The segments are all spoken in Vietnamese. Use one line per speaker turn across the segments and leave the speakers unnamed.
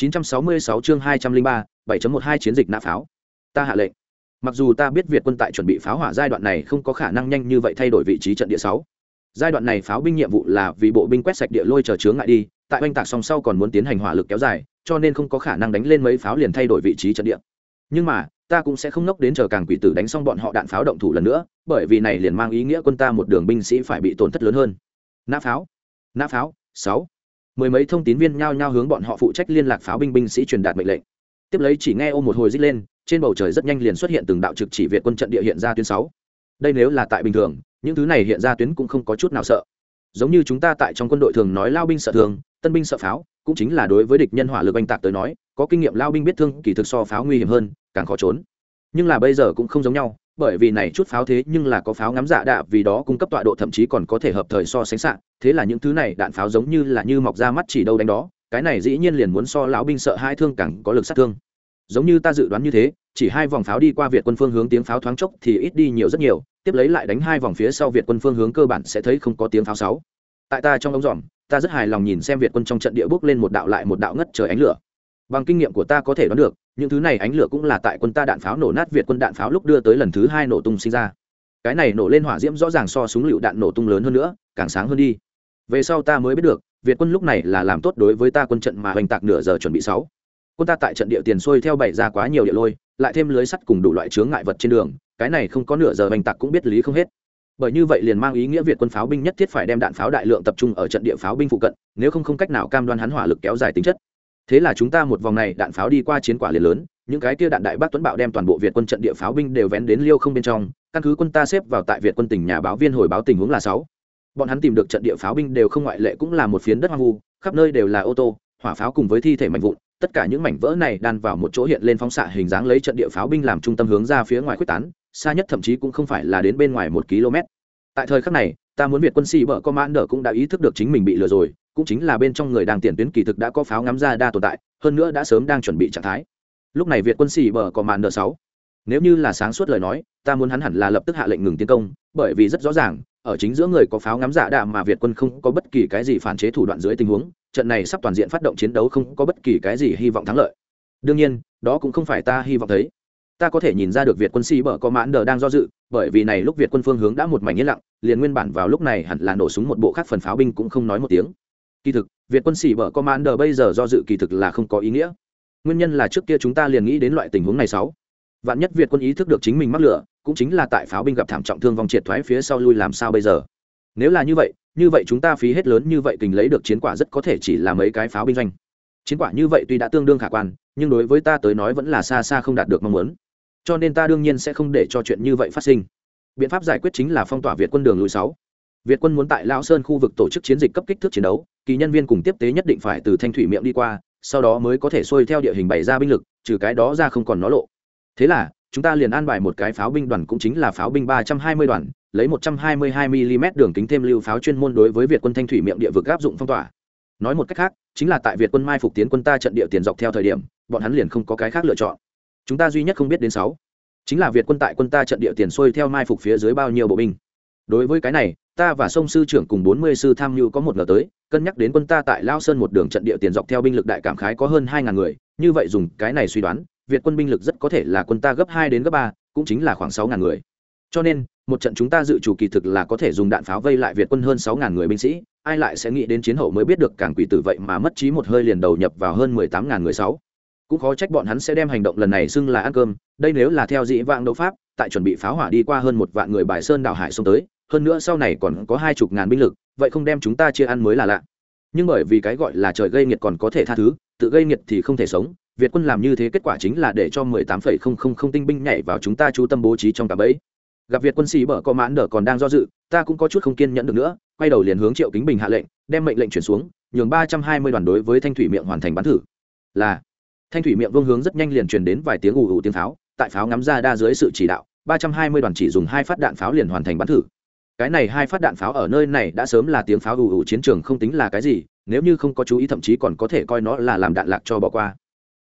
966 chương 203, 7.12 chiến dịch nã pháo. Ta hạ lệnh. Mặc dù ta biết Việt quân tại chuẩn bị pháo hỏa giai đoạn này không có khả năng nhanh như vậy thay đổi vị trí trận địa 6. Giai đoạn này pháo binh nhiệm vụ là vì bộ binh quét sạch địa lôi chờ chướng ngại đi, tại oanh tạc song sau còn muốn tiến hành hỏa lực kéo dài, cho nên không có khả năng đánh lên mấy pháo liền thay đổi vị trí trận địa. Nhưng mà, ta cũng sẽ không nốc đến chờ càng quỷ tử đánh xong bọn họ đạn pháo động thủ lần nữa, bởi vì này liền mang ý nghĩa quân ta một đường binh sĩ phải bị tổn thất lớn hơn. Nã pháo. Nã pháo. 6 mười mấy thông tín viên nhao nhao hướng bọn họ phụ trách liên lạc pháo binh binh sĩ truyền đạt mệnh lệnh. Tiếp lấy chỉ nghe ôm một hồi rít lên, trên bầu trời rất nhanh liền xuất hiện từng đạo trực chỉ việt quân trận địa hiện ra tuyến sáu. Đây nếu là tại bình thường, những thứ này hiện ra tuyến cũng không có chút nào sợ. Giống như chúng ta tại trong quân đội thường nói lao binh sợ thường tân binh sợ pháo, cũng chính là đối với địch nhân hỏa lực oanh tạc tới nói, có kinh nghiệm lao binh biết thương, kỳ thực so pháo nguy hiểm hơn, càng khó trốn. Nhưng là bây giờ cũng không giống nhau bởi vì này chút pháo thế nhưng là có pháo ngắm dạ đạ, vì đó cung cấp tọa độ thậm chí còn có thể hợp thời so sánh sạn thế là những thứ này đạn pháo giống như là như mọc ra mắt chỉ đâu đánh đó. Cái này dĩ nhiên liền muốn so lão binh sợ hai thương càng có lực sát thương. Giống như ta dự đoán như thế, chỉ hai vòng pháo đi qua việt quân phương hướng tiếng pháo thoáng chốc thì ít đi nhiều rất nhiều, tiếp lấy lại đánh hai vòng phía sau việt quân phương hướng cơ bản sẽ thấy không có tiếng pháo sáu. Tại ta trong ống dòm ta rất hài lòng nhìn xem việt quân trong trận địa bước lên một đạo lại một đạo ngất trời ánh lửa. Bằng kinh nghiệm của ta có thể đoán được những thứ này ánh lửa cũng là tại quân ta đạn pháo nổ nát việt quân đạn pháo lúc đưa tới lần thứ hai nổ tung sinh ra. Cái này nổ lên hỏa diễm rõ ràng so súng lựu đạn nổ tung lớn hơn nữa, càng sáng hơn đi. Về sau ta mới biết được, việt quân lúc này là làm tốt đối với ta quân trận mà hoành tạc nửa giờ chuẩn bị sáu. Quân ta tại trận địa tiền xuôi theo bảy ra quá nhiều địa lôi, lại thêm lưới sắt cùng đủ loại chướng ngại vật trên đường, cái này không có nửa giờ hoành tạc cũng biết lý không hết. Bởi như vậy liền mang ý nghĩa việt quân pháo binh nhất thiết phải đem đạn pháo đại lượng tập trung ở trận địa pháo binh phụ cận, nếu không không cách nào cam đoan hắn hỏa lực kéo dài tính chất thế là chúng ta một vòng này đạn pháo đi qua chiến quả liền lớn, những cái kia đạn đại bác tuấn bạo đem toàn bộ việt quân trận địa pháo binh đều vén đến liêu không bên trong, căn cứ quân ta xếp vào tại việt quân tỉnh nhà báo viên hồi báo tình huống là sáu. Bọn hắn tìm được trận địa pháo binh đều không ngoại lệ cũng là một phiến đất hoang vu, khắp nơi đều là ô tô, hỏa pháo cùng với thi thể mạnh vụn, tất cả những mảnh vỡ này đan vào một chỗ hiện lên phóng xạ hình dáng lấy trận địa pháo binh làm trung tâm hướng ra phía ngoài quyết tán, xa nhất thậm chí cũng không phải là đến bên ngoài một km. Tại thời khắc này ta muốn việt quân sĩ bờ đỡ cũng đã ý thức được chính mình bị lừa rồi, cũng chính là bên trong người đang tiền tuyến kỳ thực đã có pháo ngắm ra đa tồn tại, hơn nữa đã sớm đang chuẩn bị trạng thái. Lúc này việt quân sĩ bờ đỡ sáu, nếu như là sáng suốt lời nói, ta muốn hắn hẳn là lập tức hạ lệnh ngừng tiến công, bởi vì rất rõ ràng, ở chính giữa người có pháo ngắm dạ giả đạ mà việt quân không có bất kỳ cái gì phản chế thủ đoạn dưới tình huống, trận này sắp toàn diện phát động chiến đấu không có bất kỳ cái gì hy vọng thắng lợi. Đương nhiên, đó cũng không phải ta hy vọng thấy ta có thể nhìn ra được việt quân sĩ bở có mãn đờ đang do dự, bởi vì này lúc việt quân phương hướng đã một mảnh yên lặng, liền nguyên bản vào lúc này hẳn là nổ súng một bộ khác phần pháo binh cũng không nói một tiếng. Kỳ thực, việt quân sĩ bở có mãn đờ bây giờ do dự kỳ thực là không có ý nghĩa. Nguyên nhân là trước kia chúng ta liền nghĩ đến loại tình huống này sáu. Vạn nhất việt quân ý thức được chính mình mắc lửa, cũng chính là tại pháo binh gặp thảm trọng thương vong triệt thoái phía sau lui làm sao bây giờ. Nếu là như vậy như vậy chúng ta phí hết lớn như vậy tình lấy được chiến quả rất có thể chỉ là mấy cái pháo binh doanh. Chiến quả như vậy tuy đã tương đương khả quan, nhưng đối với ta tới nói vẫn là xa xa không đạt được mong muốn cho nên ta đương nhiên sẽ không để cho chuyện như vậy phát sinh. Biện pháp giải quyết chính là phong tỏa việt quân đường lùi sáu. Việt quân muốn tại lão sơn khu vực tổ chức chiến dịch cấp kích thước chiến đấu, kỳ nhân viên cùng tiếp tế nhất định phải từ thanh thủy miệng đi qua, sau đó mới có thể xuôi theo địa hình bày ra binh lực, trừ cái đó ra không còn nó lộ. Thế là, chúng ta liền an bài một cái pháo binh đoàn cũng chính là pháo binh ba trăm hai mươi đoàn, lấy một trăm hai mươi hai mm đường kính thêm lưu pháo chuyên môn đối với việt quân thanh thủy miệng địa vực áp dụng phong tỏa. Nói một cách khác, chính là tại việt quân mai phục tiến quân ta trận địa tiền dọc theo thời điểm, bọn hắn liền không có cái khác lựa chọn chúng ta duy nhất không biết đến sáu. Chính là việt quân tại quân ta trận địa tiền xuôi theo mai phục phía dưới bao nhiêu bộ binh. Đối với cái này, ta và sông sư trưởng cùng bốn mươi sư tham mưu có một ngờ tới, cân nhắc đến quân ta tại lao sơn một đường trận địa tiền dọc theo binh lực đại cảm khái có hơn hai ngàn người, như vậy dùng cái này suy đoán, việt quân binh lực rất có thể là quân ta gấp hai đến gấp ba, cũng chính là khoảng sáu ngàn người. Cho nên, một trận chúng ta dự chủ kỳ thực là có thể dùng đạn pháo vây lại việt quân hơn sáu ngàn người binh sĩ, ai lại sẽ nghĩ đến chiến hậu mới biết được cảng quỷ tử vậy mà mất trí một hơi liền đầu nhập vào hơn mười tám ngàn người sáu cũng khó trách bọn hắn sẽ đem hành động lần này xưng là ăn cơm. Đây nếu là theo dĩ vãng đấu pháp, tại chuẩn bị pháo hỏa đi qua hơn một vạn người bài sơn đảo hải xông tới, hơn nữa sau này còn có hai chục ngàn binh lực, vậy không đem chúng ta chia ăn mới là lạ. Nhưng bởi vì cái gọi là trời gây nghiệt còn có thể tha thứ, tự gây nghiệt thì không thể sống. Việt quân làm như thế kết quả chính là để cho mười tám phẩy không không không tinh binh nhảy vào chúng ta chú tâm bố trí trong cả bẫy. Gặp việt quân sĩ bở có mãn đỡ còn đang do dự, ta cũng có chút không kiên nhẫn được nữa, quay đầu liền hướng triệu kính bình hạ lệnh, đem mệnh lệnh chuyển xuống, nhường ba trăm hai mươi đoàn đối với thanh thủy miệng hoàn thành bắn thử. Là thanh thủy miệng vương hướng rất nhanh liền truyền đến vài tiếng ù ù tiếng pháo, tại pháo ngắm ra đa dưới sự chỉ đạo, ba trăm hai mươi đoàn chỉ dùng hai phát đạn pháo liền hoàn thành bắn thử. Cái này hai phát đạn pháo ở nơi này đã sớm là tiếng pháo ù ù chiến trường không tính là cái gì, nếu như không có chú ý thậm chí còn có thể coi nó là làm đạn lạc cho bỏ qua.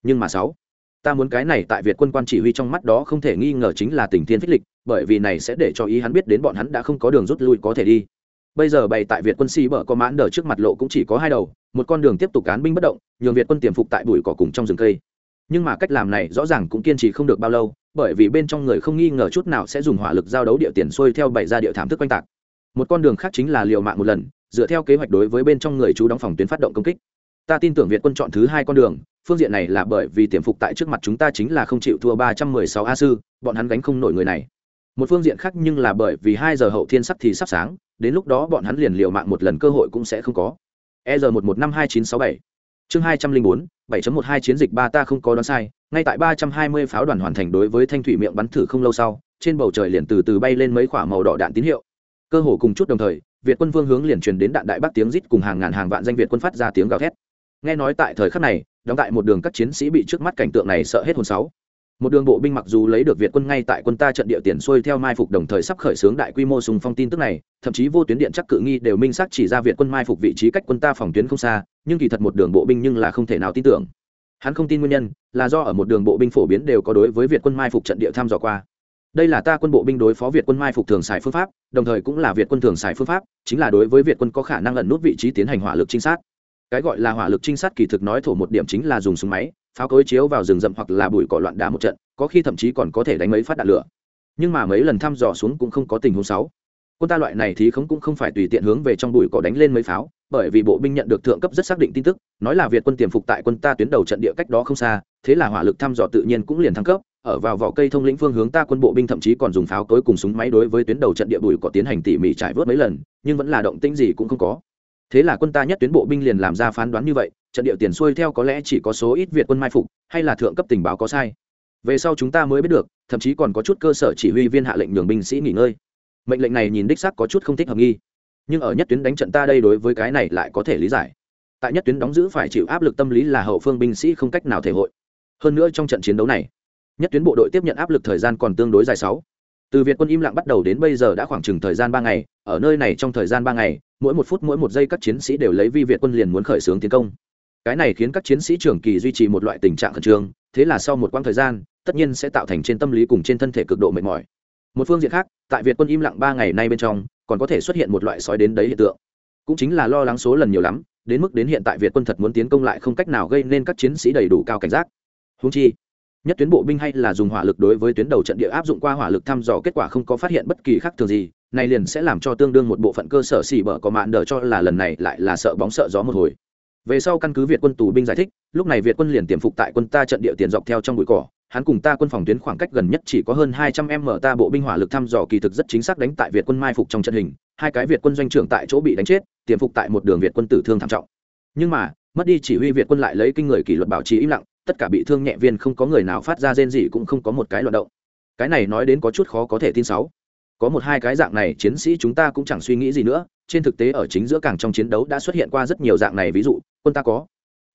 Nhưng mà sáu, ta muốn cái này tại việt quân quan chỉ huy trong mắt đó không thể nghi ngờ chính là tình thiên phích lịch, bởi vì này sẽ để cho ý hắn biết đến bọn hắn đã không có đường rút lui có thể đi bây giờ bày tại việt quân si bở có mãn đờ trước mặt lộ cũng chỉ có hai đầu, một con đường tiếp tục cán binh bất động, nhường việt quân tiềm phục tại bụi cỏ cùng trong rừng cây. Nhưng mà cách làm này rõ ràng cũng kiên trì không được bao lâu, bởi vì bên trong người không nghi ngờ chút nào sẽ dùng hỏa lực giao đấu địa tiền xuôi theo bảy ra địa thảm thức quanh tạc. Một con đường khác chính là liều mạng một lần, dựa theo kế hoạch đối với bên trong người chú đóng phòng tuyến phát động công kích. Ta tin tưởng việt quân chọn thứ hai con đường, phương diện này là bởi vì tiềm phục tại trước mặt chúng ta chính là không chịu thua ba trăm mười sáu a sư, bọn hắn gánh không nổi người này một phương diện khác nhưng là bởi vì hai giờ hậu thiên sắp thì sắp sáng, đến lúc đó bọn hắn liền liều mạng một lần cơ hội cũng sẽ không có. E r một một năm hai chín sáu bảy. Chương hai trăm linh bốn, bảy một hai chiến dịch ba ta không có đoán sai, ngay tại ba trăm hai mươi pháo đoàn hoàn thành đối với thanh thủy miệng bắn thử không lâu sau, trên bầu trời liền từ từ bay lên mấy quả màu đỏ đạn tín hiệu. Cơ hồ cùng chút đồng thời, việt quân vương hướng liền truyền đến đạn đại bắc tiếng rít cùng hàng ngàn hàng vạn danh việt quân phát ra tiếng gào thét. Nghe nói tại thời khắc này, đóng tại một đường các chiến sĩ bị trước mắt cảnh tượng này sợ hết hồn sáu một đường bộ binh mặc dù lấy được việt quân ngay tại quân ta trận địa tiền xuôi theo mai phục đồng thời sắp khởi xướng đại quy mô sùng phong tin tức này, thậm chí vô tuyến điện chắc cự nghi đều minh xác chỉ ra việt quân mai phục vị trí cách quân ta phòng tuyến không xa, nhưng kỳ thật một đường bộ binh nhưng là không thể nào tin tưởng. Hắn không tin nguyên nhân, là do ở một đường bộ binh phổ biến đều có đối với việt quân mai phục trận địa tham dò qua. Đây là ta quân bộ binh đối phó việt quân mai phục thường xài phương pháp, đồng thời cũng là việt quân thường xài phương pháp, chính là đối với việt quân có khả năng ẩn nút vị trí tiến hành hỏa lực trinh sát. Cái gọi là hỏa lực trinh sát kỳ thực nói thổ một điểm chính là dùng súng máy pháo cối chiếu vào rừng rậm hoặc là bụi cỏ loạn đá một trận, có khi thậm chí còn có thể đánh mấy phát đạn lửa. Nhưng mà mấy lần thăm dò xuống cũng không có tình huống sáu quân ta loại này thì không cũng không phải tùy tiện hướng về trong bụi cỏ đánh lên mấy pháo, bởi vì bộ binh nhận được thượng cấp rất xác định tin tức, nói là việt quân tiềm phục tại quân ta tuyến đầu trận địa cách đó không xa, thế là hỏa lực thăm dò tự nhiên cũng liền thăng cấp, ở vào vỏ cây thông lĩnh phương hướng ta quân bộ binh thậm chí còn dùng pháo tối cùng súng máy đối với tuyến đầu trận địa bụi cỏ tiến hành tỉ mỉ trải vớt mấy lần, nhưng vẫn là động tĩnh gì cũng không có. Thế là quân ta nhất tuyến bộ binh liền làm ra phán đoán như vậy trận địa tiền xuôi theo có lẽ chỉ có số ít việt quân mai phục, hay là thượng cấp tình báo có sai. Về sau chúng ta mới biết được, thậm chí còn có chút cơ sở chỉ huy viên hạ lệnh nhường binh sĩ nghỉ ngơi. Mệnh lệnh này nhìn đích xác có chút không thích hợp nghi. Nhưng ở nhất tuyến đánh trận ta đây đối với cái này lại có thể lý giải. Tại nhất tuyến đóng giữ phải chịu áp lực tâm lý là hậu phương binh sĩ không cách nào thể hội. Hơn nữa trong trận chiến đấu này, nhất tuyến bộ đội tiếp nhận áp lực thời gian còn tương đối dài sáu. Từ việt quân im lặng bắt đầu đến bây giờ đã khoảng chừng thời gian ba ngày, ở nơi này trong thời gian ba ngày, mỗi một phút mỗi một giây các chiến sĩ đều lấy vi việt quân liền muốn khởi xướng tiến công cái này khiến các chiến sĩ trưởng kỳ duy trì một loại tình trạng khẩn trương, thế là sau một quãng thời gian, tất nhiên sẽ tạo thành trên tâm lý cùng trên thân thể cực độ mệt mỏi. Một phương diện khác, tại việt quân im lặng ba ngày nay bên trong, còn có thể xuất hiện một loại sói đến đấy hiện tượng. Cũng chính là lo lắng số lần nhiều lắm, đến mức đến hiện tại việt quân thật muốn tiến công lại không cách nào gây nên các chiến sĩ đầy đủ cao cảnh giác. Húng chi, nhất tuyến bộ binh hay là dùng hỏa lực đối với tuyến đầu trận địa áp dụng qua hỏa lực thăm dò kết quả không có phát hiện bất kỳ khác thường gì, này liền sẽ làm cho tương đương một bộ phận cơ sở xỉ bở có mạn đờ cho là lần này lại là sợ bóng sợ gió một hồi về sau căn cứ việt quân tù binh giải thích, lúc này việt quân liền tiềm phục tại quân ta trận địa tiền dọc theo trong bụi cỏ. Hắn cùng ta quân phòng tuyến khoảng cách gần nhất chỉ có hơn hai trăm m ta bộ binh hỏa lực thăm dò kỳ thực rất chính xác đánh tại việt quân mai phục trong trận hình. Hai cái việt quân doanh trưởng tại chỗ bị đánh chết, tiềm phục tại một đường việt quân tử thương thảm trọng. Nhưng mà, mất đi chỉ huy việt quân lại lấy kinh người kỷ luật bảo trì im lặng, tất cả bị thương nhẹ viên không có người nào phát ra rên gì cũng không có một cái loạt động. Cái này nói đến có chút khó có thể tin sáu có một hai cái dạng này chiến sĩ chúng ta cũng chẳng suy nghĩ gì nữa, trên thực tế ở chính giữa càng trong chiến đấu đã xuất hiện qua rất nhiều dạng này ví dụ quân ta có,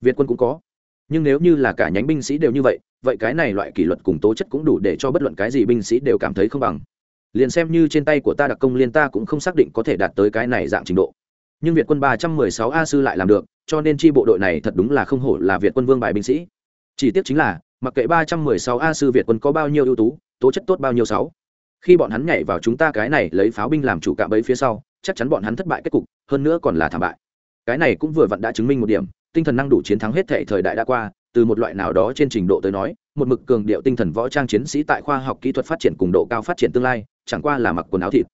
việt quân cũng có. Nhưng nếu như là cả nhánh binh sĩ đều như vậy vậy cái này loại kỷ luật cùng tố chất cũng đủ để cho bất luận cái gì binh sĩ đều cảm thấy không bằng. Liền xem như trên tay của ta đặc công liên ta cũng không xác định có thể đạt tới cái này dạng trình độ. Nhưng việt quân ba trăm mười sáu a sư lại làm được, cho nên chi bộ đội này thật đúng là không hổ là việt quân vương bài binh sĩ. Chỉ tiếc chính là, mặc kệ ba trăm mười sáu a sư việt quân có bao nhiêu ưu tú, tố chất tốt bao nhiêu sáu. Khi bọn hắn nhảy vào chúng ta cái này lấy pháo binh làm chủ cạm bẫy phía sau, chắc chắn bọn hắn thất bại kết cục, hơn nữa còn là thảm bại cái này cũng vừa vặn đã chứng minh một điểm, tinh thần năng đủ chiến thắng hết thể thời đại đã qua, từ một loại nào đó trên trình độ tới nói, một mực cường điệu tinh thần võ trang chiến sĩ tại khoa học kỹ thuật phát triển cùng độ cao phát triển tương lai, chẳng qua là mặc quần áo thịt.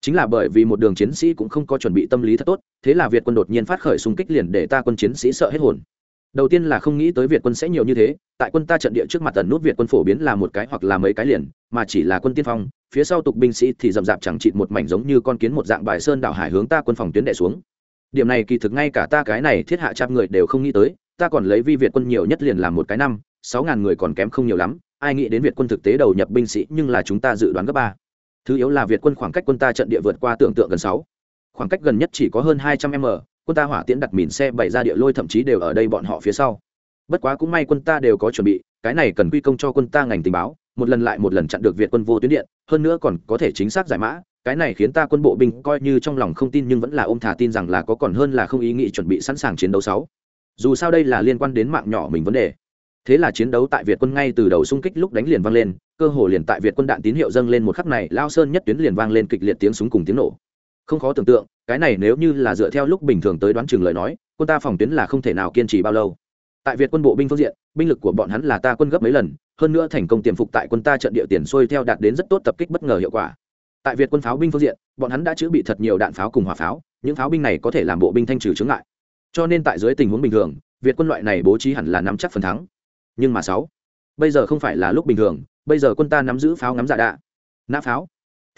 Chính là bởi vì một đường chiến sĩ cũng không có chuẩn bị tâm lý thật tốt, thế là việt quân đột nhiên phát khởi xung kích liền để ta quân chiến sĩ sợ hết hồn. Đầu tiên là không nghĩ tới việt quân sẽ nhiều như thế, tại quân ta trận địa trước mặt tần nút việt quân phổ biến là một cái hoặc là mấy cái liền, mà chỉ là quân tiên phong, phía sau tục binh sĩ thì rậm rạp chẳng chịt một mảnh giống như con kiến một dạng bài sơn đảo hải hướng ta quân phòng tuyến đệ xuống điểm này kỳ thực ngay cả ta cái này thiết hạ chạp người đều không nghĩ tới, ta còn lấy vi việt quân nhiều nhất liền làm một cái năm, sáu ngàn người còn kém không nhiều lắm, ai nghĩ đến việt quân thực tế đầu nhập binh sĩ nhưng là chúng ta dự đoán gấp ba. Thứ yếu là việt quân khoảng cách quân ta trận địa vượt qua tưởng tượng gần sáu. Khoảng cách gần nhất chỉ có hơn hai trăm m, quân ta hỏa tiễn đặt mìn xe bày ra địa lôi thậm chí đều ở đây bọn họ phía sau. Bất quá cũng may quân ta đều có chuẩn bị, cái này cần quy công cho quân ta ngành tình báo, một lần lại một lần chặn được việt quân vô tuyến điện, hơn nữa còn có thể chính xác giải mã cái này khiến ta quân bộ binh coi như trong lòng không tin nhưng vẫn là ôm thả tin rằng là có còn hơn là không ý nghĩ chuẩn bị sẵn sàng chiến đấu sáu. Dù sao đây là liên quan đến mạng nhỏ mình vấn đề. Thế là chiến đấu tại việt quân ngay từ đầu xung kích lúc đánh liền vang lên, cơ hồ liền tại việt quân đạn tín hiệu dâng lên một khắc này, lao sơn nhất tuyến liền vang lên kịch liệt tiếng súng cùng tiếng nổ. Không khó tưởng tượng, cái này nếu như là dựa theo lúc bình thường tới đoán chừng lời nói, quân ta phòng tuyến là không thể nào kiên trì bao lâu. Tại việt quân bộ binh phương diện, binh lực của bọn hắn là ta quân gấp mấy lần, hơn nữa thành công tiềm phục tại quân ta trận địa tiền xuôi theo đạt đến rất tốt tập kích bất ngờ hiệu quả tại việt quân pháo binh phương diện, bọn hắn đã chữ bị thật nhiều đạn pháo cùng hỏa pháo, những pháo binh này có thể làm bộ binh thanh trừ chướng ngại. Cho nên tại dưới tình huống bình thường, việt quân loại này bố trí hẳn là nắm chắc phần thắng. Nhưng mà sáu, bây giờ không phải là lúc bình thường, bây giờ quân ta nắm giữ pháo ngắm giả đạ, nã pháo.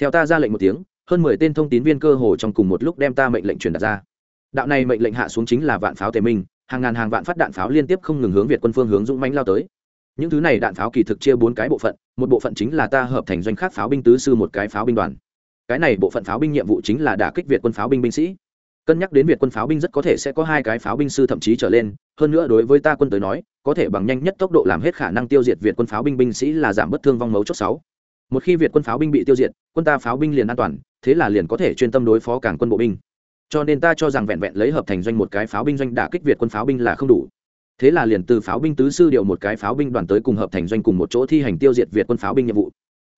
Theo ta ra lệnh một tiếng, hơn mười tên thông tín viên cơ hồ trong cùng một lúc đem ta mệnh lệnh truyền đặt ra. Đạo này mệnh lệnh hạ xuống chính là vạn pháo tề minh, hàng ngàn hàng vạn phát đạn pháo liên tiếp không ngừng hướng việt quân phương hướng dũng mánh lao tới. Những thứ này đạn pháo kỳ thực chia bốn cái bộ phận một bộ phận chính là ta hợp thành doanh khác pháo binh tứ sư một cái pháo binh đoàn cái này bộ phận pháo binh nhiệm vụ chính là đả kích việt quân pháo binh binh sĩ cân nhắc đến việt quân pháo binh rất có thể sẽ có hai cái pháo binh sư thậm chí trở lên hơn nữa đối với ta quân tới nói có thể bằng nhanh nhất tốc độ làm hết khả năng tiêu diệt việt quân pháo binh binh sĩ là giảm bất thương vong mấu chốt sáu một khi việt quân pháo binh bị tiêu diệt quân ta pháo binh liền an toàn thế là liền có thể chuyên tâm đối phó cảng quân bộ binh cho nên ta cho rằng vẹn vẹn lấy hợp thành doanh một cái pháo binh doanh đả kích việt quân pháo binh là không đủ thế là liền từ pháo binh tứ sư điều một cái pháo binh đoàn tới cùng hợp thành doanh cùng một chỗ thi hành tiêu diệt việt quân pháo binh nhiệm vụ.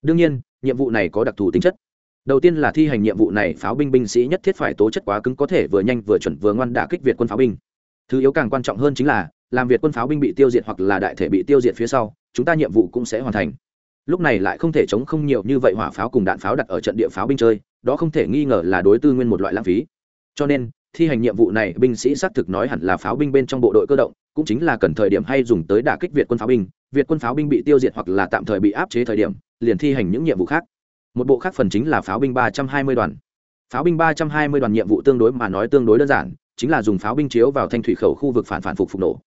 Đương nhiên, nhiệm vụ này có đặc thù tính chất. Đầu tiên là thi hành nhiệm vụ này pháo binh binh sĩ nhất thiết phải tố chất quá cứng có thể vừa nhanh vừa chuẩn vừa ngoan đả kích việt quân pháo binh. Thứ yếu càng quan trọng hơn chính là, làm việt quân pháo binh bị tiêu diệt hoặc là đại thể bị tiêu diệt phía sau, chúng ta nhiệm vụ cũng sẽ hoàn thành. Lúc này lại không thể chống không nhiều như vậy hỏa pháo cùng đạn pháo đặt ở trận địa pháo binh chơi, đó không thể nghi ngờ là đối tư nguyên một loại lãng phí. Cho nên thi hành nhiệm vụ này, binh sĩ xác thực nói hẳn là pháo binh bên trong bộ đội cơ động, cũng chính là cần thời điểm hay dùng tới đả kích việt quân pháo binh. Việt quân pháo binh bị tiêu diệt hoặc là tạm thời bị áp chế thời điểm, liền thi hành những nhiệm vụ khác. Một bộ khác phần chính là pháo binh ba trăm hai mươi đoàn. Pháo binh ba trăm hai mươi đoàn nhiệm vụ tương đối mà nói tương đối đơn giản, chính là dùng pháo binh chiếu vào thanh thủy khẩu khu vực phản phản phục phục nổ.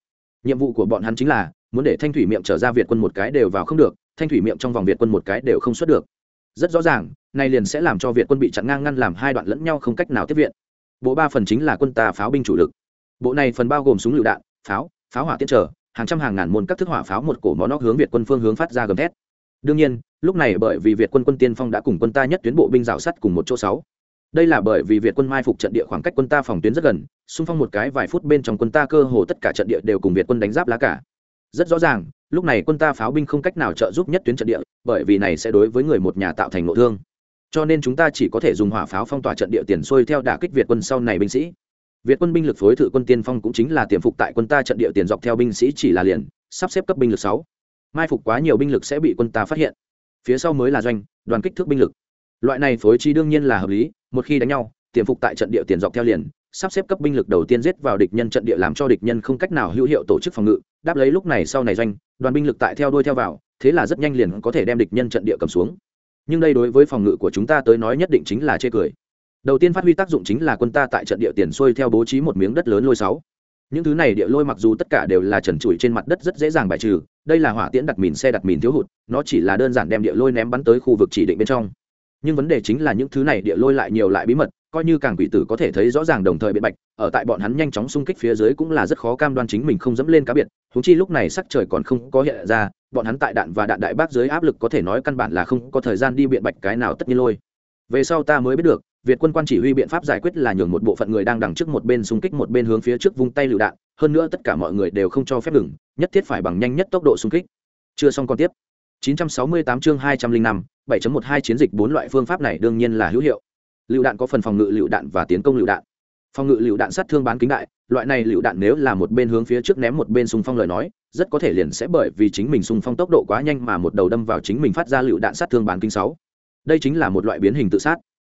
Nhiệm vụ của bọn hắn chính là, muốn để thanh thủy miệng trở ra việt quân một cái đều vào không được, thanh thủy miệng trong vòng việt quân một cái đều không xuất được. Rất rõ ràng nay liền sẽ làm cho việt quân bị chặn ngang ngăn làm hai đoạn lẫn nhau không cách nào tiếp viện bộ ba phần chính là quân ta pháo binh chủ lực. Bộ này phần bao gồm súng lựu đạn, pháo pháo hỏa tiễn trở, hàng trăm hàng ngàn môn các thức hỏa pháo một cổ mó nóc hướng việt quân phương hướng phát ra gầm thét. Đương nhiên, lúc này bởi vì việt quân quân tiên phong đã cùng quân ta nhất tuyến bộ binh rào sắt cùng một chỗ sáu. Đây là bởi vì việt quân mai phục trận địa khoảng cách quân ta phòng tuyến rất gần, xung phong một cái vài phút bên trong quân ta cơ hồ tất cả trận địa đều cùng việt quân đánh giáp lá cả. Rất rõ ràng, lúc này quân ta pháo binh không cách nào trợ giúp nhất tuyến trận địa, bởi vì này sẽ đối với người một nhà tạo thành nội thương cho nên chúng ta chỉ có thể dùng hỏa pháo phong tỏa trận địa tiền xuôi theo đả kích việt quân sau này binh sĩ. Việt quân binh lực phối thử quân tiên phong cũng chính là tiềm phục tại quân ta trận địa tiền dọc theo binh sĩ chỉ là liền, sắp xếp cấp binh lực sáu. Mai phục quá nhiều binh lực sẽ bị quân ta phát hiện. Phía sau mới là doanh, đoàn kích thước binh lực. Loại này phối chi đương nhiên là hợp lý, một khi đánh nhau, tiềm phục tại trận địa tiền dọc theo liền, sắp xếp cấp binh lực đầu tiên giết vào địch nhân trận địa làm cho địch nhân không cách nào hữu hiệu tổ chức phòng ngự, đáp lấy lúc này sau này doanh, đoàn binh lực tại theo đuôi theo vào, thế là rất nhanh liền có thể đem địch nhân trận địa cầm xuống nhưng đây đối với phòng ngự của chúng ta tới nói nhất định chính là chê cười. Đầu tiên phát huy tác dụng chính là quân ta tại trận địa tiền xuôi theo bố trí một miếng đất lớn lôi sáu. Những thứ này địa lôi mặc dù tất cả đều là trần trụi trên mặt đất rất dễ dàng bài trừ, đây là hỏa tiễn đặt mìn xe đặt mìn thiếu hụt, nó chỉ là đơn giản đem địa lôi ném bắn tới khu vực chỉ định bên trong. Nhưng vấn đề chính là những thứ này địa lôi lại nhiều lại bí mật, coi như càng quỷ tử có thể thấy rõ ràng đồng thời biện bạch, ở tại bọn hắn nhanh chóng xung kích phía dưới cũng là rất khó cam đoan chính mình không dẫm lên cá biệt húng chi lúc này sắc trời còn không có hiện ra bọn hắn tại đạn và đạn đại bác dưới áp lực có thể nói căn bản là không có thời gian đi biện bạch cái nào tất nhiên lôi. Về sau ta mới biết được việt quân quan chỉ huy biện pháp giải quyết là nhường một bộ phận người đang đằng trước một bên xung kích một bên hướng phía trước vung tay lựu đạn hơn nữa tất cả mọi người đều không cho phép ngừng nhất thiết phải bằng nhanh nhất tốc độ xung kích. Chưa xong còn tiếp. 968 chương 205, 7.12 chiến dịch bốn loại phương pháp này đương nhiên là hữu hiệu. Lựu đạn có phần phòng ngự lựu đạn và tiến công lựu đạn. Phòng ngự lựu đạn sát thương bán kính đại loại này lựu đạn nếu là một bên hướng phía trước ném một bên xung phong lời nói, rất có thể liền sẽ bởi vì chính mình xung phong tốc độ quá nhanh mà một đầu đâm vào chính mình phát ra lựu đạn sát thương bán kính sáu. Đây chính là một loại biến hình tự sát.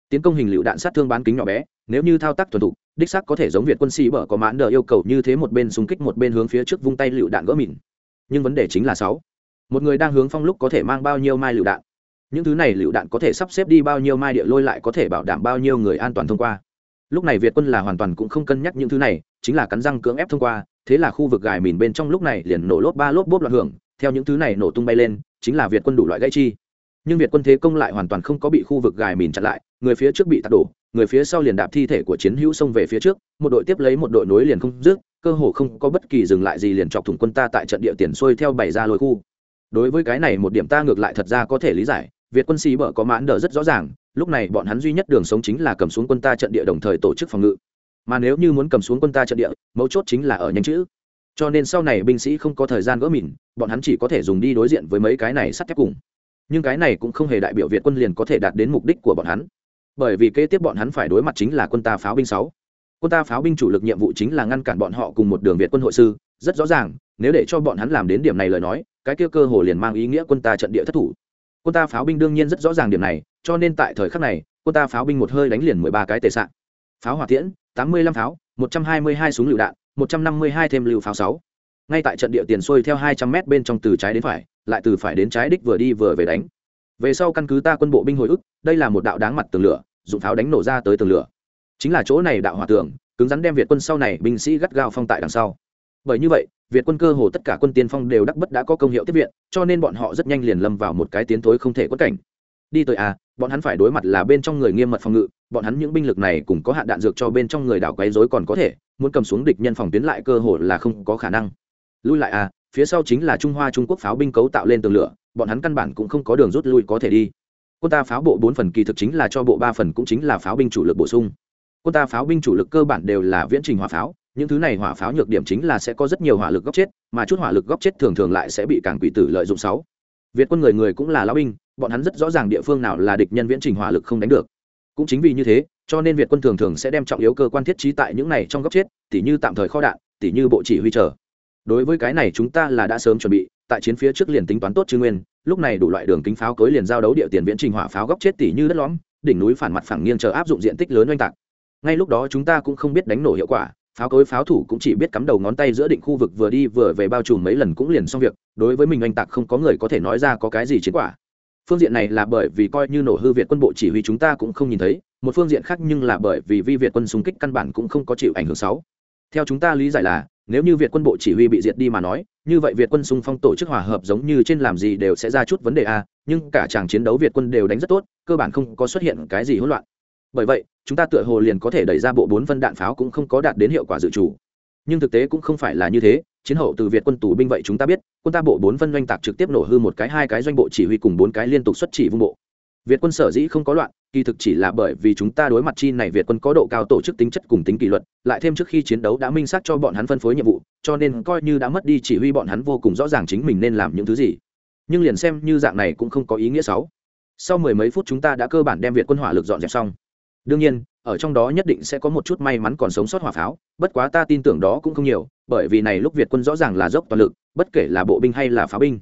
Tiến công hình lựu đạn sát thương bán kính nhỏ bé, nếu như thao tác thuần thục, đích xác có thể giống việt quân sĩ bở có mãn đờ yêu cầu như thế một bên xung kích một bên hướng phía trước vung tay lựu đạn gỡ mìn nhưng vấn đề chính là sáu. Một người đang hướng phong lúc có thể mang bao nhiêu mai lựu đạn? Những thứ này lựu đạn có thể sắp xếp đi bao nhiêu mai địa lôi lại có thể bảo đảm bao nhiêu người an toàn thông qua? Lúc này việt quân là hoàn toàn cũng không cân nhắc những thứ này, chính là cắn răng cưỡng ép thông qua, thế là khu vực gài mìn bên trong lúc này liền nổ lốp ba lốp bốp loạn hưởng, theo những thứ này nổ tung bay lên, chính là việt quân đủ loại gãy chi. Nhưng việt quân thế công lại hoàn toàn không có bị khu vực gài mìn chặn lại, người phía trước bị tạt đổ, người phía sau liền đạp thi thể của chiến hữu xông về phía trước, một đội tiếp lấy một đội nối liền không dứt, cơ hồ không có bất kỳ dừng lại gì liền chọc thủng quân ta tại trận địa tiền xuôi theo bảy ra lối khu. Đối với cái này một điểm ta ngược lại thật ra có thể lý giải, việt quân xì bở có mãn đờ rất rõ ràng lúc này bọn hắn duy nhất đường sống chính là cầm xuống quân ta trận địa đồng thời tổ chức phòng ngự. Mà nếu như muốn cầm xuống quân ta trận địa, mấu chốt chính là ở nhanh chữ. Cho nên sau này binh sĩ không có thời gian gỡ mìn, bọn hắn chỉ có thể dùng đi đối diện với mấy cái này sắt thép cùng. Nhưng cái này cũng không hề đại biểu việt quân liền có thể đạt đến mục đích của bọn hắn. Bởi vì kế tiếp bọn hắn phải đối mặt chính là quân ta pháo binh sáu. Quân ta pháo binh chủ lực nhiệm vụ chính là ngăn cản bọn họ cùng một đường việt quân hội sư, rất rõ ràng, nếu để cho bọn hắn làm đến điểm này lời nói, cái kia cơ hồ liền mang ý nghĩa quân ta trận địa thất thủ quân ta pháo binh đương nhiên rất rõ ràng điểm này, cho nên tại thời khắc này, quân ta pháo binh một hơi đánh liền mười ba cái tệ sạn. Pháo hỏa tiễn, tám mươi lăm pháo, một trăm hai mươi hai súng lựu đạn, một trăm năm mươi hai thêm lựu pháo sáu. Ngay tại trận địa tiền xuôi theo hai trăm mét bên trong từ trái đến phải, lại từ phải đến trái đích vừa đi vừa về đánh. Về sau căn cứ ta quân bộ binh hồi ức, đây là một đạo đáng mặt tường lửa dùng pháo đánh nổ ra tới tường lửa. Chính là chỗ này đạo hỏa tường, cứng rắn đem việt quân sau này binh sĩ gắt gao phong tại đằng sau. Bởi như vậy việt quân cơ hồ tất cả quân tiên phong đều đắc bất đã có công hiệu tiếp viện, cho nên bọn họ rất nhanh liền lâm vào một cái tiến thối không thể quất cảnh. Đi tới à bọn hắn phải đối mặt là bên trong người nghiêm mật phòng ngự, bọn hắn những binh lực này cũng có hạn đạn dược cho bên trong người đảo quấy rối còn có thể, muốn cầm xuống địch nhân phòng tuyến lại cơ hồ là không có khả năng. Lui lại à phía sau chính là trung hoa trung quốc pháo binh cấu tạo lên tường lửa, bọn hắn căn bản cũng không có đường rút lui có thể đi. Quân ta pháo bộ bốn phần kỳ thực chính là cho bộ ba phần cũng chính là pháo binh chủ lực bổ sung. Quân ta pháo binh chủ lực cơ bản đều là viễn trình hỏa pháo những thứ này hỏa pháo nhược điểm chính là sẽ có rất nhiều hỏa lực góc chết, mà chút hỏa lực góc chết thường thường lại sẽ bị cảng quỷ tử lợi dụng sáu. Việt quân người người cũng là lão binh, bọn hắn rất rõ ràng địa phương nào là địch nhân viễn trình hỏa lực không đánh được. Cũng chính vì như thế, cho nên việt quân thường thường sẽ đem trọng yếu cơ quan thiết trí tại những này trong góc chết, tỉ như tạm thời kho đạn, tỉ như bộ chỉ huy chờ. Đối với cái này chúng ta là đã sớm chuẩn bị, tại chiến phía trước liền tính toán tốt chư nguyên, lúc này đủ loại đường kính pháo cối liền giao đấu địa tiền viễn trình hỏa pháo góc chết tỉ như đất lõm, đỉnh núi phản mặt phẳng nghiêng chờ áp dụng diện tích lớn oanh tạc. Ngay lúc đó chúng ta cũng không biết đánh nổ hiệu quả pháo cối pháo thủ cũng chỉ biết cắm đầu ngón tay giữa định khu vực vừa đi vừa về bao trùm mấy lần cũng liền xong việc, đối với mình oanh tạc không có người có thể nói ra có cái gì chiến quả. Phương diện này là bởi vì coi như nổ hư việt quân bộ chỉ huy chúng ta cũng không nhìn thấy, một phương diện khác nhưng là bởi vì vi việt quân xung kích căn bản cũng không có chịu ảnh hưởng xấu. Theo chúng ta lý giải là, nếu như việt quân bộ chỉ huy bị diệt đi mà nói, như vậy việt quân xung phong tổ chức hòa hợp giống như trên làm gì đều sẽ ra chút vấn đề a, nhưng cả chàng chiến đấu việt quân đều đánh rất tốt, cơ bản không có xuất hiện cái gì hỗn loạn bởi vậy, chúng ta tựa hồ liền có thể đẩy ra bộ bốn phân đạn pháo cũng không có đạt đến hiệu quả dự trù. Nhưng thực tế cũng không phải là như thế, chiến hậu từ việt quân tù binh vậy chúng ta biết, quân ta bộ bốn phân doanh tạc trực tiếp nổ hư một cái, hai cái doanh bộ chỉ huy cùng bốn cái liên tục xuất chỉ vung bộ. Việt quân sở dĩ không có loạn, kỳ thực chỉ là bởi vì chúng ta đối mặt chi này việt quân có độ cao tổ chức tính chất cùng tính kỷ luật, lại thêm trước khi chiến đấu đã minh xác cho bọn hắn phân phối nhiệm vụ, cho nên coi như đã mất đi chỉ huy bọn hắn vô cùng rõ ràng chính mình nên làm những thứ gì. Nhưng liền xem như dạng này cũng không có ý nghĩa xấu. Sau mười mấy phút chúng ta đã cơ bản đem việt quân hỏa lực dọn dẹp xong đương nhiên, ở trong đó nhất định sẽ có một chút may mắn còn sống sót hỏa pháo, bất quá ta tin tưởng đó cũng không nhiều, bởi vì này lúc việt quân rõ ràng là dốc toàn lực, bất kể là bộ binh hay là pháo binh.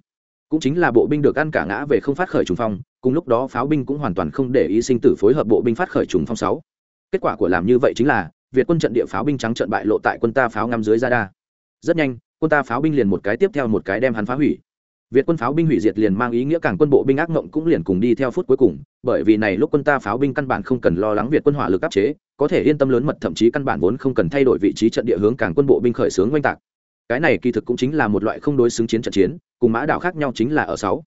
Cũng chính là bộ binh được ăn cả ngã về không phát khởi trùng phong, cùng lúc đó pháo binh cũng hoàn toàn không để ý sinh tử phối hợp bộ binh phát khởi trùng phong sáu. Kết quả của làm như vậy chính là, việt quân trận địa pháo binh trắng trận bại lộ tại quân ta pháo ngắm dưới ra đa rất nhanh, quân ta pháo binh liền một cái tiếp theo một cái đem hắn phá hủy. Việt quân pháo binh hủy diệt liền mang ý nghĩa càng quân bộ binh ác ngộng cũng liền cùng đi theo phút cuối cùng, bởi vì này lúc quân ta pháo binh căn bản không cần lo lắng Việt quân hỏa lực áp chế, có thể yên tâm lớn mật thậm chí căn bản vốn không cần thay đổi vị trí trận địa hướng càng quân bộ binh khởi xướng oanh tạc. Cái này kỳ thực cũng chính là một loại không đối xứng chiến trận chiến, cùng mã đảo khác nhau chính là ở sáu.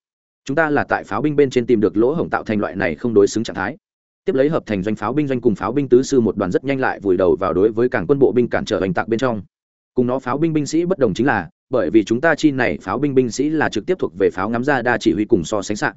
Chúng ta là tại pháo binh bên trên tìm được lỗ hổng tạo thành loại này không đối xứng trạng thái. Tiếp lấy hợp thành doanh pháo binh doanh cùng pháo binh tứ sư một đoàn rất nhanh lại vùi đầu vào đối với càng quân bộ binh cản trở hành tạc bên trong. Cùng nó pháo binh binh sĩ bất đồng chính là, bởi vì chúng ta chi này pháo binh binh sĩ là trực tiếp thuộc về pháo ngắm ra đa chỉ huy cùng so sánh sạn.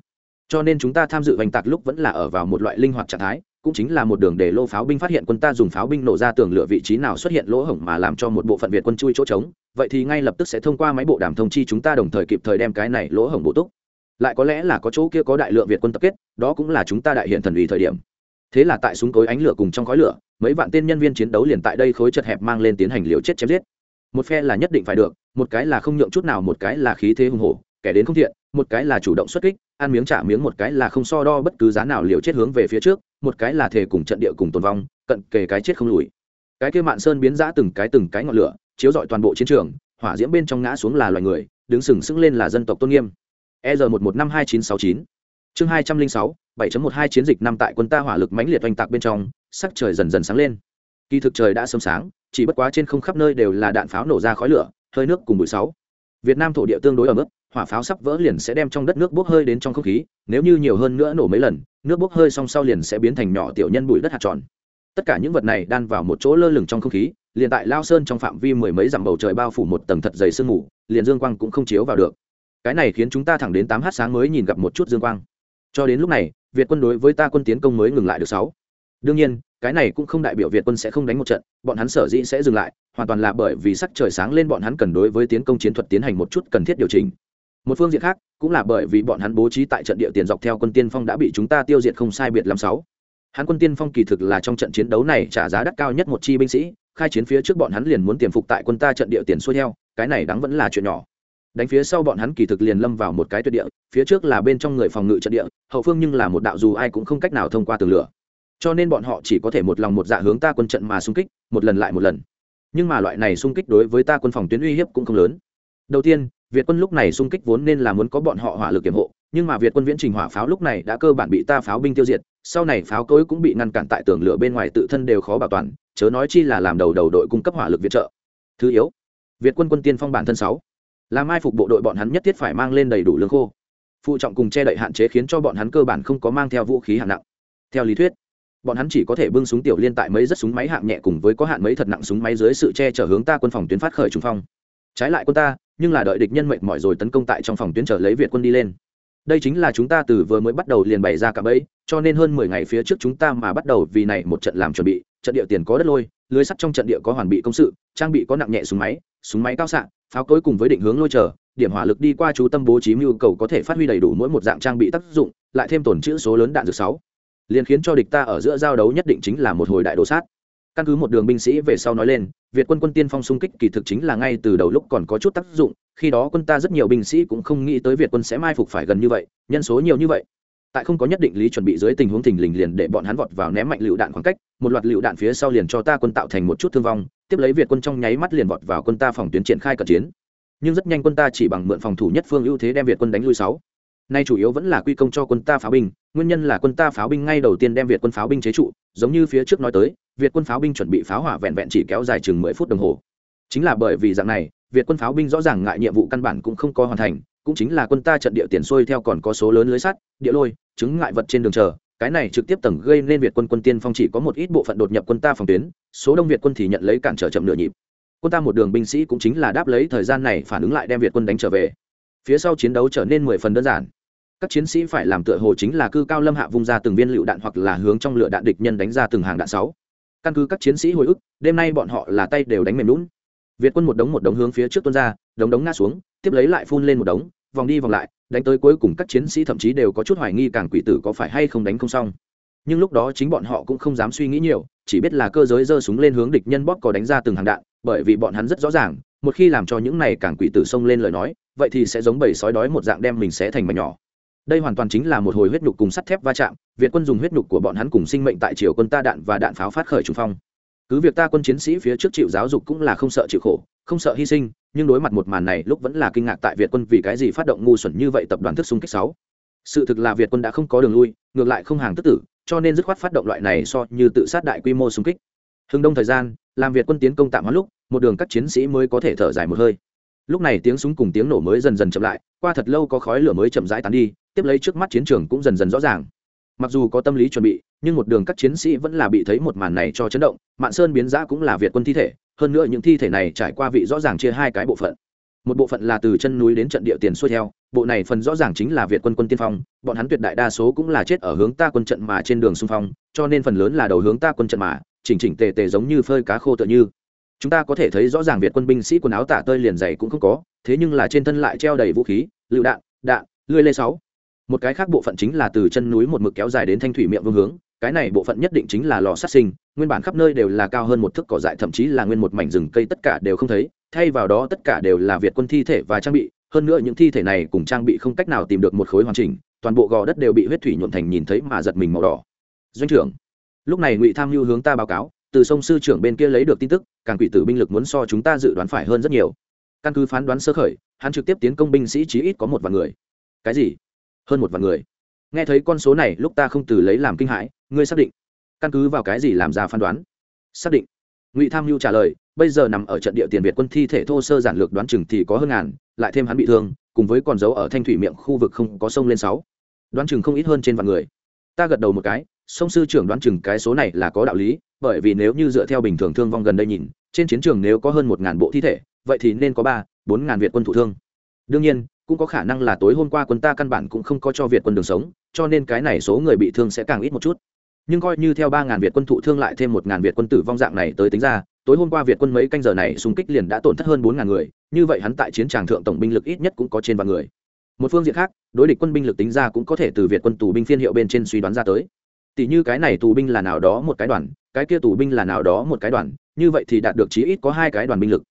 Cho nên chúng ta tham dự hành tạc lúc vẫn là ở vào một loại linh hoạt trạng thái, cũng chính là một đường để lô pháo binh phát hiện quân ta dùng pháo binh nổ ra tường lửa vị trí nào xuất hiện lỗ hổng mà làm cho một bộ phận việt quân chui chỗ trống. Vậy thì ngay lập tức sẽ thông qua máy bộ đàm thông chi chúng ta đồng thời kịp thời đem cái này lỗ hổng bổ túc. Lại có lẽ là có chỗ kia có đại lượng việt quân tập kết, đó cũng là chúng ta đại hiện thần ủy thời điểm. Thế là tại súng cối ánh lửa cùng trong khói lửa, mấy vạn tên nhân viên chiến đấu liền tại đây khối chật hẹp mang lên tiến hành liều chết chém giết. Một phe là nhất định phải được một cái là không nhượng chút nào, một cái là khí thế hùng hổ, kẻ đến không thiện, một cái là chủ động xuất kích, ăn miếng trả miếng, một cái là không so đo bất cứ giá nào liều chết hướng về phía trước, một cái là thể cùng trận địa cùng tồn vong, cận kề cái chết không lùi. Cái kia mạn sơn biến giã từng cái từng cái ngọn lửa, chiếu rọi toàn bộ chiến trường, hỏa diễm bên trong ngã xuống là loài người, đứng sừng sững lên là dân tộc tôn nghiêm. E r một một năm hai chín sáu chín. Chương hai trăm linh sáu, bảy một hai chiến dịch năm tại quân ta hỏa lực mãnh liệt oanh tạc bên trong, sắc trời dần dần sáng lên. Kỳ thực trời đã sớm sáng, chỉ bất quá trên không khắp nơi đều là đạn pháo nổ ra khói lửa hơi nước cùng bụi sáu. Việt nam thổ địa tương đối ở mức hỏa pháo sắp vỡ liền sẽ đem trong đất nước bốc hơi đến trong không khí, nếu như nhiều hơn nữa nổ mấy lần, nước bốc hơi song sau liền sẽ biến thành nhỏ tiểu nhân bụi đất hạt tròn. Tất cả những vật này đan vào một chỗ lơ lửng trong không khí, liền tại lao sơn trong phạm vi mười mấy dặm bầu trời bao phủ một tầng thật dày sương mù, liền dương quang cũng không chiếu vào được. Cái này khiến chúng ta thẳng đến tám h sáng mới nhìn gặp một chút dương quang. Cho đến lúc này, việt quân đối với ta quân tiến công mới ngừng lại được sáu. Đương nhiên, cái này cũng không đại biểu việt quân sẽ không đánh một trận, bọn hắn sở dĩ sẽ dừng lại hoàn toàn là bởi vì sắc trời sáng lên bọn hắn cần đối với tiến công chiến thuật tiến hành một chút cần thiết điều chỉnh. Một phương diện khác, cũng là bởi vì bọn hắn bố trí tại trận địa tiền dọc theo quân tiên phong đã bị chúng ta tiêu diệt không sai biệt làm sáu. Hắn quân tiên phong kỳ thực là trong trận chiến đấu này trả giá đắt cao nhất một chi binh sĩ, khai chiến phía trước bọn hắn liền muốn tiềm phục tại quân ta trận địa tiền xuôi theo, cái này đáng vẫn là chuyện nhỏ. Đánh phía sau bọn hắn kỳ thực liền lâm vào một cái tuyệt địa, phía trước là bên trong người phòng ngự trận địa, hậu phương nhưng là một đạo dù ai cũng không cách nào thông qua tường lửa. Cho nên bọn họ chỉ có thể một lòng một dạ hướng ta quân trận mà xung kích, một lần lại một lần nhưng mà loại này xung kích đối với ta quân phòng tuyến uy hiếp cũng không lớn. Đầu tiên, việt quân lúc này xung kích vốn nên là muốn có bọn họ hỏa lực kiểm hộ, nhưng mà việt quân viễn trình hỏa pháo lúc này đã cơ bản bị ta pháo binh tiêu diệt, sau này pháo cối cũng bị ngăn cản tại tường lửa bên ngoài tự thân đều khó bảo toàn, chớ nói chi là làm đầu đầu đội cung cấp hỏa lực viện trợ. Thứ yếu, việt quân quân tiên phong bản thân sáu. Làm mai phục bộ đội bọn hắn nhất thiết phải mang lên đầy đủ lương khô. Phụ trọng cùng che đậy hạn chế khiến cho bọn hắn cơ bản không có mang theo vũ khí hạng nặng. Theo lý thuyết bọn hắn chỉ có thể bưng súng tiểu liên tại mấy rất súng máy hạng nhẹ cùng với có hạn mấy thật nặng súng máy dưới sự che chở hướng ta quân phòng tuyến phát khởi trung phong. Trái lại quân ta, nhưng là đợi địch nhân mệnh mỏi rồi tấn công tại trong phòng tuyến trở lấy việt quân đi lên. Đây chính là chúng ta từ vừa mới bắt đầu liền bày ra cả bẫy, cho nên hơn mười ngày phía trước chúng ta mà bắt đầu vì này một trận làm chuẩn bị, trận địa tiền có đất lôi, lưới sắt trong trận địa có hoàn bị công sự, trang bị có nặng nhẹ súng máy súng máy cao xạ, pháo cối cùng với định hướng lôi chờ, điểm hỏa lực đi qua chú tâm bố trí mưu cầu có thể phát huy đầy đủ mỗi một dạng trang bị tác dụng, lại thêm tổn chữ số lớn đạn dược sáu liền khiến cho địch ta ở giữa giao đấu nhất định chính là một hồi đại đồ sát. Căn cứ một đường binh sĩ về sau nói lên, việt quân quân tiên phong xung kích kỳ thực chính là ngay từ đầu lúc còn có chút tác dụng, khi đó quân ta rất nhiều binh sĩ cũng không nghĩ tới việt quân sẽ mai phục phải gần như vậy, nhân số nhiều như vậy. Tại không có nhất định lý chuẩn bị dưới tình huống thình lình liền để bọn hắn vọt vào ném mạnh lựu đạn khoảng cách, một loạt lựu đạn phía sau liền cho ta quân tạo thành một chút thương vong, tiếp lấy việt quân trong nháy mắt liền vọt vào quân ta phòng tuyến triển khai cận chiến. Nhưng rất nhanh quân ta chỉ bằng mượn phòng thủ nhất phương ưu thế đem việt quân đánh lui sáu. Nay chủ yếu vẫn là quy công cho quân ta pháo binh nguyên nhân là quân ta pháo binh ngay đầu tiên đem việt quân pháo binh chế trụ, giống như phía trước nói tới, việt quân pháo binh chuẩn bị pháo hỏa vẹn vẹn chỉ kéo dài chừng mười phút đồng hồ. Chính là bởi vì dạng này, việt quân pháo binh rõ ràng ngại nhiệm vụ căn bản cũng không có hoàn thành, cũng chính là quân ta trận địa tiền xuôi theo còn có số lớn lưới sắt, địa lôi, chứng ngại vật trên đường chờ, cái này trực tiếp tầng gây nên việt quân quân tiên phong chỉ có một ít bộ phận đột nhập quân ta phòng tuyến, số đông việt quân thì nhận lấy cản trở chậm nửa nhịp. Quân ta một đường binh sĩ cũng chính là đáp lấy thời gian này phản ứng lại đem việt quân đánh trở về. Phía sau chiến đấu trở nên mười phần đơn giản các chiến sĩ phải làm tựa hồ chính là cư cao lâm hạ vung ra từng viên lựu đạn hoặc là hướng trong lửa đạn địch nhân đánh ra từng hàng đạn sáu. Căn cứ các chiến sĩ hồi ức, đêm nay bọn họ là tay đều đánh mềm lún việt quân một đống một đống hướng phía trước tuôn ra, đống đống ngã xuống, tiếp lấy lại phun lên một đống, vòng đi vòng lại, đánh tới cuối cùng các chiến sĩ thậm chí đều có chút hoài nghi càng quỷ tử có phải hay không đánh không xong. Nhưng lúc đó chính bọn họ cũng không dám suy nghĩ nhiều, chỉ biết là cơ giới giơ súng lên hướng địch nhân bóp có đánh ra từng hàng đạn, bởi vì bọn hắn rất rõ ràng, một khi làm cho những này càng quỷ tử xông lên lời nói, vậy thì sẽ giống bầy sói đói một dạng đem mình sẽ thành mảnh nhỏ đây hoàn toàn chính là một hồi huyết nhục cùng sắt thép va chạm, việt quân dùng huyết nhục của bọn hắn cùng sinh mệnh tại triều quân ta đạn và đạn pháo phát khởi trung phong. Cứ việc ta quân chiến sĩ phía trước chịu giáo dục cũng là không sợ chịu khổ, không sợ hy sinh, nhưng đối mặt một màn này lúc vẫn là kinh ngạc tại việt quân vì cái gì phát động ngu xuẩn như vậy tập đoàn thức xung kích sáu. Sự thực là việt quân đã không có đường lui, ngược lại không hàng tức tử, cho nên dứt khoát phát động loại này so như tự sát đại quy mô xung kích. Hưng đông thời gian, làm việt quân tiến công tạm hoãn lúc, một đường các chiến sĩ mới có thể thở dài một hơi lúc này tiếng súng cùng tiếng nổ mới dần dần chậm lại, qua thật lâu có khói lửa mới chậm rãi tán đi, tiếp lấy trước mắt chiến trường cũng dần dần rõ ràng. Mặc dù có tâm lý chuẩn bị, nhưng một đường các chiến sĩ vẫn là bị thấy một màn này cho chấn động, mạn sơn biến giã cũng là việt quân thi thể, hơn nữa những thi thể này trải qua vị rõ ràng chia hai cái bộ phận. Một bộ phận là từ chân núi đến trận địa tiền xuôi theo, bộ này phần rõ ràng chính là việt quân quân tiên phong, bọn hắn tuyệt đại đa số cũng là chết ở hướng ta quân trận mà trên đường xung phong, cho nên phần lớn là đầu hướng ta quân trận mà, chỉnh chỉnh tề tề giống như phơi cá khô tựa như chúng ta có thể thấy rõ ràng việt quân binh sĩ quần áo tả tơi liền dày cũng không có, thế nhưng là trên thân lại treo đầy vũ khí, lựu đạn đạn lưỡi lê sáu. Một cái khác bộ phận chính là từ chân núi một mực kéo dài đến thanh thủy miệng vương hướng, cái này bộ phận nhất định chính là lò sát sinh, nguyên bản khắp nơi đều là cao hơn một thước cỏ dại, thậm chí là nguyên một mảnh rừng cây tất cả đều không thấy, thay vào đó tất cả đều là việt quân thi thể và trang bị, hơn nữa những thi thể này cùng trang bị không cách nào tìm được một khối hoàn chỉnh, toàn bộ gò đất đều bị huyết thủy nhuộm thành nhìn thấy mà giật mình màu đỏ. Doanh trưởng, lúc này ngụy tham mưu hướng ta báo cáo từ sông sư trưởng bên kia lấy được tin tức, càng quỷ tử binh lực muốn so chúng ta dự đoán phải hơn rất nhiều. Căn cứ phán đoán sơ khởi, hắn trực tiếp tiến công binh sĩ chí ít có một vạn người. Cái gì? Hơn một vạn người? Nghe thấy con số này, lúc ta không từ lấy làm kinh hãi, ngươi xác định? Căn cứ vào cái gì làm ra phán đoán? Xác định. Ngụy tham mưu trả lời, bây giờ nằm ở trận địa tiền việt quân thi thể thô sơ giản lược đoán chừng thì có hơn ngàn, lại thêm hắn bị thương, cùng với còn dấu ở thanh thủy miệng khu vực không có sông lên sáu. Đoán chừng không ít hơn trên vạn người. Ta gật đầu một cái, sông sư trưởng đoán chừng cái số này là có đạo lý bởi vì nếu như dựa theo bình thường thương vong gần đây nhìn, trên chiến trường nếu có hơn một ngàn bộ thi thể, vậy thì nên có ba, bốn ngàn việt quân thụ thương. Đương nhiên, cũng có khả năng là tối hôm qua quân ta căn bản cũng không có cho việt quân đường sống, cho nên cái này số người bị thương sẽ càng ít một chút. Nhưng coi như theo ba ngàn việt quân thụ thương lại thêm một ngàn việt quân tử vong dạng này tới tính ra, tối hôm qua việt quân mấy canh giờ này xung kích liền đã tổn thất hơn bốn ngàn người, như vậy hắn tại chiến tràng thượng tổng binh lực ít nhất cũng có trên vạn người. Một phương diện khác, đối địch quân binh lực tính ra cũng có thể từ việt quân tù binh phiên hiệu bên trên suy đoán ra tới. Tỷ như cái này tù binh là nào đó một cái đoàn cái kia tù binh là nào đó một cái đoàn, như vậy thì đạt được chí ít có hai cái đoàn binh lực.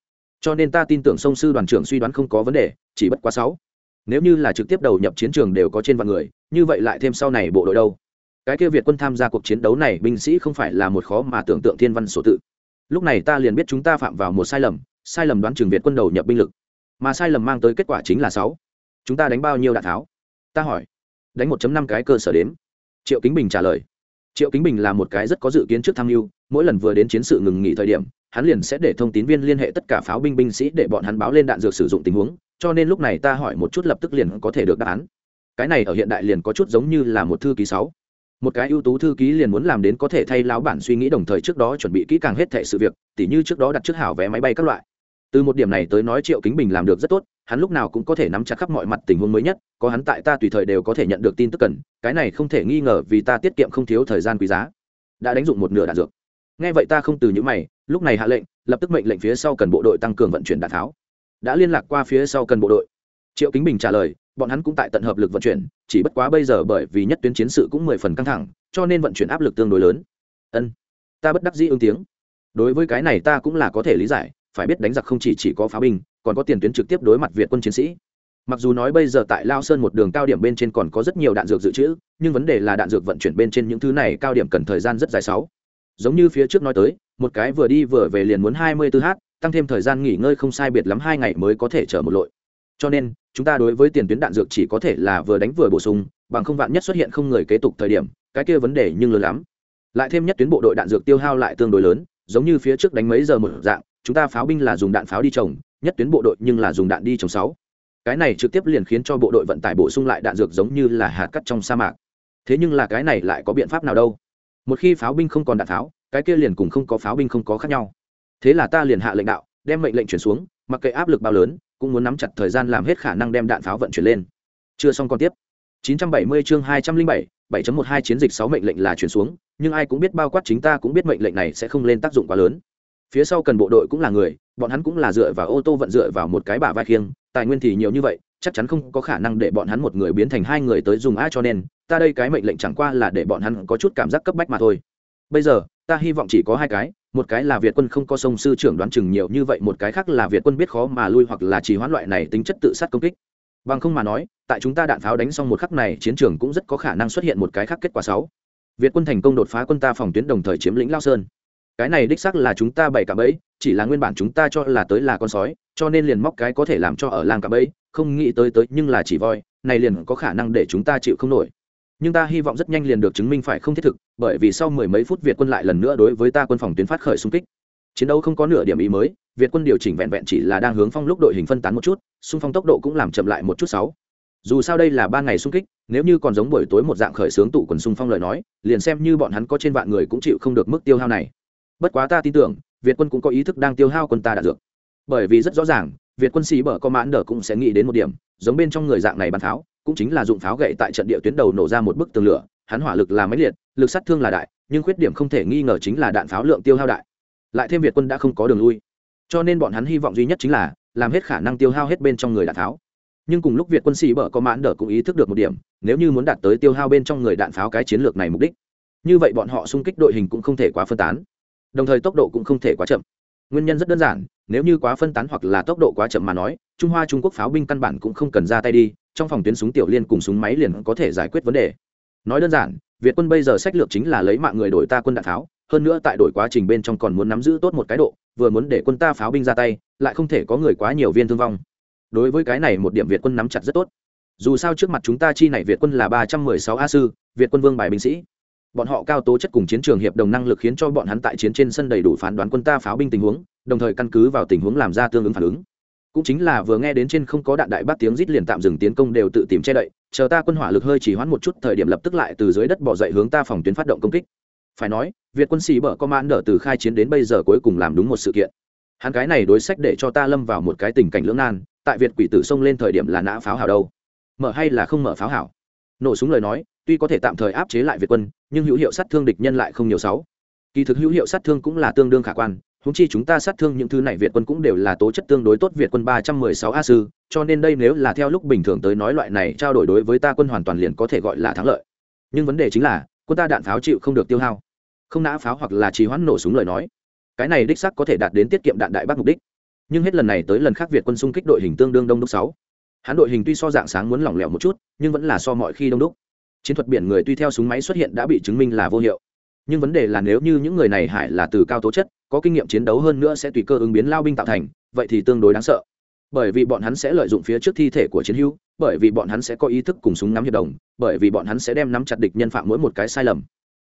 Cho nên ta tin tưởng sông sư đoàn trưởng suy đoán không có vấn đề, chỉ bất quá sáu. Nếu như là trực tiếp đầu nhập chiến trường đều có trên vạn người, như vậy lại thêm sau này bộ đội đâu? Cái kia việt quân tham gia cuộc chiến đấu này binh sĩ không phải là một khó mà tưởng tượng thiên văn sổ tự. Lúc này ta liền biết chúng ta phạm vào một sai lầm sai lầm đoán chừng việt quân đầu nhập binh lực. Mà sai lầm mang tới kết quả chính là sáu. Chúng ta đánh bao nhiêu đạn tháo? Ta hỏi. Đánh 1 năm cái cơ sở đếm. Triệu kính bình trả lời triệu kính bình là một cái rất có dự kiến trước tham mưu, mỗi lần vừa đến chiến sự ngừng nghỉ thời điểm, hắn liền sẽ để thông tín viên liên hệ tất cả pháo binh binh sĩ để bọn hắn báo lên đạn dược sử dụng tình huống, cho nên lúc này ta hỏi một chút lập tức liền có thể được đáp án. Cái này ở hiện đại liền có chút giống như là một thư ký sáu. Một cái ưu tú thư ký liền muốn làm đến có thể thay lão bản suy nghĩ đồng thời trước đó chuẩn bị kỹ càng hết thệ sự việc, tỉ như trước đó đặt trước hảo vé máy bay các loại từ một điểm này tới nói triệu kính bình làm được rất tốt, hắn lúc nào cũng có thể nắm chặt khắp mọi mặt tình huống mới nhất, có hắn tại ta tùy thời đều có thể nhận được tin tức cần, cái này không thể nghi ngờ vì ta tiết kiệm không thiếu thời gian quý giá. Đã đánh dụng một nửa đạn dược. Nghe vậy ta không từ những mày, lúc này hạ lệnh, lập tức mệnh lệnh phía sau cần bộ đội tăng cường vận chuyển đạn tháo. Đã liên lạc qua phía sau cần bộ đội. Triệu kính bình trả lời, bọn hắn cũng tại tận hợp lực vận chuyển, chỉ bất quá bây giờ bởi vì nhất tuyến chiến sự cũng mười phần căng thẳng, cho nên vận chuyển áp lực tương đối lớn. Ân, ta bất đắc dĩ ứng tiếng. Đối với cái này ta cũng là có thể lý giải phải biết đánh giặc không chỉ, chỉ có pháo binh còn có tiền tuyến trực tiếp đối mặt việt quân chiến sĩ. Mặc dù nói bây giờ tại lao sơn một đường cao điểm bên trên còn có rất nhiều đạn dược dự trữ nhưng vấn đề là đạn dược vận chuyển bên trên những thứ này cao điểm cần thời gian rất dài sáu. Giống như phía trước nói tới một cái vừa đi vừa về liền muốn hai mươi 24 h tăng thêm thời gian nghỉ ngơi không sai biệt lắm hai ngày mới có thể chở một lội. Cho nên chúng ta đối với tiền tuyến đạn dược chỉ có thể là vừa đánh vừa bổ sung bằng không vạn nhất xuất hiện không người kế tục thời điểm cái kia vấn đề nhưng lớn lắm. Lại thêm nhất tuyến bộ đội đạn dược tiêu hao lại tương đối lớn giống như phía trước đánh mấy giờ một dạng chúng ta pháo binh là dùng đạn pháo đi trồng nhất tuyến bộ đội nhưng là dùng đạn đi trồng sáu. Cái này trực tiếp liền khiến cho bộ đội vận tải bổ sung lại đạn dược giống như là hạt cắt trong sa mạc. Thế nhưng là cái này lại có biện pháp nào đâu? Một khi pháo binh không còn đạn pháo cái kia liền cùng không có pháo binh không có khác nhau. Thế là ta liền hạ lệnh đạo đem mệnh lệnh chuyển xuống mặc kệ áp lực bao lớn cũng muốn nắm chặt thời gian làm hết khả năng đem đạn pháo vận chuyển lên. Chưa xong còn tiếp. 970 chương 207, 7.12 chiến dịch 6 mệnh lệnh là chuyển xuống nhưng ai cũng biết bao quát chính ta cũng biết mệnh lệnh này sẽ không lên tác dụng quá lớn phía sau cần bộ đội cũng là người, bọn hắn cũng là dựa vào ô tô vận dựa vào một cái bả vai khiêng, tài nguyên thì nhiều như vậy, chắc chắn không có khả năng để bọn hắn một người biến thành hai người tới dùng a cho nên, ta đây cái mệnh lệnh chẳng qua là để bọn hắn có chút cảm giác cấp bách mà thôi. Bây giờ, ta hy vọng chỉ có hai cái, một cái là việt quân không có sông sư trưởng đoán chừng nhiều như vậy, một cái khác là việt quân biết khó mà lui hoặc là chỉ hoãn loại này tính chất tự sát công kích. Bằng không mà nói, tại chúng ta đạn pháo đánh xong một khắc này, chiến trường cũng rất có khả năng xuất hiện một cái khác kết quả sáu việt quân thành công đột phá quân ta phòng tuyến đồng thời chiếm lĩnh lao sơn cái này đích xác là chúng ta bày cả ấy chỉ là nguyên bản chúng ta cho là tới là con sói, cho nên liền móc cái có thể làm cho ở làng cả ấy không nghĩ tới tới nhưng là chỉ voi, này liền có khả năng để chúng ta chịu không nổi. Nhưng ta hy vọng rất nhanh liền được chứng minh phải không thiết thực, bởi vì sau mười mấy phút việt quân lại lần nữa đối với ta quân phòng tuyến phát khởi xung kích. Chiến đấu không có nửa điểm ý mới, việt quân điều chỉnh vẹn vẹn chỉ là đang hướng phong lúc đội hình phân tán một chút, xung phong tốc độ cũng làm chậm lại một chút sáu. Dù sao đây là ba ngày xung kích, nếu như còn giống buổi tối một dạng khởi xướng tụ quần xung phong lời nói, liền xem như bọn hắn có trên vạn người cũng chịu không được mức tiêu hao này bất quá ta tin tưởng, việt quân cũng có ý thức đang tiêu hao quân ta đạn dược. Bởi vì rất rõ ràng, việt quân sĩ bở có mãn đờ cũng sẽ nghĩ đến một điểm, giống bên trong người dạng này bắn pháo cũng chính là dụng pháo gậy tại trận địa tuyến đầu nổ ra một bức tường lửa, hắn hỏa lực là máy liệt, lực sát thương là đại, nhưng khuyết điểm không thể nghi ngờ chính là đạn pháo lượng tiêu hao đại. Lại thêm việt quân đã không có đường lui. Cho nên bọn hắn hy vọng duy nhất chính là làm hết khả năng tiêu hao hết bên trong người đạn pháo. Nhưng cùng lúc việt quân sĩ bở có mãn đờ cũng ý thức được một điểm, nếu như muốn đạt tới tiêu hao bên trong người đạn pháo cái chiến lược này mục đích, như vậy bọn họ xung kích đội hình cũng không thể quá phân tán đồng thời tốc độ cũng không thể quá chậm. Nguyên nhân rất đơn giản, nếu như quá phân tán hoặc là tốc độ quá chậm mà nói, trung hoa trung quốc pháo binh căn bản cũng không cần ra tay đi, trong phòng tuyến súng tiểu liên cùng súng máy liền có thể giải quyết vấn đề. Nói đơn giản, việt quân bây giờ sách lược chính là lấy mạng người đổi ta quân đạn pháo, hơn nữa tại đổi quá trình bên trong còn muốn nắm giữ tốt một cái độ, vừa muốn để quân ta pháo binh ra tay, lại không thể có người quá nhiều viên thương vong. Đối với cái này một điểm việt quân nắm chặt rất tốt. Dù sao trước mặt chúng ta chi này việt quân là ba trăm mười sáu a sư, việt quân vương bài binh sĩ bọn họ cao tố chất cùng chiến trường hiệp đồng năng lực khiến cho bọn hắn tại chiến trên sân đầy đủ phán đoán quân ta pháo binh tình huống, đồng thời căn cứ vào tình huống làm ra tương ứng phản ứng. Cũng chính là vừa nghe đến trên không có đạn đại bác tiếng rít liền tạm dừng tiến công đều tự tìm che đậy, chờ ta quân hỏa lực hơi chỉ hoãn một chút, thời điểm lập tức lại từ dưới đất bỏ dậy hướng ta phòng tuyến phát động công kích. Phải nói, việt quân sĩ bở có mãn đỡ từ khai chiến đến bây giờ cuối cùng làm đúng một sự kiện. Hắn cái này đối sách để cho ta lâm vào một cái tình cảnh lưỡng nan, tại việt quỷ tử xông lên thời điểm là nã pháo hảo đâu. Mở hay là không mở pháo hảo? Nổ súng lời nói tuy có thể tạm thời áp chế lại việt quân, nhưng hữu hiệu sát thương địch nhân lại không nhiều sáu. Kỳ thực hữu hiệu sát thương cũng là tương đương khả quan húng chi chúng ta sát thương những thứ này việt quân cũng đều là tố chất tương đối tốt việt quân ba trăm mười sáu a sư, cho nên đây nếu là theo lúc bình thường tới nói loại này trao đổi đối với ta quân hoàn toàn liền có thể gọi là thắng lợi. Nhưng vấn đề chính là, quân ta đạn pháo chịu không được tiêu hao. Không nã pháo hoặc là trì hoãn nổ súng lời nói. Cái này đích sắc có thể đạt đến tiết kiệm đạn đại bác mục đích. Nhưng hết lần này tới lần khác việt quân xung kích đội hình tương đương đông đúc sáu. Hắn đội hình tuy so dạng sáng muốn lỏng lẻo một chút, nhưng vẫn là so mọi khi đông đúc chiến thuật biển người tuy theo súng máy xuất hiện đã bị chứng minh là vô hiệu, nhưng vấn đề là nếu như những người này hải là từ cao tố chất, có kinh nghiệm chiến đấu hơn nữa sẽ tùy cơ ứng biến lao binh tạo thành, vậy thì tương đối đáng sợ. Bởi vì bọn hắn sẽ lợi dụng phía trước thi thể của chiến hữu, bởi vì bọn hắn sẽ có ý thức cùng súng nắm hiệp đồng, bởi vì bọn hắn sẽ đem nắm chặt địch nhân phạm mỗi một cái sai lầm.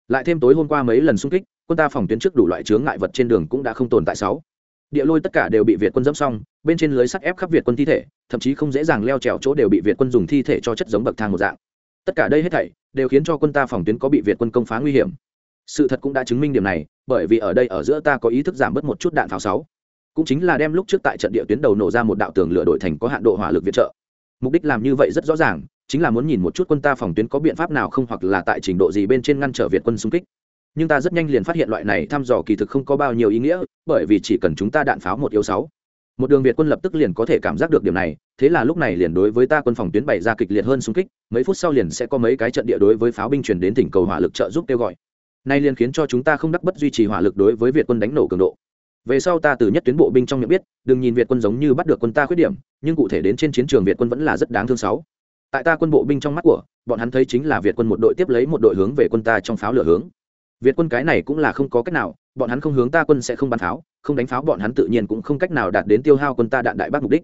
Lại thêm tối hôm qua mấy lần xung kích, quân ta phòng tuyến trước đủ loại chướng ngại vật trên đường cũng đã không tồn tại sáu. Địa lôi tất cả đều bị việt quân dẫm xong, bên trên lưới sắt ép khắp việt quân thi thể, thậm chí không dễ dàng leo trèo chỗ đều bị việt quân dùng thi thể cho chất giống bậc thang một dạng tất cả đây hết thảy đều khiến cho quân ta phòng tuyến có bị việt quân công phá nguy hiểm. Sự thật cũng đã chứng minh điểm này, bởi vì ở đây ở giữa ta có ý thức giảm bớt một chút đạn pháo sáu. Cũng chính là đem lúc trước tại trận địa tuyến đầu nổ ra một đạo tường lửa đổi thành có hạn độ hỏa lực viện trợ. Mục đích làm như vậy rất rõ ràng, chính là muốn nhìn một chút quân ta phòng tuyến có biện pháp nào không hoặc là tại trình độ gì bên trên ngăn trở việt quân xung kích. Nhưng ta rất nhanh liền phát hiện loại này thăm dò kỳ thực không có bao nhiêu ý nghĩa, bởi vì chỉ cần chúng ta đạn pháo một yếu sáu một đường việt quân lập tức liền có thể cảm giác được điểm này, thế là lúc này liền đối với ta quân phòng tuyến bày ra kịch liệt hơn xung kích, mấy phút sau liền sẽ có mấy cái trận địa đối với pháo binh chuyển đến tỉnh cầu hỏa lực trợ giúp kêu gọi. Nay liền khiến cho chúng ta không đắc bất duy trì hỏa lực đối với việt quân đánh nổ cường độ. Về sau ta từ nhất tuyến bộ binh trong miệng biết, đừng nhìn việt quân giống như bắt được quân ta khuyết điểm, nhưng cụ thể đến trên chiến trường việt quân vẫn là rất đáng thương sáu. Tại ta quân bộ binh trong mắt của, bọn hắn thấy chính là việt quân một đội tiếp lấy một đội hướng về quân ta trong pháo lửa hướng việt quân cái này cũng là không có cách nào, bọn hắn không hướng ta quân sẽ không bắn pháo, không đánh pháo bọn hắn tự nhiên cũng không cách nào đạt đến tiêu hao quân ta đạn đại bác mục đích.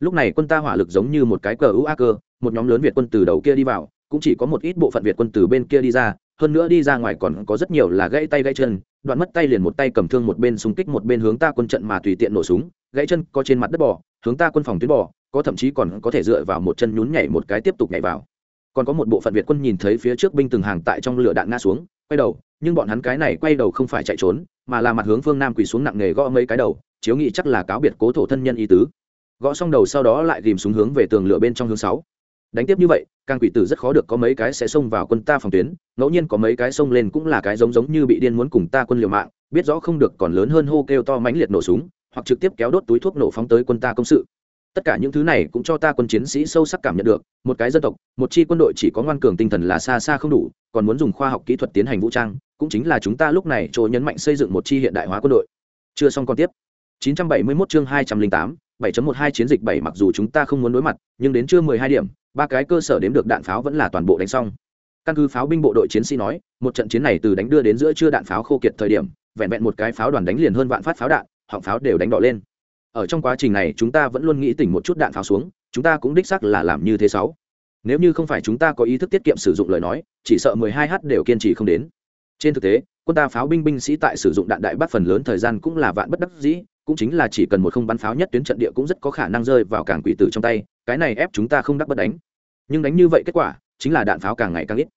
Lúc này quân ta hỏa lực giống như một cái cờ ưu a cơ một nhóm lớn việt quân từ đầu kia đi vào, cũng chỉ có một ít bộ phận việt quân từ bên kia đi ra, hơn nữa đi ra ngoài còn có rất nhiều là gãy tay gãy chân, đoạn mất tay liền một tay cầm thương một bên xung kích một bên hướng ta quân trận mà tùy tiện nổ súng, gãy chân có trên mặt đất bò, hướng ta quân phòng tuyến bò, có thậm chí còn có thể dựa vào một chân nhún nhảy một cái tiếp tục nhảy vào. Còn có một bộ phận việt quân nhìn thấy phía trước binh từng hàng tại trong lửa đạn nga xuống, quay đầu nhưng bọn hắn cái này quay đầu không phải chạy trốn, mà là mặt hướng phương nam quỳ xuống nặng nề gõ mấy cái đầu, chiếu nghĩ chắc là cáo biệt cố thổ thân nhân y tứ. Gõ xong đầu sau đó lại ghìm xuống hướng về tường lửa bên trong hướng sáu. Đánh tiếp như vậy, càng quỷ tử rất khó được có mấy cái sẽ xông vào quân ta phòng tuyến, ngẫu nhiên có mấy cái xông lên cũng là cái giống giống như bị điên muốn cùng ta quân liều mạng, biết rõ không được còn lớn hơn hô kêu to mãnh liệt nổ súng, hoặc trực tiếp kéo đốt túi thuốc nổ phóng tới quân ta công sự tất cả những thứ này cũng cho ta quân chiến sĩ sâu sắc cảm nhận được một cái dân tộc một chi quân đội chỉ có ngoan cường tinh thần là xa xa không đủ còn muốn dùng khoa học kỹ thuật tiến hành vũ trang cũng chính là chúng ta lúc này chỗ nhấn mạnh xây dựng một chi hiện đại hóa quân đội. Chưa xong còn tiếp. 971 chương 208, 7.12 chiến dịch 7 mặc dù chúng ta không muốn đối mặt nhưng đến trưa 12 điểm ba cái cơ sở đếm được đạn pháo vẫn là toàn bộ đánh xong. Căn cứ pháo binh bộ đội chiến sĩ nói một trận chiến này từ đánh đưa đến giữa trưa đạn pháo khô kiệt thời điểm vẹn vẹn một cái pháo đoàn đánh liền hơn vạn phát pháo đạn họng pháo đều đánh đỏ lên ở trong quá trình này chúng ta vẫn luôn nghĩ tỉnh một chút đạn pháo xuống, chúng ta cũng đích xác là làm như thế sáu. Nếu như không phải chúng ta có ý thức tiết kiệm sử dụng lời nói, chỉ sợ 12 h đều kiên trì không đến. Trên thực tế, quân ta pháo binh binh sĩ tại sử dụng đạn đại bắt phần lớn thời gian cũng là vạn bất đắc dĩ, cũng chính là chỉ cần một không bắn pháo nhất tuyến trận địa cũng rất có khả năng rơi vào cảng quỷ tử trong tay, cái này ép chúng ta không đắc bất đánh. Nhưng đánh như vậy kết quả, chính là đạn pháo càng ngày càng ít.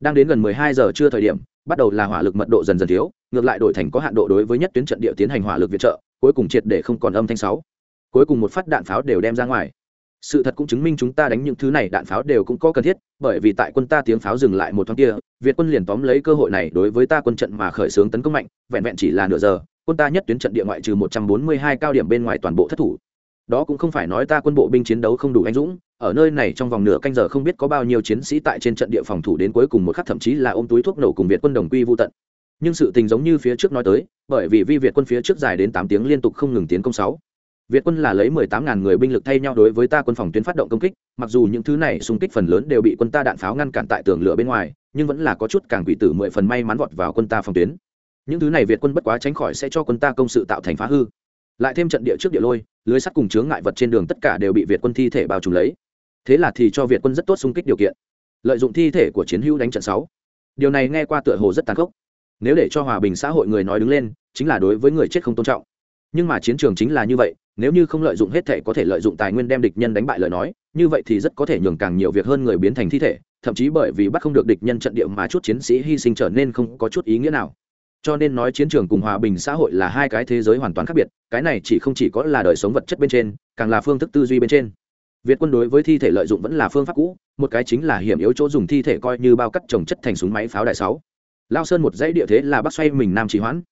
Đang đến gần 12 giờ trưa thời điểm, bắt đầu là hỏa lực mật độ dần dần thiếu, ngược lại đổi thành có hạn độ đối với nhất tuyến trận địa tiến hành hỏa lực viện trợ cuối cùng triệt để không còn âm thanh sáu. Cuối cùng một phát đạn pháo đều đem ra ngoài. Sự thật cũng chứng minh chúng ta đánh những thứ này đạn pháo đều cũng có cần thiết, bởi vì tại quân ta tiếng pháo dừng lại một thoáng kia, việt quân liền tóm lấy cơ hội này đối với ta quân trận mà khởi xướng tấn công mạnh, vẹn vẹn chỉ là nửa giờ, quân ta nhất tuyến trận địa ngoại trừ một trăm bốn mươi hai cao điểm bên ngoài toàn bộ thất thủ. Đó cũng không phải nói ta quân bộ binh chiến đấu không đủ anh dũng, ở nơi này trong vòng nửa canh giờ không biết có bao nhiêu chiến sĩ tại trên trận địa phòng thủ đến cuối cùng một khắc thậm chí là ôm túi thuốc nổ cùng việt quân đồng quy vô tận nhưng sự tình giống như phía trước nói tới bởi vì vi việt quân phía trước dài đến tám tiếng liên tục không ngừng tiến công sáu Việt quân là lấy 18.000 người binh lực thay nhau đối với ta quân phòng tuyến phát động công kích, mặc dù những thứ này xung kích phần lớn đều bị quân ta đạn pháo ngăn cản tại tường lửa bên ngoài, nhưng vẫn là có chút càng quỷ tử mười phần may mắn vọt vào quân ta phòng tuyến. Những thứ này Việt quân bất quá tránh khỏi sẽ cho quân ta công sự tạo thành phá hư. Lại thêm trận địa trước địa lôi, lưới sắt cùng chướng ngại vật trên đường tất cả đều bị Việt quân thi thể bao trùm lấy. Thế là thì cho Việt quân rất tốt xung kích điều kiện. Lợi dụng thi thể của chiến hữu đánh trận sáu. Điều này nghe qua tựa hồ rất tàn khốc. Nếu để cho hòa bình xã hội người nói đứng lên, chính là đối với người chết không tôn trọng. Nhưng mà chiến trường chính là như vậy, nếu như không lợi dụng hết thể có thể lợi dụng tài nguyên đem địch nhân đánh bại lời nói như vậy thì rất có thể nhường càng nhiều việc hơn người biến thành thi thể thậm chí bởi vì bắt không được địch nhân trận địa mà chút chiến sĩ hy sinh trở nên không có chút ý nghĩa nào. Cho nên nói chiến trường cùng hòa bình xã hội là hai cái thế giới hoàn toàn khác biệt cái này chỉ không chỉ có là đời sống vật chất bên trên càng là phương thức tư duy bên trên. Việt quân đối với thi thể lợi dụng vẫn là phương pháp cũ một cái chính là hiểm yếu chỗ dùng thi thể coi như bao cắt trồng chất thành súng máy pháo đại sáu lao sơn một dãy địa thế là bắc xoay mình nam trì hoãn.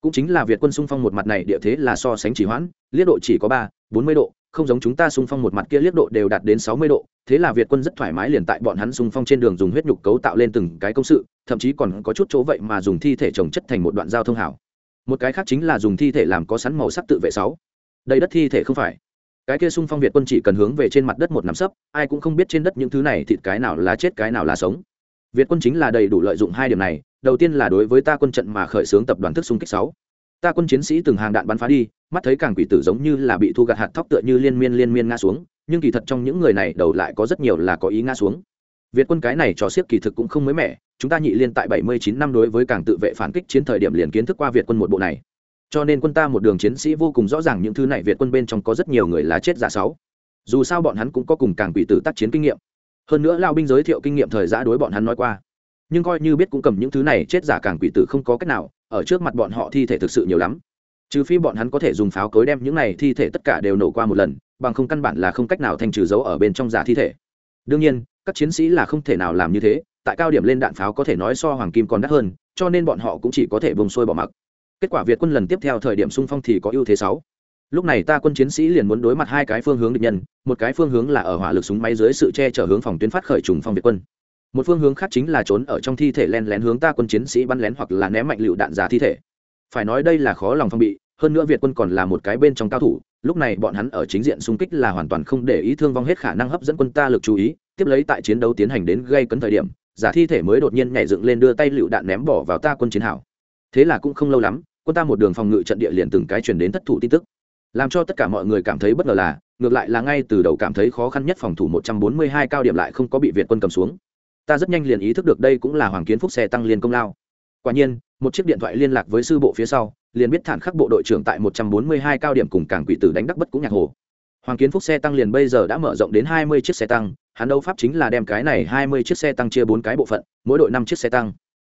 Cũng chính là việt quân xung phong một mặt này địa thế là so sánh chỉ hoãn liếc độ chỉ có ba, bốn mươi độ, không giống chúng ta xung phong một mặt kia liếc độ đều đạt đến sáu mươi độ. Thế là việt quân rất thoải mái liền tại bọn hắn xung phong trên đường dùng huyết nhục cấu tạo lên từng cái công sự, thậm chí còn có chút chỗ vậy mà dùng thi thể trồng chất thành một đoạn giao thông hảo. Một cái khác chính là dùng thi thể làm có sẵn màu sắc tự vệ sáu. Đây đất thi thể không phải. Cái kia xung phong việt quân chỉ cần hướng về trên mặt đất một nắm sấp, ai cũng không biết trên đất những thứ này thịt cái nào là chết cái nào là sống. Việt quân chính là đầy đủ lợi dụng hai điểm này đầu tiên là đối với ta quân trận mà khởi xướng tập đoàn thức xung kích sáu. Ta quân chiến sĩ từng hàng đạn bắn phá đi, mắt thấy càng quỷ tử giống như là bị thu gặt hạt thóc tựa như liên miên liên miên ngã xuống, nhưng kỳ thật trong những người này đầu lại có rất nhiều là có ý ngã xuống. Việt quân cái này cho siết kỳ thực cũng không mới mẻ, chúng ta nhị liên tại 79 năm đối với càng tự vệ phản kích chiến thời điểm liền kiến thức qua việt quân một bộ này. Cho nên quân ta một đường chiến sĩ vô cùng rõ ràng những thứ này việt quân bên trong có rất nhiều người là chết giả sáu. Dù sao bọn hắn cũng có cùng càng quỷ tử tác chiến kinh nghiệm. Hơn nữa lao binh giới thiệu kinh nghiệm thời giã đối bọn hắn nói qua nhưng coi như biết cũng cầm những thứ này chết giả càng quỷ tử không có cách nào, ở trước mặt bọn họ thi thể thực sự nhiều lắm. Trừ phi bọn hắn có thể dùng pháo cối đem những này thi thể tất cả đều nổ qua một lần, bằng không căn bản là không cách nào thành trừ dấu ở bên trong giả thi thể. Đương nhiên, các chiến sĩ là không thể nào làm như thế, tại cao điểm lên đạn pháo có thể nói so hoàng kim còn đắt hơn, cho nên bọn họ cũng chỉ có thể bông sôi bỏ mặc. Kết quả việt quân lần tiếp theo thời điểm xung phong thì có ưu thế sáu. Lúc này ta quân chiến sĩ liền muốn đối mặt hai cái phương hướng địch nhân, một cái phương hướng là ở hỏa lực súng máy dưới sự che chở hướng phòng tuyến phát khởi trùng phong việt quân một phương hướng khác chính là trốn ở trong thi thể len lén hướng ta quân chiến sĩ bắn lén hoặc là ném mạnh lựu đạn giá thi thể. Phải nói đây là khó lòng phong bị, hơn nữa việt quân còn là một cái bên trong cao thủ, lúc này bọn hắn ở chính diện xung kích là hoàn toàn không để ý thương vong hết khả năng hấp dẫn quân ta lực chú ý, tiếp lấy tại chiến đấu tiến hành đến gây cấn thời điểm, giả thi thể mới đột nhiên nhảy dựng lên đưa tay lựu đạn ném bỏ vào ta quân chiến hảo thế là cũng không lâu lắm, quân ta một đường phòng ngự trận địa liền từng cái chuyển đến thất thủ tin tức. Làm cho tất cả mọi người cảm thấy bất ngờ là, ngược lại là ngay từ đầu cảm thấy khó khăn nhất phòng thủ 142 cao điểm lại không có bị việt quân cầm xuống ta rất nhanh liền ý thức được đây cũng là hoàng kiến phúc xe tăng liên công lao. Quả nhiên, một chiếc điện thoại liên lạc với sư bộ phía sau, liền biết thản khắc bộ đội trưởng tại 142 cao điểm cùng cảng quỷ tử đánh đắc bất cũng nhạc hồ. Hoàng kiến phúc xe tăng liền bây giờ đã mở rộng đến 20 chiếc xe tăng, hắn đấu pháp chính là đem cái này 20 chiếc xe tăng chia bốn cái bộ phận, mỗi đội năm chiếc xe tăng.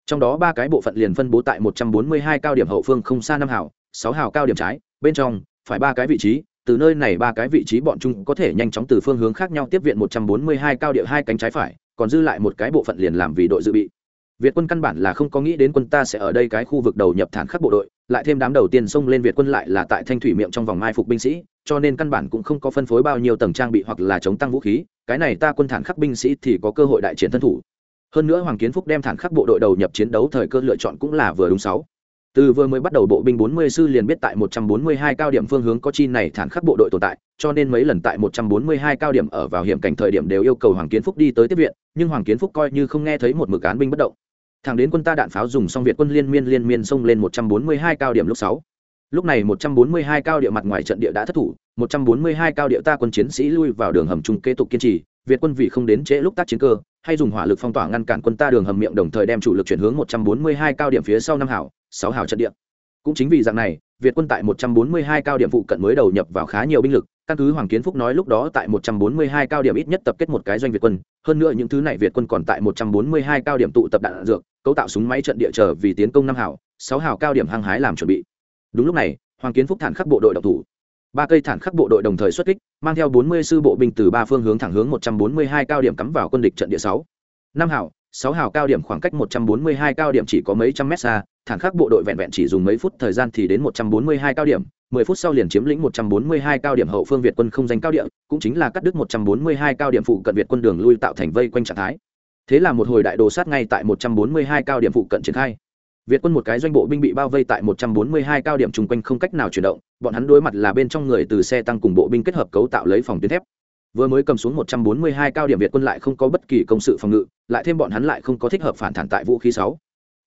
Trong đó ba cái bộ phận liền phân bố tại 142 cao điểm hậu phương không xa năm hảo sáu hảo cao điểm trái, bên trong, phải ba cái vị trí, từ nơi này ba cái vị trí bọn chúng có thể nhanh chóng từ phương hướng khác nhau tiếp viện 142 cao địa hai cánh trái phải còn dư lại một cái bộ phận liền làm vì đội dự bị. Việt quân căn bản là không có nghĩ đến quân ta sẽ ở đây cái khu vực đầu nhập thản khắc bộ đội, lại thêm đám đầu tiên xông lên việt quân lại là tại thanh thủy miệng trong vòng mai phục binh sĩ, cho nên căn bản cũng không có phân phối bao nhiêu tầng trang bị hoặc là chống tăng vũ khí, cái này ta quân thản khắc binh sĩ thì có cơ hội đại chiến thân thủ. Hơn nữa hoàng kiến phúc đem thản khắc bộ đội đầu nhập chiến đấu thời cơ lựa chọn cũng là vừa đúng sáu từ vừa mới bắt đầu bộ binh 40 sư liền biết tại 142 cao điểm phương hướng có chi này thản khắc bộ đội tồn tại, cho nên mấy lần tại 142 cao điểm ở vào hiểm cảnh thời điểm đều yêu cầu hoàng kiến phúc đi tới tiếp viện, nhưng hoàng kiến phúc coi như không nghe thấy một mực án binh bất động thẳng đến quân ta đạn pháo dùng xong việt quân liên miên liên miên xông lên 142 cao điểm lúc 6 lúc này 142 cao địa mặt ngoài trận địa đã thất thủ 142 cao địa ta quân chiến sĩ lui vào đường hầm trung kế tục kiên trì việt quân vì không đến trễ lúc tác chiến cơ hay dùng hỏa lực phong tỏa ngăn cản quân ta đường hầm miệng đồng thời đem chủ lực chuyển hướng 142 cao điểm phía sau năm hảo sáu hảo trận địa. Cũng chính vì dạng này việt quân tại 142 cao điểm phụ cận mới đầu nhập vào khá nhiều binh lực căn cứ hoàng kiến phúc nói lúc đó tại 142 cao điểm ít nhất tập kết một cái doanh việt quân hơn nữa những thứ này việt quân còn tại 142 cao điểm tụ tập đạn dược cấu tạo súng máy trận địa chờ vì tiến công năm hảo, sáu hảo cao điểm hăng hái làm chuẩn bị đúng lúc này hoàng kiến phúc thản khắc bộ đội độc thủ ba cây thản khắc bộ đội đồng thời xuất kích mang theo 40 sư bộ binh từ ba phương hướng thẳng hướng 142 cao điểm cắm vào quân địch trận địa sáu năm hào sáu hào cao điểm khoảng cách 142 cao điểm chỉ có mấy trăm mét xa thản khắc bộ đội vẹn vẹn chỉ dùng mấy phút thời gian thì đến 142 cao điểm 10 phút sau liền chiếm lĩnh 142 cao điểm hậu phương Việt quân không danh cao điểm, cũng chính là cắt đứt 142 cao điểm phụ cận Việt quân đường lui tạo thành vây quanh trạng thái. Thế là một hồi đại đồ sát ngay tại 142 cao điểm phụ cận triển khai. Việt quân một cái doanh bộ binh bị bao vây tại 142 cao điểm trùng quanh không cách nào chuyển động, bọn hắn đối mặt là bên trong người từ xe tăng cùng bộ binh kết hợp cấu tạo lấy phòng tuyến thép. Vừa mới cầm xuống 142 cao điểm Việt quân lại không có bất kỳ công sự phòng ngự, lại thêm bọn hắn lại không có thích hợp phản thản tại vũ khí 6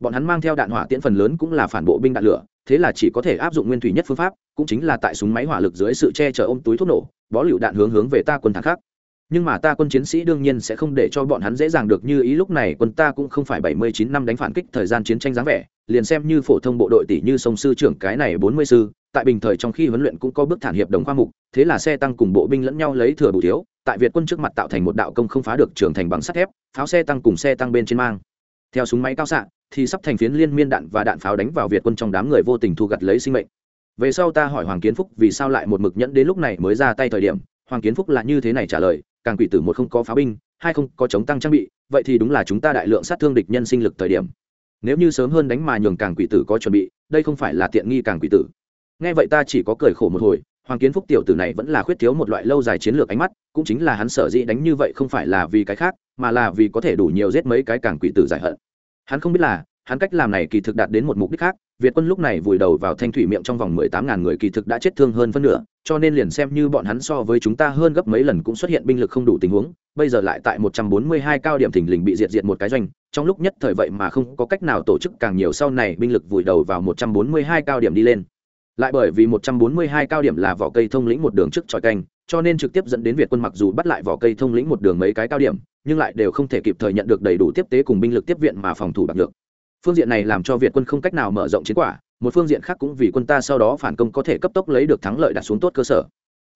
bọn hắn mang theo đạn hỏa tiễn phần lớn cũng là phản bộ binh đạn lửa thế là chỉ có thể áp dụng nguyên thủy nhất phương pháp cũng chính là tại súng máy hỏa lực dưới sự che chở ôm túi thuốc nổ bó lựu đạn hướng hướng về ta quân thẳng khác nhưng mà ta quân chiến sĩ đương nhiên sẽ không để cho bọn hắn dễ dàng được như ý. Lúc này quân ta cũng không phải bảy mươi chín năm đánh phản kích thời gian chiến tranh dáng vẻ, liền xem như phổ thông bộ đội tỷ như sông sư trưởng cái này bốn mươi sư, tại bình thời trong khi huấn luyện cũng có bước thản hiệp đồng khoa mục, thế là xe tăng cùng bộ binh lẫn nhau lấy thừa bù thiếu, tại việt quân trước mặt tạo thành một đạo công không phá được trưởng thành bằng sắt thép, pháo xe tăng cùng xe tăng bên trên mang. Theo súng máy cao xạ, thì sắp thành phiến liên miên đạn và đạn pháo đánh vào việt quân trong đám người vô tình thu gặt lấy sinh mệnh. Về sau ta hỏi hoàng kiến phúc vì sao lại một mực nhẫn đến lúc này mới ra tay thời điểm, hoàng kiến phúc là như thế này trả lời càng quỷ tử một không có pháo binh, hai không có chống tăng trang bị, vậy thì đúng là chúng ta đại lượng sát thương địch nhân sinh lực thời điểm. Nếu như sớm hơn đánh mà nhường càng quỷ tử có chuẩn bị, đây không phải là tiện nghi càng quỷ tử. Nghe vậy ta chỉ có cười khổ một hồi, hoàng kiến phúc tiểu tử này vẫn là khuyết thiếu một loại lâu dài chiến lược ánh mắt, cũng chính là hắn sở dĩ đánh như vậy không phải là vì cái khác, mà là vì có thể đủ nhiều giết mấy cái càng quỷ tử giải hận. Hắn không biết là hắn cách làm này kỳ thực đạt đến một mục đích khác, việt quân lúc này vùi đầu vào thanh thủy miệng trong vòng mười tám ngàn người kỳ thực đã chết thương hơn phân nửa, cho nên liền xem như bọn hắn so với chúng ta hơn gấp mấy lần cũng xuất hiện binh lực không đủ tình huống, bây giờ lại tại một trăm bốn mươi hai cao điểm thình lình bị diệt diệt một cái doanh, trong lúc nhất thời vậy mà không có cách nào tổ chức càng nhiều sau này binh lực vùi đầu vào một trăm bốn mươi hai cao điểm đi lên. Lại bởi vì một trăm bốn mươi hai cao điểm là vỏ cây thông lĩnh một đường trước tròi canh, cho nên trực tiếp dẫn đến việt quân mặc dù bắt lại vỏ cây thông lĩnh một đường mấy cái cao điểm, nhưng lại đều không thể kịp thời nhận được đầy đủ tiếp tế cùng binh lực tiếp viện mà phòng thủ bạc được phương diện này làm cho việt quân không cách nào mở rộng chiến quả một phương diện khác cũng vì quân ta sau đó phản công có thể cấp tốc lấy được thắng lợi đặt xuống tốt cơ sở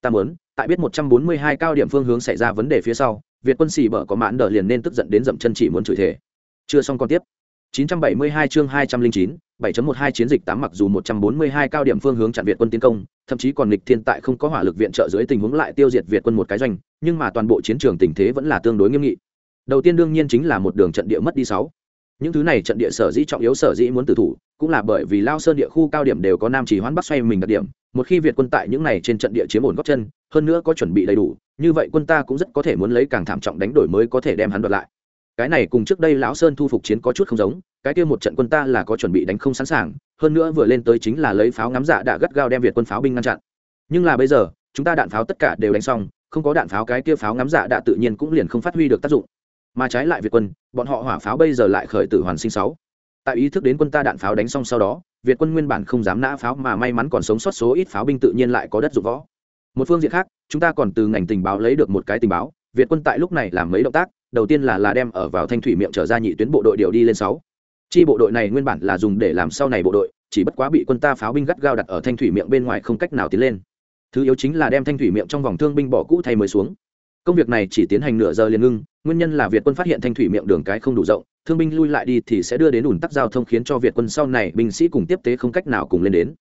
ta muốn tại biết một trăm bốn mươi hai cao điểm phương hướng xảy ra vấn đề phía sau việt quân xì bở có mãn đờ liền nên tức giận đến dậm chân chỉ muốn chửi thể chưa xong còn tiếp 972 chương 209, 7.12 chiến dịch 8 mặc dù 142 cao điểm phương hướng chặn Việt quân tiến công, thậm chí còn nghịch thiên tại không có hỏa lực viện trợ dưới tình huống lại tiêu diệt Việt quân một cái doanh, nhưng mà toàn bộ chiến trường tình thế vẫn là tương đối nghiêm nghị. Đầu tiên đương nhiên chính là một đường trận địa mất đi 6. Những thứ này trận địa sở dĩ trọng yếu sở dĩ muốn tử thủ, cũng là bởi vì Lao Sơn địa khu cao điểm đều có nam chỉ hoán bắc xoay mình đặc điểm, một khi Việt quân tại những này trên trận địa chiếm ổn gót chân, hơn nữa có chuẩn bị đầy đủ, như vậy quân ta cũng rất có thể muốn lấy càng thảm trọng đánh đổi mới có thể đem hắn đoạt lại. Cái này cùng trước đây lão sơn thu phục chiến có chút không giống cái kia một trận quân ta là có chuẩn bị đánh không sẵn sàng hơn nữa vừa lên tới chính là lấy pháo ngắm dạ đã gắt gao đem việt quân pháo binh ngăn chặn. Nhưng là bây giờ chúng ta đạn pháo tất cả đều đánh xong không có đạn pháo cái kia pháo ngắm dạ đã tự nhiên cũng liền không phát huy được tác dụng mà trái lại việt quân, bọn họ hỏa pháo bây giờ lại khởi tử hoàn sinh sáu. Tại ý thức đến quân ta đạn pháo đánh xong sau đó, việt quân nguyên bản không dám nã pháo mà may mắn còn sống sót số ít pháo binh tự nhiên lại có đất dụng võ. Một phương diện khác, chúng ta còn từ ngành tình báo lấy được một cái tình báo, việt quân tại lúc này làm mấy động tác, đầu tiên là là đem ở vào thanh thủy miệng trở ra nhị tuyến bộ đội điều đi lên sáu. Chi bộ đội này nguyên bản là dùng để làm sau này bộ đội, chỉ bất quá bị quân ta pháo binh gắt gao đặt ở thanh thủy miệng bên ngoài không cách nào tiến lên. Thứ yếu chính là đem thanh thủy miệng trong vòng thương binh bỏ cũ thay mới xuống công việc này chỉ tiến hành nửa giờ liền ngưng, nguyên nhân là việt quân phát hiện thanh thủy miệng đường cái không đủ rộng, thương binh lui lại đi thì sẽ đưa đến ủn tắc giao thông khiến cho việt quân sau này binh sĩ cùng tiếp tế không cách nào cùng lên đến.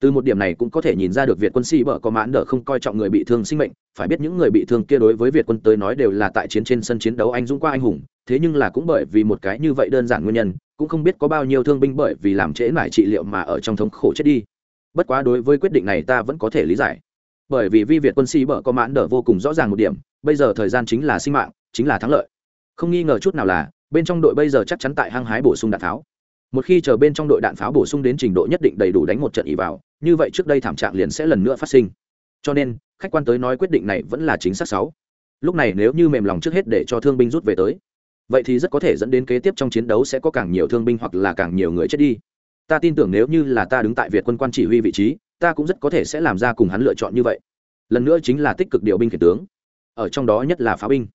Từ một điểm này cũng có thể nhìn ra được việt quân sĩ bở có mãn đỡ không coi trọng người bị thương sinh mệnh, phải biết những người bị thương kia đối với việt quân tới nói đều là tại chiến trên sân chiến đấu anh dũng qua anh hùng, thế nhưng là cũng bởi vì một cái như vậy đơn giản nguyên nhân, cũng không biết có bao nhiêu thương binh bởi vì làm trễ mải trị liệu mà ở trong thống khổ chết đi. Bất quá đối với quyết định này ta vẫn có thể lý giải. Bởi vì vi việt quân sĩ bở có mãn đỡ vô cùng rõ ràng một điểm bây giờ thời gian chính là sinh mạng, chính là thắng lợi. Không nghi ngờ chút nào là, bên trong đội bây giờ chắc chắn tại hăng hái bổ sung đạn pháo. Một khi chờ bên trong đội đạn pháo bổ sung đến trình độ nhất định đầy đủ đánh một trận ỉ vào, như vậy trước đây thảm trạng liền sẽ lần nữa phát sinh. Cho nên, khách quan tới nói quyết định này vẫn là chính xác sáu. Lúc này nếu như mềm lòng trước hết để cho thương binh rút về tới, vậy thì rất có thể dẫn đến kế tiếp trong chiến đấu sẽ có càng nhiều thương binh hoặc là càng nhiều người chết đi. Ta tin tưởng nếu như là ta đứng tại việt quân quan chỉ huy vị trí, ta cũng rất có thể sẽ làm ra cùng hắn lựa chọn như vậy. Lần nữa chính là tích cực điều binh khiển tướng ở trong đó nhất là pháo binh.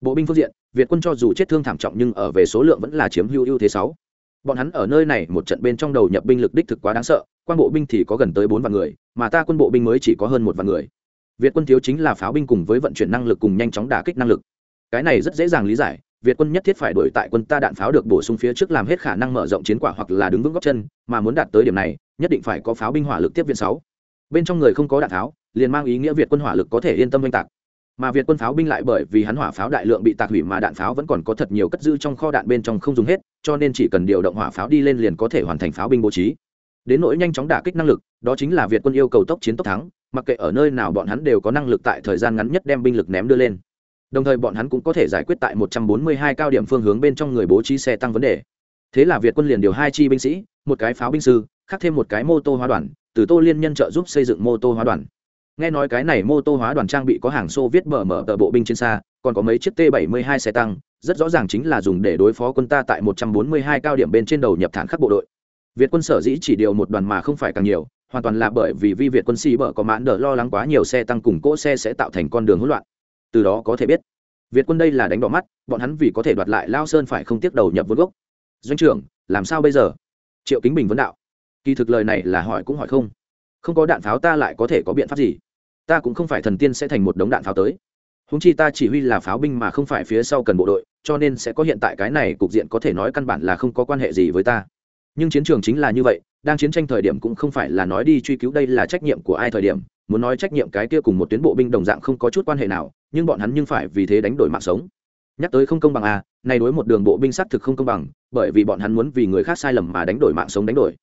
Bộ binh phương diện, việt quân cho dù chết thương thảm trọng nhưng ở về số lượng vẫn là chiếm hữu ưu thế sáu. Bọn hắn ở nơi này một trận bên trong đầu nhập binh lực đích thực quá đáng sợ, quan bộ binh thì có gần tới bốn vạn người, mà ta quân bộ binh mới chỉ có hơn một vạn người. Việt quân thiếu chính là pháo binh cùng với vận chuyển năng lực cùng nhanh chóng đả kích năng lực. Cái này rất dễ dàng lý giải, việt quân nhất thiết phải đổi tại quân ta đạn pháo được bổ sung phía trước làm hết khả năng mở rộng chiến quả hoặc là đứng vững góc chân, mà muốn đạt tới điểm này, nhất định phải có pháo binh hỏa lực tiếp viện sáu. Bên trong người không có đạn pháo, liền mang ý nghĩa việt quân hỏa lực có thể yên tâm oanh tạc mà việt quân pháo binh lại bởi vì hắn hỏa pháo đại lượng bị tạc hủy mà đạn pháo vẫn còn có thật nhiều cất giữ trong kho đạn bên trong không dùng hết, cho nên chỉ cần điều động hỏa pháo đi lên liền có thể hoàn thành pháo binh bố trí. Đến nỗi nhanh chóng đả kích năng lực, đó chính là việt quân yêu cầu tốc chiến tốc thắng, mặc kệ ở nơi nào bọn hắn đều có năng lực tại thời gian ngắn nhất đem binh lực ném đưa lên. Đồng thời bọn hắn cũng có thể giải quyết tại 142 cao điểm phương hướng bên trong người bố trí xe tăng vấn đề. Thế là việt quân liền điều hai chi binh sĩ, một cái pháo binh sư, khác thêm một cái mô tô hóa đoàn, từ tô liên nhân trợ giúp xây dựng mô tô hóa đoàn nghe nói cái này mô tô hóa đoàn trang bị có hàng xô viết mở mở tờ bộ binh trên xa, còn có mấy chiếc t 72 xe tăng, rất rõ ràng chính là dùng để đối phó quân ta tại 142 cao điểm bên trên đầu nhập thản khắc bộ đội. Việt quân sở dĩ chỉ điều một đoàn mà không phải càng nhiều, hoàn toàn là bởi vì vi việt quân sĩ bở có mãn đỡ lo lắng quá nhiều xe tăng cùng cỗ xe sẽ tạo thành con đường hỗn loạn. Từ đó có thể biết, việt quân đây là đánh đỏ mắt, bọn hắn vì có thể đoạt lại lao sơn phải không tiếc đầu nhập vốn gốc. Doanh trưởng, làm sao bây giờ? Triệu kính bình vấn đạo. Kỳ thực lời này là hỏi cũng hỏi không. Không có đạn pháo ta lại có thể có biện pháp gì? Ta cũng không phải thần tiên sẽ thành một đống đạn pháo tới. Húng chi ta chỉ huy là pháo binh mà không phải phía sau cần bộ đội, cho nên sẽ có hiện tại cái này cục diện có thể nói căn bản là không có quan hệ gì với ta. Nhưng chiến trường chính là như vậy, đang chiến tranh thời điểm cũng không phải là nói đi truy cứu đây là trách nhiệm của ai thời điểm, muốn nói trách nhiệm cái kia cùng một tuyến bộ binh đồng dạng không có chút quan hệ nào, nhưng bọn hắn nhưng phải vì thế đánh đổi mạng sống. Nhắc tới không công bằng à này đối một đường bộ binh xác thực không công bằng, bởi vì bọn hắn muốn vì người khác sai lầm mà đánh đổi mạng sống đánh đổi.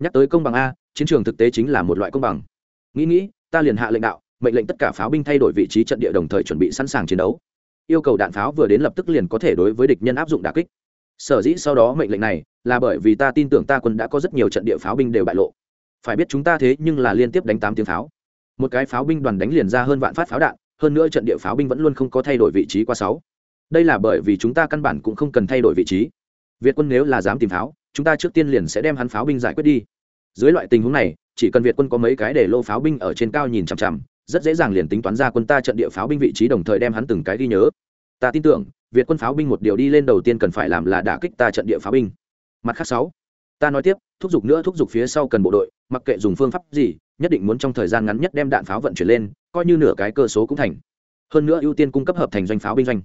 Nhắc tới công bằng a chiến trường thực tế chính là một loại công bằng. Nghĩ nghĩ, ta liền hạ lệnh đạo mệnh lệnh tất cả pháo binh thay đổi vị trí trận địa đồng thời chuẩn bị sẵn sàng chiến đấu. Yêu cầu đạn pháo vừa đến lập tức liền có thể đối với địch nhân áp dụng đà kích. Sở dĩ sau đó mệnh lệnh này là bởi vì ta tin tưởng ta quân đã có rất nhiều trận địa pháo binh đều bại lộ. Phải biết chúng ta thế nhưng là liên tiếp đánh tám tiếng pháo. Một cái pháo binh đoàn đánh liền ra hơn vạn phát pháo đạn, hơn nữa trận địa pháo binh vẫn luôn không có thay đổi vị trí qua sáu. Đây là bởi vì chúng ta căn bản cũng không cần thay đổi vị trí. Việt quân nếu là dám tìm pháo, chúng ta trước tiên liền sẽ đem hắn pháo binh giải quyết đi. Dưới loại tình huống này, chỉ cần việt quân có mấy cái để lô pháo binh ở trên cao nhìn chằm chằm rất dễ dàng liền tính toán ra quân ta trận địa pháo binh vị trí đồng thời đem hắn từng cái ghi nhớ. Ta tin tưởng, việt quân pháo binh một điều đi lên đầu tiên cần phải làm là đả kích ta trận địa pháo binh. Mặt khác sáu, ta nói tiếp, thúc giục nữa thúc giục phía sau cần bộ đội, mặc kệ dùng phương pháp gì, nhất định muốn trong thời gian ngắn nhất đem đạn pháo vận chuyển lên, coi như nửa cái cơ số cũng thành. Hơn nữa ưu tiên cung cấp hợp thành doanh pháo binh doanh.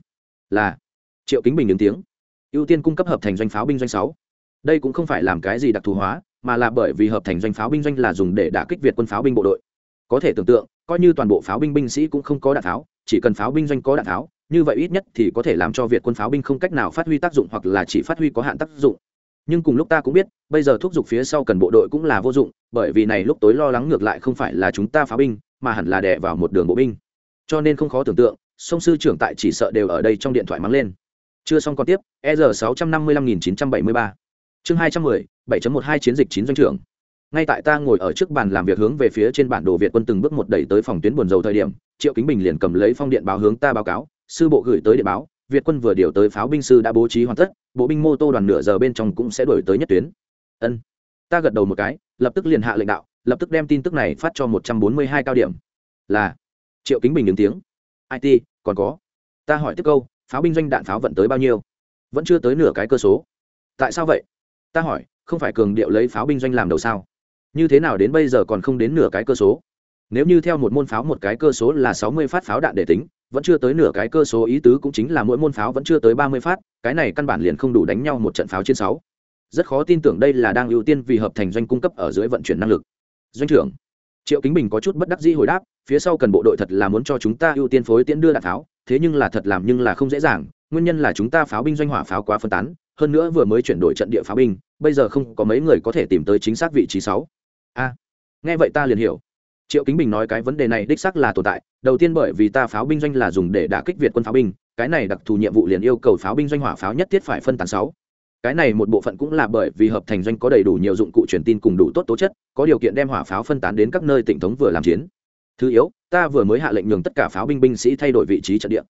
Là, triệu kính bình đứng tiếng. Ưu tiên cung cấp hợp thành doanh pháo binh doanh sáu. Đây cũng không phải làm cái gì đặc thù hóa, mà là bởi vì hợp thành doanh pháo binh doanh là dùng để đả kích việt quân pháo binh bộ đội. Có thể tưởng tượng coi như toàn bộ pháo binh binh sĩ cũng không có đạn tháo, chỉ cần pháo binh doanh có đạn tháo, như vậy ít nhất thì có thể làm cho việt quân pháo binh không cách nào phát huy tác dụng hoặc là chỉ phát huy có hạn tác dụng. Nhưng cùng lúc ta cũng biết bây giờ thúc giục phía sau cần bộ đội cũng là vô dụng bởi vì này lúc tối lo lắng ngược lại không phải là chúng ta pháo binh mà hẳn là đè vào một đường bộ binh. Cho nên không khó tưởng tượng sông sư trưởng tại chỉ sợ đều ở đây trong điện thoại mắng lên. Chưa xong còn tiếp e r sáu trăm năm mươi lăm nghìn chín trăm bảy mươi ba. Chương hai trăm mười bảy một hai chiến dịch chín doanh trưởng ngay tại ta ngồi ở trước bàn làm việc hướng về phía trên bản đồ việt quân từng bước một đẩy tới phòng tuyến buồn dầu thời điểm, triệu kính bình liền cầm lấy phong điện báo hướng ta báo cáo, sư bộ gửi tới điện báo, việt quân vừa điều tới pháo binh sư đã bố trí hoàn tất, bộ binh mô tô đoàn nửa giờ bên trong cũng sẽ đổi tới nhất tuyến. Ân. Ta gật đầu một cái, lập tức liền hạ lệnh đạo, lập tức đem tin tức này phát cho một trăm bốn mươi hai cao điểm. Là. Triệu kính bình đứng tiếng. It còn có? Ta hỏi tiếp câu, pháo binh doanh đạn pháo vận tới bao nhiêu? Vẫn chưa tới nửa cái cơ số. Tại sao vậy? Ta hỏi, không phải cường điệu lấy pháo binh doanh làm đầu sao? Như thế nào đến bây giờ còn không đến nửa cái cơ số? Nếu như theo một môn pháo một cái cơ số là sáu mươi phát pháo đạn để tính, vẫn chưa tới nửa cái cơ số ý tứ cũng chính là mỗi môn pháo vẫn chưa tới ba mươi phát, cái này căn bản liền không đủ đánh nhau một trận pháo trên sáu. Rất khó tin tưởng đây là đang ưu tiên vì hợp thành doanh cung cấp ở dưới vận chuyển năng lực. Doanh trưởng, triệu kính bình có chút bất đắc dĩ hồi đáp, phía sau cần bộ đội thật là muốn cho chúng ta ưu tiên phối tiễn đưa đạn pháo, thế nhưng là thật làm nhưng là không dễ dàng, nguyên nhân là chúng ta pháo binh doanh hỏa pháo quá phân tán, hơn nữa vừa mới chuyển đổi trận địa pháo binh, bây giờ không có mấy người có thể tìm tới chính xác vị trí sáu a nghe vậy ta liền hiểu. Triệu kính bình nói cái vấn đề này đích xác là tồn tại. Đầu tiên bởi vì ta pháo binh doanh là dùng để đả kích việt quân pháo binh, cái này đặc thù nhiệm vụ liền yêu cầu pháo binh doanh hỏa pháo nhất thiết phải phân tán sáu. Cái này một bộ phận cũng là bởi vì hợp thành doanh có đầy đủ nhiều dụng cụ truyền tin cùng đủ tốt tố chất, có điều kiện đem hỏa pháo phân tán đến các nơi tỉnh thống vừa làm chiến. Thứ yếu, ta vừa mới hạ lệnh nhường tất cả pháo binh binh sĩ thay đổi vị trí trận địa.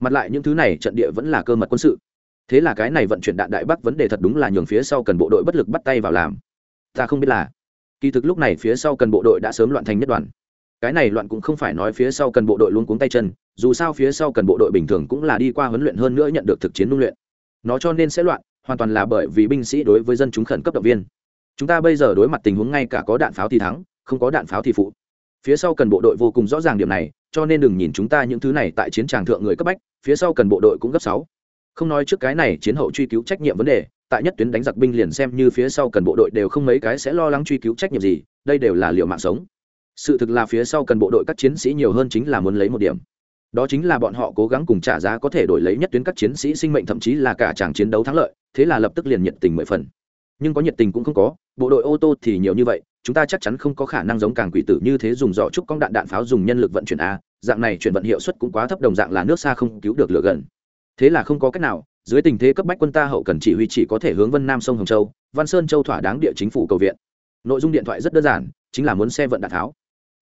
Mặt lại những thứ này trận địa vẫn là cơ mật quân sự. Thế là cái này vận chuyển đạn đại bắc vấn đề thật đúng là nhường phía sau cần bộ đội bất lực bắt tay vào làm. Ta không biết là kỳ thực lúc này phía sau cần bộ đội đã sớm loạn thành nhất đoàn. Cái này loạn cũng không phải nói phía sau cần bộ đội luôn cuống tay chân, dù sao phía sau cần bộ đội bình thường cũng là đi qua huấn luyện hơn nữa nhận được thực chiến huấn luyện. Nó cho nên sẽ loạn, hoàn toàn là bởi vì binh sĩ đối với dân chúng khẩn cấp động viên. Chúng ta bây giờ đối mặt tình huống ngay cả có đạn pháo thì thắng, không có đạn pháo thì phụ. Phía sau cần bộ đội vô cùng rõ ràng điểm này, cho nên đừng nhìn chúng ta những thứ này tại chiến tràng thượng người cấp bách, phía sau cần bộ đội cũng gấp sáu. Không nói trước cái này chiến hậu truy cứu trách nhiệm vấn đề tại nhất tuyến đánh giặc binh liền xem như phía sau cần bộ đội đều không mấy cái sẽ lo lắng truy cứu trách nhiệm gì, đây đều là liệu mạng sống. Sự thực là phía sau cần bộ đội các chiến sĩ nhiều hơn chính là muốn lấy một điểm. Đó chính là bọn họ cố gắng cùng trả giá có thể đổi lấy nhất tuyến các chiến sĩ sinh mệnh thậm chí là cả chàng chiến đấu thắng lợi, thế là lập tức liền nhiệt tình mười phần. Nhưng có nhiệt tình cũng không có, bộ đội ô tô thì nhiều như vậy, chúng ta chắc chắn không có khả năng giống càng quỷ tử như thế dùng giỏ trúc cong đạn đạn pháo dùng nhân lực vận chuyển a, dạng này chuyển vận hiệu suất cũng quá thấp, đồng dạng là nước xa không cứu được lửa gần. Thế là không có cách nào dưới tình thế cấp bách quân ta hậu cần chỉ huy chỉ có thể hướng vân nam sông hồng châu, văn sơn châu thỏa đáng địa chính phủ cầu viện. Nội dung điện thoại rất đơn giản, chính là muốn xe vận đạn tháo.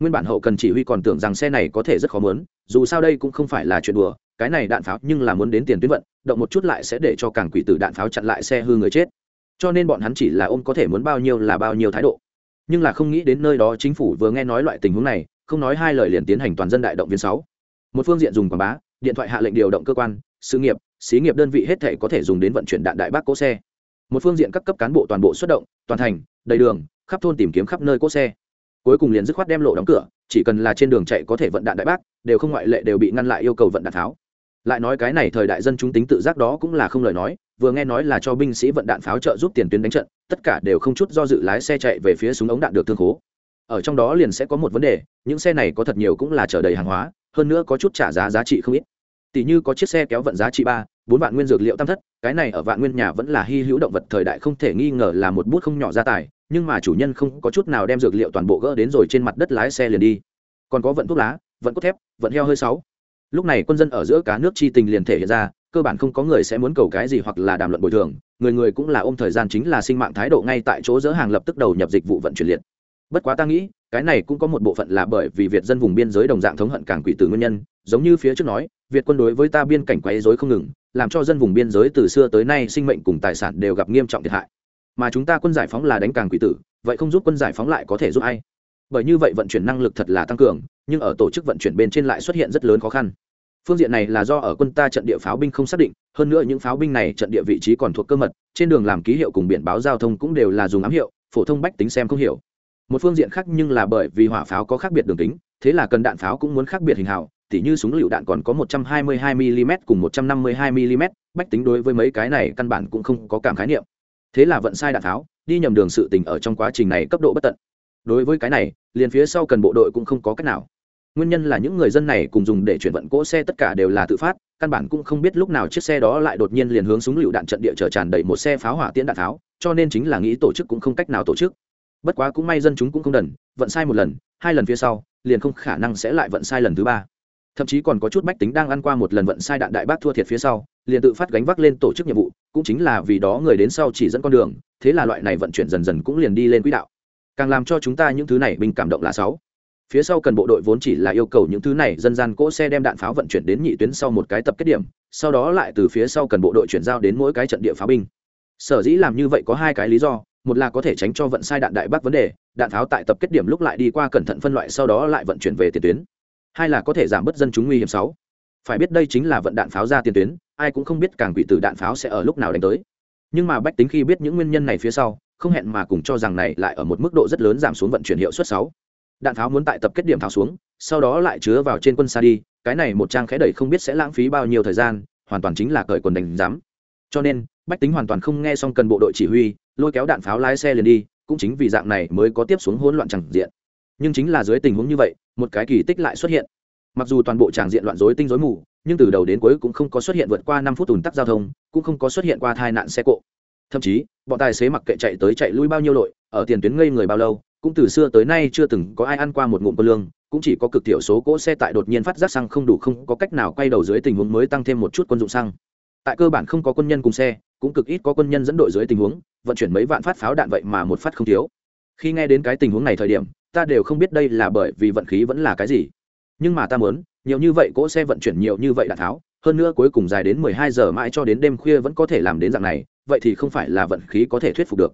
Nguyên bản hậu cần chỉ huy còn tưởng rằng xe này có thể rất khó muốn dù sao đây cũng không phải là chuyện đùa, cái này đạn pháo nhưng là muốn đến tiền tuyến vận, động một chút lại sẽ để cho càng quỷ tử đạn pháo chặn lại xe hư người chết. Cho nên bọn hắn chỉ là ôm có thể muốn bao nhiêu là bao nhiêu thái độ. Nhưng là không nghĩ đến nơi đó chính phủ vừa nghe nói loại tình huống này, không nói hai lời liền tiến hành toàn dân đại động viên sáu. Một phương diện dùng quảng bá, điện thoại hạ lệnh điều động cơ quan, sự nghiệp xí nghiệp đơn vị hết thể có thể dùng đến vận chuyển đạn đại bác cỗ xe. Một phương diện các cấp cán bộ toàn bộ xuất động, toàn thành, đầy đường, khắp thôn tìm kiếm khắp nơi cỗ xe. Cuối cùng liền dứt khoát đem lộ đóng cửa, chỉ cần là trên đường chạy có thể vận đạn đại bác, đều không ngoại lệ đều bị ngăn lại yêu cầu vận đạn pháo. Lại nói cái này thời đại dân chúng tính tự giác đó cũng là không lời nói, vừa nghe nói là cho binh sĩ vận đạn pháo trợ giúp tiền tuyến đánh trận, tất cả đều không chút do dự lái xe chạy về phía súng ống đạn được thương khố. Ở trong đó liền sẽ có một vấn đề, những xe này có thật nhiều cũng là chở đầy hàng hóa, hơn nữa có chút trả giá giá trị không ít tỷ như có chiếc xe kéo vận giá trị ba, bốn vạn nguyên dược liệu tam thất, cái này ở vạn nguyên nhà vẫn là hy hữu động vật thời đại không thể nghi ngờ là một bút không nhỏ gia tài, nhưng mà chủ nhân không có chút nào đem dược liệu toàn bộ gỡ đến rồi trên mặt đất lái xe liền đi. Còn có vận thuốc lá, vận cốt thép, vận heo hơi sáu. Lúc này quân dân ở giữa cá nước chi tình liền thể hiện ra, cơ bản không có người sẽ muốn cầu cái gì hoặc là đàm luận bồi thường, người người cũng là ôm thời gian chính là sinh mạng thái độ ngay tại chỗ dỡ hàng lập tức đầu nhập dịch vụ vận chuyển liệt bất quá ta nghĩ, cái này cũng có một bộ phận là bởi vì việt dân vùng biên giới đồng dạng thống hận càng quỷ tử nguyên nhân, giống như phía trước nói, việt quân đối với ta biên cảnh quấy rối không ngừng, làm cho dân vùng biên giới từ xưa tới nay sinh mệnh cùng tài sản đều gặp nghiêm trọng thiệt hại. Mà chúng ta quân giải phóng là đánh càng quỷ tử, vậy không giúp quân giải phóng lại có thể giúp ai? Bởi như vậy vận chuyển năng lực thật là tăng cường, nhưng ở tổ chức vận chuyển bên trên lại xuất hiện rất lớn khó khăn. Phương diện này là do ở quân ta trận địa pháo binh không xác định, hơn nữa những pháo binh này trận địa vị trí còn thuộc cơ mật, trên đường làm ký hiệu cùng biển báo giao thông cũng đều là dùng ám hiệu, phổ thông bách tính xem không hiểu một phương diện khác nhưng là bởi vì hỏa pháo có khác biệt đường kính, thế là cần đạn pháo cũng muốn khác biệt hình hào, tỉ như súng lựu đạn còn có 122 mm cùng 152 mm bách tính đối với mấy cái này căn bản cũng không có cảm khái niệm. Thế là vận sai đạn pháo, đi nhầm đường sự tình ở trong quá trình này cấp độ bất tận. Đối với cái này, liền phía sau cần bộ đội cũng không có cách nào. Nguyên nhân là những người dân này cùng dùng để chuyển vận cỗ xe tất cả đều là tự phát, căn bản cũng không biết lúc nào chiếc xe đó lại đột nhiên liền hướng súng lựu đạn trận địa chở tràn đầy một xe pháo hỏa tiễn đạn pháo, cho nên chính là nghĩ tổ chức cũng không cách nào tổ chức bất quá cũng may dân chúng cũng không đần, vận sai một lần, hai lần phía sau, liền không khả năng sẽ lại vận sai lần thứ ba. Thậm chí còn có chút bách tính đang ăn qua một lần vận sai đạn đại bác thua thiệt phía sau, liền tự phát gánh vác lên tổ chức nhiệm vụ, cũng chính là vì đó người đến sau chỉ dẫn con đường, thế là loại này vận chuyển dần dần cũng liền đi lên quỹ đạo. Càng làm cho chúng ta những thứ này bình cảm động là sáu. Phía sau cần bộ đội vốn chỉ là yêu cầu những thứ này dân gian cỗ xe đem đạn pháo vận chuyển đến nhị tuyến sau một cái tập kết điểm, sau đó lại từ phía sau cần bộ đội chuyển giao đến mỗi cái trận địa pháo binh. Sở dĩ làm như vậy có hai cái lý do một là có thể tránh cho vận sai đạn đại bác vấn đề, đạn pháo tại tập kết điểm lúc lại đi qua cẩn thận phân loại sau đó lại vận chuyển về tiền tuyến. Hai là có thể giảm bớt dân chúng nguy hiểm sáu. Phải biết đây chính là vận đạn pháo ra tiền tuyến, ai cũng không biết càng quỷ tử đạn pháo sẽ ở lúc nào đánh tới. Nhưng mà bách tính khi biết những nguyên nhân này phía sau, không hẹn mà cùng cho rằng này lại ở một mức độ rất lớn giảm xuống vận chuyển hiệu suất sáu. Đạn pháo muốn tại tập kết điểm tháo xuống, sau đó lại chứa vào trên quân xa đi, cái này một trang khẽ đẩy không biết sẽ lãng phí bao nhiêu thời gian, hoàn toàn chính là cởi quần đánh giám. Cho nên, bách tính hoàn toàn không nghe xong cần bộ đội chỉ huy lôi kéo đạn pháo lái xe liền đi, cũng chính vì dạng này mới có tiếp xuống hỗn loạn chẳng diện. Nhưng chính là dưới tình huống như vậy, một cái kỳ tích lại xuất hiện. Mặc dù toàn bộ tràng diện loạn rối tinh rối mù, nhưng từ đầu đến cuối cũng không có xuất hiện vượt qua năm phút ủn tắc giao thông, cũng không có xuất hiện qua tai nạn xe cộ. Thậm chí, bọn tài xế mặc kệ chạy tới chạy lui bao nhiêu lội, ở tiền tuyến ngây người bao lâu, cũng từ xưa tới nay chưa từng có ai ăn qua một ngụm cơ lương, cũng chỉ có cực thiểu số cỗ xe tại đột nhiên phát giác xăng không đủ không có cách nào quay đầu dưới tình huống mới tăng thêm một chút quân dụng xăng. Tại cơ bản không có quân nhân cùng xe cũng cực ít có quân nhân dẫn đội dưới tình huống, vận chuyển mấy vạn phát pháo đạn vậy mà một phát không thiếu. Khi nghe đến cái tình huống này thời điểm, ta đều không biết đây là bởi vì vận khí vẫn là cái gì. Nhưng mà ta muốn, nhiều như vậy cỗ xe vận chuyển nhiều như vậy đạn tháo, hơn nữa cuối cùng dài đến mười hai giờ mãi cho đến đêm khuya vẫn có thể làm đến dạng này, vậy thì không phải là vận khí có thể thuyết phục được.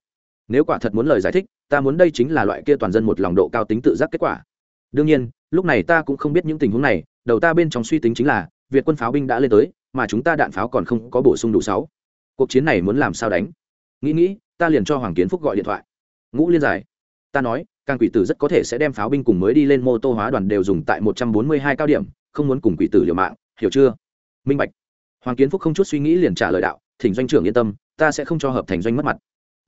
Nếu quả thật muốn lời giải thích, ta muốn đây chính là loại kia toàn dân một lòng độ cao tính tự giác kết quả. Đương nhiên, lúc này ta cũng không biết những tình huống này, đầu ta bên trong suy tính chính là, việt quân pháo binh đã lên tới, mà chúng ta đạn pháo còn không có bổ sung đủ sáu cuộc chiến này muốn làm sao đánh? Nghĩ nghĩ, ta liền cho hoàng kiến phúc gọi điện thoại. Ngũ liên giải. Ta nói, càng quỷ tử rất có thể sẽ đem pháo binh cùng mới đi lên mô tô hóa đoàn đều dùng tại một trăm bốn mươi hai cao điểm, không muốn cùng quỷ tử liều mạng, hiểu chưa? Minh bạch. Hoàng kiến phúc không chút suy nghĩ liền trả lời đạo, thỉnh doanh trưởng yên tâm, ta sẽ không cho hợp thành doanh mất mặt.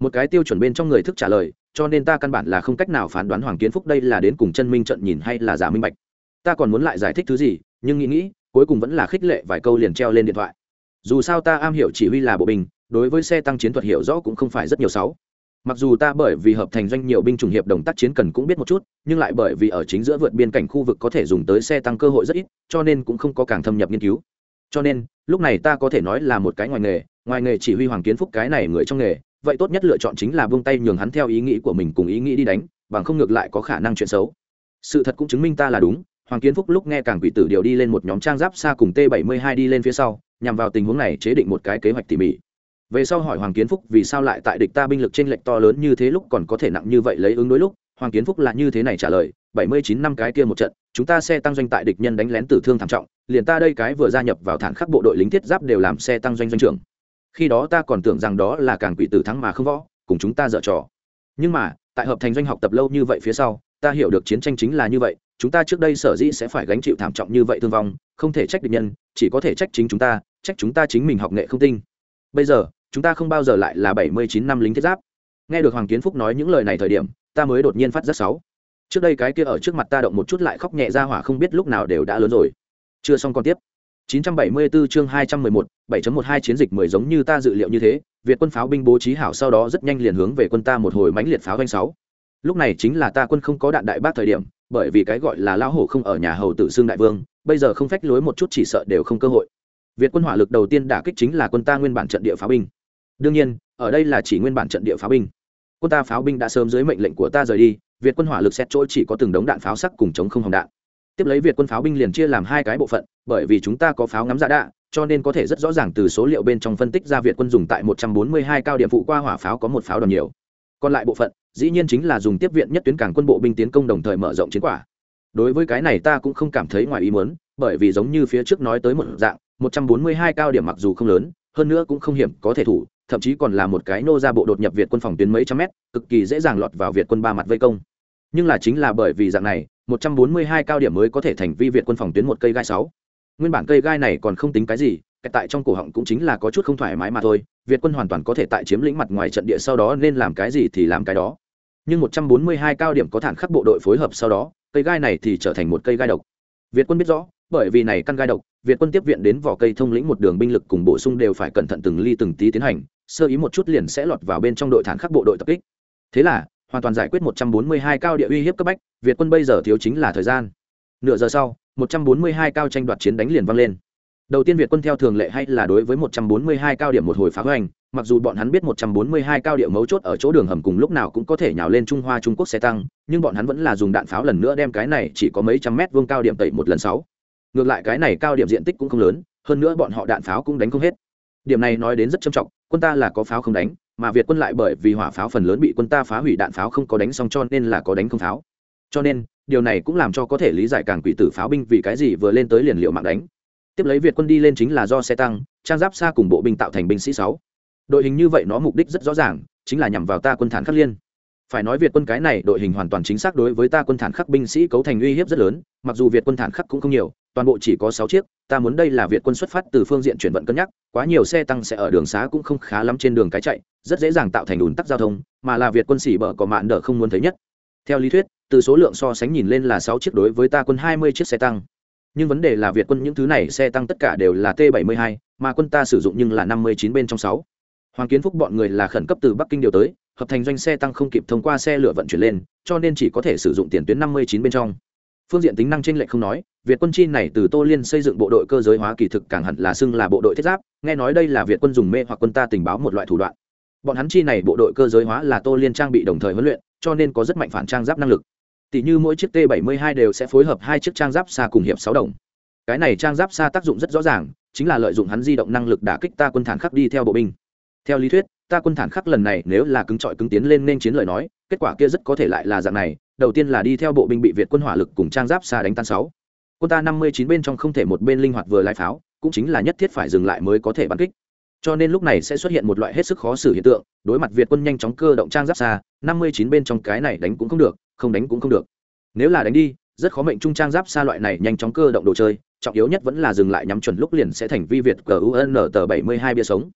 Một cái tiêu chuẩn bên trong người thức trả lời, cho nên ta căn bản là không cách nào phán đoán hoàng kiến phúc đây là đến cùng chân minh trận nhìn hay là giả minh bạch. Ta còn muốn lại giải thích thứ gì, nhưng nghĩ nghĩ, cuối cùng vẫn là khích lệ vài câu liền treo lên điện thoại dù sao ta am hiểu chỉ huy là bộ binh, đối với xe tăng chiến thuật hiểu rõ cũng không phải rất nhiều sáu. Mặc dù ta bởi vì hợp thành doanh nhiều binh chủng hiệp đồng tác chiến cần cũng biết một chút, nhưng lại bởi vì ở chính giữa vượt biên cảnh khu vực có thể dùng tới xe tăng cơ hội rất ít, cho nên cũng không có càng thâm nhập nghiên cứu. Cho nên, lúc này ta có thể nói là một cái ngoài nghề ngoài nghề chỉ huy hoàng kiến phúc cái này người trong nghề, vậy tốt nhất lựa chọn chính là buông tay nhường hắn theo ý nghĩ của mình cùng ý nghĩ đi đánh, bằng không ngược lại có khả năng chuyện xấu. Sự thật cũng chứng minh ta là đúng hoàng kiến phúc lúc nghe càng quỷ tử điều đi lên một nhóm trang giáp xa cùng t 72 đi lên phía sau, nhằm vào tình huống này chế định một cái kế hoạch tỉ mỉ. Về sau hỏi hoàng kiến phúc vì sao lại tại địch ta binh lực t r ê n lệch to lớn như thế lúc còn có thể nặng như vậy lấy ứng đối lúc, hoàng kiến phúc là như thế này trả lời, bảy mươi chín năm cái kia một trận, chúng ta xe tăng doanh tại địch nhân đánh lén tử thương thảm trọng, liền ta đây cái vừa gia nhập vào thản khắc bộ đội lính thiết giáp đều làm xe tăng doanh doanh trưởng. Khi đó ta còn tưởng rằng đó là càng quỷ tử thắng mà không võ, cùng chúng ta dở trò. Nhưng mà, tại hợp thành doanh học tập lâu như vậy phía sau, ta hiểu được chiến tranh chính là như vậy chúng ta trước đây sở dĩ sẽ phải gánh chịu thảm trọng như vậy thương vong không thể trách địch nhân chỉ có thể trách chính chúng ta trách chúng ta chính mình học nghệ không tinh. Bây giờ chúng ta không bao giờ lại là bảy mươi chín năm lính thiết giáp. Nghe được hoàng kiến phúc nói những lời này thời điểm ta mới đột nhiên phát rất sáu. Trước đây cái kia ở trước mặt ta động một chút lại khóc nhẹ ra hỏa không biết lúc nào đều đã lớn rồi. Chưa xong còn tiếp. 974 chương 211, 7.12 chiến dịch 10 giống như ta dự liệu như thế, Việt quân pháo binh bố trí hảo sau đó rất nhanh liền hướng về quân ta một hồi mãnh liệt pháo doanh sáu. Lúc này chính là ta quân không có đạn đại bác thời điểm, bởi vì cái gọi là lão hổ không ở nhà hầu tử xương đại vương, bây giờ không phách lối một chút chỉ sợ đều không cơ hội. việt quân hỏa lực đầu tiên đả kích chính là quân ta nguyên bản trận địa pháo binh. Đương nhiên ở đây là chỉ nguyên bản trận địa pháo binh. Quân ta pháo binh đã sớm dưới mệnh lệnh của ta rời đi việt quân hỏa lực xét chỗ chỉ có từng đống đạn pháo sắc cùng chống không hồng đạn. Tiếp lấy việt quân pháo binh liền chia làm hai cái bộ phận bởi vì chúng ta có pháo ngắm giả đạ cho nên có thể rất rõ ràng từ số liệu bên trong phân tích ra việt quân dùng tại 142 cao điểm phụ qua hỏa pháo có một pháo đòn nhiều. Còn lại bộ phận dĩ nhiên chính là dùng tiếp viện nhất tuyến cảng quân bộ binh tiến công đồng thời mở rộng chiến quả. Đối với cái này ta cũng không cảm thấy ngoài ý muốn, bởi vì giống như phía trước nói tới một dạng 142 cao điểm mặc dù không lớn, hơn nữa cũng không hiểm có thể thủ, thậm chí còn là một cái nô ra bộ đột nhập việt quân phòng tuyến mấy trăm mét, cực kỳ dễ dàng lọt vào việt quân ba mặt vây công. Nhưng là chính là bởi vì dạng này 142 cao điểm mới có thể thành vi việt quân phòng tuyến một cây gai sáu. Nguyên bản cây gai này còn không tính cái gì tại trong cổ họng cũng chính là có chút không thoải mái mà thôi, việt quân hoàn toàn có thể tại chiếm lĩnh mặt ngoài trận địa sau đó nên làm cái gì thì làm cái đó nhưng 142 cao điểm có thản khắc bộ đội phối hợp sau đó, cây gai này thì trở thành một cây gai độc. Việt quân biết rõ, bởi vì này căn gai độc, việt quân tiếp viện đến vỏ cây thông lĩnh một đường binh lực cùng bổ sung đều phải cẩn thận từng ly từng tí tiến hành, sơ ý một chút liền sẽ lọt vào bên trong đội thản khắc bộ đội tập kích. Thế là, hoàn toàn giải quyết 142 cao địa uy hiếp cấp bách, việt quân bây giờ thiếu chính là thời gian. Nửa giờ sau 142 cao tranh đoạt chiến đánh liền vang lên. Đầu tiên việt quân theo thường lệ hay là đối với 142 cao điểm một hồi phá hoành mặc dù bọn hắn biết 142 cao điểm mấu chốt ở chỗ đường hầm cùng lúc nào cũng có thể nhào lên trung hoa trung quốc xe tăng, nhưng bọn hắn vẫn là dùng đạn pháo lần nữa đem cái này chỉ có mấy trăm mét vuông cao điểm tẩy một lần sáu. Ngược lại cái này cao điểm diện tích cũng không lớn, hơn nữa bọn họ đạn pháo cũng đánh không hết. Điểm này nói đến rất trầm trọng, quân ta là có pháo không đánh, mà việt quân lại bởi vì hỏa pháo phần lớn bị quân ta phá hủy đạn pháo không có đánh xong cho nên là có đánh không pháo. Cho nên, điều này cũng làm cho có thể lý giải càng quỷ tử pháo binh vì cái gì vừa lên tới liền liệu mạng đánh. Tiếp lấy việt quân đi lên chính là do xe tăng, trang giáp xa cùng bộ binh tạo thành binh sĩ sáu đội hình như vậy nó mục đích rất rõ ràng, chính là nhằm vào ta quân thản khắc liên. Phải nói việt quân cái này đội hình hoàn toàn chính xác đối với ta quân thản khắc binh sĩ cấu thành uy hiếp rất lớn, mặc dù việt quân thản khắc cũng không nhiều, toàn bộ chỉ có sáu chiếc, ta muốn đây là việt quân xuất phát từ phương diện chuyển vận cân nhắc, quá nhiều xe tăng sẽ ở đường xá cũng không khá lắm trên đường cái chạy, rất dễ dàng tạo thành ủn tắc giao thông, mà là việt quân xỉ bở có mạn đỡ không muốn thấy nhất. Theo lý thuyết, từ số lượng so sánh nhìn lên là sáu chiếc đối với ta quân hai mươi chiếc xe tăng. Nhưng vấn đề là việt quân những thứ này xe tăng tất cả đều là t 72 mà quân ta sử dụng nhưng là năm mươi chín bên trong sáu hoàng kiến phúc bọn người là khẩn cấp từ bắc kinh điều tới, hợp thành doanh xe tăng không kịp thông qua xe lửa vận chuyển lên, cho nên chỉ có thể sử dụng tiền tuyến năm mươi chín bên trong. Phương diện tính năng trên lệch không nói, việt quân chi này từ tô liên xây dựng bộ đội cơ giới hóa kỳ thực càng hẳn là xưng là bộ đội thiết giáp, nghe nói đây là việt quân dùng mê hoặc quân ta tình báo một loại thủ đoạn. Bọn hắn chi này bộ đội cơ giới hóa là tô liên trang bị đồng thời huấn luyện, cho nên có rất mạnh phản trang giáp năng lực. Tỷ như mỗi chiếc t 72 đều sẽ phối hợp hai chiếc trang giáp xa cùng hiệp sáu đồng. Cái này trang giáp xa tác dụng rất rõ ràng, chính là lợi dụng hắn di động năng lực đả kích ta quân thản khắc đi theo bộ binh theo lý thuyết, ta quân thản khắc lần này nếu là cứng trọi cứng tiến lên nên chiến lời nói, kết quả kia rất có thể lại là dạng này, đầu tiên là đi theo bộ binh bị việt quân hỏa lực cùng trang giáp xa đánh tan sáu. Quân ta năm mươi chín bên trong không thể một bên linh hoạt vừa lái pháo, cũng chính là nhất thiết phải dừng lại mới có thể bắn kích. Cho nên lúc này sẽ xuất hiện một loại hết sức khó xử hiện tượng, đối mặt việt quân nhanh chóng cơ động trang giáp xa, năm mươi chín bên trong cái này đánh cũng không được, không đánh cũng không được. Nếu là đánh đi, rất khó mệnh trung trang giáp xa loại này nhanh chóng cơ động đồ chơi, trọng yếu nhất vẫn là dừng lại nhắm chuẩn lúc liền sẽ thành vi việt gun tờ bảy mươi hai bia sống.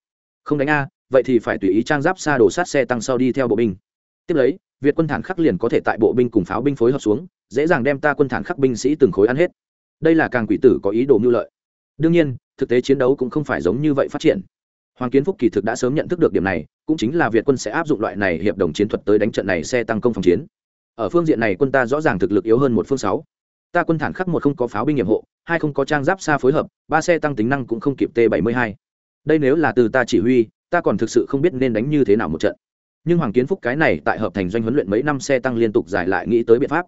Không đánh a vậy thì phải tùy ý trang giáp xa đổ sát xe tăng sau đi theo bộ binh. Tiếp lấy, việt quân thản khắc liền có thể tại bộ binh cùng pháo binh phối hợp xuống, dễ dàng đem ta quân thản khắc binh sĩ từng khối ăn hết. Đây là càng quỷ tử có ý đồ mưu lợi. Đương nhiên, thực tế chiến đấu cũng không phải giống như vậy phát triển. Hoàng kiến phúc kỳ thực đã sớm nhận thức được điểm này, cũng chính là việt quân sẽ áp dụng loại này hiệp đồng chiến thuật tới đánh trận này xe tăng công phòng chiến. Ở phương diện này quân ta rõ ràng thực lực yếu hơn một phương sáu. Ta quân thản khắc một không có pháo binh nghiệp hộ, hai không có trang giáp xa phối hợp, ba xe tăng tính năng cũng không kịp t 72 đây nếu là từ ta chỉ huy ta còn thực sự không biết nên đánh như thế nào một trận. Nhưng hoàng kiến phúc cái này tại hợp thành doanh huấn luyện mấy năm xe tăng liên tục giải lại nghĩ tới biện pháp.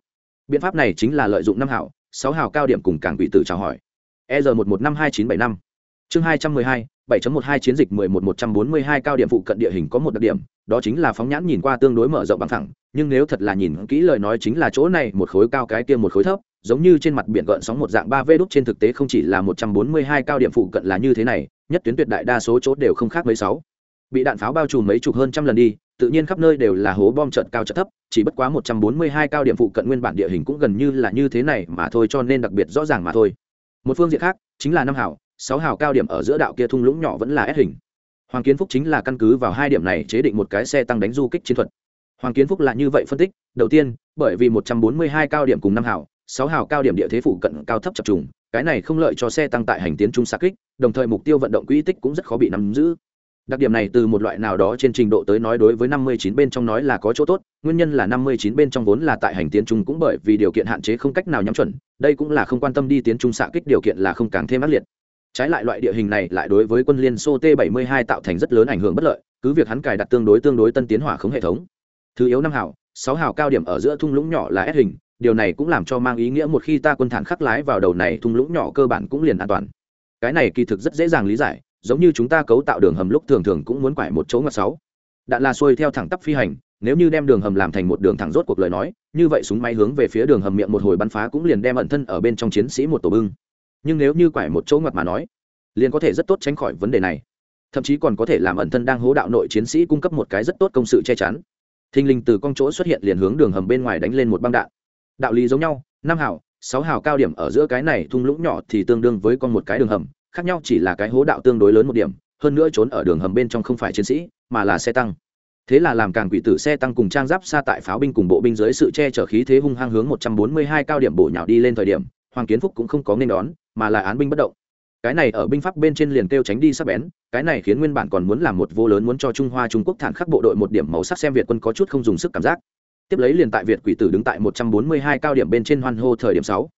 Biện pháp này chính là lợi dụng năm hảo sáu hào cao điểm cùng cảng bị tử chào hỏi. E r một một năm hai chín bảy năm. Chương hai trăm mười hai 7.12 chiến dịch 11-142 cao điểm phụ cận địa hình có một đặc điểm, đó chính là phóng nhãn nhìn qua tương đối mở rộng bằng phẳng, nhưng nếu thật là nhìn kỹ lời nói chính là chỗ này một khối cao cái kia một khối thấp, giống như trên mặt biển gợn sóng một dạng 3V đúc trên thực tế không chỉ là 142 cao điểm phụ cận là như thế này, nhất tuyến tuyệt đại đa số chỗ đều không khác mấy sáu. Bị đạn pháo bao trùm mấy chục hơn trăm lần đi, tự nhiên khắp nơi đều là hố bom trận cao trận thấp, chỉ bất quá 142 cao điểm phụ cận nguyên bản địa hình cũng gần như là như thế này mà thôi cho nên đặc biệt rõ ràng mà thôi. Một phương diện khác, chính là năm hảo, sáu hào cao điểm ở giữa đạo kia thung lũng nhỏ vẫn là S hình hoàng kiến phúc chính là căn cứ vào hai điểm này chế định một cái xe tăng đánh du kích chiến thuật hoàng kiến phúc là như vậy phân tích đầu tiên bởi vì một trăm bốn mươi hai cao điểm cùng năm hào sáu hào cao điểm địa thế phụ cận cao thấp chập trùng, cái này không lợi cho xe tăng tại hành tiến trung xa kích, đồng thời mục tiêu vận động quỹ tích cũng rất khó bị nắm giữ. Đặc điểm này từ một loại nào đó trên trình độ tới nói đối với năm mươi chín bên trong nói là có chỗ tốt, nguyên nhân là năm mươi chín bên trong vốn là tại hành tiến trung cũng bởi vì điều kiện hạn chế không cách nào nhắm chuẩn, đây cũng là không quan tâm đi tiến trung xạ kích điều kiện là không càng thêm ác liệt. Trái lại loại địa hình này lại đối với quân liên xô t 72 tạo thành rất lớn ảnh hưởng bất lợi, cứ việc hắn cài đặt tương đối tương đối tân tiến hỏa khống hệ thống. Thứ yếu năm hào, sáu hào cao điểm ở giữa thung lũng nhỏ là S hình điều này cũng làm cho mang ý nghĩa một khi ta quân thản khắc lái vào đầu này thung lũng nhỏ cơ bản cũng liền an toàn. Cái này kỳ thực rất dễ dàng lý giải, giống như chúng ta cấu tạo đường hầm lúc thường thường cũng muốn quải một chỗ ngặt sáu. Đạn là xuôi theo thẳng tắp phi hành, nếu như đem đường hầm làm thành một đường thẳng rốt cuộc lời nói, như vậy súng máy hướng về phía đường hầm miệng một hồi bắn phá cũng liền đem ẩn thân ở bên trong chiến sĩ một tổ bưng. Nhưng nếu như quải một chỗ ngoặt mà nói, liền có thể rất tốt tránh khỏi vấn đề này. Thậm chí còn có thể làm ẩn thân đang hố đạo nội chiến sĩ cung cấp một cái rất tốt công sự che chắn. Thình lình từ con chỗ xuất hiện liền hướng đường hầm bên ngoài đánh lên một băng đạn đạo lý giống nhau, năm hào, sáu hào cao điểm ở giữa cái này thung lũng nhỏ thì tương đương với con một cái đường hầm, khác nhau chỉ là cái hố đạo tương đối lớn một điểm, hơn nữa trốn ở đường hầm bên trong không phải chiến sĩ, mà là xe tăng. Thế là làm càng quỷ tử xe tăng cùng trang giáp xa tại pháo binh cùng bộ binh dưới sự che chở khí thế hung hăng hướng một trăm bốn mươi hai cao điểm bổ nhào đi lên thời điểm, hoàng kiến phúc cũng không có nên đón, mà là án binh bất động. Cái này ở binh pháp bên trên liền kêu tránh đi sắp bén, cái này khiến nguyên bản còn muốn làm một vô lớn muốn cho trung hoa trung quốc thản khắc bộ đội một điểm màu sắc xem việt quân có chút không dùng sức cảm giác tiếp lấy liền tại việt quỷ tử đứng tại một trăm bốn mươi hai cao điểm bên trên hoan hô thời điểm sáu.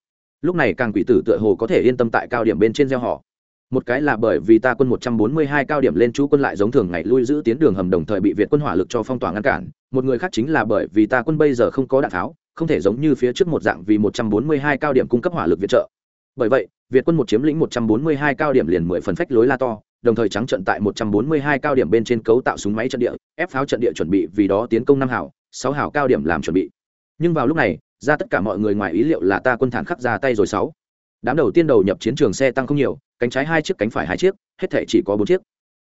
Lúc này càng quỷ tử tựa hồ có thể yên tâm tại cao điểm bên trên gieo họ. Một cái là bởi vì ta quân 142 cao điểm lên chú quân lại giống thường ngày lui giữ tiến đường hầm đồng thời bị việt quân hỏa lực cho phong tỏa ngăn cản. Một người khác chính là bởi vì ta quân bây giờ không có đạn tháo, không thể giống như phía trước một dạng vì 142 cao điểm cung cấp hỏa lực viện trợ. Bởi vậy, việt quân một chiếm lĩnh 142 cao điểm liền mười phần phách lối la to, đồng thời trắng trận tại 142 cao điểm bên trên cấu tạo súng máy trận địa, ép pháo trận địa chuẩn bị vì đó tiến công năm hảo sáu hảo cao điểm làm chuẩn bị. Nhưng vào lúc này, ra tất cả mọi người ngoài ý liệu là ta quân thản khắc ra tay rồi sáu. Đám đầu tiên đầu nhập chiến trường xe tăng không nhiều, cánh trái hai chiếc, cánh phải hai chiếc, hết thể chỉ có bốn chiếc.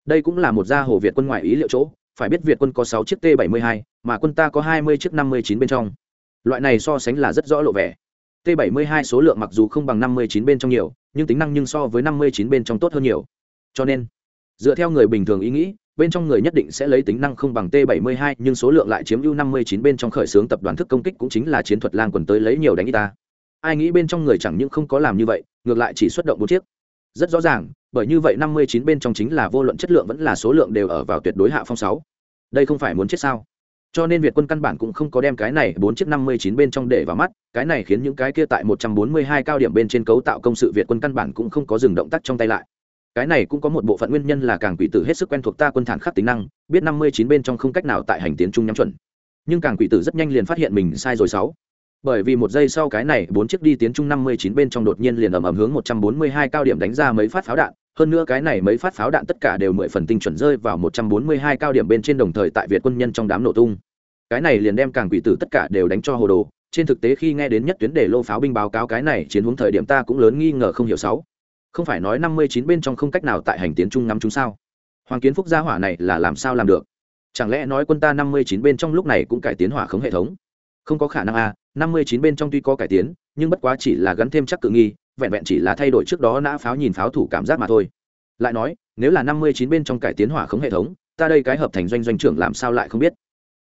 Đây cũng là một gia hồ việt quân ngoài ý liệu chỗ, phải biết việt quân có sáu chiếc t 72 mà quân ta có hai mươi chiếc năm mươi chín bên trong. Loại này so sánh là rất rõ lộ vẻ. T 72 số lượng mặc dù không bằng năm mươi chín bên trong nhiều, nhưng tính năng nhưng so với năm mươi chín bên trong tốt hơn nhiều. Cho nên, dựa theo người bình thường ý nghĩ bên trong người nhất định sẽ lấy tính năng không bằng t 72 nhưng số lượng lại chiếm ưu năm mươi chín bên trong khởi xướng tập đoàn thức công kích cũng chính là chiến thuật lang quần tới lấy nhiều đánh ta. Ai nghĩ bên trong người chẳng những không có làm như vậy, ngược lại chỉ xuất động bốn chiếc. Rất rõ ràng, bởi như vậy năm mươi chín bên trong chính là vô luận chất lượng vẫn là số lượng đều ở vào tuyệt đối hạ phong sáu. Đây không phải muốn chết sao? Cho nên việt quân căn bản cũng không có đem cái này bốn chiếc năm mươi chín bên trong để vào mắt, cái này khiến những cái kia tại một trăm bốn mươi hai cao điểm bên trên cấu tạo công sự việt quân căn bản cũng không có dừng động tác trong tay lại cái này cũng có một bộ phận nguyên nhân là càng quỷ tử hết sức quen thuộc ta quân thản khắc tính năng, biết năm mươi chín bên trong không cách nào tại hành tiến trung nhắm chuẩn. Nhưng càng quỷ tử rất nhanh liền phát hiện mình sai rồi sáu. Bởi vì một giây sau cái này, bốn chiếc đi tiến trung năm mươi chín bên trong đột nhiên liền ầm ầm hướng một trăm bốn mươi hai cao điểm đánh ra mấy phát pháo đạn. Hơn nữa cái này mấy phát pháo đạn tất cả đều mười phần tinh chuẩn rơi vào một trăm bốn mươi hai cao điểm bên trên đồng thời tại việt quân nhân trong đám nổ tung. Cái này liền đem càng quỷ tử tất cả đều đánh cho hồ đồ. Trên thực tế khi nghe đến nhất tuyến để lô pháo binh báo cáo cái này, chiến hướng thời điểm ta cũng lớn nghi ngờ không hiểu sáu không phải nói năm mươi chín bên trong không cách nào tại hành tiến trung ngắm chúng sao? Hoàng kiến phúc gia hỏa này là làm sao làm được? Chẳng lẽ nói quân ta năm mươi chín bên trong lúc này cũng cải tiến hỏa khống hệ thống? Không có khả năng a năm mươi chín bên trong tuy có cải tiến, nhưng bất quá chỉ là gắn thêm chắc cự nghi, vẹn vẹn chỉ là thay đổi trước đó nã pháo nhìn pháo thủ cảm giác mà thôi. Lại nói, nếu là năm mươi chín bên trong cải tiến hỏa khống hệ thống, ta đây cái hợp thành doanh doanh trưởng làm sao lại không biết?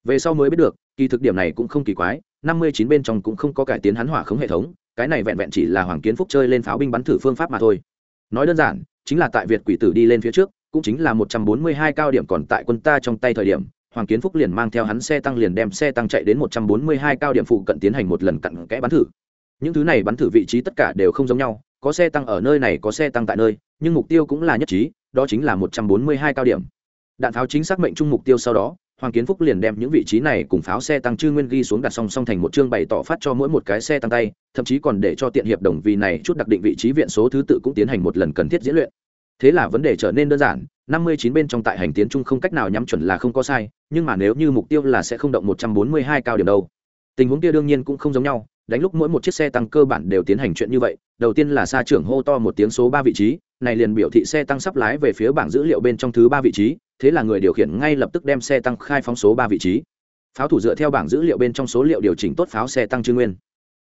Về sau mới biết được, kỳ thực điểm này cũng không kỳ quái, năm mươi chín bên trong cũng không có cải tiến hắn hỏa khống hệ thống, cái này vẹn vẹn chỉ là hoàng kiến phúc chơi lên pháo binh bắn thử phương pháp mà thôi nói đơn giản, chính là tại việt quỷ tử đi lên phía trước, cũng chính là một trăm bốn mươi hai cao điểm còn tại quân ta trong tay thời điểm, hoàng kiến phúc liền mang theo hắn xe tăng liền đem xe tăng chạy đến một trăm bốn mươi hai cao điểm phụ cận tiến hành một lần cặn kẽ bắn thử. Những thứ này bắn thử vị trí tất cả đều không giống nhau, có xe tăng ở nơi này, có xe tăng tại nơi, nhưng mục tiêu cũng là nhất trí, đó chính là một trăm bốn mươi hai cao điểm. Đạn pháo chính xác mệnh chung mục tiêu sau đó hoàng kiến phúc liền đem những vị trí này cùng pháo xe tăng chư nguyên ghi xuống đặt song song thành một chương bày tỏ phát cho mỗi một cái xe tăng tay, thậm chí còn để cho tiện hiệp đồng vì này chút đặc định vị trí viện số thứ tự cũng tiến hành một lần cần thiết diễn luyện. Thế là vấn đề trở nên đơn giản, năm mươi chín bên trong tại hành tiến chung không cách nào nhắm chuẩn là không có sai, nhưng mà nếu như mục tiêu là sẽ không động một trăm bốn mươi hai cao điểm đâu. Tình huống kia đương nhiên cũng không giống nhau, đánh lúc mỗi một chiếc xe tăng cơ bản đều tiến hành chuyện như vậy, đầu tiên là xa trưởng hô to một tiếng số ba vị trí, này liền biểu thị xe tăng sắp lái về phía bảng dữ liệu bên trong thứ ba vị trí thế là người điều khiển ngay lập tức đem xe tăng khai phóng số ba vị trí. Pháo thủ dựa theo bảng dữ liệu bên trong số liệu điều chỉnh tốt pháo xe tăng trư nguyên.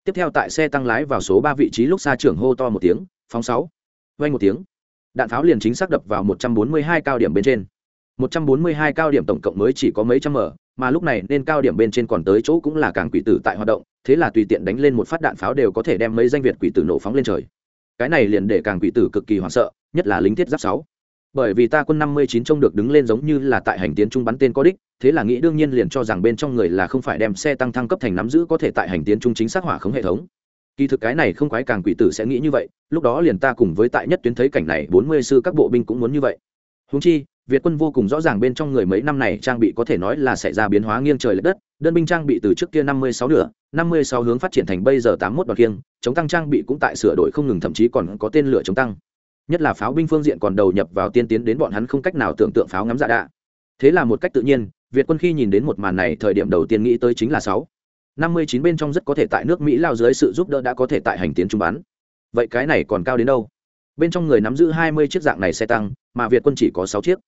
Tiếp theo tại xe tăng lái vào số ba vị trí lúc xa trưởng hô to một tiếng, phóng sáu. Vay một tiếng, đạn pháo liền chính xác đập vào 142 cao điểm bên trên. 142 cao điểm tổng cộng mới chỉ có mấy trăm mở mà lúc này nên cao điểm bên trên còn tới chỗ cũng là càng quỷ tử tại hoạt động, thế là tùy tiện đánh lên một phát đạn pháo đều có thể đem mấy danh việt quỷ tử nổ phóng lên trời. Cái này liền để càng quỷ tử cực kỳ hoảng sợ, nhất là lính thiết giáp sáu bởi vì ta quân 59 trông được đứng lên giống như là tại hành tiến trung bắn tên có đích, thế là nghĩ đương nhiên liền cho rằng bên trong người là không phải đem xe tăng thăng cấp thành nắm giữ có thể tại hành tiến trung chính xác hỏa khống hệ thống. Kỳ thực cái này không quái càng quỷ tử sẽ nghĩ như vậy, lúc đó liền ta cùng với tại nhất tuyến thấy cảnh này bốn mươi sư các bộ binh cũng muốn như vậy. Húng chi, việt quân vô cùng rõ ràng bên trong người mấy năm này trang bị có thể nói là xảy ra biến hóa nghiêng trời l ệ đất, đơn binh trang bị từ trước kia năm mươi sáu nửa, năm mươi sáu hướng phát triển thành bây giờ tám mươi một đoạn kiêng, chống tăng trang bị cũng tại sửa đổi không ngừng, thậm chí còn có tên lửa chống tăng nhất là pháo binh phương diện còn đầu nhập vào tiên tiến đến bọn hắn không cách nào tưởng tượng pháo ngắm dạ đạ. Thế là một cách tự nhiên, việt quân khi nhìn đến một màn này thời điểm đầu tiên nghĩ tới chính là sáu. Năm mươi chín bên trong rất có thể tại nước mỹ lao dưới sự giúp đỡ đã có thể tại hành tiến trung bắn. Vậy cái này còn cao đến đâu? Bên trong người nắm giữ hai mươi chiếc dạng này xe tăng, mà việt quân chỉ có sáu chiếc.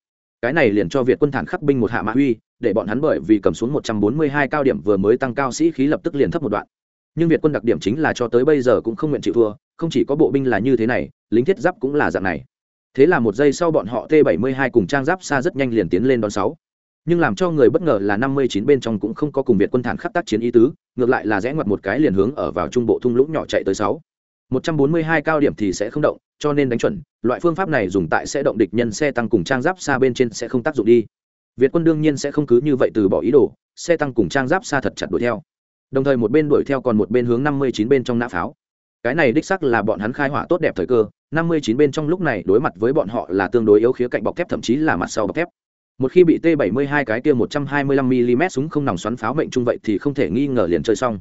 Cái này liền cho việt quân thản khắc binh một hạ mã huy để bọn hắn bởi vì cầm xuống một trăm bốn mươi hai cao điểm vừa mới tăng cao sĩ khí lập tức liền thấp một đoạn nhưng việt quân đặc điểm chính là cho tới bây giờ cũng không nguyện chịu thua, không chỉ có bộ binh là như thế này, lính thiết giáp cũng là dạng này. Thế là một giây sau bọn họ t 72 cùng trang giáp xa rất nhanh liền tiến lên đón sáu. Nhưng làm cho người bất ngờ là 59 bên trong cũng không có cùng việt quân thản khắc tác chiến ý tứ, ngược lại là rẽ ngoặt một cái liền hướng ở vào trung bộ thung lũng nhỏ chạy tới sáu. 142 cao điểm thì sẽ không động, cho nên đánh chuẩn, loại phương pháp này dùng tại sẽ động địch nhân xe tăng cùng trang giáp xa bên trên sẽ không tác dụng đi. Việt quân đương nhiên sẽ không cứ như vậy từ bỏ ý đồ, xe tăng cùng trang giáp xa thật chặt đuổi theo đồng thời một bên đuổi theo còn một bên hướng 59 bên trong nã pháo. Cái này đích sắc là bọn hắn khai hỏa tốt đẹp thời cơ 59 bên trong lúc này đối mặt với bọn họ là tương đối yếu khía cạnh bọc thép, thậm chí là mặt sau bọc thép. Một khi bị t 72 cái kia 125 mm súng không nòng xoắn pháo mệnh trung vậy thì không thể nghi ngờ liền chơi xong.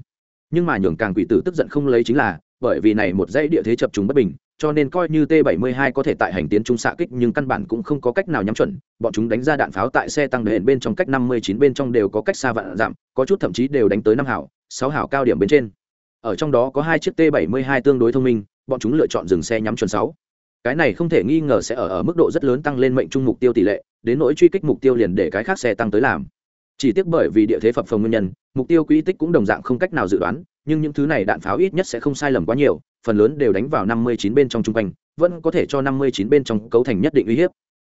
Nhưng mà nhường càng quỷ tử tức giận không lấy chính là, bởi vì này một dãy địa thế chập trùng bất bình, cho nên coi như t 72 có thể tại hành tiến trung xạ kích nhưng căn bản cũng không có cách nào nhắm chuẩn, bọn chúng đánh ra đạn pháo tại xe tăng đền bên trong cách 59 bên trong đều có cách xa vạn giảm, có chút thậm chí đều đánh tới năm hảo sáu hảo cao điểm bên trên. Ở trong đó có hai chiếc t 72 tương đối thông minh, bọn chúng lựa chọn dừng xe nhắm chuẩn sáu. Cái này không thể nghi ngờ sẽ ở ở mức độ rất lớn tăng lên mệnh trung mục tiêu tỷ lệ, đến nỗi truy kích mục tiêu liền để cái khác xe tăng tới làm. Chỉ tiếc bởi vì địa thế phập phồng nguyên nhân, mục tiêu quỹ tích cũng đồng dạng không cách nào dự đoán, nhưng những thứ này đạn pháo ít nhất sẽ không sai lầm quá nhiều, phần lớn đều đánh vào 59 bên trong trung quanh, vẫn có thể cho 59 bên trong cấu thành nhất định uy hiếp.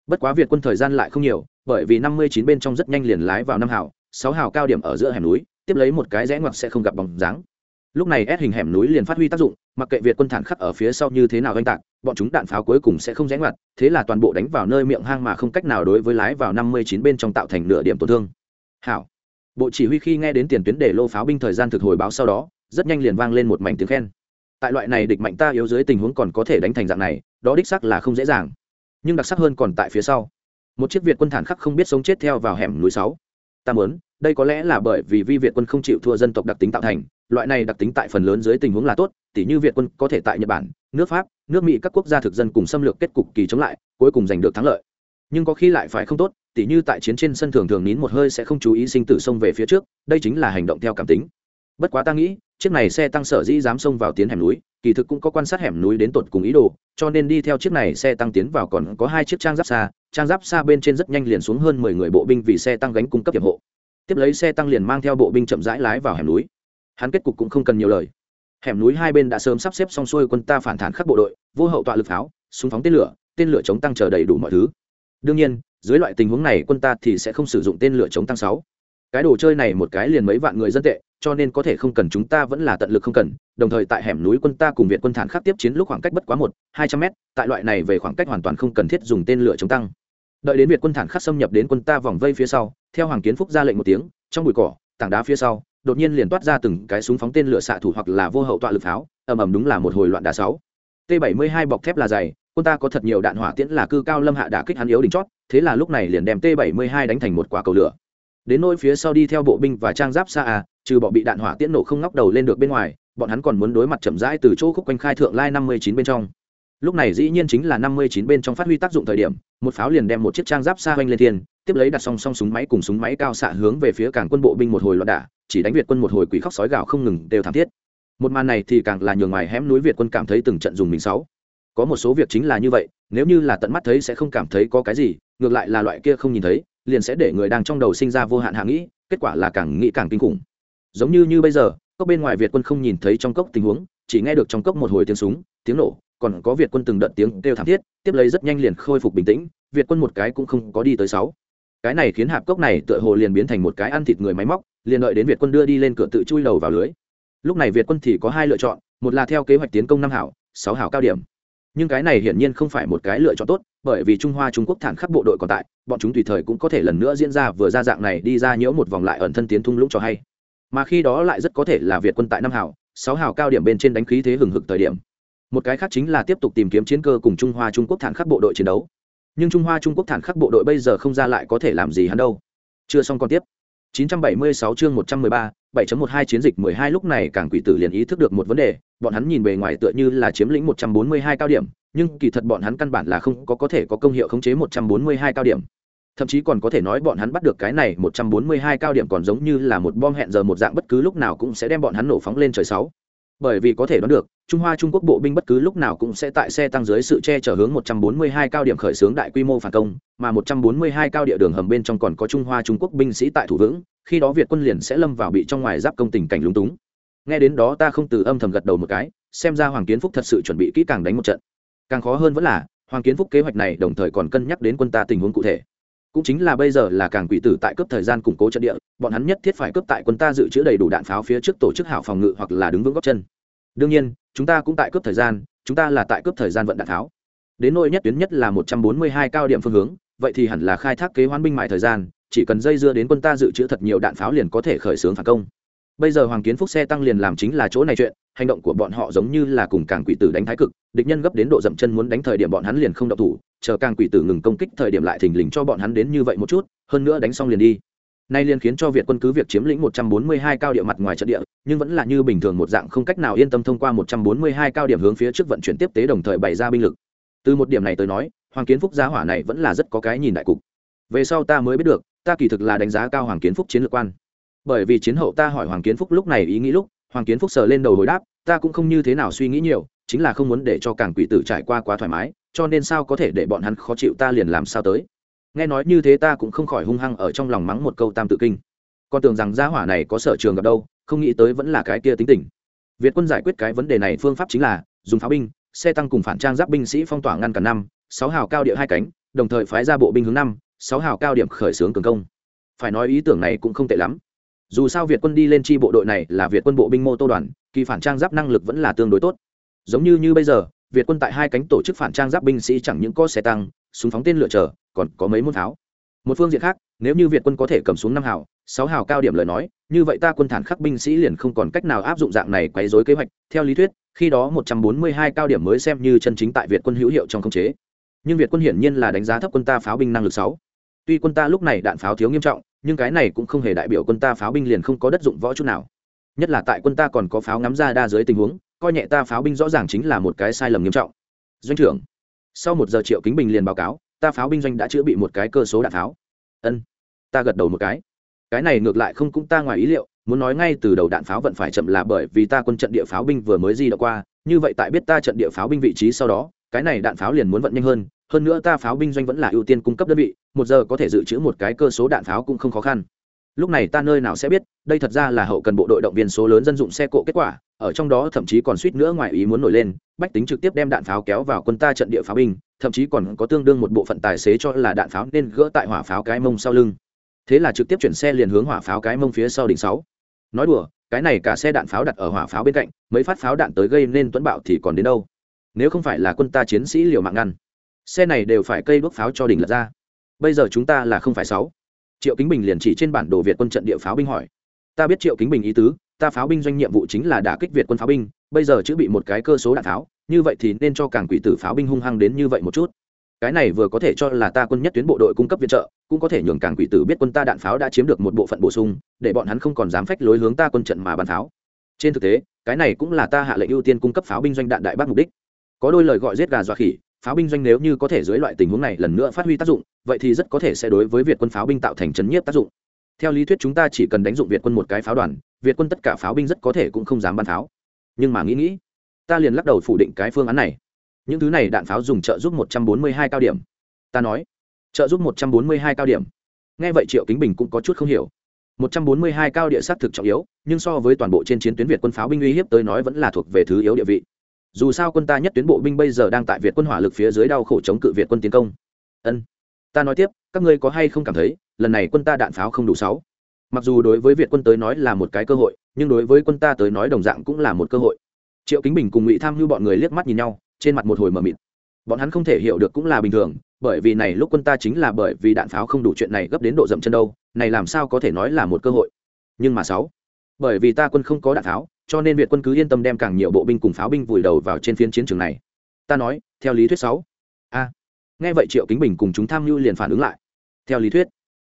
Bất quá việt quân thời gian lại không nhiều, bởi vì 59 bên trong rất nhanh liền lái vào năm hào sáu hào cao điểm ở giữa hẻm núi tiếp lấy một cái rẽ ngoặt sẽ không gặp bóng dáng. Lúc này ép hình hẻm núi liền phát huy tác dụng, mặc kệ việt quân thản khắc ở phía sau như thế nào oanh tạc, bọn chúng đạn pháo cuối cùng sẽ không rẽ ngoặt, thế là toàn bộ đánh vào nơi miệng hang mà không cách nào đối với lái vào 59 bên trong tạo thành nửa điểm tổn thương. Hảo. Bộ chỉ huy khi nghe đến tiền tuyến để lô pháo binh thời gian thực hồi báo sau đó, rất nhanh liền vang lên một mảnh tiếng khen. Tại loại này địch mạnh ta yếu dưới tình huống còn có thể đánh thành dạng này, đó đích sắc là không dễ dàng. Nhưng đặc sắc hơn còn tại phía sau. Một chiếc việt quân thản khắc không biết sống chết theo vào hẻm núi sáu ta muốn, đây có lẽ là bởi vì vi việt quân không chịu thua dân tộc đặc tính tạo thành, loại này đặc tính tại phần lớn dưới tình huống là tốt, tỉ như việt quân có thể tại nhật bản, nước pháp, nước mỹ các quốc gia thực dân cùng xâm lược kết cục kỳ chống lại, cuối cùng giành được thắng lợi. Nhưng có khi lại phải không tốt, tỉ như tại chiến trên sân thường thường nín một hơi sẽ không chú ý sinh tử xông về phía trước, đây chính là hành động theo cảm tính. Bất quá ta nghĩ, chiếc này xe tăng sở dĩ dám xông vào tiến hẻm núi kỳ thực cũng có quan sát hẻm núi đến tột cùng ý đồ, cho nên đi theo chiếc này xe tăng tiến vào còn có hai chiếc trang giáp xa trang giáp xa bên trên rất nhanh liền xuống hơn mười người bộ binh vì xe tăng gánh cung cấp hiệp hộ. Tiếp lấy xe tăng liền mang theo bộ binh chậm rãi lái vào hẻm núi. Hắn kết cục cũng không cần nhiều lời. Hẻm núi hai bên đã sớm sắp xếp xong xuôi quân ta phản thản khắc bộ đội, vô hậu tọa lực pháo, súng phóng tên lửa tên lửa chống tăng chờ đầy đủ mọi thứ. Đương nhiên, dưới loại tình huống này quân ta thì sẽ không sử dụng tên lửa chống tăng sáu cái đồ chơi này một cái liền mấy vạn người dân tệ, cho nên có thể không cần chúng ta vẫn là tận lực không cần, đồng thời tại hẻm núi quân ta cùng việt quân thản khắc tiếp chiến lúc khoảng cách bất quá một, hai trăm mét, tại loại này về khoảng cách hoàn toàn không cần thiết dùng tên lửa chống tăng. Đợi đến việt quân thản khắc xâm nhập đến quân ta vòng vây phía sau, theo hoàng kiến phúc ra lệnh một tiếng, trong bụi cỏ, tảng đá phía sau, đột nhiên liền toát ra từng cái súng phóng tên lửa xạ thủ hoặc là vô hậu tọa lực pháo, ầm ầm đúng là một hồi loạn đá sáu. T 72 bọc thép là dày, quân ta có thật nhiều đạn hỏa tiễn là cư cao lâm hạ đả kích hắn yếu đỉnh chót, thế là lúc này liền đem t 72 đánh thành một quả cầu lửa đến nỗi phía sau đi theo bộ binh và trang giáp xa à trừ bọn bị đạn hỏa tiễn nổ không ngóc đầu lên được bên ngoài, bọn hắn còn muốn đối mặt chậm rãi từ chỗ khúc quanh khai thượng lai 59 bên trong. Lúc này dĩ nhiên chính là 59 bên trong phát huy tác dụng thời điểm, một pháo liền đem một chiếc trang giáp xa quanh lên thiên, tiếp lấy đặt song song súng máy cùng súng máy cao xạ hướng về phía cảng quân bộ binh một hồi loạn đả, chỉ đánh việt quân một hồi quỷ khóc sói gạo không ngừng đều thảm thiết. Một màn này thì càng là nhường ngoài hẻm núi việt quân cảm thấy từng trận dùng mình sáu. Có một số việc chính là như vậy, nếu như là tận mắt thấy sẽ không cảm thấy có cái gì, ngược lại là loại kia không nhìn thấy liền sẽ để người đang trong đầu sinh ra vô hạn hạ nghĩ, kết quả là càng nghĩ càng kinh khủng. Giống như như bây giờ, cốc bên ngoài việt quân không nhìn thấy trong cốc tình huống, chỉ nghe được trong cốc một hồi tiếng súng, tiếng nổ, còn có việt quân từng đợt tiếng kêu thảm thiết, tiếp lấy rất nhanh liền khôi phục bình tĩnh, việt quân một cái cũng không có đi tới sáu. Cái này khiến hạp cốc này tựa hồ liền biến thành một cái ăn thịt người máy móc, liền đợi đến việt quân đưa đi lên cửa tự chui đầu vào lưới. Lúc này việt quân thì có hai lựa chọn, một là theo kế hoạch tiến công năm hảo, sáu hảo cao điểm nhưng cái này hiển nhiên không phải một cái lựa chọn tốt bởi vì trung hoa trung quốc thản khắc bộ đội còn tại bọn chúng tùy thời cũng có thể lần nữa diễn ra vừa ra dạng này đi ra nhiễu một vòng lại ẩn thân tiến thung lũng cho hay. Mà khi đó lại rất có thể là việt quân tại năm hảo sáu hào cao điểm bên trên đánh khí thế hừng hực thời điểm. Một cái khác chính là tiếp tục tìm kiếm chiến cơ cùng trung hoa trung quốc thản khắc bộ đội chiến đấu. Nhưng trung hoa trung quốc thản khắc bộ đội bây giờ không ra lại có thể làm gì hắn đâu. Chưa xong còn tiếp. 976 chương 113, 7.12 chiến dịch 12 lúc này càng quỷ tử liền ý thức được một vấn đề, bọn hắn nhìn bề ngoài tựa như là chiếm lĩnh 142 cao điểm, nhưng kỳ thật bọn hắn căn bản là không có có thể có công hiệu khống chế 142 cao điểm. Thậm chí còn có thể nói bọn hắn bắt được cái này 142 cao điểm còn giống như là một bom hẹn giờ một dạng bất cứ lúc nào cũng sẽ đem bọn hắn nổ phóng lên trời sáu. Bởi vì có thể đoán được, Trung Hoa Trung Quốc bộ binh bất cứ lúc nào cũng sẽ tại xe tăng dưới sự che chở hướng 142 cao điểm khởi xướng đại quy mô phản công, mà 142 cao địa đường hầm bên trong còn có Trung Hoa Trung Quốc binh sĩ tại thủ vững, khi đó Việt quân liền sẽ lâm vào bị trong ngoài giáp công tình cảnh lúng túng. Nghe đến đó ta không từ âm thầm gật đầu một cái, xem ra Hoàng Kiến Phúc thật sự chuẩn bị kỹ càng đánh một trận. Càng khó hơn vẫn là, Hoàng Kiến Phúc kế hoạch này đồng thời còn cân nhắc đến quân ta tình huống cụ thể. Cũng chính là bây giờ là càng quỷ tử tại cướp thời gian củng cố trận địa, bọn hắn nhất thiết phải cướp tại quân ta dự trữ đầy đủ đạn pháo phía trước tổ chức hảo phòng ngự hoặc là đứng vững góc chân. Đương nhiên chúng ta cũng tại cướp thời gian chúng ta là tại cướp thời gian vận đạn tháo đến nỗi nhất tuyến nhất là một trăm bốn mươi hai cao điểm phương hướng vậy thì hẳn là khai thác kế hoán binh mại thời gian chỉ cần dây dưa đến quân ta dự trữ thật nhiều đạn pháo liền có thể khởi xướng phản công. Bây giờ hoàng kiến phúc xe tăng liền làm chính là chỗ này chuyện hành động của bọn họ giống như là cùng càng quỷ tử đánh thái cực địch nhân gấp đến độ dậm chân muốn đánh thời điểm bọn hắn liền không động thủ chờ càng quỷ tử ngừng công kích thời điểm lại thình lình cho bọn hắn đến như vậy một chút, hơn nữa đánh xong liền đi. Nay liền khiến cho việt quân cứ việc chiếm lĩnh 142 cao địa mặt ngoài trận địa, nhưng vẫn là như bình thường một dạng không cách nào yên tâm thông qua 142 cao điểm hướng phía trước vận chuyển tiếp tế đồng thời bày ra binh lực. Từ một điểm này tới nói, hoàng kiến phúc giá hỏa này vẫn là rất có cái nhìn đại cục. Về sau ta mới biết được, ta kỳ thực là đánh giá cao hoàng kiến phúc chiến lược quan. Bởi vì chiến hậu ta hỏi hoàng kiến phúc lúc này ý nghĩ lúc, hoàng kiến phúc sờ lên đầu hồi đáp, ta cũng không như thế nào suy nghĩ nhiều, chính là không muốn để cho càng quỷ tử trải qua quá thoải mái cho nên sao có thể để bọn hắn khó chịu ta liền làm sao tới? Nghe nói như thế ta cũng không khỏi hung hăng ở trong lòng mắng một câu tam tự kinh. Con tưởng rằng gia hỏa này có sở trường gặp đâu, không nghĩ tới vẫn là cái kia tính tình. Việt quân giải quyết cái vấn đề này phương pháp chính là dùng pháo binh, xe tăng cùng phản trang giáp binh sĩ phong tỏa ngăn cả năm, sáu hào cao địa hai cánh, đồng thời phái ra bộ binh hướng năm, sáu hào cao điểm khởi xướng cường công. Phải nói ý tưởng này cũng không tệ lắm. Dù sao việt quân đi lên chi bộ đội này là việt quân bộ binh mô tô đoàn, kỳ phản trang giáp năng lực vẫn là tương đối tốt. Giống như như bây giờ việt quân tại hai cánh tổ chức phản trang giáp binh sĩ chẳng những có xe tăng, súng phóng tên lửa chờ, còn có mấy môn pháo. Một phương diện khác, nếu như việt quân có thể cầm xuống năm hào, sáu hào cao điểm lời nói, như vậy ta quân thản khắc binh sĩ liền không còn cách nào áp dụng dạng này quấy dối kế hoạch. Theo lý thuyết, khi đó một trăm bốn mươi hai cao điểm mới xem như chân chính tại việt quân hữu hiệu trong khống chế. Nhưng việt quân hiển nhiên là đánh giá thấp quân ta pháo binh năng lực sáu. Tuy quân ta lúc này đạn pháo thiếu nghiêm trọng, nhưng cái này cũng không hề đại biểu quân ta pháo binh liền không có đất dụng võ chút nào. Nhất là tại quân ta còn có pháo ngắm ra đa dưới tình huống coi nhẹ ta pháo binh rõ ràng chính là một cái sai lầm nghiêm trọng. Doanh trưởng, sau một giờ triệu kính bình liền báo cáo, ta pháo binh doanh đã chữa bị một cái cơ số đạn pháo. Ân, ta gật đầu một cái. Cái này ngược lại không cũng ta ngoài ý liệu, muốn nói ngay từ đầu đạn pháo vẫn phải chậm là bởi vì ta quân trận địa pháo binh vừa mới di động qua, như vậy tại biết ta trận địa pháo binh vị trí sau đó, cái này đạn pháo liền muốn vận nhanh hơn hơn nữa ta pháo binh doanh vẫn là ưu tiên cung cấp đơn vị, một giờ có thể dự trữ một cái cơ số đạn pháo cũng không khó khăn lúc này ta nơi nào sẽ biết, đây thật ra là hậu cần bộ đội động viên số lớn dân dụng xe cộ kết quả, ở trong đó thậm chí còn suýt nữa ngoài ý muốn nổi lên, bách tính trực tiếp đem đạn pháo kéo vào quân ta trận địa pháo binh, thậm chí còn có tương đương một bộ phận tài xế cho là đạn pháo nên gỡ tại hỏa pháo cái mông sau lưng. Thế là trực tiếp chuyển xe liền hướng hỏa pháo cái mông phía sau đỉnh sáu. Nói đùa, cái này cả xe đạn pháo đặt ở hỏa pháo bên cạnh, mấy phát pháo đạn tới gây nên tuấn bạo thì còn đến đâu? Nếu không phải là quân ta chiến sĩ liều mạng ngăn, xe này đều phải cây đuốc pháo cho đỉnh lật ra. Bây giờ chúng ta là không phải sáu triệu kính bình liền chỉ trên bản đồ việt quân trận địa pháo binh hỏi. Ta biết triệu kính bình ý tứ, ta pháo binh doanh nhiệm vụ chính là đả kích việt quân pháo binh, bây giờ chữ bị một cái cơ số đạn pháo như vậy thì nên cho cảng quỷ tử pháo binh hung hăng đến như vậy một chút. Cái này vừa có thể cho là ta quân nhất tuyến bộ đội cung cấp viện trợ, cũng có thể nhường cảng quỷ tử biết quân ta đạn pháo đã chiếm được một bộ phận bổ sung, để bọn hắn không còn dám phách lối hướng ta quân trận mà bắn pháo. Trên thực tế, cái này cũng là ta hạ lệnh ưu tiên cung cấp pháo binh doanh đạn đại bác mục đích. Có đôi lời gọi giết gà dọa khỉ pháo binh doanh nếu như có thể dưới loại tình huống này lần nữa phát huy tác dụng, vậy thì rất có thể sẽ đối với việt quân pháo binh tạo thành chấn nhiếp tác dụng. Theo lý thuyết chúng ta chỉ cần đánh dụng việt quân một cái pháo đoàn, việt quân tất cả pháo binh rất có thể cũng không dám bắn pháo. Nhưng mà nghĩ nghĩ, ta liền lắc đầu phủ định cái phương án này. Những thứ này đạn pháo dùng trợ giúp một trăm bốn mươi hai cao điểm. Ta nói, trợ giúp một trăm bốn mươi hai cao điểm. Nghe vậy triệu kính bình cũng có chút không hiểu. một trăm bốn mươi hai cao địa sát thực trọng yếu, nhưng so với toàn bộ trên chiến tuyến việt quân pháo binh uy hiếp tới nói vẫn là thuộc về thứ yếu địa vị dù sao quân ta nhất tuyến bộ binh bây giờ đang tại việt quân hỏa lực phía dưới đau khổ chống cự việt quân tiến công. Ân, ta nói tiếp, các ngươi có hay không cảm thấy, lần này quân ta đạn pháo không đủ sáu? Mặc dù đối với việt quân tới nói là một cái cơ hội, nhưng đối với quân ta tới nói đồng dạng cũng là một cơ hội. Triệu kính bình cùng ngụy tham như bọn người liếc mắt nhìn nhau, trên mặt một hồi mờ mịt. Bọn hắn không thể hiểu được cũng là bình thường, bởi vì này lúc quân ta chính là bởi vì đạn pháo không đủ chuyện này gấp đến độ dậm chân đâu, này làm sao có thể nói là một cơ hội? Nhưng mà sáu, bởi vì ta quân không có đạn pháo cho nên việt quân cứ yên tâm đem càng nhiều bộ binh cùng pháo binh vùi đầu vào trên phiến chiến trường này. Ta nói, theo lý thuyết sáu. A. Nghe vậy triệu kính bình cùng chúng tham mưu liền phản ứng lại. Theo lý thuyết,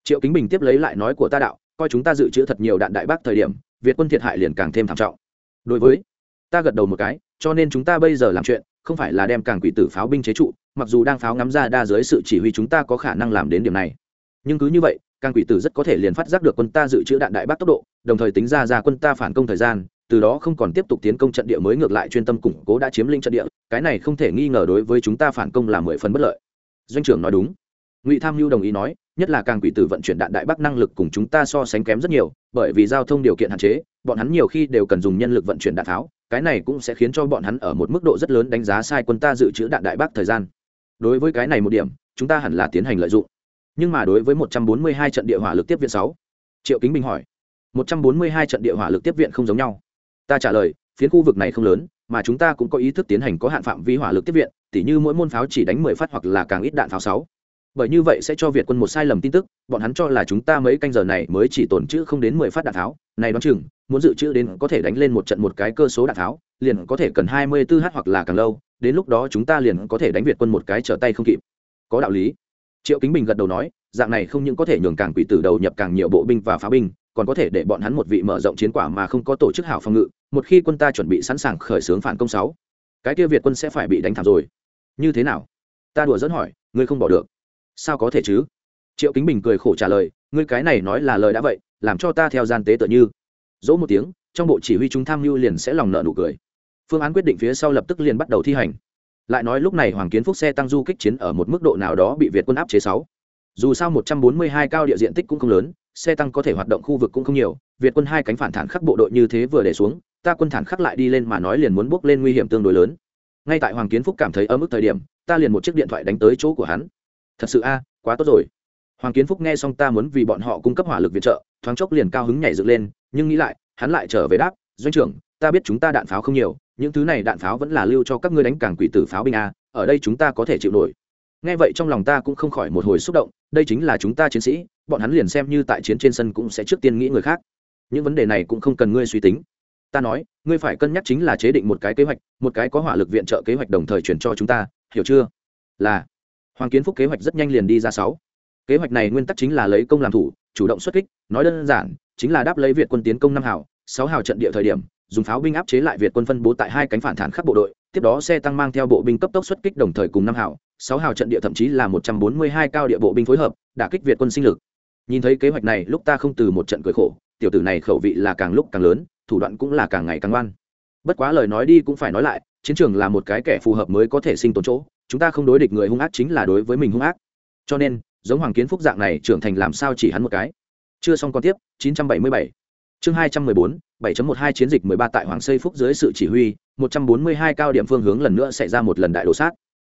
triệu kính bình tiếp lấy lại nói của ta đạo, coi chúng ta dự trữ thật nhiều đạn đại bác thời điểm, việt quân thiệt hại liền càng thêm thảm trọng. Đối với, ta gật đầu một cái, cho nên chúng ta bây giờ làm chuyện, không phải là đem càng quỷ tử pháo binh chế trụ, mặc dù đang pháo ngắm ra đa dưới sự chỉ huy chúng ta có khả năng làm đến điểm này. Nhưng cứ như vậy, càng quỷ tử rất có thể liền phát giác được quân ta dự trữ đạn đại bác tốc độ, đồng thời tính ra ra quân ta phản công thời gian từ đó không còn tiếp tục tiến công trận địa mới ngược lại chuyên tâm củng cố đã chiếm lĩnh trận địa cái này không thể nghi ngờ đối với chúng ta phản công là mười phần bất lợi. Doanh trưởng nói đúng. Ngụy tham mưu đồng ý nói nhất là càng quỷ tử vận chuyển đạn đại bắc năng lực cùng chúng ta so sánh kém rất nhiều bởi vì giao thông điều kiện hạn chế bọn hắn nhiều khi đều cần dùng nhân lực vận chuyển đạn tháo cái này cũng sẽ khiến cho bọn hắn ở một mức độ rất lớn đánh giá sai quân ta dự trữ đạn đại bắc thời gian. Đối với cái này một điểm chúng ta hẳn là tiến hành lợi dụng. Nhưng mà đối với 142 trận địa hỏa lực tiếp viện 6, triệu kính bình hỏi 142 trận địa hỏa lực tiếp viện không giống nhau ta trả lời, phiến khu vực này không lớn, mà chúng ta cũng có ý thức tiến hành có hạn phạm vi hỏa lực tiếp viện, tỉ như mỗi môn pháo chỉ đánh mười phát hoặc là càng ít đạn pháo sáu. Bởi như vậy sẽ cho việt quân một sai lầm tin tức, bọn hắn cho là chúng ta mấy canh giờ này mới chỉ tồn chữ không đến mười phát đạn tháo này đoán chừng, muốn dự trữ đến có thể đánh lên một trận một cái cơ số đạn tháo liền có thể cần hai mươi 24 h hoặc là càng lâu, đến lúc đó chúng ta liền có thể đánh việt quân một cái trở tay không kịp. Có đạo lý. Triệu kính bình gật đầu nói, dạng này không những có thể nhường càng quỷ tử đầu nhập càng nhiều bộ binh và pháo binh còn có thể để bọn hắn một vị mở rộng chiến quả mà không có tổ chức hảo phòng ngự, một khi quân ta chuẩn bị sẵn sàng khởi xướng phản công sáu, cái kia việt quân sẽ phải bị đánh thảm rồi. Như thế nào? Ta đùa dẫn hỏi, ngươi không bỏ được. Sao có thể chứ? Triệu kính bình cười khổ trả lời, ngươi cái này nói là lời đã vậy, làm cho ta theo gian tế tự như. Dỗ một tiếng, trong bộ chỉ huy chúng tham mưu liền sẽ lòng nợ nụ cười. Phương án quyết định phía sau lập tức liền bắt đầu thi hành. Lại nói lúc này hoàng kiến phúc xe tăng du kích chiến ở một mức độ nào đó bị việt quân áp chế sáu. Dù sao một trăm bốn mươi hai cao địa diện tích cũng không lớn xe tăng có thể hoạt động khu vực cũng không nhiều, việt quân hai cánh phản thản khắc bộ đội như thế vừa để xuống, ta quân thản khắc lại đi lên mà nói liền muốn bước lên nguy hiểm tương đối lớn. Ngay tại hoàng kiến phúc cảm thấy ở mức thời điểm, ta liền một chiếc điện thoại đánh tới chỗ của hắn. Thật sự a, quá tốt rồi. Hoàng kiến phúc nghe xong ta muốn vì bọn họ cung cấp hỏa lực viện trợ, thoáng chốc liền cao hứng nhảy dựng lên, nhưng nghĩ lại, hắn lại trở về đáp, doanh trưởng, ta biết chúng ta đạn pháo không nhiều, những thứ này đạn pháo vẫn là lưu cho các ngươi đánh cảng quỷ tử pháo binh a, ở đây chúng ta có thể chịu nổi. Nghe vậy trong lòng ta cũng không khỏi một hồi xúc động, đây chính là chúng ta chiến sĩ bọn hắn liền xem như tại chiến trên sân cũng sẽ trước tiên nghĩ người khác. Những vấn đề này cũng không cần ngươi suy tính. Ta nói, ngươi phải cân nhắc chính là chế định một cái kế hoạch, một cái có hỏa lực viện trợ kế hoạch đồng thời chuyển cho chúng ta, hiểu chưa? Là. Hoàng kiến phúc kế hoạch rất nhanh liền đi ra sáu. Kế hoạch này nguyên tắc chính là lấy công làm thủ, chủ động xuất kích, nói đơn giản, chính là đáp lấy việt quân tiến công năm hào, sáu hào trận địa thời điểm, dùng pháo binh áp chế lại việt quân phân bố tại hai cánh phản thản khắp bộ đội, tiếp đó xe tăng mang theo bộ binh cấp tốc xuất kích đồng thời cùng năm hào, sáu hào trận địa thậm chí là một trăm bốn mươi hai cao địa bộ binh phối hợp, đả kích việt quân sinh lực nhìn thấy kế hoạch này, lúc ta không từ một trận cười khổ, tiểu tử này khẩu vị là càng lúc càng lớn, thủ đoạn cũng là càng ngày càng ngoan. Bất quá lời nói đi cũng phải nói lại, chiến trường là một cái kẻ phù hợp mới có thể sinh tồn chỗ, chúng ta không đối địch người hung ác chính là đối với mình hung ác. Cho nên, giống hoàng kiến phúc dạng này trưởng thành làm sao chỉ hắn một cái. Chưa xong còn tiếp 977 chương 214 7.12 chiến dịch 13 tại hoàng xây phúc dưới sự chỉ huy 142 cao điểm phương hướng lần nữa xảy ra một lần đại đổ sát.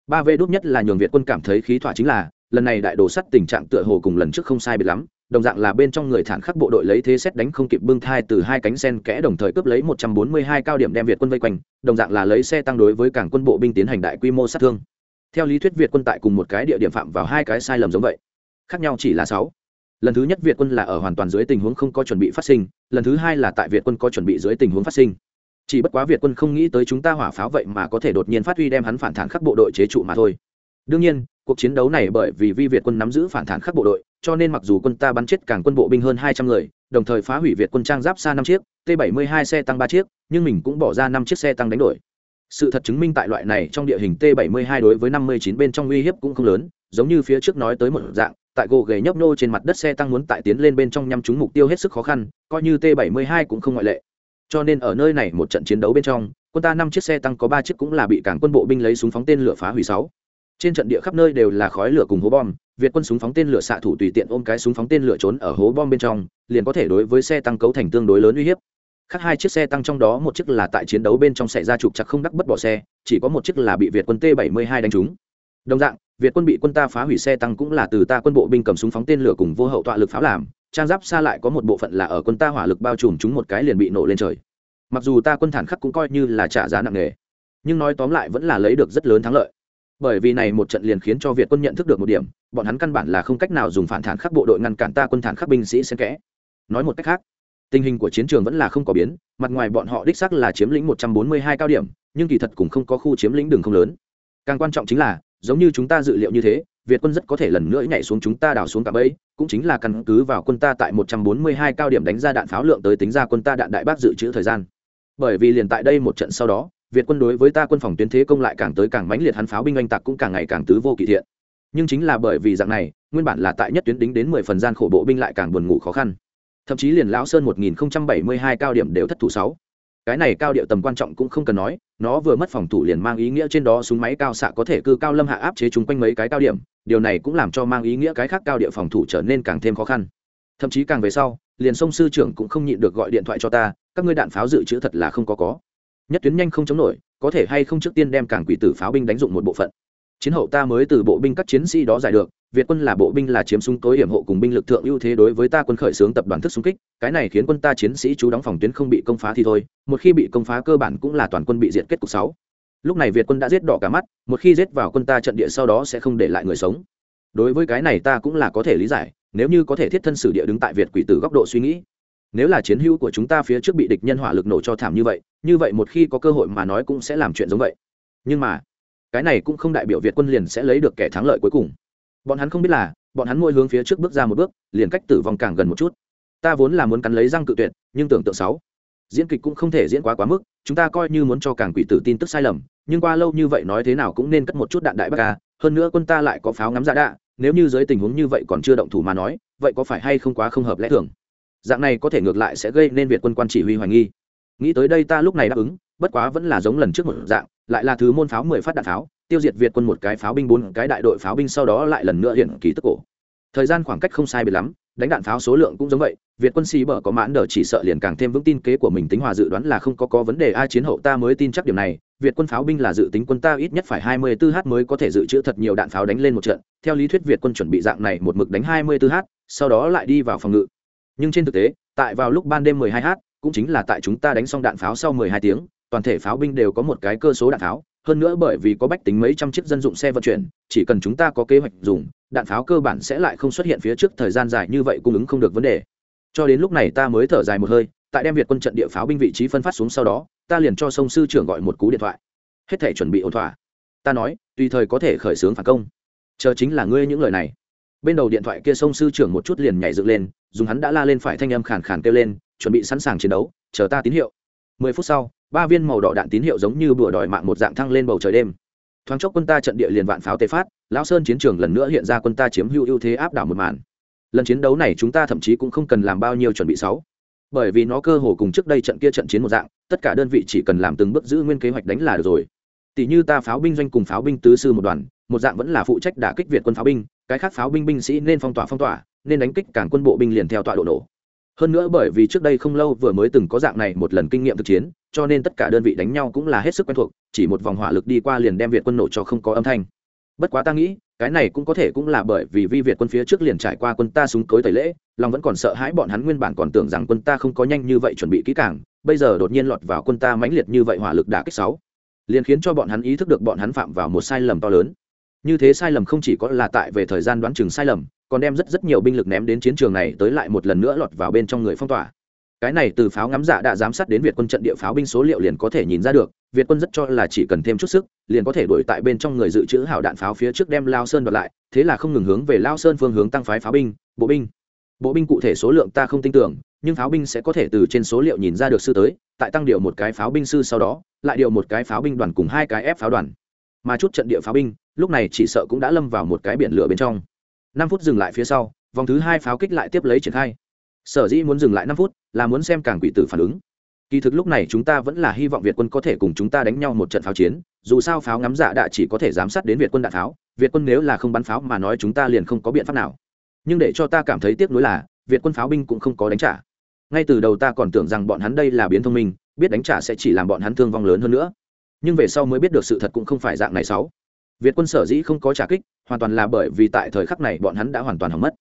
Ba vê đốt nhất là nhường việt quân cảm thấy khí thỏa chính là lần này đại đổ sắt tình trạng tựa hồ cùng lần trước không sai biệt lắm, đồng dạng là bên trong người thản khắc bộ đội lấy thế xét đánh không kịp bưng thai từ hai cánh sen kẽ đồng thời cướp lấy 142 cao điểm đem việt quân vây quanh, đồng dạng là lấy xe tăng đối với cảng quân bộ binh tiến hành đại quy mô sát thương. Theo lý thuyết việt quân tại cùng một cái địa điểm phạm vào hai cái sai lầm giống vậy, khác nhau chỉ là sáu. Lần thứ nhất việt quân là ở hoàn toàn dưới tình huống không có chuẩn bị phát sinh, lần thứ hai là tại việt quân có chuẩn bị dưới tình huống phát sinh. Chỉ bất quá việt quân không nghĩ tới chúng ta hỏa pháo vậy mà có thể đột nhiên phát huy đem hắn phản thản khắc bộ đội chế trụ mà thôi. Đương nhiên cuộc chiến đấu này bởi vì vi việt quân nắm giữ phản thản khắc bộ đội, cho nên mặc dù quân ta bắn chết cảng quân bộ binh hơn hai trăm người, đồng thời phá hủy việt quân trang giáp xa năm chiếc, t 72 xe tăng ba chiếc, nhưng mình cũng bỏ ra năm chiếc xe tăng đánh đổi. Sự thật chứng minh tại loại này trong địa hình t 72 đối với 59 bên trong uy hiếp cũng không lớn, giống như phía trước nói tới một dạng, tại gỗ ghề nhấp nô trên mặt đất xe tăng muốn tại tiến lên bên trong nhắm trúng mục tiêu hết sức khó khăn, coi như t 72 cũng không ngoại lệ. Cho nên ở nơi này một trận chiến đấu bên trong, quân ta năm chiếc xe tăng có ba chiếc cũng là bị cảng quân bộ binh lấy súng phóng tên lửa phá hủy sáu trên trận địa khắp nơi đều là khói lửa cùng hố bom, việt quân súng phóng tên lửa xạ thủ tùy tiện ôm cái súng phóng tên lửa trốn ở hố bom bên trong, liền có thể đối với xe tăng cấu thành tương đối lớn uy hiếp. Khác hai chiếc xe tăng trong đó một chiếc là tại chiến đấu bên trong xảy ra trục chặt không đắc bất bỏ xe, chỉ có một chiếc là bị việt quân t 72 đánh trúng. Đồng dạng, việt quân bị quân ta phá hủy xe tăng cũng là từ ta quân bộ binh cầm súng phóng tên lửa cùng vô hậu tọa lực pháo làm, trang giáp xa lại có một bộ phận là ở quân ta hỏa lực bao trùm chúng một cái liền bị nổ lên trời. Mặc dù ta quân thản khắc cũng coi như là trả giá nặng nề, nhưng nói tóm lại vẫn là lấy được rất lớn thắng lợi bởi vì này một trận liền khiến cho việt quân nhận thức được một điểm, bọn hắn căn bản là không cách nào dùng phản thản khắc bộ đội ngăn cản ta quân thản khắc binh sĩ xen kẽ. Nói một cách khác, tình hình của chiến trường vẫn là không có biến, mặt ngoài bọn họ đích sắc là chiếm lĩnh một trăm bốn mươi hai cao điểm, nhưng kỳ thật cũng không có khu chiếm lĩnh đường không lớn. Càng quan trọng chính là, giống như chúng ta dự liệu như thế, việt quân rất có thể lần nữa nhảy xuống chúng ta đảo xuống cả bẫy, cũng chính là căn cứ vào quân ta tại một trăm bốn mươi hai cao điểm đánh ra đạn pháo lượng tới tính ra quân ta đạn đại bác dự trữ thời gian. Bởi vì liền tại đây một trận sau đó việt quân đối với ta quân phòng tuyến thế công lại càng tới càng mãnh liệt, hắn pháo binh oanh tạc cũng càng ngày càng tứ vô kỳ thiện. Nhưng chính là bởi vì dạng này, nguyên bản là tại nhất tuyến đính đến mười phần gian khổ bộ binh lại càng buồn ngủ khó khăn. Thậm chí liền lão sơn một nghìn không trăm bảy mươi hai cao điểm đều thất thủ sáu. Cái này cao điệu tầm quan trọng cũng không cần nói, nó vừa mất phòng thủ liền mang ý nghĩa trên đó súng máy cao xạ có thể cư cao lâm hạ áp chế chúng quanh mấy cái cao điểm, điều này cũng làm cho mang ý nghĩa cái khác cao địa phòng thủ trở nên càng thêm khó khăn. Thậm chí càng về sau, liền sông sư trưởng cũng không nhịn được gọi điện thoại cho ta, các ngươi đạn pháo dự trữ thật là không có có nhất tuyến nhanh không chống nổi, có thể hay không trước tiên đem cảng quỷ tử pháo binh đánh dụng một bộ phận. Chiến hậu ta mới từ bộ binh các chiến sĩ đó giải được, việt quân là bộ binh là chiếm súng tối hiểm hộ cùng binh lực thượng ưu thế đối với ta quân khởi xướng tập đoàn thức xung kích, cái này khiến quân ta chiến sĩ chú đóng phòng tuyến không bị công phá thì thôi, một khi bị công phá cơ bản cũng là toàn quân bị diệt kết cục sáu. Lúc này việt quân đã giết đỏ cả mắt, một khi giết vào quân ta trận địa sau đó sẽ không để lại người sống. Đối với cái này ta cũng là có thể lý giải, nếu như có thể thiết thân sử địa đứng tại việt quỷ tử góc độ suy nghĩ nếu là chiến hữu của chúng ta phía trước bị địch nhân hỏa lực nổ cho thảm như vậy như vậy một khi có cơ hội mà nói cũng sẽ làm chuyện giống vậy. Nhưng mà, cái này cũng không đại biểu việt quân liền sẽ lấy được kẻ thắng lợi cuối cùng. Bọn hắn không biết là, bọn hắn mỗi hướng phía trước bước ra một bước, liền cách tử vong càng gần một chút. Ta vốn là muốn cắn lấy răng cự tuyệt, nhưng tưởng tượng sáu, diễn kịch cũng không thể diễn quá quá mức, chúng ta coi như muốn cho càng quỷ tử tin tức sai lầm, nhưng qua lâu như vậy nói thế nào cũng nên cất một chút đạn đại bác ca, hơn nữa quân ta lại có pháo ngắm giả đạ, nếu như dưới tình huống như vậy còn chưa động thủ mà nói, vậy có phải hay không quá không hợp lẽ thường? Dạng này có thể ngược lại sẽ gây nên việt quân quan chỉ huy hoài nghi. Nghĩ tới đây ta lúc này đáp ứng, bất quá vẫn là giống lần trước một dạng, lại là thứ môn pháo mười phát đạn pháo, tiêu diệt việt quân một cái pháo binh bốn, cái đại đội pháo binh sau đó lại lần nữa hiện ký tức cổ. Thời gian khoảng cách không sai biệt lắm, đánh đạn pháo số lượng cũng giống vậy, việt quân xì bở có mãn đờ chỉ sợ liền càng thêm vững tin kế của mình tính hòa dự đoán là không có có vấn đề, ai chiến hậu ta mới tin chắc điểm này, việt quân pháo binh là dự tính quân ta ít nhất phải hai mươi 24 h mới có thể dự trữ thật nhiều đạn pháo đánh lên một trận, theo lý thuyết việt quân chuẩn bị dạng này một mực đánh hai mươi 24 h sau đó lại đi vào phòng ngự nhưng trên thực tế, tại vào lúc ban đêm 12 h cũng chính là tại chúng ta đánh xong đạn pháo sau 12 tiếng, toàn thể pháo binh đều có một cái cơ số đạn pháo. Hơn nữa bởi vì có bách tính mấy trăm chiếc dân dụng xe vận chuyển, chỉ cần chúng ta có kế hoạch dùng, đạn pháo cơ bản sẽ lại không xuất hiện phía trước thời gian dài như vậy cung ứng không được vấn đề. Cho đến lúc này ta mới thở dài một hơi, tại đem việt quân trận địa pháo binh vị trí phân phát xuống sau đó, ta liền cho sông sư trưởng gọi một cú điện thoại. Hết thể chuẩn bị ổn thỏa. Ta nói, tùy thời có thể khởi xướng phản công. Chờ chính là ngươi những lời này. Bên đầu điện thoại kia sông sư trưởng một chút liền nhảy dựng lên dùng hắn đã la lên phải thanh âm khàn khàn kêu lên, chuẩn bị sẵn sàng chiến đấu, chờ ta tín hiệu. Mười phút sau, ba viên màu đỏ đạn tín hiệu giống như bừa đòi mạng một dạng thăng lên bầu trời đêm. Thoáng chốc quân ta trận địa liền vạn pháo tê phát, lão sơn chiến trường lần nữa hiện ra quân ta chiếm hữu ưu thế áp đảo một màn. Lần chiến đấu này chúng ta thậm chí cũng không cần làm bao nhiêu chuẩn bị sáu. Bởi vì nó cơ hồ cùng trước đây trận kia trận chiến một dạng, tất cả đơn vị chỉ cần làm từng bước giữ nguyên kế hoạch đánh là được rồi. Tỷ như ta pháo binh doanh cùng pháo binh tứ sư một đoàn, một dạng vẫn là phụ trách đả kích việt quân pháo binh, cái khác pháo binh binh sĩ nên phong tỏa phong tỏa nên đánh kích càng quân bộ binh liền theo tọa độ nổ. Hơn nữa bởi vì trước đây không lâu vừa mới từng có dạng này một lần kinh nghiệm thực chiến, cho nên tất cả đơn vị đánh nhau cũng là hết sức quen thuộc, chỉ một vòng hỏa lực đi qua liền đem việt quân nổ cho không có âm thanh. Bất quá ta nghĩ, cái này cũng có thể cũng là bởi vì vi việt quân phía trước liền trải qua quân ta súng cối tẩy lễ, lòng vẫn còn sợ hãi bọn hắn nguyên bản còn tưởng rằng quân ta không có nhanh như vậy chuẩn bị kỹ càng, bây giờ đột nhiên lọt vào quân ta mãnh liệt như vậy hỏa lực đã kích sáu, liền khiến cho bọn hắn ý thức được bọn hắn phạm vào một sai lầm to lớn như thế sai lầm không chỉ có là tại về thời gian đoán chừng sai lầm, còn đem rất rất nhiều binh lực ném đến chiến trường này tới lại một lần nữa lọt vào bên trong người phong tỏa. Cái này từ pháo ngắm dạ đã giám sát đến việt quân trận địa pháo binh số liệu liền có thể nhìn ra được, việt quân rất cho là chỉ cần thêm chút sức, liền có thể đuổi tại bên trong người dự trữ hảo đạn pháo phía trước đem lao sơn đoạt lại, thế là không ngừng hướng về lao sơn phương hướng tăng phái pháo binh, bộ binh. Bộ binh cụ thể số lượng ta không tin tưởng, nhưng pháo binh sẽ có thể từ trên số liệu nhìn ra được sư tới, tại tăng điều một cái pháo binh sư sau đó, lại điều một cái pháo binh đoàn cùng hai cái ép pháo đoàn mà chút trận địa pháo binh, lúc này chỉ sợ cũng đã lâm vào một cái biển lửa bên trong. Năm phút dừng lại phía sau, vòng thứ hai pháo kích lại tiếp lấy triển khai. Sở dĩ muốn dừng lại năm phút là muốn xem càng quỷ tử phản ứng. Kỳ thực lúc này chúng ta vẫn là hy vọng việt quân có thể cùng chúng ta đánh nhau một trận pháo chiến, dù sao pháo ngắm dạ đạ chỉ có thể giám sát đến việt quân đạn pháo, việt quân nếu là không bắn pháo mà nói chúng ta liền không có biện pháp nào. Nhưng để cho ta cảm thấy tiếc nuối là, việt quân pháo binh cũng không có đánh trả. Ngay từ đầu ta còn tưởng rằng bọn hắn đây là biến thông minh, biết đánh trả sẽ chỉ làm bọn hắn thương vong lớn hơn nữa nhưng về sau mới biết được sự thật cũng không phải dạng này sáu. Việt quân sở dĩ không có trả kích, hoàn toàn là bởi vì tại thời khắc này bọn hắn đã hoàn toàn hỏng mất.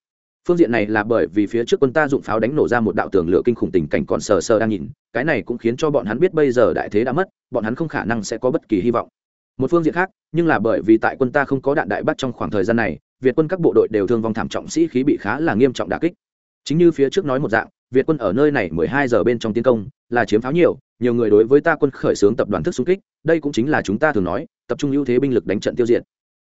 Phương diện này là bởi vì phía trước quân ta dụng pháo đánh nổ ra một đạo tường lửa kinh khủng tình cảnh còn sờ sờ đang nhìn, cái này cũng khiến cho bọn hắn biết bây giờ đại thế đã mất, bọn hắn không khả năng sẽ có bất kỳ hy vọng. Một phương diện khác, nhưng là bởi vì tại quân ta không có đạn đại bắt trong khoảng thời gian này, việt quân các bộ đội đều thương vong thảm trọng, sĩ khí bị khá là nghiêm trọng đà kích. Chính như phía trước nói một dạng việt quân ở nơi này mười hai giờ bên trong tiến công, là chiếm pháo nhiều nhiều người đối với ta quân khởi xướng tập đoàn thức xung kích, đây cũng chính là chúng ta thường nói, tập trung ưu thế binh lực đánh trận tiêu diệt.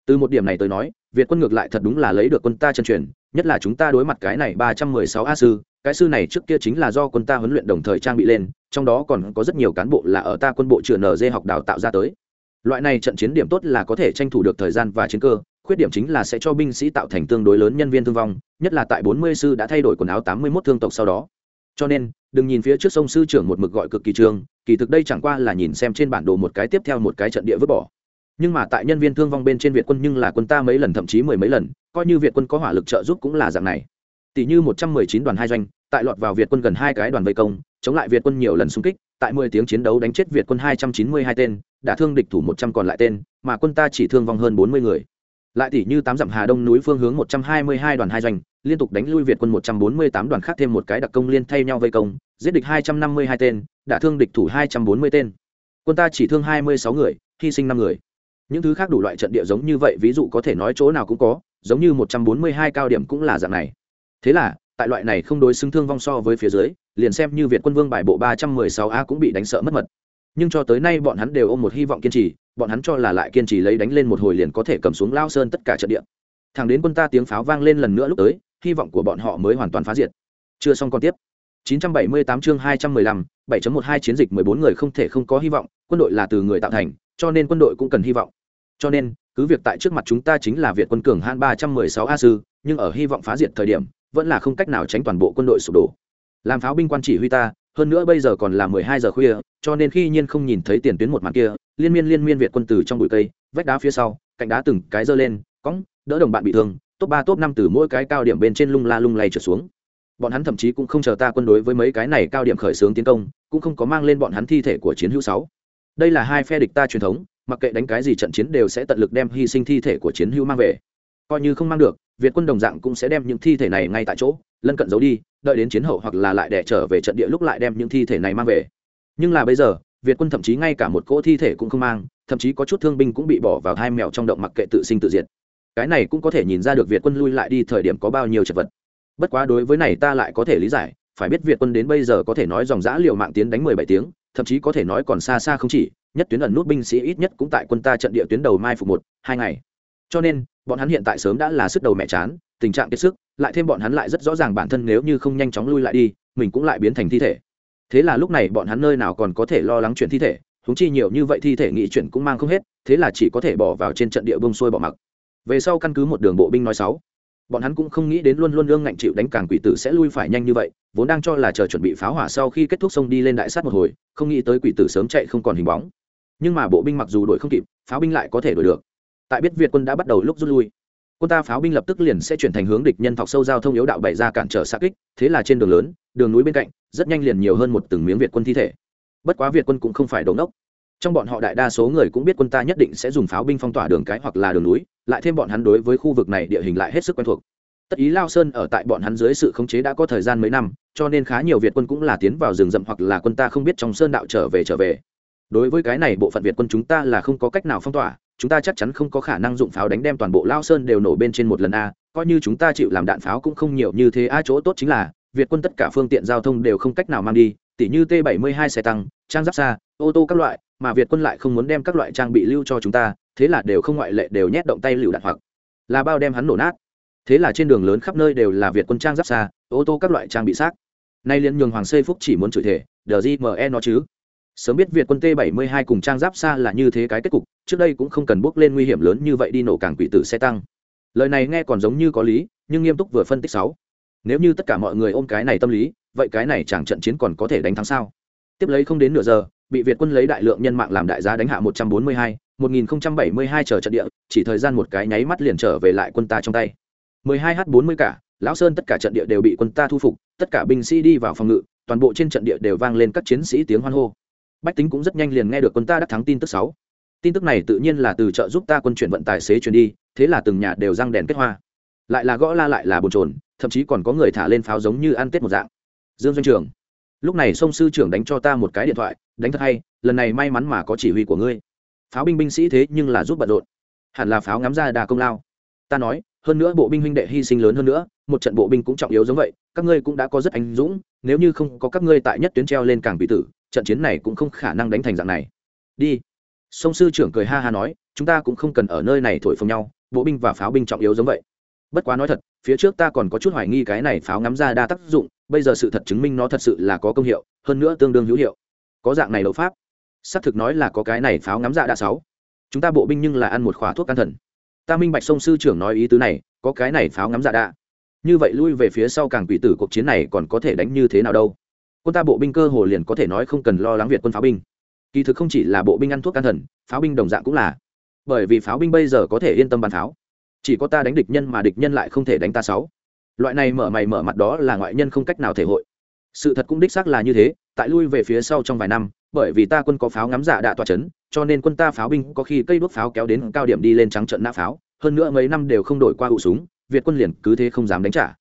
Từ một điểm này tới nói, việt quân ngược lại thật đúng là lấy được quân ta chân truyền, nhất là chúng ta đối mặt cái này ba trăm mười sáu a sư, cái sư này trước kia chính là do quân ta huấn luyện đồng thời trang bị lên, trong đó còn có rất nhiều cán bộ là ở ta quân bộ trường nd học đào tạo ra tới. Loại này trận chiến điểm tốt là có thể tranh thủ được thời gian và chiến cơ khuyết điểm chính là sẽ cho binh sĩ tạo thành tương đối lớn nhân viên thương vong, nhất là tại bốn mươi sư đã thay đổi quần áo tám mươi 81 thương tộc sau đó. Cho nên, đừng nhìn phía trước sông sư trưởng một mực gọi cực kỳ trường, kỳ thực đây chẳng qua là nhìn xem trên bản đồ một cái tiếp theo một cái trận địa vứt bỏ. Nhưng mà tại nhân viên thương vong bên trên việt quân nhưng là quân ta mấy lần thậm chí mười mấy lần, coi như việt quân có hỏa lực trợ giúp cũng là dạng này. Tỷ như một trăm mười chín đoàn hai doanh, tại lọt vào việt quân gần hai cái đoàn vây công, chống lại việt quân nhiều lần xung kích, tại mười tiếng chiến đấu đánh chết việt quân hai trăm chín mươi hai tên, đã thương địch thủ một trăm còn lại tên, mà quân ta chỉ thương vong hơn bốn mươi người lại tỷ như tám dặm hà đông núi phương hướng một trăm hai mươi hai đoàn hai doanh, liên tục đánh lui việt quân một trăm bốn mươi tám đoàn khác thêm một cái đặc công liên thay nhau vây công, giết địch hai trăm năm mươi hai tên đã thương địch thủ hai trăm bốn mươi tên. Quân ta chỉ thương hai mươi sáu người, hy sinh năm người. Những thứ khác đủ loại trận địa giống như vậy, ví dụ có thể nói chỗ nào cũng có, giống như một trăm bốn mươi hai cao điểm cũng là dạng này. Thế là, tại loại này không đối xứng thương vong so với phía dưới, liền xem như việt quân vương bài bộ ba trăm mười sáu a cũng bị đánh sợ mất mật nhưng cho tới nay bọn hắn đều ôm một hy vọng kiên trì bọn hắn cho là lại kiên trì lấy đánh lên một hồi liền có thể cầm xuống lao sơn tất cả trận địa. Thẳng đến quân ta tiếng pháo vang lên lần nữa lúc tới hy vọng của bọn họ mới hoàn toàn phá diệt. Chưa xong còn tiếp. 978 chương 215, 7.12 chiến dịch 14 người không thể không có hy vọng quân đội là từ người tạo thành cho nên quân đội cũng cần hy vọng. Cho nên cứ việc tại trước mặt chúng ta chính là việt quân cường han 316 a sư nhưng ở hy vọng phá diệt thời điểm vẫn là không cách nào tránh toàn bộ quân đội sụp đổ. Làm pháo binh quan chỉ huy ta hơn nữa bây giờ còn là mười hai giờ khuya, cho nên khi nhiên không nhìn thấy tiền tuyến một màn kia, liên miên liên miên việt quân từ trong bụi cây, vách đá phía sau, cạnh đá từng cái giơ lên, cõng, đỡ đồng bạn bị thương, top ba, top năm từ mỗi cái cao điểm bên trên lung la lung lay trở xuống. Bọn hắn thậm chí cũng không chờ ta quân đối với mấy cái này cao điểm khởi xướng tiến công, cũng không có mang lên bọn hắn thi thể của chiến hữu sáu. Đây là hai phe địch ta truyền thống, mặc kệ đánh cái gì trận chiến đều sẽ tận lực đem hy sinh thi thể của chiến hữu mang về. Coi như không mang được việt quân đồng dạng cũng sẽ đem những thi thể này ngay tại chỗ, lân cận giấu đi, đợi đến chiến hậu hoặc là lại đẻ trở về trận địa lúc lại đem những thi thể này mang về. Nhưng là bây giờ, việt quân thậm chí ngay cả một cỗ thi thể cũng không mang, thậm chí có chút thương binh cũng bị bỏ vào hai mèo trong động mặc kệ tự sinh tự diệt. Cái này cũng có thể nhìn ra được việt quân lui lại đi thời điểm có bao nhiêu chật vật. Bất quá đối với này ta lại có thể lý giải, phải biết việt quân đến bây giờ có thể nói dòng giã liệu mạng tiến đánh mười bảy tiếng, thậm chí có thể nói còn xa xa không chỉ, nhất tuyến ẩn nút binh sĩ ít nhất cũng tại quân ta trận địa tuyến đầu mai phục một, hai ngày. Cho nên bọn hắn hiện tại sớm đã là sức đầu mẹ chán, tình trạng kiệt sức, lại thêm bọn hắn lại rất rõ ràng bản thân nếu như không nhanh chóng lui lại đi, mình cũng lại biến thành thi thể. Thế là lúc này bọn hắn nơi nào còn có thể lo lắng chuyện thi thể húng chi nhiều như vậy thi thể nghị chuyển cũng mang không hết, thế là chỉ có thể bỏ vào trên trận địa bông xuôi bỏ mặc. Về sau căn cứ một đường bộ binh nói sáu, bọn hắn cũng không nghĩ đến luôn luôn lương ngạnh chịu đánh càng quỷ tử sẽ lui phải nhanh như vậy, vốn đang cho là chờ chuẩn bị pháo hỏa sau khi kết thúc sông đi lên đại sát một hồi, không nghĩ tới quỷ tử sớm chạy không còn hình bóng. Nhưng mà bộ binh mặc dù đuổi không kịp, pháo binh lại có thể đuổi được tại biết việt quân đã bắt đầu lúc rút lui. Quân ta pháo binh lập tức liền sẽ chuyển thành hướng địch nhân thọc sâu giao thông yếu đạo bày ra cản trở xa kích, thế là trên đường lớn, đường núi bên cạnh, rất nhanh liền nhiều hơn một từng miếng việt quân thi thể. Bất quá việt quân cũng không phải đống đốc trong bọn họ đại đa số người cũng biết quân ta nhất định sẽ dùng pháo binh phong tỏa đường cái hoặc là đường núi, lại thêm bọn hắn đối với khu vực này địa hình lại hết sức quen thuộc. Tất ý lao sơn ở tại bọn hắn dưới sự khống chế đã có thời gian mấy năm, cho nên khá nhiều việt quân cũng là tiến vào rừng rậm hoặc là quân ta không biết trong sơn đạo trở về trở về. Đối với cái này bộ phận việt quân chúng ta là không có cách nào phong tỏa chúng ta chắc chắn không có khả năng dụng pháo đánh đem toàn bộ lao sơn đều nổ bên trên một lần a, coi như chúng ta chịu làm đạn pháo cũng không nhiều như thế. A, chỗ tốt chính là, việt quân tất cả phương tiện giao thông đều không cách nào mang đi, tỉ như t 72 xe tăng, trang giáp xa, ô tô các loại, mà việt quân lại không muốn đem các loại trang bị lưu cho chúng ta, thế là đều không ngoại lệ, đều nhét động tay lựu đạn hoặc là bao đem hắn nổ nát. Thế là trên đường lớn khắp nơi đều là việt quân trang giáp xa, ô tô các loại trang bị xác. Nay liên nhường hoàng xây phúc chỉ muốn chửi thể đờ gì nó chứ? Sớm biết việt quân t 72 cùng trang giáp xa là như thế cái kết cục trước đây cũng không cần bước lên nguy hiểm lớn như vậy đi nổ cảng quỷ tử xe tăng. Lời này nghe còn giống như có lý nhưng nghiêm túc vừa phân tích sáu. Nếu như tất cả mọi người ôm cái này tâm lý vậy cái này chẳng trận chiến còn có thể đánh thắng sao? Tiếp lấy không đến nửa giờ bị việt quân lấy đại lượng nhân mạng làm đại giá đánh hạ 142, 1072 chờ trận địa chỉ thời gian một cái nháy mắt liền trở về lại quân ta trong tay. 12 h 40 cả lão sơn tất cả trận địa đều bị quân ta thu phục tất cả binh sĩ đi vào phòng ngự toàn bộ trên trận địa đều vang lên các chiến sĩ tiếng hoan hô. Bách tính cũng rất nhanh liền nghe được quân ta đắc thắng tin tức sáu tin tức này tự nhiên là từ trợ giúp ta quân chuyển vận tài xế chuyển đi, thế là từng nhà đều răng đèn kết hoa. Lại là gõ la lại là bồn trồn thậm chí còn có người thả lên pháo giống như ăn tết một dạng. Dương doanh trường, lúc này sông sư trưởng đánh cho ta một cái điện thoại, đánh thật hay, lần này may mắn mà có chỉ huy của ngươi. Pháo binh binh sĩ thế nhưng là giúp bận rộn. Hẳn là pháo ngắm ra đà công lao. Ta nói, hơn nữa bộ binh huynh đệ hy sinh lớn hơn nữa, một trận bộ binh cũng trọng yếu giống vậy, các ngươi cũng đã có rất anh dũng, nếu như không có các ngươi tại nhất tuyến treo lên cảng bị tử, trận chiến này cũng không khả năng đánh thành dạng này. Đi sông sư trưởng cười ha ha nói, chúng ta cũng không cần ở nơi này thổi phồng nhau, bộ binh và pháo binh trọng yếu giống vậy. Bất quá nói thật, phía trước ta còn có chút hoài nghi cái này pháo ngắm ra đa tác dụng, bây giờ sự thật chứng minh nó thật sự là có công hiệu, hơn nữa tương đương hữu hiệu. Có dạng này đấu pháp. Xác thực nói là có cái này pháo ngắm ra đa sáu. Chúng ta bộ binh nhưng là ăn một khóa thuốc can thần. Ta minh bạch sông sư trưởng nói ý tứ này, có cái này pháo ngắm ra đa. Như vậy lui về phía sau càng quỷ tử cuộc chiến này còn có thể đánh như thế nào đâu? Quân ta bộ binh cơ hồ liền có thể nói không cần lo lắng việt quân pháo binh kỳ thực không chỉ là bộ binh ăn thuốc can thần, pháo binh đồng dạng cũng là. Bởi vì pháo binh bây giờ có thể yên tâm bắn pháo. Chỉ có ta đánh địch nhân mà địch nhân lại không thể đánh ta sáu. Loại này mở mày mở mặt đó là ngoại nhân không cách nào thể hội. Sự thật cũng đích xác là như thế, tại lui về phía sau trong vài năm, bởi vì ta quân có pháo ngắm giả đạ tòa chấn, cho nên quân ta pháo binh có khi cây đuốc pháo kéo đến cao điểm đi lên trắng trận nã pháo, hơn nữa mấy năm đều không đổi qua hụ súng, việt quân liền cứ thế không dám đánh trả.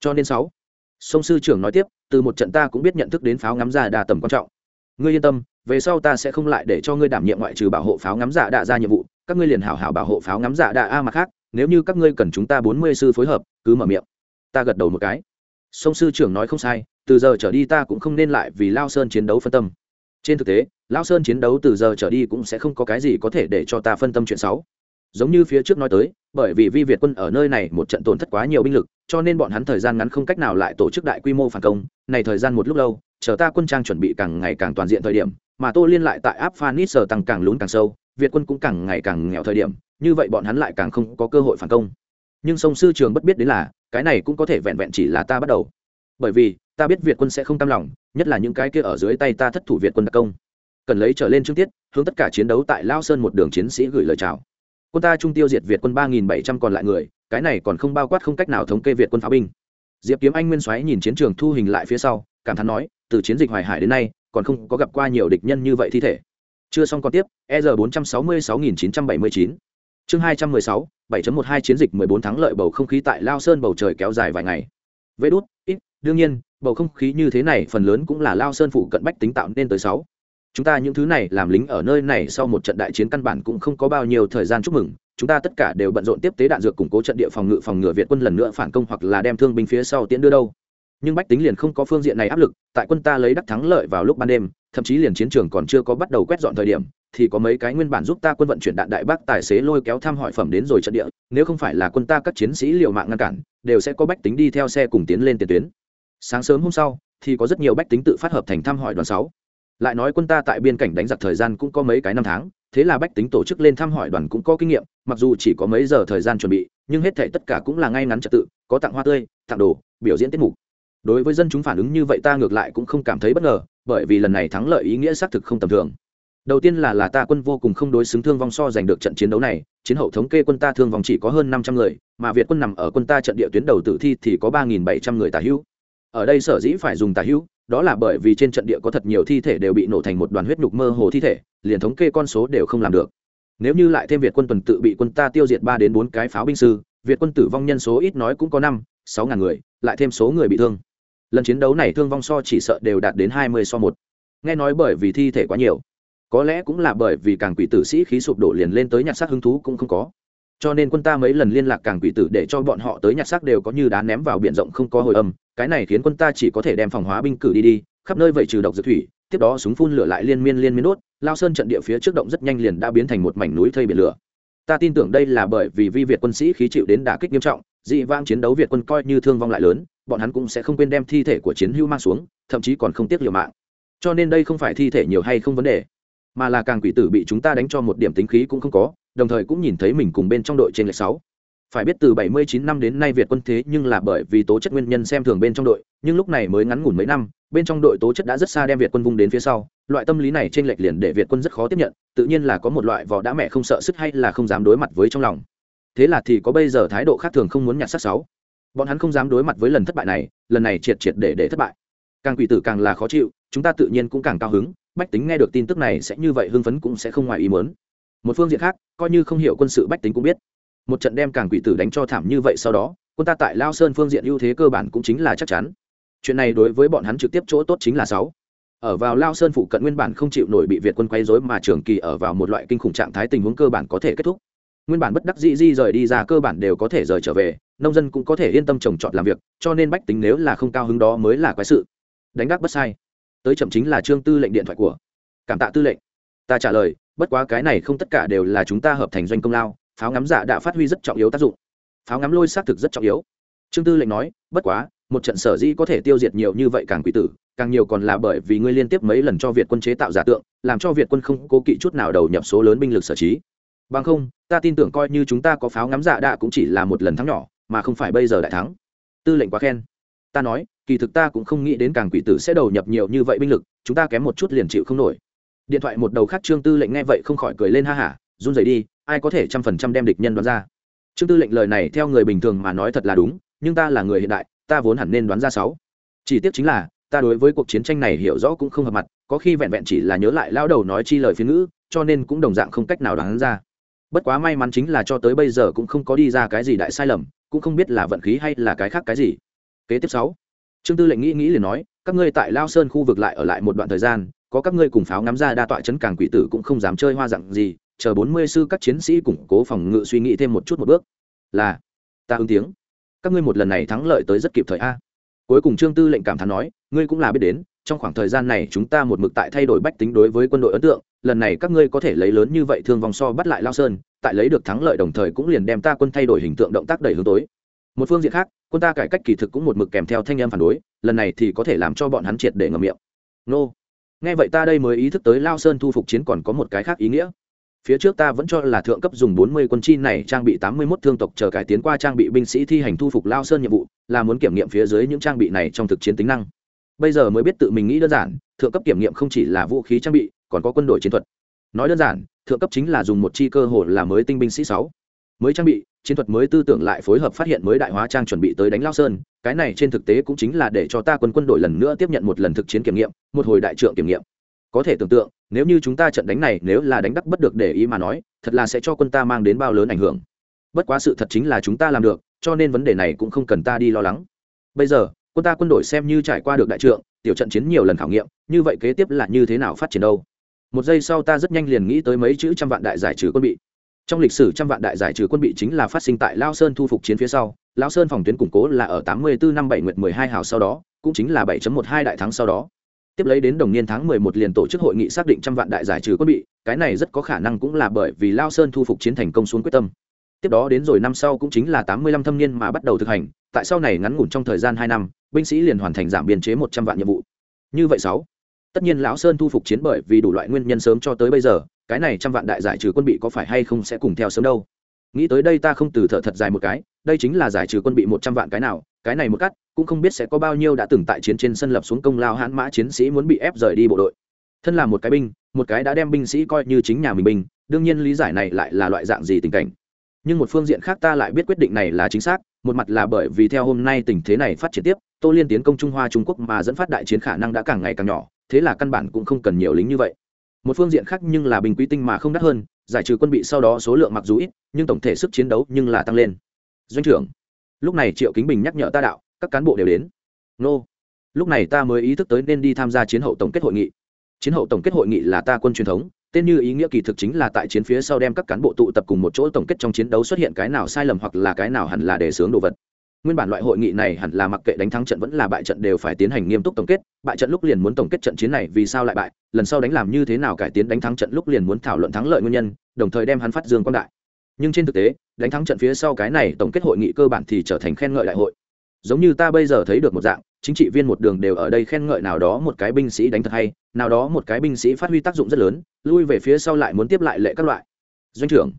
Cho nên sáu. Sông sư trưởng nói tiếp, từ một trận ta cũng biết nhận thức đến pháo ngắm dạ giả đa tầm quan trọng. Ngươi yên tâm về sau ta sẽ không lại để cho ngươi đảm nhiệm ngoại trừ bảo hộ pháo ngắm dạ đạ ra nhiệm vụ, các ngươi liền hảo hảo bảo hộ pháo ngắm dạ đạ a mặt khác, nếu như các ngươi cần chúng ta bốn mươi sư phối hợp, cứ mở miệng. Ta gật đầu một cái. Sông sư trưởng nói không sai, từ giờ trở đi ta cũng không nên lại vì lao sơn chiến đấu phân tâm. Trên thực tế, lao sơn chiến đấu từ giờ trở đi cũng sẽ không có cái gì có thể để cho ta phân tâm chuyện xấu. Giống như phía trước nói tới, bởi vì vi việt quân ở nơi này một trận tổn thất quá nhiều binh lực, cho nên bọn hắn thời gian ngắn không cách nào lại tổ chức đại quy mô phản công, này thời gian một lúc lâu chờ ta quân trang chuẩn bị càng ngày càng toàn diện thời điểm, mà tô liên lại tại áp phanis sở tăng càng lún càng sâu, việt quân cũng càng ngày càng nghèo thời điểm, như vậy bọn hắn lại càng không có cơ hội phản công. Nhưng sông sư trường bất biết đến là, cái này cũng có thể vẹn vẹn chỉ là ta bắt đầu. Bởi vì, ta biết việt quân sẽ không tam lòng, nhất là những cái kia ở dưới tay ta thất thủ việt quân đặc công. Cần lấy trở lên trước tiết, hướng tất cả chiến đấu tại lao sơn một đường chiến sĩ gửi lời chào. Quân ta trung tiêu diệt việt quân ba nghìn bảy trăm còn lại người, cái này còn không bao quát không cách nào thống kê việt quân pháo binh. Diệp kiếm anh nguyên soái nhìn chiến trường thu hình lại phía sau, cảm thán nói từ chiến dịch hoài hải đến nay, còn không có gặp qua nhiều địch nhân như vậy thi thể. Chưa xong còn tiếp e r bốn trăm sáu mươi sáu nghìn chín trăm bảy mươi chín. Chương hai trăm mười sáu, bảy một hai chiến dịch mười bốn tháng lợi bầu không khí tại lao sơn bầu trời kéo dài vài ngày. Vê đốt ít, đương nhiên, bầu không khí như thế này phần lớn cũng là lao sơn phụ cận bách tính tạo nên tới sáu. Chúng ta những thứ này làm lính ở nơi này sau một trận đại chiến căn bản cũng không có bao nhiêu thời gian chúc mừng, chúng ta tất cả đều bận rộn tiếp tế đạn dược củng cố trận địa phòng ngự phòng ngừa việt quân lần nữa phản công hoặc là đem thương binh phía sau tiễn đưa đâu nhưng bách tính liền không có phương diện này áp lực, tại quân ta lấy đắc thắng lợi vào lúc ban đêm, thậm chí liền chiến trường còn chưa có bắt đầu quét dọn thời điểm, thì có mấy cái nguyên bản giúp ta quân vận chuyển đạn đại bác tài xế lôi kéo thăm hỏi phẩm đến rồi trận địa, nếu không phải là quân ta các chiến sĩ liều mạng ngăn cản, đều sẽ có bách tính đi theo xe cùng tiến lên tiền tuyến. Sáng sớm hôm sau, thì có rất nhiều bách tính tự phát hợp thành thăm hỏi đoàn sáu. Lại nói quân ta tại biên cảnh đánh giặc thời gian cũng có mấy cái năm tháng, thế là bách tính tổ chức lên thăm hỏi đoàn cũng có kinh nghiệm, mặc dù chỉ có mấy giờ thời gian chuẩn bị, nhưng hết thể tất cả cũng là ngay ngắn trật tự, có tặng hoa tươi, tặng đồ, biểu diễn tiết mục đối với dân chúng phản ứng như vậy ta ngược lại cũng không cảm thấy bất ngờ, bởi vì lần này thắng lợi ý nghĩa xác thực không tầm thường. Đầu tiên là là ta quân vô cùng không đối xứng thương vong so giành được trận chiến đấu này, chiến hậu thống kê quân ta thương vong chỉ có hơn năm trăm người, mà việt quân nằm ở quân ta trận địa tuyến đầu tử thi thì có ba nghìn bảy trăm người tà hữu. Ở đây sở dĩ phải dùng tà hữu, đó là bởi vì trên trận địa có thật nhiều thi thể đều bị nổ thành một đoàn huyết nhục mơ hồ thi thể, liền thống kê con số đều không làm được. Nếu như lại thêm việt quân tuần tự bị quân ta tiêu diệt ba đến bốn cái pháo binh sư, việt quân tử vong nhân số ít nói cũng có năm, sáu ngàn người, lại thêm số người bị thương lần chiến đấu này thương vong so chỉ sợ đều đạt đến hai mươi so một. Nghe nói bởi vì thi thể quá nhiều, có lẽ cũng là bởi vì càng quỷ tử sĩ khí sụp đổ liền lên tới nhặt xác hứng thú cũng không có. Cho nên quân ta mấy lần liên lạc càng quỷ tử để cho bọn họ tới nhặt xác đều có như đá ném vào biển rộng không có hồi âm, cái này khiến quân ta chỉ có thể đem phòng hóa binh cử đi đi, khắp nơi vậy trừ độc dược thủy, tiếp đó súng phun lửa lại liên miên liên miên đốt, lao sơn trận địa phía trước động rất nhanh liền đã biến thành một mảnh núi thây biển lửa. Ta tin tưởng đây là bởi vì vi việt quân sĩ khí chịu đến đả kích nghiêm trọng dị vang chiến đấu việt quân coi như thương vong lại lớn bọn hắn cũng sẽ không quên đem thi thể của chiến hữu mang xuống thậm chí còn không tiếc liều mạng. Cho nên đây không phải thi thể nhiều hay không vấn đề mà là càng quỷ tử bị chúng ta đánh cho một điểm tính khí cũng không có đồng thời cũng nhìn thấy mình cùng bên trong đội trên lệch sáu. Phải biết từ 79 năm đến nay Việt quân thế nhưng là bởi vì tố chất nguyên nhân xem thường bên trong đội, nhưng lúc này mới ngắn ngủn mấy năm, bên trong đội tố chất đã rất xa đem Việt quân vung đến phía sau, loại tâm lý này trên lệch liền để Việt quân rất khó tiếp nhận, tự nhiên là có một loại vỏ đã mẹ không sợ sức hay là không dám đối mặt với trong lòng. Thế là thì có bây giờ thái độ khác thường không muốn nhặt sắc sáu. Bọn hắn không dám đối mặt với lần thất bại này, lần này triệt triệt để để thất bại. Càng quỷ tử càng là khó chịu, chúng ta tự nhiên cũng càng cao hứng, bách tính nghe được tin tức này sẽ như vậy hưng phấn cũng sẽ không ngoài ý muốn. Một phương diện khác, coi như không hiểu quân sự bách tính cũng biết một trận đem càng quỷ tử đánh cho thảm như vậy sau đó quân ta tại lao sơn phương diện ưu thế cơ bản cũng chính là chắc chắn chuyện này đối với bọn hắn trực tiếp chỗ tốt chính là sáu ở vào lao sơn phụ cận nguyên bản không chịu nổi bị việt quân quay dối mà trường kỳ ở vào một loại kinh khủng trạng thái tình huống cơ bản có thể kết thúc nguyên bản bất đắc dĩ di rời đi ra cơ bản đều có thể rời trở về, nông dân cũng có thể yên tâm trồng trọt làm việc, cho nên bách tính nếu là không cao hứng đó mới là quái sự. Đánh đắc bất sai. Tới chậm chính là trương tư lệnh điện thoại của. Cảm tạ tư lệnh. Ta trả lời, bất quá cái này không tất cả đều là chúng ta hợp thành doanh công lao, pháo ngắm dạ đã phát huy rất trọng yếu tác dụng. Pháo ngắm lôi xác thực rất trọng yếu. Trương tư lệnh nói, bất quá, một trận sở dĩ có thể tiêu diệt nhiều như vậy càng quỷ tử, càng nhiều còn là bởi vì ngươi liên tiếp mấy lần cho việt quân chế tạo giả tượng, làm cho việt quân không cố kỵ chút nào đầu nhập số lớn binh lực sở trí bằng không, ta tin tưởng coi như chúng ta có pháo ngắm dạ đạ cũng chỉ là một lần thắng nhỏ, mà không phải bây giờ đại thắng. Tư lệnh quá khen. Ta nói, kỳ thực ta cũng không nghĩ đến càng quỷ tử sẽ đầu nhập nhiều như vậy binh lực, chúng ta kém một chút liền chịu không nổi. Điện thoại một đầu khác trương tư lệnh nghe vậy không khỏi cười lên ha hả, run rẩy đi, ai có thể trăm phần trăm đem địch nhân đoán ra. Trương tư lệnh lời này theo người bình thường mà nói thật là đúng, nhưng ta là người hiện đại, ta vốn hẳn nên đoán ra sáu. Chỉ tiếc chính là, ta đối với cuộc chiến tranh này hiểu rõ cũng không hợp mặt, có khi vẹn vẹn chỉ là nhớ lại lao đầu nói chi lời phiên ngữ, cho nên cũng đồng dạng không cách nào đoán ra bất quá may mắn chính là cho tới bây giờ cũng không có đi ra cái gì đại sai lầm, cũng không biết là vận khí hay là cái khác cái gì. Kế tiếp sáu. Trương tư lệnh nghĩ nghĩ liền nói, các ngươi tại lao sơn khu vực lại ở lại một đoạn thời gian, có các ngươi cùng pháo ngắm ra đa tọa chấn càng quỷ tử cũng không dám chơi hoa dặn gì, chờ bốn mươi sư các chiến sĩ củng cố phòng ngự suy nghĩ thêm một chút một bước. Là, ta ứng tiếng. Các ngươi một lần này thắng lợi tới rất kịp thời a. Cuối cùng trương tư lệnh cảm thán nói, ngươi cũng là biết đến trong khoảng thời gian này chúng ta một mực tại thay đổi bách tính đối với quân đội ấn tượng, lần này các ngươi có thể lấy lớn như vậy thương vòng so bắt lại lao sơn, tại lấy được thắng lợi đồng thời cũng liền đem ta quân thay đổi hình tượng động tác đẩy hướng tối. Một phương diện khác, quân ta cải cách kỳ thực cũng một mực kèm theo thanh em phản đối, lần này thì có thể làm cho bọn hắn triệt để ngầm miệng. Nô. Nghe vậy ta đây mới ý thức tới lao sơn thu phục chiến còn có một cái khác ý nghĩa. Phía trước ta vẫn cho là thượng cấp dùng bốn mươi quân chi này trang bị tám mươi 81 thương tộc chờ cải tiến qua trang bị binh sĩ thi hành thu phục lao sơn nhiệm vụ, là muốn kiểm nghiệm phía dưới những trang bị này trong thực chiến tính năng bây giờ mới biết tự mình nghĩ đơn giản, thượng cấp kiểm nghiệm không chỉ là vũ khí trang bị, còn có quân đội chiến thuật. Nói đơn giản, thượng cấp chính là dùng một chi cơ hội là mới tinh binh sĩ sáu. Mới trang bị, chiến thuật mới tư tưởng lại phối hợp phát hiện mới đại hóa trang chuẩn bị tới đánh lao sơn, cái này trên thực tế cũng chính là để cho ta quân quân đội lần nữa tiếp nhận một lần thực chiến kiểm nghiệm, một hồi đại trượng kiểm nghiệm. Có thể tưởng tượng, nếu như chúng ta trận đánh này nếu là đánh đắc bất được để ý mà nói, thật là sẽ cho quân ta mang đến bao lớn ảnh hưởng. Bất quá sự thật chính là chúng ta làm được, cho nên vấn đề này cũng không cần ta đi lo lắng. Bây giờ quân ta quân đội xem như trải qua được đại trượng, tiểu trận chiến nhiều lần khảo nghiệm, như vậy kế tiếp là như thế nào phát triển đâu? Một giây sau ta rất nhanh liền nghĩ tới mấy chữ trăm vạn đại giải trừ quân bị. Trong lịch sử trăm vạn đại giải trừ quân bị chính là phát sinh tại lao sơn thu phục chiến phía sau, lao sơn phòng tuyến củng cố là ở tám mươi bốn năm bảy nguyệt mười hai hào sau đó, cũng chính là bảy một hai đại thắng sau đó. Tiếp lấy đến đồng niên tháng mười một liền tổ chức hội nghị xác định trăm vạn đại giải trừ quân bị, cái này rất có khả năng cũng là bởi vì lao sơn thu phục chiến thành công xuống quyết tâm tiếp đó đến rồi năm sau cũng chính là tám mươi lăm thâm niên mà bắt đầu thực hành, tại sau này ngắn ngủn trong thời gian hai năm, binh sĩ liền hoàn thành giảm biên chế một trăm vạn nhiệm vụ. Như vậy sáu, tất nhiên lão sơn thu phục chiến bởi vì đủ loại nguyên nhân sớm cho tới bây giờ, cái này trăm vạn đại giải trừ quân bị có phải hay không sẽ cùng theo sớm đâu? Nghĩ tới đây ta không từ thở thật dài một cái, đây chính là giải trừ quân bị một trăm vạn cái nào, cái này một cắt, cũng không biết sẽ có bao nhiêu đã từng tại chiến trên sân lập xuống công lao hãn mã chiến sĩ muốn bị ép rời đi bộ đội. Thân là một cái binh, một cái đã đem binh sĩ coi như chính nhà mình binh, đương nhiên lý giải này lại là loại dạng gì tình cảnh? Nhưng một phương diện khác ta lại biết quyết định này là chính xác, một mặt là bởi vì theo hôm nay tình thế này phát triển tiếp, tô liên tiến công trung hoa trung quốc mà dẫn phát đại chiến khả năng đã càng ngày càng nhỏ, thế là căn bản cũng không cần nhiều lính như vậy. Một phương diện khác nhưng là bình quý tinh mà không đắt hơn, giải trừ quân bị sau đó số lượng mặc dù ít, nhưng tổng thể sức chiến đấu nhưng là tăng lên. Doanh trưởng, lúc này triệu kính bình nhắc nhở ta đạo, các cán bộ đều đến. Nô, lúc này ta mới ý thức tới nên đi tham gia chiến hậu tổng kết hội nghị. Chiến hậu tổng kết hội nghị là ta quân truyền thống tên như ý nghĩa kỳ thực chính là tại chiến phía sau đem các cán bộ tụ tập cùng một chỗ tổng kết trong chiến đấu xuất hiện cái nào sai lầm hoặc là cái nào hẳn là để sướng đồ vật. Nguyên bản loại hội nghị này hẳn là mặc kệ đánh thắng trận vẫn là bại trận đều phải tiến hành nghiêm túc tổng kết, bại trận lúc liền muốn tổng kết trận chiến này vì sao lại bại, lần sau đánh làm như thế nào cải tiến đánh thắng trận lúc liền muốn thảo luận thắng lợi nguyên nhân, đồng thời đem hắn phát dương quan đại. Nhưng trên thực tế, đánh thắng trận phía sau cái này tổng kết hội nghị cơ bản thì trở thành khen ngợi đại hội. Giống như ta bây giờ thấy được một dạng chính trị viên một đường đều ở đây khen ngợi nào đó một cái binh sĩ đánh thật hay, nào đó một cái binh sĩ phát huy tác dụng rất lớn, lui về phía sau lại muốn tiếp lại lệ các loại. Doanh trưởng,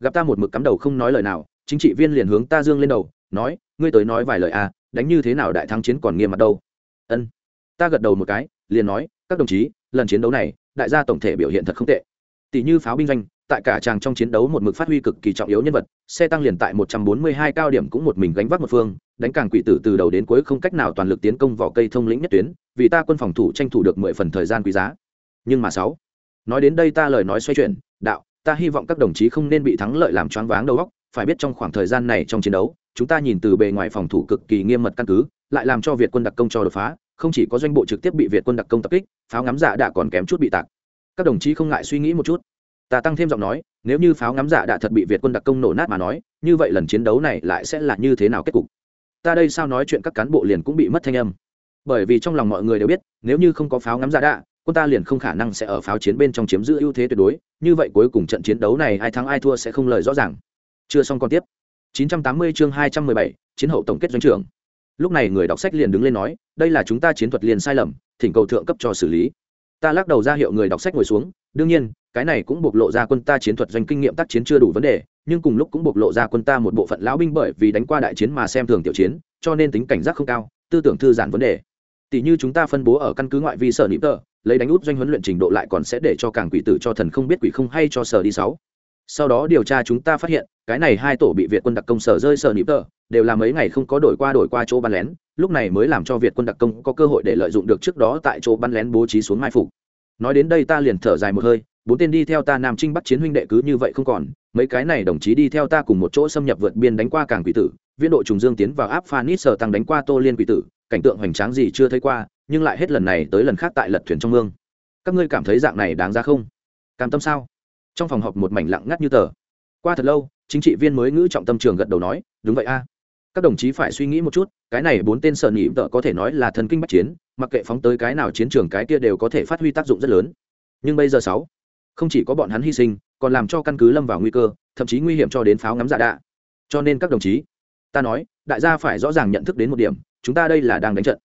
gặp ta một mực cắm đầu không nói lời nào, chính trị viên liền hướng ta dương lên đầu, nói, ngươi tới nói vài lời à đánh như thế nào đại thắng chiến còn nghiêm mặt đâu. Ân. Ta gật đầu một cái, liền nói, các đồng chí, lần chiến đấu này, đại gia tổng thể biểu hiện thật không tệ. Tỷ như pháo binh doanh, tại cả tràng trong chiến đấu một mực phát huy cực kỳ trọng yếu nhân vật, xe tăng liền tại một trăm bốn mươi hai cao điểm cũng một mình gánh vác một phương đánh càng quỷ tử từ đầu đến cuối không cách nào toàn lực tiến công vào cây thông lĩnh nhất tuyến, vì ta quân phòng thủ tranh thủ được mười phần thời gian quý giá. Nhưng mà sáu, nói đến đây ta lời nói xoay chuyển, đạo, ta hy vọng các đồng chí không nên bị thắng lợi làm choáng váng đầu óc, phải biết trong khoảng thời gian này trong chiến đấu, chúng ta nhìn từ bề ngoài phòng thủ cực kỳ nghiêm mật căn cứ, lại làm cho việt quân đặc công cho đột phá, không chỉ có doanh bộ trực tiếp bị việt quân đặc công tập kích, pháo ngắm dạ giả đã còn kém chút bị tạc. Các đồng chí không ngại suy nghĩ một chút. Ta tăng thêm giọng nói, nếu như pháo ngắm dạ giả đã thật bị việt quân đặc công nổ nát mà nói, như vậy lần chiến đấu này lại sẽ là như thế nào kết cục? Ta đây sao nói chuyện các cán bộ liền cũng bị mất thanh âm. Bởi vì trong lòng mọi người đều biết nếu như không có pháo ngắm giả đạ quân ta liền không khả năng sẽ ở pháo chiến bên trong chiếm giữ ưu thế tuyệt đối như vậy cuối cùng trận chiến đấu này ai thắng ai thua sẽ không lời rõ ràng. Chưa xong còn tiếp. 980 chương 217, chiến hậu tổng kết doanh trưởng. Lúc này người đọc sách liền đứng lên nói đây là chúng ta chiến thuật liền sai lầm thỉnh cầu thượng cấp cho xử lý. Ta lắc đầu ra hiệu người đọc sách ngồi xuống đương nhiên cái này cũng bộc lộ ra quân ta chiến thuật doanh kinh nghiệm tác chiến chưa đủ vấn đề nhưng cùng lúc cũng bộc lộ ra quân ta một bộ phận lão binh bởi vì đánh qua đại chiến mà xem thường tiểu chiến, cho nên tính cảnh giác không cao, tư tưởng thư giãn vấn đề. Tỷ như chúng ta phân bố ở căn cứ ngoại vi sở nịp tờ, lấy đánh út doanh huấn luyện trình độ lại còn sẽ để cho càng quỷ tử cho thần không biết quỷ không hay cho sở đi sáu. Sau đó điều tra chúng ta phát hiện, cái này hai tổ bị việt quân đặc công sở rơi sở nịp tờ, đều là mấy ngày không có đổi qua đổi qua chỗ bắn lén, lúc này mới làm cho việt quân đặc công có cơ hội để lợi dụng được trước đó tại chỗ bắn lén bố trí xuống mai phục. Nói đến đây ta liền thở dài một hơi bốn tên đi theo ta nam trinh bắt chiến huynh đệ cứ như vậy không còn, mấy cái này đồng chí đi theo ta cùng một chỗ xâm nhập vượt biên đánh qua càng quỷ tử, viên đội trùng dương tiến vào áp phanis sở tăng đánh qua tô liên quỷ tử, cảnh tượng hoành tráng gì chưa thấy qua, nhưng lại hết lần này tới lần khác tại lật thuyền trong mương. Các ngươi cảm thấy dạng này đáng ra không? Cam tâm sao? Trong phòng họp một mảnh lặng ngắt như tờ. Qua thật lâu, chính trị viên mới ngữ trọng tâm trường gật đầu nói, đúng vậy a. Các đồng chí phải suy nghĩ một chút, cái này bốn tên sợ nhị vợ có thể nói là thần kinh bắt chiến, mặc kệ phóng tới cái nào chiến trường cái kia đều có thể phát huy tác dụng rất lớn. Nhưng bây giờ sáu không chỉ có bọn hắn hy sinh, còn làm cho căn cứ lâm vào nguy cơ, thậm chí nguy hiểm cho đến pháo ngắm dạ đạ. Cho nên các đồng chí, ta nói, đại gia phải rõ ràng nhận thức đến một điểm, chúng ta đây là đang đánh trận.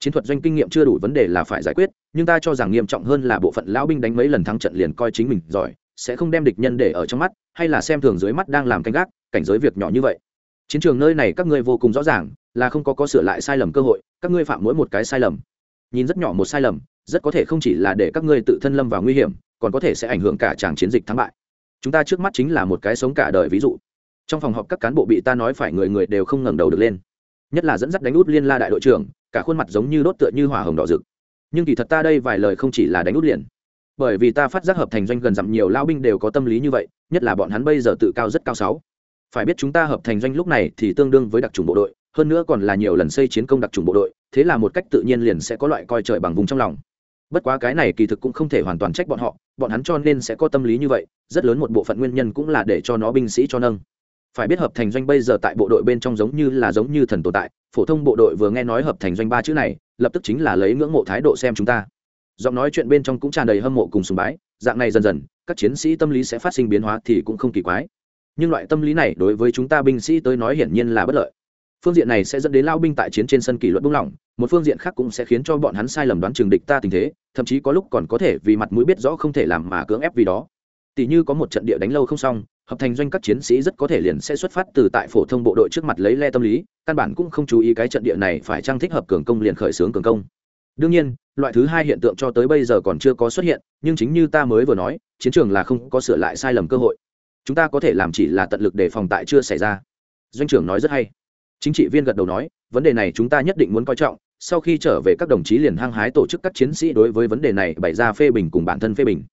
Chiến thuật doanh kinh nghiệm chưa đủ vấn đề là phải giải quyết, nhưng ta cho rằng nghiêm trọng hơn là bộ phận lão binh đánh mấy lần thắng trận liền coi chính mình giỏi, sẽ không đem địch nhân để ở trong mắt, hay là xem thường dưới mắt đang làm canh gác, cảnh giới việc nhỏ như vậy. Chiến trường nơi này các ngươi vô cùng rõ ràng, là không có có sửa lại sai lầm cơ hội, các ngươi phạm mỗi một cái sai lầm. Nhìn rất nhỏ một sai lầm, rất có thể không chỉ là để các ngươi tự thân lâm vào nguy hiểm còn có thể sẽ ảnh hưởng cả tràng chiến dịch thắng bại. Chúng ta trước mắt chính là một cái sống cả đời ví dụ. Trong phòng họp các cán bộ bị ta nói phải người người đều không ngẩng đầu được lên. Nhất là dẫn dắt đánh út liên la đại đội trưởng, cả khuôn mặt giống như đốt tựa như hỏa hồng đỏ rực. Nhưng kỳ thật ta đây vài lời không chỉ là đánh út liền. Bởi vì ta phát giác hợp thành doanh gần dặm nhiều lao binh đều có tâm lý như vậy, nhất là bọn hắn bây giờ tự cao rất cao sáu. Phải biết chúng ta hợp thành doanh lúc này thì tương đương với đặc trùng bộ đội, hơn nữa còn là nhiều lần xây chiến công đặc trùng bộ đội, thế là một cách tự nhiên liền sẽ có loại coi trời bằng vùng trong lòng bất quá cái này kỳ thực cũng không thể hoàn toàn trách bọn họ, bọn hắn cho nên sẽ có tâm lý như vậy, rất lớn một bộ phận nguyên nhân cũng là để cho nó binh sĩ cho nâng. Phải biết hợp thành doanh bây giờ tại bộ đội bên trong giống như là giống như thần tồn tại, phổ thông bộ đội vừa nghe nói hợp thành doanh ba chữ này, lập tức chính là lấy ngưỡng mộ thái độ xem chúng ta. Giọng nói chuyện bên trong cũng tràn đầy hâm mộ cùng sùng bái, dạng này dần dần, các chiến sĩ tâm lý sẽ phát sinh biến hóa thì cũng không kỳ quái. Nhưng loại tâm lý này đối với chúng ta binh sĩ tới nói hiển nhiên là bất lợi phương diện này sẽ dẫn đến lao binh tại chiến trên sân kỷ luật buông lỏng, một phương diện khác cũng sẽ khiến cho bọn hắn sai lầm đoán trường địch ta tình thế, thậm chí có lúc còn có thể vì mặt mũi biết rõ không thể làm mà cưỡng ép vì đó. Tỷ như có một trận địa đánh lâu không xong, hợp thành doanh các chiến sĩ rất có thể liền sẽ xuất phát từ tại phổ thông bộ đội trước mặt lấy le tâm lý, căn bản cũng không chú ý cái trận địa này phải trang thích hợp cường công liền khởi xướng cường công. Đương nhiên, loại thứ hai hiện tượng cho tới bây giờ còn chưa có xuất hiện, nhưng chính như ta mới vừa nói, chiến trường là không có sửa lại sai lầm cơ hội. Chúng ta có thể làm chỉ là tận lực để phòng tại chưa xảy ra. Doanh trưởng nói rất hay chính trị viên gật đầu nói, vấn đề này chúng ta nhất định muốn coi trọng, sau khi trở về các đồng chí liền hăng hái tổ chức các chiến sĩ đối với vấn đề này bày ra phê bình cùng bản thân phê bình.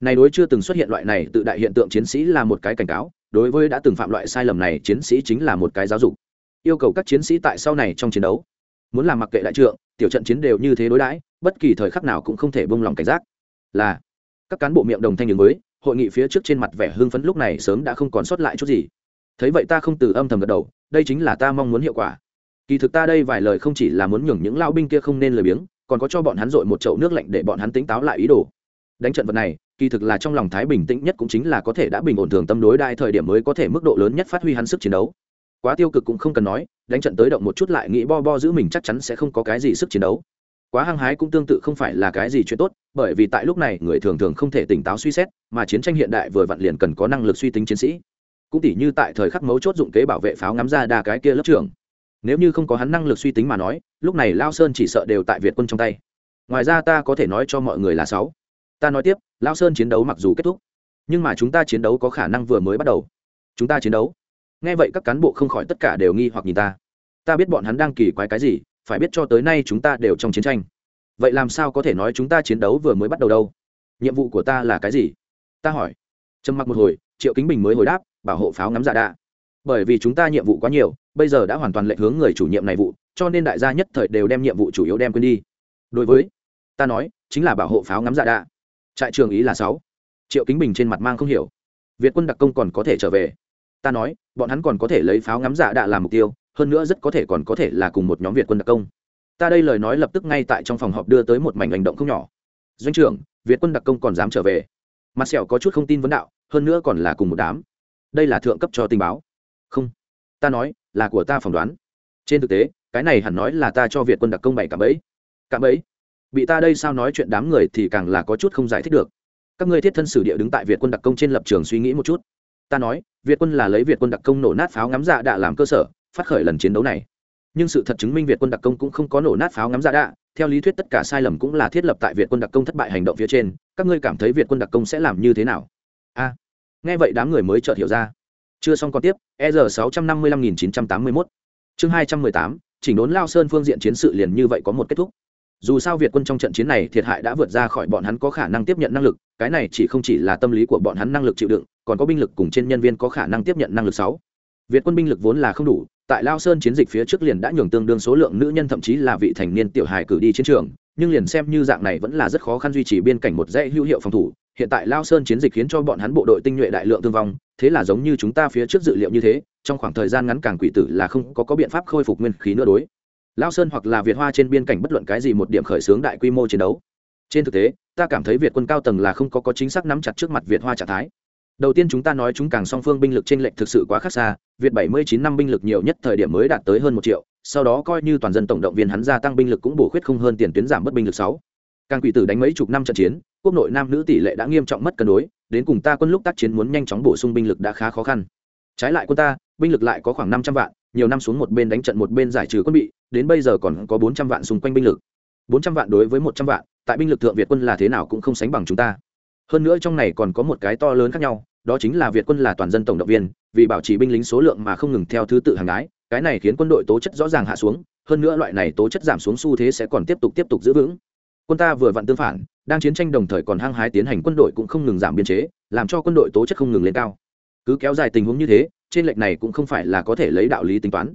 Này đối chưa từng xuất hiện loại này tự đại hiện tượng chiến sĩ là một cái cảnh cáo, đối với đã từng phạm loại sai lầm này chiến sĩ chính là một cái giáo dục. Yêu cầu các chiến sĩ tại sau này trong chiến đấu, muốn làm mặc kệ đại trượng, tiểu trận chiến đều như thế đối đãi, bất kỳ thời khắc nào cũng không thể buông lòng cảnh giác. Là, các cán bộ miệng đồng thanh đường mới hội nghị phía trước trên mặt vẻ hưng phấn lúc này sớm đã không còn sót lại chút gì thấy vậy ta không từ âm thầm gật đầu, đây chính là ta mong muốn hiệu quả. Kỳ thực ta đây vài lời không chỉ là muốn nhường những lao binh kia không nên lười biếng, còn có cho bọn hắn dội một chậu nước lạnh để bọn hắn tính táo lại ý đồ. Đánh trận vật này, kỳ thực là trong lòng thái bình tĩnh nhất cũng chính là có thể đã bình ổn thường tâm đối đại thời điểm mới có thể mức độ lớn nhất phát huy hắn sức chiến đấu. Quá tiêu cực cũng không cần nói, đánh trận tới động một chút lại nghĩ bo bo giữ mình chắc chắn sẽ không có cái gì sức chiến đấu. Quá hăng hái cũng tương tự không phải là cái gì chuyện tốt, bởi vì tại lúc này người thường thường không thể tỉnh táo suy xét, mà chiến tranh hiện đại vừa vặn liền cần có năng lực suy tính chiến sĩ cũng tỉ như tại thời khắc mấu chốt dụng kế bảo vệ pháo ngắm ra đa cái kia lớp trưởng. Nếu như không có hắn năng lực suy tính mà nói, lúc này lao sơn chỉ sợ đều tại việt quân trong tay. Ngoài ra ta có thể nói cho mọi người là sáu. Ta nói tiếp, lao sơn chiến đấu mặc dù kết thúc, nhưng mà chúng ta chiến đấu có khả năng vừa mới bắt đầu. Chúng ta chiến đấu. Nghe vậy các cán bộ không khỏi tất cả đều nghi hoặc nhìn ta. Ta biết bọn hắn đang kỳ quái cái gì, phải biết cho tới nay chúng ta đều trong chiến tranh. Vậy làm sao có thể nói chúng ta chiến đấu vừa mới bắt đầu đâu? Nhiệm vụ của ta là cái gì? Ta hỏi. Trầm mặc một hồi, triệu kính bình mới hồi đáp bảo hộ pháo ngắm giả dạ đạ. Bởi vì chúng ta nhiệm vụ quá nhiều, bây giờ đã hoàn toàn lệch hướng người chủ nhiệm này vụ, cho nên đại gia nhất thời đều đem nhiệm vụ chủ yếu đem quên đi. Đối với, ta nói, chính là bảo hộ pháo ngắm giả dạ đạ. Trại trường ý là sáu. Triệu kính bình trên mặt mang không hiểu. Việt quân đặc công còn có thể trở về. Ta nói, bọn hắn còn có thể lấy pháo ngắm giả dạ đạ làm mục tiêu, hơn nữa rất có thể còn có thể là cùng một nhóm việt quân đặc công. Ta đây lời nói lập tức ngay tại trong phòng họp đưa tới một mảnh hành động không nhỏ. Doanh trưởng, việt quân đặc công còn dám trở về. Mặt sẹo có chút không tin vấn đạo, hơn nữa còn là cùng một đám đây là thượng cấp cho tình báo. Không. Ta nói, là của ta phỏng đoán. Trên thực tế, cái này hẳn nói là ta cho việt quân đặc công bảy cạm bẫy. Cạm bẫy? Bị ta đây sao nói chuyện đám người thì càng là có chút không giải thích được. Các ngươi thiết thân sử địa đứng tại việt quân đặc công trên lập trường suy nghĩ một chút. Ta nói, việt quân là lấy việt quân đặc công nổ nát pháo ngắm dạ đạ làm cơ sở, phát khởi lần chiến đấu này. Nhưng sự thật chứng minh việt quân đặc công cũng không có nổ nát pháo ngắm dạ đạ. Theo lý thuyết tất cả sai lầm cũng là thiết lập tại việt quân đặc công thất bại hành động phía trên. Các ngươi cảm thấy việt quân đặc công sẽ làm như thế nào? A nghe vậy đám người mới chợt hiểu ra. Chưa xong còn tiếp e r sáu trăm năm mươi lăm nghìn chín trăm tám mươi mốt. Chương hai trăm mười tám, chỉnh đốn lao sơn phương diện chiến sự liền như vậy có một kết thúc. Dù sao việt quân trong trận chiến này thiệt hại đã vượt ra khỏi bọn hắn có khả năng tiếp nhận năng lực, cái này chỉ không chỉ là tâm lý của bọn hắn năng lực chịu đựng, còn có binh lực cùng trên nhân viên có khả năng tiếp nhận năng lực sáu. Việt quân binh lực vốn là không đủ, tại lao sơn chiến dịch phía trước liền đã nhường tương đương số lượng nữ nhân thậm chí là vị thành niên tiểu hài cử đi chiến trường, nhưng liền xem như dạng này vẫn là rất khó khăn duy trì biên cảnh một dãy hữu hiệu phòng thủ hiện tại lao sơn chiến dịch khiến cho bọn hắn bộ đội tinh nhuệ đại lượng thương vong thế là giống như chúng ta phía trước dự liệu như thế trong khoảng thời gian ngắn càng quỷ tử là không có, có biện pháp khôi phục nguyên khí nữa đối. Lao sơn hoặc là việt hoa trên biên cảnh bất luận cái gì một điểm khởi xướng đại quy mô chiến đấu. Trên thực tế ta cảm thấy việt quân cao tầng là không có có chính xác nắm chặt trước mặt việt hoa trạng thái. Đầu tiên chúng ta nói chúng càng song phương binh lực trên lệch thực sự quá khác xa việt 79 năm binh lực nhiều nhất thời điểm mới đạt tới hơn một triệu sau đó coi như toàn dân tổng động viên hắn gia tăng binh lực cũng bổ khuyết không hơn tiền tuyến giảm bất binh lực sáu càng quỷ tử đánh mấy chục năm trận chiến, quốc nội nam nữ tỷ lệ đã nghiêm trọng mất cân đối, đến cùng ta quân lúc tác chiến muốn nhanh chóng bổ sung binh lực đã khá khó khăn. Trái lại quân ta, binh lực lại có khoảng năm trăm vạn, nhiều năm xuống một bên đánh trận một bên giải trừ quân bị, đến bây giờ còn có bốn trăm vạn xung quanh binh lực. Bốn trăm vạn đối với một trăm vạn, tại binh lực thượng việt quân là thế nào cũng không sánh bằng chúng ta. Hơn nữa trong này còn có một cái to lớn khác nhau, đó chính là việt quân là toàn dân tổng động viên, vì bảo trì binh lính số lượng mà không ngừng theo thứ tự hàng ái cái này khiến quân đội tố chất rõ ràng hạ xuống, hơn nữa loại này tố chất giảm xuống xu thế sẽ còn tiếp tục tiếp tục giữ vững quân ta vừa vặn tương phản, đang chiến tranh đồng thời còn hăng hái tiến hành quân đội cũng không ngừng giảm biên chế, làm cho quân đội tố chất không ngừng lên cao. Cứ kéo dài tình huống như thế, trên lệch này cũng không phải là có thể lấy đạo lý tính toán.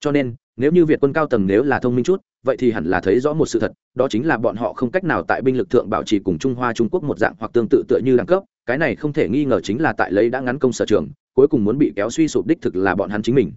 Cho nên, nếu như việt quân cao tầng nếu là thông minh chút, vậy thì hẳn là thấy rõ một sự thật, đó chính là bọn họ không cách nào tại binh lực thượng bảo trì cùng trung hoa trung quốc một dạng hoặc tương tự tựa như đẳng cấp, cái này không thể nghi ngờ chính là tại lấy đã ngắn công sở trường, cuối cùng muốn bị kéo suy sụp đích thực là bọn hắn chính mình.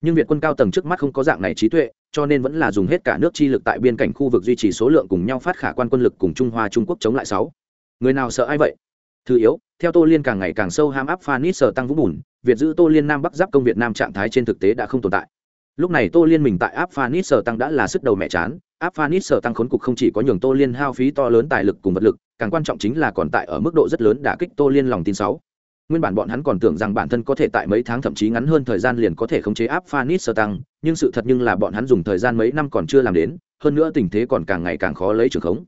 Nhưng việt quân cao tầng trước mắt không có dạng này trí tuệ cho nên vẫn là dùng hết cả nước chi lực tại biên cảnh khu vực duy trì số lượng cùng nhau phát khả quan quân lực cùng trung hoa trung quốc chống lại sáu. Người nào sợ ai vậy? Thứ yếu, theo tô liên càng ngày càng sâu ham áp phanit sở tăng vũ bùn, việt giữ tô liên nam bắc giáp công việt nam trạng thái trên thực tế đã không tồn tại. Lúc này tô liên mình tại áp phanit sở tăng đã là sức đầu mẹ chán, áp phanit sở tăng khốn cục không chỉ có nhường tô liên hao phí to lớn tài lực cùng vật lực, càng quan trọng chính là còn tại ở mức độ rất lớn đã kích tô liên lòng tin sáu nguyên bản bọn hắn còn tưởng rằng bản thân có thể tại mấy tháng thậm chí ngắn hơn thời gian liền có thể khống chế áp phanit sơ tăng, nhưng sự thật nhưng là bọn hắn dùng thời gian mấy năm còn chưa làm đến, hơn nữa tình thế còn càng ngày càng khó lấy trường khống.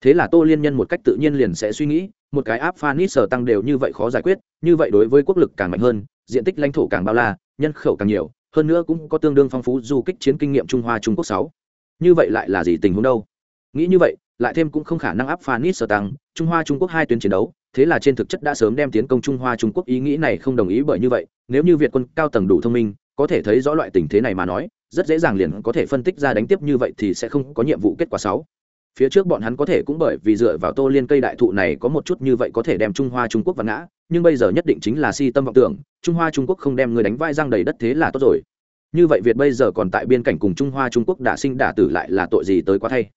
Thế là tô liên nhân một cách tự nhiên liền sẽ suy nghĩ, một cái áp phanit sơ tăng đều như vậy khó giải quyết, như vậy đối với quốc lực càng mạnh hơn, diện tích lãnh thổ càng bao la, nhân khẩu càng nhiều, hơn nữa cũng có tương đương phong phú du kích chiến kinh nghiệm trung hoa trung quốc sáu. Như vậy lại là gì tình huống đâu? Nghĩ như vậy, lại thêm cũng không khả năng áp phanit sơ tăng, trung hoa trung quốc hai tuyến chiến đấu thế là trên thực chất đã sớm đem tiến công trung hoa trung quốc ý nghĩ này không đồng ý bởi như vậy, nếu như việt quân cao tầng đủ thông minh, có thể thấy rõ loại tình thế này mà nói, rất dễ dàng liền có thể phân tích ra đánh tiếp như vậy thì sẽ không có nhiệm vụ kết quả sáu. Phía trước bọn hắn có thể cũng bởi vì dựa vào tô liên cây đại thụ này có một chút như vậy có thể đem trung hoa trung quốc vặn ngã, nhưng bây giờ nhất định chính là si tâm vọng tưởng, trung hoa trung quốc không đem người đánh vai răng đầy đất thế là tốt rồi. Như vậy việt bây giờ còn tại biên cảnh cùng trung hoa trung quốc đả sinh đả tử lại là tội gì tới quá thay.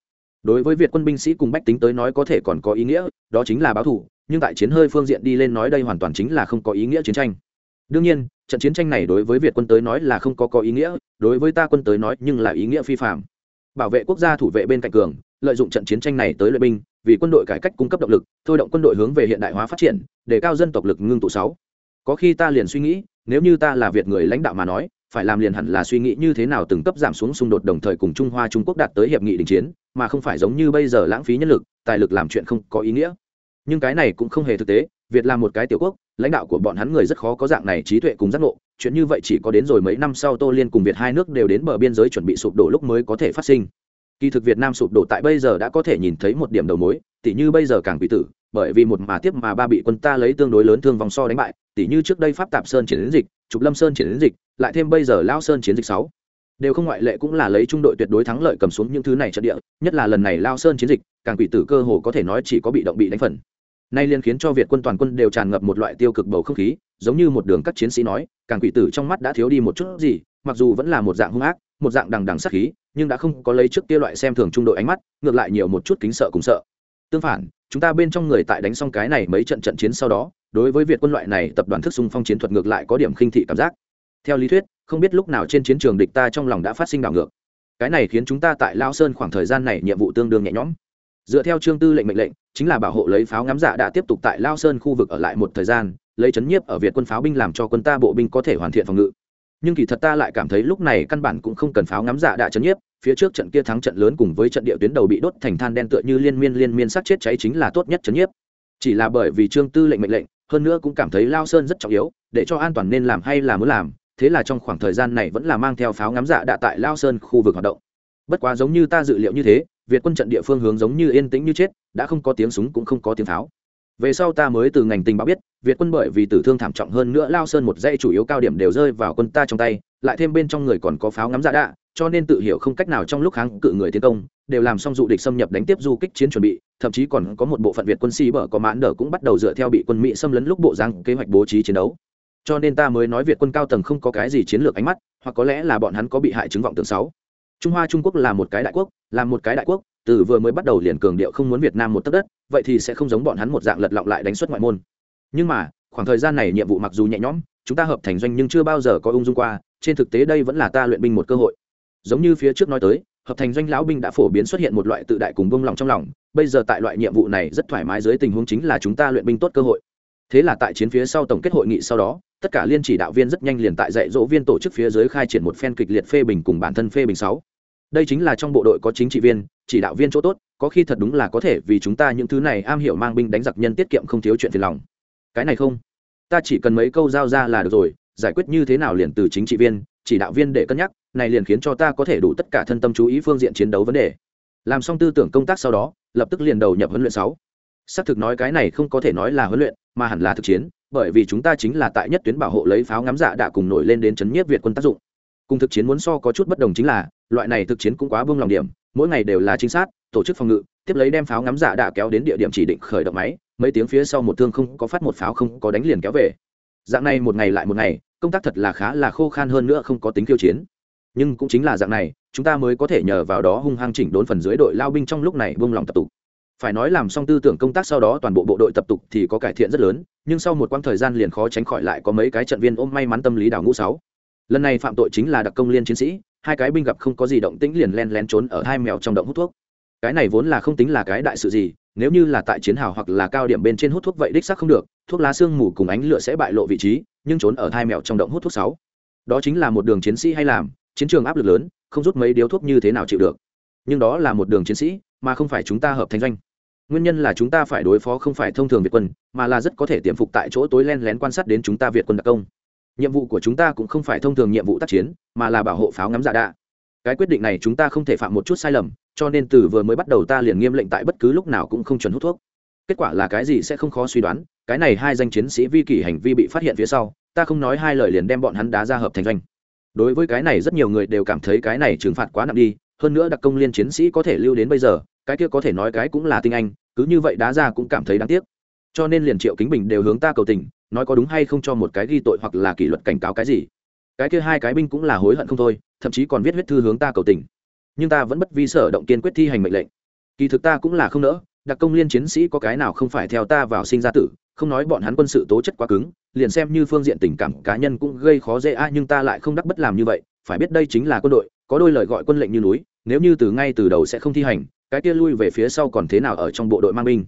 Đối với việt quân binh sĩ cùng bách tính tới nói có thể còn có ý nghĩa, đó chính là báo thù nhưng tại chiến hơi phương diện đi lên nói đây hoàn toàn chính là không có ý nghĩa chiến tranh. Đương nhiên, trận chiến tranh này đối với việt quân tới nói là không có có ý nghĩa, đối với ta quân tới nói nhưng là ý nghĩa phi phạm bảo vệ quốc gia thủ vệ bên cạnh cường, lợi dụng trận chiến tranh này tới lợi binh, vì quân đội cải cách cung cấp động lực, thôi động quân đội hướng về hiện đại hóa phát triển, để cao dân tộc lực ngưng tụ sáu. Có khi ta liền suy nghĩ, nếu như ta là việt người lãnh đạo mà nói, phải làm liền hẳn là suy nghĩ như thế nào từng cấp giảm xuống xung đột đồng thời cùng trung hoa trung quốc đạt tới hiệp nghị đình chiến, mà không phải giống như bây giờ lãng phí nhân lực, tài lực làm chuyện không có ý nghĩa nhưng cái này cũng không hề thực tế, việt là một cái tiểu quốc, lãnh đạo của bọn hắn người rất khó có dạng này trí tuệ cùng giác ngộ, chuyện như vậy chỉ có đến rồi mấy năm sau tô liên cùng việt hai nước đều đến bờ biên giới chuẩn bị sụp đổ lúc mới có thể phát sinh. Kỳ thực việt nam sụp đổ tại bây giờ đã có thể nhìn thấy một điểm đầu mối, tỉ như bây giờ càng bị tử, bởi vì một mà tiếp mà ba bị quân ta lấy tương đối lớn thương vòng so đánh bại, tỉ như trước đây pháp tạp sơn chiến dịch, trục lâm sơn chiến dịch, lại thêm bây giờ lao sơn chiến dịch sáu. Đều không ngoại lệ cũng là lấy trung đội tuyệt đối thắng lợi cầm xuống những thứ này trận địa, nhất là lần này lao sơn chiến dịch, càng quỷ tử cơ hồ có thể nói chỉ có bị động bị đánh phần nay liên khiến cho việt quân toàn quân đều tràn ngập một loại tiêu cực bầu không khí, giống như một đường các chiến sĩ nói, càng quỷ tử trong mắt đã thiếu đi một chút gì, mặc dù vẫn là một dạng hung ác, một dạng đằng đằng sắc khí, nhưng đã không có lấy trước kia loại xem thường trung đội ánh mắt, ngược lại nhiều một chút kính sợ cùng sợ. Tương phản, chúng ta bên trong người tại đánh xong cái này mấy trận trận chiến sau đó, đối với việt quân loại này tập đoàn thức xung phong chiến thuật ngược lại có điểm khinh thị cảm giác. Theo lý thuyết, không biết lúc nào trên chiến trường địch ta trong lòng đã phát sinh đảo ngược. Cái này khiến chúng ta tại lao sơn khoảng thời gian này nhiệm vụ tương đương nhẹ nhõm dựa theo trương tư lệnh mệnh lệnh, chính là bảo hộ lấy pháo ngắm dạ đã tiếp tục tại lao sơn khu vực ở lại một thời gian, lấy chấn nhiếp ở việt quân pháo binh làm cho quân ta bộ binh có thể hoàn thiện phòng ngự. Nhưng kỳ thật ta lại cảm thấy lúc này căn bản cũng không cần pháo ngắm dạ đã chấn nhiếp, phía trước trận kia thắng trận lớn cùng với trận địa tuyến đầu bị đốt thành than đen tựa như liên miên liên miên sát chết cháy chính là tốt nhất chấn nhiếp. Chỉ là bởi vì trương tư lệnh mệnh lệnh, hơn nữa cũng cảm thấy lao sơn rất trọng yếu, để cho an toàn nên làm hay là muốn làm, thế là trong khoảng thời gian này vẫn là mang theo pháo ngắm dạ đã tại lao sơn khu vực hoạt động. Bất quá giống như ta dự liệu như thế việt quân trận địa phương hướng giống như yên tĩnh như chết, đã không có tiếng súng cũng không có tiếng pháo. Về sau ta mới từ ngành tình báo biết, việt quân bởi vì tử thương thảm trọng hơn nữa lao sơn một dây chủ yếu cao điểm đều rơi vào quân ta trong tay, lại thêm bên trong người còn có pháo ngắm giả đạ, cho nên tự hiểu không cách nào trong lúc kháng cự người tiến công, đều làm xong dụ địch xâm nhập đánh tiếp du kích chiến chuẩn bị, thậm chí còn có một bộ phận việt quân sĩ bở có mãn đờ cũng bắt đầu dựa theo bị quân mỹ xâm lấn lúc bộ giang kế hoạch bố trí chiến đấu. Cho nên ta mới nói việt quân cao tầng không có cái gì chiến lược ánh mắt, hoặc có lẽ là bọn hắn có bị hại chứng vọng tưởng sáu trung hoa trung quốc là một cái đại quốc, là một cái đại quốc, từ vừa mới bắt đầu liền cường điệu không muốn việt nam một tấc đất, vậy thì sẽ không giống bọn hắn một dạng lật lọng lại đánh xuất ngoại môn. Nhưng mà, khoảng thời gian này nhiệm vụ mặc dù nhẹ nhõm, chúng ta hợp thành doanh nhưng chưa bao giờ có ung dung qua, trên thực tế đây vẫn là ta luyện binh một cơ hội. Giống như phía trước nói tới, hợp thành doanh lão binh đã phổ biến xuất hiện một loại tự đại cùng bông lòng trong lòng, bây giờ tại loại nhiệm vụ này rất thoải mái dưới tình huống chính là chúng ta luyện binh tốt cơ hội thế là tại chiến phía sau tổng kết hội nghị sau đó, tất cả liên chỉ đạo viên rất nhanh liền tại dạy dỗ viên tổ chức phía dưới khai triển một phen kịch liệt phê bình cùng bản thân phê bình sáu. Đây chính là trong bộ đội có chính trị viên, chỉ đạo viên chỗ tốt, có khi thật đúng là có thể vì chúng ta những thứ này am hiểu mang binh đánh giặc nhân tiết kiệm không thiếu chuyện phiền lòng. Cái này không? Ta chỉ cần mấy câu giao ra là được rồi, giải quyết như thế nào liền từ chính trị viên, chỉ đạo viên để cân nhắc, này liền khiến cho ta có thể đủ tất cả thân tâm chú ý phương diện chiến đấu vấn đề. Làm xong tư tưởng công tác sau đó, lập tức liền đầu nhập huấn luyện sáu xác thực nói cái này không có thể nói là huấn luyện, mà hẳn là thực chiến, bởi vì chúng ta chính là tại nhất tuyến bảo hộ lấy pháo ngắm dạ đã cùng nổi lên đến chấn nhiếp việt quân tác dụng. Cùng thực chiến muốn so có chút bất đồng chính là, loại này thực chiến cũng quá buông lòng điểm, mỗi ngày đều là chính xác tổ chức phòng ngự, tiếp lấy đem pháo ngắm dạ đã kéo đến địa điểm chỉ định khởi động máy, mấy tiếng phía sau một thương không có phát một pháo không có đánh liền kéo về. Dạng này một ngày lại một ngày, công tác thật là khá là khô khan hơn nữa không có tính khiêu chiến. Nhưng cũng chính là dạng này, chúng ta mới có thể nhờ vào đó hung hăng chỉnh đốn phần dưới đội lao binh trong lúc này buông lòng tập tục phải nói làm xong tư tưởng công tác sau đó toàn bộ bộ đội tập tục thì có cải thiện rất lớn, nhưng sau một quãng thời gian liền khó tránh khỏi lại có mấy cái trận viên ôm may mắn tâm lý đào ngũ sáu. Lần này phạm tội chính là đặc công liên chiến sĩ, hai cái binh gặp không có gì động tĩnh liền len lén trốn ở hai mèo trong động hút thuốc. Cái này vốn là không tính là cái đại sự gì, nếu như là tại chiến hào hoặc là cao điểm bên trên hút thuốc vậy đích xác không được, thuốc lá xương mù cùng ánh lửa sẽ bại lộ vị trí, nhưng trốn ở hai mèo trong động hút thuốc sáu. Đó chính là một đường chiến sĩ hay làm, chiến trường áp lực lớn, không rút mấy điếu thuốc như thế nào chịu được. Nhưng đó là một đường chiến sĩ, mà không phải chúng ta hợp thành doanh nguyên nhân là chúng ta phải đối phó không phải thông thường việt quân, mà là rất có thể tiềm phục tại chỗ tối len lén quan sát đến chúng ta việt quân đặc công. Nhiệm vụ của chúng ta cũng không phải thông thường nhiệm vụ tác chiến, mà là bảo hộ pháo ngắm giả đạ. Cái quyết định này chúng ta không thể phạm một chút sai lầm, cho nên từ vừa mới bắt đầu ta liền nghiêm lệnh tại bất cứ lúc nào cũng không chuẩn hút thuốc. Kết quả là cái gì sẽ không khó suy đoán, cái này hai danh chiến sĩ vi kỷ hành vi bị phát hiện phía sau, ta không nói hai lời liền đem bọn hắn đá ra hợp thành doanh. Đối với cái này rất nhiều người đều cảm thấy cái này trừng phạt quá nặng đi hơn nữa đặc công liên chiến sĩ có thể lưu đến bây giờ, cái kia có thể nói cái cũng là tinh anh, cứ như vậy đá ra cũng cảm thấy đáng tiếc. Cho nên liền triệu kính bình đều hướng ta cầu tình, nói có đúng hay không cho một cái ghi tội hoặc là kỷ luật cảnh cáo cái gì. Cái kia hai cái binh cũng là hối hận không thôi, thậm chí còn viết huyết thư hướng ta cầu tình. Nhưng ta vẫn bất vi sở động kiên quyết thi hành mệnh lệnh. Kỳ thực ta cũng là không nỡ, đặc công liên chiến sĩ có cái nào không phải theo ta vào sinh ra tử, không nói bọn hắn quân sự tố chất quá cứng, liền xem như phương diện tình cảm cá nhân cũng gây khó dễ a, nhưng ta lại không đắc bất làm như vậy, phải biết đây chính là quân đội có đôi lời gọi quân lệnh như núi, nếu như từ ngay từ đầu sẽ không thi hành, cái kia lui về phía sau còn thế nào ở trong bộ đội mang binh?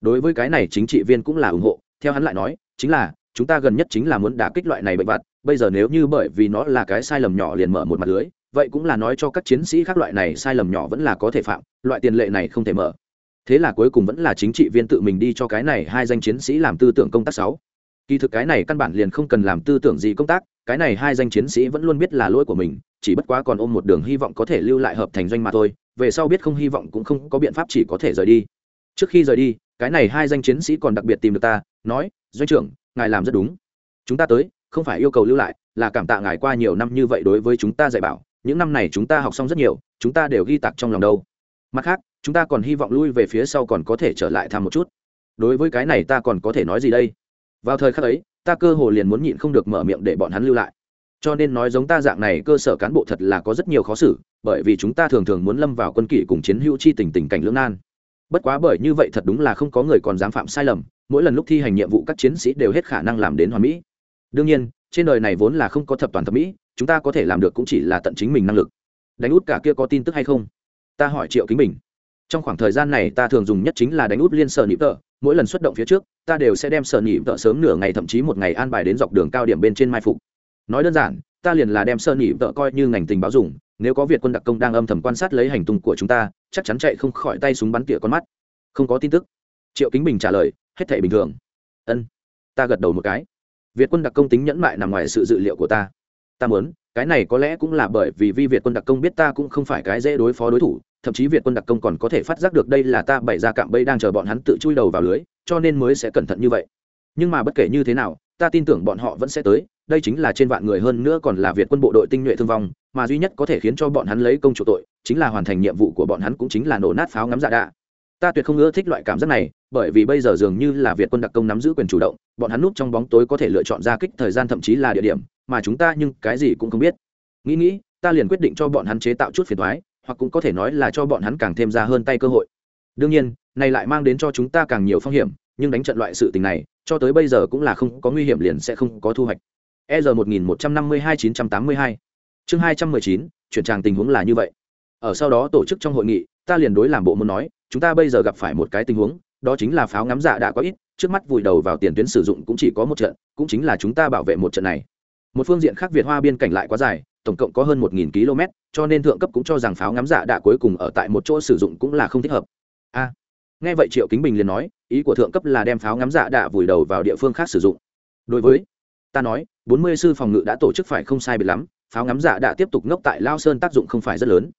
Đối với cái này chính trị viên cũng là ủng hộ, theo hắn lại nói, chính là, chúng ta gần nhất chính là muốn đả kích loại này bệnh vặt, bây giờ nếu như bởi vì nó là cái sai lầm nhỏ liền mở một mặt lưới, vậy cũng là nói cho các chiến sĩ khác loại này sai lầm nhỏ vẫn là có thể phạm, loại tiền lệ này không thể mở. Thế là cuối cùng vẫn là chính trị viên tự mình đi cho cái này hai danh chiến sĩ làm tư tưởng công tác sáu. Kỳ thực cái này căn bản liền không cần làm tư tưởng gì công tác, cái này hai danh chiến sĩ vẫn luôn biết là lỗi của mình chỉ bất quá còn ôm một đường hy vọng có thể lưu lại hợp thành doanh mà thôi, về sau biết không hy vọng cũng không có biện pháp chỉ có thể rời đi. Trước khi rời đi, cái này hai danh chiến sĩ còn đặc biệt tìm được ta, nói, doanh trưởng, ngài làm rất đúng. Chúng ta tới, không phải yêu cầu lưu lại, là cảm tạ ngài qua nhiều năm như vậy đối với chúng ta dạy bảo, những năm này chúng ta học xong rất nhiều, chúng ta đều ghi tạc trong lòng đâu. Mặt khác, chúng ta còn hy vọng lui về phía sau còn có thể trở lại thăm một chút. Đối với cái này ta còn có thể nói gì đây? Vào thời khắc ấy, ta cơ hồ liền muốn nhịn không được mở miệng để bọn hắn lưu lại cho nên nói giống ta dạng này, cơ sở cán bộ thật là có rất nhiều khó xử, bởi vì chúng ta thường thường muốn lâm vào quân kỷ cùng chiến hữu chi tình tình cảnh lưỡng nan. Bất quá bởi như vậy thật đúng là không có người còn dám phạm sai lầm, mỗi lần lúc thi hành nhiệm vụ các chiến sĩ đều hết khả năng làm đến hoàn mỹ. Đương nhiên, trên đời này vốn là không có thập toàn thập mỹ, chúng ta có thể làm được cũng chỉ là tận chính mình năng lực. Đánh út cả kia có tin tức hay không? Ta hỏi triệu kính bình. Trong khoảng thời gian này ta thường dùng nhất chính là đánh út liên sở nhịp tợ, mỗi lần xuất động phía trước, ta đều sẽ đem sở nhịp tợ sớm nửa ngày thậm chí một ngày an bài đến dọc đường cao điểm bên trên mai phục nói đơn giản, ta liền là đem sơn nhị vợ coi như ngành tình báo dùng, nếu có việt quân đặc công đang âm thầm quan sát lấy hành tung của chúng ta, chắc chắn chạy không khỏi tay súng bắn tỉa con mắt. Không có tin tức. Triệu kính bình trả lời, hết thể bình thường. Ân, ta gật đầu một cái. Việt quân đặc công tính nhẫn mại nằm ngoài sự dự liệu của ta. Ta muốn, cái này có lẽ cũng là bởi vì vi việt quân đặc công biết ta cũng không phải cái dễ đối phó đối thủ, thậm chí việt quân đặc công còn có thể phát giác được đây là ta bày ra cạm bẫy đang chờ bọn hắn tự chui đầu vào lưới, cho nên mới sẽ cẩn thận như vậy. Nhưng mà bất kể như thế nào, ta tin tưởng bọn họ vẫn sẽ tới đây chính là trên vạn người hơn nữa còn là việt quân bộ đội tinh nhuệ thương vong, mà duy nhất có thể khiến cho bọn hắn lấy công chủ tội, chính là hoàn thành nhiệm vụ của bọn hắn cũng chính là nổ nát pháo ngắm dạ đạ. Ta tuyệt không ưa thích loại cảm giác này, bởi vì bây giờ dường như là việt quân đặc công nắm giữ quyền chủ động, bọn hắn núp trong bóng tối có thể lựa chọn ra kích thời gian thậm chí là địa điểm, mà chúng ta nhưng cái gì cũng không biết. Nghĩ nghĩ, ta liền quyết định cho bọn hắn chế tạo chút phiền thoái hoặc cũng có thể nói là cho bọn hắn càng thêm ra hơn tay cơ hội. Đương nhiên, này lại mang đến cho chúng ta càng nhiều phong hiểm, nhưng đánh trận loại sự tình này, cho tới bây giờ cũng là không có nguy hiểm liền sẽ không có thu hoạch. ER r một nghìn một trăm năm mươi hai chín trăm tám mươi hai. Chương hai trăm mười chín, chuyển tràng tình huống là như vậy. Ở sau đó tổ chức trong hội nghị, ta liền đối làm bộ muốn nói, chúng ta bây giờ gặp phải một cái tình huống, đó chính là pháo ngắm dạ đã có ít, trước mắt vùi đầu vào tiền tuyến sử dụng cũng chỉ có một trận, cũng chính là chúng ta bảo vệ một trận này. Một phương diện khác việt hoa biên cảnh lại quá dài, tổng cộng có hơn một nghìn km, cho nên thượng cấp cũng cho rằng pháo ngắm dạ đã cuối cùng ở tại một chỗ sử dụng cũng là không thích hợp. A. Nghe vậy triệu kính bình liền nói, ý của thượng cấp là đem pháo ngắm dạ đã vùi đầu vào địa phương khác sử dụng. Đối với ta nói, bốn mươi sư phòng ngự đã tổ chức phải không sai biệt lắm, pháo ngắm dạ đã tiếp tục ngốc tại lao sơn tác dụng không phải rất lớn.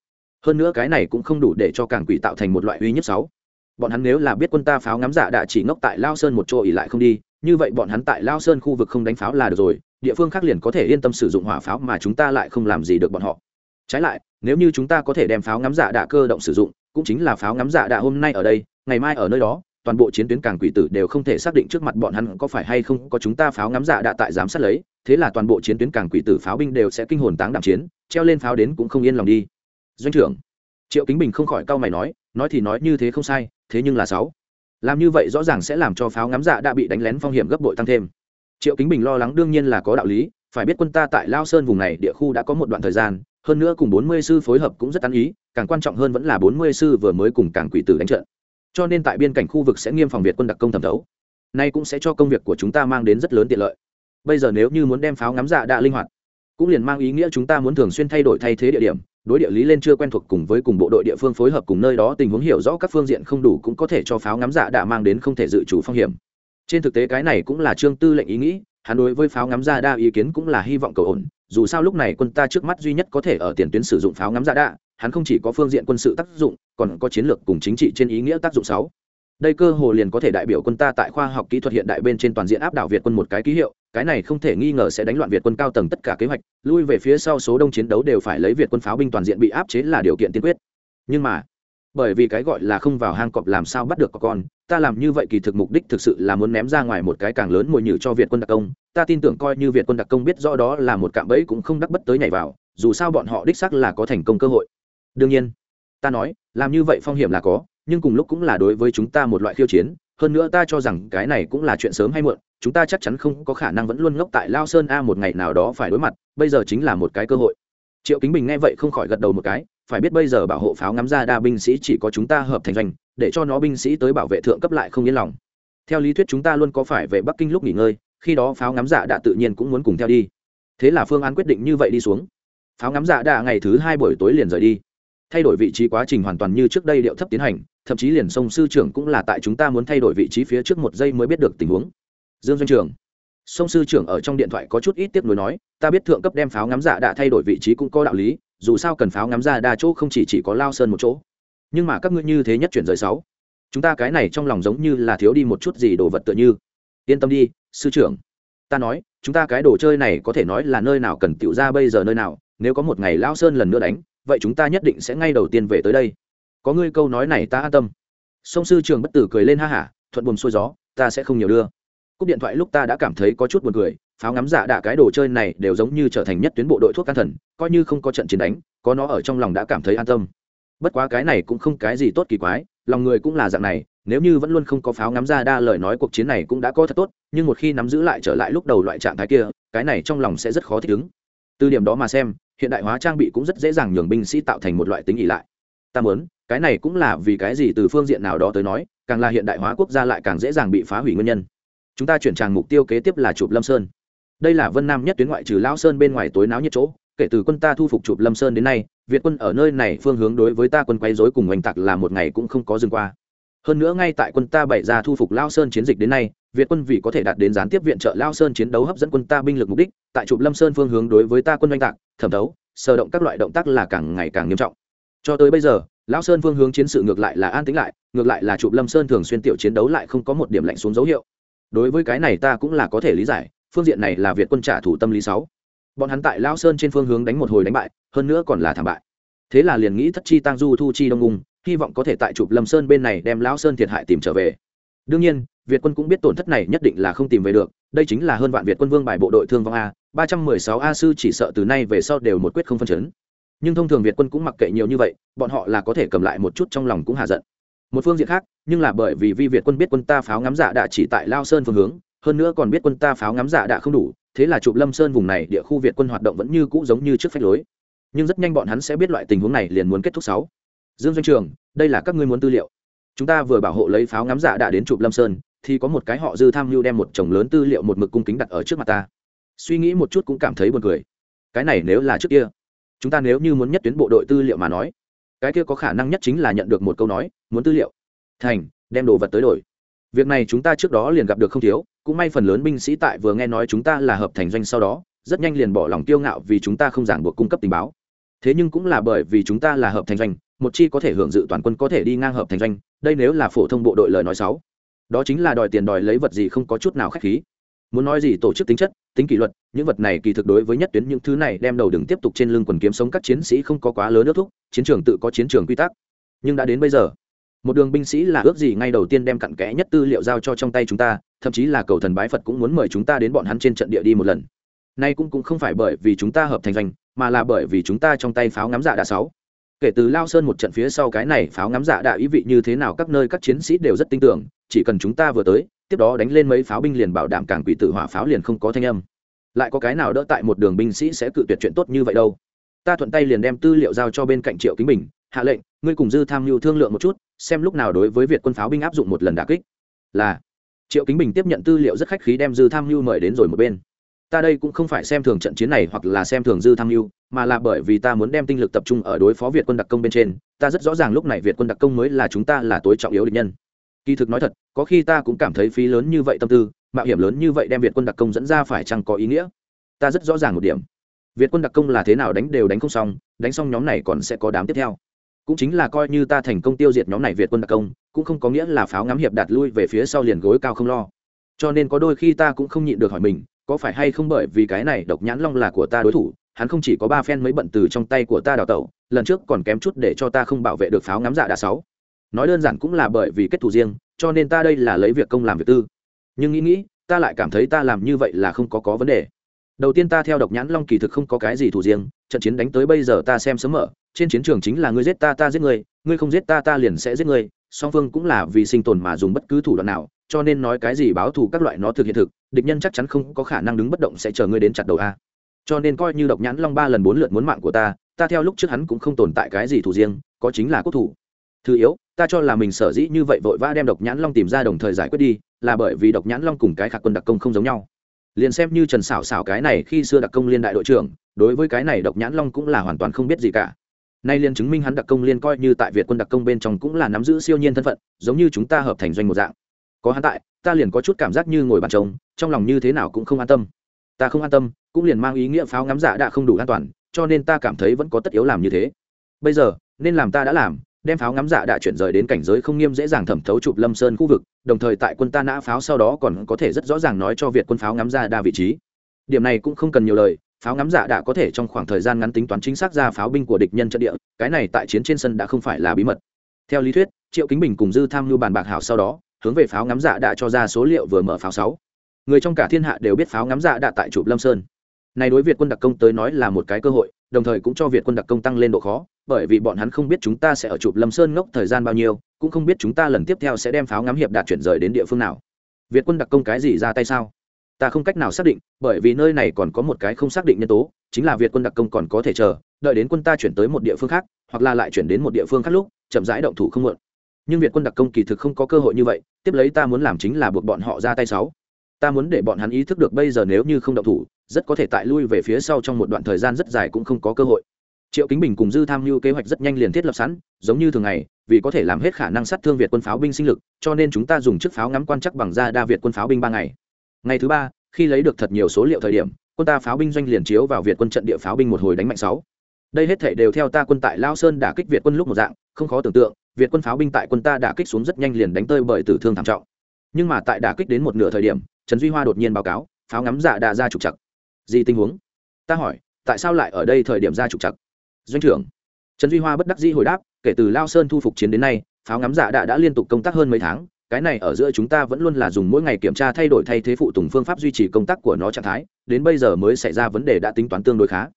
Hơn nữa cái này cũng không đủ để cho cảng quỷ tạo thành một loại uy nhất sáu bọn hắn nếu là biết quân ta pháo ngắm dạ đã chỉ ngốc tại lao sơn một chỗ ỉ lại không đi, như vậy bọn hắn tại lao sơn khu vực không đánh pháo là được rồi, địa phương khác liền có thể yên tâm sử dụng hỏa pháo mà chúng ta lại không làm gì được bọn họ. Trái lại, nếu như chúng ta có thể đem pháo ngắm dạ đạ cơ động sử dụng, cũng chính là pháo ngắm dạ đạ hôm nay ở đây, ngày mai ở nơi đó toàn bộ chiến tuyến càng quỷ tử đều không thể xác định trước mặt bọn hắn có phải hay không có chúng ta pháo ngắm dạ đã tại giám sát lấy, thế là toàn bộ chiến tuyến càng quỷ tử pháo binh đều sẽ kinh hồn táng đạm chiến, treo lên pháo đến cũng không yên lòng đi. Doanh trưởng, triệu kính bình không khỏi cau mày nói nói thì nói như thế không sai, thế nhưng là sáu. Làm như vậy rõ ràng sẽ làm cho pháo ngắm dạ đã bị đánh lén phong hiểm gấp bội tăng thêm. Triệu kính bình lo lắng đương nhiên là có đạo lý, phải biết quân ta tại lao sơn vùng này địa khu đã có một đoạn thời gian, hơn nữa cùng bốn mươi sư phối hợp cũng rất ăn ý, càng quan trọng hơn vẫn là bốn mươi sư vừa mới cùng càng quỷ tử đánh trận cho nên tại biên cảnh khu vực sẽ nghiêm phòng việt quân đặc công thẩm thấu. Nay cũng sẽ cho công việc của chúng ta mang đến rất lớn tiện lợi. Bây giờ nếu như muốn đem pháo ngắm dạ đã linh hoạt, cũng liền mang ý nghĩa chúng ta muốn thường xuyên thay đổi thay thế địa điểm, đối địa lý lên chưa quen thuộc cùng với cùng bộ đội địa phương phối hợp cùng nơi đó tình huống hiểu rõ các phương diện không đủ cũng có thể cho pháo ngắm dạ đã mang đến không thể dự chủ phong hiểm. Trên thực tế cái này cũng là trương tư lệnh ý nghĩ, hắn đối với pháo ngắm dạ đa ý kiến cũng là hy vọng cầu ổn, dù sao lúc này quân ta trước mắt duy nhất có thể ở tiền tuyến sử dụng pháo ngắm dạ đa hắn không chỉ có phương diện quân sự tác dụng, còn có chiến lược cùng chính trị trên ý nghĩa tác dụng sáu. Đây cơ hồ liền có thể đại biểu quân ta tại khoa học kỹ thuật hiện đại bên trên toàn diện áp đảo việt quân một cái ký hiệu, cái này không thể nghi ngờ sẽ đánh loạn việt quân cao tầng tất cả kế hoạch, lui về phía sau số đông chiến đấu đều phải lấy việt quân pháo binh toàn diện bị áp chế là điều kiện tiên quyết. Nhưng mà, bởi vì cái gọi là không vào hang cọp làm sao bắt được có con, ta làm như vậy kỳ thực mục đích thực sự là muốn ném ra ngoài một cái càng lớn mùi nhử cho việt quân đặc công. Ta tin tưởng coi như việt quân đặc công biết rõ đó là một cạm bẫy cũng không đắc bất tới nhảy vào, dù sao bọn họ đích xác là có thành công cơ hội đương nhiên, ta nói, làm như vậy phong hiểm là có, nhưng cùng lúc cũng là đối với chúng ta một loại khiêu chiến, hơn nữa ta cho rằng cái này cũng là chuyện sớm hay muộn, chúng ta chắc chắn không có khả năng vẫn luôn ngốc tại lao sơn a một ngày nào đó phải đối mặt, bây giờ chính là một cái cơ hội. Triệu kính bình nghe vậy không khỏi gật đầu một cái, phải biết bây giờ bảo hộ pháo ngắm ra đa binh sĩ chỉ có chúng ta hợp thành doanh, để cho nó binh sĩ tới bảo vệ thượng cấp lại không yên lòng. Theo lý thuyết chúng ta luôn có phải về bắc kinh lúc nghỉ ngơi, khi đó pháo ngắm giả đã tự nhiên cũng muốn cùng theo đi. Thế là phương án quyết định như vậy đi xuống. Pháo ngắm giả đã ngày thứ hai buổi tối liền rời đi thay đổi vị trí quá trình hoàn toàn như trước đây điệu thấp tiến hành, thậm chí liền sông sư trưởng cũng là tại chúng ta muốn thay đổi vị trí phía trước một giây mới biết được tình huống. Dương doanh trưởng sông sư trưởng ở trong điện thoại có chút ít tiếp nối nói, ta biết thượng cấp đem pháo ngắm giả đã thay đổi vị trí cũng có đạo lý, dù sao cần pháo ngắm ra đa chỗ không chỉ chỉ có lao sơn một chỗ. Nhưng mà các ngươi như thế nhất chuyển rời sáu, chúng ta cái này trong lòng giống như là thiếu đi một chút gì đồ vật tựa như. Yên tâm đi, sư trưởng. Ta nói, chúng ta cái đồ chơi này có thể nói là nơi nào cần tiểu ra bây giờ nơi nào, nếu có một ngày lao sơn lần nữa đánh vậy chúng ta nhất định sẽ ngay đầu tiên về tới đây. Có ngươi câu nói này ta an tâm. Sông sư trường bất tử cười lên ha hả, thuận buồm xuôi gió, ta sẽ không nhiều đưa. Cúp điện thoại lúc ta đã cảm thấy có chút buồn cười, pháo ngắm giả đạ cái đồ chơi này đều giống như trở thành nhất tuyến bộ đội thuốc can thần, coi như không có trận chiến đánh, có nó ở trong lòng đã cảm thấy an tâm. Bất quá cái này cũng không cái gì tốt kỳ quái, lòng người cũng là dạng này, nếu như vẫn luôn không có pháo ngắm ra đa lời nói cuộc chiến này cũng đã có thật tốt, nhưng một khi nắm giữ lại trở lại lúc đầu loại trạng thái kia, cái này trong lòng sẽ rất khó thích ứng. Từ điểm đó mà xem hiện đại hóa trang bị cũng rất dễ dàng nhường binh sĩ tạo thành một loại tính ỉ lại. Ta muốn, cái này cũng là vì cái gì từ phương diện nào đó tới nói, càng là hiện đại hóa quốc gia lại càng dễ dàng bị phá hủy nguyên nhân. Chúng ta chuyển tràng mục tiêu kế tiếp là chụp lâm sơn. Đây là vân nam nhất tuyến ngoại trừ lão sơn bên ngoài tối náo nhất chỗ, kể từ quân ta thu phục chụp lâm sơn đến nay, việt quân ở nơi này phương hướng đối với ta quân quấy dối cùng oanh tạc là một ngày cũng không có dừng qua. Hơn nữa ngay tại quân ta bày ra thu phục lao sơn chiến dịch đến nay việt quân vì có thể đạt đến gián tiếp viện trợ lao sơn chiến đấu hấp dẫn quân ta binh lực mục đích, tại chụp lâm sơn phương hướng đối với ta quân oanh tạc, thẩm thấu, sờ động các loại động tác là càng ngày càng nghiêm trọng. Cho tới bây giờ, lao sơn phương hướng chiến sự ngược lại là an tĩnh lại, ngược lại là chụp lâm sơn thường xuyên tiểu chiến đấu lại không có một điểm lạnh xuống dấu hiệu. Đối với cái này ta cũng là có thể lý giải, phương diện này là việt quân trả thủ tâm lý sáu bọn hắn tại lao sơn trên phương hướng đánh một hồi đánh bại, hơn nữa còn là thảm bại. Thế là liền nghĩ thất chi tăng du thu chi đông ung, hy vọng có thể tại chụp lâm sơn bên này đem lão sơn thiệt hại tìm trở về. Đương nhiên việt quân cũng biết tổn thất này nhất định là không tìm về được, đây chính là hơn vạn việt quân vương bài bộ đội thương vong a, ba trăm mười sáu a sư chỉ sợ từ nay về sau đều một quyết không phân chấn. Nhưng thông thường việt quân cũng mặc kệ nhiều như vậy, bọn họ là có thể cầm lại một chút trong lòng cũng hạ giận. Một phương diện khác, nhưng là bởi vì vi việt quân biết quân ta pháo ngắm dạ đã chỉ tại lao sơn phương hướng, hơn nữa còn biết quân ta pháo ngắm dạ đã không đủ, thế là chụp lâm sơn vùng này, địa khu việt quân hoạt động vẫn như cũ giống như trước phách lối. Nhưng rất nhanh bọn hắn sẽ biết loại tình huống này liền muốn kết thúc sáu. Dương doanh trường, đây là các ngươi muốn tư liệu. Chúng ta vừa bảo hộ lấy pháo ngắm dạ đã đến chụp lâm sơn thì có một cái họ dư tham mưu đem một chồng lớn tư liệu một mực cung kính đặt ở trước mặt ta. Suy nghĩ một chút cũng cảm thấy buồn cười. Cái này nếu là trước kia, chúng ta nếu như muốn nhất tuyến bộ đội tư liệu mà nói, cái kia có khả năng nhất chính là nhận được một câu nói, muốn tư liệu, thành, đem đồ vật tới đổi. Việc này chúng ta trước đó liền gặp được không thiếu, cũng may phần lớn binh sĩ tại vừa nghe nói chúng ta là hợp thành doanh sau đó, rất nhanh liền bỏ lòng tiêu ngạo vì chúng ta không giảng buộc cung cấp tình báo. Thế nhưng cũng là bởi vì chúng ta là hợp thành doanh, một chi có thể hưởng dự toàn quân có thể đi ngang hợp thành doanh, đây nếu là phổ thông bộ đội lời nói sáu đó chính là đòi tiền đòi lấy vật gì không có chút nào khách khí. Muốn nói gì tổ chức tính chất, tính kỷ luật, những vật này kỳ thực đối với nhất tuyến những thứ này đem đầu đừng tiếp tục trên lưng quần kiếm sống các chiến sĩ không có quá lớn ước thúc, chiến trường tự có chiến trường quy tắc. Nhưng đã đến bây giờ, một đường binh sĩ là ước gì ngay đầu tiên đem cặn kẽ nhất tư liệu giao cho trong tay chúng ta, thậm chí là cầu thần bái phật cũng muốn mời chúng ta đến bọn hắn trên trận địa đi một lần. Nay cũng cũng không phải bởi vì chúng ta hợp thành danh mà là bởi vì chúng ta trong tay pháo ngắm dạ đã sáu kể từ lao sơn một trận phía sau cái này pháo ngắm dạ giả đã ý vị như thế nào, các nơi các chiến sĩ đều rất tin tưởng, chỉ cần chúng ta vừa tới, tiếp đó đánh lên mấy pháo binh liền bảo đảm càng quỷ tử hỏa pháo liền không có thanh âm. Lại có cái nào đỡ tại một đường binh sĩ sẽ cự tuyệt chuyện tốt như vậy đâu? Ta thuận tay liền đem tư liệu giao cho bên cạnh triệu kính bình, hạ lệnh, ngươi cùng dư tham mưu thương lượng một chút, xem lúc nào đối với việt quân pháo binh áp dụng một lần đà kích. Là. Triệu kính bình tiếp nhận tư liệu rất khách khí đem dư tham mưu mời đến rồi một bên ta đây cũng không phải xem thường trận chiến này hoặc là xem thường dư tham mưu, mà là bởi vì ta muốn đem tinh lực tập trung ở đối phó việt quân đặc công bên trên, ta rất rõ ràng lúc này việt quân đặc công mới là chúng ta là tối trọng yếu địch nhân. Kỳ thực nói thật, có khi ta cũng cảm thấy phí lớn như vậy tâm tư, mạo hiểm lớn như vậy đem việt quân đặc công dẫn ra phải chăng có ý nghĩa? Ta rất rõ ràng một điểm. Việt quân đặc công là thế nào đánh đều đánh không xong, đánh xong nhóm này còn sẽ có đám tiếp theo. Cũng chính là coi như ta thành công tiêu diệt nhóm này việt quân đặc công, cũng không có nghĩa là pháo ngắm hiệp đạt lui về phía sau liền gối cao không lo. Cho nên có đôi khi ta cũng không nhịn được hỏi mình có phải hay không bởi vì cái này độc nhãn long là của ta đối thủ, hắn không chỉ có ba phen mới bận từ trong tay của ta đào tẩu, lần trước còn kém chút để cho ta không bảo vệ được pháo ngắm dạ đà sáu. Nói đơn giản cũng là bởi vì kết thù riêng, cho nên ta đây là lấy việc công làm việc tư. Nhưng nghĩ nghĩ, ta lại cảm thấy ta làm như vậy là không có có vấn đề. Đầu tiên ta theo độc nhãn long kỳ thực không có cái gì thủ riêng, trận chiến đánh tới bây giờ ta xem sớm mở, trên chiến trường chính là ngươi giết ta ta giết ngươi ngươi không giết ta ta liền sẽ giết ngươi, song phương cũng là vì sinh tồn mà dùng bất cứ thủ đoạn nào cho nên nói cái gì báo thù các loại nó thực hiện thực, địch nhân chắc chắn không có khả năng đứng bất động sẽ chờ ngươi đến chặt đầu a. Cho nên coi như độc nhãn long ba lần bốn lượt muốn mạng của ta ta theo lúc trước hắn cũng không tồn tại cái gì thủ riêng, có chính là quốc thủ thứ yếu, ta cho là mình sở dĩ như vậy vội vã đem độc nhãn long tìm ra đồng thời giải quyết đi, là bởi vì độc nhãn long cùng cái khạc quân đặc công không giống nhau. Liền xem như trần xảo xảo cái này khi xưa đặc công liên đại đội trưởng, đối với cái này độc nhãn long cũng là hoàn toàn không biết gì cả. Nay liền chứng minh hắn đặc công liên coi như tại việt quân đặc công bên trong cũng là nắm giữ siêu nhiên thân phận, giống như chúng ta hợp thành doanh một dạng có hắn tại, ta liền có chút cảm giác như ngồi bàn trống, trong lòng như thế nào cũng không an tâm. Ta không an tâm, cũng liền mang ý nghĩa pháo ngắm giả đã không đủ an toàn, cho nên ta cảm thấy vẫn có tất yếu làm như thế. Bây giờ, nên làm ta đã làm, đem pháo ngắm dạ đã chuyển rời đến cảnh giới không nghiêm dễ dàng thẩm thấu chụp lâm sơn khu vực, đồng thời tại quân ta nã pháo sau đó còn có thể rất rõ ràng nói cho việt quân pháo ngắm dạ ra đa vị trí. Điểm này cũng không cần nhiều lời, pháo ngắm dạ đã có thể trong khoảng thời gian ngắn tính toán chính xác ra pháo binh của địch nhân trận địa, cái này tại chiến trên sân đã không phải là bí mật. Theo lý thuyết, triệu kính bình cùng dư tham mưu bàn bạc hảo sau đó hướng về pháo ngắm dạ đã cho ra số liệu vừa mở pháo sáu. Người trong cả thiên hạ đều biết pháo ngắm dạ đã tại chụp lâm sơn. Này đối việt quân đặc công tới nói là một cái cơ hội, đồng thời cũng cho việt quân đặc công tăng lên độ khó, bởi vì bọn hắn không biết chúng ta sẽ ở chụp lâm sơn ngốc thời gian bao nhiêu, cũng không biết chúng ta lần tiếp theo sẽ đem pháo ngắm hiệp đạt chuyển rời đến địa phương nào. Việt quân đặc công cái gì ra tay sao? Ta không cách nào xác định, bởi vì nơi này còn có một cái không xác định nhân tố, chính là việt quân đặc công còn có thể chờ, đợi đến quân ta chuyển tới một địa phương khác, hoặc là lại chuyển đến một địa phương khác lúc, chậm rãi động thủ không muộn nhưng việt quân đặc công kỳ thực không có cơ hội như vậy, tiếp lấy ta muốn làm chính là buộc bọn họ ra tay sáu. Ta muốn để bọn hắn ý thức được bây giờ nếu như không động thủ, rất có thể tại lui về phía sau trong một đoạn thời gian rất dài cũng không có cơ hội. Triệu kính bình cùng dư tham mưu kế hoạch rất nhanh liền thiết lập sẵn, giống như thường ngày, vì có thể làm hết khả năng sát thương việt quân pháo binh sinh lực, cho nên chúng ta dùng chiếc pháo ngắm quan chắc bằng ra đa việt quân pháo binh ba ngày. Ngày thứ ba, khi lấy được thật nhiều số liệu thời điểm, quân ta pháo binh doanh liền chiếu vào việt quân trận địa pháo binh một hồi đánh mạnh sáu. Đây hết thể đều theo ta quân tại lao sơn đả kích việt quân lúc một dạng, không khó tưởng tượng việt quân pháo binh tại quân ta đã kích xuống rất nhanh liền đánh tơi bởi tử thương thảm trọng. Nhưng mà tại đả kích đến một nửa thời điểm, trần duy hoa đột nhiên báo cáo, pháo ngắm dạ đà ra trục chặt gì tình huống? Ta hỏi, tại sao lại ở đây thời điểm ra trục chặt doanh trưởng. Trần duy hoa bất đắc dĩ hồi đáp, kể từ lao sơn thu phục chiến đến nay, pháo ngắm dạ đà đã liên tục công tác hơn mấy tháng, cái này ở giữa chúng ta vẫn luôn là dùng mỗi ngày kiểm tra thay đổi thay thế phụ tùng phương pháp duy trì công tác của nó trạng thái, đến bây giờ mới xảy ra vấn đề đã tính toán tương đối khá.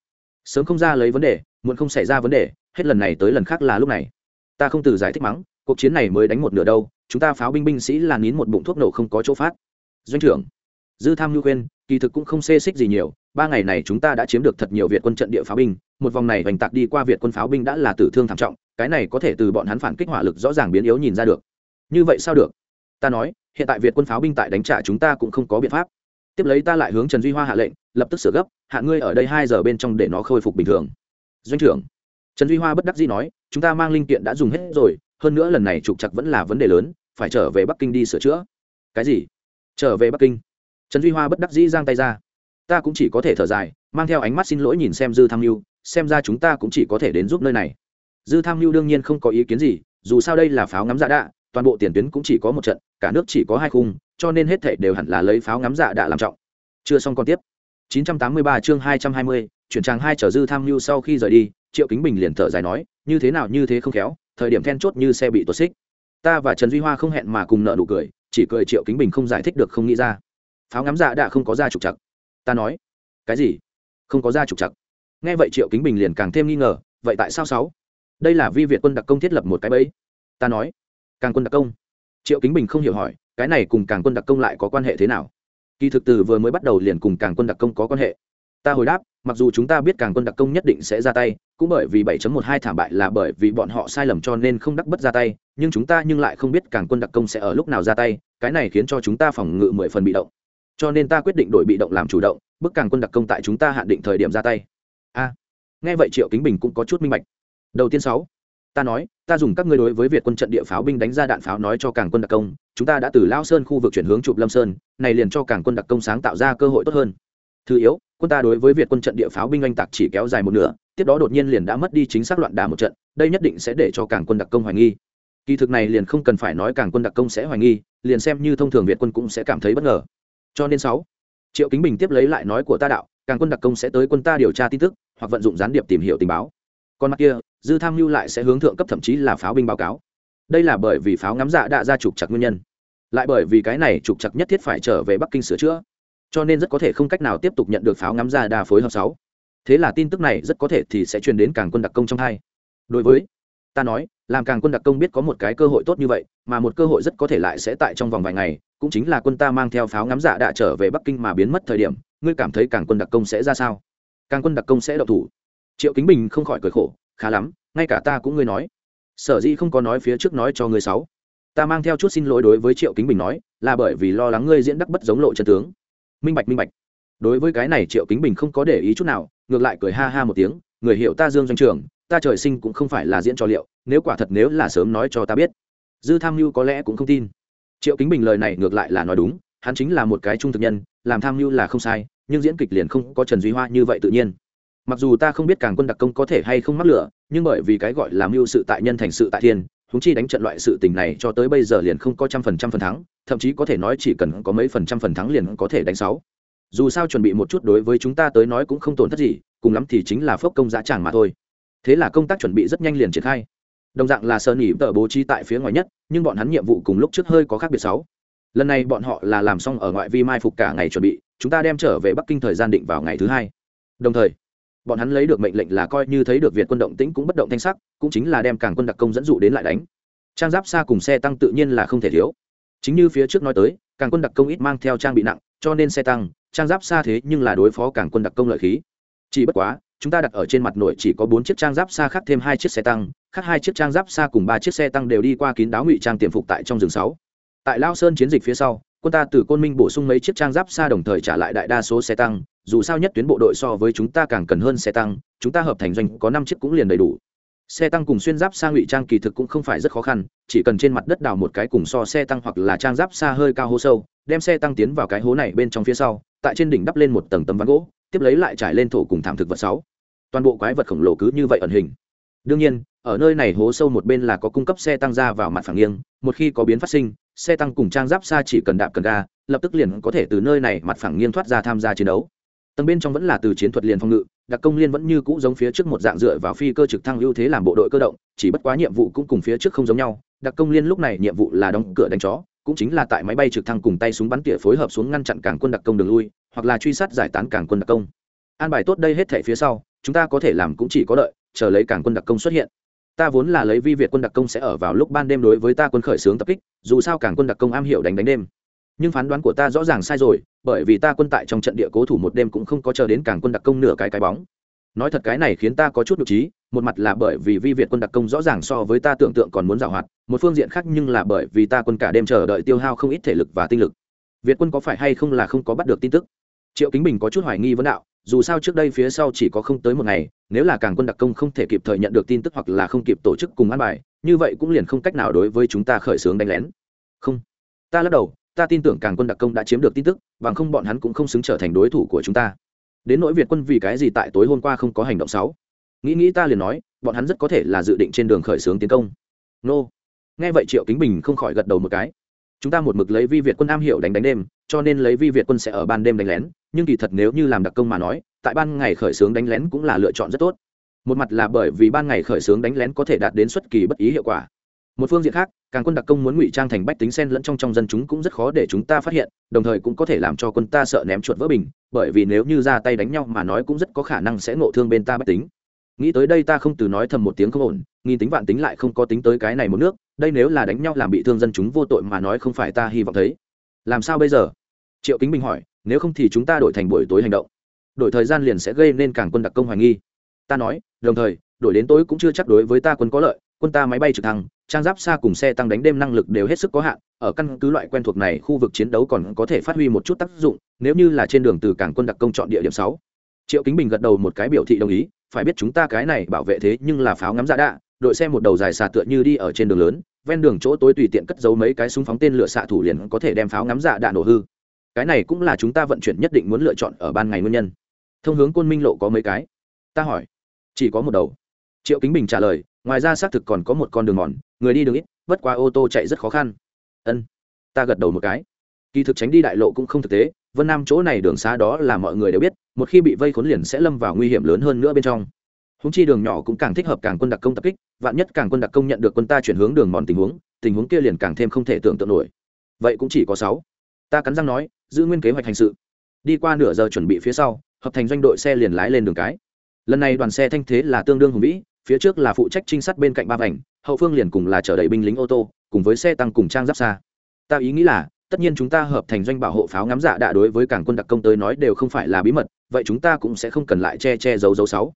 Sớm không ra lấy vấn đề, muộn không xảy ra vấn đề, hết lần này tới lần khác là lúc này ta không từ giải thích mắng, cuộc chiến này mới đánh một nửa đâu, chúng ta pháo binh binh sĩ là nín một bụng thuốc nổ không có chỗ phát. Doanh trưởng, dư tham nhu khuyên, kỳ thực cũng không xê xích gì nhiều, ba ngày này chúng ta đã chiếm được thật nhiều việt quân trận địa pháo binh, một vòng này hoành tạc đi qua việt quân pháo binh đã là tử thương thảm trọng, cái này có thể từ bọn hắn phản kích hỏa lực rõ ràng biến yếu nhìn ra được. Như vậy sao được? Ta nói, hiện tại việt quân pháo binh tại đánh trả chúng ta cũng không có biện pháp. Tiếp lấy ta lại hướng trần duy hoa hạ lệnh, lập tức sửa gấp, hạ ngươi ở đây hai giờ bên trong để nó khôi phục bình thường. Doanh trưởng trần duy hoa bất đắc dĩ nói chúng ta mang linh kiện đã dùng hết rồi hơn nữa lần này trục chặt vẫn là vấn đề lớn phải trở về bắc kinh đi sửa chữa. Cái gì? Trở về bắc kinh? Trần duy hoa bất đắc dĩ giang tay ra. Ta cũng chỉ có thể thở dài mang theo ánh mắt xin lỗi nhìn xem dư tham mưu xem ra chúng ta cũng chỉ có thể đến giúp nơi này. Dư tham mưu đương nhiên không có ý kiến gì dù sao đây là pháo ngắm dạ đạ toàn bộ tiền tuyến cũng chỉ có một trận cả nước chỉ có hai khung cho nên hết thể đều hẳn là lấy pháo ngắm dạ đạ làm trọng. Chưa xong còn tiếp. 983 chương 220, chuyển trang hai trở dư tham mưu sau khi rời đi triệu kính bình liền thở dài nói, như thế nào như thế không khéo, thời điểm then chốt như xe bị tuột xích. Ta và trần duy hoa không hẹn mà cùng nợ nụ cười, chỉ cười triệu kính bình không giải thích được không nghĩ ra. Pháo ngắm dạ đã không có ra trục chặt ta nói, cái gì? Không có ra trục chặt nghe vậy triệu kính bình liền càng thêm nghi ngờ, vậy tại sao sáu? Đây là vi việt quân đặc công thiết lập một cái bẫy. Ta nói, càng quân đặc công? Triệu kính bình không hiểu hỏi, cái này cùng càng quân đặc công lại có quan hệ thế nào? Kỳ thực từ vừa mới bắt đầu liền cùng càng quân đặc công có quan hệ ta hồi đáp, mặc dù chúng ta biết càng quân đặc công nhất định sẽ ra tay, cũng bởi vì 7.12 thảm bại là bởi vì bọn họ sai lầm cho nên không đắc bất ra tay, nhưng chúng ta nhưng lại không biết càng quân đặc công sẽ ở lúc nào ra tay, cái này khiến cho chúng ta phòng ngự mười phần bị động. Cho nên ta quyết định đổi bị động làm chủ động bức càng quân đặc công tại chúng ta hạn định thời điểm ra tay. A. Nghe vậy triệu kính bình cũng có chút minh bạch. Đầu tiên sáu. Ta nói, ta dùng các ngươi đối với việt quân trận địa pháo binh đánh ra đạn pháo nói cho càng quân đặc công, chúng ta đã từ lao sơn khu vực chuyển hướng chụp lâm sơn, này liền cho càng quân đặc công sáng tạo ra cơ hội tốt hơn thứ yếu, quân ta đối với việt quân trận địa pháo binh oanh tạc chỉ kéo dài một nửa, tiếp đó đột nhiên liền đã mất đi chính xác loạn đà một trận, đây nhất định sẽ để cho cảng quân đặc công hoài nghi. Kỳ thực này liền không cần phải nói cảng quân đặc công sẽ hoài nghi, liền xem như thông thường việt quân cũng sẽ cảm thấy bất ngờ. Cho nên sáu, triệu kính bình tiếp lấy lại nói của ta đạo, cảng quân đặc công sẽ tới quân ta điều tra tin tức, hoặc vận dụng gián điệp tìm hiểu tình báo. Còn mặt kia, dư tham mưu lại sẽ hướng thượng cấp thậm chí là pháo binh báo cáo. Đây là bởi vì pháo ngắm dạ đã ra trục chặt nguyên nhân. Lại bởi vì cái này trục chặt nhất thiết phải trở về bắc kinh sửa chữa cho nên rất có thể không cách nào tiếp tục nhận được pháo ngắm ra đa phối hợp sáu. Thế là tin tức này rất có thể thì sẽ truyền đến càng quân đặc công trong hai. Đối với, ta nói, làm càng quân đặc công biết có một cái cơ hội tốt như vậy, mà một cơ hội rất có thể lại sẽ tại trong vòng vài ngày, cũng chính là quân ta mang theo pháo ngắm dạ đã trở về bắc kinh mà biến mất thời điểm, ngươi cảm thấy càng quân đặc công sẽ ra sao? Càng quân đặc công sẽ đậu thủ. Triệu kính bình không khỏi cười khổ, khá lắm, ngay cả ta cũng ngươi nói. Sở dĩ không có nói phía trước nói cho ngươi sáu. Ta mang theo chút xin lỗi đối với triệu kính bình nói, là bởi vì lo lắng ngươi diễn đắc bất giống lộ chân tướng minh bạch minh bạch. Đối với cái này triệu kính bình không có để ý chút nào, ngược lại cười ha ha một tiếng, người hiểu ta dương doanh trường, ta trời sinh cũng không phải là diễn trò liệu, nếu quả thật nếu là sớm nói cho ta biết. Dư tham mưu có lẽ cũng không tin. Triệu kính bình lời này ngược lại là nói đúng, hắn chính là một cái trung thực nhân, làm tham mưu là không sai, nhưng diễn kịch liền không có trần duy hoa như vậy tự nhiên. Mặc dù ta không biết càng quân đặc công có thể hay không mắc lửa, nhưng bởi vì cái gọi là mưu sự tại nhân thành sự tại thiên húng chi đánh trận loại sự tình này cho tới bây giờ liền không có trăm phần trăm phần thắng, thậm chí có thể nói chỉ cần có mấy phần trăm phần thắng liền có thể đánh sáu. Dù sao chuẩn bị một chút đối với chúng ta tới nói cũng không tổn thất gì, cùng lắm thì chính là phốc công giá tràng mà thôi. Thế là công tác chuẩn bị rất nhanh liền triển khai. Đồng dạng là sơn nhị tờ bố trí tại phía ngoài nhất, nhưng bọn hắn nhiệm vụ cùng lúc trước hơi có khác biệt sáu. Lần này bọn họ là làm xong ở ngoại vi mai phục cả ngày chuẩn bị, chúng ta đem trở về bắc kinh thời gian định vào ngày thứ hai. Đồng thời bọn hắn lấy được mệnh lệnh là coi như thấy được việt quân động tĩnh cũng bất động thanh sắc, cũng chính là đem càng quân đặc công dẫn dụ đến lại đánh. Trang giáp xa cùng xe tăng tự nhiên là không thể thiếu. Chính như phía trước nói tới càng quân đặc công ít mang theo trang bị nặng, cho nên xe tăng, trang giáp xa thế nhưng là đối phó càng quân đặc công lợi khí. Chỉ bất quá, chúng ta đặt ở trên mặt nổi chỉ có bốn chiếc trang giáp xa khác thêm hai chiếc xe tăng, khác hai chiếc trang giáp xa cùng ba chiếc xe tăng đều đi qua kín đáo ngụy trang tiềm phục tại trong rừng sáu. Tại lao sơn chiến dịch phía sau, quân ta từ côn minh bổ sung mấy chiếc trang giáp xa đồng thời trả lại đại đa số xe tăng dù sao nhất tuyến bộ đội so với chúng ta càng cần hơn xe tăng, chúng ta hợp thành doanh có năm chiếc cũng liền đầy đủ. Xe tăng cùng xuyên giáp xa ngụy trang kỳ thực cũng không phải rất khó khăn, chỉ cần trên mặt đất đào một cái cùng so xe tăng hoặc là trang giáp xa hơi cao hố sâu, đem xe tăng tiến vào cái hố này bên trong phía sau, tại trên đỉnh đắp lên một tầng tấm ván gỗ, tiếp lấy lại trải lên thổ cùng thảm thực vật sáu. Toàn bộ quái vật khổng lồ cứ như vậy ẩn hình. Đương nhiên, ở nơi này hố sâu một bên là có cung cấp xe tăng ra vào mặt phẳng nghiêng, một khi có biến phát sinh, xe tăng cùng trang giáp xa chỉ cần đạp cần ga, lập tức liền có thể từ nơi này mặt phẳng nghiêng thoát ra tham gia chiến đấu tầng bên trong vẫn là từ chiến thuật liền phòng ngự, đặc công liên vẫn như cũ giống phía trước một dạng dựa vào phi cơ trực thăng ưu thế làm bộ đội cơ động, chỉ bất quá nhiệm vụ cũng cùng phía trước không giống nhau, đặc công liên lúc này nhiệm vụ là đóng cửa đánh chó, cũng chính là tại máy bay trực thăng cùng tay súng bắn tỉa phối hợp xuống ngăn chặn cảng quân đặc công đường lui, hoặc là truy sát giải tán cảng quân đặc công. An bài tốt đây hết thể phía sau, chúng ta có thể làm cũng chỉ có đợi, chờ lấy cảng quân đặc công xuất hiện. Ta vốn là lấy vi việt quân đặc công sẽ ở vào lúc ban đêm đối với ta quân khởi xướng tập kích, dù sao cảng quân đặc công am hiểu đánh đánh đêm nhưng phán đoán của ta rõ ràng sai rồi, bởi vì ta quân tại trong trận địa cố thủ một đêm cũng không có chờ đến cảng quân đặc công nửa cái cái bóng. Nói thật cái này khiến ta có chút nhục trí, một mặt là bởi vì vi việt quân đặc công rõ ràng so với ta tưởng tượng còn muốn giảo hoạt, một phương diện khác nhưng là bởi vì ta quân cả đêm chờ đợi tiêu hao không ít thể lực và tinh lực. Việt quân có phải hay không là không có bắt được tin tức? Triệu kính bình có chút hoài nghi vấn đạo, dù sao trước đây phía sau chỉ có không tới một ngày, nếu là càng quân đặc công không thể kịp thời nhận được tin tức hoặc là không kịp tổ chức cùng ăn bài, như vậy cũng liền không cách nào đối với chúng ta khởi xướng đánh lén. Không. Ta lắc đầu ta tin tưởng càng quân đặc công đã chiếm được tin tức, bằng không bọn hắn cũng không xứng trở thành đối thủ của chúng ta. Đến nỗi việt quân vì cái gì tại tối hôm qua không có hành động sáu? Nghĩ nghĩ ta liền nói, bọn hắn rất có thể là dự định trên đường khởi xướng tiến công. Nô. Nghe vậy triệu kính bình không khỏi gật đầu một cái. Chúng ta một mực lấy vi việt quân am hiểu đánh đánh đêm, cho nên lấy vi việt quân sẽ ở ban đêm đánh lén, nhưng kỳ thật nếu như làm đặc công mà nói, tại ban ngày khởi xướng đánh lén cũng là lựa chọn rất tốt. Một mặt là bởi vì ban ngày khởi xướng đánh lén có thể đạt đến xuất kỳ bất ý hiệu quả một phương diện khác, càng quân đặc công muốn ngụy trang thành bách tính sen lẫn trong trong dân chúng cũng rất khó để chúng ta phát hiện, đồng thời cũng có thể làm cho quân ta sợ ném chuột vỡ bình, bởi vì nếu như ra tay đánh nhau mà nói cũng rất có khả năng sẽ ngộ thương bên ta bách tính. Nghĩ tới đây ta không từ nói thầm một tiếng không ổn, nghìn tính vạn tính lại không có tính tới cái này một nước, đây nếu là đánh nhau làm bị thương dân chúng vô tội mà nói không phải ta hy vọng thấy. Làm sao bây giờ? Triệu kính bình hỏi, nếu không thì chúng ta đổi thành buổi tối hành động. Đổi thời gian liền sẽ gây nên càng quân đặc công hoài nghi. Ta nói, đồng thời, đổi đến tối cũng chưa chắc đối với ta quân có lợi, quân ta máy bay trực thăng trang giáp xa cùng xe tăng đánh đêm năng lực đều hết sức có hạn, ở căn cứ loại quen thuộc này, khu vực chiến đấu còn có thể phát huy một chút tác dụng, nếu như là trên đường từ cảng quân đặc công chọn địa điểm sáu. Triệu kính bình gật đầu một cái biểu thị đồng ý, phải biết chúng ta cái này bảo vệ thế nhưng là pháo ngắm giả đạ, đội xe một đầu dài xà tựa như đi ở trên đường lớn, ven đường chỗ tối tùy tiện cất giấu mấy cái súng phóng tên lửa xạ thủ liền có thể đem pháo ngắm dạ đạn nổ hư. Cái này cũng là chúng ta vận chuyển nhất định muốn lựa chọn ở ban ngày nguyên nhân. Thông hướng côn minh lộ có mấy cái? Ta hỏi. Chỉ có một đầu triệu kính bình trả lời, ngoài ra xác thực còn có một con đường mòn, người đi đường ít vất qua ô tô chạy rất khó khăn. Ân, ta gật đầu một cái. Kỳ thực tránh đi đại lộ cũng không thực tế, vân nam chỗ này đường xa đó là mọi người đều biết, một khi bị vây khốn liền sẽ lâm vào nguy hiểm lớn hơn nữa bên trong. Húng chi đường nhỏ cũng càng thích hợp càng quân đặc công tập kích, vạn nhất càng quân đặc công nhận được quân ta chuyển hướng đường mòn tình huống tình huống kia liền càng thêm không thể tưởng tượng nổi. Vậy cũng chỉ có sáu. Ta cắn răng nói, giữ nguyên kế hoạch hành sự. Đi qua nửa giờ chuẩn bị phía sau, hợp thành doanh đội xe liền lái lên đường cái. Lần này đoàn xe thanh thế là tương đương hùng vĩ phía trước là phụ trách trinh sát bên cạnh ba vành, hậu phương liền cùng là chở đầy binh lính ô tô, cùng với xe tăng cùng trang giáp xa. Ta ý nghĩ là, tất nhiên chúng ta hợp thành doanh bảo hộ pháo ngắm dạ đã đối với cảng quân đặc công tới nói đều không phải là bí mật, vậy chúng ta cũng sẽ không cần lại che che giấu giấu sáu.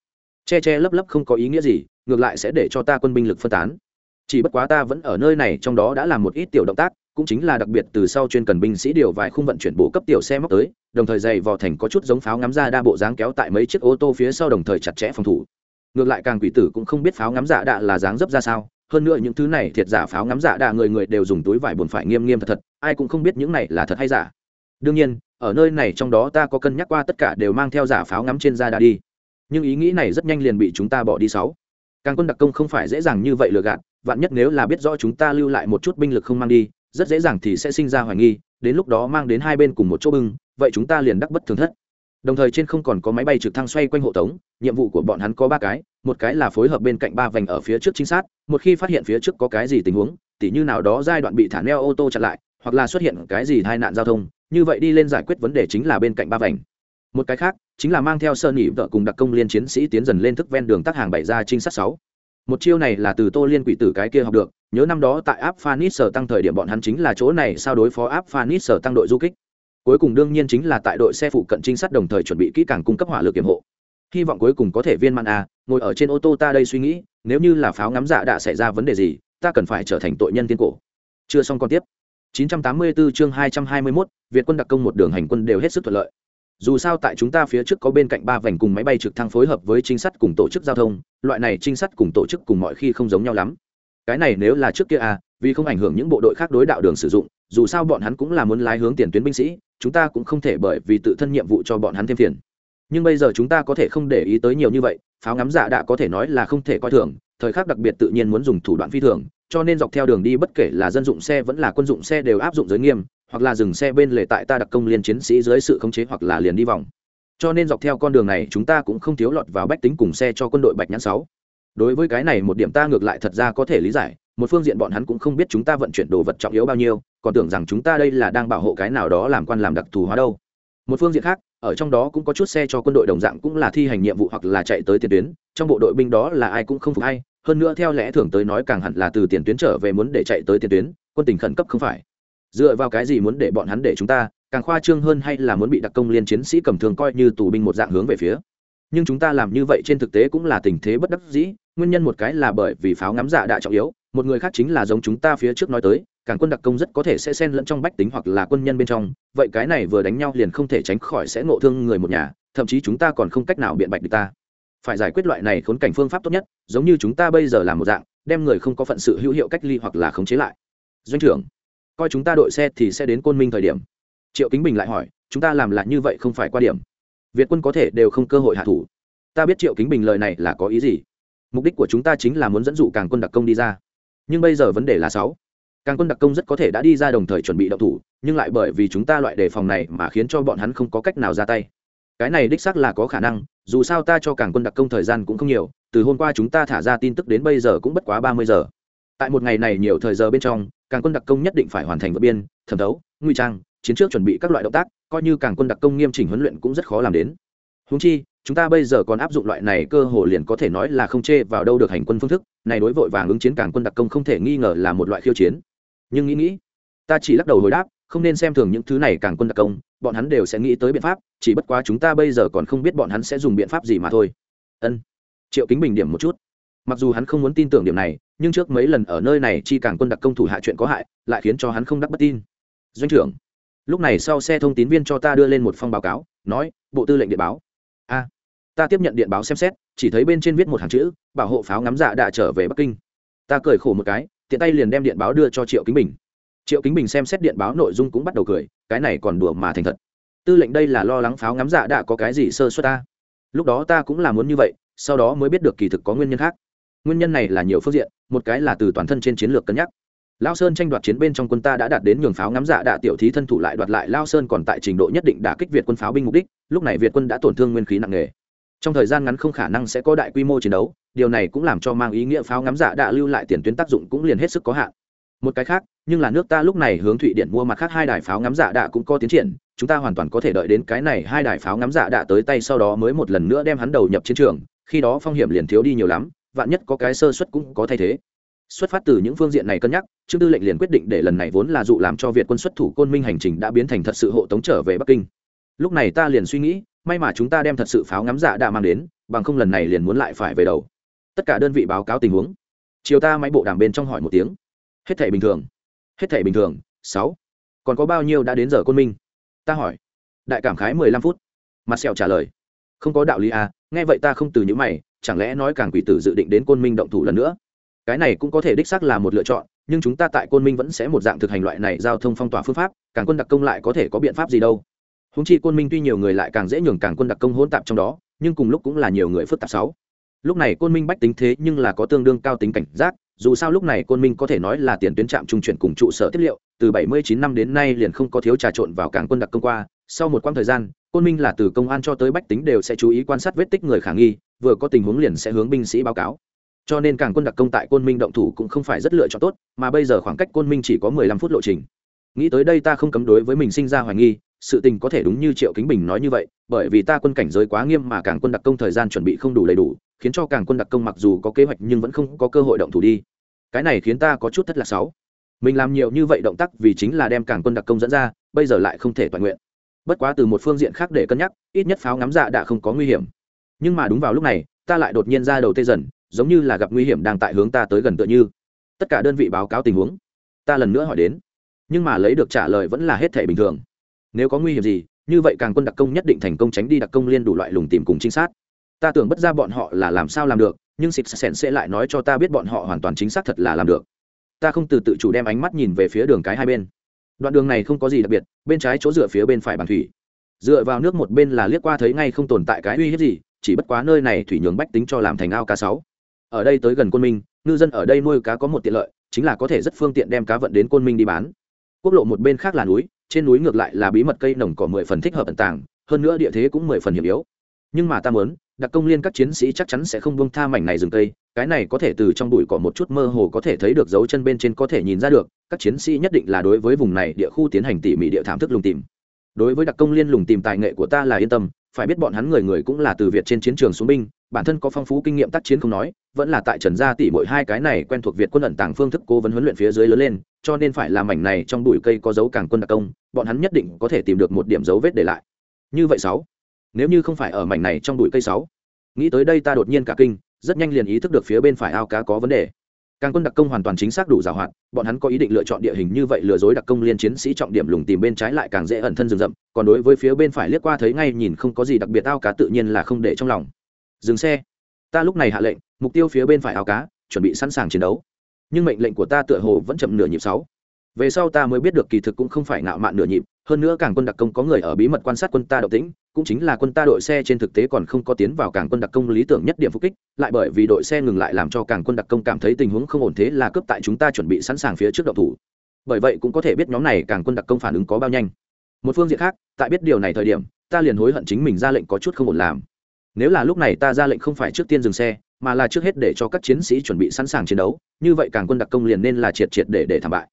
Che che lấp lấp không có ý nghĩa gì, ngược lại sẽ để cho ta quân binh lực phân tán. Chỉ bất quá ta vẫn ở nơi này, trong đó đã làm một ít tiểu động tác, cũng chính là đặc biệt từ sau chuyên cần binh sĩ điều vài khung vận chuyển bộ cấp tiểu xe móc tới, đồng thời dày vò thành có chút giống pháo ngắm ra đa bộ dáng kéo tại mấy chiếc ô tô phía sau đồng thời chặt chẽ phòng thủ ngược lại càng quỷ tử cũng không biết pháo ngắm giả đạ là dáng dấp ra sao, hơn nữa những thứ này thiệt giả pháo ngắm giả đạ người người đều dùng túi vải buồn phải nghiêm nghiêm thật thật, ai cũng không biết những này là thật hay giả. Đương nhiên, ở nơi này trong đó ta có cân nhắc qua tất cả đều mang theo giả pháo ngắm trên da đạ đi. Nhưng ý nghĩ này rất nhanh liền bị chúng ta bỏ đi sáu. Càng quân đặc công không phải dễ dàng như vậy lừa gạt, vạn nhất nếu là biết rõ chúng ta lưu lại một chút binh lực không mang đi, rất dễ dàng thì sẽ sinh ra hoài nghi, đến lúc đó mang đến hai bên cùng một chỗ bưng, vậy chúng ta liền đắc bất thường thất đồng thời trên không còn có máy bay trực thăng xoay quanh hộ tống, nhiệm vụ của bọn hắn có ba cái, một cái là phối hợp bên cạnh ba vành ở phía trước chính xác một khi phát hiện phía trước có cái gì tình huống, tỉ như nào đó giai đoạn bị thả neo ô tô chặn lại, hoặc là xuất hiện cái gì tai nạn giao thông, như vậy đi lên giải quyết vấn đề chính là bên cạnh ba vành. Một cái khác, chính là mang theo sơ nỉ vợ cùng đặc công liên chiến sĩ tiến dần lên thức ven đường tác hàng bày ra trinh sát sáu. Một chiêu này là từ tô liên quỷ tử cái kia học được, nhớ năm đó tại áp phanis sở tăng thời điểm bọn hắn chính là chỗ này sao đối phó áp phanis sở tăng đội du kích cuối cùng đương nhiên chính là tại đội xe phụ cận trinh sát đồng thời chuẩn bị kỹ càng cung cấp hỏa lực kiểm hộ. Hy vọng cuối cùng có thể viên man a à, ngồi ở trên ô tô ta đây suy nghĩ nếu như là pháo ngắm dạ đã xảy ra vấn đề gì ta cần phải trở thành tội nhân tiên cổ. Chưa xong còn tiếp. 984 chương 221, Việt quân đặc công một đường hành quân đều hết sức thuận lợi. Dù sao tại chúng ta phía trước có bên cạnh ba vành cùng máy bay trực thăng phối hợp với trinh sát cùng tổ chức giao thông loại này trinh sát cùng tổ chức cùng mọi khi không giống nhau lắm. Cái này nếu là trước kia à vì không ảnh hưởng những bộ đội khác đối đạo đường sử dụng, dù sao bọn hắn cũng là muốn lái hướng tiền tuyến binh sĩ, chúng ta cũng không thể bởi vì tự thân nhiệm vụ cho bọn hắn thêm phiền. Nhưng bây giờ chúng ta có thể không để ý tới nhiều như vậy, pháo ngắm giả đã có thể nói là không thể coi thường, thời khắc đặc biệt tự nhiên muốn dùng thủ đoạn phi thường, cho nên dọc theo đường đi bất kể là dân dụng xe vẫn là quân dụng xe đều áp dụng giới nghiêm, hoặc là dừng xe bên lề tại ta đặc công liên chiến sĩ dưới sự khống chế hoặc là liền đi vòng. Cho nên dọc theo con đường này chúng ta cũng không thiếu lọt vào bách tính cùng xe cho quân đội bạch nhãn sáu. Đối với cái này một điểm ta ngược lại thật ra có thể lý giải một phương diện bọn hắn cũng không biết chúng ta vận chuyển đồ vật trọng yếu bao nhiêu, còn tưởng rằng chúng ta đây là đang bảo hộ cái nào đó làm quan làm đặc thù hóa đâu. Một phương diện khác, ở trong đó cũng có chút xe cho quân đội đồng dạng cũng là thi hành nhiệm vụ hoặc là chạy tới tiền tuyến, trong bộ đội binh đó là ai cũng không phục hay hơn nữa theo lẽ thường tới nói càng hẳn là từ tiền tuyến trở về muốn để chạy tới tiền tuyến, quân tình khẩn cấp không phải. Dựa vào cái gì muốn để bọn hắn để chúng ta, càng khoa trương hơn hay là muốn bị đặc công liên chiến sĩ cầm thường coi như tù binh một dạng hướng về phía. Nhưng chúng ta làm như vậy trên thực tế cũng là tình thế bất đắc dĩ, nguyên nhân một cái là bởi vì pháo ngắm dạ đại trọng yếu một người khác chính là giống chúng ta phía trước nói tới, càng quân đặc công rất có thể sẽ xen lẫn trong bách tính hoặc là quân nhân bên trong, vậy cái này vừa đánh nhau liền không thể tránh khỏi sẽ ngộ thương người một nhà, thậm chí chúng ta còn không cách nào biện bạch được ta. Phải giải quyết loại này khốn cảnh phương pháp tốt nhất, giống như chúng ta bây giờ làm một dạng, đem người không có phận sự hữu hiệu cách ly hoặc là khống chế lại. Doanh trưởng, coi chúng ta đội xe thì sẽ đến côn minh thời điểm. Triệu kính bình lại hỏi, chúng ta làm lại như vậy không phải qua điểm. Việt quân có thể đều không cơ hội hạ thủ. Ta biết triệu kính bình lời này là có ý gì. Mục đích của chúng ta chính là muốn dẫn dụ càng quân đặc công đi ra nhưng bây giờ vấn đề là sáu. Càng quân đặc công rất có thể đã đi ra đồng thời chuẩn bị động thủ, nhưng lại bởi vì chúng ta loại đề phòng này mà khiến cho bọn hắn không có cách nào ra tay. Cái này đích xác là có khả năng, dù sao ta cho càng quân đặc công thời gian cũng không nhiều, từ hôm qua chúng ta thả ra tin tức đến bây giờ cũng bất quá ba mươi giờ. Tại một ngày này nhiều thời giờ bên trong, càng quân đặc công nhất định phải hoàn thành vượt biên, thẩm thấu, nguy trang, chiến trước chuẩn bị các loại động tác, coi như càng quân đặc công nghiêm chỉnh huấn luyện cũng rất khó làm đến. Húng chi chúng ta bây giờ còn áp dụng loại này cơ hồ liền có thể nói là không chê vào đâu được hành quân phương thức, này đối vội vàng ứng chiến càng quân đặc công không thể nghi ngờ là một loại khiêu chiến. Nhưng nghĩ nghĩ, ta chỉ lắc đầu hồi đáp, không nên xem thường những thứ này càng quân đặc công, bọn hắn đều sẽ nghĩ tới biện pháp, chỉ bất quá chúng ta bây giờ còn không biết bọn hắn sẽ dùng biện pháp gì mà thôi. Ân. Triệu kính bình điểm một chút. Mặc dù hắn không muốn tin tưởng điểm này, nhưng trước mấy lần ở nơi này chi càng quân đặc công thủ hạ chuyện có hại, lại khiến cho hắn không đắc bất tin. Doanh trưởng, lúc này sau xe thông tín viên cho ta đưa lên một phong báo cáo, nói, bộ tư lệnh điện báo. A ta tiếp nhận điện báo xem xét, chỉ thấy bên trên viết một hàng chữ, bảo hộ pháo ngắm dạ đã trở về bắc kinh. Ta cười khổ một cái, tiện tay liền đem điện báo đưa cho triệu kính bình. Triệu kính bình xem xét điện báo nội dung cũng bắt đầu cười, cái này còn đùa mà thành thật. Tư lệnh đây là lo lắng pháo ngắm dạ đã có cái gì sơ suất ta? Lúc đó ta cũng là muốn như vậy, sau đó mới biết được kỳ thực có nguyên nhân khác. Nguyên nhân này là nhiều phương diện, một cái là từ toàn thân trên chiến lược cân nhắc. Lao sơn tranh đoạt chiến bên trong quân ta đã đạt đến nhường pháo ngắm dạ đạ tiểu thí thân thủ lại đoạt lại lao sơn còn tại trình độ nhất định đã kích việt quân pháo binh mục đích, lúc này việt quân đã tổn thương nguyên khí nặng nề trong thời gian ngắn không khả năng sẽ có đại quy mô chiến đấu, điều này cũng làm cho mang ý nghĩa pháo ngắm dạ đã lưu lại tiền tuyến tác dụng cũng liền hết sức có hạn. Một cái khác, nhưng là nước ta lúc này hướng thụy điện mua mặt khác hai đài pháo ngắm dạ đã cũng có tiến triển, chúng ta hoàn toàn có thể đợi đến cái này hai đài pháo ngắm dạ đã tới tay sau đó mới một lần nữa đem hắn đầu nhập chiến trường, khi đó phong hiểm liền thiếu đi nhiều lắm, vạn nhất có cái sơ suất cũng có thay thế. Xuất phát từ những phương diện này cân nhắc, trương tư lệnh liền quyết định để lần này vốn là dụ làm cho việt quân xuất thủ côn minh hành trình đã biến thành thật sự hộ tống trở về bắc kinh. Lúc này ta liền suy nghĩ may mà chúng ta đem thật sự pháo ngắm dạ đã mang đến, bằng không lần này liền muốn lại phải về đầu. Tất cả đơn vị báo cáo tình huống. Chiều ta máy bộ đàm bên trong hỏi một tiếng. Hết thể bình thường. Hết thể bình thường. Sáu. Còn có bao nhiêu đã đến giờ côn minh? Ta hỏi. Đại cảm khái mười lăm phút. Mặt sẹo trả lời. Không có đạo lý à nghe vậy ta không từ những mày, chẳng lẽ nói càng quỷ tử dự định đến côn minh động thủ lần nữa? Cái này cũng có thể đích xác là một lựa chọn, nhưng chúng ta tại côn minh vẫn sẽ một dạng thực hành loại này giao thông phong tỏa phương pháp, càng quân đặc công lại có thể có biện pháp gì đâu? Húng chi côn minh tuy nhiều người lại càng dễ nhường càng quân đặc công hỗn tạp trong đó, nhưng cùng lúc cũng là nhiều người phức tạp sáu. Lúc này côn minh bách tính thế nhưng là có tương đương cao tính cảnh giác, dù sao lúc này côn minh có thể nói là tiền tuyến trạm trung chuyển cùng trụ sở tiếp liệu, từ 79 năm đến nay liền không có thiếu trà trộn vào cảng quân đặc công qua. Sau một quãng thời gian, côn minh là từ công an cho tới bách tính đều sẽ chú ý quan sát vết tích người khả nghi, vừa có tình huống liền sẽ hướng binh sĩ báo cáo. Cho nên càng quân đặc công tại côn minh động thủ cũng không phải rất lựa chọn tốt, mà bây giờ khoảng cách côn minh chỉ có 15 phút lộ trình. Nghĩ tới đây ta không cấm đối với mình sinh ra hoài nghi sự tình có thể đúng như triệu kính bình nói như vậy, bởi vì ta quân cảnh giới quá nghiêm mà càng quân đặc công thời gian chuẩn bị không đủ đầy đủ, khiến cho càng quân đặc công mặc dù có kế hoạch nhưng vẫn không có cơ hội động thủ đi. Cái này khiến ta có chút thất lạc sáu. Mình làm nhiều như vậy động tác vì chính là đem càng quân đặc công dẫn ra, bây giờ lại không thể toàn nguyện. Bất quá từ một phương diện khác để cân nhắc, ít nhất pháo ngắm dạ đã không có nguy hiểm. Nhưng mà đúng vào lúc này, ta lại đột nhiên ra đầu tê dần, giống như là gặp nguy hiểm đang tại hướng ta tới gần tựa như. Tất cả đơn vị báo cáo tình huống, ta lần nữa hỏi đến, nhưng mà lấy được trả lời vẫn là hết thể bình thường nếu có nguy hiểm gì, như vậy càng quân đặc công nhất định thành công tránh đi đặc công liên đủ loại lùng tìm cùng trinh sát. Ta tưởng bất ra bọn họ là làm sao làm được, nhưng xịt sèn sẽ lại nói cho ta biết bọn họ hoàn toàn chính xác thật là làm được. Ta không từ tự chủ đem ánh mắt nhìn về phía đường cái hai bên. Đoạn đường này không có gì đặc biệt, bên trái chỗ dựa phía bên phải bàn thủy. Dựa vào nước một bên là liếc qua thấy ngay không tồn tại cái uy hiếp gì, chỉ bất quá nơi này thủy nhường bách tính cho làm thành ao cá sáu. Ở đây tới gần quân minh, ngư dân ở đây nuôi cá có một tiện lợi, chính là có thể rất phương tiện đem cá vận đến côn minh đi bán. Quốc lộ một bên khác là núi trên núi ngược lại là bí mật cây nồng cỏ mười phần thích hợp ẩn tàng, hơn nữa địa thế cũng mười phần hiểm yếu. Nhưng mà ta muốn, đặc công liên các chiến sĩ chắc chắn sẽ không buông tha mảnh này rừng cây, cái này có thể từ trong bụi cỏ một chút mơ hồ có thể thấy được dấu chân bên trên có thể nhìn ra được, các chiến sĩ nhất định là đối với vùng này địa khu tiến hành tỉ mỉ địa thảm thức lùng tìm. Đối với đặc công liên lùng tìm tài nghệ của ta là yên tâm phải biết bọn hắn người người cũng là từ việt trên chiến trường xuống binh, bản thân có phong phú kinh nghiệm tác chiến không nói, vẫn là tại trần gia tỷ mỗi hai cái này quen thuộc việt quân ẩn tàng phương thức cố vấn huấn luyện phía dưới lớn lên, cho nên phải làm mảnh này trong bụi cây có dấu càng quân đặc công, bọn hắn nhất định có thể tìm được một điểm dấu vết để lại. Như vậy sáu, nếu như không phải ở mảnh này trong bụi cây sáu, nghĩ tới đây ta đột nhiên cả kinh, rất nhanh liền ý thức được phía bên phải ao cá có vấn đề càng quân đặc công hoàn toàn chính xác đủ giàu hoạt, bọn hắn có ý định lựa chọn địa hình như vậy lừa dối đặc công liên chiến sĩ trọng điểm lùng tìm bên trái lại càng dễ ẩn thân rừng rậm, còn đối với phía bên phải liếc qua thấy ngay nhìn không có gì đặc biệt ao cá tự nhiên là không để trong lòng. Dừng xe. Ta lúc này hạ lệnh, mục tiêu phía bên phải ao cá, chuẩn bị sẵn sàng chiến đấu. Nhưng mệnh lệnh của ta tựa hồ vẫn chậm nửa nhịp sáu về sau ta mới biết được kỳ thực cũng không phải ngạo mạn nửa nhịp, hơn nữa cảng quân đặc công có người ở bí mật quan sát quân ta động tĩnh, cũng chính là quân ta đội xe trên thực tế còn không có tiến vào cảng quân đặc công lý tưởng nhất điểm phục kích, lại bởi vì đội xe ngừng lại làm cho cảng quân đặc công cảm thấy tình huống không ổn thế là cướp tại chúng ta chuẩn bị sẵn sàng phía trước động thủ. Bởi vậy cũng có thể biết nhóm này cảng quân đặc công phản ứng có bao nhanh. Một phương diện khác, tại biết điều này thời điểm, ta liền hối hận chính mình ra lệnh có chút không ổn làm. Nếu là lúc này ta ra lệnh không phải trước tiên dừng xe, mà là trước hết để cho các chiến sĩ chuẩn bị sẵn sàng chiến đấu, như vậy càng quân đặc công liền nên là triệt triệt để để thảm bại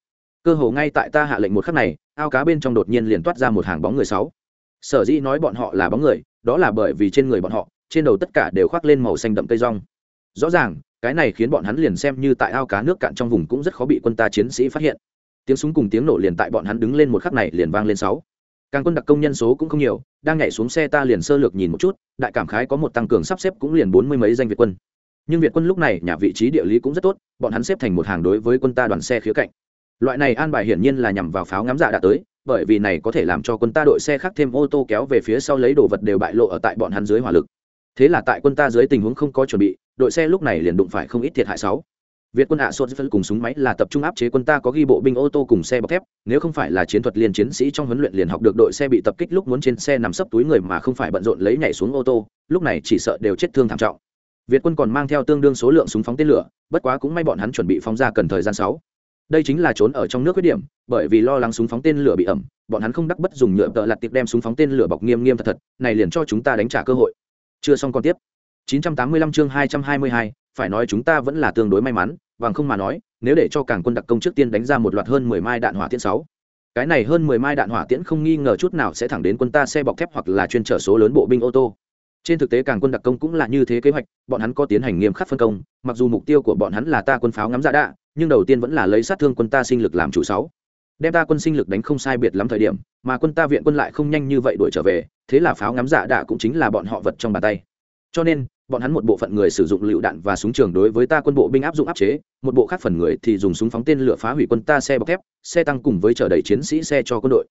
cơ hồ ngay tại ta hạ lệnh một khắc này, ao cá bên trong đột nhiên liền toát ra một hàng bóng người sáu. Sở dĩ nói bọn họ là bóng người, đó là bởi vì trên người bọn họ, trên đầu tất cả đều khoác lên màu xanh đậm cây rong. Rõ ràng, cái này khiến bọn hắn liền xem như tại ao cá nước cạn trong vùng cũng rất khó bị quân ta chiến sĩ phát hiện. Tiếng súng cùng tiếng nổ liền tại bọn hắn đứng lên một khắc này liền vang lên sáu. Càng quân đặc công nhân số cũng không nhiều, đang nhảy xuống xe ta liền sơ lược nhìn một chút, đại cảm khái có một tăng cường sắp xếp cũng liền bốn mươi mấy danh việt quân. Nhưng việt quân lúc này nhà vị trí địa lý cũng rất tốt, bọn hắn xếp thành một hàng đối với quân ta đoàn xe khía cạnh loại này an bài hiển nhiên là nhằm vào pháo ngắm dạ đã tới bởi vì này có thể làm cho quân ta đội xe khác thêm ô tô kéo về phía sau lấy đồ vật đều bại lộ ở tại bọn hắn dưới hỏa lực thế là tại quân ta dưới tình huống không có chuẩn bị đội xe lúc này liền đụng phải không ít thiệt hại sáu Việt quân hạ sốt phân cùng súng máy là tập trung áp chế quân ta có ghi bộ binh ô tô cùng xe bọc thép, nếu không phải là chiến thuật liên chiến sĩ trong huấn luyện liền học được đội xe bị tập kích lúc muốn trên xe nằm sấp túi người mà không phải bận rộn lấy nhảy xuống ô tô, lúc này chỉ sợ đều chết thương thảm trọng. Việt quân còn mang theo tương đương số lượng súng phóng tên lửa, bất quá cũng may bọn hắn chuẩn bị phóng ra cần thời gian sáu. Đây chính là trốn ở trong nước khuyết điểm, bởi vì lo lắng súng phóng tên lửa bị ẩm, bọn hắn không đắc bất dùng nhựa tợ lặt tiệp đem súng phóng tên lửa bọc nghiêm nghiêm thật thật, này liền cho chúng ta đánh trả cơ hội. Chưa xong còn tiếp. 985 chương 222, phải nói chúng ta vẫn là tương đối may mắn, và không mà nói nếu để cho cảng quân đặc công trước tiên đánh ra một loạt hơn mười mai đạn hỏa tiễn sáu cái này hơn mười mai đạn hỏa tiễn không nghi ngờ chút nào sẽ thẳng đến quân ta xe bọc thép hoặc là chuyên trở số lớn bộ binh ô tô trên thực tế càng quân đặc công cũng là như thế kế hoạch bọn hắn có tiến hành nghiêm khắc phân công mặc dù mục tiêu của bọn hắn là ta quân pháo ngắm giả đạ nhưng đầu tiên vẫn là lấy sát thương quân ta sinh lực làm chủ sáu. Đem ta quân sinh lực đánh không sai biệt lắm thời điểm, mà quân ta viện quân lại không nhanh như vậy đuổi trở về, thế là pháo ngắm giả đạ cũng chính là bọn họ vật trong bàn tay. Cho nên, bọn hắn một bộ phận người sử dụng lựu đạn và súng trường đối với ta quân bộ binh áp dụng áp chế, một bộ khác phần người thì dùng súng phóng tên lửa phá hủy quân ta xe bọc thép, xe tăng cùng với chở đầy chiến sĩ xe cho quân đội.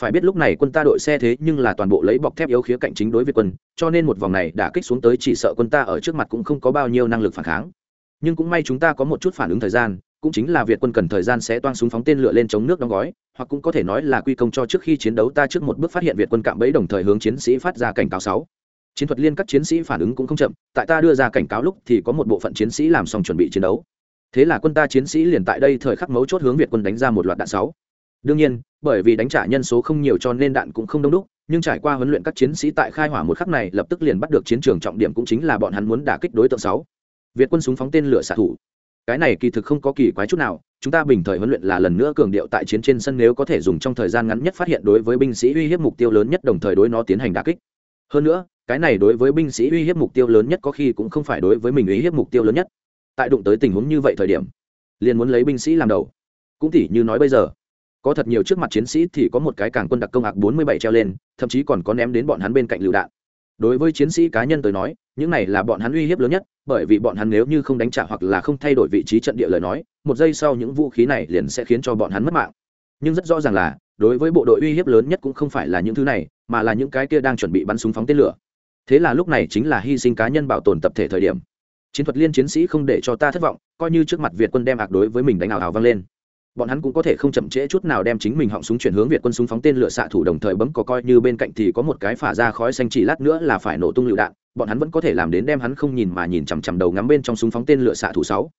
Phải biết lúc này quân ta đội xe thế nhưng là toàn bộ lấy bọc thép yếu khía cạnh chính đối với quân, cho nên một vòng này đã kích xuống tới chỉ sợ quân ta ở trước mặt cũng không có bao nhiêu năng lực phản kháng. Nhưng cũng may chúng ta có một chút phản ứng thời gian cũng chính là việt quân cần thời gian sẽ toang súng phóng tên lửa lên chống nước đóng gói, hoặc cũng có thể nói là quy công cho trước khi chiến đấu ta trước một bước phát hiện việt quân cạm bẫy đồng thời hướng chiến sĩ phát ra cảnh cáo sáu. Chiến thuật liên các chiến sĩ phản ứng cũng không chậm, tại ta đưa ra cảnh cáo lúc thì có một bộ phận chiến sĩ làm xong chuẩn bị chiến đấu. Thế là quân ta chiến sĩ liền tại đây thời khắc mấu chốt hướng việt quân đánh ra một loạt đạn sáu. Đương nhiên, bởi vì đánh trả nhân số không nhiều cho nên đạn cũng không đông đúc, nhưng trải qua huấn luyện các chiến sĩ tại khai hỏa một khắc này lập tức liền bắt được chiến trường trọng điểm cũng chính là bọn hắn muốn đả kích đối tượng sáu. Việt quân súng phóng tên lửa xạ thủ cái này kỳ thực không có kỳ quái chút nào, chúng ta bình thời huấn luyện là lần nữa cường điệu tại chiến trên sân nếu có thể dùng trong thời gian ngắn nhất phát hiện đối với binh sĩ uy hiếp mục tiêu lớn nhất đồng thời đối nó tiến hành đà kích. Hơn nữa, cái này đối với binh sĩ uy hiếp mục tiêu lớn nhất có khi cũng không phải đối với mình uy hiếp mục tiêu lớn nhất. Tại đụng tới tình huống như vậy thời điểm, liền muốn lấy binh sĩ làm đầu. Cũng tỉ như nói bây giờ, có thật nhiều trước mặt chiến sĩ thì có một cái càng quân đặc công hạc bốn mươi bảy treo lên, thậm chí còn có ném đến bọn hắn bên cạnh lựu đạn đối với chiến sĩ cá nhân tới nói, những này là bọn hắn uy hiếp lớn nhất, bởi vì bọn hắn nếu như không đánh trả hoặc là không thay đổi vị trí trận địa lời nói, một giây sau những vũ khí này liền sẽ khiến cho bọn hắn mất mạng. Nhưng rất rõ ràng là, đối với bộ đội uy hiếp lớn nhất cũng không phải là những thứ này, mà là những cái kia đang chuẩn bị bắn súng phóng tên lửa. Thế là lúc này chính là hy sinh cá nhân bảo tồn tập thể thời điểm. Chiến thuật liên chiến sĩ không để cho ta thất vọng, coi như trước mặt việt quân đem ạc đối với mình đánh ảo hào vang lên bọn hắn cũng có thể không chậm trễ chút nào đem chính mình họng súng chuyển hướng việt quân súng phóng tên lửa xạ thủ đồng thời bấm có coi như bên cạnh thì có một cái phả ra khói xanh chỉ lát nữa là phải nổ tung lựu đạn, bọn hắn vẫn có thể làm đến đem hắn không nhìn mà nhìn chằm chằm đầu ngắm bên trong súng phóng tên lửa xạ thủ sáu.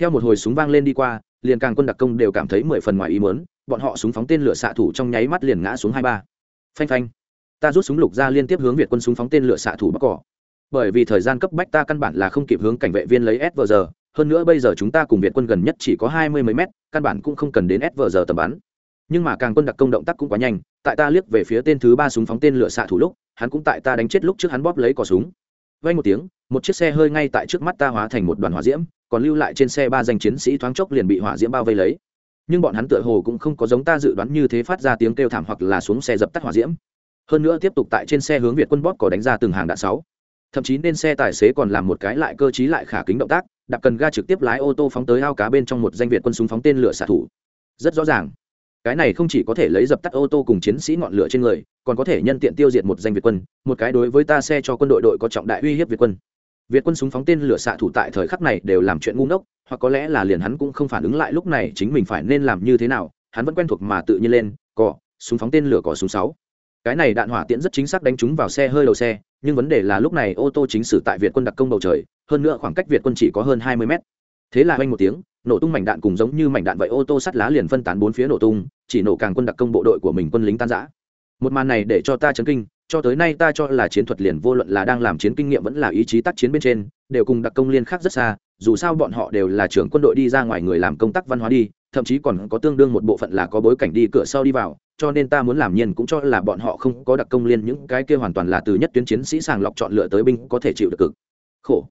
Theo một hồi súng vang lên đi qua, liền càng quân đặc công đều cảm thấy mười phần ngoài ý mớn bọn họ súng phóng tên lửa xạ thủ trong nháy mắt liền ngã xuống hai ba. Phanh phanh. Ta rút súng lục ra liên tiếp hướng việt quân súng phóng tên lửa xạ thủ bắc cỏ. Bởi vì thời gian cấp bách ta căn bản là không kịp hướng cảnh vệ viên lấy s giờ hơn nữa bây giờ chúng ta cùng việt quân gần nhất chỉ có hai mươi mấy mét, căn bản cũng không cần đến s giờ tầm bắn. Nhưng mà càng quân đặc công động tác cũng quá nhanh, tại ta liếc về phía tên thứ ba súng phóng tên lửa xạ thủ lúc, hắn cũng tại ta đánh chết lúc trước hắn bóp lấy cò súng. Vay một tiếng, một chiếc xe hơi ngay tại trước mắt ta hóa thành một đoàn hỏa diễm, còn lưu lại trên xe ba danh chiến sĩ thoáng chốc liền bị hỏa diễm bao vây lấy. Nhưng bọn hắn tựa hồ cũng không có giống ta dự đoán như thế phát ra tiếng kêu thảm hoặc là xuống xe dập tắt hỏa diễm. Hơn nữa tiếp tục tại trên xe hướng việt quân bóp có đánh ra từng hàng đạn sáu. Thậm chí nên xe tài xế còn làm một cái lại cơ chí lại khả kính động tác đạp cần ga trực tiếp lái ô tô phóng tới ao cá bên trong một danh viện quân súng phóng tên lửa xạ thủ. Rất rõ ràng. Cái này không chỉ có thể lấy dập tắt ô tô cùng chiến sĩ ngọn lửa trên người, còn có thể nhân tiện tiêu diệt một danh việt quân, một cái đối với ta xe cho quân đội đội có trọng đại uy hiếp việt quân. Việt quân súng phóng tên lửa xạ thủ tại thời khắc này đều làm chuyện ngu ngốc, hoặc có lẽ là liền hắn cũng không phản ứng lại lúc này chính mình phải nên làm như thế nào, hắn vẫn quen thuộc mà tự nhiên lên cỏ súng phóng tên lửa cỏ súng sáu cái này đạn hỏa tiễn rất chính xác đánh trúng vào xe hơi đầu xe, nhưng vấn đề là lúc này ô tô chính sử tại việt quân đặc công bầu trời, hơn nữa khoảng cách việt quân chỉ có hơn hai mươi mét. Thế là oanh một tiếng, nổ tung mảnh đạn cùng giống như mảnh đạn vậy ô tô sắt lá liền phân tán bốn phía nổ tung, chỉ nổ càng quân đặc công bộ đội của mình quân lính tan giã một màn này để cho ta chấn kinh, cho tới nay ta cho là chiến thuật liền vô luận là đang làm chiến kinh nghiệm vẫn là ý chí tác chiến bên trên, đều cùng đặc công liên khác rất xa, dù sao bọn họ đều là trưởng quân đội đi ra ngoài người làm công tác văn hóa đi thậm chí còn có tương đương một bộ phận là có bối cảnh đi cửa sau đi vào, cho nên ta muốn làm nhiên cũng cho là bọn họ không có đặc công liên, những cái kia hoàn toàn là từ nhất tuyến chiến sĩ sàng lọc chọn lựa tới binh có thể chịu được cực. Khổ.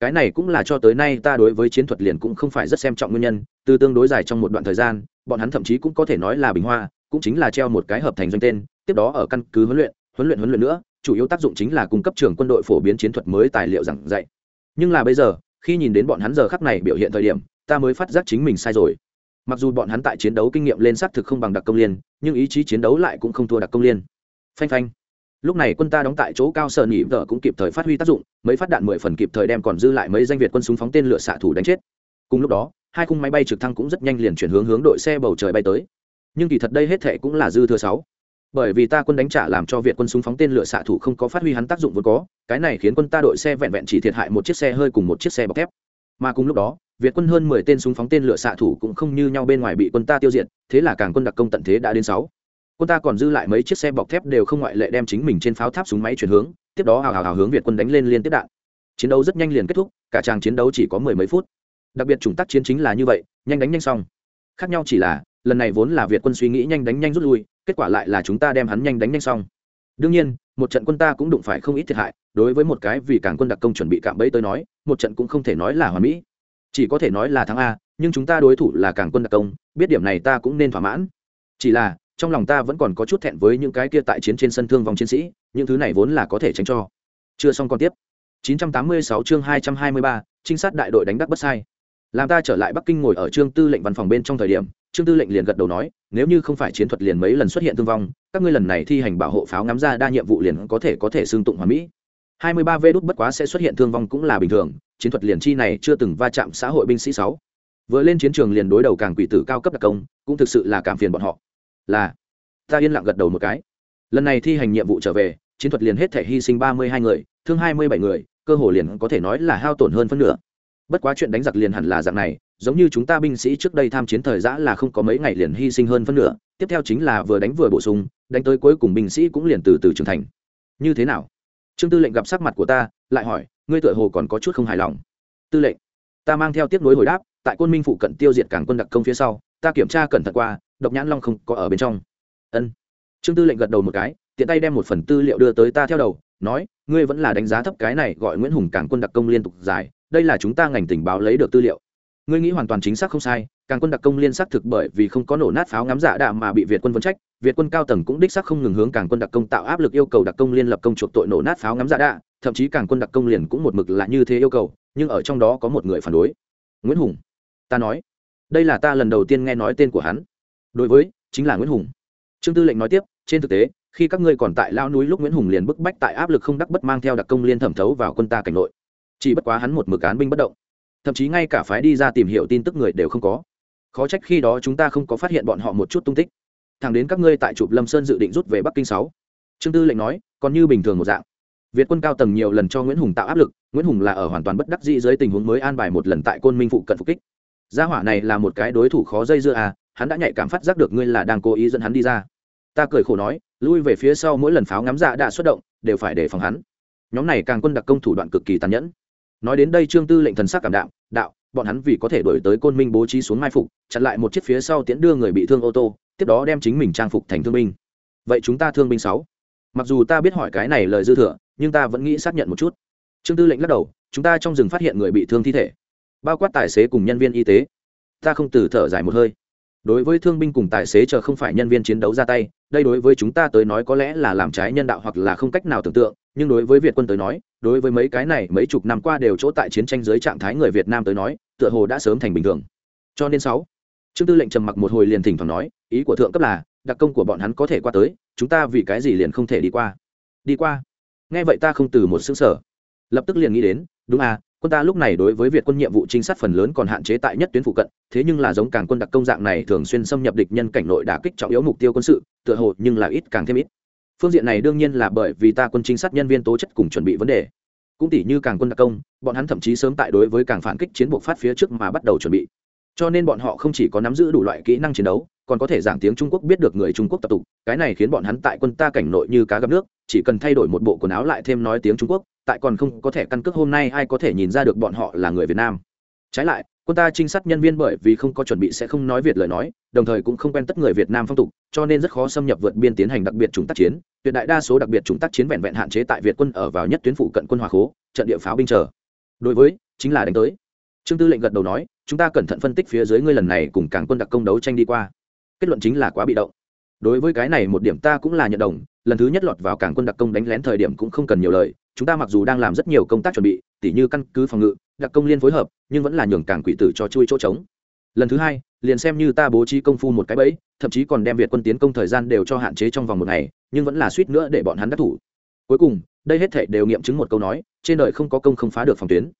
Cái này cũng là cho tới nay ta đối với chiến thuật liền cũng không phải rất xem trọng nguyên nhân, từ tương đối dài trong một đoạn thời gian, bọn hắn thậm chí cũng có thể nói là bình hoa, cũng chính là treo một cái hợp thành doanh tên, tiếp đó ở căn cứ huấn luyện huấn luyện huấn luyện nữa, chủ yếu tác dụng chính là cung cấp trường quân đội phổ biến chiến thuật mới tài liệu giảng dạy. Nhưng là bây giờ, khi nhìn đến bọn hắn giờ khắc này biểu hiện thời điểm, ta mới phát giác chính mình sai rồi mặc dù bọn hắn tại chiến đấu kinh nghiệm lên xác thực không bằng đặc công liên, nhưng ý chí chiến đấu lại cũng không thua đặc công liên. Phanh phanh. Lúc này quân ta đóng tại chỗ cao sợ nhị vợ cũng kịp thời phát huy tác dụng, mấy phát đạn mười phần kịp thời đem còn dư lại mấy danh việt quân súng phóng tên lửa xạ thủ đánh chết. Cùng lúc đó, hai khung máy bay trực thăng cũng rất nhanh liền chuyển hướng hướng đội xe bầu trời bay tới. Nhưng kỳ thật đây hết thệ cũng là dư thừa sáu. Bởi vì ta quân đánh trả làm cho việt quân súng phóng tên lửa xạ thủ không có phát huy hắn tác dụng vốn có, cái này khiến quân ta đội xe vẹn vẹn chỉ thiệt hại một chiếc xe hơi cùng một chiếc xe bọc thép. Mà cùng lúc đó việt quân hơn mười tên súng phóng tên lửa xạ thủ cũng không như nhau bên ngoài bị quân ta tiêu diệt, thế là càng quân đặc công tận thế đã đến sáu. Quân ta còn dư lại mấy chiếc xe bọc thép đều không ngoại lệ đem chính mình trên pháo tháp súng máy chuyển hướng, tiếp đó hào hào hào hướng việt quân đánh lên liên tiếp đạn. Chiến đấu rất nhanh liền kết thúc, cả tràng chiến đấu chỉ có mười mấy phút. Đặc biệt chủng tác chiến chính là như vậy, nhanh đánh nhanh xong. Khác nhau chỉ là, lần này vốn là việt quân suy nghĩ nhanh đánh nhanh rút lui, kết quả lại là chúng ta đem hắn nhanh đánh nhanh xong. Đương nhiên, một trận quân ta cũng đụng phải không ít thiệt hại, đối với một cái vì càng quân đặc công chuẩn bị cạm bẫy tới nói, một trận cũng không thể nói là hoàn mỹ chỉ có thể nói là thắng a nhưng chúng ta đối thủ là cảng quân đặc công biết điểm này ta cũng nên thỏa mãn. Chỉ là trong lòng ta vẫn còn có chút thẹn với những cái kia tại chiến trên sân thương vòng chiến sĩ những thứ này vốn là có thể tránh cho. Chưa xong còn tiếp. 986 chương 223, trinh sát đại đội đánh đắc bất sai. Làm ta trở lại bắc kinh ngồi ở trương tư lệnh văn phòng bên trong thời điểm trương tư lệnh liền gật đầu nói nếu như không phải chiến thuật liền mấy lần xuất hiện thương vong các ngươi lần này thi hành bảo hộ pháo ngắm ra đa nhiệm vụ liền có thể có thể xương tụng hoàn mỹ. 23 vê đút bất quá sẽ xuất hiện thương vong cũng là bình thường chiến thuật liền chi này chưa từng va chạm xã hội binh sĩ sáu. Vừa lên chiến trường liền đối đầu càng quỷ tử cao cấp đặc công, cũng thực sự là cảm phiền bọn họ. Là, ta yên lặng gật đầu một cái. Lần này thi hành nhiệm vụ trở về, chiến thuật liền hết thể hy sinh ba mươi hai người, thương hai mươi bảy người, cơ hồ liền có thể nói là hao tổn hơn phân nửa. Bất quá chuyện đánh giặc liền hẳn là dạng này, giống như chúng ta binh sĩ trước đây tham chiến thời giã là không có mấy ngày liền hy sinh hơn phân nửa, tiếp theo chính là vừa đánh vừa bổ sung, đánh tới cuối cùng binh sĩ cũng liền từ từ trưởng thành. Như thế nào? Trương tư lệnh gặp sắc mặt của ta, lại hỏi ngươi tựa hồ còn có chút không hài lòng. Tư lệnh, ta mang theo tiếp nối hồi đáp, tại côn minh phụ cận tiêu diệt cảng quân đặc công phía sau, ta kiểm tra cẩn thận qua, độc nhãn long không có ở bên trong. Ân. Trương tư lệnh gật đầu một cái, tiện tay đem một phần tư liệu đưa tới ta theo đầu, nói, ngươi vẫn là đánh giá thấp cái này gọi nguyễn hùng cảng quân đặc công liên tục dài đây là chúng ta ngành tình báo lấy được tư liệu. Ngươi nghĩ hoàn toàn chính xác không sai càng quân đặc công liên xác thực bởi vì không có nổ nát pháo ngắm giả đạ mà bị việt quân vấn trách, việt quân cao tầng cũng đích xác không ngừng hướng càng quân đặc công tạo áp lực yêu cầu đặc công liên lập công chuộc tội nổ nát pháo ngắm giả đạ thậm chí càng quân đặc công liền cũng một mực là như thế yêu cầu, nhưng ở trong đó có một người phản đối. Nguyễn hùng. Ta nói, đây là ta lần đầu tiên nghe nói tên của hắn. Đối với, chính là nguyễn hùng. Trương tư lệnh nói tiếp, trên thực tế, khi các ngươi còn tại lao núi lúc nguyễn hùng liền bức bách tại áp lực không đắc bất mang theo đặc công liên thẩm thấu vào quân ta cảnh nội. Chỉ bất quá hắn một mực án binh bất động. Thậm chí ngay cả phái đi ra tìm hiểu tin tức người đều không có. Khó trách khi đó chúng ta không có phát hiện bọn họ một chút tung tích. Thẳng đến các ngươi tại chụp lâm sơn dự định rút về bắc kinh sáu. Trương tư lệnh nói, còn như bình thường một dạng việt quân cao tầng nhiều lần cho nguyễn hùng tạo áp lực, nguyễn hùng là ở hoàn toàn bất đắc dĩ dưới tình huống mới an bài một lần tại côn minh phụ cận phục kích. Gia hỏa này là một cái đối thủ khó dây dưa à hắn đã nhạy cảm phát giác được ngươi là đang cố ý dẫn hắn đi ra. Ta cười khổ nói, lui về phía sau mỗi lần pháo ngắm dạ đã xuất động, đều phải để phòng hắn. Nhóm này càng quân đặc công thủ đoạn cực kỳ tàn nhẫn. Nói đến đây trương tư lệnh thần sắc cảm đạo đạo, bọn hắn vì có thể đuổi tới côn minh bố trí xuống mai phục, chặn lại một chiếc phía sau tiễn đưa người bị thương ô tô, tiếp đó đem chính mình trang phục thành thương binh. Vậy chúng ta thương binh sáu. Mặc dù ta biết hỏi cái này lời dư thừa nhưng ta vẫn nghĩ xác nhận một chút. Trương tư lệnh lắc đầu, chúng ta trong rừng phát hiện người bị thương thi thể, bao quát tài xế cùng nhân viên y tế. Ta không từ thở dài một hơi. Đối với thương binh cùng tài xế chờ không phải nhân viên chiến đấu ra tay, đây đối với chúng ta tới nói có lẽ là làm trái nhân đạo hoặc là không cách nào tưởng tượng, nhưng đối với việt quân tới nói, đối với mấy cái này mấy chục năm qua đều chỗ tại chiến tranh dưới trạng thái người việt nam tới nói, tựa hồ đã sớm thành bình thường. Cho nên sáu, trương tư lệnh trầm mặc một hồi liền thỉnh thoảng nói, ý của thượng cấp là, đặc công của bọn hắn có thể qua tới, chúng ta vì cái gì liền không thể đi qua? Đi qua? Nghe vậy ta không từ một xứng sở lập tức liền nghĩ đến, đúng à quân ta lúc này đối với việt quân nhiệm vụ trinh sát phần lớn còn hạn chế tại nhất tuyến phụ cận, thế nhưng là giống càng quân đặc công dạng này thường xuyên xâm nhập địch nhân cảnh nội đả kích trọng yếu mục tiêu quân sự, tựa hồ nhưng là ít càng thêm ít. Phương diện này đương nhiên là bởi vì ta quân trinh sát nhân viên tố chất cùng chuẩn bị vấn đề. Cũng tỷ như càng quân đặc công, bọn hắn thậm chí sớm tại đối với càng phản kích chiến buộc phát phía trước mà bắt đầu chuẩn bị. Cho nên bọn họ không chỉ có nắm giữ đủ loại kỹ năng chiến đấu còn có thể giảng tiếng trung quốc biết được người trung quốc tập tục, cái này khiến bọn hắn tại quân ta cảnh nội như cá gặp nước, chỉ cần thay đổi một bộ quần áo lại thêm nói tiếng trung quốc, tại còn không có thể căn cước hôm nay ai có thể nhìn ra được bọn họ là người việt nam. Trái lại, quân ta trinh sát nhân viên bởi vì không có chuẩn bị sẽ không nói việt lời nói, đồng thời cũng không quen tất người việt nam phong tục, cho nên rất khó xâm nhập vượt biên tiến hành đặc biệt chủng tác chiến. Tuyệt đại đa số đặc biệt chủng tác chiến vẹn vẹn hạn chế tại việt quân ở vào nhất tuyến phụ cận quân hòa khố, trận địa pháo binh chờ. Đối với, chính là đánh tới. Trương tư lệnh gật đầu nói, chúng ta cẩn thận phân tích phía dưới ngươi lần này cùng càng quân đặc công đấu tranh đi qua kết luận chính là quá bị động. Đối với cái này một điểm ta cũng là nhận đồng, lần thứ nhất lọt vào cảng quân đặc công đánh lén thời điểm cũng không cần nhiều lời, chúng ta mặc dù đang làm rất nhiều công tác chuẩn bị, tỉ như căn cứ phòng ngự, đặc công liên phối hợp, nhưng vẫn là nhường cảng quỷ tử cho chui chỗ trống. Lần thứ hai, liền xem như ta bố trí công phu một cái bẫy, thậm chí còn đem việt quân tiến công thời gian đều cho hạn chế trong vòng một ngày, nhưng vẫn là suýt nữa để bọn hắn đắc thủ. Cuối cùng, đây hết thể đều nghiệm chứng một câu nói, trên đời không có công không phá được phòng tuyến.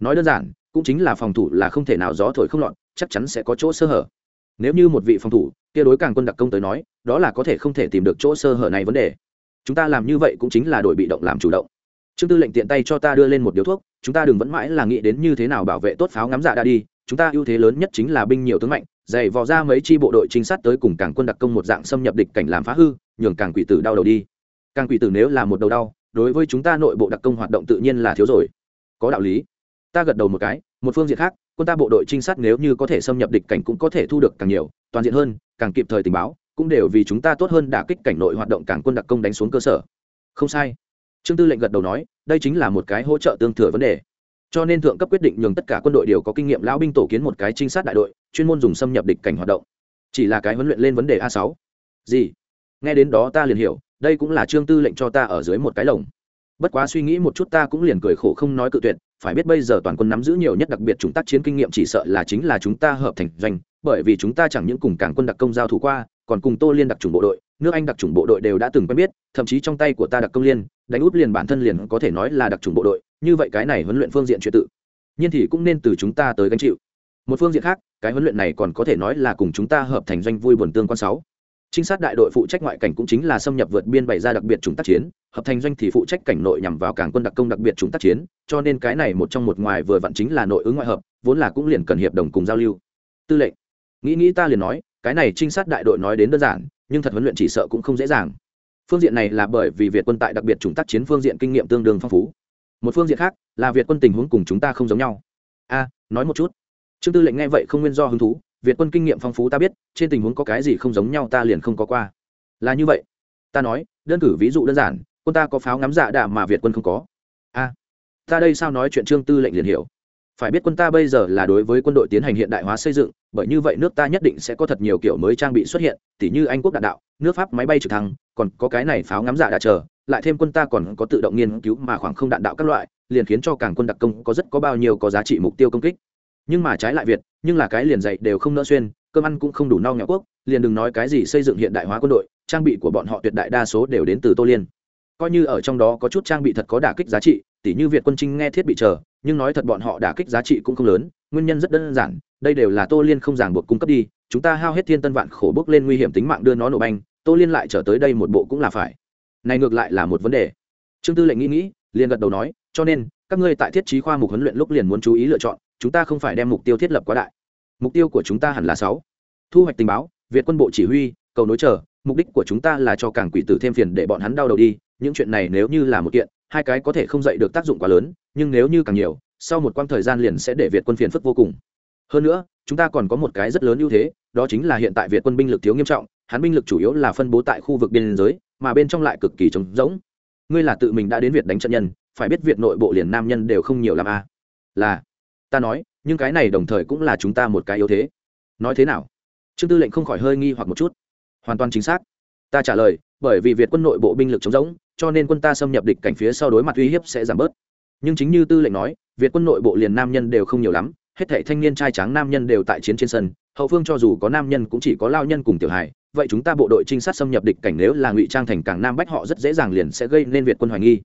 Nói đơn giản, cũng chính là phòng thủ là không thể nào gió thổi không lọt, chắc chắn sẽ có chỗ sơ hở. Nếu như một vị phòng thủ kia đối càng quân đặc công tới nói, đó là có thể không thể tìm được chỗ sơ hở này vấn đề. Chúng ta làm như vậy cũng chính là đổi bị động làm chủ động. Trương tư lệnh tiện tay cho ta đưa lên một điếu thuốc, chúng ta đừng vẫn mãi là nghĩ đến như thế nào bảo vệ tốt pháo ngắm dạ đã đi, chúng ta ưu thế lớn nhất chính là binh nhiều tướng mạnh, dày vò ra mấy chi bộ đội trinh sát tới cùng càng quân đặc công một dạng xâm nhập địch cảnh làm phá hư, nhường càng quỷ tử đau đầu đi. Càng quỷ tử nếu là một đầu đau, đối với chúng ta nội bộ đặc công hoạt động tự nhiên là thiếu rồi. Có đạo lý. Ta gật đầu một cái, một phương diện khác, quân ta bộ đội trinh sát nếu như có thể xâm nhập địch cảnh cũng có thể thu được càng nhiều, toàn diện hơn càng kịp thời tình báo, cũng đều vì chúng ta tốt hơn đả kích cảnh nội hoạt động càng quân đặc công đánh xuống cơ sở. Không sai. Trương tư lệnh gật đầu nói, đây chính là một cái hỗ trợ tương thừa vấn đề. Cho nên thượng cấp quyết định nhường tất cả quân đội đều có kinh nghiệm lão binh tổ kiến một cái trinh sát đại đội, chuyên môn dùng xâm nhập địch cảnh hoạt động. Chỉ là cái huấn luyện lên vấn đề a sáu. Gì? Nghe đến đó ta liền hiểu, đây cũng là trương tư lệnh cho ta ở dưới một cái lồng. Bất quá suy nghĩ một chút ta cũng liền cười khổ không nói cự tuyệt phải biết bây giờ toàn quân nắm giữ nhiều nhất đặc biệt chúng tác chiến kinh nghiệm chỉ sợ là chính là chúng ta hợp thành doanh, bởi vì chúng ta chẳng những cùng cảng quân đặc công giao thủ qua, còn cùng tô liên đặc trùng bộ đội, nước anh đặc trùng bộ đội đều đã từng quen biết, thậm chí trong tay của ta đặc công liên, đánh út liền bản thân liền có thể nói là đặc trùng bộ đội, như vậy cái này huấn luyện phương diện chuyện tự, nhiên thì cũng nên từ chúng ta tới gánh chịu. Một phương diện khác, cái huấn luyện này còn có thể nói là cùng chúng ta hợp thành doanh vui buồn tương quan sáu trinh sát đại đội phụ trách ngoại cảnh cũng chính là xâm nhập vượt biên bày ra đặc biệt chủng tác chiến, hợp thành doanh thì phụ trách cảnh nội nhằm vào cảng quân đặc công đặc biệt chủng tác chiến, cho nên cái này một trong một ngoài vừa vặn chính là nội ứng ngoại hợp, vốn là cũng liền cần hiệp đồng cùng giao lưu. Tư lệnh, nghĩ nghĩ ta liền nói, cái này trinh sát đại đội nói đến đơn giản, nhưng thật huấn luyện chỉ sợ cũng không dễ dàng. Phương diện này là bởi vì việt quân tại đặc biệt chủng tác chiến phương diện kinh nghiệm tương đương phong phú. Một phương diện khác, là việt quân tình huống cùng chúng ta không giống nhau. A, nói một chút. Trương tư lệnh nghe vậy không nguyên do hứng thú việt quân kinh nghiệm phong phú ta biết, trên tình huống có cái gì không giống nhau ta liền không có qua. Là như vậy. Ta nói, đơn cử ví dụ đơn giản, quân ta có pháo ngắm dạ đạ mà việt quân không có. A ta đây sao nói chuyện trương tư lệnh liền hiểu. Phải biết quân ta bây giờ là đối với quân đội tiến hành hiện đại hóa xây dựng, bởi như vậy nước ta nhất định sẽ có thật nhiều kiểu mới trang bị xuất hiện, tỉ như anh quốc đạn đạo, nước pháp máy bay trực thăng, còn có cái này pháo ngắm dạ đạ chờ, lại thêm quân ta còn có tự động nghiên cứu mà khoảng không đạn đạo các loại, liền khiến cho cảng quân đặc công có rất có bao nhiêu có giá trị mục tiêu công kích nhưng mà trái lại việt, nhưng là cái liền dạy đều không nỡ xuyên, cơm ăn cũng không đủ no nghèo quốc, liền đừng nói cái gì xây dựng hiện đại hóa quân đội, trang bị của bọn họ tuyệt đại đa số đều đến từ tô liên. Coi như ở trong đó có chút trang bị thật có đả kích giá trị, tỉ như việt quân trinh nghe thiết bị chờ, nhưng nói thật bọn họ đả kích giá trị cũng không lớn, nguyên nhân rất đơn giản, đây đều là tô liên không ràng buộc cung cấp đi, chúng ta hao hết thiên tân vạn khổ bước lên nguy hiểm tính mạng đưa nó nổ banh, tô liên lại trở tới đây một bộ cũng là phải. Này ngược lại là một vấn đề. Trương tư lệnh nghĩ nghĩ, liền gật đầu nói, cho nên, các ngươi tại thiết trí khoa mục huấn luyện lúc liền muốn chú ý lựa chọn chúng ta không phải đem mục tiêu thiết lập quá đại. Mục tiêu của chúng ta hẳn là sáu. Thu hoạch tình báo, việt quân bộ chỉ huy, cầu nối chờ, mục đích của chúng ta là cho cảng quỷ tử thêm phiền để bọn hắn đau đầu đi, những chuyện này nếu như là một kiện, hai cái có thể không dạy được tác dụng quá lớn, nhưng nếu như càng nhiều, sau một quãng thời gian liền sẽ để việt quân phiền phức vô cùng. Hơn nữa, chúng ta còn có một cái rất lớn ưu thế, đó chính là hiện tại việt quân binh lực thiếu nghiêm trọng, hắn binh lực chủ yếu là phân bố tại khu vực biên giới, mà bên trong lại cực kỳ trống rỗng. Ngươi là tự mình đã đến việt đánh trận nhân, phải biết việt nội bộ liền nam nhân đều không nhiều làm a à. là ta nói, nhưng cái này đồng thời cũng là chúng ta một cái yếu thế. Nói thế nào? Trương tư lệnh không khỏi hơi nghi hoặc một chút. Hoàn toàn chính xác. Ta trả lời, bởi vì việt quân nội bộ binh lực chống rỗng, cho nên quân ta xâm nhập địch cảnh phía sau đối mặt uy hiếp sẽ giảm bớt. Nhưng chính như tư lệnh nói, việt quân nội bộ liền nam nhân đều không nhiều lắm, hết thảy thanh niên trai tráng nam nhân đều tại chiến trên sân, hậu phương cho dù có nam nhân cũng chỉ có lao nhân cùng tiểu hài. Vậy chúng ta bộ đội trinh sát xâm nhập địch cảnh nếu là ngụy trang thành cảng nam bách họ rất dễ dàng liền sẽ gây nên việt quân hoài nghi.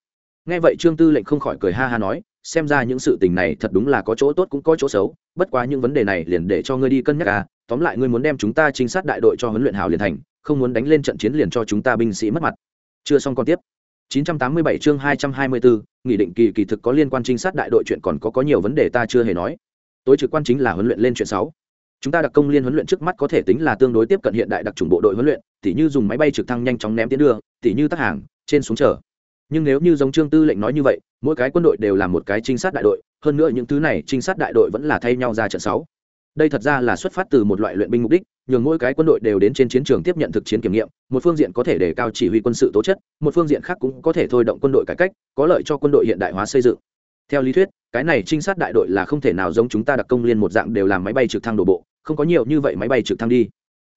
Nghe vậy trương tư lệnh không khỏi cười ha ha nói xem ra những sự tình này thật đúng là có chỗ tốt cũng có chỗ xấu bất quá những vấn đề này liền để cho ngươi đi cân nhắc à. Tóm lại ngươi muốn đem chúng ta trinh sát đại đội cho huấn luyện hào liền thành không muốn đánh lên trận chiến liền cho chúng ta binh sĩ mất mặt. Chưa xong còn tiếp. 987 chương 224, nghị định kỳ kỳ thực có liên quan trinh sát đại đội chuyện còn có có nhiều vấn đề ta chưa hề nói. Tối trực quan chính là huấn luyện lên chuyện 6 chúng ta đặc công liên huấn luyện trước mắt có thể tính là tương đối tiếp cận hiện đại đặc trùng bộ đội huấn luyện tỉ như dùng máy bay trực thăng nhanh chóng ném tiến đưa tỉ như tác hàng trên xuống chờ nhưng nếu như giống trương tư lệnh nói như vậy, mỗi cái quân đội đều là một cái trinh sát đại đội, hơn nữa những thứ này trinh sát đại đội vẫn là thay nhau ra trận sáu. Đây thật ra là xuất phát từ một loại luyện binh mục đích, nhường mỗi cái quân đội đều đến trên chiến trường tiếp nhận thực chiến kiểm nghiệm, một phương diện có thể đề cao chỉ huy quân sự tố chất, một phương diện khác cũng có thể thôi động quân đội cải cách, có lợi cho quân đội hiện đại hóa xây dựng. Theo lý thuyết, cái này trinh sát đại đội là không thể nào giống chúng ta đặc công liên một dạng đều làm máy bay trực thăng đổ bộ, không có nhiều như vậy máy bay trực thăng đi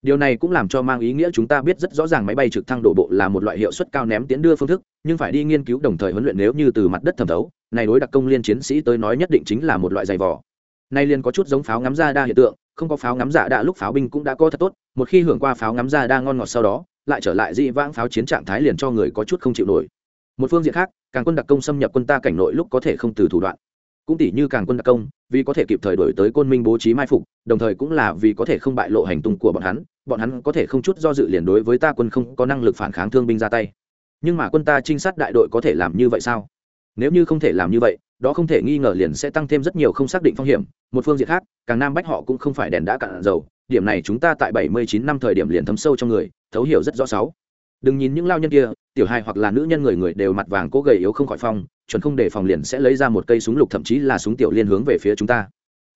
điều này cũng làm cho mang ý nghĩa chúng ta biết rất rõ ràng máy bay trực thăng đổ bộ là một loại hiệu suất cao ném tiến đưa phương thức, nhưng phải đi nghiên cứu đồng thời huấn luyện nếu như từ mặt đất thẩm thấu, này đối đặc công liên chiến sĩ tới nói nhất định chính là một loại giày vỏ nay liên có chút giống pháo ngắm ra đa hiện tượng, không có pháo ngắm dạ đa lúc pháo binh cũng đã có thật tốt, một khi hưởng qua pháo ngắm ra đa ngon ngọt sau đó, lại trở lại dị vãng pháo chiến trạng thái liền cho người có chút không chịu nổi. Một phương diện khác, càng quân đặc công xâm nhập quân ta cảnh nội lúc có thể không từ thủ đoạn. Cũng tỷ như càng quân đặc công, vì có thể kịp thời đổi tới côn minh bố trí mai phục, đồng thời cũng là vì có thể không bại lộ hành tung của bọn hắn bọn hắn có thể không chút do dự liền đối với ta quân không có năng lực phản kháng thương binh ra tay. Nhưng mà quân ta trinh sát đại đội có thể làm như vậy sao? Nếu như không thể làm như vậy, đó không thể nghi ngờ liền sẽ tăng thêm rất nhiều không xác định phong hiểm. Một phương diện khác, càng nam bách họ cũng không phải đèn đã cạn dầu. Điểm này chúng ta tại bảy mươi chín năm thời điểm liền thấm sâu trong người, thấu hiểu rất rõ sáu. Đừng nhìn những lao nhân kia, tiểu hai hoặc là nữ nhân người người đều mặt vàng cố gầy yếu không khỏi phong, chuẩn không để phòng liền sẽ lấy ra một cây súng lục thậm chí là súng tiểu liên hướng về phía chúng ta.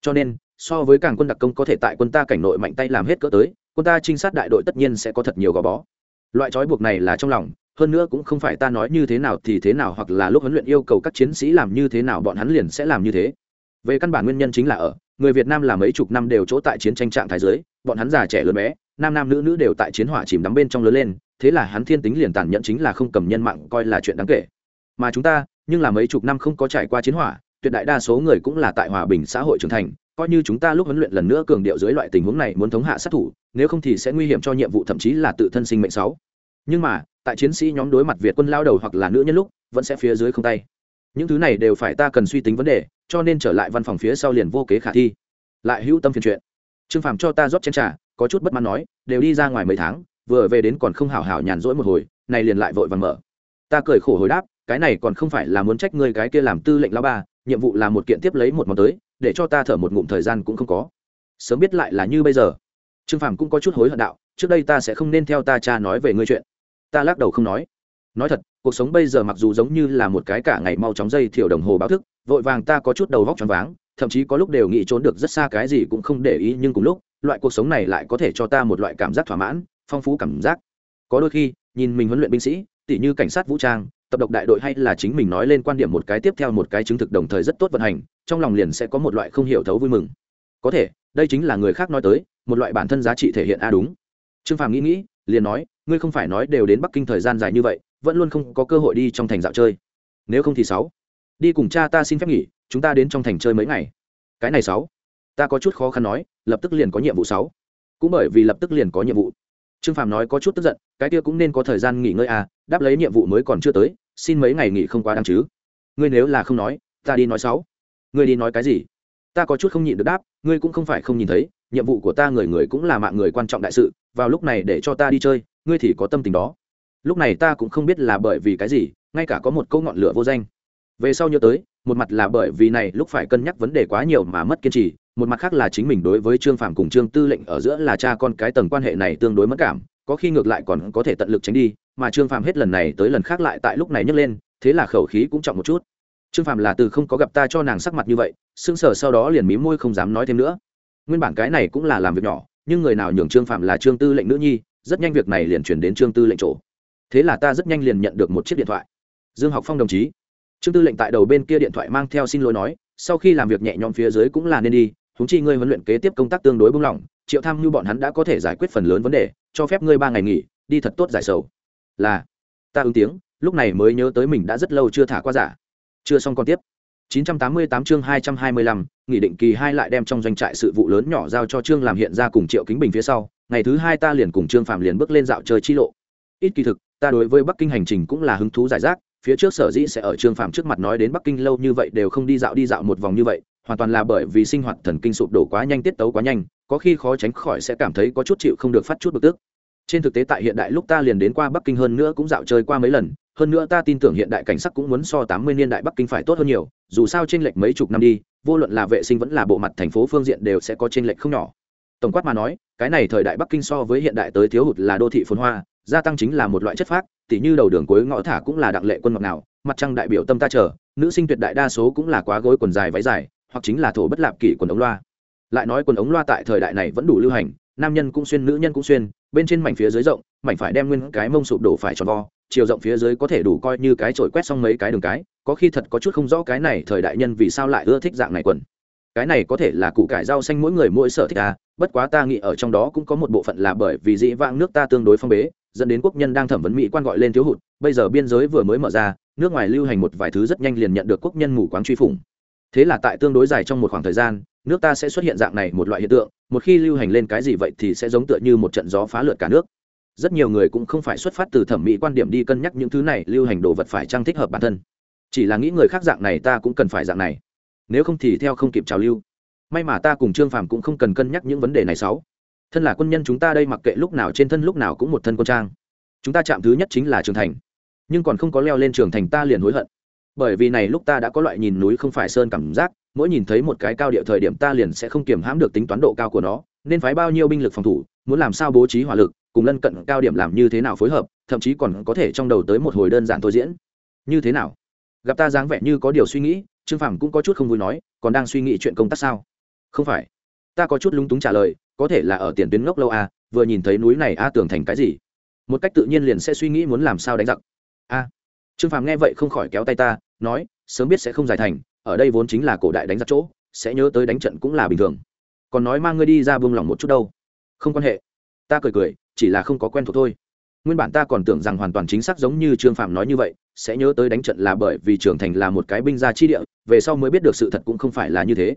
Cho nên, so với càng quân đặc công có thể tại quân ta cảnh nội mạnh tay làm hết cỡ tới quân ta trinh sát đại đội tất nhiên sẽ có thật nhiều gò bó. Loại trói buộc này là trong lòng, hơn nữa cũng không phải ta nói như thế nào thì thế nào hoặc là lúc huấn luyện yêu cầu các chiến sĩ làm như thế nào bọn hắn liền sẽ làm như thế. Về căn bản nguyên nhân chính là ở, người việt nam là mấy chục năm đều chỗ tại chiến tranh trạng thái giới bọn hắn già trẻ lớn bé, nam nam nữ nữ đều tại chiến hỏa chìm đắm bên trong lớn lên, thế là hắn thiên tính liền tàn nhẫn chính là không cầm nhân mạng coi là chuyện đáng kể. Mà chúng ta, nhưng là mấy chục năm không có trải qua chiến hỏa, tuyệt đại đa số người cũng là tại hòa bình xã hội trưởng thành, coi như chúng ta lúc huấn luyện lần nữa cường điệu dưới loại tình huống này muốn thống hạ sát thủ nếu không thì sẽ nguy hiểm cho nhiệm vụ thậm chí là tự thân sinh mệnh sáu. Nhưng mà, tại chiến sĩ nhóm đối mặt việt quân lao đầu hoặc là nữ nhân lúc, vẫn sẽ phía dưới không tay. Những thứ này đều phải ta cần suy tính vấn đề, cho nên trở lại văn phòng phía sau liền vô kế khả thi. Lại hữu tâm phiền chuyện. Trương phàm cho ta rót chén trà, có chút bất mãn nói, đều đi ra ngoài mấy tháng, vừa về đến còn không hào hào nhàn rỗi một hồi, này liền lại vội vàng mở. Ta cười khổ hồi đáp, cái này còn không phải là muốn trách ngươi cái kia làm tư lệnh lao ba, nhiệm vụ là một kiện tiếp lấy một món tới, để cho ta thở một ngụm thời gian cũng không có. Sớm biết lại là như bây giờ trương phàm cũng có chút hối hận đạo, trước đây ta sẽ không nên theo ta cha nói về ngươi chuyện. Ta lắc đầu không nói. Nói thật, cuộc sống bây giờ mặc dù giống như là một cái cả ngày mau chóng dây thiểu đồng hồ báo thức, vội vàng ta có chút đầu vóc choáng váng, thậm chí có lúc đều nghĩ trốn được rất xa cái gì cũng không để ý, nhưng cùng lúc, loại cuộc sống này lại có thể cho ta một loại cảm giác thỏa mãn, phong phú cảm giác. Có đôi khi, nhìn mình huấn luyện binh sĩ, tỉ như cảnh sát vũ trang, tập độc đại đội hay là chính mình nói lên quan điểm một cái tiếp theo một cái chứng thực đồng thời rất tốt vận hành, trong lòng liền sẽ có một loại không hiểu thấu vui mừng. Có thể, đây chính là người khác nói tới một loại bản thân giá trị thể hiện a đúng. Trương phàm nghĩ nghĩ, liền nói, ngươi không phải nói đều đến bắc kinh thời gian dài như vậy, vẫn luôn không có cơ hội đi trong thành dạo chơi. Nếu không thì sáu. Đi cùng cha ta xin phép nghỉ, chúng ta đến trong thành chơi mấy ngày. Cái này sáu. Ta có chút khó khăn nói, lập tức liền có nhiệm vụ sáu. Cũng bởi vì lập tức liền có nhiệm vụ. Trương phàm nói có chút tức giận, cái kia cũng nên có thời gian nghỉ ngơi à đáp lấy nhiệm vụ mới còn chưa tới, xin mấy ngày nghỉ không quá đáng chứ. Ngươi nếu là không nói, ta đi nói sáu. Ngươi đi nói cái gì? Ta có chút không nhịn được đáp, ngươi cũng không phải không nhìn thấy nhiệm vụ của ta người người cũng là mạng người quan trọng đại sự, vào lúc này để cho ta đi chơi, ngươi thì có tâm tình đó. Lúc này ta cũng không biết là bởi vì cái gì, ngay cả có một câu ngọn lửa vô danh. Về sau nhớ tới, một mặt là bởi vì này lúc phải cân nhắc vấn đề quá nhiều mà mất kiên trì, một mặt khác là chính mình đối với trương phàm cùng trương tư lệnh ở giữa là cha con cái tầng quan hệ này tương đối mất cảm, có khi ngược lại còn có thể tận lực tránh đi, mà trương phàm hết lần này tới lần khác lại tại lúc này nhấc lên, thế là khẩu khí cũng trọng một chút. Trương phàm là từ không có gặp ta cho nàng sắc mặt như vậy, sững sờ sau đó liền mí môi không dám nói thêm nữa nguyên bản cái này cũng là làm việc nhỏ, nhưng người nào nhường trương phạm là trương tư lệnh nữ nhi, rất nhanh việc này liền chuyển đến trương tư lệnh chỗ. Thế là ta rất nhanh liền nhận được một chiếc điện thoại. Dương học phong đồng chí. Trương tư lệnh tại đầu bên kia điện thoại mang theo xin lỗi nói, sau khi làm việc nhẹ nhõm phía dưới cũng là nên đi húng chi ngươi huấn luyện kế tiếp công tác tương đối bung lỏng triệu tham như bọn hắn đã có thể giải quyết phần lớn vấn đề, cho phép ngươi ba ngày nghỉ, đi thật tốt giải sầu. Là, ta ứng tiếng, lúc này mới nhớ tới mình đã rất lâu chưa thả qua giả. Chưa xong còn tiếp. 988 chương 225, nghị định kỳ hai lại đem trong doanh trại sự vụ lớn nhỏ giao cho trương làm hiện ra cùng triệu kính bình phía sau ngày thứ hai ta liền cùng trương phạm liền bước lên dạo chơi chi lộ. Ít kỳ thực ta đối với bắc kinh hành trình cũng là hứng thú giải rác phía trước sở dĩ sẽ ở trương phạm trước mặt nói đến bắc kinh lâu như vậy đều không đi dạo đi dạo một vòng như vậy hoàn toàn là bởi vì sinh hoạt thần kinh sụp đổ quá nhanh tiết tấu quá nhanh có khi khó tránh khỏi sẽ cảm thấy có chút chịu không được phát chút bực tức. Trên thực tế tại hiện đại lúc ta liền đến qua bắc kinh hơn nữa cũng dạo chơi qua mấy lần hơn nữa ta tin tưởng hiện đại cảnh sắc cũng muốn so tám mươi niên đại bắc kinh phải tốt hơn nhiều, dù sao trên lệch mấy chục năm đi, vô luận là vệ sinh vẫn là bộ mặt thành phố phương diện đều sẽ có trên lệch không nhỏ. Tổng quát mà nói, cái này thời đại bắc kinh so với hiện đại tới thiếu hụt là đô thị phồn hoa, gia tăng chính là một loại chất phác, tỉ như đầu đường cuối ngõ thả cũng là đặng lệ quân ngọc nào mặt trăng đại biểu tâm ta chờ, nữ sinh tuyệt đại đa số cũng là quá gối quần dài váy dài, hoặc chính là thổ bất lạp kỷ quần ống loa. Lại nói quần ống loa tại thời đại này vẫn đủ lưu hành, nam nhân cũng xuyên, nữ nhân cũng xuyên, bên trên mảnh phía dưới rộng, mảnh phải đem nguyên cái mông sụp đổ phải tròn vo chiều rộng phía dưới có thể đủ coi như cái trội quét xong mấy cái đường cái, có khi thật có chút không rõ cái này thời đại nhân vì sao lại ưa thích dạng này quần. Cái này có thể là củ cải rau xanh mỗi người mỗi sở thích à bất quá ta nghĩ ở trong đó cũng có một bộ phận là bởi vì dĩ vãng nước ta tương đối phong bế, dẫn đến quốc nhân đang thẩm vấn mỹ quan gọi lên thiếu hụt, bây giờ biên giới vừa mới mở ra, nước ngoài lưu hành một vài thứ rất nhanh liền nhận được quốc nhân mù quáng truy phủng. Thế là tại tương đối dài trong một khoảng thời gian, nước ta sẽ xuất hiện dạng này một loại hiện tượng, một khi lưu hành lên cái gì vậy thì sẽ giống tựa như một trận gió phá lượt cả nước rất nhiều người cũng không phải xuất phát từ thẩm mỹ quan điểm đi cân nhắc những thứ này, lưu hành đồ vật phải trang thích hợp bản thân. Chỉ là nghĩ người khác dạng này ta cũng cần phải dạng này. Nếu không thì theo không kịp trào lưu. May mà ta cùng trương phàm cũng không cần cân nhắc những vấn đề này sáu. Thân là quân nhân chúng ta đây mặc kệ lúc nào trên thân lúc nào cũng một thân quân trang. Chúng ta chạm thứ nhất chính là trường thành. Nhưng còn không có leo lên trường thành ta liền hối hận. Bởi vì này lúc ta đã có loại nhìn núi không phải sơn cảm giác, mỗi nhìn thấy một cái cao địa thời điểm ta liền sẽ không kiềm hãm được tính toán độ cao của nó. Nên phái bao nhiêu binh lực phòng thủ, muốn làm sao bố trí hỏa lực cùng lân cận cao điểm làm như thế nào phối hợp, thậm chí còn có thể trong đầu tới một hồi đơn giản thôi diễn. Như thế nào? Gặp ta dáng vẻ như có điều suy nghĩ, trương phàm cũng có chút không vui nói, còn đang suy nghĩ chuyện công tác sao? Không phải. Ta có chút lúng túng trả lời, có thể là ở tiền tuyến ngốc lâu à vừa nhìn thấy núi này a à, tưởng thành cái gì? Một cách tự nhiên liền sẽ suy nghĩ muốn làm sao đánh giặc. A. Trương phàm nghe vậy không khỏi kéo tay ta, nói, sớm biết sẽ không giải thành, ở đây vốn chính là cổ đại đánh giặc chỗ, sẽ nhớ tới đánh trận cũng là bình thường. Còn nói mang ngươi đi ra buông lỏng một chút đâu. Không quan hệ. Ta cười cười chỉ là không có quen thuộc thôi. Nguyên bản ta còn tưởng rằng hoàn toàn chính xác giống như trương phạm nói như vậy, sẽ nhớ tới đánh trận là bởi vì trưởng thành là một cái binh gia chi địa, về sau mới biết được sự thật cũng không phải là như thế.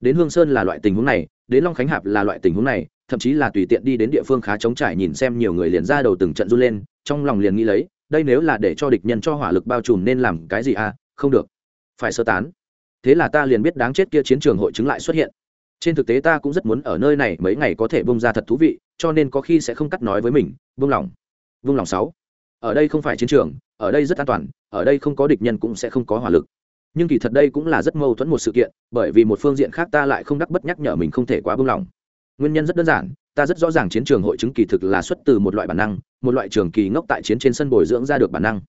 Đến hương sơn là loại tình huống này, đến long khánh hạp là loại tình huống này, thậm chí là tùy tiện đi đến địa phương khá trống trải nhìn xem nhiều người liền ra đầu từng trận run lên, trong lòng liền nghĩ lấy, đây nếu là để cho địch nhân cho hỏa lực bao trùm nên làm cái gì à không được. Phải sơ tán. Thế là ta liền biết đáng chết kia chiến trường hội chứng lại xuất hiện trên thực tế ta cũng rất muốn ở nơi này mấy ngày có thể bông ra thật thú vị, cho nên có khi sẽ không cắt nói với mình vung lòng vung lòng sáu. Ở đây không phải chiến trường, ở đây rất an toàn, ở đây không có địch nhân cũng sẽ không có hỏa lực. Nhưng kỳ thật đây cũng là rất mâu thuẫn một sự kiện, bởi vì một phương diện khác ta lại không đắc bất nhắc nhở mình không thể quá buông lòng nguyên nhân rất đơn giản, ta rất rõ ràng chiến trường hội chứng kỳ thực là xuất từ một loại bản năng, một loại trường kỳ ngốc tại chiến trên sân bồi dưỡng ra được bản năng.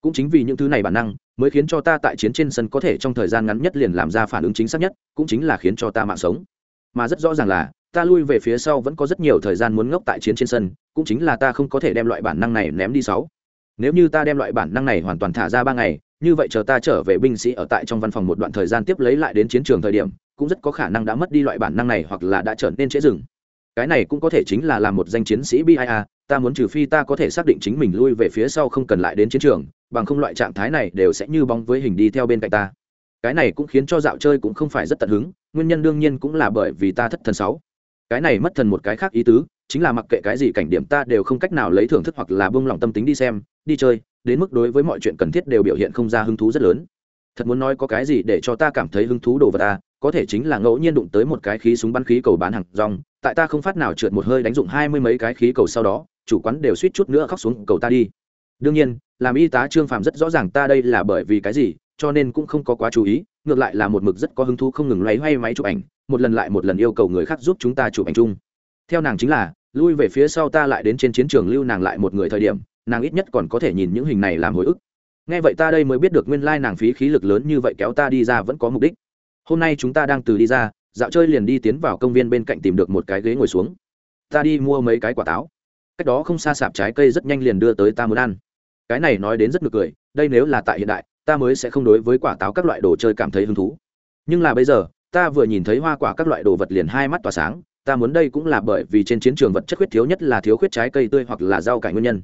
Cũng chính vì những thứ này bản năng, mới khiến cho ta tại chiến trên sân có thể trong thời gian ngắn nhất liền làm ra phản ứng chính xác nhất, cũng chính là khiến cho ta mạng sống mà rất rõ ràng là, ta lui về phía sau vẫn có rất nhiều thời gian muốn ngốc tại chiến trên sân, cũng chính là ta không có thể đem loại bản năng này ném đi sáu. Nếu như ta đem loại bản năng này hoàn toàn thả ra ba ngày, như vậy chờ ta trở về binh sĩ ở tại trong văn phòng một đoạn thời gian tiếp lấy lại đến chiến trường thời điểm, cũng rất có khả năng đã mất đi loại bản năng này hoặc là đã trở nên trễ dừng. Cái này cũng có thể chính là làm một danh chiến sĩ bia ta muốn trừ phi ta có thể xác định chính mình lui về phía sau không cần lại đến chiến trường, bằng không loại trạng thái này đều sẽ như bóng với hình đi theo bên cạnh ta cái này cũng khiến cho dạo chơi cũng không phải rất tận hứng, nguyên nhân đương nhiên cũng là bởi vì ta thất thần sáu. Cái này mất thần một cái khác ý tứ, chính là mặc kệ cái gì cảnh điểm ta đều không cách nào lấy thưởng thức hoặc là buông lòng tâm tính đi xem, đi chơi, đến mức đối với mọi chuyện cần thiết đều biểu hiện không ra hứng thú rất lớn. Thật muốn nói có cái gì để cho ta cảm thấy hứng thú đồ vật ta có thể chính là ngẫu nhiên đụng tới một cái khí súng bắn khí cầu bán hàng rong, tại ta không phát nào trượt một hơi đánh dụng hai mươi mấy cái khí cầu sau đó, chủ quán đều suýt chút nữa khóc xuống cầu ta đi. Đương nhiên, làm y tá trương phàm rất rõ ràng ta đây là bởi vì cái gì cho nên cũng không có quá chú ý, ngược lại là một mực rất có hứng thú không ngừng loay hoay máy chụp ảnh, một lần lại một lần yêu cầu người khác giúp chúng ta chụp ảnh chung. Theo nàng chính là, lui về phía sau ta lại đến trên chiến trường lưu nàng lại một người thời điểm, nàng ít nhất còn có thể nhìn những hình này làm hồi ức. Nghe vậy ta đây mới biết được nguyên lai nàng phí khí lực lớn như vậy kéo ta đi ra vẫn có mục đích. Hôm nay chúng ta đang từ đi ra, dạo chơi liền đi tiến vào công viên bên cạnh tìm được một cái ghế ngồi xuống. Ta đi mua mấy cái quả táo. Cách đó không xa sạp trái cây rất nhanh liền đưa tới ta muốn ăn. Cái này nói đến rất ngược cười, đây nếu là tại hiện đại ta mới sẽ không đối với quả táo các loại đồ chơi cảm thấy hứng thú. Nhưng là bây giờ, ta vừa nhìn thấy hoa quả các loại đồ vật liền hai mắt tỏa sáng, ta muốn đây cũng là bởi vì trên chiến trường vật chất khuyết thiếu nhất là thiếu khuyết trái cây tươi hoặc là rau cải nguyên nhân.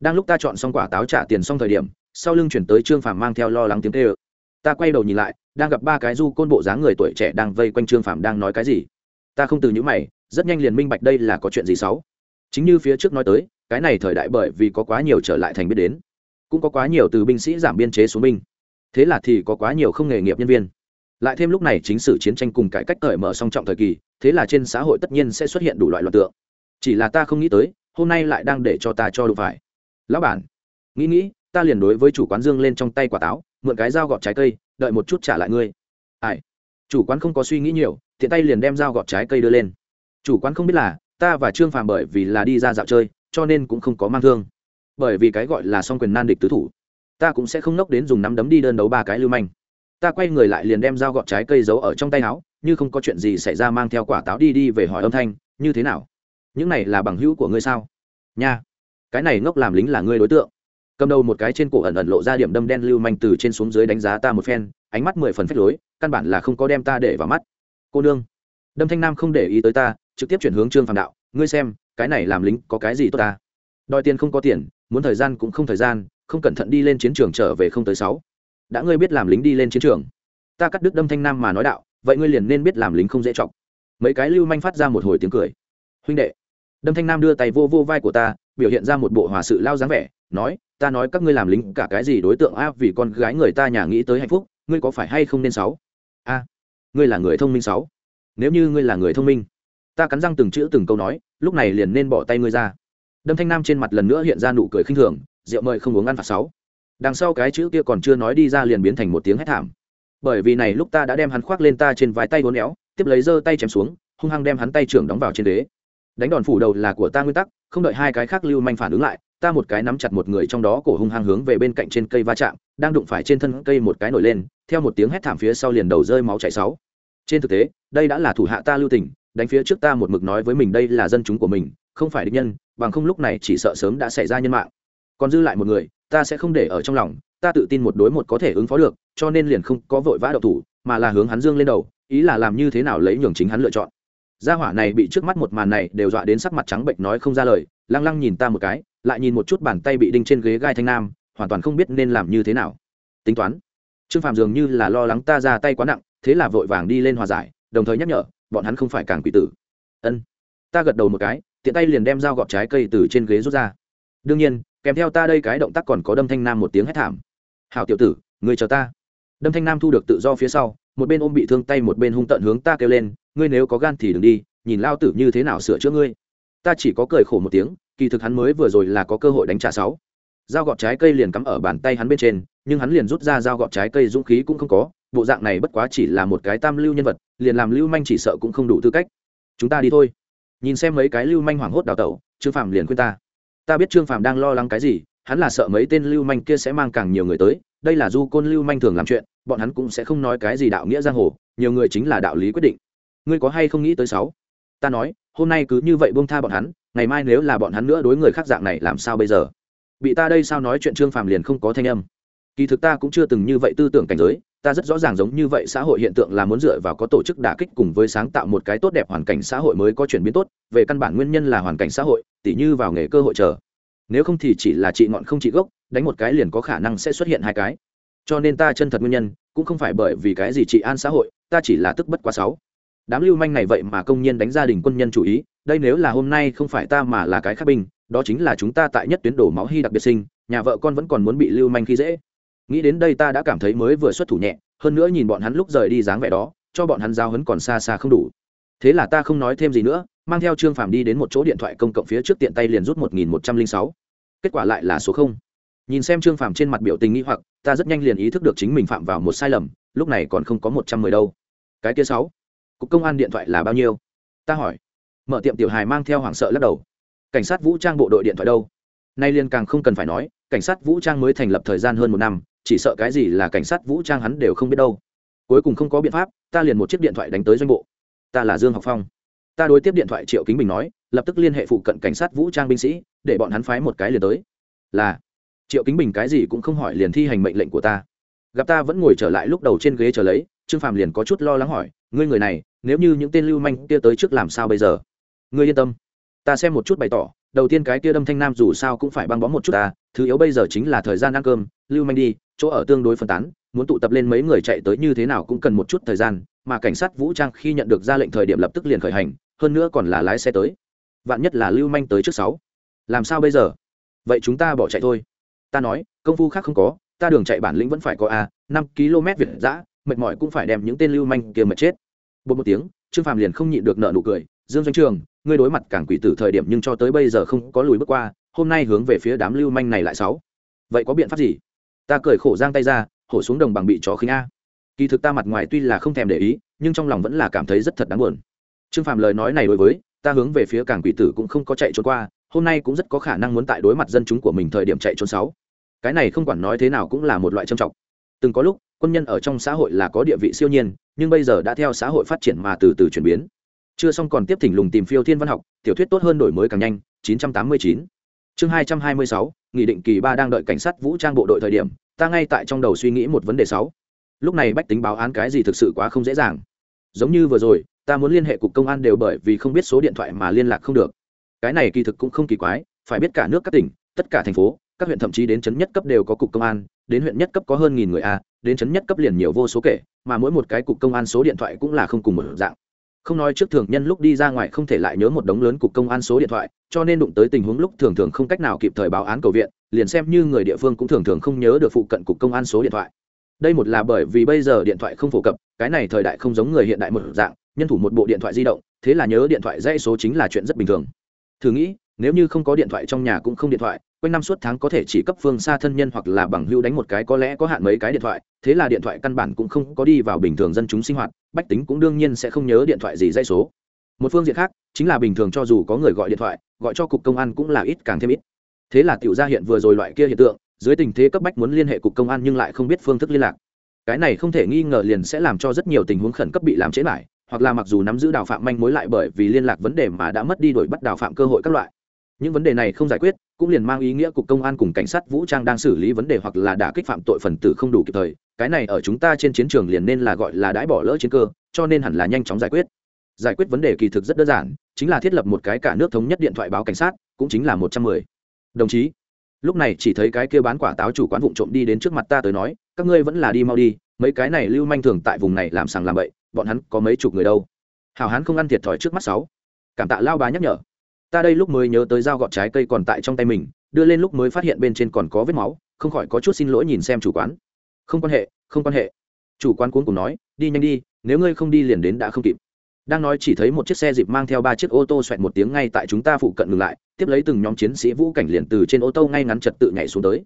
Đang lúc ta chọn xong quả táo trả tiền xong thời điểm, sau lưng chuyển tới trương phàm mang theo lo lắng tiếng tê ơ ta quay đầu nhìn lại, đang gặp ba cái du côn bộ dáng người tuổi trẻ đang vây quanh trương phàm đang nói cái gì. Ta không từ những mày, rất nhanh liền minh bạch đây là có chuyện gì xấu. Chính như phía trước nói tới, cái này thời đại bởi vì có quá nhiều trở lại thành biết đến cũng có quá nhiều từ binh sĩ giảm biên chế xuống binh. Thế là thì có quá nhiều không nghề nghiệp nhân viên. Lại thêm lúc này chính sử chiến tranh cùng cải cách cởi mở song trọng thời kỳ, thế là trên xã hội tất nhiên sẽ xuất hiện đủ loại loạt tượng. Chỉ là ta không nghĩ tới, hôm nay lại đang để cho ta cho đủ phải. Lão bản, nghĩ nghĩ, ta liền đối với chủ quán dương lên trong tay quả táo, mượn cái dao gọt trái cây, đợi một chút trả lại ngươi. Ai? Chủ quán không có suy nghĩ nhiều thiện tay liền đem dao gọt trái cây đưa lên. Chủ quán không biết là, ta và trương phàm bởi vì là đi ra dạo chơi, cho nên cũng không có mang thương bởi vì cái gọi là song quyền nan địch tứ thủ, ta cũng sẽ không nốc đến dùng nắm đấm đi đơn đấu ba cái lưu manh. Ta quay người lại liền đem dao gọt trái cây giấu ở trong tay áo, như không có chuyện gì xảy ra mang theo quả táo đi đi về hỏi âm thanh, như thế nào? Những này là bằng hữu của ngươi sao? Nha, cái này ngốc làm lính là ngươi đối tượng. Cầm đầu một cái trên cổ ẩn ẩn lộ ra điểm đâm đen lưu manh từ trên xuống dưới đánh giá ta một phen, ánh mắt mười phần phách lối, căn bản là không có đem ta để vào mắt. Cô nương. Đâm thanh nam không để ý tới ta, trực tiếp chuyển hướng trương phàm đạo, ngươi xem, cái này làm lính có cái gì tốt ta? Đòi tiền không có tiền muốn thời gian cũng không thời gian, không cẩn thận đi lên chiến trường trở về không tới sáu. Đã ngươi biết làm lính đi lên chiến trường. Ta cắt đứt đâm thanh nam mà nói đạo, vậy ngươi liền nên biết làm lính không dễ chọc. Mấy cái lưu manh phát ra một hồi tiếng cười. Huynh đệ, đâm thanh nam đưa tay vô vô vai của ta, biểu hiện ra một bộ hòa sự lao dáng vẻ, nói, ta nói các ngươi làm lính cả cái gì đối tượng a, vì con gái người ta nhà nghĩ tới hạnh phúc, ngươi có phải hay không nên sáu? A, ngươi là người thông minh sáu. Nếu như ngươi là người thông minh, ta cắn răng từng chữ từng câu nói, lúc này liền nên bỏ tay ngươi ra đâm thanh nam trên mặt lần nữa hiện ra nụ cười khinh thường, rượu mời không uống ăn phạt sáu. Đằng sau cái chữ kia còn chưa nói đi ra liền biến thành một tiếng hét thảm. Bởi vì này lúc ta đã đem hắn khoác lên ta trên vài tay uốn éo, tiếp lấy giơ tay chém xuống, hung hăng đem hắn tay trưởng đóng vào trên đế. Đánh đòn phủ đầu là của ta nguyên tắc, không đợi hai cái khác lưu manh phản ứng lại, ta một cái nắm chặt một người trong đó cổ hung hăng hướng về bên cạnh trên cây va chạm, đang đụng phải trên thân cây một cái nổi lên, theo một tiếng hét thảm phía sau liền đầu rơi máu chảy sáu. Trên thực tế, đây đã là thủ hạ ta lưu tình, đánh phía trước ta một mực nói với mình đây là dân chúng của mình không phải địch nhân, bằng không lúc này chỉ sợ sớm đã xảy ra nhân mạng. Còn dư lại một người, ta sẽ không để ở trong lòng, ta tự tin một đối một có thể ứng phó được, cho nên liền không có vội vã đậu thủ, mà là hướng hắn dương lên đầu, ý là làm như thế nào lấy nhường chính hắn lựa chọn. Gia hỏa này bị trước mắt một màn này đều dọa đến sắc mặt trắng bệnh nói không ra lời, lăng lăng nhìn ta một cái, lại nhìn một chút bàn tay bị đinh trên ghế gai thanh nam, hoàn toàn không biết nên làm như thế nào. Tính toán. Trương phàm dường như là lo lắng ta ra tay quá nặng, thế là vội vàng đi lên hòa giải, đồng thời nhắc nhở, bọn hắn không phải càng quỷ tử. Ân. Ta gật đầu một cái tiện tay liền đem dao gọt trái cây từ trên ghế rút ra. Đương nhiên, kèm theo ta đây cái động tác còn có đâm thanh nam một tiếng hét thảm. Hảo tiểu tử người chờ ta. Đâm thanh nam thu được tự do phía sau, một bên ôm bị thương tay một bên hung tận hướng ta kêu lên, ngươi nếu có gan thì đừng đi, nhìn lao tử như thế nào sửa chữa ngươi. Ta chỉ có cười khổ một tiếng, kỳ thực hắn mới vừa rồi là có cơ hội đánh trả sáu. Dao gọt trái cây liền cắm ở bàn tay hắn bên trên, nhưng hắn liền rút ra dao gọt trái cây dũng khí cũng không có, bộ dạng này bất quá chỉ là một cái tam lưu nhân vật, liền làm lưu manh chỉ sợ cũng không đủ tư cách. Chúng ta đi thôi nhìn xem mấy cái lưu manh hoảng hốt đào tẩu, trương phạm liền khuyên ta. Ta biết trương phạm đang lo lắng cái gì, hắn là sợ mấy tên lưu manh kia sẽ mang càng nhiều người tới, đây là du côn lưu manh thường làm chuyện, bọn hắn cũng sẽ không nói cái gì đạo nghĩa giang hồ, nhiều người chính là đạo lý quyết định. Ngươi có hay không nghĩ tới sáu? Ta nói, hôm nay cứ như vậy buông tha bọn hắn, ngày mai nếu là bọn hắn nữa đối người khác dạng này làm sao bây giờ? Bị ta đây sao nói chuyện trương phàm liền không có thanh âm. Kỳ thực ta cũng chưa từng như vậy tư tưởng cảnh giới ta rất rõ ràng giống như vậy xã hội hiện tượng là muốn dựa vào có tổ chức đả kích cùng với sáng tạo một cái tốt đẹp hoàn cảnh xã hội mới có chuyển biến tốt, về căn bản nguyên nhân là hoàn cảnh xã hội, tỉ như vào nghề cơ hội chờ. Nếu không thì chỉ là trị ngọn không trị gốc, đánh một cái liền có khả năng sẽ xuất hiện hai cái. Cho nên ta chân thật nguyên nhân, cũng không phải bởi vì cái gì trị an xã hội, ta chỉ là tức bất quá sáu. Đám lưu manh này vậy mà công nhiên đánh gia đình quân nhân chủ ý, đây nếu là hôm nay không phải ta mà là cái khác binh, đó chính là chúng ta tại nhất tuyến đổ máu hy đặc biệt sinh, nhà vợ con vẫn còn muốn bị lưu manh khi dễ nghĩ đến đây ta đã cảm thấy mới vừa xuất thủ nhẹ, hơn nữa nhìn bọn hắn lúc rời đi dáng vẻ đó, cho bọn hắn giao hấn còn xa xa không đủ. Thế là ta không nói thêm gì nữa, mang theo trương phàm đi đến một chỗ điện thoại công cộng phía trước tiện tay liền rút một nghìn một trăm linh sáu. Kết quả lại là số không. Nhìn xem trương phàm trên mặt biểu tình nghĩ hoặc, ta rất nhanh liền ý thức được chính mình phạm vào một sai lầm, lúc này còn không có một trăm mười đâu. Cái kia sáu. Cục công an điện thoại là bao nhiêu? Ta hỏi. Mở tiệm tiểu hài mang theo hoảng sợ lắc đầu. Cảnh sát vũ trang bộ đội điện thoại đâu? Nay liên càng không cần phải nói, cảnh sát vũ trang mới thành lập thời gian hơn một năm chỉ sợ cái gì là cảnh sát vũ trang hắn đều không biết đâu. Cuối cùng không có biện pháp, ta liền một chiếc điện thoại đánh tới doanh bộ. Ta là dương học phong. Ta đối tiếp điện thoại triệu kính bình nói, lập tức liên hệ phụ cận cảnh sát vũ trang binh sĩ, để bọn hắn phái một cái liền tới. Là. Triệu kính bình cái gì cũng không hỏi liền thi hành mệnh lệnh của ta. Gặp ta vẫn ngồi trở lại lúc đầu trên ghế chờ lấy, trương phàm liền có chút lo lắng hỏi, ngươi người này, nếu như những tên lưu manh kia tới trước làm sao bây giờ? Ngươi yên tâm. Ta xem một chút bày tỏ, đầu tiên cái kia đâm thanh nam dù sao cũng phải băng bó một chút ta, thứ yếu bây giờ chính là thời gian ăn cơm, lưu manh đi chỗ ở tương đối phân tán, muốn tụ tập lên mấy người chạy tới như thế nào cũng cần một chút thời gian, mà cảnh sát vũ trang khi nhận được ra lệnh thời điểm lập tức liền khởi hành, hơn nữa còn là lái xe tới. Vạn nhất là lưu manh tới trước sáu. Làm sao bây giờ? Vậy chúng ta bỏ chạy thôi. Ta nói, công phu khác không có, ta đường chạy bản lĩnh vẫn phải có a, năm km việt giã mệt mỏi cũng phải đem những tên lưu manh kia mệt chết. Một một tiếng, trương phàm liền không nhịn được nợ nụ cười, dương doanh trường, ngươi đối mặt cảng quỷ tử thời điểm nhưng cho tới bây giờ không có lùi bước qua, hôm nay hướng về phía đám lưu manh này lại sáu. Vậy có biện pháp gì? Ta cười khổ giang tay ra, hổ xuống đồng bằng bị chó khinh a. Kỳ thực ta mặt ngoài tuy là không thèm để ý, nhưng trong lòng vẫn là cảm thấy rất thật đáng buồn. Trương phàm lời nói này đối với, ta hướng về phía cảng quỷ tử cũng không có chạy trốn qua, hôm nay cũng rất có khả năng muốn tại đối mặt dân chúng của mình thời điểm chạy trốn sáu. Cái này không quản nói thế nào cũng là một loại trầm trọng. Từng có lúc, quân nhân ở trong xã hội là có địa vị siêu nhiên, nhưng bây giờ đã theo xã hội phát triển mà từ từ chuyển biến. Chưa xong còn tiếp thỉnh lùng tìm phiêu thiên văn học, tiểu thuyết tốt hơn đổi mới càng nhanh 989 chương 226 nghị định kỳ ba đang đợi cảnh sát vũ trang bộ đội thời điểm, ta ngay tại trong đầu suy nghĩ một vấn đề sáu. Lúc này bách tính báo án cái gì thực sự quá không dễ dàng. Giống như vừa rồi, ta muốn liên hệ cục công an đều bởi vì không biết số điện thoại mà liên lạc không được. Cái này kỳ thực cũng không kỳ quái, phải biết cả nước các tỉnh, tất cả thành phố, các huyện thậm chí đến chấn nhất cấp đều có cục công an, đến huyện nhất cấp có hơn nghìn người a, đến chấn nhất cấp liền nhiều vô số kể, mà mỗi một cái cục công an số điện thoại cũng là không cùng một dạng không nói trước thường nhân lúc đi ra ngoài không thể lại nhớ một đống lớn cục công an số điện thoại, cho nên đụng tới tình huống lúc thường thường không cách nào kịp thời báo án cầu viện, liền xem như người địa phương cũng thường thường không nhớ được phụ cận cục công an số điện thoại. Đây một là bởi vì bây giờ điện thoại không phổ cập, cái này thời đại không giống người hiện đại một dạng, nhân thủ một bộ điện thoại di động, thế là nhớ điện thoại dãy số chính là chuyện rất bình thường. Thử nghĩ, nếu như không có điện thoại trong nhà cũng không điện thoại quanh năm suốt tháng có thể chỉ cấp phương xa thân nhân hoặc là bằng hưu đánh một cái, có lẽ có hạn mấy cái điện thoại, thế là điện thoại căn bản cũng không có đi vào bình thường dân chúng sinh hoạt, bách tính cũng đương nhiên sẽ không nhớ điện thoại gì dây số. Một phương diện khác, chính là bình thường cho dù có người gọi điện thoại, gọi cho cục công an cũng là ít càng thêm ít. Thế là tiểu gia hiện vừa rồi loại kia hiện tượng, dưới tình thế cấp bách muốn liên hệ cục công an nhưng lại không biết phương thức liên lạc. Cái này không thể nghi ngờ liền sẽ làm cho rất nhiều tình huống khẩn cấp bị làm trễ lại, hoặc là mặc dù nắm giữ đào phạm manh mối lại bởi vì liên lạc vấn đề mà đã mất đi đổi bắt đào phạm cơ hội các loại những vấn đề này không giải quyết, cũng liền mang ý nghĩa cục công an cùng cảnh sát vũ trang đang xử lý vấn đề hoặc là đã kích phạm tội phần tử không đủ kịp thời. Cái này ở chúng ta trên chiến trường liền nên là gọi là đãi bỏ lỡ chiến cơ, cho nên hẳn là nhanh chóng giải quyết. Giải quyết vấn đề kỳ thực rất đơn giản, chính là thiết lập một cái cả nước thống nhất điện thoại báo cảnh sát, cũng chính là một trăm mười. Đồng chí, lúc này chỉ thấy cái kia bán quả táo chủ quán vụ trộm đi đến trước mặt ta tới nói, các ngươi vẫn là đi mau đi, mấy cái này lưu manh thường tại vùng này làm sàng làm bậy, bọn hắn có mấy chục người đâu. Hào hán không ăn thiệt thòi trước mắt sáu. Cảm tạ lao bá nhắc nhở ta đây lúc mới nhớ tới dao gọt trái cây còn tại trong tay mình, đưa lên lúc mới phát hiện bên trên còn có vết máu, không khỏi có chút xin lỗi nhìn xem chủ quán. Không quan hệ, không quan hệ. Chủ quán cuốn cùng nói, đi nhanh đi, nếu ngươi không đi liền đến đã không kịp. Đang nói chỉ thấy một chiếc xe dịp mang theo ba chiếc ô tô xoẹt một tiếng ngay tại chúng ta phụ cận ngừng lại, tiếp lấy từng nhóm chiến sĩ vũ cảnh liền từ trên ô tô ngay ngắn trật tự nhảy xuống tới.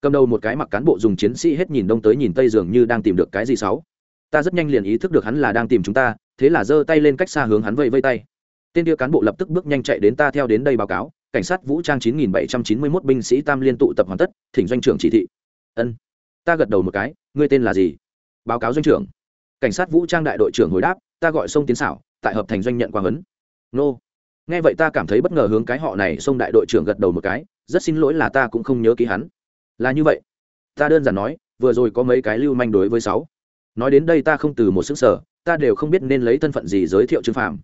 Cầm đầu một cái mặc cán bộ dùng chiến sĩ hết nhìn đông tới nhìn tây dường như đang tìm được cái gì xấu ta rất nhanh liền ý thức được hắn là đang tìm chúng ta, thế là giơ tay lên cách xa hướng hắn vây vây tay tên kia cán bộ lập tức bước nhanh chạy đến ta theo đến đây báo cáo, cảnh sát vũ trang 9791 binh sĩ tam liên tụ tập hoàn tất, thỉnh doanh trưởng chỉ thị. Ân. Ta gật đầu một cái, ngươi tên là gì? Báo cáo doanh trưởng. Cảnh sát vũ trang đại đội trưởng hồi đáp, ta gọi sông tiến xảo tại hợp thành doanh nhận quang huấn. Nô. Nghe vậy ta cảm thấy bất ngờ hướng cái họ này, sông đại đội trưởng gật đầu một cái, rất xin lỗi là ta cũng không nhớ ký hắn. Là như vậy. Ta đơn giản nói, vừa rồi có mấy cái lưu manh đối với sáu. Nói đến đây ta không từ một sức sở ta đều không biết nên lấy thân phận gì giới thiệu trương phàm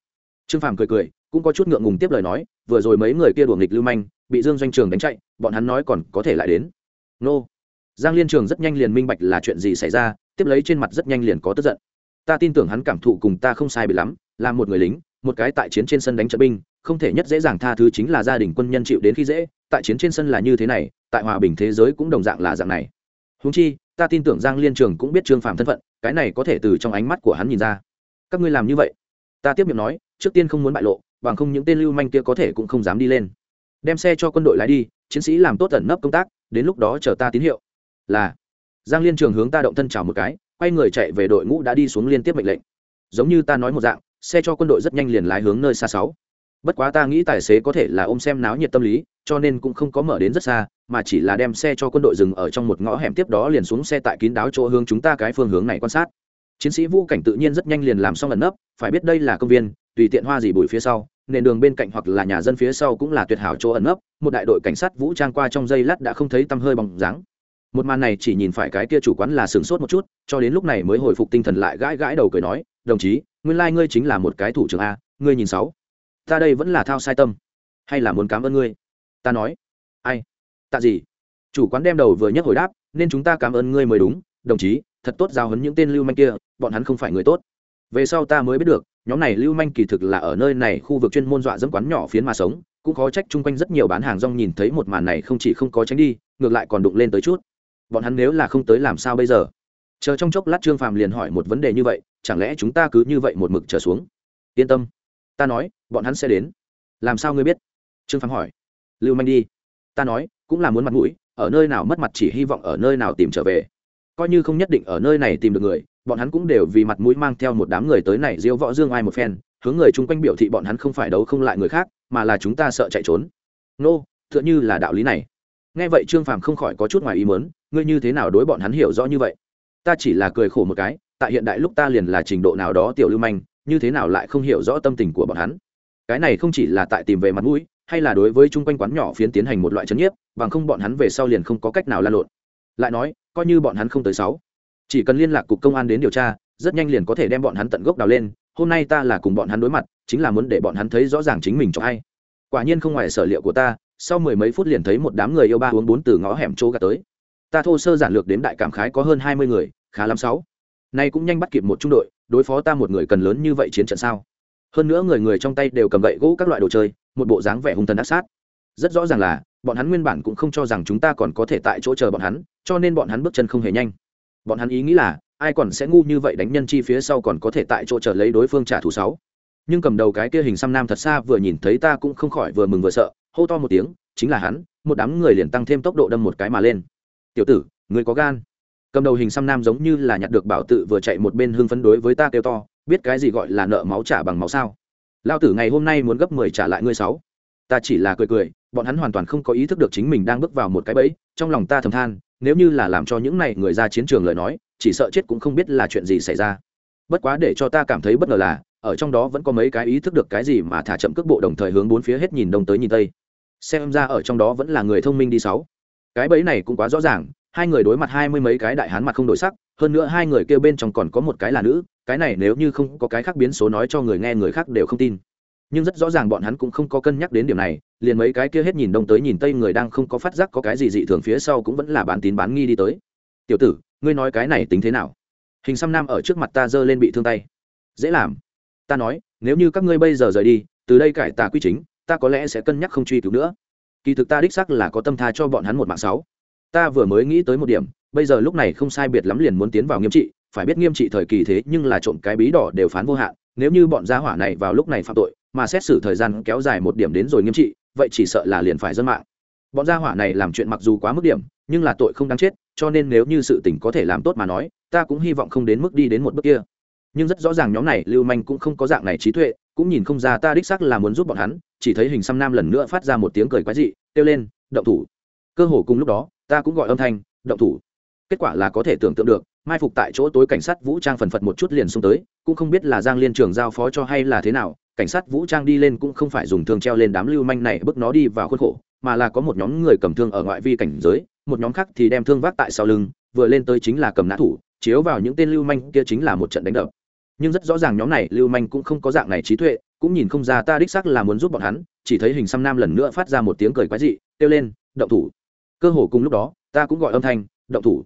trương phàm cười cười, cũng có chút ngượng ngùng tiếp lời nói, vừa rồi mấy người kia đuổi nghịch lưu manh, bị dương doanh trường đánh chạy, bọn hắn nói còn có thể lại đến. Nô. Giang liên trường rất nhanh liền minh bạch là chuyện gì xảy ra, tiếp lấy trên mặt rất nhanh liền có tức giận. Ta tin tưởng hắn cảm thụ cùng ta không sai bị lắm, là một người lính, một cái tại chiến trên sân đánh trận binh, không thể nhất dễ dàng tha thứ chính là gia đình quân nhân chịu đến khi dễ, tại chiến trên sân là như thế này, tại hòa bình thế giới cũng đồng dạng là dạng này. Húng chi, ta tin tưởng giang liên trường cũng biết trương phàm thân phận, cái này có thể từ trong ánh mắt của hắn nhìn ra. Các ngươi làm như vậy. Ta tiếp miệng nói trước tiên không muốn bại lộ, bằng không những tên lưu manh kia có thể cũng không dám đi lên. Đem xe cho quân đội lái đi, chiến sĩ làm tốt tẩn nấp công tác, đến lúc đó chờ ta tín hiệu. Là. Giang liên trường hướng ta động thân chào một cái, quay người chạy về đội ngũ đã đi xuống liên tiếp mệnh lệnh. Giống như ta nói một dạng, xe cho quân đội rất nhanh liền lái hướng nơi xa sáu. Bất quá ta nghĩ tài xế có thể là ôm xem náo nhiệt tâm lý, cho nên cũng không có mở đến rất xa, mà chỉ là đem xe cho quân đội dừng ở trong một ngõ hẻm tiếp đó liền xuống xe tại kín đáo chỗ hướng chúng ta cái phương hướng này quan sát. Chiến sĩ vũ cảnh tự nhiên rất nhanh liền làm xong lần nấp, phải biết đây là công viên tùy tiện hoa gì bụi phía sau, nền đường bên cạnh hoặc là nhà dân phía sau cũng là tuyệt hảo chỗ ẩn nấp, một đại đội cảnh sát vũ trang qua trong giây lát đã không thấy tăm hơi bóng dáng. Một màn này chỉ nhìn phải cái kia chủ quán là sửng sốt một chút, cho đến lúc này mới hồi phục tinh thần lại gãi gãi đầu cười nói, đồng chí, nguyên lai、like、ngươi chính là một cái thủ trưởng a, ngươi nhìn sáu. Ta đây vẫn là thao sai tâm. Hay là muốn cảm ơn ngươi? Ta nói, ai? Tạ gì? Chủ quán đem đầu vừa nhấc hồi đáp, nên chúng ta cảm ơn ngươi mới đúng, đồng chí, thật tốt giao hấn những tên lưu manh kia, bọn hắn không phải người tốt. Về sau ta mới biết được nhóm này lưu manh kỳ thực là ở nơi này khu vực chuyên môn dọa dẫm quán nhỏ phiến mà sống, cũng khó trách chung quanh rất nhiều bán hàng rong nhìn thấy một màn này không chỉ không có tránh đi, ngược lại còn đụng lên tới chút. Bọn hắn nếu là không tới làm sao bây giờ? Chờ trong chốc lát trương phàm liền hỏi một vấn đề như vậy, chẳng lẽ chúng ta cứ như vậy một mực trở xuống? Yên tâm, ta nói, bọn hắn sẽ đến. Làm sao ngươi biết? Trương phàm hỏi. Lưu manh đi. Ta nói, cũng là muốn mặt mũi, ở nơi nào mất mặt chỉ hy vọng ở nơi nào tìm trở về. Coi như không nhất định ở nơi này tìm được người bọn hắn cũng đều vì mặt mũi mang theo một đám người tới này diêu võ dương ai một phen hướng người chung quanh biểu thị bọn hắn không phải đấu không lại người khác mà là chúng ta sợ chạy trốn. Nô, tựa như là đạo lý này. Nghe vậy trương phàm không khỏi có chút ngoài ý mớn ngươi như thế nào đối bọn hắn hiểu rõ như vậy? Ta chỉ là cười khổ một cái tại hiện đại lúc ta liền là trình độ nào đó tiểu lưu manh như thế nào lại không hiểu rõ tâm tình của bọn hắn? Cái này không chỉ là tại tìm về mặt mũi hay là đối với chung quanh quán nhỏ phiến tiến hành một loại chấn nhiếp bằng không bọn hắn về sau liền không có cách nào lan lộn. Lại nói coi như bọn hắn không tới sáu chỉ cần liên lạc cục công an đến điều tra, rất nhanh liền có thể đem bọn hắn tận gốc đào lên, hôm nay ta là cùng bọn hắn đối mặt, chính là muốn để bọn hắn thấy rõ ràng chính mình cho hay. Quả nhiên không ngoài sở liệu của ta, sau mười mấy phút liền thấy một đám người yêu ba uống bốn từ ngõ hẻm chỗ gạt tới. Ta thô sơ giản lược đến đại cảm khái có hơn hai mươi người, khá lắm sáu. Nay cũng nhanh bắt kịp một trung đội, đối phó ta một người cần lớn như vậy chiến trận sao? Hơn nữa người người trong tay đều cầm gậy gỗ các loại đồ chơi, một bộ dáng vẻ hung thần ác sát. Rất rõ ràng là, bọn hắn nguyên bản cũng không cho rằng chúng ta còn có thể tại chỗ chờ bọn hắn, cho nên bọn hắn bước chân không hề nhanh bọn hắn ý nghĩ là, ai còn sẽ ngu như vậy đánh nhân chi phía sau còn có thể tại chỗ trở lấy đối phương trả thù sáu. Nhưng cầm đầu cái kia hình xăm nam thật xa vừa nhìn thấy ta cũng không khỏi vừa mừng vừa sợ, hô to một tiếng, chính là hắn, một đám người liền tăng thêm tốc độ đâm một cái mà lên. Tiểu tử người có gan? Cầm đầu hình xăm nam giống như là nhặt được bảo tự vừa chạy một bên hưng phấn đối với ta kêu to, biết cái gì gọi là nợ máu trả bằng máu sao? Lao tử ngày hôm nay muốn gấp mười trả lại ngươi sáu. Ta chỉ là cười cười, bọn hắn hoàn toàn không có ý thức được chính mình đang bước vào một cái bẫy, trong lòng ta thầm than nếu như là làm cho những này người ra chiến trường lời nói, chỉ sợ chết cũng không biết là chuyện gì xảy ra. Bất quá để cho ta cảm thấy bất ngờ là, ở trong đó vẫn có mấy cái ý thức được cái gì mà thả chậm cước bộ đồng thời hướng bốn phía hết nhìn đông tới nhìn tây. Xem ra ở trong đó vẫn là người thông minh đi sáu. Cái bẫy này cũng quá rõ ràng, hai người đối mặt hai mươi mấy cái đại hán mặt không đổi sắc, hơn nữa hai người kêu bên trong còn có một cái là nữ, cái này nếu như không có cái khác biến số nói cho người nghe người khác đều không tin nhưng rất rõ ràng bọn hắn cũng không có cân nhắc đến điểm này, liền mấy cái kia hết nhìn đông tới nhìn tây người đang không có phát giác có cái gì dị thường phía sau cũng vẫn là bán tín bán nghi đi tới. Tiểu tử, ngươi nói cái này tính thế nào? Hình xăm nam ở trước mặt ta giơ lên bị thương tay. Dễ làm. Ta nói, nếu như các ngươi bây giờ rời đi, từ đây cải tà quy chính, ta có lẽ sẽ cân nhắc không truy cứu nữa. Kỳ thực ta đích xác là có tâm tha cho bọn hắn một mạng sáu. Ta vừa mới nghĩ tới một điểm, bây giờ lúc này không sai biệt lắm liền muốn tiến vào nghiêm trị, phải biết nghiêm trị thời kỳ thế nhưng là trộm cái bí đỏ đều phán vô hạn nếu như bọn gia hỏa này vào lúc này phạm tội, mà xét xử thời gian kéo dài một điểm đến rồi nghiêm trị, vậy chỉ sợ là liền phải dân mạng. Bọn gia hỏa này làm chuyện mặc dù quá mức điểm, nhưng là tội không đáng chết, cho nên nếu như sự tình có thể làm tốt mà nói, ta cũng hy vọng không đến mức đi đến một bước kia. Nhưng rất rõ ràng nhóm này, lưu manh cũng không có dạng này trí tuệ, cũng nhìn không ra ta đích xác là muốn giúp bọn hắn, chỉ thấy hình xăm nam lần nữa phát ra một tiếng cười quái dị, kêu lên, động thủ. Cơ hồ cùng lúc đó, ta cũng gọi âm thanh, động thủ. Kết quả là có thể tưởng tượng được mai phục tại chỗ tối cảnh sát vũ trang phần phật một chút liền xông tới, cũng không biết là giang liên trường giao phó cho hay là thế nào, cảnh sát vũ trang đi lên cũng không phải dùng thương treo lên đám lưu manh này bước nó đi vào khuôn khổ, mà là có một nhóm người cầm thương ở ngoại vi cảnh giới, một nhóm khác thì đem thương vác tại sau lưng, vừa lên tới chính là cầm nã thủ, chiếu vào những tên lưu manh kia chính là một trận đánh đập. Nhưng rất rõ ràng nhóm này lưu manh cũng không có dạng này trí tuệ, cũng nhìn không ra ta đích xác là muốn giúp bọn hắn, chỉ thấy hình xăm nam lần nữa phát ra một tiếng cười quái dị, kêu lên, động thủ. Cơ hồ cùng lúc đó, ta cũng gọi âm thanh, động thủ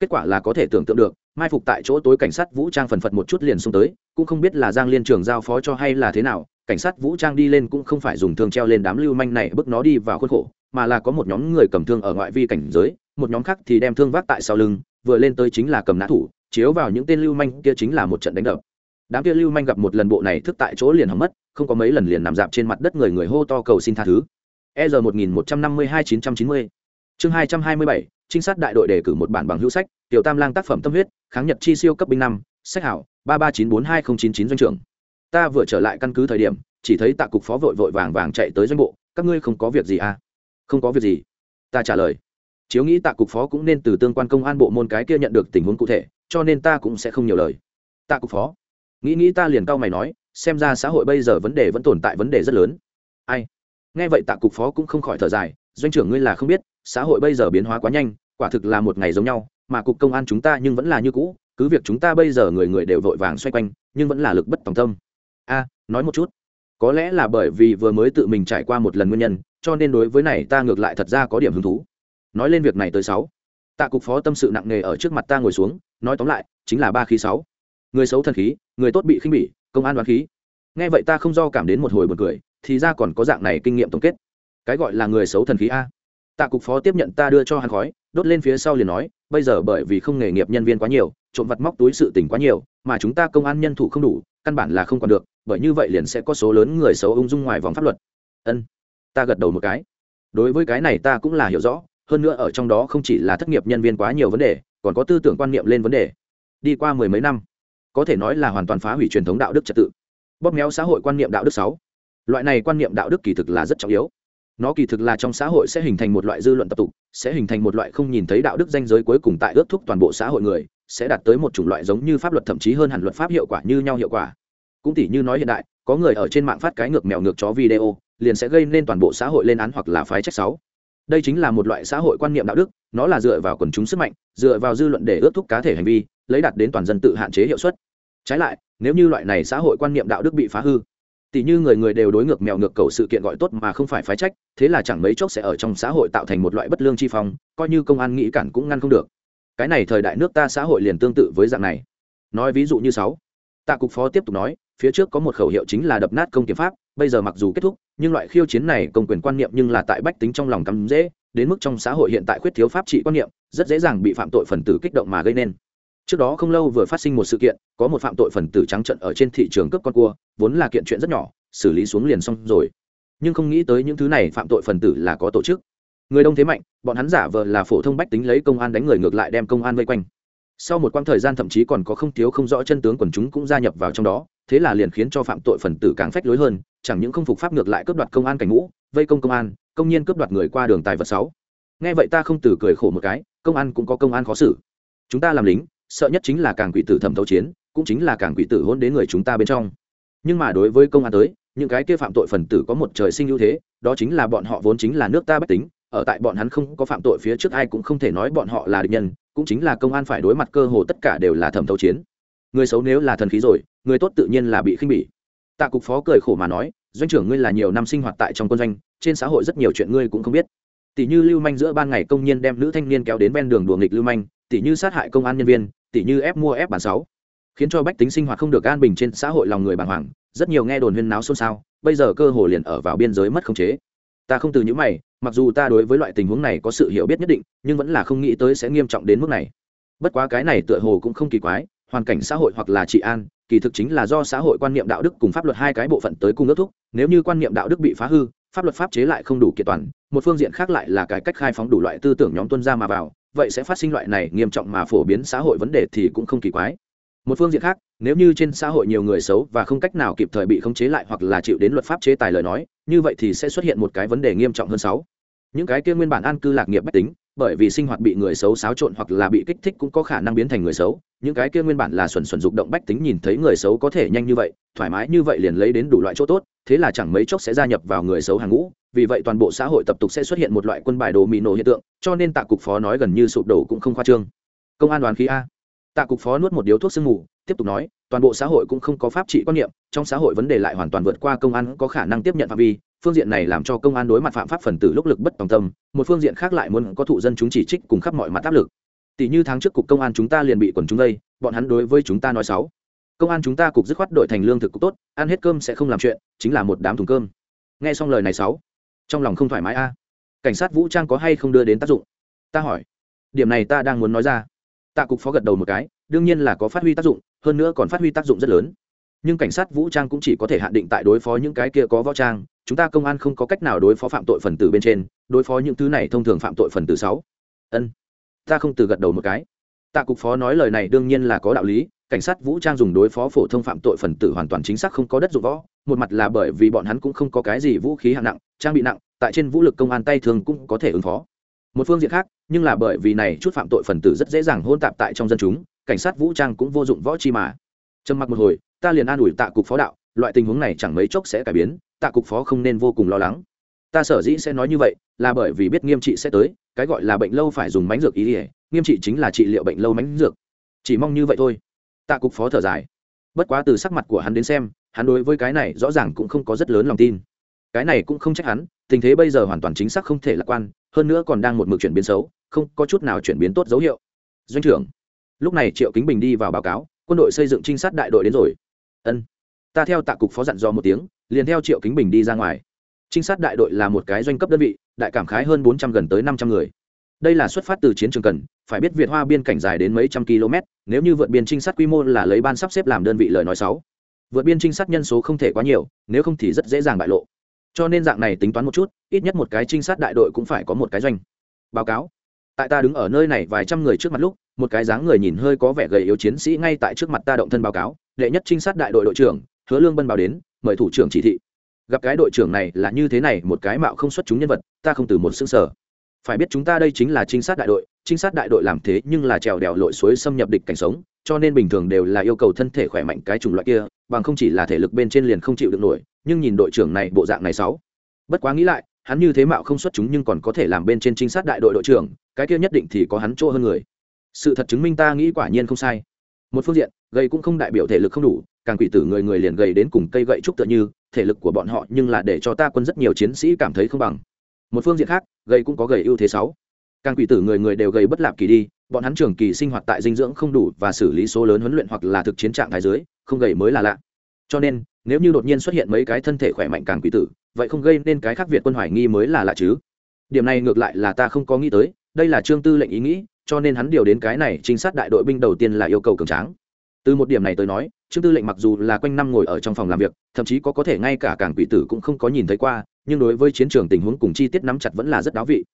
kết quả là có thể tưởng tượng được, mai phục tại chỗ tối cảnh sát vũ trang phần phật một chút liền xông tới, cũng không biết là giang liên trường giao phó cho hay là thế nào, cảnh sát vũ trang đi lên cũng không phải dùng thương treo lên đám lưu manh này bước nó đi vào khuôn khổ, mà là có một nhóm người cầm thương ở ngoại vi cảnh giới, một nhóm khác thì đem thương vác tại sau lưng, vừa lên tới chính là cầm nã thủ, chiếu vào những tên lưu manh kia chính là một trận đánh đập. Đám kia lưu manh gặp một lần bộ này thức tại chỗ liền hỏng mất, không có mấy lần liền nằm dạp trên mặt đất người người hô to cầu xin tha thứ. E r một nghìn một trăm năm mươi hai chín trăm chín mươi chương hai trăm hai mươi bảy trinh sát đại đội đề cử một bản bằng hữu sách, tiểu tam lang tác phẩm tâm huyết, kháng nhật chi siêu cấp binh năm, sách hảo, ba ba chín bốn hai n chín chín doanh trưởng. Ta vừa trở lại căn cứ thời điểm, chỉ thấy tạ cục phó vội vội vàng vàng chạy tới doanh bộ, các ngươi không có việc gì à? Không có việc gì. Ta trả lời. Chiếu nghĩ tạ cục phó cũng nên từ tương quan công an bộ môn cái kia nhận được tình huống cụ thể, cho nên ta cũng sẽ không nhiều lời. Tạ cục phó. Nghĩ nghĩ ta liền cau mày nói, xem ra xã hội bây giờ vấn đề vẫn tồn tại vấn đề rất lớn. Ai? Nghe vậy tạ cục phó cũng không khỏi thở dài doanh trưởng ngươi là không biết, xã hội bây giờ biến hóa quá nhanh, quả thực là một ngày giống nhau, mà cục công an chúng ta nhưng vẫn là như cũ, cứ việc chúng ta bây giờ người người đều vội vàng xoay quanh, nhưng vẫn là lực bất tòng tâm. A, nói một chút. Có lẽ là bởi vì vừa mới tự mình trải qua một lần nguyên nhân, cho nên đối với này ta ngược lại thật ra có điểm hứng thú. Nói lên việc này tới sáu. Tạ cục phó tâm sự nặng nề ở trước mặt ta ngồi xuống, nói tóm lại, chính là ba khí sáu. Người xấu thần khí, người tốt bị khinh bỉ, công an đoán khí. Nghe vậy ta không do cảm đến một hồi buồn cười, thì ra còn có dạng này kinh nghiệm tổng kết cái gọi là người xấu thần khí a. Tạ cục phó tiếp nhận ta đưa cho hắn khói, đốt lên phía sau liền nói, bây giờ bởi vì không nghề nghiệp nhân viên quá nhiều, trộm vặt móc túi sự tình quá nhiều, mà chúng ta công an nhân thủ không đủ, căn bản là không còn được, bởi như vậy liền sẽ có số lớn người xấu ung dung ngoài vòng pháp luật. Ân. Ta gật đầu một cái. Đối với cái này ta cũng là hiểu rõ, hơn nữa ở trong đó không chỉ là thất nghiệp nhân viên quá nhiều vấn đề, còn có tư tưởng quan niệm lên vấn đề. Đi qua mười mấy năm, có thể nói là hoàn toàn phá hủy truyền thống đạo đức trật tự. Bóp méo xã hội quan niệm đạo đức sáu. Loại này quan niệm đạo đức kỳ thực là rất trọng yếu nó kỳ thực là trong xã hội sẽ hình thành một loại dư luận tập tục, sẽ hình thành một loại không nhìn thấy đạo đức danh giới cuối cùng tại ước thúc toàn bộ xã hội người, sẽ đạt tới một chủng loại giống như pháp luật thậm chí hơn hẳn luật pháp hiệu quả như nhau hiệu quả. Cũng tỷ như nói hiện đại, có người ở trên mạng phát cái ngược mèo ngược chó video, liền sẽ gây nên toàn bộ xã hội lên án hoặc là phái trách sáu. Đây chính là một loại xã hội quan niệm đạo đức, nó là dựa vào quần chúng sức mạnh, dựa vào dư luận để ước thúc cá thể hành vi, lấy đạt đến toàn dân tự hạn chế hiệu suất. Trái lại, nếu như loại này xã hội quan niệm đạo đức bị phá hư tỷ như người người đều đối ngược mèo ngược cầu sự kiện gọi tốt mà không phải phái trách, thế là chẳng mấy chốc sẽ ở trong xã hội tạo thành một loại bất lương chi phong, coi như công an nghĩ cản cũng ngăn không được. Cái này thời đại nước ta xã hội liền tương tự với dạng này. Nói ví dụ như sáu. Tạ cục phó tiếp tục nói, phía trước có một khẩu hiệu chính là đập nát công kiểm pháp, bây giờ mặc dù kết thúc, nhưng loại khiêu chiến này công quyền quan niệm nhưng là tại bách tính trong lòng cắm dễ, đến mức trong xã hội hiện tại khuyết thiếu pháp trị quan niệm, rất dễ dàng bị phạm tội phần tử kích động mà gây nên trước đó không lâu vừa phát sinh một sự kiện, có một phạm tội phần tử trắng trận ở trên thị trường cướp con cua, vốn là kiện chuyện rất nhỏ, xử lý xuống liền xong rồi. Nhưng không nghĩ tới những thứ này phạm tội phần tử là có tổ chức. Người đông thế mạnh, bọn hắn giả vờ là phổ thông bách tính lấy công an đánh người ngược lại đem công an vây quanh. Sau một quãng thời gian thậm chí còn có không thiếu không rõ chân tướng quần chúng cũng gia nhập vào trong đó, thế là liền khiến cho phạm tội phần tử càng phách lối hơn, chẳng những không phục pháp ngược lại cướp đoạt công an cảnh ngũ, vây công công an, công nhiên cướp đoạt người qua đường tài vật sáu. Nghe vậy ta không từ cười khổ một cái, công an cũng có công an khó xử. Chúng ta làm lính sợ nhất chính là càng quỷ tử thẩm thấu chiến, cũng chính là càng quỷ tử hôn đến người chúng ta bên trong. Nhưng mà đối với công an tới, những cái kia phạm tội phần tử có một trời sinh ưu thế, đó chính là bọn họ vốn chính là nước ta bất tính, ở tại bọn hắn không có phạm tội phía trước ai cũng không thể nói bọn họ là địch nhân, cũng chính là công an phải đối mặt cơ hồ tất cả đều là thẩm thấu chiến. Người xấu nếu là thần khí rồi, người tốt tự nhiên là bị khinh bỉ. Tạ cục phó cười khổ mà nói, doanh trưởng ngươi là nhiều năm sinh hoạt tại trong quân doanh, trên xã hội rất nhiều chuyện ngươi cũng không biết tỷ như lưu manh giữa ban ngày công nhân đem nữ thanh niên kéo đến ven đường đùa nghịch lưu manh, tỷ như sát hại công an nhân viên, tỷ như ép mua ép bản sáu. Khiến cho bách tính sinh hoạt không được an bình trên xã hội lòng người bàng hoàng, rất nhiều nghe đồn huyên náo xôn xao, bây giờ cơ hồ liền ở vào biên giới mất khống chế. Ta không từ những mày, mặc dù ta đối với loại tình huống này có sự hiểu biết nhất định, nhưng vẫn là không nghĩ tới sẽ nghiêm trọng đến mức này. Bất quá cái này tựa hồ cũng không kỳ quái, hoàn cảnh xã hội hoặc là trị an, kỳ thực chính là do xã hội quan niệm đạo đức cùng pháp luật hai cái bộ phận tới cung ước thúc, nếu như quan niệm đạo đức bị phá hư pháp luật pháp chế lại không đủ kiện toàn, một phương diện khác lại là cải cách khai phóng đủ loại tư tưởng nhóm tuân ra mà vào, vậy sẽ phát sinh loại này nghiêm trọng mà phổ biến xã hội vấn đề thì cũng không kỳ quái. Một phương diện khác, nếu như trên xã hội nhiều người xấu và không cách nào kịp thời bị khống chế lại hoặc là chịu đến luật pháp chế tài lời nói, như vậy thì sẽ xuất hiện một cái vấn đề nghiêm trọng hơn sáu. Những cái kia nguyên bản an cư lạc nghiệp bách tính bởi vì sinh hoạt bị người xấu xáo trộn hoặc là bị kích thích cũng có khả năng biến thành người xấu. Những cái kia nguyên bản là xuẩn xuẩn dục động bách tính nhìn thấy người xấu có thể nhanh như vậy, thoải mái như vậy liền lấy đến đủ loại chỗ tốt, thế là chẳng mấy chốc sẽ gia nhập vào người xấu hàng ngũ. Vì vậy toàn bộ xã hội tập tục sẽ xuất hiện một loại quân bài đồ mì nổ hiện tượng, cho nên tạ cục phó nói gần như sụp đổ cũng không khoa trương. Công an đoàn khí a. Tạ cục phó nuốt một điếu thuốc sương mù, tiếp tục nói, toàn bộ xã hội cũng không có pháp trị quan niệm, trong xã hội vấn đề lại hoàn toàn vượt qua công an có khả năng tiếp nhận phạm vi phương diện này làm cho công an đối mặt phạm pháp phần tử lúc lực bất tòng tâm, một phương diện khác lại muốn có thụ dân chúng chỉ trích cùng khắp mọi mặt áp lực. Tỷ như tháng trước cục công an chúng ta liền bị quần chúng đây bọn hắn đối với chúng ta nói sáu công an chúng ta cục dứt khoát đội thành lương thực cục tốt, ăn hết cơm sẽ không làm chuyện, chính là một đám thùng cơm. Nghe xong lời này sáu trong lòng không thoải mái a. À. Cảnh sát vũ trang có hay không đưa đến tác dụng? Ta hỏi. Điểm này ta đang muốn nói ra. Tạ cục phó gật đầu một cái, đương nhiên là có phát huy tác dụng, hơn nữa còn phát huy tác dụng rất lớn nhưng cảnh sát vũ trang cũng chỉ có thể hạn định tại đối phó những cái kia có võ trang. Chúng ta công an không có cách nào đối phó phạm tội phần tử bên trên, đối phó những thứ này thông thường phạm tội phần tử sáu. Ân, ta không từ gật đầu một cái. Tạ cục phó nói lời này đương nhiên là có đạo lý. Cảnh sát vũ trang dùng đối phó phổ thông phạm tội phần tử hoàn toàn chính xác không có đất dụng võ. Một mặt là bởi vì bọn hắn cũng không có cái gì vũ khí hạng nặng, trang bị nặng, tại trên vũ lực công an tay thường cũng có thể ứng phó. Một phương diện khác, nhưng là bởi vì này chút phạm tội phần tử rất dễ dàng hôn tạp tại trong dân chúng, cảnh sát vũ trang cũng vô dụng võ chi mà. Trầm mặc một hồi ta liền an ủi tạ cục phó đạo, loại tình huống này chẳng mấy chốc sẽ cải biến, tạ cục phó không nên vô cùng lo lắng. Ta sở dĩ sẽ nói như vậy, là bởi vì biết nghiêm trị sẽ tới, cái gọi là bệnh lâu phải dùng mánh dược ý ỉa nghiêm trị chính là trị liệu bệnh lâu mánh dược. Chỉ mong như vậy thôi. Tạ cục phó thở dài. Bất quá từ sắc mặt của hắn đến xem, hắn đối với cái này rõ ràng cũng không có rất lớn lòng tin. Cái này cũng không trách hắn, tình thế bây giờ hoàn toàn chính xác không thể lạc quan, hơn nữa còn đang một mực chuyển biến xấu, không có chút nào chuyển biến tốt dấu hiệu. Doanh trưởng, lúc này triệu kính bình đi vào báo cáo, quân đội xây dựng trinh sát đại đội đến rồi ân. Ta theo tạ cục phó dặn dò một tiếng, liền theo triệu kính bình đi ra ngoài. Trinh sát đại đội là một cái doanh cấp đơn vị, đại cảm khái hơn bốn trăm gần tới năm trăm người. Đây là xuất phát từ chiến trường cần, phải biết việt hoa biên cảnh dài đến mấy trăm km, nếu như vượt biên trinh sát quy mô là lấy ban sắp xếp làm đơn vị lời nói sáu vượt biên trinh sát nhân số không thể quá nhiều, nếu không thì rất dễ dàng bại lộ. Cho nên dạng này tính toán một chút, ít nhất một cái trinh sát đại đội cũng phải có một cái doanh. Báo cáo. Tại ta đứng ở nơi này vài trăm người trước mặt lúc, một cái dáng người nhìn hơi có vẻ gầy yếu chiến sĩ ngay tại trước mặt ta động thân báo cáo đệ nhất trinh sát đại đội đội trưởng, hứa lương bân báo đến, mời thủ trưởng chỉ thị. Gặp cái đội trưởng này là như thế này, một cái mạo không xuất chúng nhân vật, ta không từ một xương sở phải biết chúng ta đây chính là trinh sát đại đội, trinh sát đại đội làm thế nhưng là trèo đèo lội suối xâm nhập địch cảnh sống, cho nên bình thường đều là yêu cầu thân thể khỏe mạnh cái chủng loại kia, bằng không chỉ là thể lực bên trên liền không chịu được nổi, nhưng nhìn đội trưởng này bộ dạng này sáu. Bất quá nghĩ lại, hắn như thế mạo không xuất chúng nhưng còn có thể làm bên trên trinh sát đại đội đội trưởng, cái kia nhất định thì có hắn chỗ hơn người. Sự thật chứng minh ta nghĩ quả nhiên không sai. Một phương diện gầy cũng không đại biểu thể lực không đủ, càng quỷ tử người người liền gầy đến cùng cây gậy trúc tựa như, thể lực của bọn họ nhưng là để cho ta quân rất nhiều chiến sĩ cảm thấy không bằng. Một phương diện khác, gầy cũng có gầy ưu thế sáu. Càng quỷ tử người người đều gầy bất lạc kỳ đi, bọn hắn trường kỳ sinh hoạt tại dinh dưỡng không đủ và xử lý số lớn huấn luyện hoặc là thực chiến trạng thái dưới, không gầy mới là lạ. Cho nên, nếu như đột nhiên xuất hiện mấy cái thân thể khỏe mạnh càng quỷ tử, vậy không gây nên cái khác việt quân hoài nghi mới là lạ chứ. Điểm này ngược lại là ta không có nghĩ tới, đây là trương tư lệnh ý nghĩ, cho nên hắn điều đến cái này trinh sát đại đội binh đầu tiên là yêu cầu cường tráng từ một điểm này tới nói, trương tư lệnh mặc dù là quanh năm ngồi ở trong phòng làm việc, thậm chí có có thể ngay cả cảng quỷ tử cũng không có nhìn thấy qua, nhưng đối với chiến trường tình huống cùng chi tiết nắm chặt vẫn là rất đáo vị.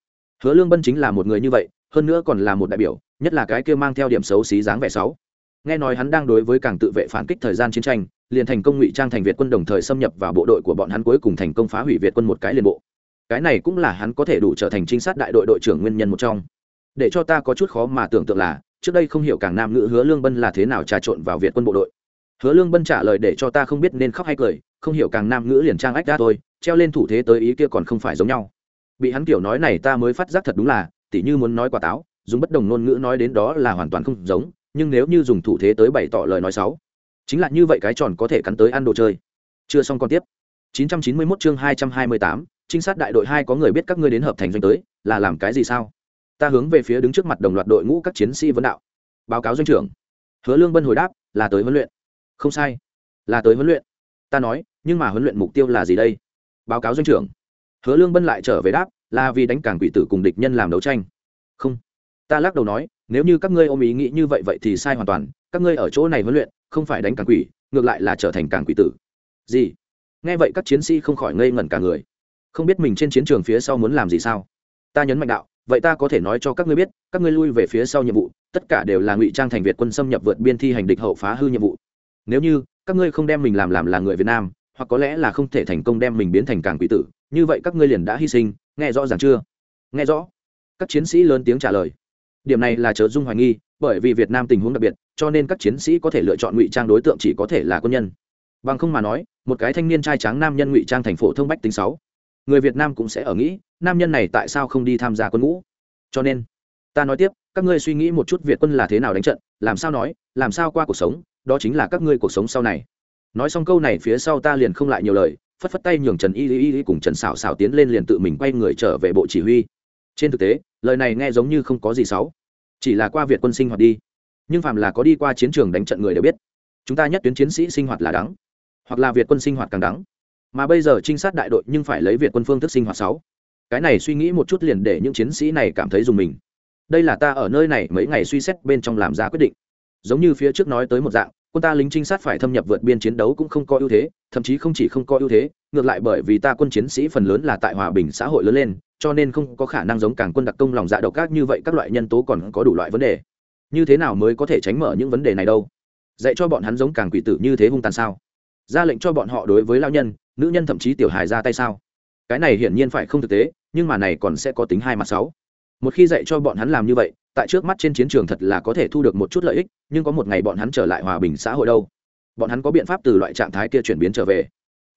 Hứa lương bân chính là một người như vậy, hơn nữa còn là một đại biểu, nhất là cái kia mang theo điểm xấu xí dáng vẻ sáu. Nghe nói hắn đang đối với cảng tự vệ phản kích thời gian chiến tranh, liền thành công ngụy trang thành việt quân đồng thời xâm nhập vào bộ đội của bọn hắn cuối cùng thành công phá hủy việt quân một cái liên bộ. Cái này cũng là hắn có thể đủ trở thành trinh sát đại đội đội trưởng nguyên nhân một trong. Để cho ta có chút khó mà tưởng tượng là trước đây không hiểu càng nam ngữ hứa lương bân là thế nào trà trộn vào việt quân bộ đội. Hứa lương bân trả lời để cho ta không biết nên khóc hay cười không hiểu càng nam ngữ liền trang ách ra thôi treo lên thủ thế tới ý kia còn không phải giống nhau. Bị hắn kiểu nói này ta mới phát giác thật đúng là tỉ như muốn nói quả táo dùng bất đồng ngôn ngữ nói đến đó là hoàn toàn không giống nhưng nếu như dùng thủ thế tới bày tỏ lời nói xấu chính là như vậy cái tròn có thể cắn tới ăn đồ chơi. Chưa xong còn tiếp. 991 chương 228, trinh sát đại đội 2 có người biết các ngươi đến hợp thành doanh tới là làm cái gì sao? Ta hướng về phía đứng trước mặt đồng loạt đội ngũ các chiến sĩ vấn đạo. Báo cáo doanh trưởng. Hứa lương bân hồi đáp, là tới huấn luyện. Không sai. Là tới huấn luyện. Ta nói, nhưng mà huấn luyện mục tiêu là gì đây? Báo cáo doanh trưởng. Hứa lương bân lại trở về đáp, là vì đánh cảng quỷ tử cùng địch nhân làm đấu tranh. Không. Ta lắc đầu nói, nếu như các ngươi ôm ý nghĩ như vậy vậy thì sai hoàn toàn, các ngươi ở chỗ này huấn luyện, không phải đánh cảng quỷ, ngược lại là trở thành cảng quỷ tử. Gì? Nghe vậy các chiến sĩ không khỏi ngây ngẩn cả người. Không biết mình trên chiến trường phía sau muốn làm gì sao? Ta nhấn mạnh đạo vậy ta có thể nói cho các ngươi biết, các ngươi lui về phía sau nhiệm vụ, tất cả đều là ngụy trang thành việt quân xâm nhập vượt biên thi hành địch hậu phá hư nhiệm vụ. Nếu như, các ngươi không đem mình làm làm là người việt nam, hoặc có lẽ là không thể thành công đem mình biến thành càng quỷ tử, như vậy các ngươi liền đã hy sinh, nghe rõ ràng chưa? Nghe rõ. Các chiến sĩ lớn tiếng trả lời. Điểm này là chớ dung hoài nghi, bởi vì việt nam tình huống đặc biệt, cho nên các chiến sĩ có thể lựa chọn ngụy trang đối tượng chỉ có thể là quân nhân. Bằng không mà nói, một cái thanh niên trai tráng nam nhân ngụy trang thành phổ thông bách tính sáu người việt nam cũng sẽ ở nghĩ, nam nhân này tại sao không đi tham gia quân ngũ? Cho nên, ta nói tiếp, các ngươi suy nghĩ một chút việt quân là thế nào đánh trận, làm sao nói, làm sao qua cuộc sống, đó chính là các ngươi cuộc sống sau này. Nói xong câu này phía sau ta liền không lại nhiều lời, phất phất tay nhường trần y y y cùng trần xảo xảo tiến lên liền tự mình quay người trở về bộ chỉ huy. Trên thực tế, lời này nghe giống như không có gì xấu, chỉ là qua việt quân sinh hoạt đi. Nhưng phàm là có đi qua chiến trường đánh trận người đều biết, chúng ta nhất tuyến chiến sĩ sinh hoạt là đắng, hoặc là việt quân sinh hoạt càng đắng mà bây giờ trinh sát đại đội nhưng phải lấy việt quân phương thức sinh hoạt sáu. Cái này suy nghĩ một chút liền để những chiến sĩ này cảm thấy dùng mình. Đây là ta ở nơi này mấy ngày suy xét bên trong làm ra quyết định. Giống như phía trước nói tới một dạng, quân ta lính trinh sát phải thâm nhập vượt biên chiến đấu cũng không có ưu thế, thậm chí không chỉ không có ưu thế, ngược lại bởi vì ta quân chiến sĩ phần lớn là tại hòa bình xã hội lớn lên, cho nên không có khả năng giống cảng quân đặc công lòng dạ độc ác như vậy các loại nhân tố còn có đủ loại vấn đề. Như thế nào mới có thể tránh mở những vấn đề này đâu? Dạy cho bọn hắn giống càng quỷ tử như thế hung tàn sao? Ra lệnh cho bọn họ đối với lao nhân nữ nhân thậm chí tiểu hài ra tay sao? Cái này hiển nhiên phải không thực tế, nhưng mà này còn sẽ có tính hai mặt sáu. Một khi dạy cho bọn hắn làm như vậy, tại trước mắt trên chiến trường thật là có thể thu được một chút lợi ích, nhưng có một ngày bọn hắn trở lại hòa bình xã hội đâu? Bọn hắn có biện pháp từ loại trạng thái kia chuyển biến trở về?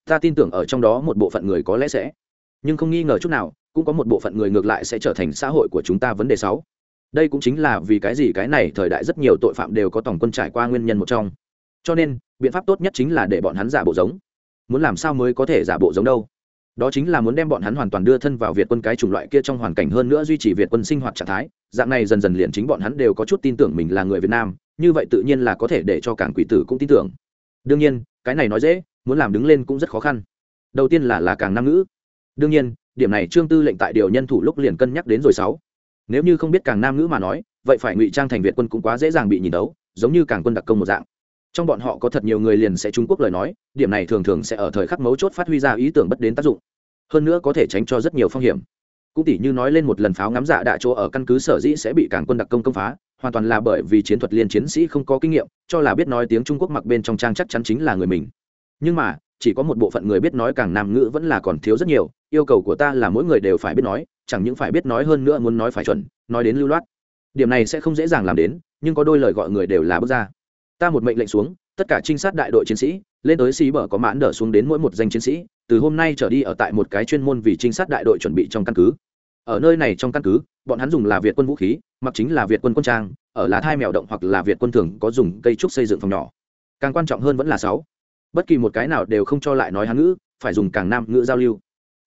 Ta tin tưởng ở trong đó một bộ phận người có lẽ sẽ. Nhưng không nghi ngờ chút nào, cũng có một bộ phận người ngược lại sẽ trở thành xã hội của chúng ta vấn đề sáu. Đây cũng chính là vì cái gì cái này thời đại rất nhiều tội phạm đều có tổng quân trải qua nguyên nhân một trong. Cho nên, biện pháp tốt nhất chính là để bọn hắn giả bộ giống muốn làm sao mới có thể giả bộ giống đâu? Đó chính là muốn đem bọn hắn hoàn toàn đưa thân vào việt quân cái chủng loại kia trong hoàn cảnh hơn nữa duy trì việt quân sinh hoạt trạng thái. Dạng này dần dần liền chính bọn hắn đều có chút tin tưởng mình là người việt nam, như vậy tự nhiên là có thể để cho cảng quỷ tử cũng tin tưởng. Đương nhiên, cái này nói dễ, muốn làm đứng lên cũng rất khó khăn. Đầu tiên là là càng nam ngữ. Đương nhiên, điểm này trương tư lệnh tại điều nhân thủ lúc liền cân nhắc đến rồi sáu. Nếu như không biết càng nam ngữ mà nói, vậy phải ngụy trang thành việt quân cũng quá dễ dàng bị nhìn đấu, giống như càng quân đặc công một dạng trong bọn họ có thật nhiều người liền sẽ trung quốc lời nói, điểm này thường thường sẽ ở thời khắc mấu chốt phát huy ra ý tưởng bất đến tác dụng. Hơn nữa có thể tránh cho rất nhiều phong hiểm. Cũng tỉ như nói lên một lần pháo ngắm dạ đạ chỗ ở căn cứ sở dĩ sẽ bị cảng quân đặc công công phá, hoàn toàn là bởi vì chiến thuật liên chiến sĩ không có kinh nghiệm, cho là biết nói tiếng trung quốc mặc bên trong trang chắc chắn chính là người mình. Nhưng mà, chỉ có một bộ phận người biết nói càng nam ngữ vẫn là còn thiếu rất nhiều, yêu cầu của ta là mỗi người đều phải biết nói, chẳng những phải biết nói hơn nữa muốn nói phải chuẩn, nói đến lưu loát. Điểm này sẽ không dễ dàng làm đến, nhưng có đôi lời gọi người đều là bước ra ta một mệnh lệnh xuống, tất cả trinh sát đại đội chiến sĩ, lên tới xí bờ có mãn đỡ xuống đến mỗi một danh chiến sĩ, từ hôm nay trở đi ở tại một cái chuyên môn vì trinh sát đại đội chuẩn bị trong căn cứ. Ở nơi này trong căn cứ, bọn hắn dùng là việt quân vũ khí, mặc chính là việt quân quân trang, ở là thai mèo động hoặc là việt quân thường có dùng cây trúc xây dựng phòng nhỏ. Càng quan trọng hơn vẫn là sáu. Bất kỳ một cái nào đều không cho lại nói hán ngữ, phải dùng càng nam ngữ giao lưu.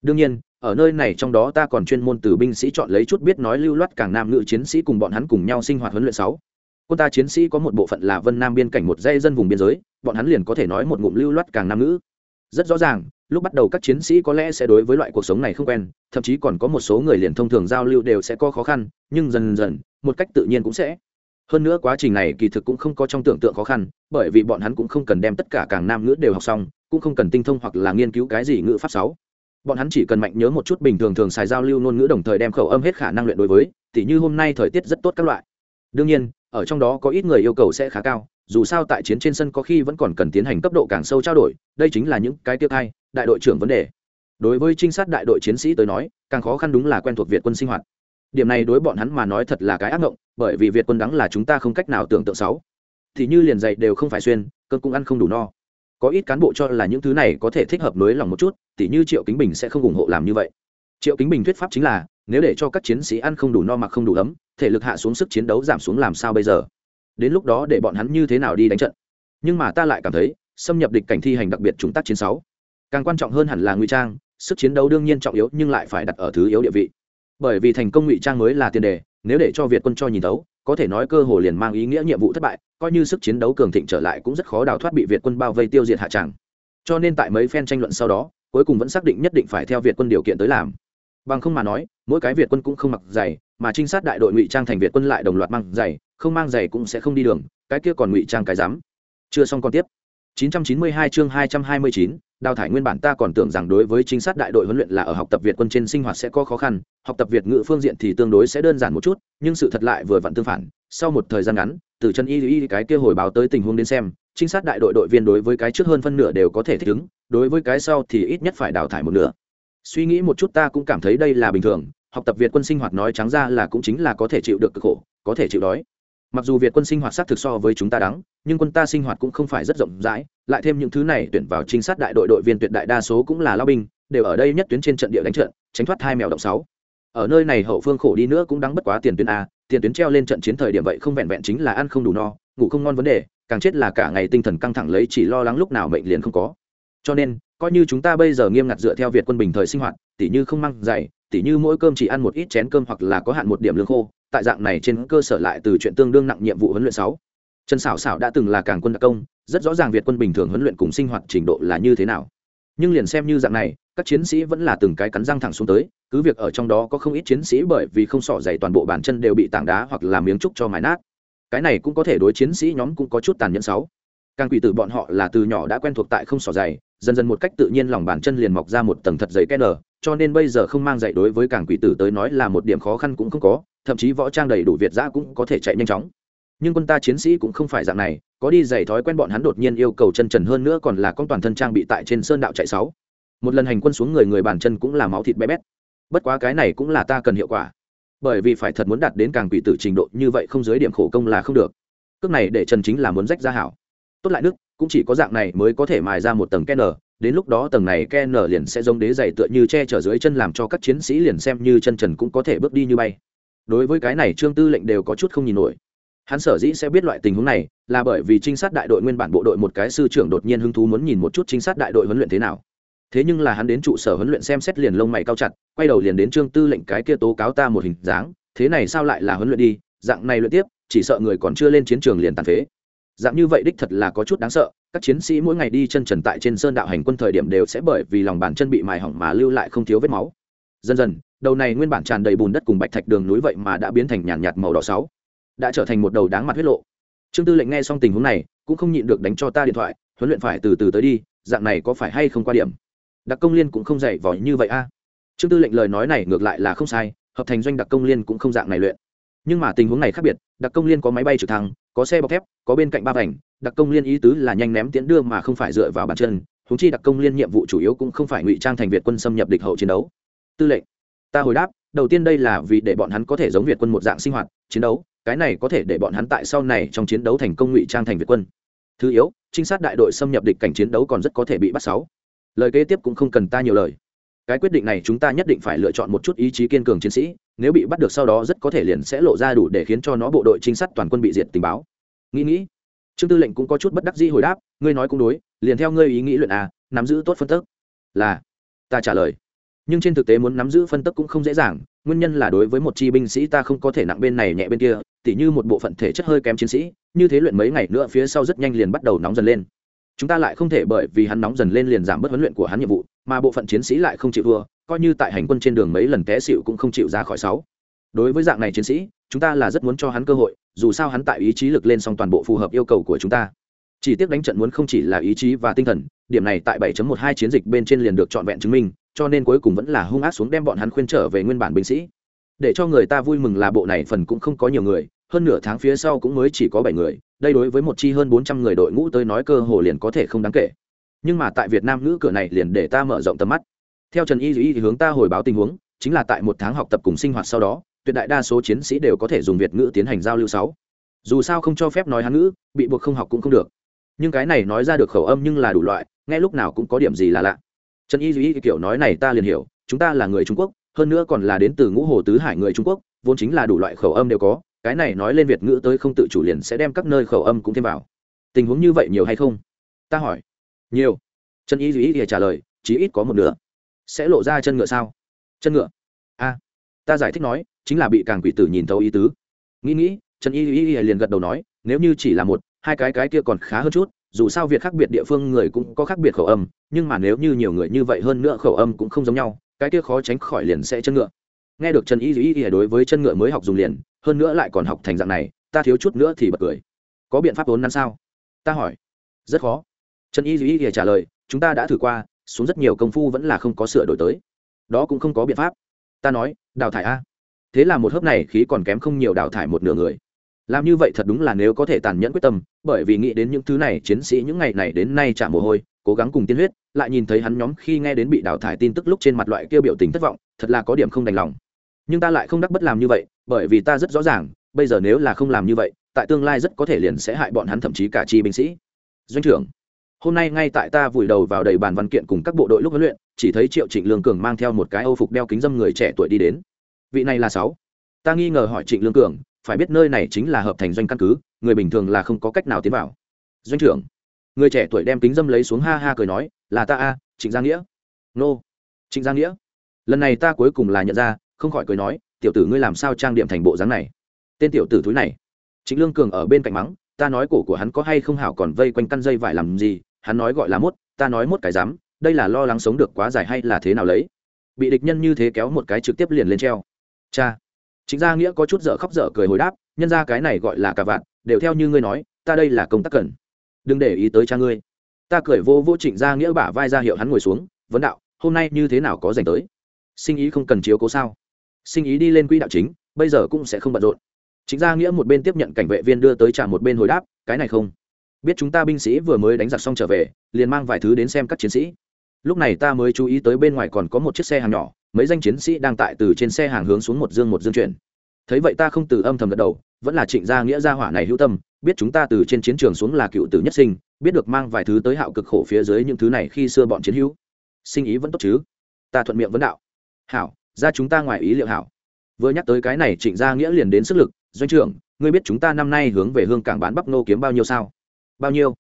Đương nhiên, ở nơi này trong đó ta còn chuyên môn từ binh sĩ chọn lấy chút biết nói lưu loát càng nam ngữ chiến sĩ cùng bọn hắn cùng nhau sinh hoạt huấn luyện sáu quân ta chiến sĩ có một bộ phận là vân nam biên cảnh một dây dân vùng biên giới, bọn hắn liền có thể nói một ngụm lưu loát càng nam ngữ. Rất rõ ràng, lúc bắt đầu các chiến sĩ có lẽ sẽ đối với loại cuộc sống này không quen, thậm chí còn có một số người liền thông thường giao lưu đều sẽ có khó khăn, nhưng dần dần, một cách tự nhiên cũng sẽ. Hơn nữa quá trình này kỳ thực cũng không có trong tưởng tượng khó khăn, bởi vì bọn hắn cũng không cần đem tất cả càng nam ngữ đều học xong, cũng không cần tinh thông hoặc là nghiên cứu cái gì ngữ pháp sáu. Bọn hắn chỉ cần mạnh nhớ một chút bình thường thường xài giao lưu ngôn ngữ đồng thời đem khẩu âm hết khả năng luyện đối với, tỉ như hôm nay thời tiết rất tốt các loại. Đương nhiên ở trong đó có ít người yêu cầu sẽ khá cao, dù sao tại chiến trên sân có khi vẫn còn cần tiến hành cấp độ càng sâu trao đổi, đây chính là những cái tiếp hai đại đội trưởng vấn đề. Đối với trinh sát đại đội chiến sĩ tới nói, càng khó khăn đúng là quen thuộc việt quân sinh hoạt. Điểm này đối bọn hắn mà nói thật là cái ác mộng, bởi vì việt quân đắng là chúng ta không cách nào tưởng tượng xấu. Thì như liền dạy đều không phải xuyên, cơn cũng ăn không đủ no. Có ít cán bộ cho là những thứ này có thể thích hợp nới lòng một chút, tỉ như triệu kính bình sẽ không ủng hộ làm như vậy. Triệu kính bình thuyết pháp chính là nếu để cho các chiến sĩ ăn không đủ no mặc không đủ ấm, thể lực hạ xuống sức chiến đấu giảm xuống làm sao bây giờ? Đến lúc đó để bọn hắn như thế nào đi đánh trận? Nhưng mà ta lại cảm thấy, xâm nhập địch cảnh thi hành đặc biệt chúng tác chiến sáu. Càng quan trọng hơn hẳn là ngụy trang, sức chiến đấu đương nhiên trọng yếu nhưng lại phải đặt ở thứ yếu địa vị. Bởi vì thành công ngụy trang mới là tiền đề, nếu để cho việt quân cho nhìn thấu, có thể nói cơ hồ liền mang ý nghĩa nhiệm vụ thất bại, coi như sức chiến đấu cường thịnh trở lại cũng rất khó đào thoát bị việt quân bao vây tiêu diệt hạ tràng. Cho nên tại mấy phen tranh luận sau đó, cuối cùng vẫn xác định nhất định phải theo việt quân điều kiện tới làm bằng không mà nói mỗi cái việt quân cũng không mặc giày mà trinh sát đại đội ngụy trang thành việt quân lại đồng loạt mang giày không mang giày cũng sẽ không đi đường cái kia còn ngụy trang cái dám chưa xong còn tiếp. 992 chương 229, đào thải nguyên bản ta còn tưởng rằng đối với trinh sát đại đội huấn luyện là ở học tập việt quân trên sinh hoạt sẽ có khó khăn học tập việt ngữ phương diện thì tương đối sẽ đơn giản một chút nhưng sự thật lại vừa vặn tương phản. Sau một thời gian ngắn từ chân y y cái kia hồi báo tới tình huống đến xem trinh sát đại đội đội viên đối với cái trước hơn phân nửa đều có thể thích ứng đối với cái sau thì ít nhất phải đào thải một nửa suy nghĩ một chút ta cũng cảm thấy đây là bình thường, học tập việt quân sinh hoạt nói trắng ra là cũng chính là có thể chịu được cực khổ, có thể chịu đói. Mặc dù việt quân sinh hoạt sát thực so với chúng ta đắng, nhưng quân ta sinh hoạt cũng không phải rất rộng rãi, lại thêm những thứ này tuyển vào trinh sát đại đội đội viên tuyệt đại đa số cũng là lao binh, đều ở đây nhất tuyến trên trận địa đánh trận, tránh thoát hai mèo động sáu. Ở nơi này hậu phương khổ đi nữa cũng đáng bất quá tiền tuyến a, tiền tuyến treo lên trận chiến thời điểm vậy không vẹn vẹn chính là ăn không đủ no, ngủ không ngon vấn đề, càng chết là cả ngày tinh thần căng thẳng lấy chỉ lo lắng lúc nào mệnh liền không có. Cho nên coi như chúng ta bây giờ nghiêm ngặt dựa theo việt quân bình thời sinh hoạt, tỉ như không mang dày, tỉ như mỗi cơm chỉ ăn một ít chén cơm hoặc là có hạn một điểm lương khô, tại dạng này trên cơ sở lại từ chuyện tương đương nặng nhiệm vụ huấn luyện sáu. Trần xảo xảo đã từng là càng quân đặc công, rất rõ ràng việt quân bình thường huấn luyện cùng sinh hoạt trình độ là như thế nào. Nhưng liền xem như dạng này, các chiến sĩ vẫn là từng cái cắn răng thẳng xuống tới, cứ việc ở trong đó có không ít chiến sĩ bởi vì không sỏ dày toàn bộ bàn chân đều bị tảng đá hoặc là miếng trúc cho mái nát. Cái này cũng có thể đối chiến sĩ nhóm cũng có chút tàn nhẫn sáu. Càng quỷ tử bọn họ là từ nhỏ đã quen thuộc tại không sỏ dày dần dần một cách tự nhiên lòng bàn chân liền mọc ra một tầng thật dày ken cho nên bây giờ không mang dạy đối với cảng quỷ tử tới nói là một điểm khó khăn cũng không có, thậm chí võ trang đầy đủ việt giã cũng có thể chạy nhanh chóng. Nhưng quân ta chiến sĩ cũng không phải dạng này, có đi giày thói quen bọn hắn đột nhiên yêu cầu chân trần hơn nữa còn là con toàn thân trang bị tại trên sơn đạo chạy sáu. Một lần hành quân xuống người người bàn chân cũng là máu thịt bé bét. Bất quá cái này cũng là ta cần hiệu quả. Bởi vì phải thật muốn đạt đến càng quỷ tử trình độ như vậy không dưới điểm khổ công là không được. Cước này để trần chính là muốn rách ra hảo. Tốt lại nước cũng chỉ có dạng này mới có thể mài ra một tầng ken đến lúc đó tầng này ken liền sẽ giống đế dày tựa như che chở dưới chân làm cho các chiến sĩ liền xem như chân trần cũng có thể bước đi như bay. Đối với cái này trương tư lệnh đều có chút không nhìn nổi. Hắn sở dĩ sẽ biết loại tình huống này là bởi vì trinh sát đại đội nguyên bản bộ đội một cái sư trưởng đột nhiên hứng thú muốn nhìn một chút trinh sát đại đội huấn luyện thế nào. Thế nhưng là hắn đến trụ sở huấn luyện xem xét liền lông mày cao chặt, quay đầu liền đến trương tư lệnh cái kia tố cáo ta một hình dáng, thế này sao lại là huấn luyện đi, dạng này luyện tiếp, chỉ sợ người còn chưa lên chiến trường liền tàn phế dạng như vậy đích thật là có chút đáng sợ các chiến sĩ mỗi ngày đi chân trần tại trên sơn đạo hành quân thời điểm đều sẽ bởi vì lòng bàn chân bị mài hỏng mà lưu lại không thiếu vết máu. Dần dần đầu này nguyên bản tràn đầy bùn đất cùng bạch thạch đường núi vậy mà đã biến thành nhàn nhạt, màu đỏ sáu đã trở thành một đầu đáng mặt huyết lộ. Trương tư lệnh nghe xong tình huống này cũng không nhịn được đánh cho ta điện thoại huấn luyện phải từ từ tới đi dạng này có phải hay không qua điểm? Đặc công liên cũng không dạy vỏ như vậy a. Trương tư lệnh lời nói này ngược lại là không sai hợp thành doanh đặc công liên cũng không dạng này luyện. Nhưng mà tình huống này khác biệt đặc công liên có máy bay trực thăng có xe bọc thép, có bên cạnh ba vành, đặc công liên ý tứ là nhanh ném tiến đưa mà không phải dựa vào bàn chân húng chi đặc công liên nhiệm vụ chủ yếu cũng không phải ngụy trang thành việt quân xâm nhập địch hậu chiến đấu. Tư lệnh, ta hồi đáp, đầu tiên đây là vì để bọn hắn có thể giống việt quân một dạng sinh hoạt, chiến đấu, cái này có thể để bọn hắn tại sau này trong chiến đấu thành công ngụy trang thành việt quân. Thứ yếu, trinh sát đại đội xâm nhập địch cảnh chiến đấu còn rất có thể bị bắt sáu. Lời kế tiếp cũng không cần ta nhiều lời cái quyết định này chúng ta nhất định phải lựa chọn một chút ý chí kiên cường chiến sĩ, nếu bị bắt được sau đó rất có thể liền sẽ lộ ra đủ để khiến cho nó bộ đội trinh sát toàn quân bị diệt tình báo. Nghĩ nghĩ, trương tư lệnh cũng có chút bất đắc dĩ hồi đáp, ngươi nói cũng đối, liền theo ngươi ý nghĩ luyện à nắm giữ tốt phân tức. Là, ta trả lời. Nhưng trên thực tế muốn nắm giữ phân tức cũng không dễ dàng, nguyên nhân là đối với một chi binh sĩ ta không có thể nặng bên này nhẹ bên kia, tỉ như một bộ phận thể chất hơi kém chiến sĩ, như thế luyện mấy ngày nữa phía sau rất nhanh liền bắt đầu nóng dần lên chúng ta lại không thể bởi vì hắn nóng dần lên liền giảm bớt huấn luyện của hắn nhiệm vụ, mà bộ phận chiến sĩ lại không chịu thua, coi như tại hành quân trên đường mấy lần té xịu cũng không chịu ra khỏi sáu. Đối với dạng này chiến sĩ, chúng ta là rất muốn cho hắn cơ hội, dù sao hắn tại ý chí lực lên xong toàn bộ phù hợp yêu cầu của chúng ta. Chỉ tiếc đánh trận muốn không chỉ là ý chí và tinh thần, điểm này tại 7.12 chiến dịch bên trên liền được trọn vẹn chứng minh, cho nên cuối cùng vẫn là hung ác xuống đem bọn hắn khuyên trở về nguyên bản binh sĩ. Để cho người ta vui mừng là bộ này phần cũng không có nhiều người, hơn nửa tháng phía sau cũng mới chỉ có bảy người đây đối với một chi hơn bốn trăm người đội ngũ tới nói cơ hồ liền có thể không đáng kể. Nhưng mà tại việt nam ngữ cửa này liền để ta mở rộng tầm mắt. Theo trần y Dĩ thì hướng ta hồi báo tình huống, chính là tại một tháng học tập cùng sinh hoạt sau đó, tuyệt đại đa số chiến sĩ đều có thể dùng việt ngữ tiến hành giao lưu sáu. Dù sao không cho phép nói hán ngữ, bị buộc không học cũng không được. Nhưng cái này nói ra được khẩu âm nhưng là đủ loại, nghe lúc nào cũng có điểm gì là lạ. Trần y duy kiểu nói này ta liền hiểu, chúng ta là người trung quốc, hơn nữa còn là đến từ ngũ hồ tứ hải người trung quốc, vốn chính là đủ loại khẩu âm đều có cái này nói lên việt ngữ tới không tự chủ liền sẽ đem các nơi khẩu âm cũng thêm vào. Tình huống như vậy nhiều hay không? Ta hỏi. Nhiều. Chân y duy thì trả lời chí ít có một nửa. Sẽ lộ ra chân ngựa sao? Chân ngựa? A. Ta giải thích nói, chính là bị càng quỷ tử nhìn thấu ý tứ. Nghĩ nghĩ trần y y liền gật đầu nói, nếu như chỉ là một, hai cái cái kia còn khá hơn chút, dù sao việc khác biệt địa phương người cũng có khác biệt khẩu âm, nhưng mà nếu như nhiều người như vậy hơn nữa khẩu âm cũng không giống nhau, cái kia khó tránh khỏi liền sẽ chân ngựa. Nghe được trần y y y đối với chân ngựa mới học dùng liền hơn nữa lại còn học thành dạng này, ta thiếu chút nữa thì bật cười. Có biện pháp vốn nắn sao? Ta hỏi. Rất khó. Trần y duy y trả lời, chúng ta đã thử qua, xuống rất nhiều công phu vẫn là không có sửa đổi tới. Đó cũng không có biện pháp. Ta nói, đào thải a. Thế là một hớp này khí còn kém không nhiều đào thải một nửa người. Làm như vậy thật đúng là nếu có thể tàn nhẫn quyết tâm, bởi vì nghĩ đến những thứ này, chiến sĩ những ngày này đến nay trả mồ hôi, cố gắng cùng tiên huyết, lại nhìn thấy hắn nhóm khi nghe đến bị đào thải tin tức lúc trên mặt loại kêu biểu tình thất vọng, thật là có điểm không đành lòng nhưng ta lại không đắc bất làm như vậy, bởi vì ta rất rõ ràng, bây giờ nếu là không làm như vậy, tại tương lai rất có thể liền sẽ hại bọn hắn thậm chí cả chi binh sĩ. Doanh trưởng, hôm nay ngay tại ta vùi đầu vào đầy bàn văn kiện cùng các bộ đội lúc huấn luyện, chỉ thấy triệu trịnh lương cường mang theo một cái âu phục đeo kính dâm người trẻ tuổi đi đến. Vị này là sáu. Ta nghi ngờ hỏi trịnh lương cường, phải biết nơi này chính là hợp thành doanh căn cứ, người bình thường là không có cách nào tiến vào. Doanh trưởng, người trẻ tuổi đem kính dâm lấy xuống ha ha cười nói, là ta a, trịnh gia nghĩa. Nô, trịnh gia nghĩa. Lần này ta cuối cùng là nhận ra không khỏi cười nói, tiểu tử ngươi làm sao trang điểm thành bộ dáng này? Tên tiểu tử thúi này. Chính lương cường ở bên cạnh mắng, ta nói cổ của hắn có hay không hảo còn vây quanh căn dây vải làm gì? Hắn nói gọi là mốt, ta nói mốt cái dám, đây là lo lắng sống được quá dài hay là thế nào lấy? Bị địch nhân như thế kéo một cái trực tiếp liền lên treo. Cha. Chính gia nghĩa có chút dở khóc dở cười hồi đáp, nhân ra cái này gọi là cả vạn đều theo như ngươi nói, ta đây là công tác cần. Đừng để ý tới cha ngươi. Ta cười vô vô trịnh gia nghĩa bả vai ra hiệu hắn ngồi xuống, vấn đạo, hôm nay như thế nào có dành tới? Sinh ý không cần chiếu cố sao? Sinh ý đi lên quỹ đạo chính, bây giờ cũng sẽ không bận rộn. Chính gia nghĩa một bên tiếp nhận cảnh vệ viên đưa tới trả một bên hồi đáp, cái này không. Biết chúng ta binh sĩ vừa mới đánh giặc xong trở về, liền mang vài thứ đến xem các chiến sĩ. Lúc này ta mới chú ý tới bên ngoài còn có một chiếc xe hàng nhỏ, mấy danh chiến sĩ đang tại từ trên xe hàng hướng xuống một dương một dương chuyển. Thấy vậy ta không từ âm thầm gật đầu, vẫn là trịnh gia nghĩa gia hỏa này hữu tâm, biết chúng ta từ trên chiến trường xuống là cựu tử nhất sinh, biết được mang vài thứ tới hạo cực khổ phía dưới những thứ này khi xưa bọn chiến hữu. Sinh ý vẫn tốt chứ? Ta thuận miệng vấn đạo. Hảo ra chúng ta ngoài ý liệu hảo. Vừa nhắc tới cái này, trịnh gia nghĩa liền đến sức lực, doanh trưởng, ngươi biết chúng ta năm nay hướng về hương cảng bán bắp nô kiếm bao nhiêu sao? Bao nhiêu?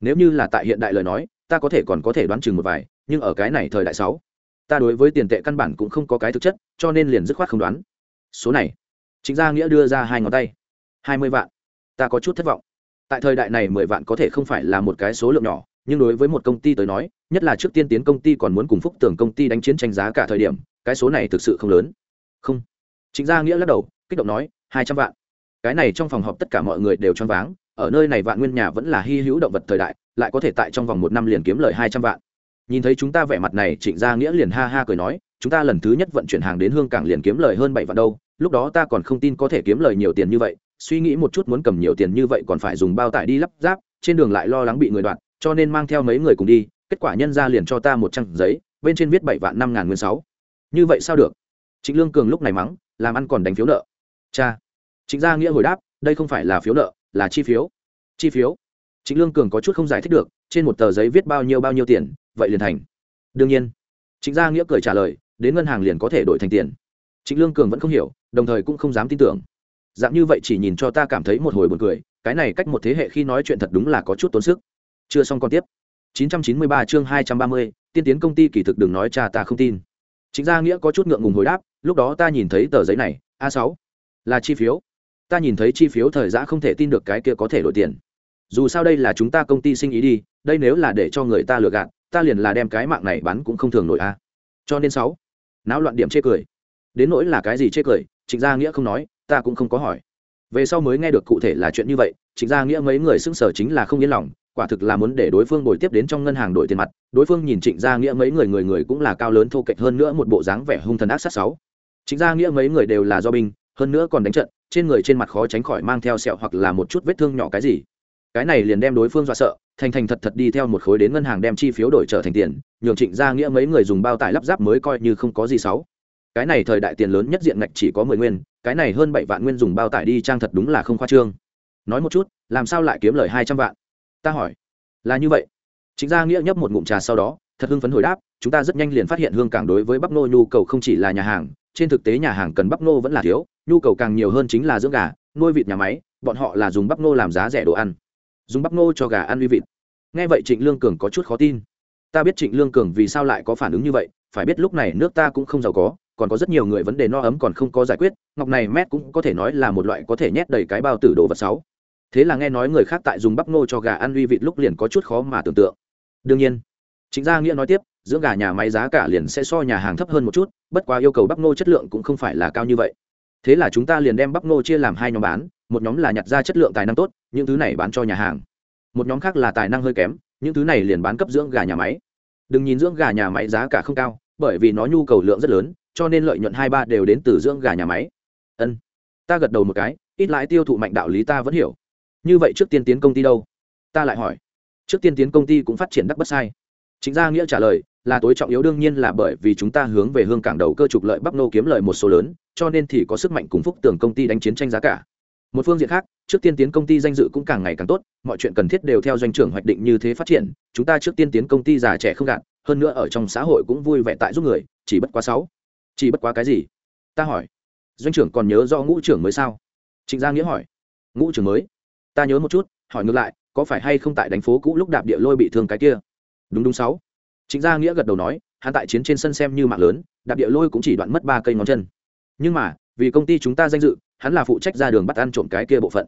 Nếu như là tại hiện đại lời nói, ta có thể còn có thể đoán chừng một vài, nhưng ở cái này thời đại sáu, ta đối với tiền tệ căn bản cũng không có cái thực chất, cho nên liền dứt khoát không đoán. Số này chính gia nghĩa đưa ra hai ngón tay. Hai mươi vạn, ta có chút thất vọng. Tại thời đại này mười vạn có thể không phải là một cái số lượng nhỏ, nhưng đối với một công ty tới nói, nhất là trước tiên tiến công ty còn muốn cùng phúc tưởng công ty đánh chiến tranh giá cả thời điểm cái số này thực sự không lớn. Không. Chính gia nghĩa lắc đầu, kích động nói, hai trăm vạn. Cái này trong phòng họp tất cả mọi người đều choáng váng, ở nơi này vạn nguyên nhà vẫn là hy hữu động vật thời đại, lại có thể tại trong vòng một năm liền kiếm lời hai trăm vạn. Nhìn thấy chúng ta vẻ mặt này, trịnh gia nghĩa liền ha ha cười nói, chúng ta lần thứ nhất vận chuyển hàng đến hương cảng liền kiếm lời hơn bảy vạn đâu, lúc đó ta còn không tin có thể kiếm lời nhiều tiền như vậy, suy nghĩ một chút muốn cầm nhiều tiền như vậy còn phải dùng bao tải đi lắp ráp, trên đường lại lo lắng bị người đoạt cho nên mang theo mấy người cùng đi, kết quả nhân ra liền cho ta một trang giấy, bên trên viết bảy vạn năm ngàn nguyên sáu như vậy sao được? Trịnh lương cường lúc này mắng làm ăn còn đánh phiếu nợ. Cha. Trịnh gia nghĩa hồi đáp đây không phải là phiếu nợ là chi phiếu. Chi phiếu? Trịnh lương cường có chút không giải thích được trên một tờ giấy viết bao nhiêu bao nhiêu tiền vậy liền thành. Đương nhiên. Trịnh gia nghĩa cười trả lời đến ngân hàng liền có thể đổi thành tiền. Trịnh lương cường vẫn không hiểu đồng thời cũng không dám tin tưởng. Dạng như vậy chỉ nhìn cho ta cảm thấy một hồi buồn cười cái này cách một thế hệ khi nói chuyện thật đúng là có chút tốn sức. Chưa xong còn tiếp. 993 chương 230, tiên tiến công ty kỳ thực đừng nói cha ta không tin chính gia nghĩa có chút ngượng ngùng hồi đáp lúc đó ta nhìn thấy tờ giấy này a sáu, là chi phiếu. Ta nhìn thấy chi phiếu thời giã không thể tin được cái kia có thể đổi tiền. Dù sao đây là chúng ta công ty sinh ý đi đây nếu là để cho người ta lừa gạt ta liền là đem cái mạng này bán cũng không thường nổi a. Cho nên sáu náo loạn điểm chê cười. Đến nỗi là cái gì chê cười trịnh gia nghĩa không nói ta cũng không có hỏi. Về sau mới nghe được cụ thể là chuyện như vậy trịnh gia nghĩa mấy người xưng sở chính là không yên lòng quả thực là muốn để đối phương đổi tiếp đến trong ngân hàng đổi tiền mặt. Đối phương nhìn trịnh gia nghĩa mấy người người người cũng là cao lớn thô kệch hơn nữa một bộ dáng vẻ hung thần ác sát sáu. Trịnh gia nghĩa mấy người đều là do binh, hơn nữa còn đánh trận, trên người trên mặt khó tránh khỏi mang theo sẹo hoặc là một chút vết thương nhỏ cái gì. Cái này liền đem đối phương dọa sợ, thành thành thật thật đi theo một khối đến ngân hàng đem chi phiếu đổi trở thành tiền, nhường trịnh gia nghĩa mấy người dùng bao tải lắp ráp mới coi như không có gì xấu cái này thời đại tiền lớn nhất diện ngạch chỉ có mười nguyên, cái này hơn bảy vạn nguyên dùng bao tải đi trang thật đúng là không khoa trương. Nói một chút, làm sao lại kiếm lời hai trăm vạn? Ta hỏi. Là như vậy. Chính gia nghĩa nhấp một ngụm trà sau đó, thật hưng phấn hồi đáp, chúng ta rất nhanh liền phát hiện hương cảng đối với bắp nô nhu cầu không chỉ là nhà hàng, trên thực tế nhà hàng cần bắp nô vẫn là thiếu, nhu cầu càng nhiều hơn chính là dưỡng gà, nuôi vịt nhà máy, bọn họ là dùng bắp nô làm giá rẻ đồ ăn. Dùng bắp nô cho gà ăn uy vịt. Nghe vậy trịnh lương cường có chút khó tin. Ta biết trịnh lương cường vì sao lại có phản ứng như vậy, phải biết lúc này nước ta cũng không giàu có, còn có rất nhiều người vấn đề no ấm còn không có giải quyết, ngọc này mét cũng có thể nói là một loại có thể nhét đầy cái bao tử đồ vật sáu thế là nghe nói người khác tại dùng bắp nô cho gà ăn uy vịt lúc liền có chút khó mà tưởng tượng. Đương nhiên, chính gia nghĩa nói tiếp, dưỡng gà nhà máy giá cả liền sẽ so nhà hàng thấp hơn một chút, bất quá yêu cầu bắp nô chất lượng cũng không phải là cao như vậy. Thế là chúng ta liền đem bắp nô chia làm hai nhóm bán, một nhóm là nhặt ra chất lượng tài năng tốt, những thứ này bán cho nhà hàng. Một nhóm khác là tài năng hơi kém, những thứ này liền bán cấp dưỡng gà nhà máy. Đừng nhìn dưỡng gà nhà máy giá cả không cao, bởi vì nó nhu cầu lượng rất lớn, cho nên lợi nhuận hai ba đều đến từ dưỡng gà nhà máy. Ân, ta gật đầu một cái, ít lãi tiêu thụ mạnh đạo lý ta vẫn hiểu như vậy trước tiên tiến công ty đâu? Ta lại hỏi. Trước tiên tiến công ty cũng phát triển đắc bất sai. Chính gia nghĩa trả lời, là tối trọng yếu đương nhiên là bởi vì chúng ta hướng về hương cảng đầu cơ trục lợi bắp nô kiếm lợi một số lớn, cho nên thì có sức mạnh cùng phúc tưởng công ty đánh chiến tranh giá cả. Một phương diện khác, trước tiên tiến công ty danh dự cũng càng ngày càng tốt, mọi chuyện cần thiết đều theo doanh trưởng hoạch định như thế phát triển, chúng ta trước tiên tiến công ty già trẻ không gạt, hơn nữa ở trong xã hội cũng vui vẻ tại giúp người, chỉ bất quá sáu. Chỉ bất quá cái gì? Ta hỏi. Doanh trưởng còn nhớ do ngũ trưởng mới sao? Trịnh gia nghĩa hỏi. Ngũ trưởng mới? Ta nhớ một chút, hỏi ngược lại, có phải hay không tại đánh phố cũ lúc đạp địa lôi bị thương cái kia? Đúng đúng sáu. Chính gia nghĩa gật đầu nói, hắn tại chiến trên sân xem như mạng lớn, đạp địa lôi cũng chỉ đoạn mất ba cây ngón chân. Nhưng mà, vì công ty chúng ta danh dự, hắn là phụ trách ra đường bắt ăn trộm cái kia bộ phận.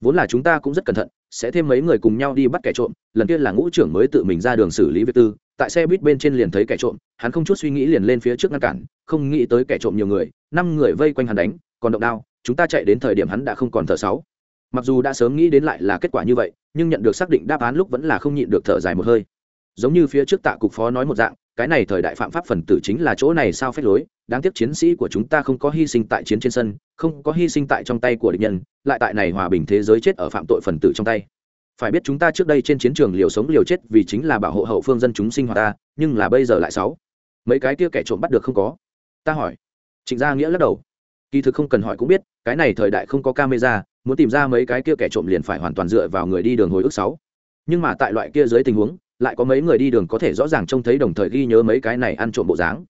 Vốn là chúng ta cũng rất cẩn thận, sẽ thêm mấy người cùng nhau đi bắt kẻ trộm, lần kia là ngũ trưởng mới tự mình ra đường xử lý việc tư, tại xe buýt bên trên liền thấy kẻ trộm, hắn không chút suy nghĩ liền lên phía trước ngăn cản, không nghĩ tới kẻ trộm nhiều người, năm người vây quanh hắn đánh, còn động đao, chúng ta chạy đến thời điểm hắn đã không còn thở sáu mặc dù đã sớm nghĩ đến lại là kết quả như vậy, nhưng nhận được xác định đáp án lúc vẫn là không nhịn được thở dài một hơi. Giống như phía trước tạ cục phó nói một dạng, cái này thời đại phạm pháp phần tử chính là chỗ này sao phép lối, đáng tiếc chiến sĩ của chúng ta không có hy sinh tại chiến trên sân, không có hy sinh tại trong tay của địch nhân, lại tại này hòa bình thế giới chết ở phạm tội phần tử trong tay. Phải biết chúng ta trước đây trên chiến trường liều sống liều chết vì chính là bảo hộ hậu phương dân chúng sinh hoạt ta, nhưng là bây giờ lại sáu. Mấy cái kia kẻ trộm bắt được không có? Ta hỏi. Trịnh gia nghĩa lắc đầu. Kỳ thực không cần hỏi cũng biết, cái này thời đại không có camera muốn tìm ra mấy cái kia kẻ trộm liền phải hoàn toàn dựa vào người đi đường hồi ức sáu. Nhưng mà tại loại kia dưới tình huống, lại có mấy người đi đường có thể rõ ràng trông thấy đồng thời ghi nhớ mấy cái này ăn trộm bộ dáng.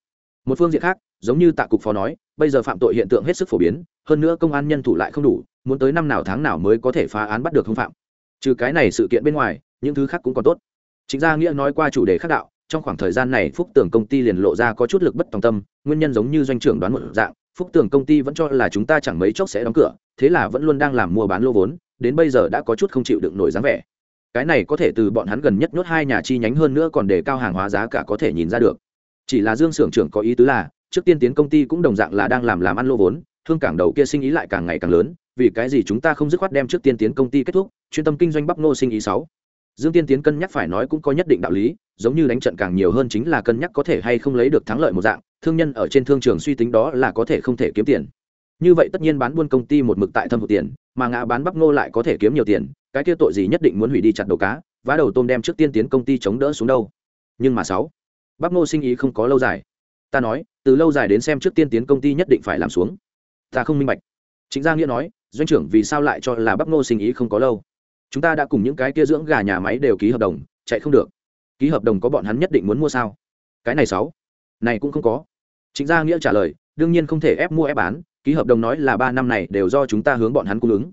Một phương diện khác, giống như tạ cục phó nói, bây giờ phạm tội hiện tượng hết sức phổ biến, hơn nữa công an nhân thủ lại không đủ, muốn tới năm nào tháng nào mới có thể phá án bắt được hung phạm. Trừ cái này sự kiện bên ngoài, những thứ khác cũng còn tốt. Chính gia nghĩa nói qua chủ đề khác đạo, trong khoảng thời gian này phúc tưởng công ty liền lộ ra có chút lực bất tòng tâm, nguyên nhân giống như doanh trưởng đoán một dạng, phúc tưởng công ty vẫn cho là chúng ta chẳng mấy chốc sẽ đóng cửa thế là vẫn luôn đang làm mua bán lô vốn, đến bây giờ đã có chút không chịu đựng nổi dáng vẻ. Cái này có thể từ bọn hắn gần nhất nhốt hai nhà chi nhánh hơn nữa còn để cao hàng hóa giá cả có thể nhìn ra được. Chỉ là dương xưởng trưởng có ý tứ là, trước tiên tiến công ty cũng đồng dạng là đang làm làm ăn lô vốn, thương cảng đầu kia sinh ý lại càng ngày càng lớn, vì cái gì chúng ta không dứt khoát đem trước tiên tiến công ty kết thúc, chuyên tâm kinh doanh bắp nô sinh ý sáu. Dương tiên tiến cân nhắc phải nói cũng có nhất định đạo lý, giống như đánh trận càng nhiều hơn chính là cân nhắc có thể hay không lấy được thắng lợi một dạng, thương nhân ở trên thương trường suy tính đó là có thể không thể kiếm tiền như vậy tất nhiên bán buôn công ty một mực tại thâm hụt tiền, mà ngã bán bắp ngô lại có thể kiếm nhiều tiền, cái kia tội gì nhất định muốn hủy đi chặt đầu cá, vá đầu tôm đem trước tiên tiến công ty chống đỡ xuống đâu. Nhưng mà sáu, bắp ngô sinh ý không có lâu dài. Ta nói, từ lâu dài đến xem trước tiên tiến công ty nhất định phải làm xuống. Ta không minh bạch. Chính gia nghĩa nói, doanh trưởng vì sao lại cho là bắp ngô sinh ý không có lâu? Chúng ta đã cùng những cái kia dưỡng gà nhà máy đều ký hợp đồng, chạy không được. Ký hợp đồng có bọn hắn nhất định muốn mua sao? Cái này sáu, này cũng không có. Chính gia nghĩa trả lời, đương nhiên không thể ép mua ép bán ký hợp đồng nói là ba năm này đều do chúng ta hướng bọn hắn cung ứng.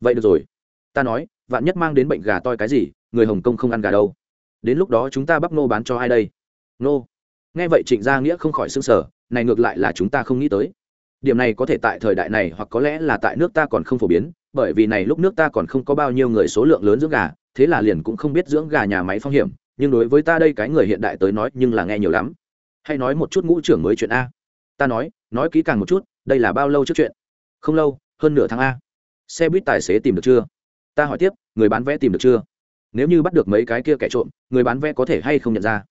Vậy được rồi. Ta nói, vạn nhất mang đến bệnh gà toi cái gì, người hồng kông không ăn gà đâu. Đến lúc đó chúng ta bắp nô bán cho ai đây? Nô. Nghe vậy trịnh gia nghĩa không khỏi s ư n g sở này ngược lại là chúng ta không nghĩ tới. Điểm này có thể tại thời đại này hoặc có lẽ là tại nước ta còn không phổ biến, bởi vì này lúc nước ta còn không có bao nhiêu người số lượng lớn dưỡng gà, thế là liền cũng không biết dưỡng gà nhà máy phong hiểm, nhưng đối với ta đây cái người hiện đại tới nói nhưng là nghe nhiều lắm. Hay nói một chút ngũ trưởng mới chuyện a ta nói nói kỹ càng một chút, đây là bao lâu trước chuyện? Không lâu, hơn nửa tháng a. Xe buýt tài xế tìm được chưa? Ta hỏi tiếp, người bán vé tìm được chưa? Nếu như bắt được mấy cái kia kẻ trộm, người bán vé có thể hay không nhận ra?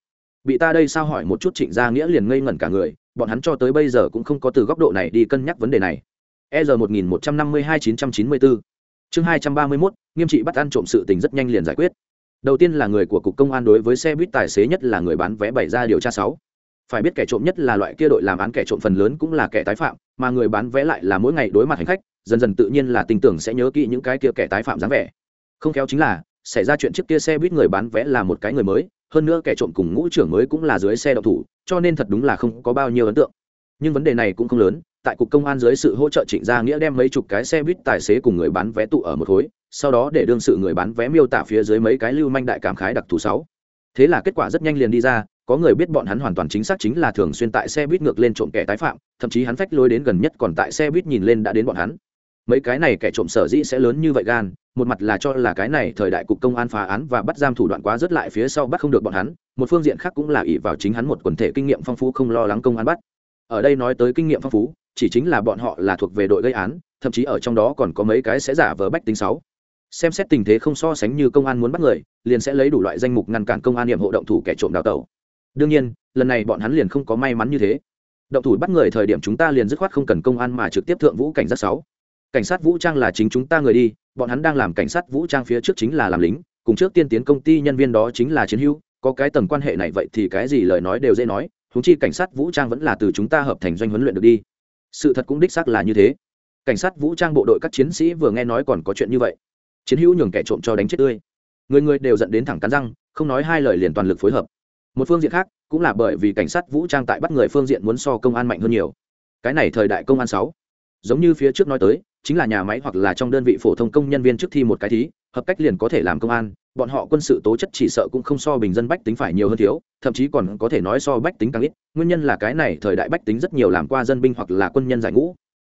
Bị ta đây sao hỏi một chút trịnh gia nghĩa liền ngây ngẩn cả người, bọn hắn cho tới bây giờ cũng không có từ góc độ này đi cân nhắc vấn đề này. E r một nghìn một trăm năm mươi hai chín trăm chín mươi bốn chương hai trăm ba mươi mốt, nghiêm trị bắt ăn trộm sự tình rất nhanh liền giải quyết. Đầu tiên là người của cục công an đối với xe buýt tài xế nhất là người bán vé bày ra điều tra sáu phải biết kẻ trộm nhất là loại kia đội làm án kẻ trộm phần lớn cũng là kẻ tái phạm, mà người bán vé lại là mỗi ngày đối mặt hành khách, dần dần tự nhiên là tin tưởng sẽ nhớ kỹ những cái kia kẻ tái phạm dáng vẻ. Không khéo chính là, xảy ra chuyện trước kia xe buýt người bán vé là một cái người mới, hơn nữa kẻ trộm cùng ngũ trưởng mới cũng là dưới xe đậu thủ, cho nên thật đúng là không có bao nhiêu ấn tượng. Nhưng vấn đề này cũng không lớn, tại cục công an dưới sự hỗ trợ trịnh gia nghĩa đem mấy chục cái xe buýt tài xế cùng người bán vé tụ ở một khối, sau đó để đương sự người bán vé miêu tả phía dưới mấy cái lưu manh đại cảm khái đặc thù sáu. Thế là kết quả rất nhanh liền đi ra có người biết bọn hắn hoàn toàn chính xác chính là thường xuyên tại xe buýt ngược lên trộm kẻ tái phạm, thậm chí hắn phách lối đến gần nhất còn tại xe buýt nhìn lên đã đến bọn hắn. Mấy cái này kẻ trộm sở dĩ sẽ lớn như vậy gan, một mặt là cho là cái này thời đại cục công an phá án và bắt giam thủ đoạn quá rất lại phía sau bắt không được bọn hắn, một phương diện khác cũng là ỷ vào chính hắn một quần thể kinh nghiệm phong phú không lo lắng công an bắt. Ở đây nói tới kinh nghiệm phong phú, chỉ chính là bọn họ là thuộc về đội gây án, thậm chí ở trong đó còn có mấy cái sẽ giả vờ bách tính sáu. Xem xét tình thế không so sánh như công an muốn bắt người, liền sẽ lấy đủ loại danh mục ngăn cản công an nhiệm hộ động thủ kẻ trộm đào tẩu đương nhiên, lần này bọn hắn liền không có may mắn như thế. Động thủ bắt người thời điểm chúng ta liền dứt khoát không cần công an mà trực tiếp thượng vũ cảnh sát sáu. Cảnh sát vũ trang là chính chúng ta người đi, bọn hắn đang làm cảnh sát vũ trang phía trước chính là làm lính, cùng trước tiên tiến công ty nhân viên đó chính là chiến hữu. Có cái tầng quan hệ này vậy thì cái gì lời nói đều dễ nói húng chi cảnh sát vũ trang vẫn là từ chúng ta hợp thành doanh huấn luyện được đi. Sự thật cũng đích xác là như thế. Cảnh sát vũ trang bộ đội các chiến sĩ vừa nghe nói còn có chuyện như vậy. Chiến hữu nhường kẻ trộm cho đánh chết tươi. Người người đều dẫn đến thẳng cắn răng, không nói hai lời liền toàn lực phối hợp một phương diện khác cũng là bởi vì cảnh sát vũ trang tại bắt người phương diện muốn so công an mạnh hơn nhiều. Cái này thời đại công an sáu, giống như phía trước nói tới, chính là nhà máy hoặc là trong đơn vị phổ thông công nhân viên trước thi một cái thí, hợp cách liền có thể làm công an, bọn họ quân sự tố chất chỉ sợ cũng không so bình dân bách tính phải nhiều hơn thiếu, thậm chí còn có thể nói so bách tính càng ít, nguyên nhân là cái này thời đại bách tính rất nhiều làm qua dân binh hoặc là quân nhân giải ngũ.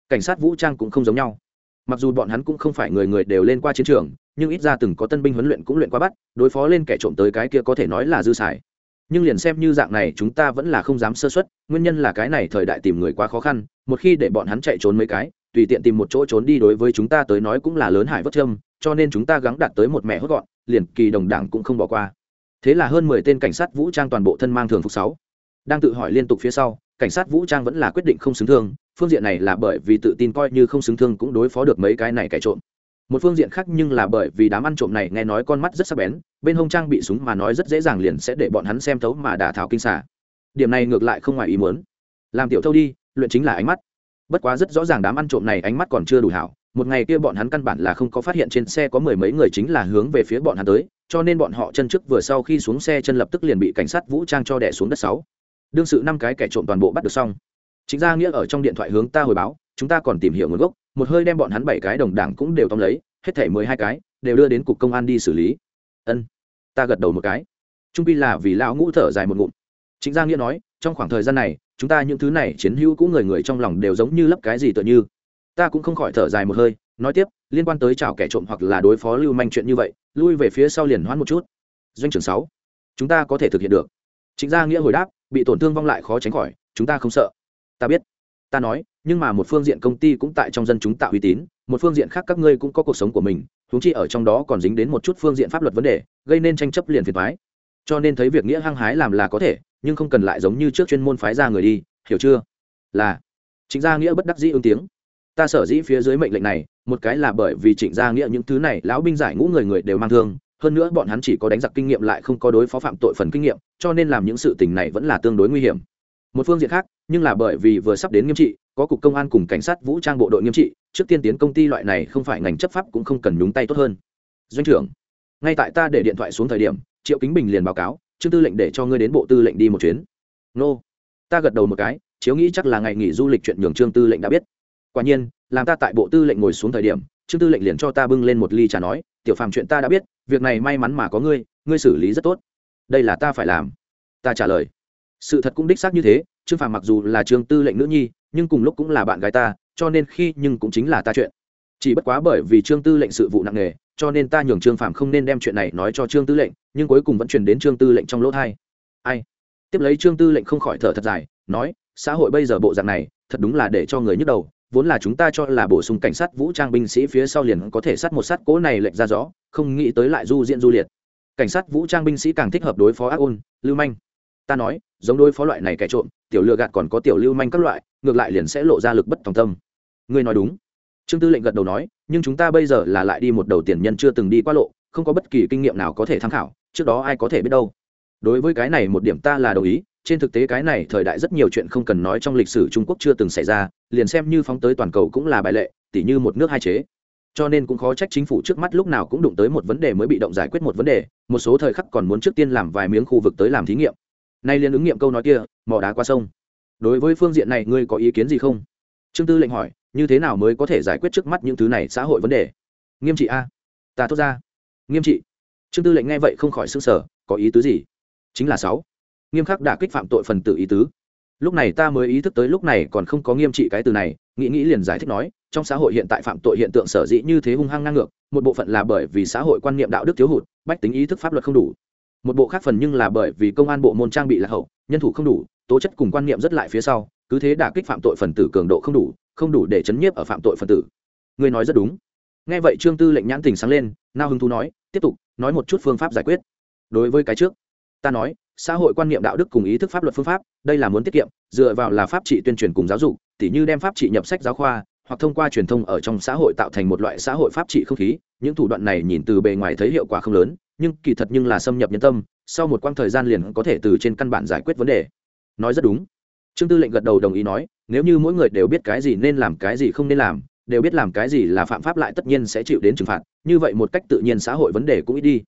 Cảnh sát vũ trang cũng không giống nhau. Mặc dù bọn hắn cũng không phải người người đều lên qua chiến trường, nhưng ít ra từng có tân binh huấn luyện cũng luyện qua bắt, đối phó lên kẻ trộm tới cái kia có thể nói là dư xài nhưng liền xem như dạng này chúng ta vẫn là không dám sơ xuất nguyên nhân là cái này thời đại tìm người quá khó khăn, một khi để bọn hắn chạy trốn mấy cái, tùy tiện tìm một chỗ trốn đi đối với chúng ta tới nói cũng là lớn hải vất trâm cho nên chúng ta gắng đạt tới một mẹ hốt gọn, liền kỳ đồng đảng cũng không bỏ qua. Thế là hơn mười tên cảnh sát vũ trang toàn bộ thân mang thường phục sáu. Đang tự hỏi liên tục phía sau, cảnh sát vũ trang vẫn là quyết định không xứng thương, phương diện này là bởi vì tự tin coi như không xứng thương cũng đối phó được mấy cái này cải trộm một phương diện khác nhưng là bởi vì đám ăn trộm này nghe nói con mắt rất sắc bén, bên hông trang bị súng mà nói rất dễ dàng liền sẽ để bọn hắn xem thấu mà đả thảo kinh xả điểm này ngược lại không ngoài ý muốn. Làm tiểu thâu đi, luyện chính là ánh mắt. Bất quá rất rõ ràng đám ăn trộm này ánh mắt còn chưa đủ hảo. Một ngày kia bọn hắn căn bản là không có phát hiện trên xe có mười mấy người chính là hướng về phía bọn hắn tới, cho nên bọn họ chân trước vừa sau khi xuống xe chân lập tức liền bị cảnh sát vũ trang cho đẻ xuống đất sáu. Đương sự năm cái kẻ trộm toàn bộ bắt được xong. Chính ra nghĩa ở trong điện thoại hướng ta hồi báo, chúng ta còn tìm hiểu nguồn gốc một hơi đem bọn hắn bảy cái đồng đảng cũng đều tóm lấy, hết thể mười hai cái, đều đưa đến cục công an đi xử lý. Ân, ta gật đầu một cái. Trung pi là vì lão ngũ thở dài một ngụm. Chính gia nghĩa nói, trong khoảng thời gian này, chúng ta những thứ này chiến hữu cũng người người trong lòng đều giống như lấp cái gì tựa như. Ta cũng không khỏi thở dài một hơi, nói tiếp, liên quan tới chào kẻ trộm hoặc là đối phó lưu manh chuyện như vậy, lui về phía sau liền hoãn một chút. Doanh trưởng sáu, chúng ta có thể thực hiện được. Chính gia nghĩa hồi đáp, bị tổn thương vong lại khó tránh khỏi, chúng ta không sợ. Ta biết. Ta nói nhưng mà một phương diện công ty cũng tại trong dân chúng tạo uy tín, một phương diện khác các ngươi cũng có cuộc sống của mình, huống chi ở trong đó còn dính đến một chút phương diện pháp luật vấn đề, gây nên tranh chấp liền phiền thoái cho nên thấy việc nghĩa hăng hái làm là có thể, nhưng không cần lại giống như trước chuyên môn phái ra người đi, hiểu chưa? Là chính gia nghĩa bất đắc dĩ ứng tiếng. Ta sở dĩ phía dưới mệnh lệnh này, một cái là bởi vì trịnh gia nghĩa những thứ này lão binh giải ngũ người người đều mang thương, hơn nữa bọn hắn chỉ có đánh giặc kinh nghiệm lại không có đối phó phạm tội phần kinh nghiệm, cho nên làm những sự tình này vẫn là tương đối nguy hiểm. Một phương diện khác, nhưng là bởi vì vừa sắp đến nghiêm trị có cục công an cùng cảnh sát vũ trang bộ đội nghiêm trị, trước tiên tiến công ty loại này không phải ngành chấp pháp cũng không cần nhúng tay tốt hơn. Doanh trưởng, ngay tại ta để điện thoại xuống thời điểm, triệu kính bình liền báo cáo, trương tư lệnh để cho ngươi đến bộ tư lệnh đi một chuyến. Nô. Ta gật đầu một cái, chiếu nghĩ chắc là ngày nghỉ du lịch chuyện nhường trương tư lệnh đã biết. Quả nhiên, làm ta tại bộ tư lệnh ngồi xuống thời điểm, trương tư lệnh liền cho ta bưng lên một ly trà nói, tiểu phàm chuyện ta đã biết, việc này may mắn mà có ngươi ngươi xử lý rất tốt. Đây là ta phải làm ta trả lời. Sự thật cũng đích xác như thế, trương phàm mặc dù là trương tư lệnh nữ nhi nhưng cùng lúc cũng là bạn gái ta, cho nên khi nhưng cũng chính là ta chuyện. Chỉ bất quá bởi vì trương tư lệnh sự vụ nặng nề, cho nên ta nhường trương phạm không nên đem chuyện này nói cho trương tư lệnh, nhưng cuối cùng vẫn truyền đến trương tư lệnh trong lỗ thai. Ai? Tiếp lấy trương tư lệnh không khỏi thở thật dài, nói, xã hội bây giờ bộ dạng này, thật đúng là để cho người nhức đầu, vốn là chúng ta cho là bổ sung cảnh sát vũ trang binh sĩ phía sau liền có thể sát một sát cố này lệnh ra rõ không nghĩ tới lại du diện du liệt. Cảnh sát vũ trang binh sĩ càng thích hợp đối phó ác ôn, lưu manh. Ta nói giống đối phó loại này kẻ trộm, tiểu lừa gạt còn có tiểu lưu manh các loại, ngược lại liền sẽ lộ ra lực bất tòng tâm. Ngươi nói đúng. Trương tư lệnh gật đầu nói, nhưng chúng ta bây giờ là lại đi một đầu tiền nhân chưa từng đi qua lộ, không có bất kỳ kinh nghiệm nào có thể tham khảo, trước đó ai có thể biết đâu. Đối với cái này một điểm ta là đồng ý, trên thực tế cái này thời đại rất nhiều chuyện không cần nói trong lịch sử trung quốc chưa từng xảy ra, liền xem như phóng tới toàn cầu cũng là bài lệ, tỉ như một nước hai chế. Cho nên cũng khó trách chính phủ trước mắt lúc nào cũng đụng tới một vấn đề mới bị động giải quyết một vấn đề, một số thời khắc còn muốn trước tiên làm vài miếng khu vực tới làm thí nghiệm nay liên ứng nghiệm câu nói kia, mò đá qua sông. Đối với phương diện này, ngươi có ý kiến gì không? Trương tư lệnh hỏi, như thế nào mới có thể giải quyết trước mắt những thứ này xã hội vấn đề? Nghiêm trị a. Ta thốt ra. Nghiêm trị. Trương tư lệnh nghe vậy không khỏi s ư n g sở có ý tứ gì? Chính là sáu. Nghiêm khắc đả kích phạm tội phần tử ý tứ. Lúc này ta mới ý thức tới lúc này còn không có nghiêm trị cái từ này, nghĩ nghĩ liền giải thích nói, trong xã hội hiện tại phạm tội hiện tượng sở dĩ như thế hung hăng ngang ngược, một bộ phận là bởi vì xã hội quan niệm đạo đức thiếu hụt, bách tính ý thức pháp luật không đủ một bộ khác phần nhưng là bởi vì công an bộ môn trang bị lạc hậu, nhân thủ không đủ, tố chất cùng quan niệm rất lại phía sau, cứ thế đả kích phạm tội phần tử cường độ không đủ không đủ để chấn nhiếp ở phạm tội phần tử. Ngươi nói rất đúng. Nghe vậy trương tư lệnh nhãn tình sáng lên, nao hưng thu nói, tiếp tục, nói một chút phương pháp giải quyết. Đối với cái trước, ta nói, xã hội quan niệm đạo đức cùng ý thức pháp luật phương pháp, đây là muốn tiết kiệm, dựa vào là pháp trị tuyên truyền cùng giáo dục, tỉ như đem pháp trị nhập sách giáo khoa hoặc thông qua truyền thông ở trong xã hội tạo thành một loại xã hội pháp trị không khí, những thủ đoạn này nhìn từ bề ngoài thấy hiệu quả không lớn, nhưng kỳ thật nhưng là xâm nhập nhân tâm, sau một quãng thời gian liền có thể từ trên căn bản giải quyết vấn đề. Nói rất đúng. Trương tư lệnh gật đầu đồng ý nói, nếu như mỗi người đều biết cái gì nên làm cái gì không nên làm, đều biết làm cái gì là phạm pháp lại tất nhiên sẽ chịu đến trừng phạt, như vậy một cách tự nhiên xã hội vấn đề cũng ít đi.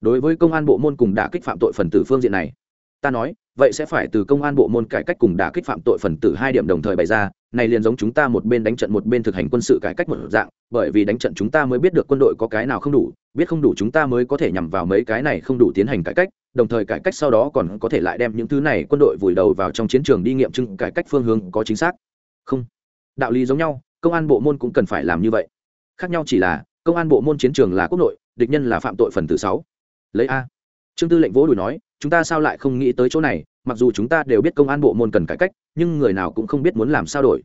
Đối với công an bộ môn cùng đả kích phạm tội phần tử phương diện này, ta nói vậy sẽ phải từ công an bộ môn cải cách cùng đả kích phạm tội phần tử hai điểm đồng thời bày ra, này liền giống chúng ta một bên đánh trận một bên thực hành quân sự cải cách một dạng, bởi vì đánh trận chúng ta mới biết được quân đội có cái nào không đủ, biết không đủ chúng ta mới có thể nhằm vào mấy cái này không đủ tiến hành cải cách, đồng thời cải cách sau đó còn có thể lại đem những thứ này quân đội vùi đầu vào trong chiến trường đi nghiệm chứng cải cách phương hướng có chính xác. Không. Đạo lý giống nhau, công an bộ môn cũng cần phải làm như vậy. Khác nhau chỉ là, công an bộ môn chiến trường là quốc nội, địch nhân là phạm tội phần tử sáu. Lấy a. Trương tư lệnh vỗ đùi nói chúng ta sao lại không nghĩ tới chỗ này, mặc dù chúng ta đều biết công an bộ môn cần cải cách, nhưng người nào cũng không biết muốn làm sao đổi.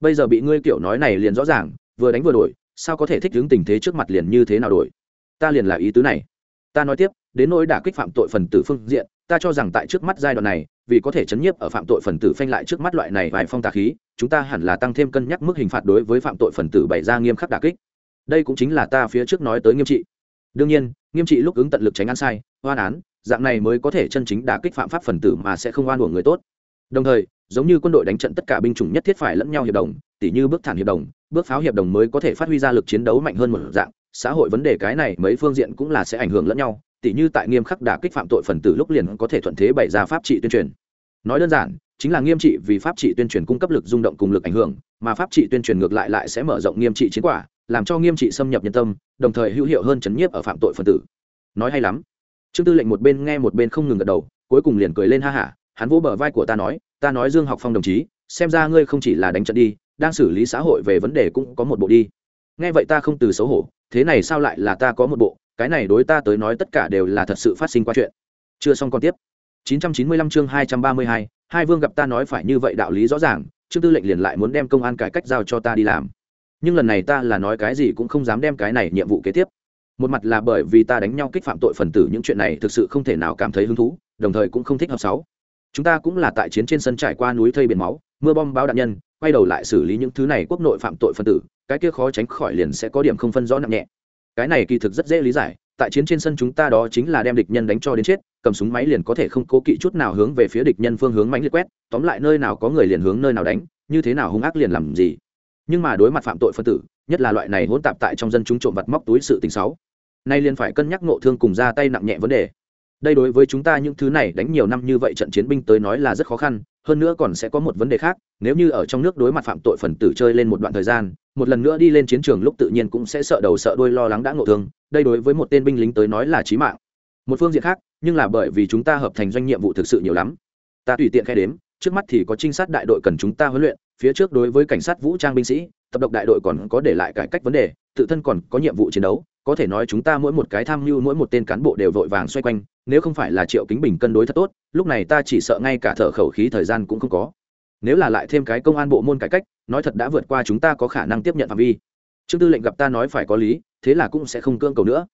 Bây giờ bị ngươi kiểu nói này liền rõ ràng, vừa đánh vừa đổi, sao có thể thích ứng tình thế trước mặt liền như thế nào đổi? Ta liền là ý tứ này. Ta nói tiếp, đến nỗi đả kích phạm tội phần tử phương diện, ta cho rằng tại trước mắt giai đoạn này, vì có thể chấn nhiếp ở phạm tội phần tử phanh lại trước mắt loại này vài phong tà khí, chúng ta hẳn là tăng thêm cân nhắc mức hình phạt đối với phạm tội phần tử bày ra nghiêm khắc đả kích. Đây cũng chính là ta phía trước nói tới nghiêm trị. Đương nhiên, nghiêm trị lúc ứng tận lực tránh án sai hoan án dạng này mới có thể chân chính đả kích phạm pháp phần tử mà sẽ không oan uổng người tốt. Đồng thời, giống như quân đội đánh trận tất cả binh chủng nhất thiết phải lẫn nhau hiệp đồng, tỉ như bước thản hiệp đồng, bước pháo hiệp đồng mới có thể phát huy ra lực chiến đấu mạnh hơn một dạng. Xã hội vấn đề cái này mấy phương diện cũng là sẽ ảnh hưởng lẫn nhau, tỉ như tại nghiêm khắc đả kích phạm tội phần tử lúc liền có thể thuận thế bày ra pháp trị tuyên truyền. Nói đơn giản, chính là nghiêm trị vì pháp trị tuyên truyền cung cấp lực rung động cùng lực ảnh hưởng, mà pháp trị tuyên truyền ngược lại lại sẽ mở rộng nghiêm trị chiến quả, làm cho nghiêm trị xâm nhập nhân tâm, đồng thời hữu hiệu hơn chấn nhiếp ở phạm tội phần tử. Nói hay lắm trương tư lệnh một bên nghe một bên không ngừng gật đầu cuối cùng liền cười lên ha hả hắn vỗ bờ vai của ta nói ta nói dương học phong đồng chí xem ra ngươi không chỉ là đánh trận đi đang xử lý xã hội về vấn đề cũng có một bộ đi. Nghe vậy ta không từ xấu hổ thế này sao lại là ta có một bộ cái này đối ta tới nói tất cả đều là thật sự phát sinh qua chuyện. Chưa xong còn tiếp. 995 chương 232, hai vương gặp ta nói phải như vậy đạo lý rõ ràng trương tư lệnh liền lại muốn đem công an cải cách giao cho ta đi làm. Nhưng lần này ta là nói cái gì cũng không dám đem cái này nhiệm vụ kế tiếp một mặt là bởi vì ta đánh nhau kích phạm tội phần tử, những chuyện này thực sự không thể nào cảm thấy hứng thú, đồng thời cũng không thích hợp sáu. Chúng ta cũng là tại chiến trên sân trải qua núi thây biển máu, mưa bom báo đạn nhân, quay đầu lại xử lý những thứ này quốc nội phạm tội phân tử, cái kia khó tránh khỏi liền sẽ có điểm không phân rõ nặng nhẹ. Cái này kỳ thực rất dễ lý giải, tại chiến trên sân chúng ta đó chính là đem địch nhân đánh cho đến chết, cầm súng máy liền có thể không cố kỵ chút nào hướng về phía địch nhân phương hướng mánh liệt quét, tóm lại nơi nào có người liền hướng nơi nào đánh, như thế nào hung ác liền làm gì. Nhưng mà đối mặt phạm tội phân tử, nhất là loại này hỗn tạp tại trong dân chúng trộm vặt móc túi sự tình xấu nay liền phải cân nhắc ngộ thương cùng ra tay nặng nhẹ vấn đề. Đây đối với chúng ta những thứ này đánh nhiều năm như vậy trận chiến binh tới nói là rất khó khăn, hơn nữa còn sẽ có một vấn đề khác, nếu như ở trong nước đối mặt phạm tội phần tử chơi lên một đoạn thời gian, một lần nữa đi lên chiến trường lúc tự nhiên cũng sẽ sợ đầu sợ đuôi lo lắng đã ngộ thương, đây đối với một tên binh lính tới nói là chí mạng. Một phương diện khác, nhưng là bởi vì chúng ta hợp thành doanh nhiệm vụ thực sự nhiều lắm. Ta tùy tiện khai đếm, trước mắt thì có trinh sát đại đội cần chúng ta huấn luyện, phía trước đối với cảnh sát vũ trang binh sĩ, tập độc đại đội còn có để lại cải cách vấn đề, tự thân còn có nhiệm vụ chiến đấu có thể nói chúng ta mỗi một cái tham mưu mỗi một tên cán bộ đều vội vàng xoay quanh, nếu không phải là triệu kính bình cân đối thật tốt, lúc này ta chỉ sợ ngay cả thở khẩu khí thời gian cũng không có. Nếu là lại thêm cái công an bộ môn cải cách, nói thật đã vượt qua chúng ta có khả năng tiếp nhận phạm vi. Trương tư lệnh gặp ta nói phải có lý, thế là cũng sẽ không cương cầu nữa.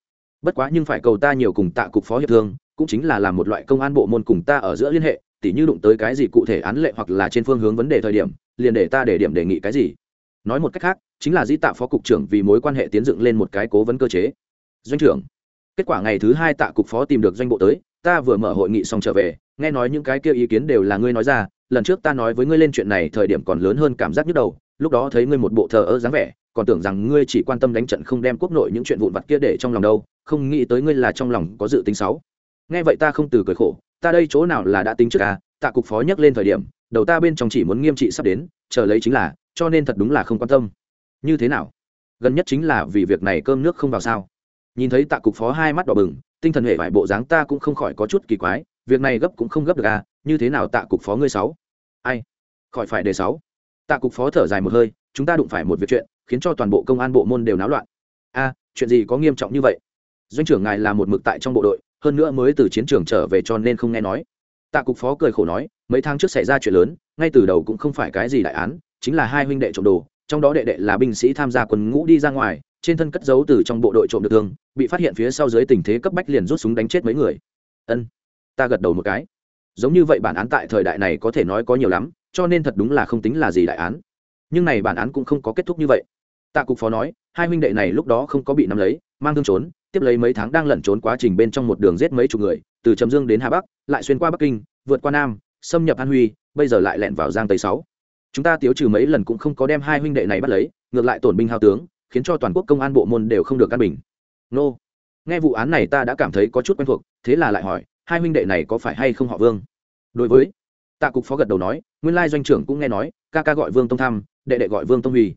Bất quá nhưng phải cầu ta nhiều cùng tạ cục phó hiệp thương, cũng chính là làm một loại công an bộ môn cùng ta ở giữa liên hệ, tỉ như đụng tới cái gì cụ thể án lệ hoặc là trên phương hướng vấn đề thời điểm, liền để ta để điểm đề nghị cái gì. Nói một cách khác chính là di tạ phó cục trưởng vì mối quan hệ tiến dựng lên một cái cố vấn cơ chế. Doanh trưởng, kết quả ngày thứ hai tạ cục phó tìm được doanh bộ tới, ta vừa mở hội nghị xong trở về, nghe nói những cái kia ý kiến đều là ngươi nói ra, lần trước ta nói với ngươi lên chuyện này thời điểm còn lớn hơn cảm giác nhức đầu, lúc đó thấy ngươi một bộ thờ ơ dáng vẻ, còn tưởng rằng ngươi chỉ quan tâm đánh trận không đem quốc nội những chuyện vụn vặt kia để trong lòng đâu, không nghĩ tới ngươi là trong lòng có dự tính xấu. Nghe vậy ta không từ cười khổ, ta đây chỗ nào là đã tính trước à tạ cục phó nhắc lên thời điểm, đầu ta bên trong chỉ muốn nghiêm trị sắp đến, chờ lấy chính là, cho nên thật đúng là không quan tâm như thế nào? Gần nhất chính là vì việc này cơm nước không vào sao? Nhìn thấy tạ cục phó hai mắt đỏ bừng, tinh thần hệ vải bộ dáng ta cũng không khỏi có chút kỳ quái, việc này gấp cũng không gấp được à như thế nào tạ cục phó ngươi sáu? Ai? Khỏi phải đề sáu. Tạ cục phó thở dài một hơi, chúng ta đụng phải một việc chuyện, khiến cho toàn bộ công an bộ môn đều náo loạn. A chuyện gì có nghiêm trọng như vậy? Doanh trưởng ngài là một mực tại trong bộ đội, hơn nữa mới từ chiến trường trở về cho nên không nghe nói. Tạ cục phó cười khổ nói, mấy tháng trước xảy ra chuyện lớn, ngay từ đầu cũng không phải cái gì đại án, chính là hai huynh đệ trộm đồ trong đó đệ đệ là binh sĩ tham gia quân ngũ đi ra ngoài, trên thân cất giấu từ trong bộ đội trộm được thương, bị phát hiện phía sau dưới tình thế cấp bách liền rút súng đánh chết mấy người. Ân, ta gật đầu một cái. Giống như vậy bản án tại thời đại này có thể nói có nhiều lắm, cho nên thật đúng là không tính là gì đại án. Nhưng này bản án cũng không có kết thúc như vậy. Tạ cục phó nói, hai huynh đệ này lúc đó không có bị nắm lấy, mang thương trốn, tiếp lấy mấy tháng đang lẩn trốn quá trình bên trong một đường giết mấy chục người, từ trầm dương đến hà bắc, lại xuyên qua bắc kinh, vượt qua nam, xâm nhập an huy, bây giờ lại lẹn vào giang tây sáu chúng ta tiêu trừ mấy lần cũng không có đem hai huynh đệ này bắt lấy, ngược lại tổn binh hao tướng, khiến cho toàn quốc công an bộ môn đều không được căn bình. Nô. Nghe vụ án này ta đã cảm thấy có chút quen thuộc, thế là lại hỏi, hai huynh đệ này có phải hay không họ vương? Đối với, tạ cục phó gật đầu nói, nguyên lai doanh trưởng cũng nghe nói, ca ca gọi vương tông tham, đệ đệ gọi vương tông huy.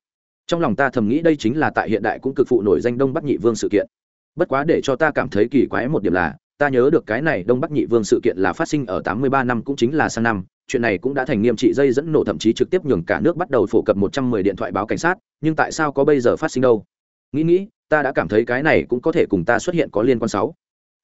Trong lòng ta thầm nghĩ đây chính là tại hiện đại cũng cực phụ nổi danh đông bắc nhị vương sự kiện. Bất quá để cho ta cảm thấy kỳ quái một điểm là, ta nhớ được cái này đông bắc nhị vương sự kiện là phát sinh ở tám mươi ba năm cũng chính là sang năm chuyện này cũng đã thành nghiêm trị dây dẫn nổ thậm chí trực tiếp nhường cả nước bắt đầu phổ cập một trăm mười điện thoại báo cảnh sát, nhưng tại sao có bây giờ phát sinh đâu? Nghĩ nghĩ, ta đã cảm thấy cái này cũng có thể cùng ta xuất hiện có liên quan sáu.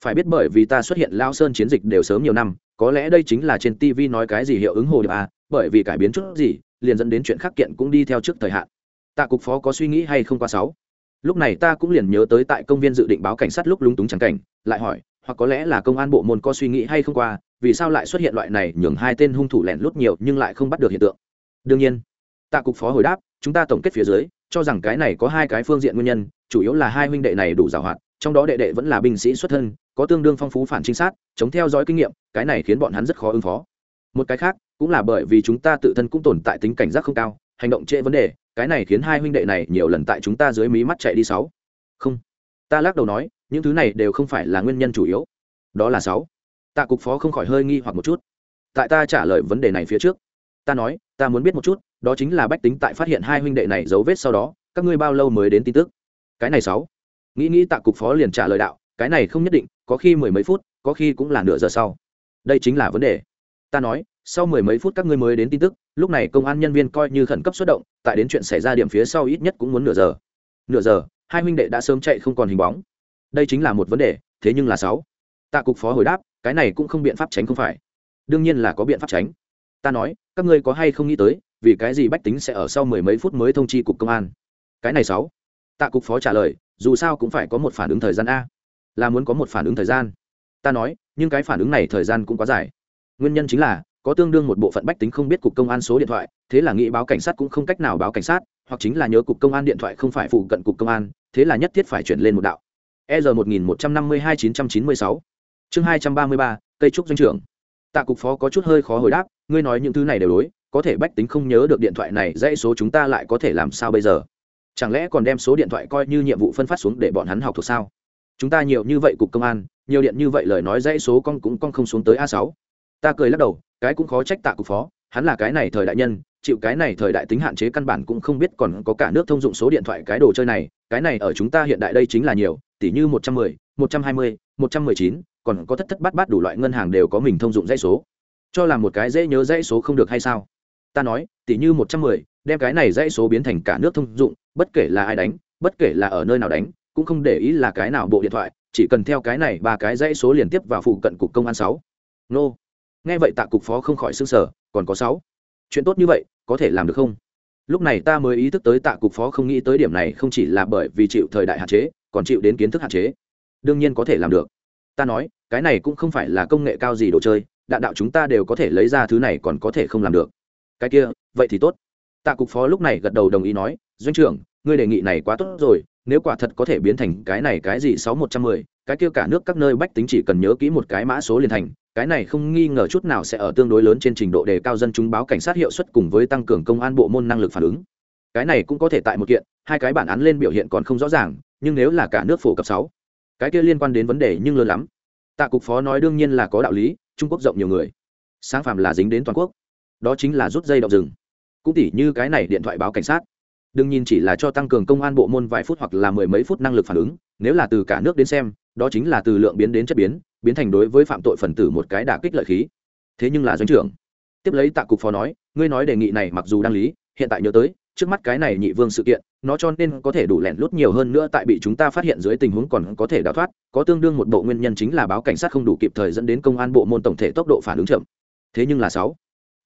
Phải biết bởi vì ta xuất hiện lao sơn chiến dịch đều sớm nhiều năm, có lẽ đây chính là trên tv nói cái gì hiệu ứng hồ điệp à bởi vì cải biến chút gì, liền dẫn đến chuyện khác kiện cũng đi theo trước thời hạn. Tạ cục phó có suy nghĩ hay không qua sáu? Lúc này ta cũng liền nhớ tới tại công viên dự định báo cảnh sát lúc lúng túng trắng cảnh, lại hỏi, hoặc có lẽ là công an bộ môn có suy nghĩ hay không qua vì sao lại xuất hiện loại này nhường hai tên hung thủ lẻn lút nhiều nhưng lại không bắt được hiện tượng? Đương nhiên, tạ cục phó hồi đáp, chúng ta tổng kết phía dưới, cho rằng cái này có hai cái phương diện nguyên nhân, chủ yếu là hai huynh đệ này đủ giàu hoạt, trong đó đệ đệ vẫn là binh sĩ xuất thân, có tương đương phong phú phản trinh sát, chống theo dõi kinh nghiệm, cái này khiến bọn hắn rất khó ứng phó. Một cái khác, cũng là bởi vì chúng ta tự thân cũng tồn tại tính cảnh giác không cao, hành động trễ vấn đề, cái này khiến hai huynh đệ này nhiều lần tại chúng ta dưới mí mắt chạy đi sáu. Không. Ta lắc đầu nói, những thứ này đều không phải là nguyên nhân chủ yếu. Đó là sáu tạ cục phó không khỏi hơi nghi hoặc một chút. Tại ta trả lời vấn đề này phía trước, ta nói, ta muốn biết một chút, đó chính là bách tính tại phát hiện hai huynh đệ này dấu vết sau đó, các ngươi bao lâu mới đến tin tức? Cái này sáu. Nghĩ nghĩ tạ cục phó liền trả lời đạo, cái này không nhất định, có khi mười mấy phút, có khi cũng là nửa giờ sau. Đây chính là vấn đề. Ta nói, sau mười mấy phút các ngươi mới đến tin tức, lúc này công an nhân viên coi như khẩn cấp xuất động, tại đến chuyện xảy ra điểm phía sau ít nhất cũng muốn nửa giờ. Nửa giờ, hai huynh đệ đã sớm chạy không còn hình bóng. Đây chính là một vấn đề, thế nhưng là sáu. Tạ cục phó hồi đáp cái này cũng không biện pháp tránh không phải. Đương nhiên là có biện pháp tránh. Ta nói, các ngươi có hay không nghĩ tới, vì cái gì bách tính sẽ ở sau mười mấy phút mới thông chi cục công an? Cái này sáu. Tạ cục phó trả lời, dù sao cũng phải có một phản ứng thời gian a. Là muốn có một phản ứng thời gian. Ta nói, nhưng cái phản ứng này thời gian cũng quá dài. Nguyên nhân chính là, có tương đương một bộ phận bách tính không biết cục công an số điện thoại, thế là nghĩ báo cảnh sát cũng không cách nào báo cảnh sát, hoặc chính là nhớ cục công an điện thoại không phải phụ cận cục công an, thế là nhất thiết phải chuyển lên một đạo. E r một nghìn một trăm năm mươi hai chín trăm chín mươi sáu chương hai trăm ba mươi ba, cây trúc doanh trưởng. Tạ cục phó có chút hơi khó hồi đáp, ngươi nói những thứ này đều đối, có thể bách tính không nhớ được điện thoại này, dãy số chúng ta lại có thể làm sao bây giờ? Chẳng lẽ còn đem số điện thoại coi như nhiệm vụ phân phát xuống để bọn hắn học thuộc sao? Chúng ta nhiều như vậy cục công an, nhiều điện như vậy lời nói dãy số con cũng con không xuống tới a sáu. Ta cười lắc đầu, cái cũng khó trách tạ cục phó, hắn là cái này thời đại nhân, chịu cái này thời đại tính hạn chế căn bản cũng không biết còn có cả nước thông dụng số điện thoại cái đồ chơi này, cái này ở chúng ta hiện đại đây chính là nhiều tỷ như một trăm mười, một trăm hai mươi, một trăm mười chín còn có thất thất bát bát đủ loại ngân hàng đều có mình thông dụng dãy số. Cho làm một cái dễ nhớ dãy số không được hay sao? Ta nói tỷ như một trăm mười, đem cái này dãy số biến thành cả nước thông dụng, bất kể là ai đánh, bất kể là ở nơi nào đánh, cũng không để ý là cái nào bộ điện thoại, chỉ cần theo cái này ba cái dãy số liên tiếp vào phụ cận cục công an sáu. Nô. Nghe vậy tạ cục phó không khỏi xương sở còn có sáu. Chuyện tốt như vậy, có thể làm được không? Lúc này ta mới ý thức tới tạ cục phó không nghĩ tới điểm này không chỉ là bởi vì chịu thời đại hạn chế, còn chịu đến kiến thức hạn chế. Đương nhiên có thể làm được ta nói, cái này cũng không phải là công nghệ cao gì đồ chơi, đạn đạo chúng ta đều có thể lấy ra thứ này còn có thể không làm được. Cái kia, vậy thì tốt. Tạ cục phó lúc này gật đầu đồng ý nói, doanh trưởng, ngươi đề nghị này quá tốt rồi, nếu quả thật có thể biến thành cái này cái gì sáu một trăm mười, cái kia cả nước các nơi bách tính chỉ cần nhớ kỹ một cái mã số liền thành, cái này không nghi ngờ chút nào sẽ ở tương đối lớn trên trình độ đề cao dân chúng báo cảnh sát hiệu suất cùng với tăng cường công an bộ môn năng lực phản ứng. Cái này cũng có thể tại một kiện, hai cái bản án lên biểu hiện còn không rõ ràng, nhưng nếu là cả nước phổ cập sáu cái kia liên quan đến vấn đề nhưng lớn lắm. Tạ cục phó nói đương nhiên là có đạo lý, trung quốc rộng nhiều người. Sáng phạm là dính đến toàn quốc. Đó chính là rút dây động rừng. Cũng tỉ như cái này điện thoại báo cảnh sát. Đừng nhìn chỉ là cho tăng cường công an bộ môn vài phút hoặc là mười mấy phút năng lực phản ứng, nếu là từ cả nước đến xem, đó chính là từ lượng biến đến chất biến biến thành đối với phạm tội phần tử một cái đả kích lợi khí. Thế nhưng là doanh trưởng. Tiếp lấy tạ cục phó nói, ngươi nói đề nghị này mặc dù đang lý, hiện tại nhớ tới trước mắt cái này nhị vương sự kiện, nó cho nên có thể đủ lẻn lút nhiều hơn nữa tại bị chúng ta phát hiện dưới tình huống còn có thể đào thoát, có tương đương một bộ nguyên nhân chính là báo cảnh sát không đủ kịp thời dẫn đến công an bộ môn tổng thể tốc độ phản ứng chậm. Thế nhưng là sáu,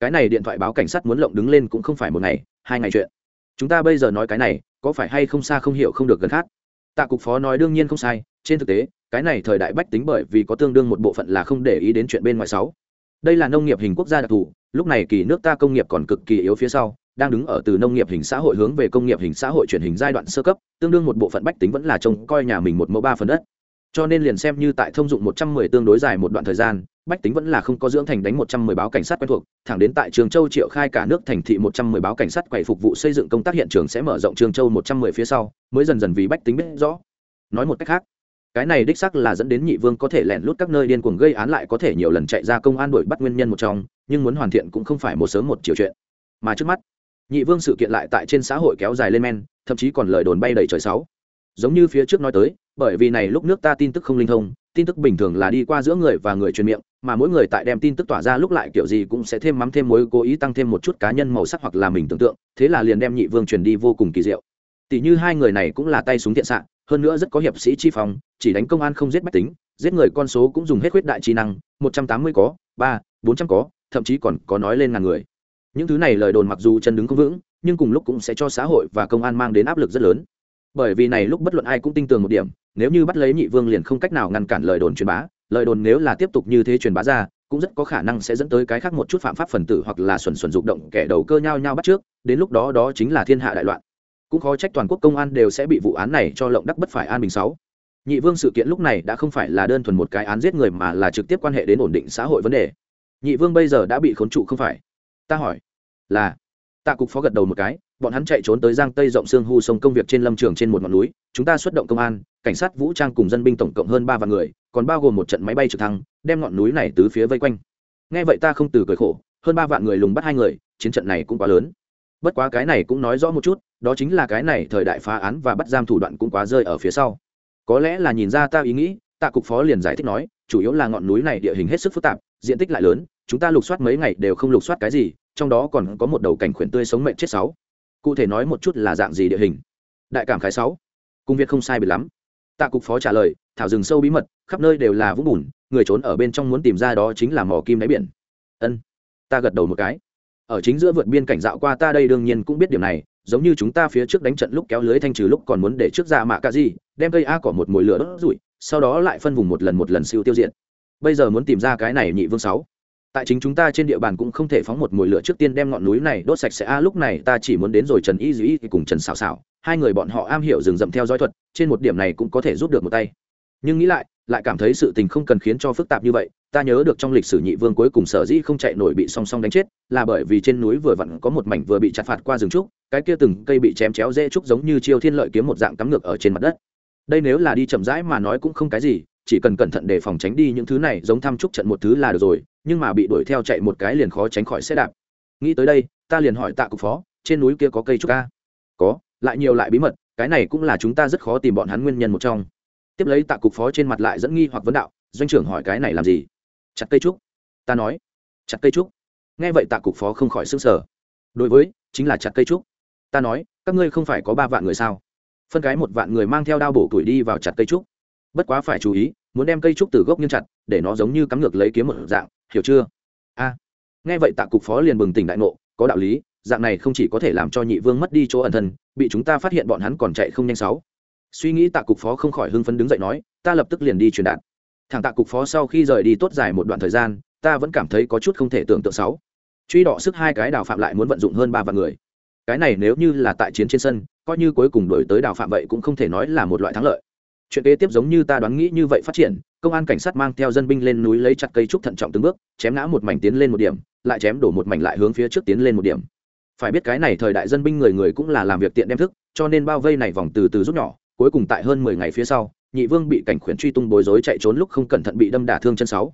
cái này điện thoại báo cảnh sát muốn lộng đứng lên cũng không phải một ngày, hai ngày chuyện. Chúng ta bây giờ nói cái này, có phải hay không xa không hiểu không được gần khác. Tạ cục phó nói đương nhiên không sai, trên thực tế, cái này thời đại bách tính bởi vì có tương đương một bộ phận là không để ý đến chuyện bên ngoài sáu. Đây là nông nghiệp hình quốc gia đặc thù, lúc này kỳ nước ta công nghiệp còn cực kỳ yếu phía sau đang đứng ở từ nông nghiệp hình xã hội hướng về công nghiệp hình xã hội chuyển hình giai đoạn sơ cấp, tương đương một bộ phận bách tính vẫn là trông coi nhà mình một mẫu ba phần đất. Cho nên liền xem như tại thông dụng một trăm mười tương đối dài một đoạn thời gian, bách tính vẫn là không có dưỡng thành đánh một trăm mười báo cảnh sát quen thuộc, thẳng đến tại trường châu triệu khai cả nước thành thị một trăm mười báo cảnh sát quầy phục vụ xây dựng công tác hiện trường sẽ mở rộng trường châu một trăm mười phía sau, mới dần dần vì bách tính biết rõ. Nói một cách khác, cái này đích sắc là dẫn đến nhị vương có thể lẻn lút các nơi điên cuồng gây án lại có thể nhiều lần chạy ra công an đuổi bắt nguyên nhân một trong, nhưng muốn hoàn thiện cũng không phải một sớm một chiều chuyện. Mà trước mắt nhị vương sự kiện lại tại trên xã hội kéo dài lên men, thậm chí còn lời đồn bay đầy trời sáu. Giống như phía trước nói tới, bởi vì này lúc nước ta tin tức không linh thông, tin tức bình thường là đi qua giữa người và người truyền miệng, mà mỗi người tại đem tin tức tỏa ra lúc lại kiểu gì cũng sẽ thêm mắm thêm mối cố ý tăng thêm một chút cá nhân màu sắc hoặc là mình tưởng tượng, thế là liền đem nhị vương truyền đi vô cùng kỳ diệu. Tỷ như hai người này cũng là tay súng thiện xạ, hơn nữa rất có hiệp sĩ chi phòng chỉ đánh công an không giết bách tính, giết người con số cũng dùng hết khuyết đại trí năng, một trăm tám mươi có, ba, bốn trăm có, thậm chí còn có nói lên ngàn người những thứ này lời đồn mặc dù chân đứng không vững, nhưng cùng lúc cũng sẽ cho xã hội và công an mang đến áp lực rất lớn. Bởi vì này lúc bất luận ai cũng tin tưởng một điểm, nếu như bắt lấy nhị vương liền không cách nào ngăn cản lời đồn truyền bá, lời đồn nếu là tiếp tục như thế truyền bá ra, cũng rất có khả năng sẽ dẫn tới cái khác một chút phạm pháp phần tử hoặc là xuẩn xuẩn dục động kẻ đầu cơ nhau nhau bắt trước, đến lúc đó đó chính là thiên hạ đại loạn. Cũng khó trách toàn quốc công an đều sẽ bị vụ án này cho lộng đắc bất phải an bình sáu. Nhị vương sự kiện lúc này đã không phải là đơn thuần một cái án giết người mà là trực tiếp quan hệ đến ổn định xã hội vấn đề. Nhị vương bây giờ đã bị khốn trụ không phải ta hỏi, là tạ cục phó gật đầu một cái, bọn hắn chạy trốn tới giang tây rộng xương hu sông công việc trên lâm trường trên một ngọn núi, chúng ta xuất động công an, cảnh sát vũ trang cùng dân binh tổng cộng hơn ba vạn người, còn bao gồm một trận máy bay trực thăng, đem ngọn núi này tứ phía vây quanh. Nghe vậy ta không từ cười khổ, hơn ba vạn người lùng bắt hai người, chiến trận này cũng quá lớn. Bất quá cái này cũng nói rõ một chút, đó chính là cái này thời đại phá án và bắt giam thủ đoạn cũng quá rơi ở phía sau. Có lẽ là nhìn ra ta ý nghĩ tạ cục phó liền giải thích nói, chủ yếu là ngọn núi này địa hình hết sức phức tạp, diện tích lại lớn chúng ta lục soát mấy ngày đều không lục soát cái gì, trong đó còn có một đầu cảnh khuyển tươi sống mệnh chết sáu. Cụ thể nói một chút là dạng gì địa hình? Đại cảm khái sáu. Cung việt không sai biệt lắm. Tạ cục phó trả lời, thảo rừng sâu bí mật, khắp nơi đều là vũng bùn, người trốn ở bên trong muốn tìm ra đó chính là mỏ kim đáy biển. Ân. Ta gật đầu một cái. Ở chính giữa vượt biên cảnh dạo qua ta đây đương nhiên cũng biết điểm này, giống như chúng ta phía trước đánh trận lúc kéo lưới thanh trừ lúc còn muốn để trước ra mạ cả gì, đem cây a cỏ một mồi lửa đốt rủi sau đó lại phân vùng một lần một lần siêu tiêu diệt. Bây giờ muốn tìm ra cái này nhị vương sáu tại chính chúng ta trên địa bàn cũng không thể phóng một mùi lửa trước tiên đem ngọn núi này đốt sạch sẽ. A lúc này ta chỉ muốn đến rồi trần y dĩ cùng trần xào xào hai người bọn họ am hiểu rừng rậm theo dõi thuật, trên một điểm này cũng có thể giúp được một tay. Nhưng nghĩ lại lại cảm thấy sự tình không cần khiến cho phức tạp như vậy. Ta nhớ được trong lịch sử nhị vương cuối cùng sở dĩ không chạy nổi bị song song đánh chết, là bởi vì trên núi vừa vặn có một mảnh vừa bị chặt phạt qua rừng trúc, cái kia từng cây bị chém chéo dễ trúc giống như chiêu thiên lợi kiếm một dạng cắm ngược ở trên mặt đất. Đây nếu là đi chậm rãi mà nói cũng không cái gì chỉ cần cẩn thận để phòng tránh đi những thứ này, giống thăm trúc trận một thứ là được rồi, nhưng mà bị đuổi theo chạy một cái liền khó tránh khỏi xe đạp. Nghĩ tới đây, ta liền hỏi tạ cục phó, trên núi kia có cây trúc ca? Có, lại nhiều lại bí mật, cái này cũng là chúng ta rất khó tìm bọn hắn nguyên nhân một trong. Tiếp lấy tạ cục phó trên mặt lại dẫn nghi hoặc vấn đạo, doanh trưởng hỏi cái này làm gì? Chặt cây trúc. Ta nói, chặt cây trúc. Nghe vậy tạ cục phó không khỏi s ư n g sở đối với, chính là chặt cây trúc. Ta nói, các ngươi không phải có ba vạn người sao? Phân cái một vạn người mang theo đao bổ tuổi đi vào chặt cây trúc bất quá phải chú ý, muốn đem cây trúc từ gốc nghiêng chặt, để nó giống như cắm ngược lấy kiếm một dạng, hiểu chưa? A. Nghe vậy tạ cục phó liền bừng tỉnh đại ngộ, có đạo lý, dạng này không chỉ có thể làm cho nhị vương mất đi chỗ ẩn thân, bị chúng ta phát hiện bọn hắn còn chạy không nhanh sáu. Suy nghĩ tạ cục phó không khỏi hưng phấn đứng dậy nói, ta lập tức liền đi truyền đạt. Thằng tạ cục phó sau khi rời đi tốt dài một đoạn thời gian, ta vẫn cảm thấy có chút không thể tưởng tượng sáu. Truy đọ sức hai cái đào phạm lại muốn vận dụng hơn ba vạn người. Cái này nếu như là tại chiến trên sân, coi như cuối cùng đổi tới đào phạm vậy cũng không thể nói là một loại thắng lợi chuyện kế tiếp giống như ta đoán nghĩ như vậy phát triển, công an cảnh sát mang theo dân binh lên núi lấy chặt cây trúc thận trọng từng bước, chém ngã một mảnh tiến lên một điểm, lại chém đổ một mảnh lại hướng phía trước tiến lên một điểm. Phải biết cái này thời đại dân binh người người cũng là làm việc tiện đem thức, cho nên bao vây này vòng từ từ rút nhỏ, cuối cùng tại hơn mười ngày phía sau, nhị vương bị cảnh khuyển truy tung bối rối chạy trốn lúc không cẩn thận bị đâm đả thương chân sáu.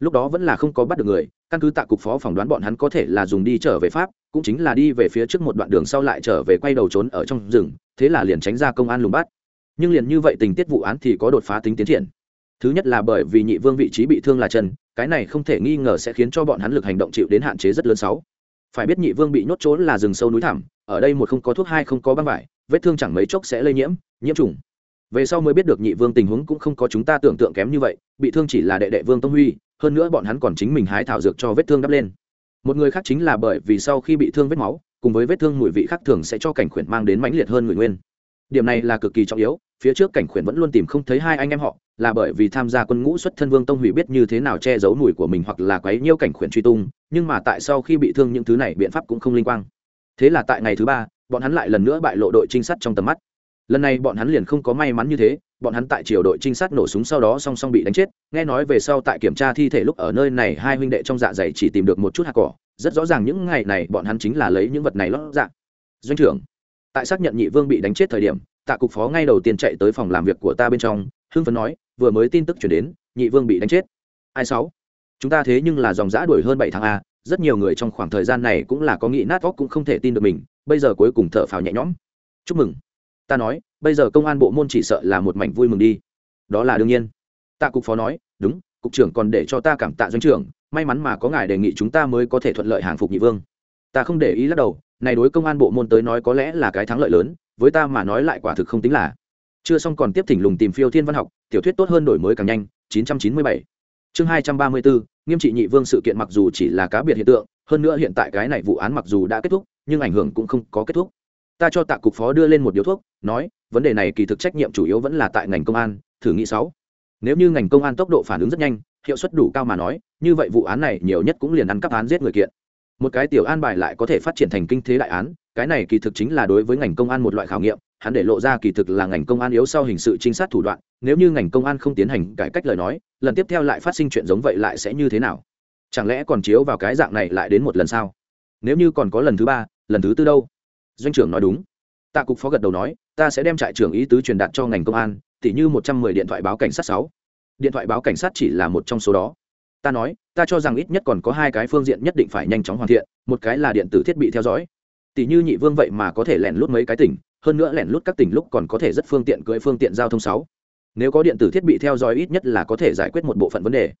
Lúc đó vẫn là không có bắt được người, căn cứ tạ cục phó phỏng đoán bọn hắn có thể là dùng đi trở về pháp, cũng chính là đi về phía trước một đoạn đường sau lại trở về quay đầu trốn ở trong rừng, thế là liền tránh ra công an lùng bắt nhưng liền như vậy tình tiết vụ án thì có đột phá tính tiến triển. Thứ nhất là bởi vì nhị vương vị trí bị thương là chân, cái này không thể nghi ngờ sẽ khiến cho bọn hắn lực hành động chịu đến hạn chế rất lớn sáu. Phải biết nhị vương bị nhốt trốn là rừng sâu núi thẳm, ở đây một không có thuốc, hai không có băng vải, vết thương chẳng mấy chốc sẽ lây nhiễm nhiễm trùng. Về sau mới biết được nhị vương tình huống cũng không có chúng ta tưởng tượng kém như vậy, bị thương chỉ là đệ đệ vương tông huy, hơn nữa bọn hắn còn chính mình hái thảo dược cho vết thương đắp lên. Một người khác chính là bởi vì sau khi bị thương vết máu, cùng với vết thương mùi vị khác thường sẽ cho cảnh khuyển mang đến mãnh liệt hơn người nguyên điểm này là cực kỳ trọng yếu, phía trước cảnh khuyển vẫn luôn tìm không thấy hai anh em họ, là bởi vì tham gia quân ngũ xuất thân vương tông hủy biết như thế nào che giấu mùi của mình hoặc là quấy nhiêu cảnh khuyển truy tung, nhưng mà tại sau khi bị thương những thứ này biện pháp cũng không linh quang. Thế là tại ngày thứ ba, bọn hắn lại lần nữa bại lộ đội trinh sát trong tầm mắt. Lần này bọn hắn liền không có may mắn như thế, bọn hắn tại triều đội trinh sát nổ súng sau đó song song bị đánh chết, nghe nói về sau tại kiểm tra thi thể lúc ở nơi này hai huynh đệ trong dạ dày chỉ tìm được một chút hạt cỏ, rất rõ ràng những ngày này bọn hắn chính là lấy những vật này lót dạ. Doanh trưởng tại xác nhận nhị vương bị đánh chết thời điểm, tạ cục phó ngay đầu tiên chạy tới phòng làm việc của ta bên trong, hưng phấn nói, vừa mới tin tức chuyển đến, nhị vương bị đánh chết. Ai sáu? Chúng ta thế nhưng là dòng giã đuổi hơn bảy tháng a, rất nhiều người trong khoảng thời gian này cũng là có nghĩ nát óc cũng không thể tin được mình, bây giờ cuối cùng thở phào nhẹ nhõm. Chúc mừng. Ta nói, bây giờ công an bộ môn chỉ sợ là một mảnh vui mừng đi. Đó là đương nhiên. Tạ cục phó nói, đúng, cục trưởng còn để cho ta cảm tạ doanh trưởng, may mắn mà có ngài đề nghị chúng ta mới có thể thuận lợi hàng phục nhị vương. Ta không để ý lắc đầu này đối công an bộ môn tới nói có lẽ là cái thắng lợi lớn, với ta mà nói lại quả thực không tính là. Chưa xong còn tiếp thỉnh lùng tìm phiêu thiên văn học, tiểu thuyết tốt hơn đổi mới càng nhanh 997 chương 234 nghiêm trị nhị vương sự kiện mặc dù chỉ là cá biệt hiện tượng, hơn nữa hiện tại cái này vụ án mặc dù đã kết thúc, nhưng ảnh hưởng cũng không có kết thúc. Ta cho tạ cục phó đưa lên một điếu thuốc, nói, vấn đề này kỳ thực trách nhiệm chủ yếu vẫn là tại ngành công an, thử nghĩ sáu. Nếu như ngành công an tốc độ phản ứng rất nhanh, hiệu suất đủ cao mà nói, như vậy vụ án này nhiều nhất cũng liền ăn cắp án giết người kiện một cái tiểu an bài lại có thể phát triển thành kinh thế đại án, cái này kỳ thực chính là đối với ngành công an một loại khảo nghiệm, hắn để lộ ra kỳ thực là ngành công an yếu sau hình sự trinh sát thủ đoạn, nếu như ngành công an không tiến hành cải cách lời nói, lần tiếp theo lại phát sinh chuyện giống vậy lại sẽ như thế nào? Chẳng lẽ còn chiếu vào cái dạng này lại đến một lần sao? Nếu như còn có lần thứ ba, lần thứ tư đâu? Doanh trưởng nói đúng. Tạ cục phó gật đầu nói, ta sẽ đem trại trưởng ý tứ truyền đạt cho ngành công an, tỉ như một trăm mười điện thoại báo cảnh sát sáu. Điện thoại báo cảnh sát chỉ là một trong số đó ta nói, ta cho rằng ít nhất còn có hai cái phương diện nhất định phải nhanh chóng hoàn thiện, một cái là điện tử thiết bị theo dõi. Tỷ như nhị vương vậy mà có thể lẻn lút mấy cái tỉnh, hơn nữa lẻn lút các tỉnh lúc còn có thể rất phương tiện cưỡi phương tiện giao thông sáu. Nếu có điện tử thiết bị theo dõi ít nhất là có thể giải quyết một bộ phận vấn đề.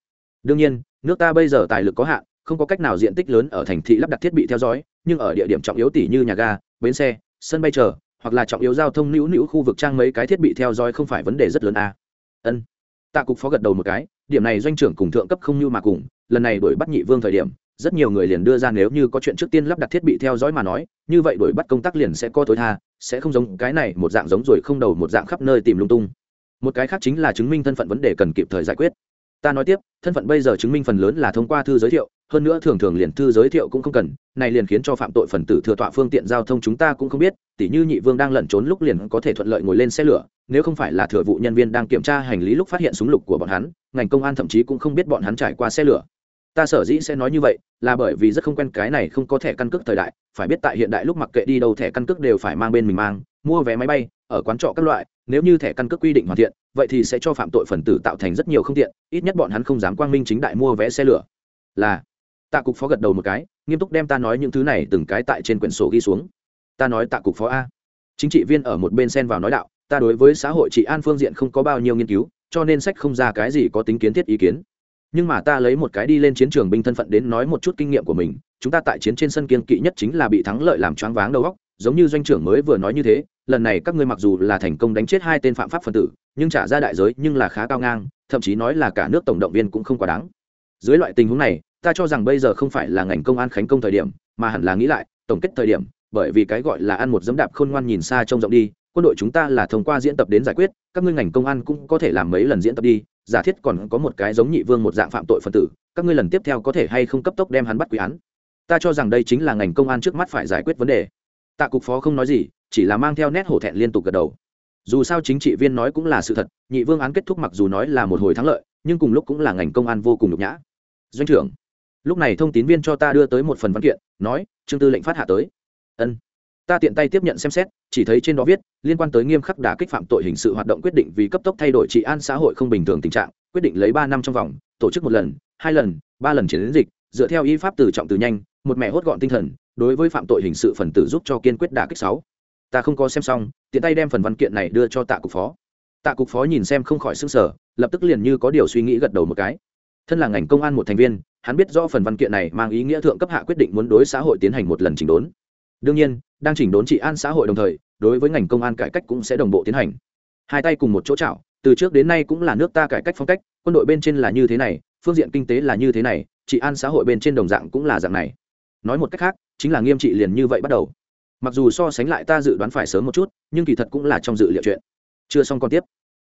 Đương nhiên, nước ta bây giờ tài lực có hạn, không có cách nào diện tích lớn ở thành thị lắp đặt thiết bị theo dõi, nhưng ở địa điểm trọng yếu tỷ như nhà ga, bến xe, sân bay chờ, hoặc là trọng yếu giao thông nữu nữu khu vực trang mấy cái thiết bị theo dõi không phải vấn đề rất lớn à. ân. Tạ cục phó gật đầu một cái điểm này doanh trưởng cùng thượng cấp không như mà cùng, lần này đuổi bắt nhị vương thời điểm, rất nhiều người liền đưa ra nếu như có chuyện trước tiên lắp đặt thiết bị theo dõi mà nói, như vậy đuổi bắt công tác liền sẽ có tối tha, sẽ không giống cái này một dạng giống rồi không đầu một dạng khắp nơi tìm lung tung. Một cái khác chính là chứng minh thân phận vấn đề cần kịp thời giải quyết. Ta nói tiếp, thân phận bây giờ chứng minh phần lớn là thông qua thư giới thiệu hơn nữa thường thường liền thư giới thiệu cũng không cần, này liền khiến cho phạm tội phần tử thừa tọa phương tiện giao thông chúng ta cũng không biết, tỉ như nhị vương đang lẩn trốn lúc liền có thể thuận lợi ngồi lên xe lửa, nếu không phải là thừa vụ nhân viên đang kiểm tra hành lý lúc phát hiện súng lục của bọn hắn, ngành công an thậm chí cũng không biết bọn hắn trải qua xe lửa. Ta sở dĩ sẽ nói như vậy, là bởi vì rất không quen cái này không có thẻ căn cước thời đại, phải biết tại hiện đại lúc mặc kệ đi đâu thẻ căn cước đều phải mang bên mình mang, mua vé máy bay, ở quán trọ các loại, nếu như thẻ căn cước quy định hoàn thiện, vậy thì sẽ cho phạm tội phần tử tạo thành rất nhiều không tiện, ít nhất bọn hắn không dám quang minh chính đại mua vé xe lửa. Là tạ cục phó gật đầu một cái, nghiêm túc đem ta nói những thứ này từng cái tại trên quyển sổ ghi xuống. Ta nói tạ cục phó a. Chính trị viên ở một bên xen vào nói đạo, ta đối với xã hội trị an phương diện không có bao nhiêu nghiên cứu, cho nên sách không ra cái gì có tính kiến thiết ý kiến. Nhưng mà ta lấy một cái đi lên chiến trường binh thân phận đến nói một chút kinh nghiệm của mình, chúng ta tại chiến trên sân kiên kỵ nhất chính là bị thắng lợi làm choáng váng đầu óc, giống như doanh trưởng mới vừa nói như thế, lần này các ngươi mặc dù là thành công đánh chết hai tên phạm pháp phân tử, nhưng trả ra đại giới nhưng là khá cao ngang, thậm chí nói là cả nước tổng động viên cũng không quá đáng. Dưới loại tình huống này ta cho rằng bây giờ không phải là ngành công an khánh công thời điểm, mà hẳn là nghĩ lại, tổng kết thời điểm, bởi vì cái gọi là ăn một dấm đạp khôn ngoan nhìn xa trông rộng đi, quân đội chúng ta là thông qua diễn tập đến giải quyết, các ngươi ngành công an cũng có thể làm mấy lần diễn tập đi, giả thiết còn có một cái giống nhị vương một dạng phạm tội phân tử, các ngươi lần tiếp theo có thể hay không cấp tốc đem hắn bắt quý án. Ta cho rằng đây chính là ngành công an trước mắt phải giải quyết vấn đề. Tạ cục phó không nói gì, chỉ là mang theo nét hổ thẹn liên tục gật đầu. Dù sao chính trị viên nói cũng là sự thật, nhị vương án kết thúc mặc dù nói là một hồi thắng lợi, nhưng cùng lúc cũng là ngành công an vô cùng nhục nhã. Doanh trưởng lúc này thông tín viên cho ta đưa tới một phần văn kiện, nói, trương tư lệnh phát hạ tới. Ân. Ta tiện tay tiếp nhận xem xét, chỉ thấy trên đó viết, liên quan tới nghiêm khắc đả kích phạm tội hình sự hoạt động quyết định vì cấp tốc thay đổi trị an xã hội không bình thường tình trạng, quyết định lấy ba năm trong vòng, tổ chức một lần, hai lần, ba lần chiến dịch, dựa theo y pháp từ trọng từ nhanh, một mẹ hốt gọn tinh thần, đối với phạm tội hình sự phần tử giúp cho kiên quyết đả kích sáu. Ta không có xem xong, tiện tay đem phần văn kiện này đưa cho tạ cục phó. Tạ cục phó nhìn xem không khỏi s ư n g sở lập tức liền như có điều suy nghĩ gật đầu một cái. Thân là ngành công an một thành viên hắn biết rõ phần văn kiện này mang ý nghĩa thượng cấp hạ quyết định muốn đối xã hội tiến hành một lần chỉnh đốn. Đương nhiên, đang chỉnh đốn trị an xã hội đồng thời, đối với ngành công an cải cách cũng sẽ đồng bộ tiến hành. Hai tay cùng một chỗ chảo, từ trước đến nay cũng là nước ta cải cách phong cách, quân đội bên trên là như thế này, phương diện kinh tế là như thế này, trị an xã hội bên trên đồng dạng cũng là dạng này. Nói một cách khác, chính là nghiêm trị liền như vậy bắt đầu. Mặc dù so sánh lại ta dự đoán phải sớm một chút, nhưng kỳ thật cũng là trong dự liệu chuyện. Chưa xong còn tiếp.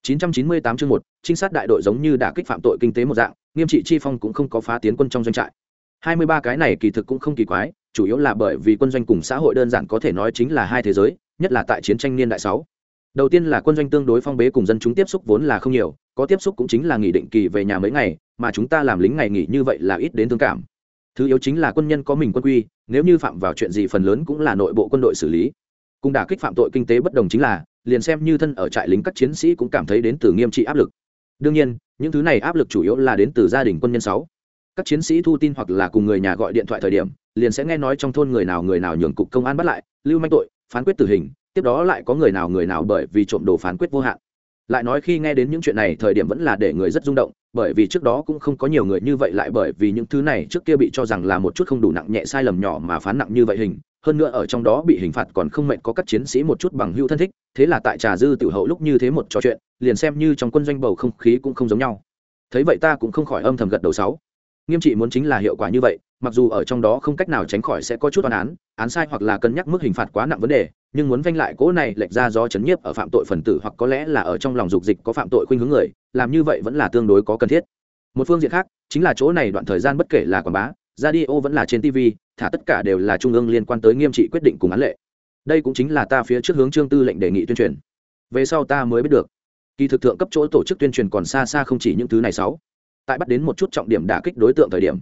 998 chương 1, trinh sát đại đội giống như đã kích phạm tội kinh tế một dạng, nghiêm trị chi phong cũng không có phá tiến quân trong doanh trại. 23 cái này kỳ thực cũng không kỳ quái, chủ yếu là bởi vì quân doanh cùng xã hội đơn giản có thể nói chính là hai thế giới, nhất là tại chiến tranh niên đại 6. Đầu tiên là quân doanh tương đối phong bế cùng dân chúng tiếp xúc vốn là không nhiều, có tiếp xúc cũng chính là nghỉ định kỳ về nhà mấy ngày, mà chúng ta làm lính ngày nghỉ như vậy là ít đến thương cảm. Thứ yếu chính là quân nhân có mình quân quy, nếu như phạm vào chuyện gì phần lớn cũng là nội bộ quân đội xử lý. Cùng đả kích phạm tội kinh tế bất đồng chính là, liền xem như thân ở trại lính các chiến sĩ cũng cảm thấy đến từ nghiêm trị áp lực. Đương nhiên, những thứ này áp lực chủ yếu là đến từ gia đình quân nhân sáu. Các chiến sĩ thu tin hoặc là cùng người nhà gọi điện thoại thời điểm, liền sẽ nghe nói trong thôn người nào người nào nhường cục công an bắt lại, lưu manh tội, phán quyết tử hình, tiếp đó lại có người nào người nào bởi vì trộm đồ phán quyết vô hạn. Lại nói khi nghe đến những chuyện này, thời điểm vẫn là để người rất rung động, bởi vì trước đó cũng không có nhiều người như vậy lại bởi vì những thứ này trước kia bị cho rằng là một chút không đủ nặng nhẹ sai lầm nhỏ mà phán nặng như vậy hình hơn nữa ở trong đó bị hình phạt còn không mệnh có các chiến sĩ một chút bằng hưu thân thích, thế là tại trà dư tiểu hậu lúc như thế một trò chuyện, liền xem như trong quân doanh bầu không khí cũng không giống nhau. Thấy vậy ta cũng không khỏi âm thầm gật đầu sáu. Nghiêm trị muốn chính là hiệu quả như vậy, mặc dù ở trong đó không cách nào tránh khỏi sẽ có chút oan án án sai hoặc là cân nhắc mức hình phạt quá nặng vấn đề, nhưng muốn vanh lại cỗ này lệch ra do chấn nhiếp ở phạm tội phần tử hoặc có lẽ là ở trong lòng dục dịch có phạm tội khuynh hướng người, làm như vậy vẫn là tương đối có cần thiết. Một phương diện khác, chính là chỗ này đoạn thời gian bất kể là quảng bá radio vẫn là trên tv thả tất cả đều là trung ương liên quan tới nghiêm trị quyết định cùng án lệ. Đây cũng chính là ta phía trước hướng trương tư lệnh đề nghị tuyên truyền. Về sau ta mới biết được, kỳ thực thượng cấp chỗ tổ chức tuyên truyền còn xa xa không chỉ những thứ này sáu. Tại bắt đến một chút trọng điểm đả kích đối tượng thời điểm,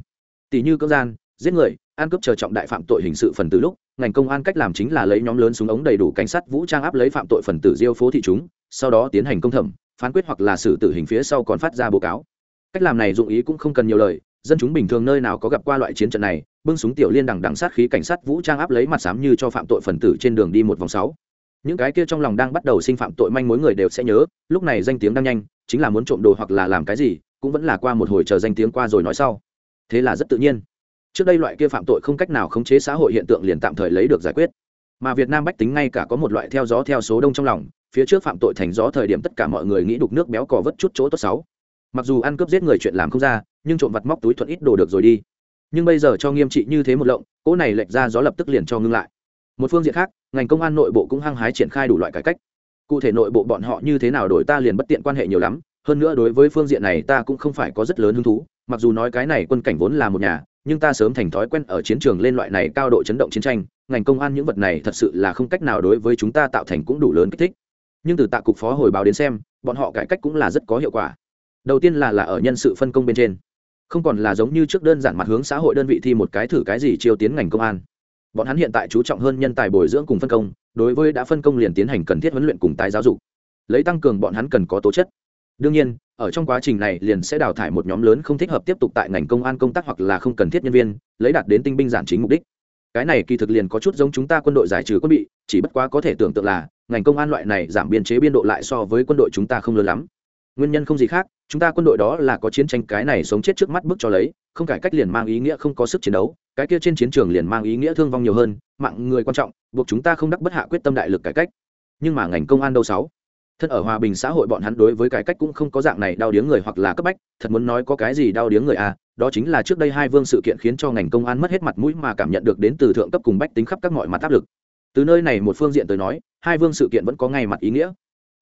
tỷ như cưỡng gian, giết người, ăn cướp chờ trọng đại phạm tội hình sự phần tử lúc, ngành công an cách làm chính là lấy nhóm lớn súng ống đầy đủ cảnh sát vũ trang áp lấy phạm tội phần tử diêu phố thị chúng, sau đó tiến hành công thẩm, phán quyết hoặc là xử tử hình phía sau còn phát ra báo cáo. Cách làm này dụng ý cũng không cần nhiều lời dân chúng bình thường nơi nào có gặp qua loại chiến trận này, bưng súng tiểu liên đằng đằng sát khí cảnh sát vũ trang áp lấy mặt sám như cho phạm tội phần tử trên đường đi một vòng sáu. Những cái kia trong lòng đang bắt đầu sinh phạm tội manh mối người đều sẽ nhớ, lúc này danh tiếng đang nhanh, chính là muốn trộm đồ hoặc là làm cái gì, cũng vẫn là qua một hồi chờ danh tiếng qua rồi nói sau. Thế là rất tự nhiên. Trước đây loại kia phạm tội không cách nào khống chế xã hội hiện tượng liền tạm thời lấy được giải quyết. Mà việt nam bách tính ngay cả có một loại theo gió theo số đông trong lòng, phía trước phạm tội thành gió thời điểm tất cả mọi người nghĩ đục nước béo cò vất chút chỗ tốt xấu mặc dù ăn cướp giết người chuyện làm không ra nhưng trộm vặt móc túi thuận ít đồ được rồi đi. Nhưng bây giờ cho nghiêm trị như thế một lộng, cỗ này lệch ra gió lập tức liền cho ngưng lại. Một phương diện khác, ngành công an nội bộ cũng hăng hái triển khai đủ loại cải cách. Cụ thể nội bộ bọn họ như thế nào đổi ta liền bất tiện quan hệ nhiều lắm, hơn nữa đối với phương diện này ta cũng không phải có rất lớn hứng thú, mặc dù nói cái này quân cảnh vốn là một nhà, nhưng ta sớm thành thói quen ở chiến trường lên loại này cao độ chấn động chiến tranh, ngành công an những vật này thật sự là không cách nào đối với chúng ta tạo thành cũng đủ lớn kích thích. Nhưng từ tạ cục phó hồi báo đến xem, bọn họ cải cách cũng là rất có hiệu quả. Đầu tiên là là ở nhân sự phân công bên trên không còn là giống như trước đơn giản mặt hướng xã hội đơn vị thi một cái thử cái gì chiêu tiến ngành công an. Bọn hắn hiện tại chú trọng hơn nhân tài bồi dưỡng cùng phân công, đối với đã phân công liền tiến hành cần thiết huấn luyện cùng tái giáo dục. Lấy tăng cường bọn hắn cần có tố chất. Đương nhiên, ở trong quá trình này liền sẽ đào thải một nhóm lớn không thích hợp tiếp tục tại ngành công an công tác hoặc là không cần thiết nhân viên, lấy đạt đến tinh binh giản chính mục đích. Cái này kỳ thực liền có chút giống chúng ta quân đội giải trừ quân bị, chỉ bất quá có thể tưởng tượng là, ngành công an loại này giảm biên chế biên độ lại so với quân đội chúng ta không lớn lắm nguyên nhân không gì khác, chúng ta quân đội đó là có chiến tranh cái này sống chết trước mắt bước cho lấy, không cải cách liền mang ý nghĩa không có sức chiến đấu, cái kia trên chiến trường liền mang ý nghĩa thương vong nhiều hơn, mạng người quan trọng, buộc chúng ta không đắc bất hạ quyết tâm đại lực cải cách. Nhưng mà ngành công an đâu sáu? Thân ở hòa bình xã hội bọn hắn đối với cải cách cũng không có dạng này đau điếng người hoặc là cấp bách, thật muốn nói có cái gì đau điếng người à đó chính là trước đây hai vương sự kiện khiến cho ngành công an mất hết mặt mũi mà cảm nhận được đến từ thượng cấp cùng bách tính khắp các mọi mặt áp lực. Từ nơi này một phương diện tới nói, hai vương sự kiện vẫn có ngay mặt ý nghĩa.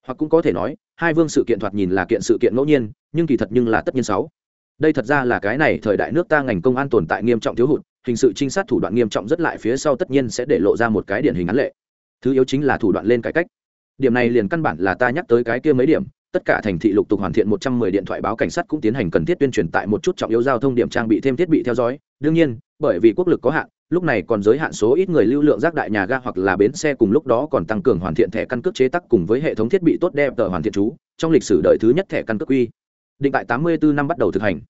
Hoặc cũng có thể nói hai vương sự kiện thoạt nhìn là kiện sự kiện ngẫu nhiên, nhưng kỳ thật nhưng là tất nhiên sáu. Đây thật ra là cái này thời đại nước ta ngành công an tồn tại nghiêm trọng thiếu hụt, hình sự trinh sát thủ đoạn nghiêm trọng rất lại phía sau tất nhiên sẽ để lộ ra một cái điển hình án lệ. Thứ yếu chính là thủ đoạn lên cải cách. Điểm này liền căn bản là ta nhắc tới cái kia mấy điểm, tất cả thành thị lục tục hoàn thiện một trăm mười điện thoại báo cảnh sát cũng tiến hành cần thiết tuyên truyền tại một chút trọng yếu giao thông điểm trang bị thêm thiết bị theo dõi. Đương nhiên, bởi vì quốc lực có hạn lúc này còn giới hạn số ít người lưu lượng rác đại nhà ga hoặc là bến xe cùng lúc đó còn tăng cường hoàn thiện thẻ căn cước chế tắc cùng với hệ thống thiết bị tốt đẹp tờ hoàn thiện chú, trong lịch sử đời thứ nhất thẻ căn cước quy định tại tám mươi bốn năm bắt đầu thực hành.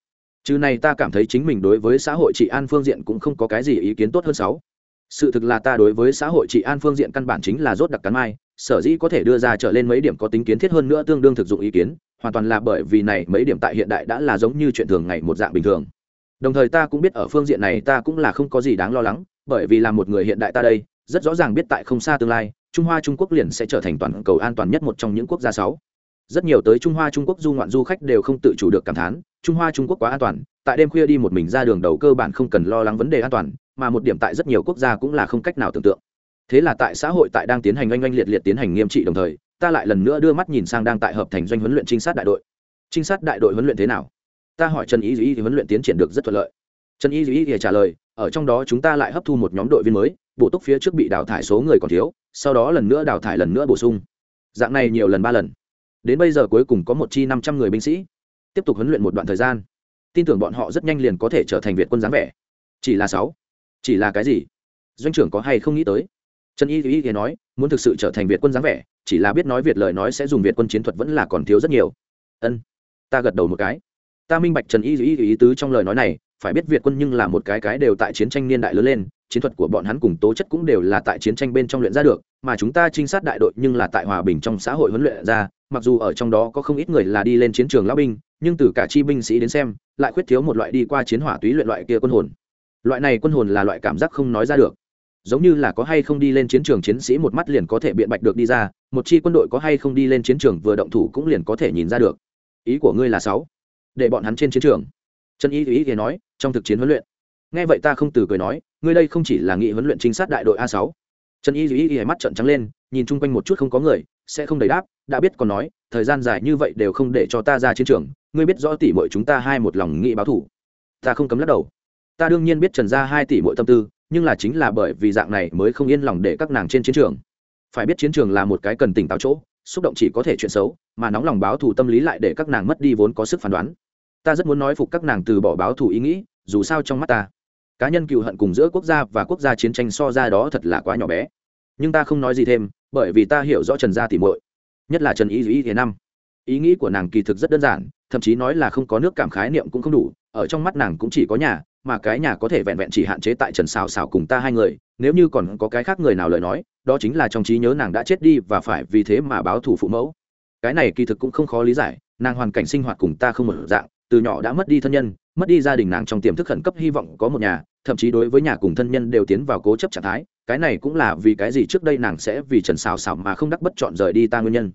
Chứ này ta cảm thấy chính mình đối với xã hội trị an phương diện cũng không có cái gì ý kiến tốt hơn sáu. Sự thực là ta đối với xã hội trị an phương diện căn bản chính là rốt đặc cắn mai, sở dĩ có thể đưa ra trở lên mấy điểm có tính kiến thiết hơn nữa tương đương thực dụng ý kiến, hoàn toàn là bởi vì này mấy điểm tại hiện đại đã là giống như chuyện thường ngày một dạng bình thường đồng thời ta cũng biết ở phương diện này ta cũng là không có gì đáng lo lắng, bởi vì là một người hiện đại ta đây, rất rõ ràng biết tại không xa tương lai, trung hoa trung quốc liền sẽ trở thành toàn cầu an toàn nhất một trong những quốc gia sáu. Rất nhiều tới trung hoa trung quốc du ngoạn du khách đều không tự chủ được cảm thán, trung hoa trung quốc quá an toàn, tại đêm khuya đi một mình ra đường đầu cơ bản không cần lo lắng vấn đề an toàn, mà một điểm tại rất nhiều quốc gia cũng là không cách nào tưởng tượng. Thế là tại xã hội tại đang tiến hành oanh oanh liệt liệt tiến hành nghiêm trị đồng thời, ta lại lần nữa đưa mắt nhìn sang đang tại hợp thành doanh huấn luyện trinh sát đại đội. Trinh sát đại đội huấn luyện thế nào? Ta hỏi trần y duy thì huấn luyện tiến triển được rất thuận lợi. Trần y duy thì trả lời, ở trong đó chúng ta lại hấp thu một nhóm đội viên mới, bổ túc phía trước bị đào thải số người còn thiếu, sau đó lần nữa đào thải lần nữa bổ sung. Dạng này nhiều lần ba lần. Đến bây giờ cuối cùng có một chi năm trăm người binh sĩ. Tiếp tục huấn luyện một đoạn thời gian. Tin tưởng bọn họ rất nhanh liền có thể trở thành việt quân dáng vẻ. Chỉ là sáu? Chỉ là cái gì? Doanh trưởng có hay không nghĩ tới? Trần y y thì nói, muốn thực sự trở thành việt quân dáng vẻ, chỉ là biết nói việt lời nói sẽ dùng việt quân chiến thuật vẫn là còn thiếu rất nhiều. Ân, ta gật đầu một cái ta minh bạch trần y y ý tứ trong lời nói này, phải biết việt quân nhưng là một cái cái đều tại chiến tranh niên đại lớn lên, chiến thuật của bọn hắn cùng tố chất cũng đều là tại chiến tranh bên trong luyện ra được, mà chúng ta trinh sát đại đội nhưng là tại hòa bình trong xã hội huấn luyện ra, mặc dù ở trong đó có không ít người là đi lên chiến trường lão binh, nhưng từ cả chi binh sĩ đến xem, lại khuyết thiếu một loại đi qua chiến hỏa túy luyện loại kia quân hồn. Loại này quân hồn là loại cảm giác không nói ra được. Giống như là có hay không đi lên chiến trường chiến sĩ một mắt liền có thể biện bạch được đi ra, một chi quân đội có hay không đi lên chiến trường vừa động thủ cũng liền có thể nhìn ra được. Ý của ngươi là sáu để bọn hắn trên chiến trường. Trần y ý thì nói, trong thực chiến huấn luyện. Nghe vậy ta không từ cười nói, ngươi đây không chỉ là nghị huấn luyện trinh sát đại đội a sáu. Trần y ý thì mắt trợn trắng lên, nhìn chung quanh một chút không có người, sẽ không đầy đáp, đã biết còn nói, thời gian dài như vậy đều không để cho ta ra chiến trường, ngươi biết rõ tỷ muội chúng ta hai một lòng nghị báo thủ. Ta không cấm lắc đầu. Ta đương nhiên biết trần gia hai tỷ muội tâm tư, nhưng là chính là bởi vì dạng này mới không yên lòng để các nàng trên chiến trường. Phải biết chiến trường là một cái cần tỉnh táo chỗ, xúc động chỉ có thể chuyện xấu, mà nóng lòng báo thù tâm lý lại để các nàng mất đi vốn có sức phán đoán ta rất muốn nói phục các nàng từ bỏ báo thù ý nghĩ, dù sao trong mắt ta, cá nhân cựu hận cùng giữa quốc gia và quốc gia chiến tranh so ra đó thật là quá nhỏ bé. Nhưng ta không nói gì thêm, bởi vì ta hiểu rõ trần gia tỉ muội, nhất là trần ý ý thế năm ý nghĩ của nàng kỳ thực rất đơn giản, thậm chí nói là không có nước cảm khái niệm cũng không đủ, ở trong mắt nàng cũng chỉ có nhà, mà cái nhà có thể vẹn vẹn chỉ hạn chế tại trần xào xào cùng ta hai người, nếu như còn có cái khác người nào lời nói, đó chính là trong trí nhớ nàng đã chết đi và phải vì thế mà báo thù phụ mẫu. Cái này kỳ thực cũng không khó lý giải, nàng hoàn cảnh sinh hoạt cùng ta không một dạng từ nhỏ đã mất đi thân nhân, mất đi gia đình nàng trong tiềm thức khẩn cấp hy vọng có một nhà, thậm chí đối với nhà cùng thân nhân đều tiến vào cố chấp trạng thái, cái này cũng là vì cái gì trước đây nàng sẽ vì trần xào xào mà không đắc bất chọn rời đi ta nguyên nhân.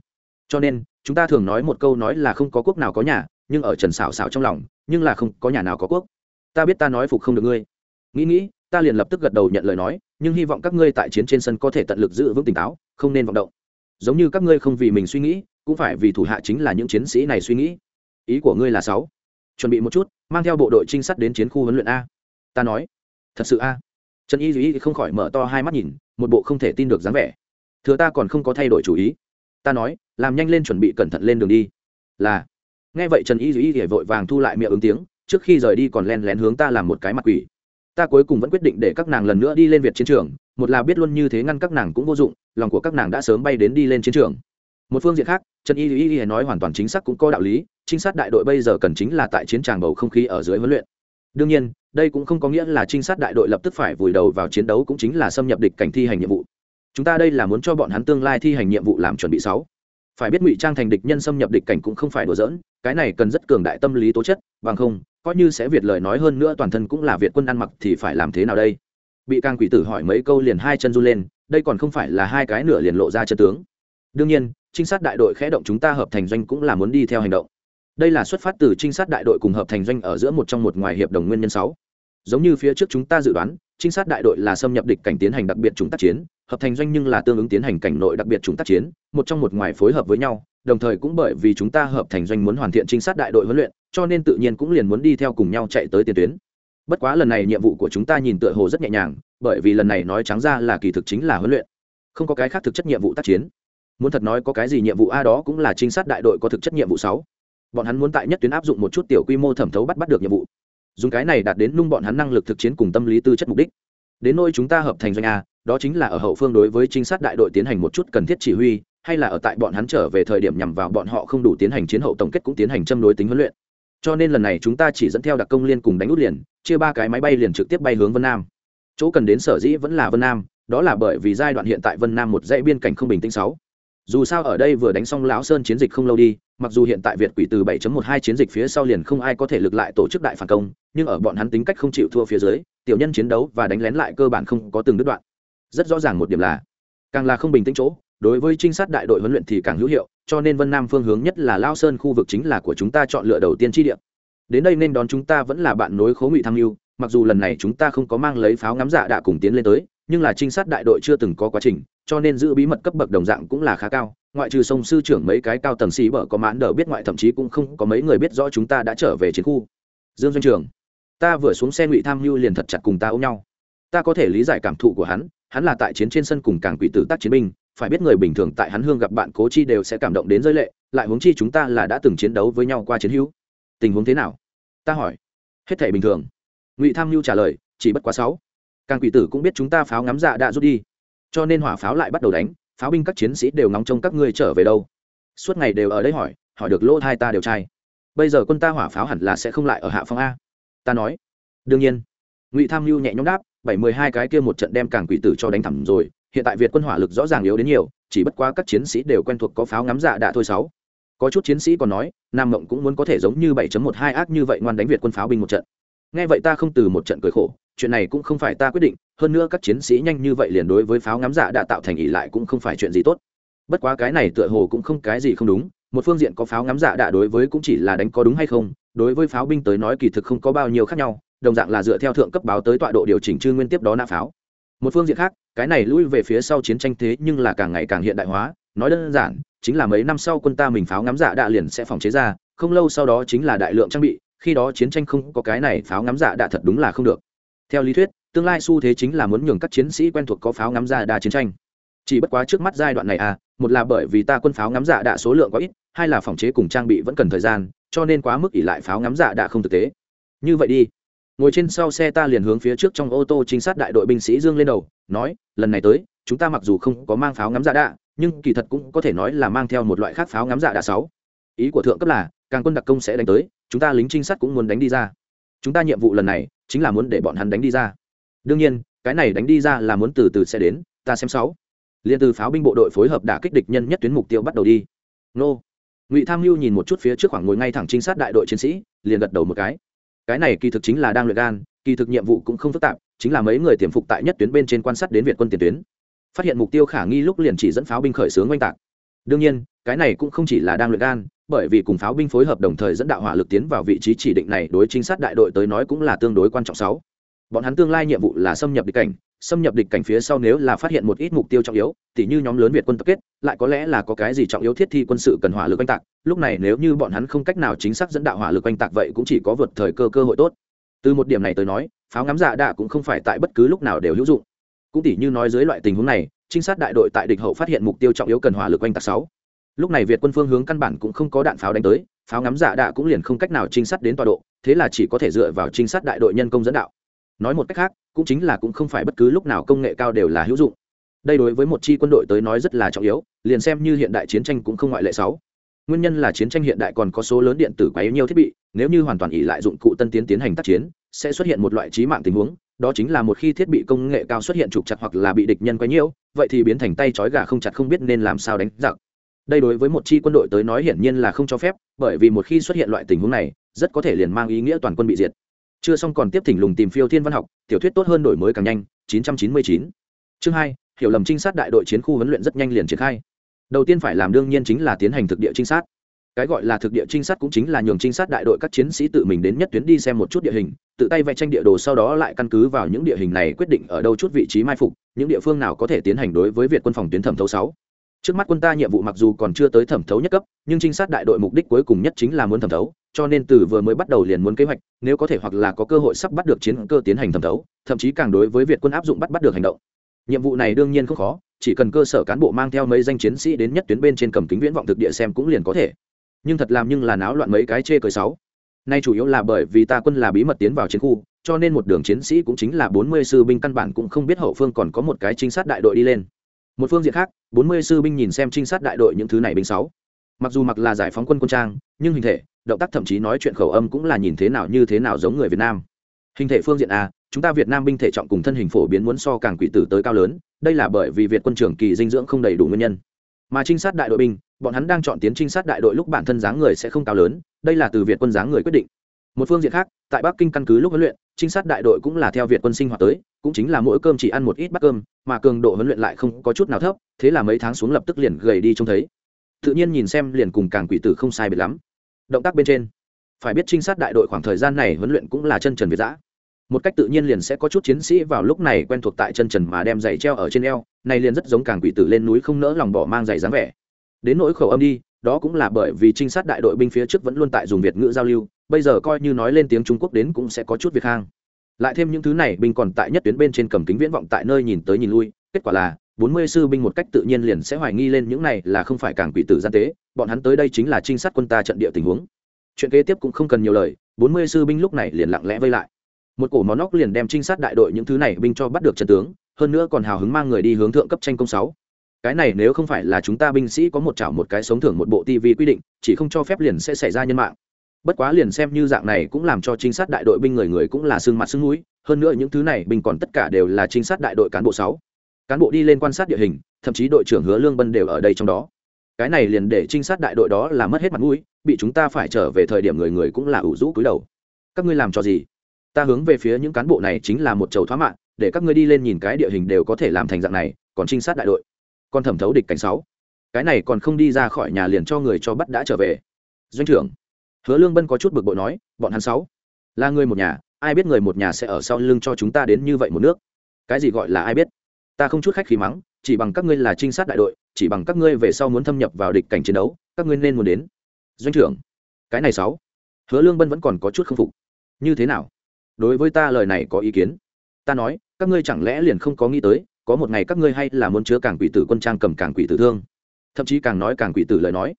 Cho nên, chúng ta thường nói một câu nói là không có quốc nào có nhà, nhưng ở trần xào xào trong lòng, nhưng là không có nhà nào có quốc. Ta biết ta nói phục không được ngươi. Nghĩ nghĩ, ta liền lập tức gật đầu nhận lời nói, nhưng hy vọng các ngươi tại chiến trên sân có thể tận lực giữ vững tỉnh táo, không nên vọng động. Giống như các ngươi không vì mình suy nghĩ, cũng phải vì thủ hạ chính là những chiến sĩ này suy nghĩ. Ý của ngươi là sáu chuẩn bị một chút, mang theo bộ đội trinh sát đến chiến khu huấn luyện a. Ta nói, thật sự a. Trần y duy không khỏi mở to hai mắt nhìn, một bộ không thể tin được dáng vẻ. Thừa ta còn không có thay đổi chủ ý. Ta nói, làm nhanh lên chuẩn bị cẩn thận lên đường đi. Là. Nghe vậy trần y duy vội vàng thu lại miệng ứng tiếng, trước khi rời đi còn len lén hướng ta làm một cái mặt quỷ. Ta cuối cùng vẫn quyết định để các nàng lần nữa đi lên việt chiến trường, một là biết luôn như thế ngăn các nàng cũng vô dụng, lòng của các nàng đã sớm bay đến đi lên chiến trường một phương diện khác, trần y y y nói hoàn toàn chính xác cũng có đạo lý, trinh sát đại đội bây giờ cần chính là tại chiến tràng bầu không khí ở dưới huấn luyện. Đương nhiên, đây cũng không có nghĩa là trinh sát đại đội lập tức phải vùi đầu vào chiến đấu cũng chính là xâm nhập địch cảnh thi hành nhiệm vụ. Chúng ta đây là muốn cho bọn hắn tương lai thi hành nhiệm vụ làm chuẩn bị sáu. Phải biết ngụy trang thành địch nhân xâm nhập địch cảnh cũng không phải đùa giỡn, cái này cần rất cường đại tâm lý tố chất, bằng không, coi như sẽ việt lời nói hơn nữa toàn thân cũng là việt quân ăn mặc thì phải làm thế nào đây? Bị càng quỷ tử hỏi mấy câu liền hai chân run lên, đây còn không phải là hai cái nửa liền lộ ra chân tướng. Đương nhiên trinh sát đại đội khẽ động chúng ta hợp thành doanh cũng là muốn đi theo hành động. Đây là xuất phát từ trinh sát đại đội cùng hợp thành doanh ở giữa một trong một ngoài hiệp đồng nguyên nhân sáu. Giống như phía trước chúng ta dự đoán, trinh sát đại đội là xâm nhập địch cảnh tiến hành đặc biệt chúng tác chiến, hợp thành doanh nhưng là tương ứng tiến hành cảnh nội đặc biệt chúng tác chiến, một trong một ngoài phối hợp với nhau, đồng thời cũng bởi vì chúng ta hợp thành doanh muốn hoàn thiện trinh sát đại đội huấn luyện, cho nên tự nhiên cũng liền muốn đi theo cùng nhau chạy tới tiền tuyến. Bất quá lần này nhiệm vụ của chúng ta nhìn tựa hồ rất nhẹ nhàng, bởi vì lần này nói trắng ra là kỳ thực chính là huấn luyện, không có cái khác thực chất nhiệm vụ tác chiến muốn thật nói có cái gì nhiệm vụ a đó cũng là trinh sát đại đội có thực chất nhiệm vụ sáu. Bọn hắn muốn tại nhất tuyến áp dụng một chút tiểu quy mô thẩm thấu bắt bắt được nhiệm vụ. Dùng cái này đạt đến nung bọn hắn năng lực thực chiến cùng tâm lý tư chất mục đích. Đến nơi chúng ta hợp thành doanh a, đó chính là ở hậu phương đối với trinh sát đại đội tiến hành một chút cần thiết chỉ huy, hay là ở tại bọn hắn trở về thời điểm nhằm vào bọn họ không đủ tiến hành chiến hậu tổng kết cũng tiến hành châm đối tính huấn luyện. Cho nên lần này chúng ta chỉ dẫn theo đặc công liên cùng đánh út liền, chia ba cái máy bay liền trực tiếp bay hướng vân nam. Chỗ cần đến sở dĩ vẫn là vân nam, đó là bởi vì giai đoạn hiện tại vân nam một dãy biên cảnh không bình tĩnh sáu dù sao ở đây vừa đánh xong lão sơn chiến dịch không lâu đi, mặc dù hiện tại việt quỷ từ 7.12 chiến dịch phía sau liền không ai có thể lực lại tổ chức đại phản công, nhưng ở bọn hắn tính cách không chịu thua phía dưới, tiểu nhân chiến đấu và đánh lén lại cơ bản không có từng đứt đoạn. Rất rõ ràng một điểm là, càng là không bình tĩnh chỗ, đối với trinh sát đại đội huấn luyện thì càng hữu hiệu, cho nên vân nam phương hướng nhất là lao sơn khu vực chính là của chúng ta chọn lựa đầu tiên chi địa. Đến đây nên đón chúng ta vẫn là bạn nối khố ngụy tham mưu, mặc dù lần này chúng ta không có mang lấy pháo ngắm dạ đạ cùng tiến lên tới nhưng là trinh sát đại đội chưa từng có quá trình, cho nên giữ bí mật cấp bậc đồng dạng cũng là khá cao. Ngoại trừ sông sư trưởng mấy cái cao tầng xì bở có mãn đờ biết ngoại thậm chí cũng không có mấy người biết rõ chúng ta đã trở về chiến khu. Dương doanh trường, ta vừa xuống xe ngụy tham mưu liền thật chặt cùng ta ôm nhau. Ta có thể lý giải cảm thụ của hắn hắn là tại chiến trên sân cùng cảng quỷ tử tác chiến binh, phải biết người bình thường tại hắn hương gặp bạn cố chi đều sẽ cảm động đến rơi lệ, lại huống chi chúng ta là đã từng chiến đấu với nhau qua chiến hữu. Tình huống thế nào? Ta hỏi. Hết thể bình thường. Ngụy tham mưu trả lời, chỉ bất quá sáu càng quỷ tử cũng biết chúng ta pháo ngắm dạ đã rút đi. Cho nên hỏa pháo lại bắt đầu đánh, pháo binh các chiến sĩ đều ngóng trông các ngươi trở về đâu. Suốt ngày đều ở đây hỏi hỏi được lỗ hai ta đều trai. Bây giờ quân ta hỏa pháo hẳn là sẽ không lại ở hạ phong a. Ta nói, đương nhiên. Ngụy tham mưu nhẹ nhõm đáp, bảy mười hai cái kia một trận đem càng quỷ tử cho đánh thẳng rồi, hiện tại việt quân hỏa lực rõ ràng yếu đến nhiều, chỉ bất quá các chiến sĩ đều quen thuộc có pháo ngắm dạ đã thôi sáu. Có chút chiến sĩ còn nói, nam mộng cũng muốn có thể giống như 7.12 ác như vậy ngoan đánh việt quân pháo binh một trận nghe vậy ta không từ một trận cười khổ, chuyện này cũng không phải ta quyết định, hơn nữa các chiến sĩ nhanh như vậy liền đối với pháo ngắm dạ đã tạo thành ỷ lại cũng không phải chuyện gì tốt. Bất quá cái này tựa hồ cũng không cái gì không đúng, một phương diện có pháo ngắm dạ đã đối với cũng chỉ là đánh có đúng hay không, đối với pháo binh tới nói kỳ thực không có bao nhiêu khác nhau, đồng dạng là dựa theo thượng cấp báo tới tọa độ điều chỉnh chư nguyên tiếp đó nã pháo. Một phương diện khác, cái này lui về phía sau chiến tranh thế nhưng là càng ngày càng hiện đại hóa, nói đơn giản, chính là mấy năm sau quân ta mình pháo ngắm dạ đã liền sẽ phòng chế ra, không lâu sau đó chính là đại lượng trang bị khi đó chiến tranh không có cái này pháo ngắm dạ đã thật đúng là không được. Theo lý thuyết, tương lai xu thế chính là muốn nhường các chiến sĩ quen thuộc có pháo ngắm dạ đa chiến tranh. Chỉ bất quá trước mắt giai đoạn này à một là bởi vì ta quân pháo ngắm dạ đạ số lượng có ít, hai là phòng chế cùng trang bị vẫn cần thời gian, cho nên quá mức ỉ lại pháo ngắm dạ đạ không thực tế. Như vậy đi. Ngồi trên sau xe ta liền hướng phía trước trong ô tô trinh sát đại đội binh sĩ dương lên đầu, nói, lần này tới, chúng ta mặc dù không có mang pháo ngắm dạ đạ, nhưng kỳ thật cũng có thể nói là mang theo một loại khác pháo ngắm dạ đạ sáu. Ý của thượng cấp là càng quân đặc công sẽ đánh tới, chúng ta lính trinh sát cũng muốn đánh đi ra. Chúng ta nhiệm vụ lần này chính là muốn để bọn hắn đánh đi ra. Đương nhiên, cái này đánh đi ra là muốn từ từ sẽ đến, ta xem sáu. Liền từ pháo binh bộ đội phối hợp đả kích địch nhân nhất tuyến mục tiêu bắt đầu đi. Nô. Ngụy tham mưu nhìn một chút phía trước khoảng ngồi ngay thẳng trinh sát đại đội chiến sĩ, liền gật đầu một cái. Cái này kỳ thực chính là đang luyện gan, kỳ thực nhiệm vụ cũng không phức tạp, chính là mấy người tiềm phục tại nhất tuyến bên trên quan sát đến việt quân tiền tuyến. Phát hiện mục tiêu khả nghi lúc liền chỉ dẫn pháo binh khởi xướng oanh tạc. Đương nhiên, cái này cũng không chỉ là đang luyện gan bởi vì cùng pháo binh phối hợp đồng thời dẫn đạo hỏa lực tiến vào vị trí chỉ định này, đối trinh sát đại đội tới nói cũng là tương đối quan trọng sáu. Bọn hắn tương lai nhiệm vụ là xâm nhập địch cảnh, xâm nhập địch cảnh phía sau nếu là phát hiện một ít mục tiêu trọng yếu, tỉ như nhóm lớn việt quân tập kết, lại có lẽ là có cái gì trọng yếu thiết thi quân sự cần hỏa lực oanh tạc. Lúc này nếu như bọn hắn không cách nào chính xác dẫn đạo hỏa lực oanh tạc vậy cũng chỉ có vượt thời cơ cơ hội tốt. Từ một điểm này tới nói, pháo ngắm dạ đạ cũng không phải tại bất cứ lúc nào đều hữu dụng. Cũng tỉ như nói dưới loại tình huống này, trinh sát đại đội tại địch hậu phát hiện mục tiêu trọng yếu cần hỏa lực oanh tạc sáu lúc này việt quân phương hướng căn bản cũng không có đạn pháo đánh tới, pháo ngắm giả đạ cũng liền không cách nào trinh sát đến tọa độ, thế là chỉ có thể dựa vào trinh sát đại đội nhân công dẫn đạo. Nói một cách khác, cũng chính là cũng không phải bất cứ lúc nào công nghệ cao đều là hữu dụng. Đây đối với một chi quân đội tới nói rất là trọng yếu, liền xem như hiện đại chiến tranh cũng không ngoại lệ sáu. Nguyên nhân là chiến tranh hiện đại còn có số lớn điện tử quá yếu nhiều thiết bị, nếu như hoàn toàn ỉ lại dụng cụ tân tiến tiến hành tác chiến, sẽ xuất hiện một loại trí mạng tình huống, đó chính là một khi thiết bị công nghệ cao xuất hiện trục chặt hoặc là bị địch nhân quấy nhiễu vậy thì biến thành tay trói gà không chặt không biết nên làm sao đánh giặc đây đối với một chi quân đội tới nói hiển nhiên là không cho phép, bởi vì một khi xuất hiện loại tình huống này, rất có thể liền mang ý nghĩa toàn quân bị diệt. Chưa xong còn tiếp thỉnh lùng tìm phiêu thiên văn học, tiểu thuyết tốt hơn đổi mới càng nhanh 999. chương hai, hiểu lầm trinh sát đại đội chiến khu huấn luyện rất nhanh liền triển khai. Đầu tiên phải làm đương nhiên chính là tiến hành thực địa trinh sát. Cái gọi là thực địa trinh sát cũng chính là nhường trinh sát đại đội các chiến sĩ tự mình đến nhất tuyến đi xem một chút địa hình, tự tay vẽ tranh địa đồ sau đó lại căn cứ vào những địa hình này quyết định ở đâu chút vị trí mai phục, những địa phương nào có thể tiến hành đối với việt quân phòng tuyến thẩm thấu sáu trước mắt quân ta nhiệm vụ mặc dù còn chưa tới thẩm thấu nhất cấp, nhưng trinh sát đại đội mục đích cuối cùng nhất chính là muốn thẩm thấu, cho nên từ vừa mới bắt đầu liền muốn kế hoạch, nếu có thể hoặc là có cơ hội sắp bắt được chiến cơ tiến hành thẩm thấu, thậm chí càng đối với việt quân áp dụng bắt bắt được hành động. Nhiệm vụ này đương nhiên không khó, chỉ cần cơ sở cán bộ mang theo mấy danh chiến sĩ đến nhất tuyến bên trên cầm kính viễn vọng thực địa xem cũng liền có thể. Nhưng thật làm nhưng là náo loạn mấy cái chê cười sáu. Nay chủ yếu là bởi vì ta quân là bí mật tiến vào chiến khu, cho nên một đường chiến sĩ cũng chính là bốn mươi sư binh căn bản cũng không biết hậu phương còn có một cái trinh sát đại đội đi lên một phương diện khác, bốn mươi sư binh nhìn xem trinh sát đại đội những thứ này binh sáu. Mặc dù mặc là giải phóng quân quân trang, nhưng hình thể, động tác thậm chí nói chuyện khẩu âm cũng là nhìn thế nào như thế nào giống người việt nam. Hình thể phương diện a, chúng ta việt nam binh thể trọng cùng thân hình phổ biến muốn so càng quỷ tử tới cao lớn, đây là bởi vì việt quân trưởng kỳ dinh dưỡng không đầy đủ nguyên nhân. Mà trinh sát đại đội binh, bọn hắn đang chọn tiến trinh sát đại đội lúc bản thân dáng người sẽ không cao lớn, đây là từ việt quân dáng người quyết định một phương diện khác, tại bắc kinh căn cứ lúc huấn luyện, trinh sát đại đội cũng là theo việt quân sinh hoạt tới, cũng chính là mỗi cơm chỉ ăn một ít bát cơm, mà cường độ huấn luyện lại không có chút nào thấp, thế là mấy tháng xuống lập tức liền gầy đi trông thấy. Tự nhiên nhìn xem liền cùng càng quỷ tử không sai biệt lắm. Động tác bên trên, phải biết trinh sát đại đội khoảng thời gian này huấn luyện cũng là chân trần việt giã một cách tự nhiên liền sẽ có chút chiến sĩ vào lúc này quen thuộc tại chân trần mà đem giày treo ở trên eo, này liền rất giống càng quỷ tử lên núi không nỡ lòng bỏ mang giày dáng vẻ. Đến nỗi khẩu âm đi, đó cũng là bởi vì trinh sát đại đội binh phía trước vẫn luôn tại dùng việt ngữ giao lưu bây giờ coi như nói lên tiếng trung quốc đến cũng sẽ có chút việc hang. Lại thêm những thứ này, binh còn tại nhất tuyến bên trên cầm kính viễn vọng tại nơi nhìn tới nhìn lui, kết quả là, bốn mươi sư binh một cách tự nhiên liền sẽ hoài nghi lên những này là không phải cảng quỷ tử gian tế, bọn hắn tới đây chính là trinh sát quân ta trận địa tình huống. Chuyện kế tiếp cũng không cần nhiều lời, bốn mươi sư binh lúc này liền lặng lẽ vây lại. Một cổ món nóc liền đem trinh sát đại đội những thứ này binh cho bắt được trận tướng, hơn nữa còn hào hứng mang người đi hướng thượng cấp tranh công sáu. Cái này nếu không phải là chúng ta binh sĩ có một chảo một cái sống thưởng một bộ Tivi quy định, chỉ không cho phép liền sẽ xảy ra nhân mạng bất quá liền xem như dạng này cũng làm cho trinh sát đại đội binh người người cũng là xương mặt xương núi hơn nữa những thứ này binh còn tất cả đều là trinh sát đại đội cán bộ sáu. Cán bộ đi lên quan sát địa hình, thậm chí đội trưởng hứa lương bân đều ở đây trong đó. Cái này liền để trinh sát đại đội đó là mất hết mặt mũi, bị chúng ta phải trở về thời điểm người người cũng là ủ rũ cúi đầu. Các ngươi làm cho gì? Ta hướng về phía những cán bộ này chính là một chầu thoá mạng, để các ngươi đi lên nhìn cái địa hình đều có thể làm thành dạng này, còn trinh sát đại đội. Còn thẩm thấu địch cảnh sáu. Cái này còn không đi ra khỏi nhà liền cho người cho bắt đã trở về. Doanh trưởng hứa lương bân có chút bực bội nói, bọn hắn sáu là người một nhà, ai biết người một nhà sẽ ở sau lưng cho chúng ta đến như vậy một nước? Cái gì gọi là ai biết? Ta không chút khách khí mắng, chỉ bằng các ngươi là trinh sát đại đội, chỉ bằng các ngươi về sau muốn thâm nhập vào địch cảnh chiến đấu, các ngươi nên muốn đến. Doanh trưởng, cái này sáu. Hứa lương bân vẫn còn có chút k phục. Như thế nào? Đối với ta lời này có ý kiến? Ta nói, các ngươi chẳng lẽ liền không có nghĩ tới, có một ngày các ngươi hay là muốn chứa càng quỷ tử quân trang cầm càng quỷ tử thương? Thậm chí càng nói càng quỷ tử lời nói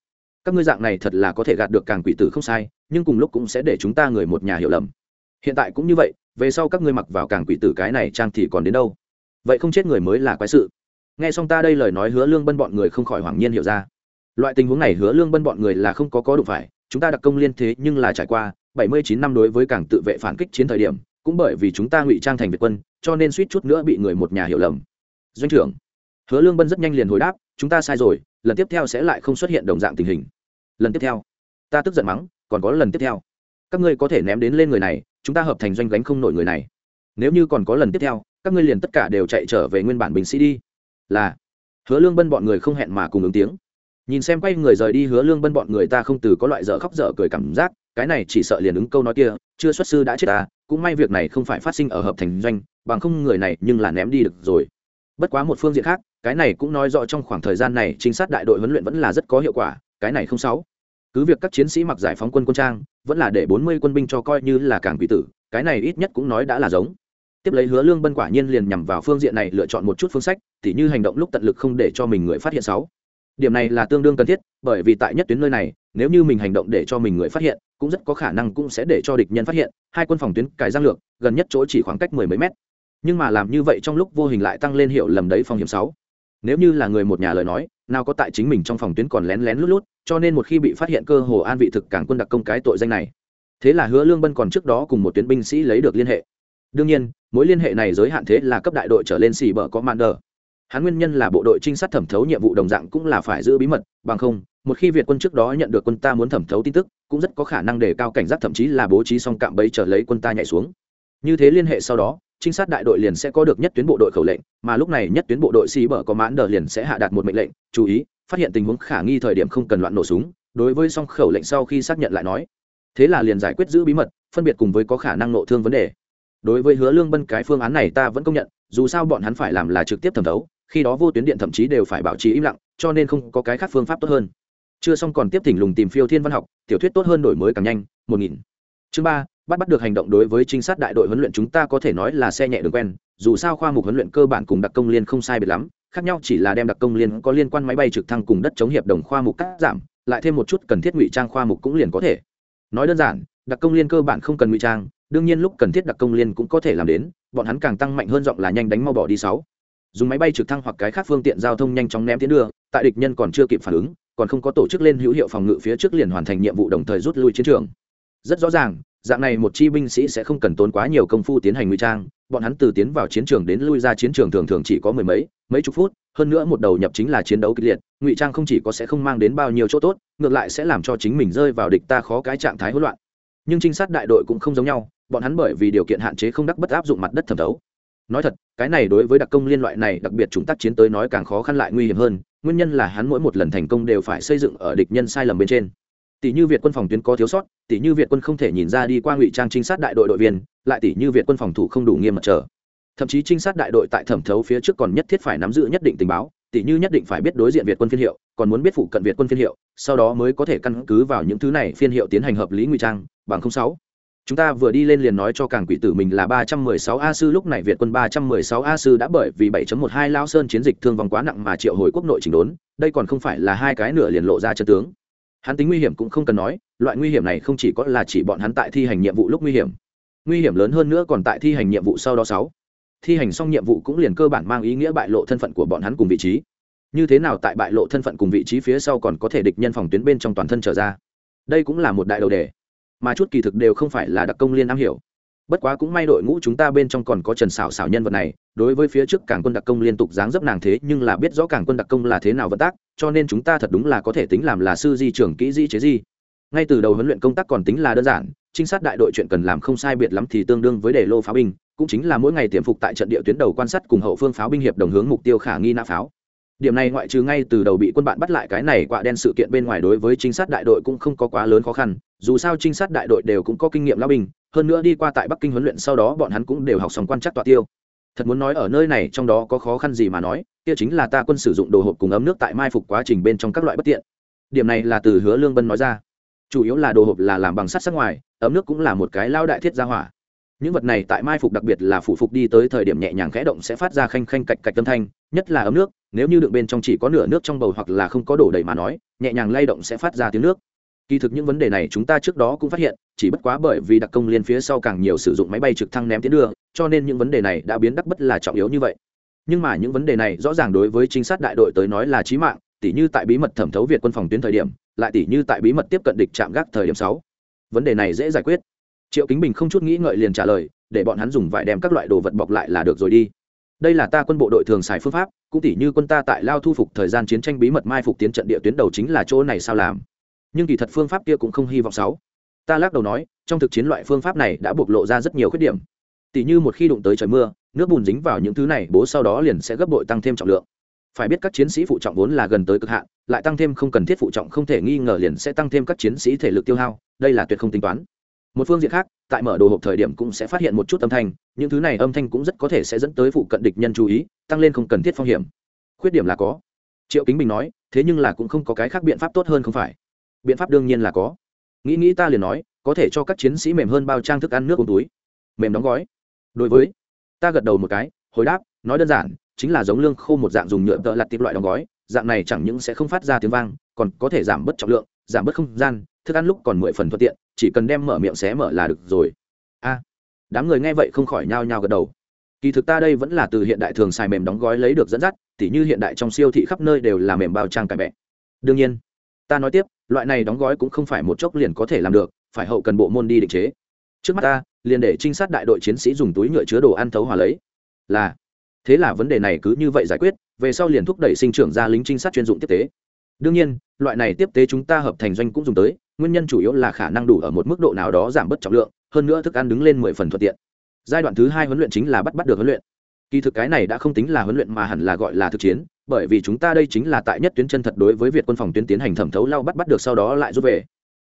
các ngươi dạng này thật là có thể gạt được càng quỷ tử không sai, nhưng cùng lúc cũng sẽ để chúng ta người một nhà hiểu lầm. Hiện tại cũng như vậy, về sau các ngươi mặc vào càng quỷ tử cái này trang thì còn đến đâu? Vậy không chết người mới là quái sự. Nghe xong ta đây lời nói hứa lương bân bọn người không khỏi hoảng nhiên hiểu ra. Loại tình huống này hứa lương bân bọn người là không có có đủ phải, chúng ta đặc công liên thế nhưng là trải qua bảy mươi chín năm đối với càng tự vệ phản kích chiến thời điểm, cũng bởi vì chúng ta ngụy trang thành việt quân, cho nên suýt chút nữa bị người một nhà hiểu lầm. Doanh trưởng hứa lương bân rất nhanh liền hồi đáp, chúng ta sai rồi, lần tiếp theo sẽ lại không xuất hiện đồng dạng tình hình. Lần tiếp theo? Ta tức giận mắng, còn có lần tiếp theo. Các ngươi có thể ném đến lên người này, chúng ta hợp thành doanh gánh không nổi người này. Nếu như còn có lần tiếp theo, các ngươi liền tất cả đều chạy trở về nguyên bản bình sĩ đi. Là. Hứa lương bân bọn người không hẹn mà cùng ứng tiếng. Nhìn xem quay người rời đi, hứa lương bân bọn người ta không từ có loại dở khóc dở cười cảm giác, cái này chỉ sợ liền ứng câu nói kia, chưa xuất sư đã chết ta, cũng may việc này không phải phát sinh ở hợp thành doanh, bằng không người này nhưng là ném đi được rồi. Bất quá một phương diện khác cái này cũng nói rõ trong khoảng thời gian này chính sát đại đội huấn luyện vẫn là rất có hiệu quả, cái này không sáu. Cứ việc các chiến sĩ mặc giải phóng quân quân trang, vẫn là để bốn mươi quân binh cho coi như là cảng quỷ tử, cái này ít nhất cũng nói đã là giống. Tiếp lấy hứa lương bân quả nhiên liền nhằm vào phương diện này lựa chọn một chút phương sách thì như hành động lúc tận lực không để cho mình người phát hiện sáu. Điểm này là tương đương cần thiết, bởi vì tại nhất tuyến nơi này, nếu như mình hành động để cho mình người phát hiện, cũng rất có khả năng cũng sẽ để cho địch nhân phát hiện, hai quân phòng tuyến cải giang lược, gần nhất chỗ chỉ khoảng cách mười mấy mét. Nhưng mà làm như vậy trong lúc vô hình lại tăng lên hiệu lầm đấy phòng hiểm sáu nếu như là người một nhà lời nói, nào có tại chính mình trong phòng tuyến còn lén lén lút lút, cho nên một khi bị phát hiện cơ hồ an vị thực cảng quân đặc công cái tội danh này. Thế là hứa lương bân còn trước đó cùng một tuyến binh sĩ lấy được liên hệ. Đương nhiên, mối liên hệ này giới hạn thế là cấp đại đội trở lên xì bờ có commander hắn nguyên nhân là bộ đội trinh sát thẩm thấu nhiệm vụ đồng dạng cũng là phải giữ bí mật, bằng không, một khi việt quân trước đó nhận được quân ta muốn thẩm thấu tin tức, cũng rất có khả năng đề cao cảnh giác, thậm chí là bố trí xong cạm bẫy trở lấy quân ta nhảy xuống. Như thế liên hệ sau đó trinh sát đại đội liền sẽ có được nhất tuyến bộ đội khẩu lệnh, mà lúc này nhất tuyến bộ đội xì bở có mãn đờ liền sẽ hạ đạt một mệnh lệnh, chú ý, phát hiện tình huống khả nghi thời điểm không cần loạn nổ súng, đối với song khẩu lệnh sau khi xác nhận lại nói. Thế là liền giải quyết giữ bí mật, phân biệt cùng với có khả năng nộ thương vấn đề. Đối với hứa lương bân cái phương án này ta vẫn công nhận, dù sao bọn hắn phải làm là trực tiếp thẩm thấu, khi đó vô tuyến điện thậm chí đều phải bảo trì im lặng, cho nên không có cái khác phương pháp tốt hơn. Chưa xong còn tiếp thỉnh lùng tìm phiêu thiên văn học, tiểu thuyết tốt hơn đổi mới càng nhanh, một nghìn. Chương ba bắt bắt được hành động đối với trinh sát đại đội huấn luyện chúng ta có thể nói là xe nhẹ đường quen, dù sao khoa mục huấn luyện cơ bản cùng đặc công liên không sai biệt lắm, khác nhau chỉ là đem đặc công liên có liên quan máy bay trực thăng cùng đất chống hiệp đồng khoa mục cắt giảm, lại thêm một chút cần thiết ngụy trang khoa mục cũng liền có thể. Nói đơn giản, đặc công liên cơ bản không cần ngụy trang, đương nhiên lúc cần thiết đặc công liên cũng có thể làm đến, bọn hắn càng tăng mạnh hơn giọng là nhanh đánh mau bỏ đi sáu. Dùng máy bay trực thăng hoặc cái khác phương tiện giao thông nhanh chóng ném tiến đưa, tại địch nhân còn chưa kịp phản ứng, còn không có tổ chức lên hữu hiệu phòng ngự phía trước liền hoàn thành nhiệm vụ đồng thời rút lui chiến trường. Rất rõ ràng dạng này một chi binh sĩ sẽ không cần tốn quá nhiều công phu tiến hành ngụy trang. Bọn hắn từ tiến vào chiến trường đến lui ra chiến trường thường thường chỉ có mười mấy mấy chục phút. Hơn nữa một đầu nhập chính là chiến đấu kịch liệt, ngụy trang không chỉ có sẽ không mang đến bao nhiêu chỗ tốt, ngược lại sẽ làm cho chính mình rơi vào địch ta khó cái trạng thái hỗn loạn. Nhưng trinh sát đại đội cũng không giống nhau, bọn hắn bởi vì điều kiện hạn chế không đắc bất áp dụng mặt đất thẩm thấu. Nói thật, cái này đối với đặc công liên loại này, đặc biệt chúng tác chiến tới nói càng khó khăn lại nguy hiểm hơn. Nguyên nhân là hắn mỗi một lần thành công đều phải xây dựng ở địch nhân sai lầm bên trên tỷ như việt quân phòng tuyến có thiếu sót, tỷ như việt quân không thể nhìn ra đi qua ngụy trang trinh sát đại đội đội viên, lại tỷ như việt quân phòng thủ không đủ nghiêm mật trở thậm chí trinh sát đại đội tại thẩm thấu phía trước còn nhất thiết phải nắm giữ nhất định tình báo, tỷ như nhất định phải biết đối diện việt quân phiên hiệu, còn muốn biết phụ cận việt quân phiên hiệu, sau đó mới có thể căn cứ vào những thứ này phiên hiệu tiến hành hợp lý ngụy trang, bằng sáu. Chúng ta vừa đi lên liền nói cho càng quỷ tử mình là ba trăm mười sáu a sư, lúc này việt quân ba trăm mười sáu a sư đã bởi vì bảy một hai lao sơn chiến dịch thương vong quá nặng mà triệu hồi quốc nội chỉnh đốn, đây còn không phải là hai cái nửa liền lộ ra chân tướng hắn tính nguy hiểm cũng không cần nói, loại nguy hiểm này không chỉ có là chỉ bọn hắn tại thi hành nhiệm vụ lúc nguy hiểm. Nguy hiểm lớn hơn nữa còn tại thi hành nhiệm vụ sau đó sáu. Thi hành xong nhiệm vụ cũng liền cơ bản mang ý nghĩa bại lộ thân phận của bọn hắn cùng vị trí. Như thế nào tại bại lộ thân phận cùng vị trí phía sau còn có thể địch nhân phòng tuyến bên trong toàn thân trở ra? Đây cũng là một đại đầu đề, mà chút kỳ thực đều không phải là đặc công liên am hiểu bất quá cũng may đội ngũ chúng ta bên trong còn có trần xảo xảo nhân vật này, đối với phía trước cảng quân đặc công liên tục dáng dấp nàng thế nhưng là biết rõ cảng quân đặc công là thế nào vận tác, cho nên chúng ta thật đúng là có thể tính làm là sư di trưởng kỹ di chế di. Ngay từ đầu huấn luyện công tác còn tính là đơn giản, trinh sát đại đội chuyện cần làm không sai biệt lắm thì tương đương với đề lô pháo binh, cũng chính là mỗi ngày tiềm phục tại trận địa tuyến đầu quan sát cùng hậu phương pháo binh hiệp đồng hướng mục tiêu khả nghi nã pháo. Điểm này ngoại trừ ngay từ đầu bị quân bạn bắt lại cái này quạ đen sự kiện bên ngoài đối với trinh sát đại đội cũng không có quá lớn khó khăn, dù sao trinh sát đại đội đều cũng có kinh nghiệm lao binh hơn nữa đi qua tại bắc kinh huấn luyện sau đó bọn hắn cũng đều học xong quan chắc tọa tiêu. Thật muốn nói ở nơi này trong đó có khó khăn gì mà nói, kia chính là ta quân sử dụng đồ hộp cùng ấm nước tại mai phục quá trình bên trong các loại bất tiện. Điểm này là từ hứa lương bân nói ra. Chủ yếu là đồ hộp là làm bằng sắt sắc ngoài, ấm nước cũng là một cái lao đại thiết gia hỏa. Những vật này tại mai phục đặc biệt là phủ phục đi tới thời điểm nhẹ nhàng khẽ động sẽ phát ra khanh khanh cạch cạch âm thanh, nhất là ấm nước, nếu như đựng bên trong chỉ có nửa nước trong bầu hoặc là không có đổ đầy mà nói, nhẹ nhàng lay động sẽ phát ra tiếng nước kỳ thực những vấn đề này chúng ta trước đó cũng phát hiện, chỉ bất quá bởi vì đặc công liên phía sau càng nhiều sử dụng máy bay trực thăng ném tiến đưa, cho nên những vấn đề này đã biến đắc bất là trọng yếu như vậy. Nhưng mà những vấn đề này rõ ràng đối với trinh sát đại đội tới nói là chí mạng, tỉ như tại bí mật thẩm thấu việt quân phòng tuyến thời điểm, lại tỉ như tại bí mật tiếp cận địch chạm gác thời điểm sáu. Vấn đề này dễ giải quyết. Triệu kính bình không chút nghĩ ngợi liền trả lời, để bọn hắn dùng vải đem các loại đồ vật bọc lại là được rồi đi. Đây là ta quân bộ đội thường xài phương pháp, cũng tỉ như quân ta tại lao thu phục thời gian chiến tranh bí mật mai phục tiến trận địa tuyến đầu chính là chỗ này sao làm nhưng kỳ thật phương pháp kia cũng không hy vọng sáu ta lắc đầu nói, trong thực chiến loại phương pháp này đã bộc lộ ra rất nhiều khuyết điểm. Tỉ như một khi đụng tới trời mưa, nước bùn dính vào những thứ này, bố sau đó liền sẽ gấp bội tăng thêm trọng lượng. Phải biết các chiến sĩ phụ trọng vốn là gần tới cực hạn, lại tăng thêm không cần thiết phụ trọng không thể nghi ngờ liền sẽ tăng thêm các chiến sĩ thể lực tiêu hao, đây là tuyệt không tính toán. Một phương diện khác, tại mở đồ hộp thời điểm cũng sẽ phát hiện một chút âm thanh, những thứ này âm thanh cũng rất có thể sẽ dẫn tới phụ cận địch nhân chú ý, tăng lên không cần thiết phong hiểm. Khuyết điểm là có. Triệu kính bình nói, thế nhưng là cũng không có cái khác biện pháp tốt hơn không phải biện pháp đương nhiên là có. Nghĩ nghĩ ta liền nói, có thể cho các chiến sĩ mềm hơn bao trang thức ăn nước uống túi. Mềm đóng gói. Đối với, ta gật đầu một cái, hồi đáp, nói đơn giản, chính là giống lương khô một dạng dùng nhựa tợ lặt tiệp loại đóng gói, dạng này chẳng những sẽ không phát ra tiếng vang, còn có thể giảm bớt trọng lượng, giảm bớt không gian, thức ăn lúc còn mười phần thuận tiện, chỉ cần đem mở miệng xé mở là được rồi. A, đám người nghe vậy không khỏi nhao nhao gật đầu. Kỳ thực ta đây vẫn là từ hiện đại thường xài mềm đóng gói lấy được dẫn dắt, tỉ như hiện đại trong siêu thị khắp nơi đều là mềm bao trang cải bẹ. Đương nhiên ta nói tiếp, loại này đóng gói cũng không phải một chốc liền có thể làm được, phải hậu cần bộ môn đi định chế. Trước mắt ta, liền để trinh sát đại đội chiến sĩ dùng túi nhựa chứa đồ ăn thấu hòa lấy. Là. Thế là vấn đề này cứ như vậy giải quyết, về sau liền thúc đẩy sinh trưởng ra lính trinh sát chuyên dụng tiếp tế. Đương nhiên, loại này tiếp tế chúng ta hợp thành doanh cũng dùng tới, nguyên nhân chủ yếu là khả năng đủ ở một mức độ nào đó giảm bớt trọng lượng, hơn nữa thức ăn đứng lên mười phần thuận tiện. Giai đoạn thứ hai huấn luyện chính là bắt bắt được huấn luyện kỳ thực cái này đã không tính là huấn luyện mà hẳn là gọi là thực chiến, bởi vì chúng ta đây chính là tại nhất tuyến chân thật đối với việt quân phòng tuyến tiến hành thẩm thấu lao bắt bắt được sau đó lại rút về.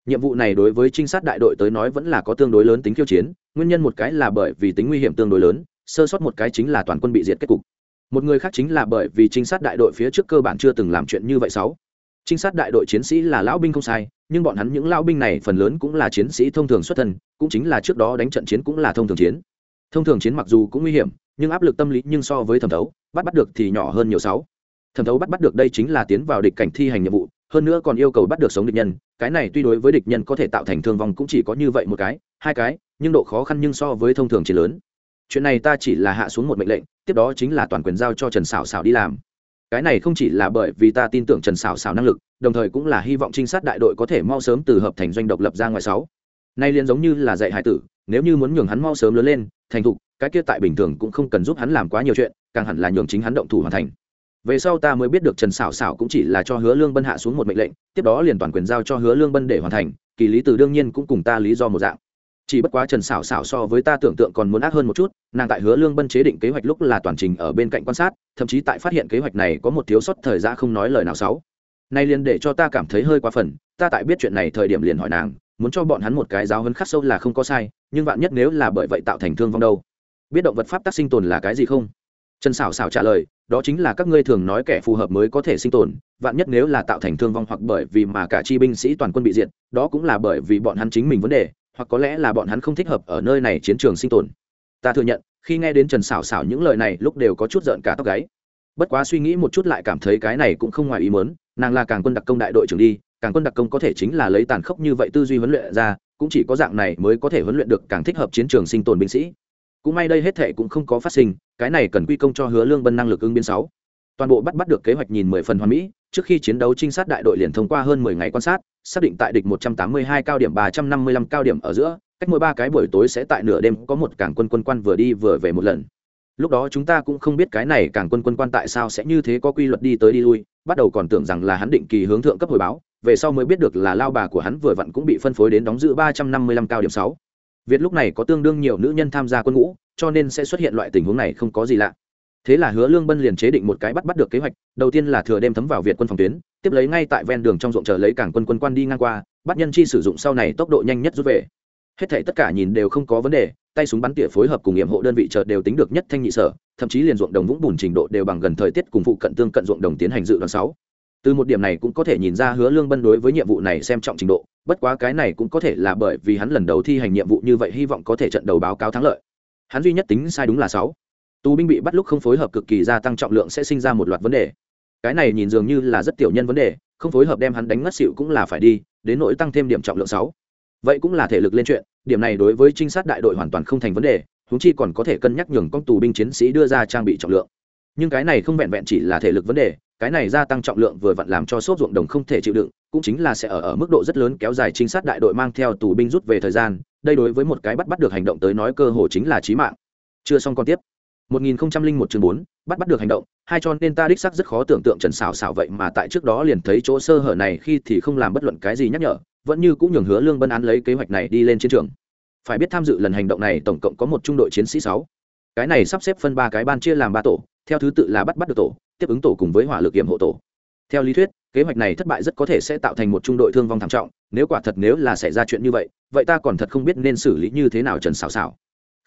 Nhiệm vụ này đối với trinh sát đại đội tới nói vẫn là có tương đối lớn tính khiêu chiến, nguyên nhân một cái là bởi vì tính nguy hiểm tương đối lớn, sơ sót một cái chính là toàn quân bị diệt kết cục. Một người khác chính là bởi vì trinh sát đại đội phía trước cơ bản chưa từng làm chuyện như vậy sáu. Trinh sát đại đội chiến sĩ là lão binh không sai, nhưng bọn hắn những lão binh này phần lớn cũng là chiến sĩ thông thường xuất thân, cũng chính là trước đó đánh trận chiến cũng là thông thường chiến. Thông thường chiến mặc dù cũng nguy hiểm nhưng áp lực tâm lý nhưng so với thẩm thấu, bắt bắt được thì nhỏ hơn nhiều sáu. Thẩm thấu bắt bắt được đây chính là tiến vào địch cảnh thi hành nhiệm vụ, hơn nữa còn yêu cầu bắt được sống địch nhân, cái này tuy đối với địch nhân có thể tạo thành thương vong cũng chỉ có như vậy một cái, hai cái, nhưng độ khó khăn nhưng so với thông thường chỉ lớn. Chuyện này ta chỉ là hạ xuống một mệnh lệnh, tiếp đó chính là toàn quyền giao cho trần xảo xảo đi làm. Cái này không chỉ là bởi vì ta tin tưởng trần xảo xảo năng lực, đồng thời cũng là hy vọng trinh sát đại đội có thể mau sớm từ hợp thành doanh độc lập ra ngoài sáu. Nay liền giống như là dạy hải tử, nếu như muốn nhường hắn mau sớm lớn lên, thành thục cái kia tại bình thường cũng không cần giúp hắn làm quá nhiều chuyện, càng hẳn là nhường chính hắn động thủ hoàn thành. Về sau ta mới biết được trần xảo xảo cũng chỉ là cho hứa lương bân hạ xuống một mệnh lệnh, tiếp đó liền toàn quyền giao cho hứa lương bân để hoàn thành, kỳ lý từ đương nhiên cũng cùng ta lý do một dạng. Chỉ bất quá trần xảo xảo so với ta tưởng tượng còn muốn ác hơn một chút, nàng tại hứa lương bân chế định kế hoạch lúc là toàn trình ở bên cạnh quan sát, thậm chí tại phát hiện kế hoạch này có một thiếu sót thời gian không nói lời nào xấu. Nay liền để cho ta cảm thấy hơi quá phần, ta tại biết chuyện này thời điểm liền hỏi nàng, muốn cho bọn hắn một cái giáo hấn khắc sâu là không có sai, nhưng vạn nhất nếu là bởi vậy tạo thành thương vong đâu? Biết động vật pháp tác sinh tồn là cái gì không? Trần xảo xảo trả lời, đó chính là các ngươi thường nói kẻ phù hợp mới có thể sinh tồn, vạn nhất nếu là tạo thành thương vong hoặc bởi vì mà cả chi binh sĩ toàn quân bị diệt, đó cũng là bởi vì bọn hắn chính mình vấn đề, hoặc có lẽ là bọn hắn không thích hợp ở nơi này chiến trường sinh tồn. Ta thừa nhận, khi nghe đến trần xảo xảo những lời này lúc đều có chút giận cả tóc gáy. Bất quá suy nghĩ một chút lại cảm thấy cái này cũng không ngoài ý mớn nàng là càng quân đặc công đại đội trưởng đi, càng quân đặc công có thể chính là lấy tàn khốc như vậy tư duy huấn luyện ra, cũng chỉ có dạng này mới có thể huấn luyện được càng thích hợp chiến trường sinh tồn binh sĩ cũng may đây hết thệ cũng không có phát sinh, cái này cần quy công cho hứa lương bân năng lực ứng biến sáu. Toàn bộ bắt bắt được kế hoạch nhìn mười phần hoàn mỹ, trước khi chiến đấu trinh sát đại đội liền thông qua hơn mười ngày quan sát, xác định tại địch một trăm tám mươi hai cao điểm, ba trăm năm mươi lăm cao điểm ở giữa, cách mỗi ba cái buổi tối sẽ tại nửa đêm có một cảng quân quân quan vừa đi vừa về một lần. Lúc đó chúng ta cũng không biết cái này cảng quân quân quan tại sao sẽ như thế có quy luật đi tới đi lui, bắt đầu còn tưởng rằng là hắn định kỳ hướng thượng cấp hồi báo, về sau mới biết được là lao bà của hắn vừa vặn cũng bị phân phối đến đóng giữ ba trăm năm mươi lăm cao điểm sáu việt lúc này có tương đương nhiều nữ nhân tham gia quân ngũ, cho nên sẽ xuất hiện loại tình huống này không có gì lạ. Thế là hứa lương bân liền chế định một cái bắt bắt được kế hoạch, đầu tiên là thừa đêm thấm vào việt quân phòng tuyến, tiếp lấy ngay tại ven đường trong ruộng chờ lấy cảng quân quân quan đi ngang qua, bắt nhân chi sử dụng sau này tốc độ nhanh nhất rút về. Hết thảy tất cả nhìn đều không có vấn đề, tay súng bắn tỉa phối hợp cùng nghiệm hộ đơn vị chợt đều tính được nhất thanh nhị sở, thậm chí liền ruộng đồng vũng bùn trình độ đều bằng gần thời tiết cùng phụ cận tương cận ruộng đồng tiến hành dự đoán sáu từ một điểm này cũng có thể nhìn ra hứa lương bân đối với nhiệm vụ này xem trọng trình độ, bất quá cái này cũng có thể là bởi vì hắn lần đầu thi hành nhiệm vụ như vậy hy vọng có thể trận đầu báo cáo thắng lợi. Hắn duy nhất tính sai đúng là sáu. Tù binh bị bắt lúc không phối hợp cực kỳ gia tăng trọng lượng sẽ sinh ra một loạt vấn đề. Cái này nhìn dường như là rất tiểu nhân vấn đề, không phối hợp đem hắn đánh ngất xịu cũng là phải đi, đến nỗi tăng thêm điểm trọng lượng sáu. Vậy cũng là thể lực lên chuyện, điểm này đối với trinh sát đại đội hoàn toàn không thành vấn đề húng chi còn có thể cân nhắc nhường con tù binh chiến sĩ đưa ra trang bị trọng lượng nhưng cái này không vẹn vẹn chỉ là thể lực vấn đề cái này gia tăng trọng lượng vừa vặn làm cho sốt ruộng đồng không thể chịu đựng cũng chính là sẽ ở ở mức độ rất lớn kéo dài trinh sát đại đội mang theo tù binh rút về thời gian đây đối với một cái bắt bắt được hành động tới nói cơ hồ chính là chí mạng chưa xong còn tiếp 1001 chương 4, bắt bắt được hành động, hai cho nên ta đích xác rất khó tưởng tượng Trần Sảo Sảo vậy mà tại trước đó liền thấy chỗ sơ hở này khi thì không làm bất luận cái gì nhắc nhở, vẫn như cũng nhường hứa Lương Bân án lấy kế hoạch này đi lên chiến trường. Phải biết tham dự lần hành động này tổng cộng có một trung đội chiến sĩ 6. Cái này sắp xếp phân ba cái ban chia làm ba tổ, theo thứ tự là bắt bắt được tổ, tiếp ứng tổ cùng với hỏa lực kiểm hộ tổ. Theo lý thuyết, kế hoạch này thất bại rất có thể sẽ tạo thành một trung đội thương vong thảm trọng, nếu quả thật nếu là xảy ra chuyện như vậy, vậy ta còn thật không biết nên xử lý như thế nào Trần Sảo Sảo.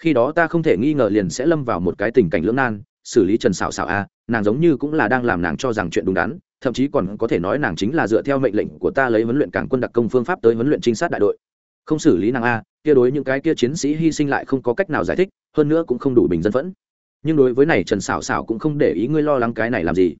Khi đó ta không thể nghi ngờ liền sẽ lâm vào một cái tình cảnh lưỡng nan xử lý trần xảo xảo a nàng giống như cũng là đang làm nàng cho rằng chuyện đúng đắn thậm chí còn có thể nói nàng chính là dựa theo mệnh lệnh của ta lấy huấn luyện cảng quân đặc công phương pháp tới huấn luyện trinh sát đại đội. Không xử lý nàng a kia đối những cái kia chiến sĩ hy sinh lại không có cách nào giải thích hơn nữa cũng không đủ bình dân phẫn nhưng đối với này trần xảo xảo cũng không để ý ngươi lo lắng cái này làm gì.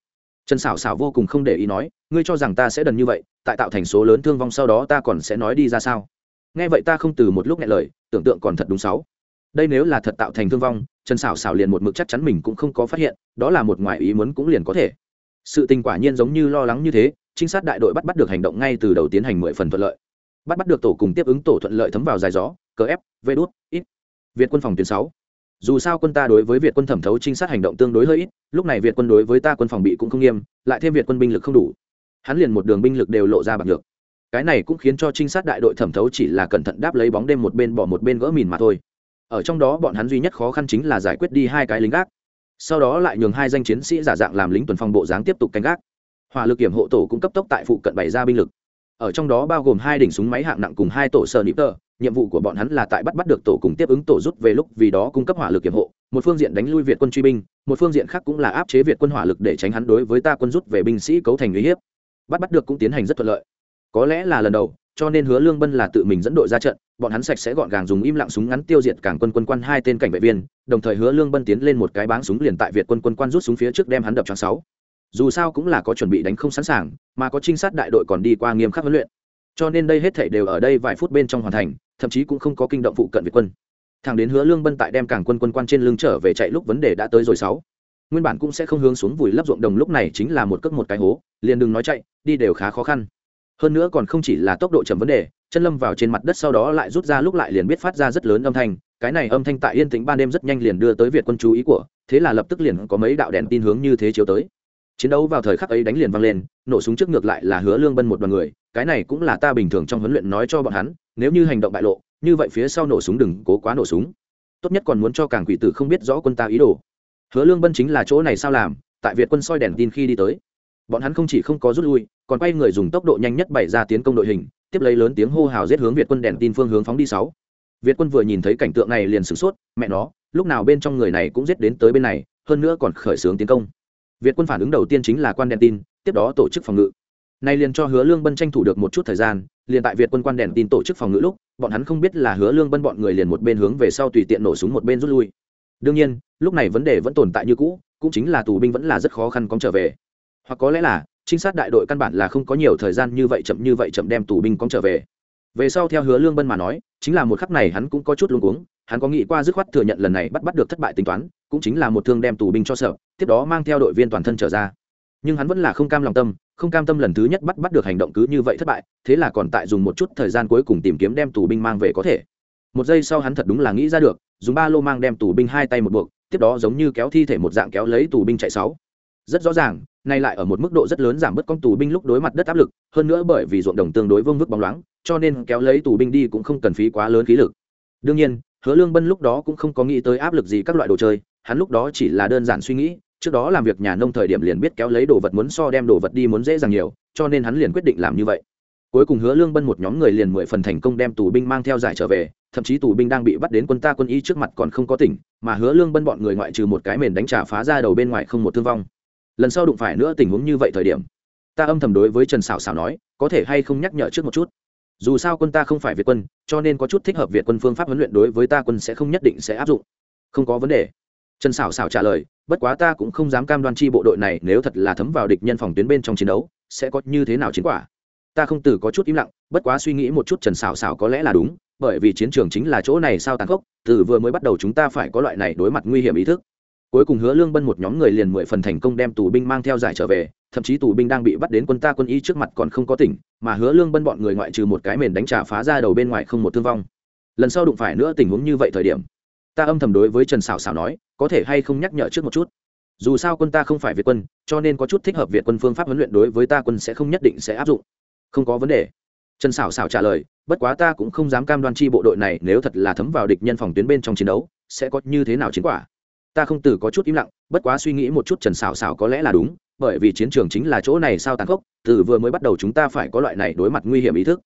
Trần xảo xảo vô cùng không để ý nói, ngươi cho rằng ta sẽ đần như vậy, tại tạo thành số lớn thương vong sau đó ta còn sẽ nói đi ra sao? Nghe vậy ta không từ một lúc nghe lời, tưởng tượng còn thật đúng sáu. Đây nếu là thật tạo thành thương vong, trần xảo xảo liền một mực chắc chắn mình cũng không có phát hiện, đó là một ngoại ý muốn cũng liền có thể. Sự tình quả nhiên giống như lo lắng như thế, trinh sát đại đội bắt bắt được hành động ngay từ đầu tiến hành mười phần thuận lợi. Bắt bắt được tổ cùng tiếp ứng tổ thuận lợi thấm vào dài gió, cờ ép vê đốt ít. Việt quân phòng tuyến sáu dù sao quân ta đối với việt quân thẩm thấu trinh sát hành động tương đối hơi ít, lúc này việt quân đối với ta quân phòng bị cũng không nghiêm, lại thêm việt quân binh lực không đủ. Hắn liền một đường binh lực đều lộ ra bằng được. Cái này cũng khiến cho trinh sát đại đội thẩm thấu chỉ là cẩn thận đáp lấy bóng đêm một bên bỏ một bên gỡ mìn mà thôi. Ở trong đó bọn hắn duy nhất khó khăn chính là giải quyết đi hai cái lính gác. Sau đó lại nhường hai danh chiến sĩ giả dạng làm lính tuần phòng bộ dáng tiếp tục canh gác. Hỏa lực kiểm hộ tổ cũng cấp tốc tại phụ cận bày ra binh lực ở trong đó bao gồm hai đỉnh súng máy hạng nặng cùng hai tổ sơ nịp tờ. Nhiệm vụ của bọn hắn là tại bắt bắt được tổ cùng tiếp ứng tổ rút về lúc vì đó cung cấp hỏa lực kiểm hộ, một phương diện đánh lui việt quân truy binh, một phương diện khác cũng là áp chế việt quân hỏa lực để tránh hắn đối với ta quân rút về binh sĩ cấu thành uy hiếp. Bắt bắt được cũng tiến hành rất thuận lợi. Có lẽ là lần đầu, cho nên hứa lương bân là tự mình dẫn đội ra trận, bọn hắn sạch sẽ gọn gàng dùng im lặng súng ngắn tiêu diệt cảng quân quân quan hai tên cảnh vệ viên, đồng thời hứa lương bân tiến lên một cái báng súng liền tại việt quân quân quan rút súng phía trước đem hắn đập choáng sáu dù sao cũng là có chuẩn bị đánh không sẵn sàng, mà có trinh sát đại đội còn đi qua nghiêm khắc huấn luyện. Cho nên đây hết thảy đều ở đây vài phút bên trong hoàn thành, thậm chí cũng không có kinh động phụ cận việt quân. Thằng đến hứa lương bân tại đem cảng quân quân quan trên lưng trở về chạy lúc vấn đề đã tới rồi sáu. Nguyên bản cũng sẽ không hướng xuống vùi lấp ruộng đồng lúc này chính là một cước một cái hố, liền đừng nói chạy, đi đều khá khó khăn. Hơn nữa còn không chỉ là tốc độ chậm vấn đề, chân lâm vào trên mặt đất sau đó lại rút ra lúc lại liền biết phát ra rất lớn âm thanh, cái này âm thanh tại yên tĩnh ban đêm rất nhanh liền đưa tới việt quân chú ý của, thế là lập tức liền có mấy đạo đèn tin hướng như thế chiếu tới chiến đấu vào thời khắc ấy đánh liền vang lên, nổ súng trước ngược lại là hứa lương bân một đoàn người, cái này cũng là ta bình thường trong huấn luyện nói cho bọn hắn, nếu như hành động bại lộ, như vậy phía sau nổ súng đừng cố quá nổ súng. Tốt nhất còn muốn cho càng quỷ tử không biết rõ quân ta ý đồ. Hứa lương bân chính là chỗ này sao làm, tại việt quân soi đèn tin khi đi tới. Bọn hắn không chỉ không có rút lui, còn quay người dùng tốc độ nhanh nhất bày ra tiến công đội hình, tiếp lấy lớn tiếng hô hào giết hướng việt quân đèn tin phương hướng phóng đi sáu. Việt quân vừa nhìn thấy cảnh tượng này liền sửng sốt, mẹ nó, lúc nào bên trong người này cũng giết đến tới bên này, hơn nữa còn khởi xướng tiến công việt quân phản ứng đầu tiên chính là quan đèn tin, tiếp đó tổ chức phòng ngự. Nay liền cho hứa lương bân tranh thủ được một chút thời gian, liền tại việt quân quan đèn tin tổ chức phòng ngự lúc, bọn hắn không biết là hứa lương bân bọn người liền một bên hướng về sau tùy tiện nổ súng một bên rút lui. Đương nhiên, lúc này vấn đề vẫn tồn tại như cũ, cũng chính là tù binh vẫn là rất khó khăn cóng trở về. Hoặc có lẽ là, trinh sát đại đội căn bản là không có nhiều thời gian như vậy chậm như vậy chậm đem tù binh cóng trở về. Về sau theo hứa lương bân mà nói, chính là một khắc này hắn cũng có chút luống cuống, hắn có nghĩ qua dứt khoát thừa nhận lần này bắt bắt được thất bại tính toán cũng chính là một thương đem tù binh cho sợ, tiếp đó mang theo đội viên toàn thân trở ra. Nhưng hắn vẫn là không cam lòng tâm, không cam tâm lần thứ nhất bắt bắt được hành động cứ như vậy thất bại, thế là còn tại dùng một chút thời gian cuối cùng tìm kiếm đem tù binh mang về có thể. Một giây sau hắn thật đúng là nghĩ ra được, dùng ba lô mang đem tù binh hai tay một buộc, tiếp đó giống như kéo thi thể một dạng kéo lấy tù binh chạy sáu. Rất rõ ràng, nay lại ở một mức độ rất lớn giảm bớt con tù binh lúc đối mặt đất áp lực, hơn nữa bởi vì ruộng đồng tương đối vương vức bóng loáng, cho nên kéo lấy tù binh đi cũng không cần phí quá lớn khí lực. Đương nhiên, hứa lương bân lúc đó cũng không có nghĩ tới áp lực gì các loại đồ chơi hắn lúc đó chỉ là đơn giản suy nghĩ, trước đó làm việc nhà nông thời điểm liền biết kéo lấy đồ vật muốn so đem đồ vật đi muốn dễ dàng nhiều, cho nên hắn liền quyết định làm như vậy. Cuối cùng hứa lương bân một nhóm người liền mười phần thành công đem tù binh mang theo giải trở về, thậm chí tù binh đang bị bắt đến quân ta quân y trước mặt còn không có tỉnh, mà hứa lương bân bọn người ngoại trừ một cái mền đánh trả phá ra đầu bên ngoài không một thương vong. Lần sau đụng phải nữa tình huống như vậy thời điểm, ta âm thầm đối với trần xảo xảo nói, có thể hay không nhắc nhở trước một chút? Dù sao quân ta không phải việt quân, cho nên có chút thích hợp việt quân phương pháp huấn luyện đối với ta quân sẽ không nhất định sẽ áp dụng. Không có vấn đề trần xảo xảo trả lời, bất quá ta cũng không dám cam đoan chi bộ đội này nếu thật là thấm vào địch nhân phòng tuyến bên trong chiến đấu, sẽ có như thế nào chiến quả. Ta không từ có chút im lặng, bất quá suy nghĩ một chút trần xảo xảo có lẽ là đúng, bởi vì chiến trường chính là chỗ này sao tàn khốc, từ vừa mới bắt đầu chúng ta phải có loại này đối mặt nguy hiểm ý thức. Cuối cùng hứa lương bân một nhóm người liền mười phần thành công đem tù binh mang theo giải trở về, thậm chí tù binh đang bị bắt đến quân ta quân y trước mặt còn không có tỉnh, mà hứa lương bân bọn người ngoại trừ một cái mền đánh trả phá ra đầu bên ngoài không một thương vong. Lần sau đụng phải nữa tình huống như vậy thời điểm ta âm thầm đối với trần xảo xảo nói, có thể hay không nhắc nhở trước một chút? Dù sao quân ta không phải việt quân, cho nên có chút thích hợp việt quân phương pháp huấn luyện đối với ta quân sẽ không nhất định sẽ áp dụng. Không có vấn đề. Trần xảo xảo trả lời, bất quá ta cũng không dám cam đoan chi bộ đội này nếu thật là thấm vào địch nhân phòng tuyến bên trong chiến đấu, sẽ có như thế nào chiến quả. Ta không từ có chút im lặng, bất quá suy nghĩ một chút trần xảo xảo có lẽ là đúng, bởi vì chiến trường chính là chỗ này sao tàn khốc, từ vừa mới bắt đầu chúng ta phải có loại này đối mặt nguy hiểm ý thức.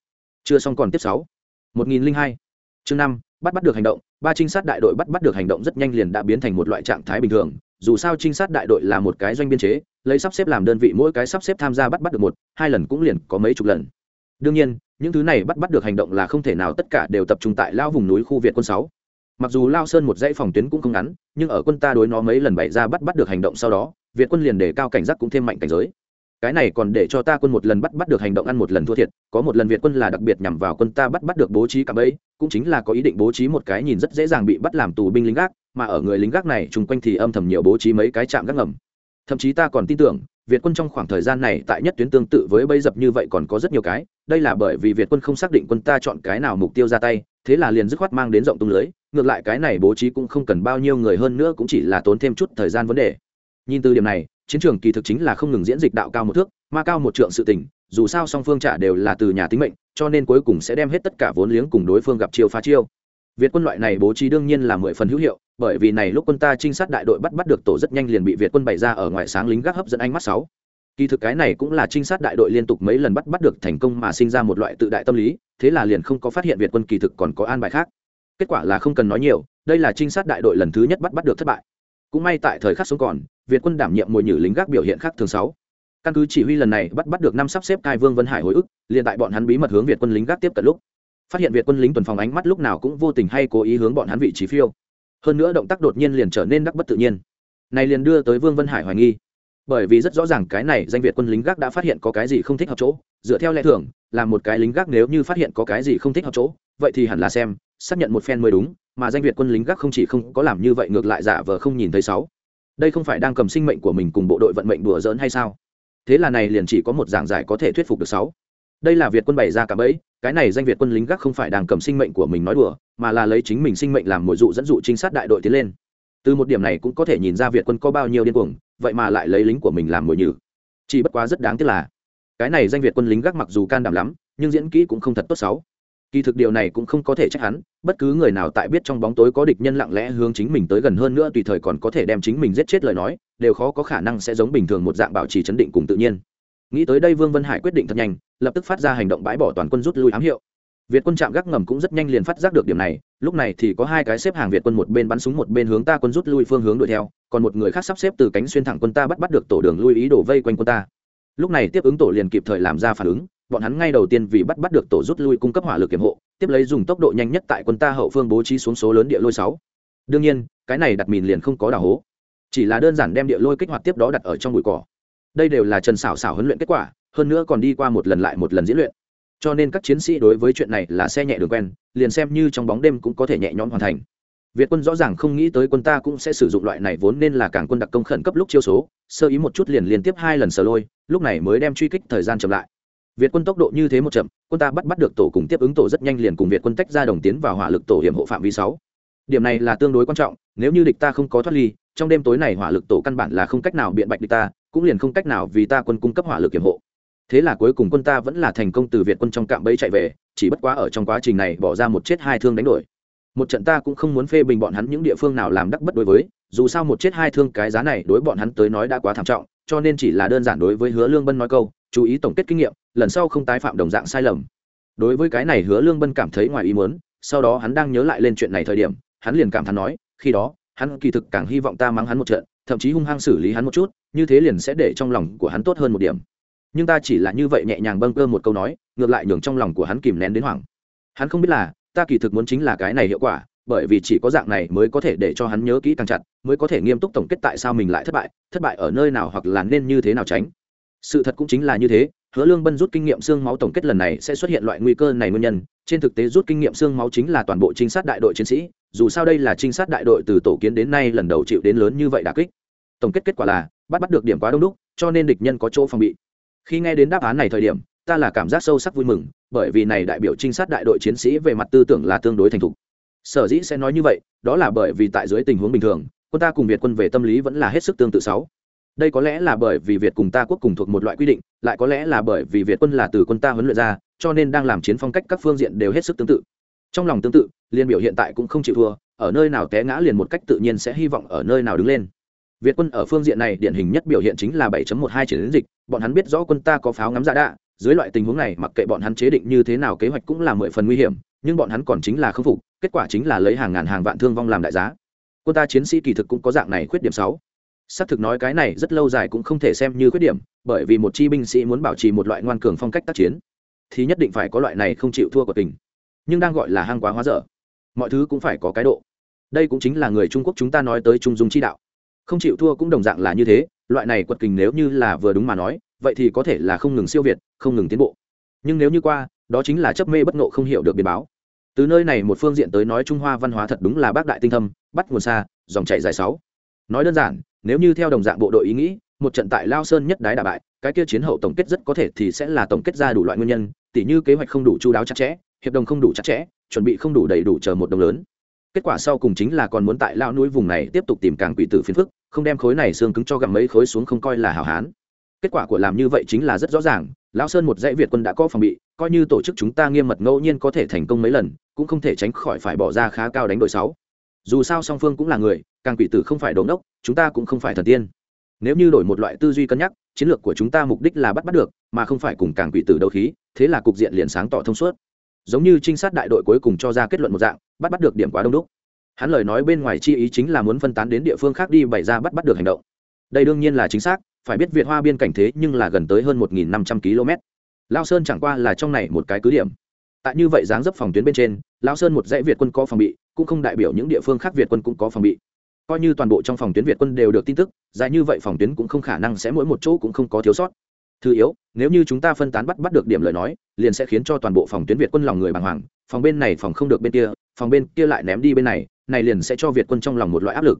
Chưa xong còn tiếp sáu. một nghìn lẻ hai. Chương năm, bắt bắt được hành động ba trinh sát đại đội bắt bắt được hành động rất nhanh liền đã biến thành một loại trạng thái bình thường. Dù sao trinh sát đại đội là một cái doanh biên chế, lấy sắp xếp làm đơn vị mỗi cái sắp xếp tham gia bắt bắt được một, hai lần cũng liền có mấy chục lần. Đương nhiên, những thứ này bắt bắt được hành động là không thể nào tất cả đều tập trung tại lao vùng núi khu việt quân sáu. Mặc dù lao sơn một dãy phòng tuyến cũng không ngắn, nhưng ở quân ta đối nó mấy lần bày ra bắt bắt được hành động sau đó, việt quân liền đề cao cảnh giác cũng thêm mạnh cảnh giới cái này còn để cho ta quân một lần bắt bắt được hành động ăn một lần thua thiệt, có một lần việt quân là đặc biệt nhằm vào quân ta bắt bắt được bố trí cả bẫy, cũng chính là có ý định bố trí một cái nhìn rất dễ dàng bị bắt làm tù binh lính gác, mà ở người lính gác này chung quanh thì âm thầm nhiều bố trí mấy cái trạm gác ngầm. Thậm chí ta còn tin tưởng, việt quân trong khoảng thời gian này tại nhất tuyến tương tự với bấy dập như vậy còn có rất nhiều cái, đây là bởi vì việt quân không xác định quân ta chọn cái nào mục tiêu ra tay, thế là liền dứt khoát mang đến rộng tung lưới, ngược lại cái này bố trí cũng không cần bao nhiêu người hơn nữa cũng chỉ là tốn thêm chút thời gian vấn đề. Nhìn từ điểm này chiến trường kỳ thực chính là không ngừng diễn dịch đạo cao một thước, ma cao một trượng sự tình, dù sao song phương trả đều là từ nhà tính mệnh, cho nên cuối cùng sẽ đem hết tất cả vốn liếng cùng đối phương gặp chiêu phá chiêu. Việt quân loại này bố trí đương nhiên là mười phần hữu hiệu, bởi vì này lúc quân ta trinh sát đại đội bắt bắt được tổ rất nhanh liền bị việt quân bày ra ở ngoài sáng lính gác hấp dẫn ánh mắt sáu. Kỳ thực cái này cũng là trinh sát đại đội liên tục mấy lần bắt bắt được thành công mà sinh ra một loại tự đại tâm lý, thế là liền không có phát hiện việt quân kỳ thực còn có an bài khác. Kết quả là không cần nói nhiều, đây là trinh sát đại đội lần thứ nhất bắt bắt được thất bại cũng may tại thời khắc sống còn, việt quân đảm nhiệm mồi nhử lính gác biểu hiện khác thường sáu. Căn cứ chỉ huy lần này bắt bắt được năm sắp xếp cai vương vân hải hồi ức, liền tại bọn hắn bí mật hướng việt quân lính gác tiếp cận lúc. Phát hiện việt quân lính tuần phòng ánh mắt lúc nào cũng vô tình hay cố ý hướng bọn hắn vị trí phiêu. Hơn nữa động tác đột nhiên liền trở nên đắc bất tự nhiên. Này liền đưa tới vương vân hải hoài nghi. Bởi vì rất rõ ràng cái này danh việt quân lính gác đã phát hiện có cái gì không thích hợp chỗ, dựa theo lẽ thường, là một cái lính gác nếu như phát hiện có cái gì không thích hợp chỗ, vậy thì hẳn là xem, xác nhận một phen mới đúng mà danh việt quân lính gác không chỉ không có làm như vậy ngược lại giả vờ không nhìn thấy sáu. Đây không phải đang cầm sinh mệnh của mình cùng bộ đội vận mệnh đùa giỡn hay sao? Thế là này liền chỉ có một giảng giải có thể thuyết phục được sáu. Đây là việt quân bày ra cả bẫy, cái này danh việt quân lính gác không phải đang cầm sinh mệnh của mình nói đùa, mà là lấy chính mình sinh mệnh làm mồi dụ dẫn dụ trinh sát đại đội tiến lên. Từ một điểm này cũng có thể nhìn ra việt quân có bao nhiêu điên cuồng, vậy mà lại lấy lính của mình làm mồi nhử. Chỉ bất quá rất đáng tiếc là, cái này danh việt quân lính gác mặc dù can đảm lắm, nhưng diễn kỹ cũng không thật tốt xấu kỳ thực điều này cũng không có thể trách hắn, bất cứ người nào tại biết trong bóng tối có địch nhân lặng lẽ hướng chính mình tới gần hơn nữa tùy thời còn có thể đem chính mình giết chết lời nói, đều khó có khả năng sẽ giống bình thường một dạng bảo trì chấn định cùng tự nhiên. Nghĩ tới đây vương vân hải quyết định thật nhanh, lập tức phát ra hành động bãi bỏ toàn quân rút lui ám hiệu. Việt quân chạm gác ngầm cũng rất nhanh liền phát giác được điểm này, lúc này thì có hai cái xếp hàng việt quân một bên bắn súng một bên hướng ta quân rút lui phương hướng đuổi theo, còn một người khác sắp xếp từ cánh xuyên thẳng quân ta bắt bắt được tổ đường lui ý đổ vây quanh quân ta. Lúc này tiếp ứng tổ liền kịp thời làm ra phản ứng bọn hắn ngay đầu tiên vì bắt bắt được tổ rút lui cung cấp hỏa lực kiểm hộ, tiếp lấy dùng tốc độ nhanh nhất tại quân ta hậu phương bố trí xuống số lớn địa lôi sáu. Đương nhiên, cái này đặt mìn liền không có đào hố, chỉ là đơn giản đem địa lôi kích hoạt tiếp đó đặt ở trong bụi cỏ. Đây đều là trần xảo xảo huấn luyện kết quả, hơn nữa còn đi qua một lần lại một lần diễn luyện. Cho nên các chiến sĩ đối với chuyện này là xe nhẹ đường quen, liền xem như trong bóng đêm cũng có thể nhẹ nhõm hoàn thành. Việt quân rõ ràng không nghĩ tới quân ta cũng sẽ sử dụng loại này vốn nên là cảng quân đặc công khẩn cấp lúc chiêu số, sơ ý một chút liền liên tiếp hai lần sờ lôi, lúc này mới đem truy kích thời gian chậm lại việt quân tốc độ như thế một chậm, quân ta bắt bắt được tổ cùng tiếp ứng tổ rất nhanh liền cùng việt quân tách ra đồng tiến vào hỏa lực tổ hiểm hộ phạm vi sáu. Điểm này là tương đối quan trọng, nếu như địch ta không có thoát ly, trong đêm tối này hỏa lực tổ căn bản là không cách nào biện bạch địch ta, cũng liền không cách nào vì ta quân cung cấp hỏa lực hiểm hộ. Thế là cuối cùng quân ta vẫn là thành công từ việt quân trong cạm bẫy chạy về, chỉ bất quá ở trong quá trình này bỏ ra một chết hai thương đánh đổi. Một trận ta cũng không muốn phê bình bọn hắn những địa phương nào làm đắc bất đối với, dù sao một chết hai thương cái giá này đối bọn hắn tới nói đã quá thảm trọng, cho nên chỉ là đơn giản đối với hứa lương bân nói câu, chú ý tổng kết kinh nghiệm lần sau không tái phạm đồng dạng sai lầm. Đối với cái này hứa lương bân cảm thấy ngoài ý muốn, sau đó hắn đang nhớ lại lên chuyện này thời điểm, hắn liền cảm thán nói, khi đó, hắn kỳ thực càng hy vọng ta mắng hắn một trận, thậm chí hung hăng xử lý hắn một chút, như thế liền sẽ để trong lòng của hắn tốt hơn một điểm. Nhưng ta chỉ là như vậy nhẹ nhàng bâng cơ một câu nói, ngược lại nhường trong lòng của hắn kìm nén đến hoảng. Hắn không biết là, ta kỳ thực muốn chính là cái này hiệu quả, bởi vì chỉ có dạng này mới có thể để cho hắn nhớ kỹ càng chặt, mới có thể nghiêm túc tổng kết tại sao mình lại thất bại thất bại ở nơi nào hoặc là nên như thế nào tránh. Sự thật cũng chính là như thế hứa lương bân rút kinh nghiệm xương máu tổng kết lần này sẽ xuất hiện loại nguy cơ này nguyên nhân. Trên thực tế rút kinh nghiệm xương máu chính là toàn bộ trinh sát đại đội chiến sĩ, dù sao đây là trinh sát đại đội từ tổ kiến đến nay lần đầu chịu đến lớn như vậy đả kích. Tổng kết kết quả là, bắt bắt được điểm quá đông đúc, cho nên địch nhân có chỗ phòng bị. Khi nghe đến đáp án này thời điểm, ta là cảm giác sâu sắc vui mừng, bởi vì này đại biểu trinh sát đại đội chiến sĩ về mặt tư tưởng là tương đối thành thục. Sở dĩ sẽ nói như vậy, đó là bởi vì tại dưới tình huống bình thường, quân ta cùng việt quân về tâm lý vẫn là hết sức tương tự sáu đây có lẽ là bởi vì việt cùng ta quốc cùng thuộc một loại quy định, lại có lẽ là bởi vì việt quân là từ quân ta huấn luyện ra, cho nên đang làm chiến phong cách các phương diện đều hết sức tương tự. Trong lòng tương tự, liên biểu hiện tại cũng không chịu thua, ở nơi nào té ngã liền một cách tự nhiên sẽ hy vọng ở nơi nào đứng lên. Việt quân ở phương diện này điển hình nhất biểu hiện chính là 7.12 chiến dịch, bọn hắn biết rõ quân ta có pháo ngắm giả đạ, dưới loại tình huống này, mặc kệ bọn hắn chế định như thế nào kế hoạch cũng là mười phần nguy hiểm, nhưng bọn hắn còn chính là khâm phục, kết quả chính là lấy hàng ngàn hàng vạn thương vong làm đại giá. Quân ta chiến sĩ kỳ thực cũng có dạng này khuyết điểm sáu xác thực nói cái này rất lâu dài cũng không thể xem như khuyết điểm, bởi vì một chi binh sĩ muốn bảo trì một loại ngoan cường phong cách tác chiến, thì nhất định phải có loại này không chịu thua của tình. Nhưng đang gọi là hang quá hóa dở, mọi thứ cũng phải có cái độ. Đây cũng chính là người trung quốc chúng ta nói tới trung dung chi đạo. Không chịu thua cũng đồng dạng là như thế, loại này quật kình nếu như là vừa đúng mà nói, vậy thì có thể là không ngừng siêu việt, không ngừng tiến bộ. Nhưng nếu như qua, đó chính là chấp mê bất ngộ không hiểu được biến báo. Từ nơi này một phương diện tới nói trung hoa văn hóa thật đúng là bác đại tinh thâm, bắt nguồn xa, dòng chảy dài sáu. Nói đơn giản nếu như theo đồng dạng bộ đội ý nghĩ, một trận tại lao sơn nhất đái đà bại, cái kia chiến hậu tổng kết rất có thể thì sẽ là tổng kết ra đủ loại nguyên nhân, tỉ như kế hoạch không đủ chú đáo chặt chẽ, hiệp đồng không đủ chặt chẽ, chuẩn bị không đủ đầy đủ chờ một đồng lớn. Kết quả sau cùng chính là còn muốn tại lao núi vùng này tiếp tục tìm càng quỷ tử phiền phức, không đem khối này xương cứng cho gặm mấy khối xuống không coi là hảo hán. Kết quả của làm như vậy chính là rất rõ ràng lão sơn một dãy việt quân đã có phòng bị, coi như tổ chức chúng ta nghiêm mật ngẫu nhiên có thể thành công mấy lần, cũng không thể tránh khỏi phải bỏ ra khá cao đánh đội sáu dù sao song phương cũng là người, càng quỷ tử không phải đồn đốc chúng ta cũng không phải thần tiên. Nếu như đổi một loại tư duy cân nhắc, chiến lược của chúng ta mục đích là bắt bắt được, mà không phải cùng càng quỷ tử đấu khí, thế là cục diện liền sáng tỏ thông suốt. Giống như trinh sát đại đội cuối cùng cho ra kết luận một dạng, bắt bắt được điểm quá đông đúc. Hắn lời nói bên ngoài chi ý chính là muốn phân tán đến địa phương khác đi bày ra bắt bắt được hành động. Đây đương nhiên là chính xác, phải biết việt hoa biên cảnh thế nhưng là gần tới hơn một năm trăm km. Lao sơn chẳng qua là trong này một cái cứ điểm. Tại như vậy dáng dấp phòng tuyến bên trên lao sơn một dãy việt quân có phòng bị cũng không đại biểu những địa phương khác việt quân cũng có phòng bị. Coi như toàn bộ trong phòng tuyến việt quân đều được tin tức, dài như vậy phòng tuyến cũng không khả năng sẽ mỗi một chỗ cũng không có thiếu sót. Thứ yếu, nếu như chúng ta phân tán bắt bắt được điểm lời nói, liền sẽ khiến cho toàn bộ phòng tuyến việt quân lòng người bàng hoàng, phòng bên này phòng không được bên kia, phòng bên kia lại ném đi bên này này liền sẽ cho việt quân trong lòng một loại áp lực.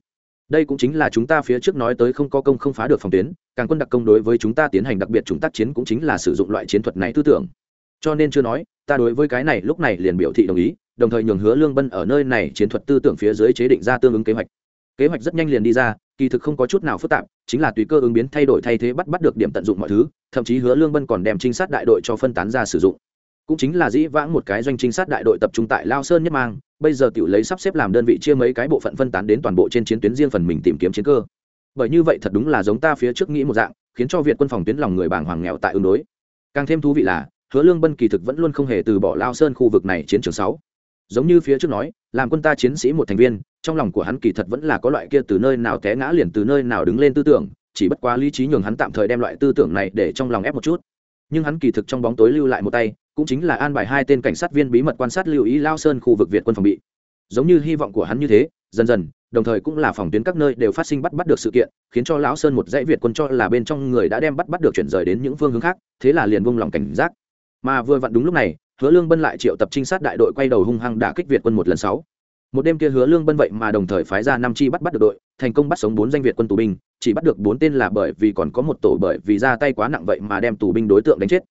Đây cũng chính là chúng ta phía trước nói tới không có công không phá được phòng tuyến, càng quân đặc công đối với chúng ta tiến hành đặc biệt chúng tác chiến cũng chính là sử dụng loại chiến thuật này tư tưởng. Cho nên chưa nói, ta đối với cái này lúc này liền biểu thị đồng ý đồng thời nhường hứa lương bân ở nơi này chiến thuật tư tưởng phía dưới chế định ra tương ứng kế hoạch. Kế hoạch rất nhanh liền đi ra, kỳ thực không có chút nào phức tạp, chính là tùy cơ ứng biến thay đổi thay thế bắt bắt được điểm tận dụng mọi thứ, thậm chí hứa lương bân còn đem trinh sát đại đội cho phân tán ra sử dụng. Cũng chính là dĩ vãng một cái doanh trinh sát đại đội tập trung tại lao sơn nhất mang, bây giờ tiểu lấy sắp xếp làm đơn vị chia mấy cái bộ phận phân tán đến toàn bộ trên chiến tuyến riêng phần mình tìm kiếm chiến cơ. Bởi như vậy thật đúng là giống ta phía trước nghĩ một dạng, khiến cho việt quân phòng tuyến lòng người bàng hoàng nghèo tại ứng đối. Càng thêm thú vị là, hứa lương bân kỳ thực vẫn luôn không hề từ bỏ lao sơn khu vực này chiến trường sáu giống như phía trước nói, làm quân ta chiến sĩ một thành viên, trong lòng của hắn kỳ thật vẫn là có loại kia từ nơi nào té ngã liền từ nơi nào đứng lên tư tưởng, chỉ bất quá lý trí nhường hắn tạm thời đem loại tư tưởng này để trong lòng ép một chút. Nhưng hắn kỳ thực trong bóng tối lưu lại một tay, cũng chính là an bài hai tên cảnh sát viên bí mật quan sát lưu ý lao sơn khu vực việt quân phòng bị. Giống như hy vọng của hắn như thế, dần dần, đồng thời cũng là phòng tuyến các nơi đều phát sinh bắt bắt được sự kiện, khiến cho lão sơn một dãy việt quân cho là bên trong người đã đem bắt bắt được chuyển rời đến những phương hướng khác, thế là liền vung lòng cảnh giác. Mà vừa vặn đúng lúc này hứa lương bân lại triệu tập trinh sát đại đội quay đầu hung hăng đả kích việt quân một lần sáu. Một đêm kia hứa lương bân vậy mà đồng thời phái ra năm chi bắt bắt được đội, thành công bắt sống bốn danh việt quân tù binh, chỉ bắt được bốn tên là bởi vì còn có một tổ bởi vì ra tay quá nặng vậy mà đem tù binh đối tượng đánh chết.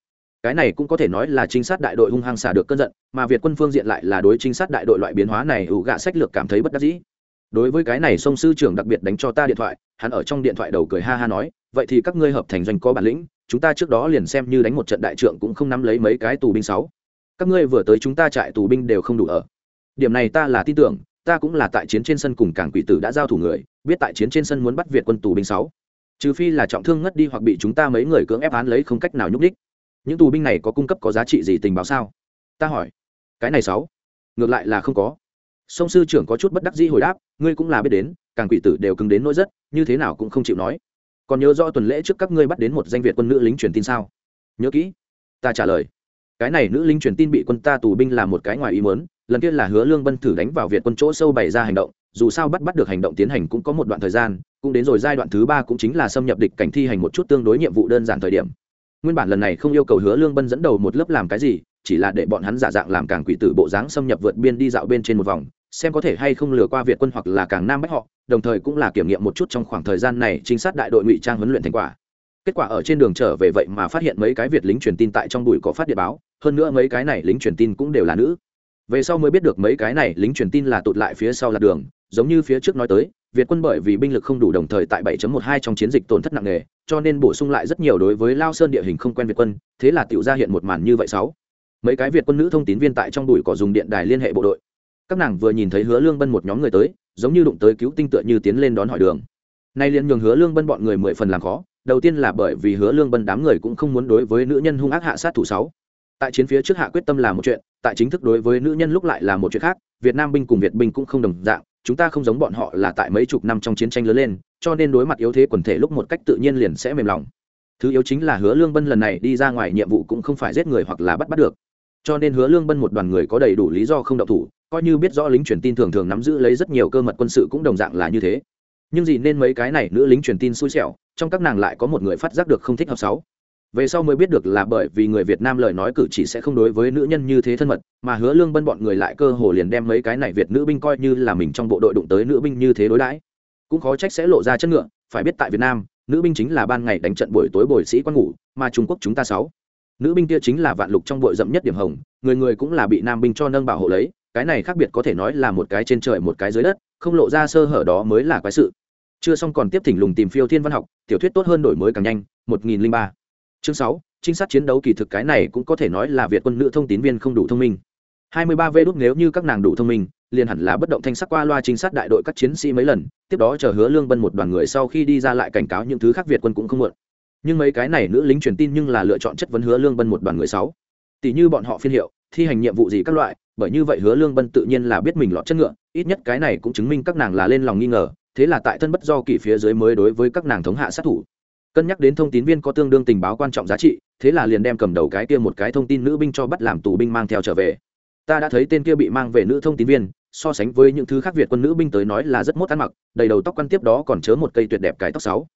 Cái này cũng có thể nói là trinh sát đại đội hung hăng xả được cơn giận, mà việt quân phương diện lại là đối trinh sát đại đội loại biến hóa này ủ gạ sách lược cảm thấy bất đắc dĩ. Đối với cái này sông sư trưởng đặc biệt đánh cho ta điện thoại, hắn ở trong điện thoại đầu cười ha ha nói, vậy thì các ngươi hợp thành doanh có bản lĩnh, chúng ta trước đó liền xem như đánh một trận đại trượng cũng không nắm lấy mấy cái tù binh sáu các ngươi vừa tới chúng ta trại tù binh đều không đủ ở. Điểm này ta là tin tưởng, ta cũng là tại chiến trên sân cùng cảng quỷ tử đã giao thủ người, biết tại chiến trên sân muốn bắt việt quân tù binh sáu. Trừ phi là trọng thương ngất đi hoặc bị chúng ta mấy người cưỡng ép án lấy không cách nào nhúc đích những tù binh này có cung cấp có giá trị gì tình báo sao? Ta hỏi. Cái này sáu. Ngược lại là không có. Sông sư trưởng có chút bất đắc dĩ hồi đáp, ngươi cũng là biết đến càng quỷ tử đều cứng đến nỗi rất, như thế nào cũng không chịu nói. Còn nhớ rõ tuần lễ trước các ngươi bắt đến một danh việt quân nữ lính truyền tin sao? Nhớ kỹ. Ta trả lời cái này nữ linh truyền tin bị quân ta tù binh là một cái ngoài ý muốn, lần kia là hứa lương bân thử đánh vào việt quân chỗ sâu bày ra hành động, dù sao bắt bắt được hành động tiến hành cũng có một đoạn thời gian, cũng đến rồi giai đoạn thứ ba cũng chính là xâm nhập địch cảnh thi hành một chút tương đối nhiệm vụ đơn giản thời điểm. Nguyên bản lần này không yêu cầu hứa lương bân dẫn đầu một lớp làm cái gì, chỉ là để bọn hắn giả dạng làm càng quỷ tử bộ dáng xâm nhập vượt biên đi dạo bên trên một vòng, xem có thể hay không lừa qua việt quân hoặc là càng nam bách họ, đồng thời cũng là kiểm nghiệm một chút trong khoảng thời gian này trinh sát đại đội ngụy trang huấn luyện thành quả. Kết quả ở trên đường trở về vậy mà phát hiện mấy cái việt lính truyền tin tại trong bụi có phát địa báo hơn nữa mấy cái này lính truyền tin cũng đều là nữ. Về sau mới biết được mấy cái này lính truyền tin là tụt lại phía sau là đường, giống như phía trước nói tới, việt quân bởi vì binh lực không đủ đồng thời tại 7.12 trong chiến dịch tổn thất nặng nề, cho nên bổ sung lại rất nhiều đối với lao sơn địa hình không quen việt quân, thế là tiểu ra hiện một màn như vậy sáu. Mấy cái việt quân nữ thông tín viên tại trong đùi cỏ dùng điện đài liên hệ bộ đội. Các nàng vừa nhìn thấy hứa lương bân một nhóm người tới, giống như đụng tới cứu tinh tựa như tiến lên đón hỏi đường. Nay liền nhường hứa lương bân bọn người mười phần làm khó, đầu tiên là bởi vì hứa lương bân đám người cũng không muốn đối với nữ nhân hung ác hạ sát thủ sáu tại chiến phía trước hạ quyết tâm là một chuyện, tại chính thức đối với nữ nhân lúc lại là một chuyện khác, việt nam binh cùng việt binh cũng không đồng dạng, chúng ta không giống bọn họ là tại mấy chục năm trong chiến tranh lớn lên, cho nên đối mặt yếu thế quần thể lúc một cách tự nhiên liền sẽ mềm lòng. Thứ yếu chính là hứa lương bân lần này đi ra ngoài nhiệm vụ cũng không phải giết người hoặc là bắt bắt được. Cho nên hứa lương bân một đoàn người có đầy đủ lý do không đậu thủ, coi như biết rõ lính truyền tin thường thường nắm giữ lấy rất nhiều cơ mật quân sự cũng đồng dạng là như thế. Nhưng gì nên mấy cái này nữ lính truyền tin xui xẻo, trong các nàng lại có một người phát giác được không thích hợp sáu về sau mới biết được là bởi vì người việt nam lời nói cử chỉ sẽ không đối với nữ nhân như thế thân mật, mà hứa lương bân bọn người lại cơ hồ liền đem mấy cái này việt nữ binh coi như là mình trong bộ đội đụng tới nữ binh như thế đối đãi. Cũng khó trách sẽ lộ ra chất ngựa, phải biết tại việt nam, nữ binh chính là ban ngày đánh trận buổi tối bồi sĩ quan ngủ, mà trung quốc chúng ta sáu. Nữ binh kia chính là vạn lục trong bội rậm nhất điểm hồng, người người cũng là bị nam binh cho nâng bảo hộ lấy, cái này khác biệt có thể nói là một cái trên trời một cái dưới đất, không lộ ra sơ hở đó mới là quái sự. Chưa xong còn tiếp thỉnh lùng tìm phiêu thiên văn học, tiểu thuyết tốt hơn đổi mới càng nhanh, một nghìn linh ba chương sáu, trinh sát chiến đấu kỳ thực cái này cũng có thể nói là việt quân nữ thông tín viên không đủ thông minh. Hai mươi ba vê đúc nếu như các nàng đủ thông minh, liền hẳn là bất động thanh sắc qua loa trinh sát đại đội các chiến sĩ mấy lần, tiếp đó chờ hứa lương bân một đoàn người sau khi đi ra lại cảnh cáo những thứ khác việt quân cũng không muộn. Nhưng mấy cái này nữ lính truyền tin nhưng là lựa chọn chất vấn hứa lương bân một đoàn người sáu. Tỷ như bọn họ phiên hiệu, thi hành nhiệm vụ gì các loại, bởi như vậy hứa lương bân tự nhiên là biết mình lọt chất ngựa, ít nhất cái này cũng chứng minh các nàng là lên lòng nghi ngờ, thế là tại thân bất do kỳ phía dưới mới đối với các nàng thống hạ sát thủ cân nhắc đến thông tín viên có tương đương tình báo quan trọng giá trị, thế là liền đem cầm đầu cái kia một cái thông tin nữ binh cho bắt làm tù binh mang theo trở về. Ta đã thấy tên kia bị mang về nữ thông tín viên, so sánh với những thứ khác việt quân nữ binh tới nói là rất mốt ăn mặc, đầy đầu tóc quan tiếp đó còn chớ một cây tuyệt đẹp cái tóc sáu.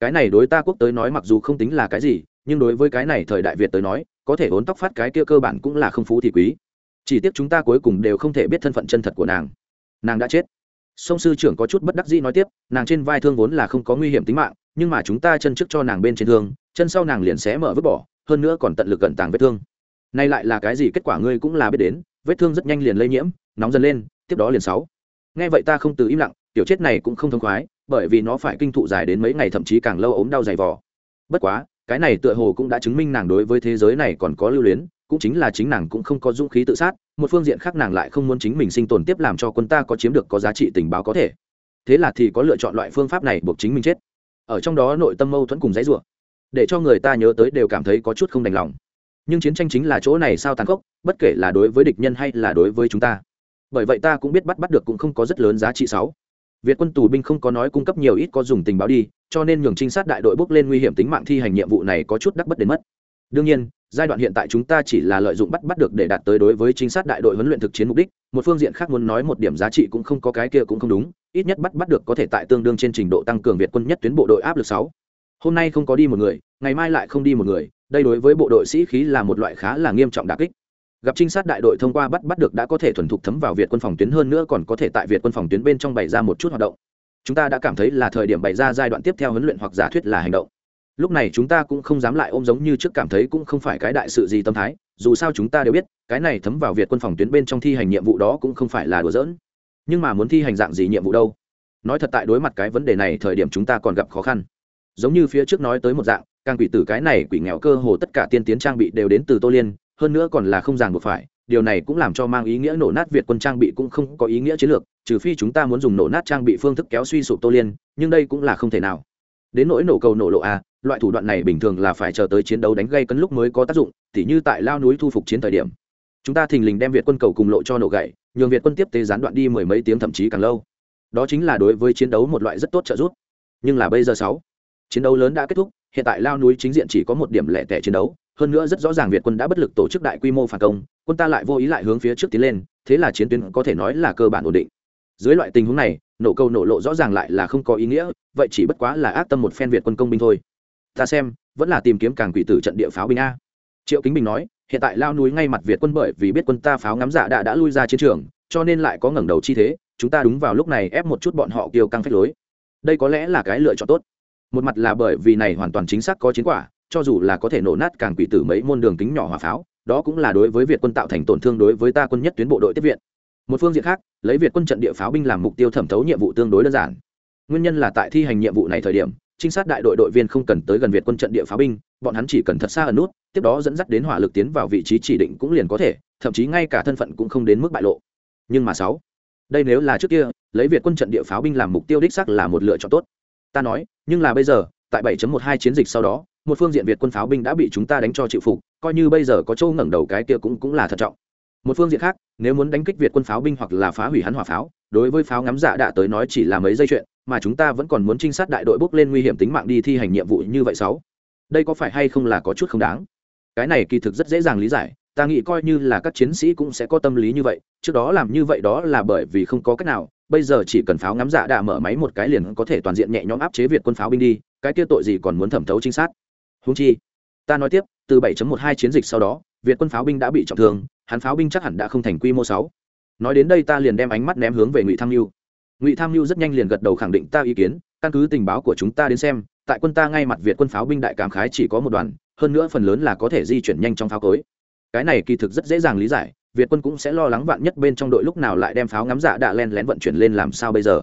Cái này đối ta quốc tới nói mặc dù không tính là cái gì, nhưng đối với cái này thời đại việt tới nói, có thể vốn tóc phát cái kia cơ bản cũng là không phú thì quý. Chỉ tiếc chúng ta cuối cùng đều không thể biết thân phận chân thật của nàng. Nàng đã chết. Sông sư trưởng có chút bất đắc dĩ nói tiếp, nàng trên vai thương vốn là không có nguy hiểm tính mạng nhưng mà chúng ta chân trước cho nàng bên trên thương, chân sau nàng liền sẽ mở vứt bỏ, hơn nữa còn tận lực cận tàng vết thương. Nay lại là cái gì kết quả ngươi cũng là biết đến, vết thương rất nhanh liền lây nhiễm, nóng dần lên, tiếp đó liền sáu. Nghe vậy ta không từ im lặng, tiểu chết này cũng không thông khoái, bởi vì nó phải kinh thụ dài đến mấy ngày thậm chí càng lâu ốm đau dày vò. Bất quá, cái này tựa hồ cũng đã chứng minh nàng đối với thế giới này còn có lưu luyến, cũng chính là chính nàng cũng không có dũng khí tự sát, một phương diện khác nàng lại không muốn chính mình sinh tồn tiếp làm cho quân ta có chiếm được có giá trị tình báo có thể. Thế là thì có lựa chọn loại phương pháp này buộc chính mình chết ở trong đó nội tâm mâu thuẫn cùng dãy rủa, để cho người ta nhớ tới đều cảm thấy có chút không đành lòng. Nhưng chiến tranh chính là chỗ này sao tàn khốc, bất kể là đối với địch nhân hay là đối với chúng ta. Bởi vậy ta cũng biết bắt bắt được cũng không có rất lớn giá trị sáu. Việt quân tù binh không có nói cung cấp nhiều ít có dùng tình báo đi, cho nên nhường trinh sát đại đội bước lên nguy hiểm tính mạng thi hành nhiệm vụ này có chút đắc bất đến mất. Đương nhiên, giai đoạn hiện tại chúng ta chỉ là lợi dụng bắt bắt được để đạt tới đối với trinh sát đại đội huấn luyện thực chiến mục đích, một phương diện khác muốn nói một điểm giá trị cũng không có cái kia cũng không đúng ít nhất bắt bắt được có thể tại tương đương trên trình độ tăng cường việt quân nhất tuyến bộ đội áp lực sáu. Hôm nay không có đi một người, ngày mai lại không đi một người, đây đối với bộ đội sĩ khí là một loại khá là nghiêm trọng đặc kích. Gặp trinh sát đại đội thông qua bắt bắt được đã có thể thuần thục thấm vào việt quân phòng tuyến hơn nữa còn có thể tại việt quân phòng tuyến bên trong bày ra một chút hoạt động. Chúng ta đã cảm thấy là thời điểm bày ra giai đoạn tiếp theo huấn luyện hoặc giả thuyết là hành động. Lúc này chúng ta cũng không dám lại ôm giống như trước cảm thấy cũng không phải cái đại sự gì tâm thái, dù sao chúng ta đều biết, cái này thấm vào việt quân phòng tuyến bên trong thi hành nhiệm vụ đó cũng không phải là đùa giỡn nhưng mà muốn thi hành dạng gì nhiệm vụ đâu? Nói thật tại đối mặt cái vấn đề này thời điểm chúng ta còn gặp khó khăn. Giống như phía trước nói tới một dạng, càng quỷ tử cái này quỷ nghèo cơ hồ tất cả tiên tiến trang bị đều đến từ tô liên, hơn nữa còn là không ràng buộc phải, điều này cũng làm cho mang ý nghĩa nổ nát việt quân trang bị cũng không có ý nghĩa chiến lược, trừ phi chúng ta muốn dùng nổ nát trang bị phương thức kéo suy sụp tô liên, nhưng đây cũng là không thể nào. Đến nỗi nổ cầu nổ lộ a loại thủ đoạn này bình thường là phải chờ tới chiến đấu đánh gây cấn lúc mới có tác dụng, tỉ như tại lao núi thu phục chiến thời điểm chúng ta thình lình đem việt quân cầu cùng lộ cho nổ gậy, nhường việt quân tiếp tế gián đoạn đi mười mấy tiếng thậm chí càng lâu. Đó chính là đối với chiến đấu một loại rất tốt trợ giúp. Nhưng là bây giờ sáu, chiến đấu lớn đã kết thúc, hiện tại lao núi chính diện chỉ có một điểm lẻ tẻ chiến đấu, hơn nữa rất rõ ràng việt quân đã bất lực tổ chức đại quy mô phản công, quân ta lại vô ý lại hướng phía trước tiến lên, thế là chiến tuyến có thể nói là cơ bản ổn định. Dưới loại tình huống này, nổ câu nổ lộ rõ ràng lại là không có ý nghĩa, vậy chỉ bất quá là ác tâm một phen việt quân công binh thôi. Ta xem, vẫn là tìm kiếm càng quỷ tử trận địa pháo binh a. Triệu kính bình nói hiện tại lao núi ngay mặt việt quân bởi vì biết quân ta pháo ngắm dạ đã đã lui ra chiến trường, cho nên lại có ngẩng đầu chi thế, chúng ta đúng vào lúc này ép một chút bọn họ kiêu căng phách lối. Đây có lẽ là cái lựa chọn tốt. Một mặt là bởi vì này hoàn toàn chính xác có chiến quả, cho dù là có thể nổ nát càng quỷ tử mấy môn đường kính nhỏ hỏa pháo, đó cũng là đối với việt quân tạo thành tổn thương đối với ta quân nhất tuyến bộ đội tiếp viện. Một phương diện khác, lấy việt quân trận địa pháo binh làm mục tiêu thẩm thấu nhiệm vụ tương đối đơn giản. Nguyên nhân là tại thi hành nhiệm vụ này thời điểm trinh sát đại đội đội viên không cần tới gần việt quân trận địa pháo binh, bọn hắn chỉ cần thật xa ở nút, tiếp đó dẫn dắt đến hỏa lực tiến vào vị trí chỉ định cũng liền có thể, thậm chí ngay cả thân phận cũng không đến mức bại lộ. Nhưng mà sáu, đây nếu là trước kia, lấy việt quân trận địa pháo binh làm mục tiêu đích sắc là một lựa chọn tốt. Ta nói, nhưng là bây giờ, tại 7.12 chiến dịch sau đó, một phương diện việt quân pháo binh đã bị chúng ta đánh cho chịu phục, coi như bây giờ có châu ngẩng đầu cái kia cũng cũng là thận trọng. Một phương diện khác, nếu muốn đánh kích việt quân pháo binh hoặc là phá hủy hắn hỏa pháo đối với pháo ngắm dạ đã tới nói chỉ là mấy giây chuyện, mà chúng ta vẫn còn muốn trinh sát đại đội bước lên nguy hiểm tính mạng đi thi hành nhiệm vụ như vậy sáu. Đây có phải hay không là có chút không đáng? Cái này kỳ thực rất dễ dàng lý giải, ta nghĩ coi như là các chiến sĩ cũng sẽ có tâm lý như vậy, trước đó làm như vậy đó là bởi vì không có cách nào, bây giờ chỉ cần pháo ngắm dạ đã mở máy một cái liền có thể toàn diện nhẹ nhõm áp chế việt quân pháo binh đi, cái kia tội gì còn muốn thẩm thấu trinh sát? Húng chi, ta nói tiếp, từ 7.12 chiến dịch sau đó, việt quân pháo binh đã bị trọng thương, hắn pháo binh chắc hẳn đã không thành quy mô 6 nói đến đây ta liền đem ánh mắt ném hướng về ngụy tham mưu. ngụy tham mưu rất nhanh liền gật đầu khẳng định ta ý kiến, căn cứ tình báo của chúng ta đến xem, tại quân ta ngay mặt việt quân pháo binh đại cảm khái chỉ có một đoàn, hơn nữa phần lớn là có thể di chuyển nhanh trong pháo cối. Cái này kỳ thực rất dễ dàng lý giải, việt quân cũng sẽ lo lắng vạn nhất bên trong đội lúc nào lại đem pháo ngắm dạ đạ len lén vận chuyển lên làm sao bây giờ.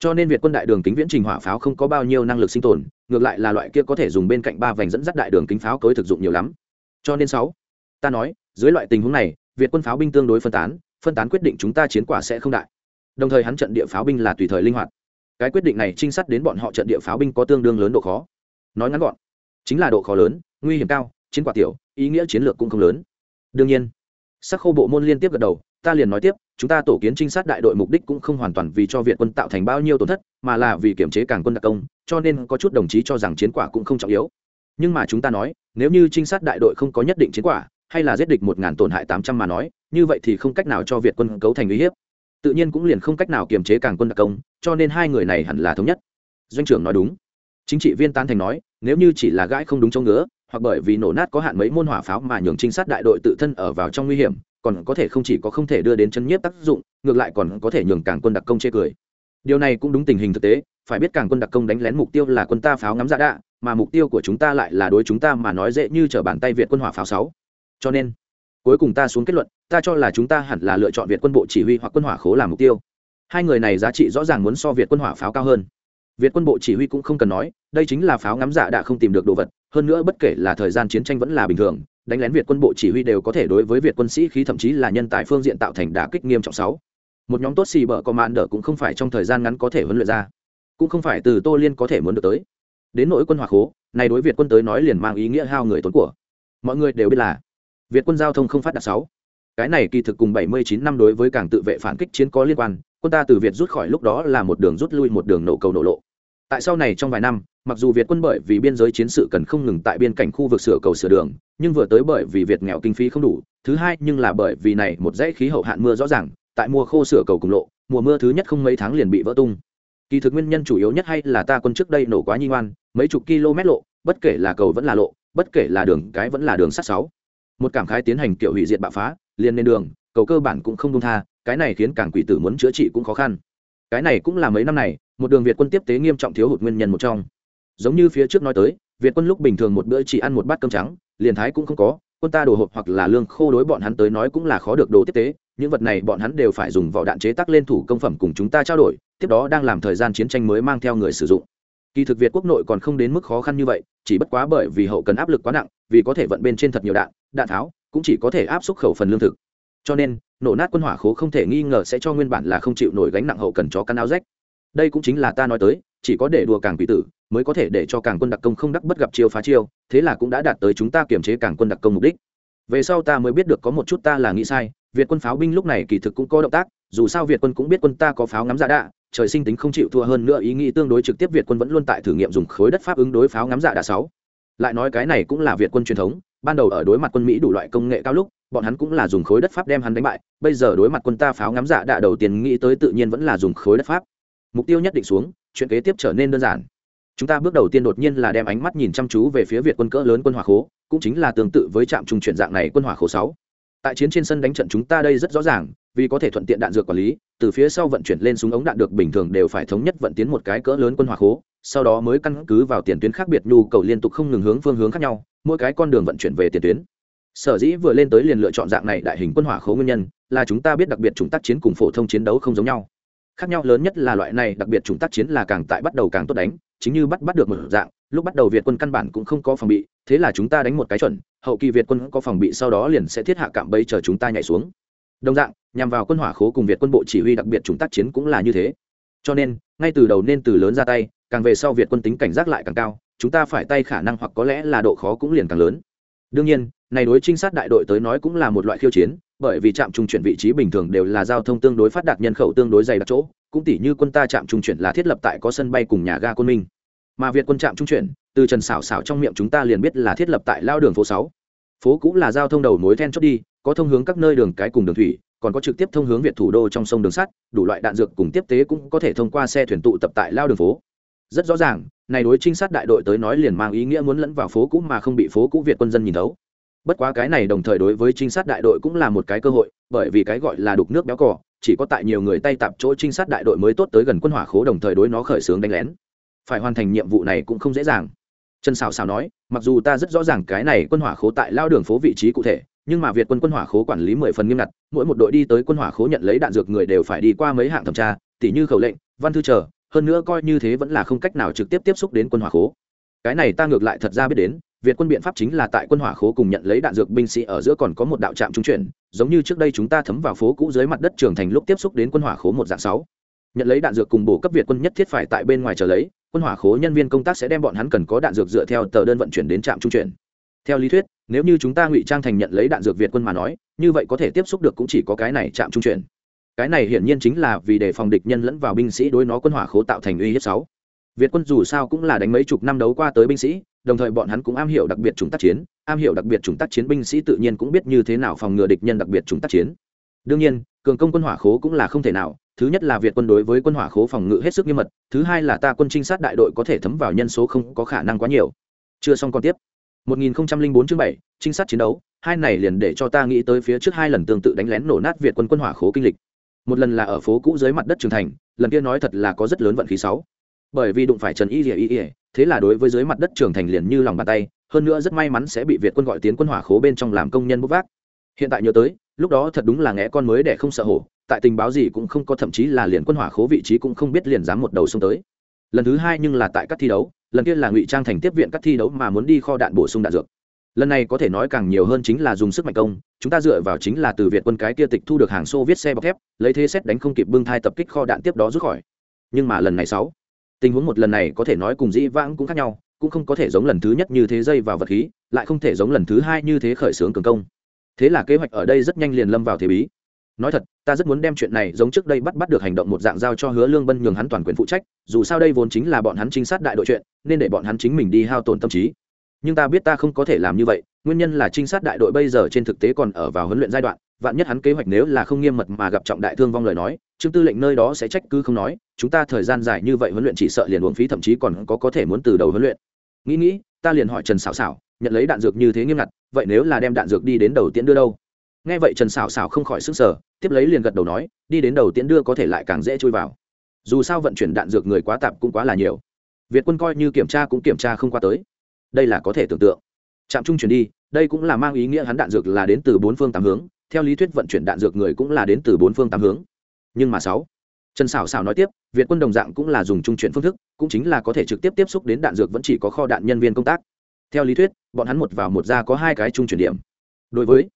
Cho nên việt quân đại đường kính viễn trình hỏa pháo không có bao nhiêu năng lực sinh tồn, ngược lại là loại kia có thể dùng bên cạnh ba vành dẫn dắt đại đường kính pháo cối thực dụng nhiều lắm. Cho nên sáu, ta nói, dưới loại tình huống này, việt quân pháo binh tương đối phân tán phân tán quyết định chúng ta chiến quả sẽ không đại. Đồng thời hắn trận địa pháo binh là tùy thời linh hoạt. Cái quyết định này trinh sát đến bọn họ trận địa pháo binh có tương đương lớn độ khó. Nói ngắn gọn, chính là độ khó lớn, nguy hiểm cao, chiến quả tiểu, ý nghĩa chiến lược cũng không lớn. Đương nhiên, sắc khô bộ môn liên tiếp gật đầu, ta liền nói tiếp, chúng ta tổ kiến trinh sát đại đội mục đích cũng không hoàn toàn vì cho viện quân tạo thành bao nhiêu tổn thất, mà là vì kiểm chế càng quân đặc công, cho nên có chút đồng chí cho rằng chiến quả cũng không trọng yếu. Nhưng mà chúng ta nói, nếu như trinh sát đại đội không có nhất định chiến quả, hay là giết địch một ngàn tổn hại tám trăm mà nói như vậy thì không cách nào cho việt quân cấu thành uy hiếp. Tự nhiên cũng liền không cách nào kiềm chế càng quân đặc công, cho nên hai người này hẳn là thống nhất. Doanh trưởng nói đúng. Chính trị viên tan thành nói, nếu như chỉ là gãi không đúng chỗ ngứa, hoặc bởi vì nổ nát có hạn mấy môn hỏa pháo mà nhường trinh sát đại đội tự thân ở vào trong nguy hiểm, còn có thể không chỉ có không thể đưa đến chân nhiếp tác dụng, ngược lại còn có thể nhường càng quân đặc công chê cười. Điều này cũng đúng tình hình thực tế, phải biết càng quân đặc công đánh lén mục tiêu là quân ta pháo ngắm dạ đạ, mà mục tiêu của chúng ta lại là đối chúng ta mà nói dễ như trở bàn tay việt quân hỏa pháo sáu. Cho nên, cuối cùng ta xuống kết luận ta cho là chúng ta hẳn là lựa chọn việt quân bộ chỉ huy hoặc quân hỏa khố làm mục tiêu. Hai người này giá trị rõ ràng muốn so việt quân hỏa pháo cao hơn. Việt quân bộ chỉ huy cũng không cần nói, đây chính là pháo ngắm dạ đã không tìm được đồ vật, hơn nữa bất kể là thời gian chiến tranh vẫn là bình thường, đánh lén việt quân bộ chỉ huy đều có thể đối với việt quân sĩ khí thậm chí là nhân tài phương diện tạo thành đả kích nghiêm trọng sáu. Một nhóm tốt xì bờ có mạn đỡ cũng không phải trong thời gian ngắn có thể huấn luyện ra. Cũng không phải từ tô liên có thể muốn được tới. Đến nỗi quân hỏa khố, này đối việt quân tới nói liền mang ý nghĩa hao người tốn của. Mọi người đều biết là, việt quân giao thông không phát đạt sáu cái này kỳ thực cùng 79 năm đối với cảng tự vệ phản kích chiến có liên quan, quân ta từ việt rút khỏi lúc đó là một đường rút lui, một đường nổ cầu nổ lộ. Tại sau này trong vài năm, mặc dù việt quân bởi vì biên giới chiến sự cần không ngừng tại biên cảnh khu vực sửa cầu sửa đường, nhưng vừa tới bởi vì việt nghèo kinh phí không đủ, thứ hai nhưng là bởi vì này một dãy khí hậu hạn mưa rõ ràng, tại mùa khô sửa cầu cùng lộ, mùa mưa thứ nhất không mấy tháng liền bị vỡ tung. Kỳ thực nguyên nhân chủ yếu nhất hay là ta quân trước đây nổ quá nhi ngoan, mấy chục km lộ, bất kể là cầu vẫn là lộ, bất kể là đường cái vẫn là đường sắt sáu. Một cảm khái tiến hành kiểu hủy diệt bạo phá liền lên đường, cầu cơ bản cũng không công tha, cái này khiến cảng quỷ tử muốn chữa trị cũng khó khăn. Cái này cũng là mấy năm này, một đường việt quân tiếp tế nghiêm trọng thiếu hụt nguyên nhân một trong. Giống như phía trước nói tới, việt quân lúc bình thường một bữa chỉ ăn một bát cơm trắng, liền thái cũng không có, quân ta đồ hộp hoặc là lương khô đối bọn hắn tới nói cũng là khó được đồ tiếp tế, những vật này bọn hắn đều phải dùng vỏ đạn chế tác lên thủ công phẩm cùng chúng ta trao đổi, tiếp đó đang làm thời gian chiến tranh mới mang theo người sử dụng. Kỳ thực việt quốc nội còn không đến mức khó khăn như vậy, chỉ bất quá bởi vì hậu cần áp lực quá nặng, vì có thể vận bên trên thật nhiều đạn đạn tháo cũng chỉ có thể áp xúc khẩu phần lương thực. Cho nên, nổ nát quân hỏa khố không thể nghi ngờ sẽ cho nguyên bản là không chịu nổi gánh nặng hậu cần cho căn áo rách. Đây cũng chính là ta nói tới, chỉ có để đùa càng quỷ tử, mới có thể để cho càng quân đặc công không đắc bất gặp chiêu phá chiêu, thế là cũng đã đạt tới chúng ta kiềm chế càng quân đặc công mục đích. Về sau ta mới biết được có một chút ta là nghĩ sai, việt quân pháo binh lúc này kỳ thực cũng có động tác, dù sao việt quân cũng biết quân ta có pháo ngắm dạ đạ, trời sinh tính không chịu thua hơn nữa ý nghĩ tương đối trực tiếp việt quân vẫn luôn tại thử nghiệm dùng khối đất pháp ứng đối pháo ngắm dạ đạ sáu. Lại nói cái này cũng là việt quân truyền thống ban đầu ở đối mặt quân mỹ đủ loại công nghệ cao lúc, bọn hắn cũng là dùng khối đất pháp đem hắn đánh bại. Bây giờ đối mặt quân ta pháo ngắm dạ đạ đầu tiên nghĩ tới tự nhiên vẫn là dùng khối đất pháp. Mục tiêu nhất định xuống, chuyện kế tiếp trở nên đơn giản. Chúng ta bước đầu tiên đột nhiên là đem ánh mắt nhìn chăm chú về phía việt quân cỡ lớn quân hỏa khố, cũng chính là tương tự với trạm trung chuyển dạng này quân hỏa khố sáu. Tại chiến trên sân đánh trận chúng ta đây rất rõ ràng, vì có thể thuận tiện đạn dược quản lý, từ phía sau vận chuyển lên súng ống đạn được bình thường đều phải thống nhất vận tiến một cái cỡ lớn quân hỏa khố sau đó mới căn cứ vào tiền tuyến khác biệt, nhu cầu liên tục không ngừng hướng phương hướng khác nhau, mỗi cái con đường vận chuyển về tiền tuyến. Sở dĩ vừa lên tới liền lựa chọn dạng này đại hình quân hỏa khấu nguyên nhân, là chúng ta biết đặc biệt chúng tác chiến cùng phổ thông chiến đấu không giống nhau. Khác nhau lớn nhất là loại này đặc biệt chúng tác chiến là càng tại bắt đầu càng tốt đánh, chính như bắt bắt được một dạng, lúc bắt đầu việt quân căn bản cũng không có phòng bị, thế là chúng ta đánh một cái chuẩn, hậu kỳ việt quân có phòng bị sau đó liền sẽ thiết hạ cạm bẫy chờ chúng ta nhảy xuống. Đồng dạng, nhằm vào quân hỏa khố cùng việt quân bộ chỉ huy đặc biệt chúng tác chiến cũng là như thế. Cho nên, ngay từ đầu nên từ lớn ra tay càng về sau việt quân tính cảnh giác lại càng cao, chúng ta phải tay khả năng hoặc có lẽ là độ khó cũng liền càng lớn. Đương nhiên, này đối trinh sát đại đội tới nói cũng là một loại khiêu chiến, bởi vì trạm trung chuyển vị trí bình thường đều là giao thông tương đối phát đạt nhân khẩu tương đối dày đặc chỗ, cũng tỷ như quân ta trạm trung chuyển là thiết lập tại có sân bay cùng nhà ga quân minh. Mà việt quân trạm trung chuyển, từ trần xảo xảo trong miệng chúng ta liền biết là thiết lập tại lao đường phố sáu. Phố cũng là giao thông đầu mối then chốt đi, có thông hướng các nơi đường cái cùng đường thủy, còn có trực tiếp thông hướng việt thủ đô trong sông đường sắt, đủ loại đạn dược cùng tiếp tế cũng có thể thông qua xe thuyền tụ tập tại lao đường phố rất rõ ràng, này đối trinh sát đại đội tới nói liền mang ý nghĩa muốn lẫn vào phố cũ mà không bị phố cũ việt quân dân nhìn thấu. Bất quá cái này đồng thời đối với trinh sát đại đội cũng là một cái cơ hội, bởi vì cái gọi là đục nước béo cỏ chỉ có tại nhiều người tay tạp chỗ trinh sát đại đội mới tốt tới gần quân hỏa khố đồng thời đối nó khởi xướng đánh lén. Phải hoàn thành nhiệm vụ này cũng không dễ dàng. Trần xào xào nói, mặc dù ta rất rõ ràng cái này quân hỏa khố tại lao đường phố vị trí cụ thể, nhưng mà việt quân quân hỏa khố quản lý mười phần nghiêm ngặt, mỗi một đội đi tới quân hỏa khố nhận lấy đạn dược người đều phải đi qua mấy hạng thẩm tra, tỉ như khẩu lệnh, văn thư chờ hơn nữa coi như thế vẫn là không cách nào trực tiếp tiếp xúc đến quân hỏa khố. Cái này ta ngược lại thật ra biết đến, việt quân biện pháp chính là tại quân hỏa khố cùng nhận lấy đạn dược binh sĩ ở giữa còn có một đạo trạm trung chuyển, giống như trước đây chúng ta thấm vào phố cũ dưới mặt đất trường thành lúc tiếp xúc đến quân hỏa khố một dạng sáu. Nhận lấy đạn dược cùng bổ cấp việt quân nhất thiết phải tại bên ngoài chờ lấy, quân hỏa khố nhân viên công tác sẽ đem bọn hắn cần có đạn dược dựa theo tờ đơn vận chuyển đến trạm trung chuyển. Theo lý thuyết, nếu như chúng ta ngụy trang thành nhận lấy đạn dược việt quân mà nói, như vậy có thể tiếp xúc được cũng chỉ có cái này trạm trung chuyển cái này hiển nhiên chính là vì để phòng địch nhân lẫn vào binh sĩ đối nó quân hỏa khố tạo thành uy hiếp sáu việt quân dù sao cũng là đánh mấy chục năm đấu qua tới binh sĩ đồng thời bọn hắn cũng am hiểu đặc biệt chúng tác chiến am hiểu đặc biệt chúng tác chiến binh sĩ tự nhiên cũng biết như thế nào phòng ngừa địch nhân đặc biệt chúng tác chiến. Đương nhiên cường công quân hỏa khố cũng là không thể nào thứ nhất là việt quân đối với quân hỏa khố phòng ngự hết sức nghiêm mật thứ hai là ta quân trinh sát đại đội có thể thấm vào nhân số không có khả năng quá nhiều. Chưa xong còn tiếp. 1004 chương 7, trinh sát chiến đấu hai này liền để cho ta nghĩ tới phía trước hai lần tương tự đánh lén nổ nát việt quân quân hỏa khố kinh lịch một lần là ở phố cũ dưới mặt đất trường thành, lần kia nói thật là có rất lớn vận khí sáu. Bởi vì đụng phải trần y ỉa y ỉa thế là đối với dưới mặt đất trường thành liền như lòng bàn tay, hơn nữa rất may mắn sẽ bị việt quân gọi tiến quân hỏa khố bên trong làm công nhân bốc vác. Hiện tại nhớ tới, lúc đó thật đúng là ngẽ con mới để không sợ hổ, tại tình báo gì cũng không có thậm chí là liền quân hỏa khố vị trí cũng không biết liền dám một đầu xông tới. Lần thứ hai nhưng là tại các thi đấu, lần kia là ngụy trang thành tiếp viện các thi đấu mà muốn đi kho đạn bổ sung đạn dược lần này có thể nói càng nhiều hơn chính là dùng sức mạnh công, chúng ta dựa vào chính là từ việt quân cái kia tịch thu được hàng xô viết xe bọc thép, lấy thế xét đánh không kịp bưng thai tập kích kho đạn tiếp đó rút khỏi. Nhưng mà lần này sáu, tình huống một lần này có thể nói cùng dĩ vãng cũng khác nhau, cũng không có thể giống lần thứ nhất như thế dây vào vật khí, lại không thể giống lần thứ hai như thế khởi xướng cường công. Thế là kế hoạch ở đây rất nhanh liền lâm vào thế bí. Nói thật, ta rất muốn đem chuyện này giống trước đây bắt bắt được hành động một dạng giao cho hứa lương bân nhường hắn toàn quyền phụ trách, dù sao đây vốn chính là bọn hắn trinh sát đại đội chuyện, nên để bọn hắn chính mình đi hao tổn tâm trí nhưng ta biết ta không có thể làm như vậy, nguyên nhân là trinh sát đại đội bây giờ trên thực tế còn ở vào huấn luyện giai đoạn, vạn nhất hắn kế hoạch nếu là không nghiêm mật mà gặp trọng đại thương vong lời nói, trương tư lệnh nơi đó sẽ trách cứ không nói, chúng ta thời gian dài như vậy huấn luyện chỉ sợ liền uống phí thậm chí còn có có thể muốn từ đầu huấn luyện. Nghĩ nghĩ, ta liền hỏi trần xảo xảo nhận lấy đạn dược như thế nghiêm ngặt, vậy nếu là đem đạn dược đi đến đầu tiễn đưa đâu? Nghe vậy trần xảo xảo không khỏi sức sở tiếp lấy liền gật đầu nói, đi đến đầu tiễn đưa có thể lại càng dễ chui vào. Dù sao vận chuyển đạn dược người quá tạp cũng quá là nhiều. Việt quân coi như kiểm tra cũng kiểm tra không qua tới đây là có thể tưởng tượng. Trạm trung chuyển đi, đây cũng là mang ý nghĩa hắn đạn dược là đến từ bốn phương tám hướng, theo lý thuyết vận chuyển đạn dược người cũng là đến từ bốn phương tám hướng. Nhưng mà sáu, trần xảo xảo nói tiếp, việt quân đồng dạng cũng là dùng trung chuyển phương thức, cũng chính là có thể trực tiếp tiếp xúc đến đạn dược vẫn chỉ có kho đạn nhân viên công tác. Theo lý thuyết, bọn hắn một vào một ra có hai cái trung chuyển điểm. Đối với,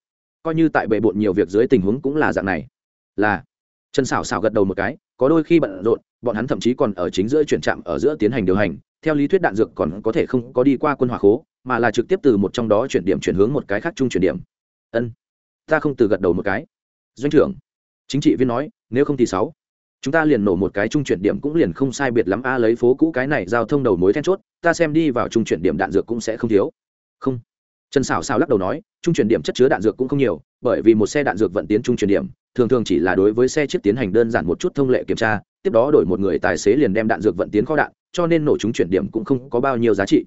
coi như tại bề bộn nhiều việc dưới tình huống cũng là dạng này. Là, trần xảo xảo gật đầu một cái có đôi khi bận rộn, bọn hắn thậm chí còn ở chính giữa chuyển trạm ở giữa tiến hành điều hành, theo lý thuyết đạn dược còn có thể không có đi qua quân hỏa khố, mà là trực tiếp từ một trong đó chuyển điểm chuyển hướng một cái khác trung chuyển điểm. Ân, ta không từ gật đầu một cái. Doanh trưởng, chính trị viên nói, nếu không thì sáu. Chúng ta liền nổ một cái trung chuyển điểm cũng liền không sai biệt lắm, a, lấy phố cũ cái này giao thông đầu mối then chốt, ta xem đi vào trung chuyển điểm đạn dược cũng sẽ không thiếu. Không. Trần xảo xảo lắc đầu nói trung chuyển điểm chất chứa đạn dược cũng không nhiều, bởi vì một xe đạn dược vận tiến trung chuyển điểm, thường thường chỉ là đối với xe chiếc tiến hành đơn giản một chút thông lệ kiểm tra, tiếp đó đổi một người tài xế liền đem đạn dược vận tiến kho đạn, cho nên nổ chúng chuyển điểm cũng không có bao nhiêu giá trị.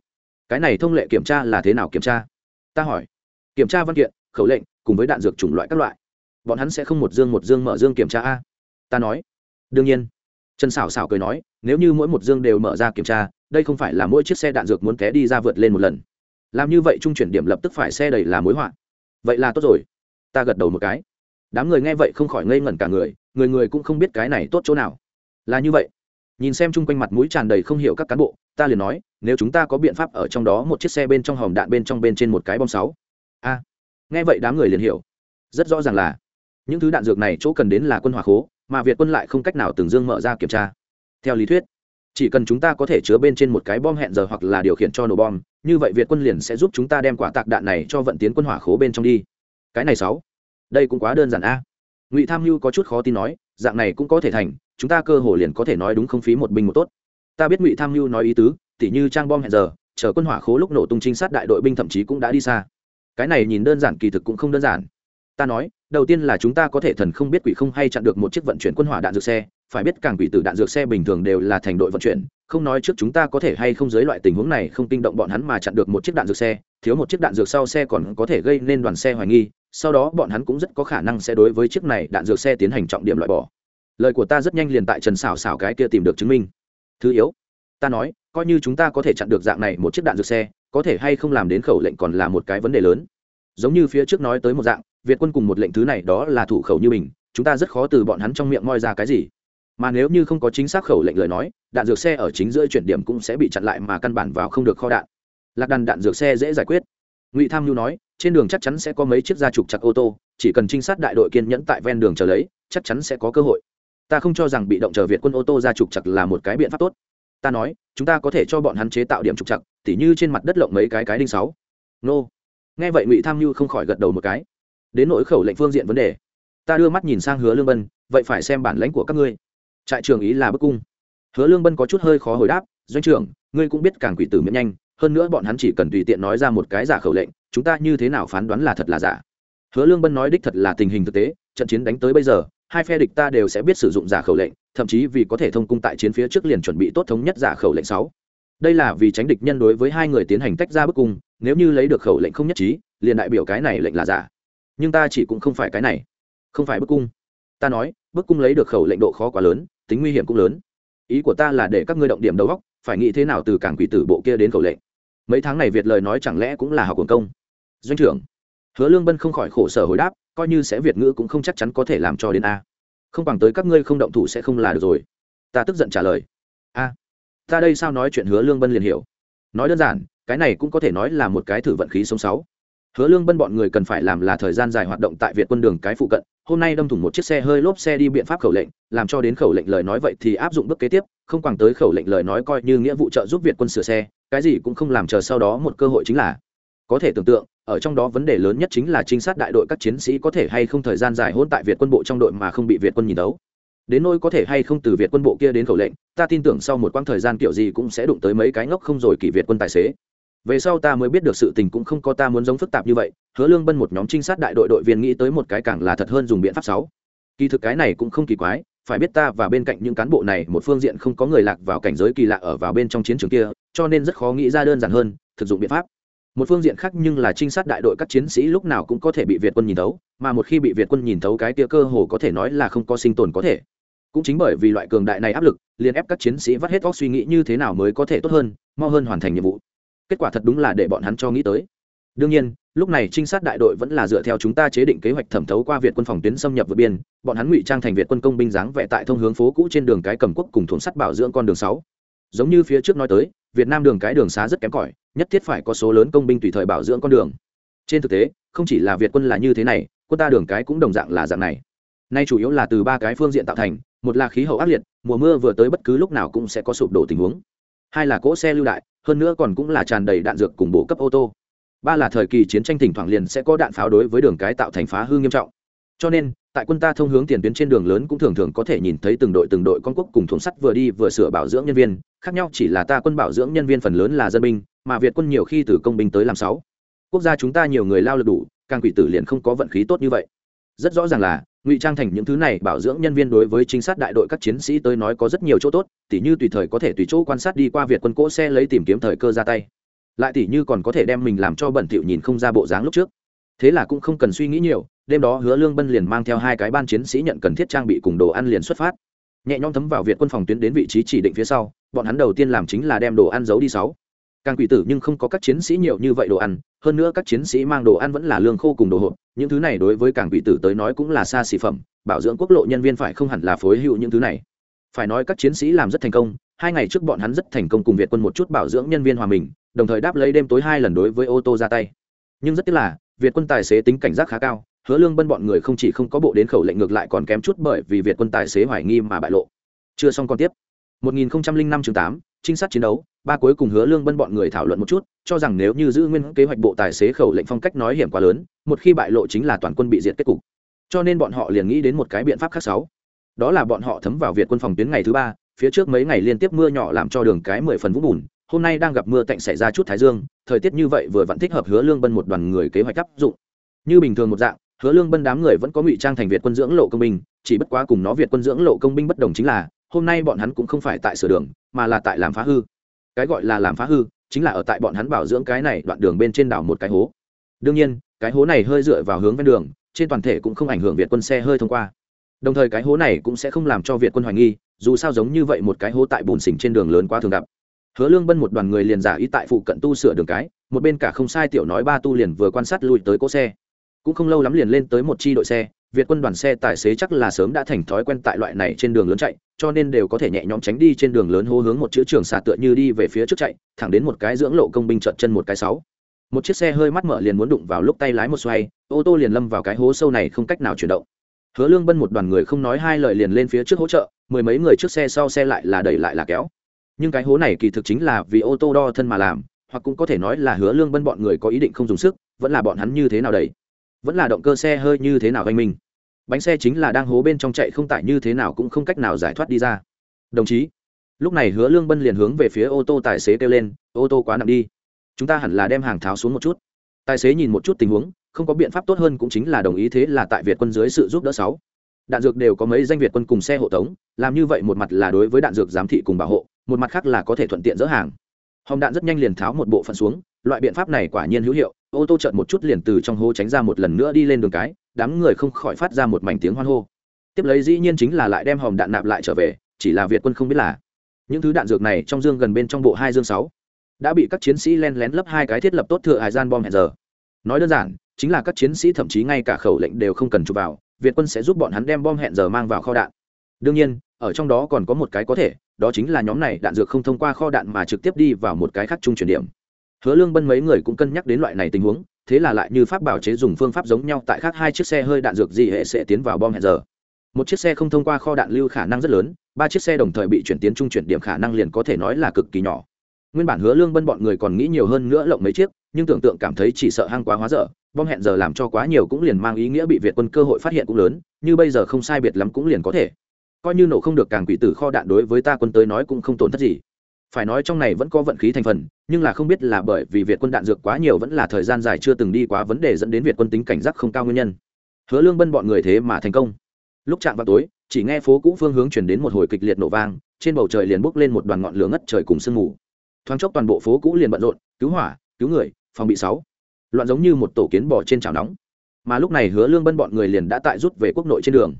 Cái này thông lệ kiểm tra là thế nào kiểm tra? Ta hỏi. Kiểm tra văn kiện, khẩu lệnh, cùng với đạn dược chủng loại các loại. Bọn hắn sẽ không một dương một dương mở dương kiểm tra a? Ta nói. Đương nhiên. Trần xảo xảo cười nói, nếu như mỗi một dương đều mở ra kiểm tra, đây không phải là mỗi chiếc xe đạn dược muốn té đi ra vượt lên một lần làm như vậy trung chuyển điểm lập tức phải xe đầy là mối họa. Vậy là tốt rồi. Ta gật đầu một cái. Đám người nghe vậy không khỏi ngây ngẩn cả người người người cũng không biết cái này tốt chỗ nào. Là như vậy. Nhìn xem chung quanh mặt mũi tràn đầy không hiểu các cán bộ, ta liền nói, nếu chúng ta có biện pháp ở trong đó một chiếc xe bên trong hòm đạn bên trong bên trên một cái bom sáu. A. Nghe vậy đám người liền hiểu. Rất rõ ràng là, những thứ đạn dược này chỗ cần đến là quân hỏa khố, mà việt quân lại không cách nào từng dương mở ra kiểm tra. Theo lý thuyết chỉ cần chúng ta có thể chứa bên trên một cái bom hẹn giờ hoặc là điều khiển cho nổ bom, như vậy việt quân liền sẽ giúp chúng ta đem quả tạc đạn này cho vận tiến quân hỏa khố bên trong đi. Cái này sáu. Đây cũng quá đơn giản a. Ngụy tham mưu có chút khó tin nói, dạng này cũng có thể thành, chúng ta cơ hồ liền có thể nói đúng không phí một binh một tốt. Ta biết ngụy tham mưu nói ý tứ, tỉ như trang bom hẹn giờ, chờ quân hỏa khố lúc nổ tung trinh sát đại đội binh thậm chí cũng đã đi xa. Cái này nhìn đơn giản, kỳ thực cũng không đơn giản. Ta nói, đầu tiên là chúng ta có thể thần không biết quỷ không hay chặn được một chiếc vận chuyển quân hỏa đạn dược xe phải biết càng quỷ tử đạn dược xe bình thường đều là thành đội vận chuyển, không nói trước chúng ta có thể hay không dưới loại tình huống này không kinh động bọn hắn mà chặn được một chiếc đạn dược xe, thiếu một chiếc đạn dược sau xe còn có thể gây nên đoàn xe hoài nghi, sau đó bọn hắn cũng rất có khả năng sẽ đối với chiếc này đạn dược xe tiến hành trọng điểm loại bỏ. Lời của ta rất nhanh liền tại trần xảo xảo cái kia tìm được chứng minh. Thứ yếu, ta nói, coi như chúng ta có thể chặn được dạng này một chiếc đạn dược xe, có thể hay không làm đến khẩu lệnh còn là một cái vấn đề lớn. Giống như phía trước nói tới một dạng, việt quân cùng một lệnh thứ này đó là thủ khẩu như mình, chúng ta rất khó từ bọn hắn trong miệng moi ra cái gì mà nếu như không có chính xác khẩu lệnh lời nói, đạn dược xe ở chính giữa chuyển điểm cũng sẽ bị chặn lại mà căn bản vào không được kho đạn. Lạc đàn đạn dược xe dễ giải quyết. Ngụy tham nhu nói, trên đường chắc chắn sẽ có mấy chiếc gia trục chặt ô tô, chỉ cần trinh sát đại đội kiên nhẫn tại ven đường chờ lấy, chắc chắn sẽ có cơ hội. Ta không cho rằng bị động chờ việt quân ô tô ra trục chặt là một cái biện pháp tốt. Ta nói, chúng ta có thể cho bọn hắn chế tạo điểm trục chặt, tỉ như trên mặt đất lộng mấy cái cái đinh sáu. Nô. Nghe vậy ngụy tham mưu không khỏi gật đầu một cái. Đến nỗi khẩu lệnh phương diện vấn đề, ta đưa mắt nhìn sang hứa lương bân, vậy phải xem bản lãnh của các ngươi trại trường ý là bức cung. Hứa lương bân có chút hơi khó hồi đáp, doanh trưởng, ngươi cũng biết càng quỷ tử miễn nhanh, hơn nữa bọn hắn chỉ cần tùy tiện nói ra một cái giả khẩu lệnh, chúng ta như thế nào phán đoán là thật là giả? Hứa lương bân nói đích thật là tình hình thực tế, trận chiến đánh tới bây giờ, hai phe địch ta đều sẽ biết sử dụng giả khẩu lệnh, thậm chí vì có thể thông cung tại chiến phía trước liền chuẩn bị tốt thống nhất giả khẩu lệnh sáu. Đây là vì tránh địch nhân đối với hai người tiến hành tách ra bức cung, nếu như lấy được khẩu lệnh không nhất trí, liền đại biểu cái này lệnh là giả. Nhưng ta chỉ cũng không phải cái này. Không phải bức cung. Ta nói, bức cung lấy được khẩu lệnh độ khó quá lớn tính nguy hiểm cũng lớn. Ý của ta là để các ngươi động điểm đầu góc phải nghĩ thế nào từ cảng quỷ tử bộ kia đến khẩu lệnh mấy tháng này việt lời nói chẳng lẽ cũng là học quần công? Doanh trưởng, hứa lương bân không khỏi khổ sở hồi đáp, coi như sẽ việt ngữ cũng không chắc chắn có thể làm cho đến a. Không bằng tới các ngươi không động thủ sẽ không là được rồi. Ta tức giận trả lời. A, ta đây sao nói chuyện hứa lương bân liền hiểu. Nói đơn giản, cái này cũng có thể nói là một cái thử vận khí sống sáu. Hứa lương bân bọn người cần phải làm là thời gian dài hoạt động tại việt quân đường cái phụ cận hôm nay đâm thủng một chiếc xe hơi lốp xe đi biện pháp khẩu lệnh, làm cho đến khẩu lệnh lời nói vậy thì áp dụng bước kế tiếp, không quẳng tới khẩu lệnh lời nói coi như nghĩa vụ trợ giúp việt quân sửa xe, cái gì cũng không làm chờ sau đó một cơ hội chính là. Có thể tưởng tượng, ở trong đó vấn đề lớn nhất chính là trinh sát đại đội các chiến sĩ có thể hay không thời gian dài hôn tại việt quân bộ trong đội mà không bị việt quân nhìn đấu đến nơi có thể hay không từ việt quân bộ kia đến khẩu lệnh, ta tin tưởng sau một quãng thời gian kiểu gì cũng sẽ đụng tới mấy cái ngốc không rồi kỷ việt quân tài xế về sau ta mới biết được sự tình cũng không có ta muốn giống phức tạp như vậy, hứa lương bân một nhóm trinh sát đại đội đội viên nghĩ tới một cái càng là thật hơn dùng biện pháp sáu. Kỳ thực cái này cũng không kỳ quái, phải biết ta và bên cạnh những cán bộ này một phương diện không có người lạc vào cảnh giới kỳ lạ ở vào bên trong chiến trường kia, cho nên rất khó nghĩ ra đơn giản hơn, thực dụng biện pháp. Một phương diện khác nhưng là trinh sát đại đội các chiến sĩ lúc nào cũng có thể bị việt quân nhìn thấu, mà một khi bị việt quân nhìn thấu cái tia cơ hồ có thể nói là không có sinh tồn có thể. Cũng chính bởi vì loại cường đại này áp lực, liền ép các chiến sĩ vắt hết óc suy nghĩ như thế nào mới có thể tốt hơn, mau hơn hoàn thành nhiệm vụ kết quả thật đúng là để bọn hắn cho nghĩ tới. Đương nhiên, lúc này trinh sát đại đội vẫn là dựa theo chúng ta chế định kế hoạch thẩm thấu qua việt quân phòng tuyến xâm nhập vượt biên, bọn hắn ngụy trang thành việt quân công binh dáng vẽ tại thông hướng phố cũ trên đường cái cầm quốc cùng thuận sắt bảo dưỡng con đường sáu. Giống như phía trước nói tới, việt nam đường cái đường xá rất kém cỏi, nhất thiết phải có số lớn công binh tùy thời bảo dưỡng con đường. Trên thực tế, không chỉ là việt quân là như thế này, quân ta đường cái cũng đồng dạng là dạng này. Nay chủ yếu là từ ba cái phương diện tạo thành, một là khí hậu ác liệt, mùa mưa vừa tới bất cứ lúc nào cũng sẽ có sụp đổ tình huống. Hai là cỗ xe lưu đại hơn nữa còn cũng là tràn đầy đạn dược cùng bộ cấp ô tô. Ba là thời kỳ chiến tranh thỉnh thoảng liền sẽ có đạn pháo đối với đường cái tạo thành phá hư nghiêm trọng. Cho nên, tại quân ta thông hướng tiền tuyến trên đường lớn cũng thường thường có thể nhìn thấy từng đội từng đội con quốc cùng thùng sắt vừa đi vừa sửa bảo dưỡng nhân viên, khác nhau chỉ là ta quân bảo dưỡng nhân viên phần lớn là dân binh, mà việt quân nhiều khi từ công binh tới làm sáu. Quốc gia chúng ta nhiều người lao lực đủ, càng quỷ tử liền không có vận khí tốt như vậy. Rất rõ ràng là ngụy trang thành những thứ này bảo dưỡng nhân viên đối với chính sát đại đội các chiến sĩ tới nói có rất nhiều chỗ tốt, tỉ như tùy thời có thể tùy chỗ quan sát đi qua việt quân cỗ xe lấy tìm kiếm thời cơ ra tay. Lại tỉ như còn có thể đem mình làm cho bẩn thỉu nhìn không ra bộ dáng lúc trước. Thế là cũng không cần suy nghĩ nhiều, đêm đó hứa lương bân liền mang theo hai cái ban chiến sĩ nhận cần thiết trang bị cùng đồ ăn liền xuất phát. Nhẹ nhõm thấm vào việt quân phòng tuyến đến vị trí chỉ định phía sau, bọn hắn đầu tiên làm chính là đem đồ ăn giấu đi sáu. Càng quỷ tử nhưng không có các chiến sĩ nhiều như vậy đồ ăn, hơn nữa các chiến sĩ mang đồ ăn vẫn là lương khô cùng đồ hộp những thứ này đối với cảng quỷ tử tới nói cũng là xa xỉ phẩm bảo dưỡng quốc lộ nhân viên phải không hẳn là phối hữu những thứ này. Phải nói các chiến sĩ làm rất thành công hai ngày trước bọn hắn rất thành công cùng việt quân một chút bảo dưỡng nhân viên hòa mình đồng thời đáp lấy đêm tối hai lần đối với ô tô ra tay. Nhưng rất tiếc là việt quân tài xế tính cảnh giác khá cao hứa lương bân bọn người không chỉ không có bộ đến khẩu lệnh ngược lại còn kém chút bởi vì việt quân tài xế hoài nghi mà bại lộ. Chưa xong còn tiếp. 1005 chương 8, trinh sát chiến đấu, ba cuối cùng hứa lương bân bọn người thảo luận một chút, cho rằng nếu như giữ nguyên kế hoạch bộ tài xế khẩu lệnh phong cách nói hiểm quá lớn, một khi bại lộ chính là toàn quân bị diệt kết cục. Cho nên bọn họ liền nghĩ đến một cái biện pháp khác sáu. Đó là bọn họ thấm vào việt quân phòng tuyến ngày thứ ba, phía trước mấy ngày liên tiếp mưa nhỏ làm cho đường cái mười phần vũng bùn, hôm nay đang gặp mưa tạnh xảy ra chút thái dương, thời tiết như vậy vừa vẫn thích hợp hứa lương bân một đoàn người kế hoạch áp dụng. Như bình thường một dạng, hứa lương bân đám người vẫn có ngụy trang thành việt quân dưỡng lộ công binh, chỉ bất quá cùng nó việt quân dưỡng lộ công binh bất đồng chính là hôm nay bọn hắn cũng không phải tại sửa đường, mà là tại làm phá hư. Cái gọi là làm phá hư, chính là ở tại bọn hắn bảo dưỡng cái này đoạn đường bên trên đảo một cái hố. Đương nhiên, cái hố này hơi dựa vào hướng ven đường, trên toàn thể cũng không ảnh hưởng việt quân xe hơi thông qua. Đồng thời cái hố này cũng sẽ không làm cho việt quân hoài nghi, dù sao giống như vậy một cái hố tại bùn xỉnh trên đường lớn quá thường gặp. Hứa lương bân một đoàn người liền giả ý tại phụ cận tu sửa đường cái, một bên cả không sai tiểu nói ba tu liền vừa quan sát lui tới cỗ xe. Cũng không lâu lắm liền lên tới một chi đội xe việt quân đoàn xe tài xế chắc là sớm đã thành thói quen tại loại này trên đường lớn chạy, cho nên đều có thể nhẹ nhõm tránh đi trên đường lớn hô hướng một chữ trường xà tựa như đi về phía trước chạy, thẳng đến một cái dưỡng lộ công binh trợt chân một cái sáu. Một chiếc xe hơi mắt mở liền muốn đụng vào lúc tay lái một xoay, ô tô liền lâm vào cái hố sâu này không cách nào chuyển động. Hứa lương bân một đoàn người không nói hai lời liền lên phía trước hỗ trợ, mười mấy người trước xe sau xe lại là đẩy lại là kéo. Nhưng cái hố này kỳ thực chính là vì ô tô đo thân mà làm, hoặc cũng có thể nói là hứa lương bân bọn người có ý định không dùng sức, vẫn là bọn hắn như thế nào đẩy? Vẫn là động cơ xe hơi như thế nào anh minh? Bánh xe chính là đang hố bên trong chạy không tải như thế nào cũng không cách nào giải thoát đi ra. Đồng chí, lúc này hứa lương bân liền hướng về phía ô tô tài xế kêu lên, ô tô quá nặng đi. Chúng ta hẳn là đem hàng tháo xuống một chút. Tài xế nhìn một chút tình huống, không có biện pháp tốt hơn cũng chính là đồng ý thế là tại việt quân dưới sự giúp đỡ sáu. Đạn dược đều có mấy danh việt quân cùng xe hộ tống, làm như vậy một mặt là đối với đạn dược giám thị cùng bảo hộ, một mặt khác là có thể thuận tiện dỡ hàng. Hồng đạn rất nhanh liền tháo một bộ phận xuống, loại biện pháp này quả nhiên hữu hiệu, ô tô chợt một chút liền từ trong hố tránh ra một lần nữa đi lên đường cái đám người không khỏi phát ra một mảnh tiếng hoan hô. Tiếp lấy dĩ nhiên chính là lại đem hòm đạn nạp lại trở về, chỉ là việt quân không biết là. Những thứ đạn dược này trong dương gần bên trong bộ hai dương sáu đã bị các chiến sĩ len lén lấp hai cái thiết lập tốt thừa hải gian bom hẹn giờ. Nói đơn giản, chính là các chiến sĩ thậm chí ngay cả khẩu lệnh đều không cần chụp vào, việt quân sẽ giúp bọn hắn đem bom hẹn giờ mang vào kho đạn. Đương nhiên, ở trong đó còn có một cái có thể, đó chính là nhóm này đạn dược không thông qua kho đạn mà trực tiếp đi vào một cái khác trung chuyển điểm. Hứa lương bân mấy người cũng cân nhắc đến loại này tình huống thế là lại như pháp bảo chế dùng phương pháp giống nhau tại khác hai chiếc xe hơi đạn dược gì hệ sẽ tiến vào bom hẹn giờ. Một chiếc xe không thông qua kho đạn lưu khả năng rất lớn, ba chiếc xe đồng thời bị chuyển tiến trung chuyển điểm khả năng liền có thể nói là cực kỳ nhỏ. Nguyên bản hứa lương bân bọn người còn nghĩ nhiều hơn nữa lộng mấy chiếc, nhưng tưởng tượng cảm thấy chỉ sợ hăng quá hóa dở, bom hẹn giờ làm cho quá nhiều cũng liền mang ý nghĩa bị việt quân cơ hội phát hiện cũng lớn, như bây giờ không sai biệt lắm cũng liền có thể. Coi như nổ không được càng quỷ tử kho đạn đối với ta quân tới nói cũng không tổn thất gì phải nói trong này vẫn có vận khí thành phần, nhưng là không biết là bởi vì việt quân đạn dược quá nhiều vẫn là thời gian dài chưa từng đi quá vấn đề dẫn đến việt quân tính cảnh giác không cao nguyên nhân. Hứa lương bân bọn người thế mà thành công. Lúc chạm vào tối, chỉ nghe phố cũ phương hướng chuyển đến một hồi kịch liệt nổ vang, trên bầu trời liền bốc lên một đoàn ngọn lửa ngất trời cùng sương mù. Thoáng chốc toàn bộ phố cũ liền bận rộn, cứu hỏa, cứu người, phòng bị sáu. Loạn giống như một tổ kiến bò trên chảo nóng. Mà lúc này hứa lương bân bọn người liền đã tại rút về quốc nội trên đường.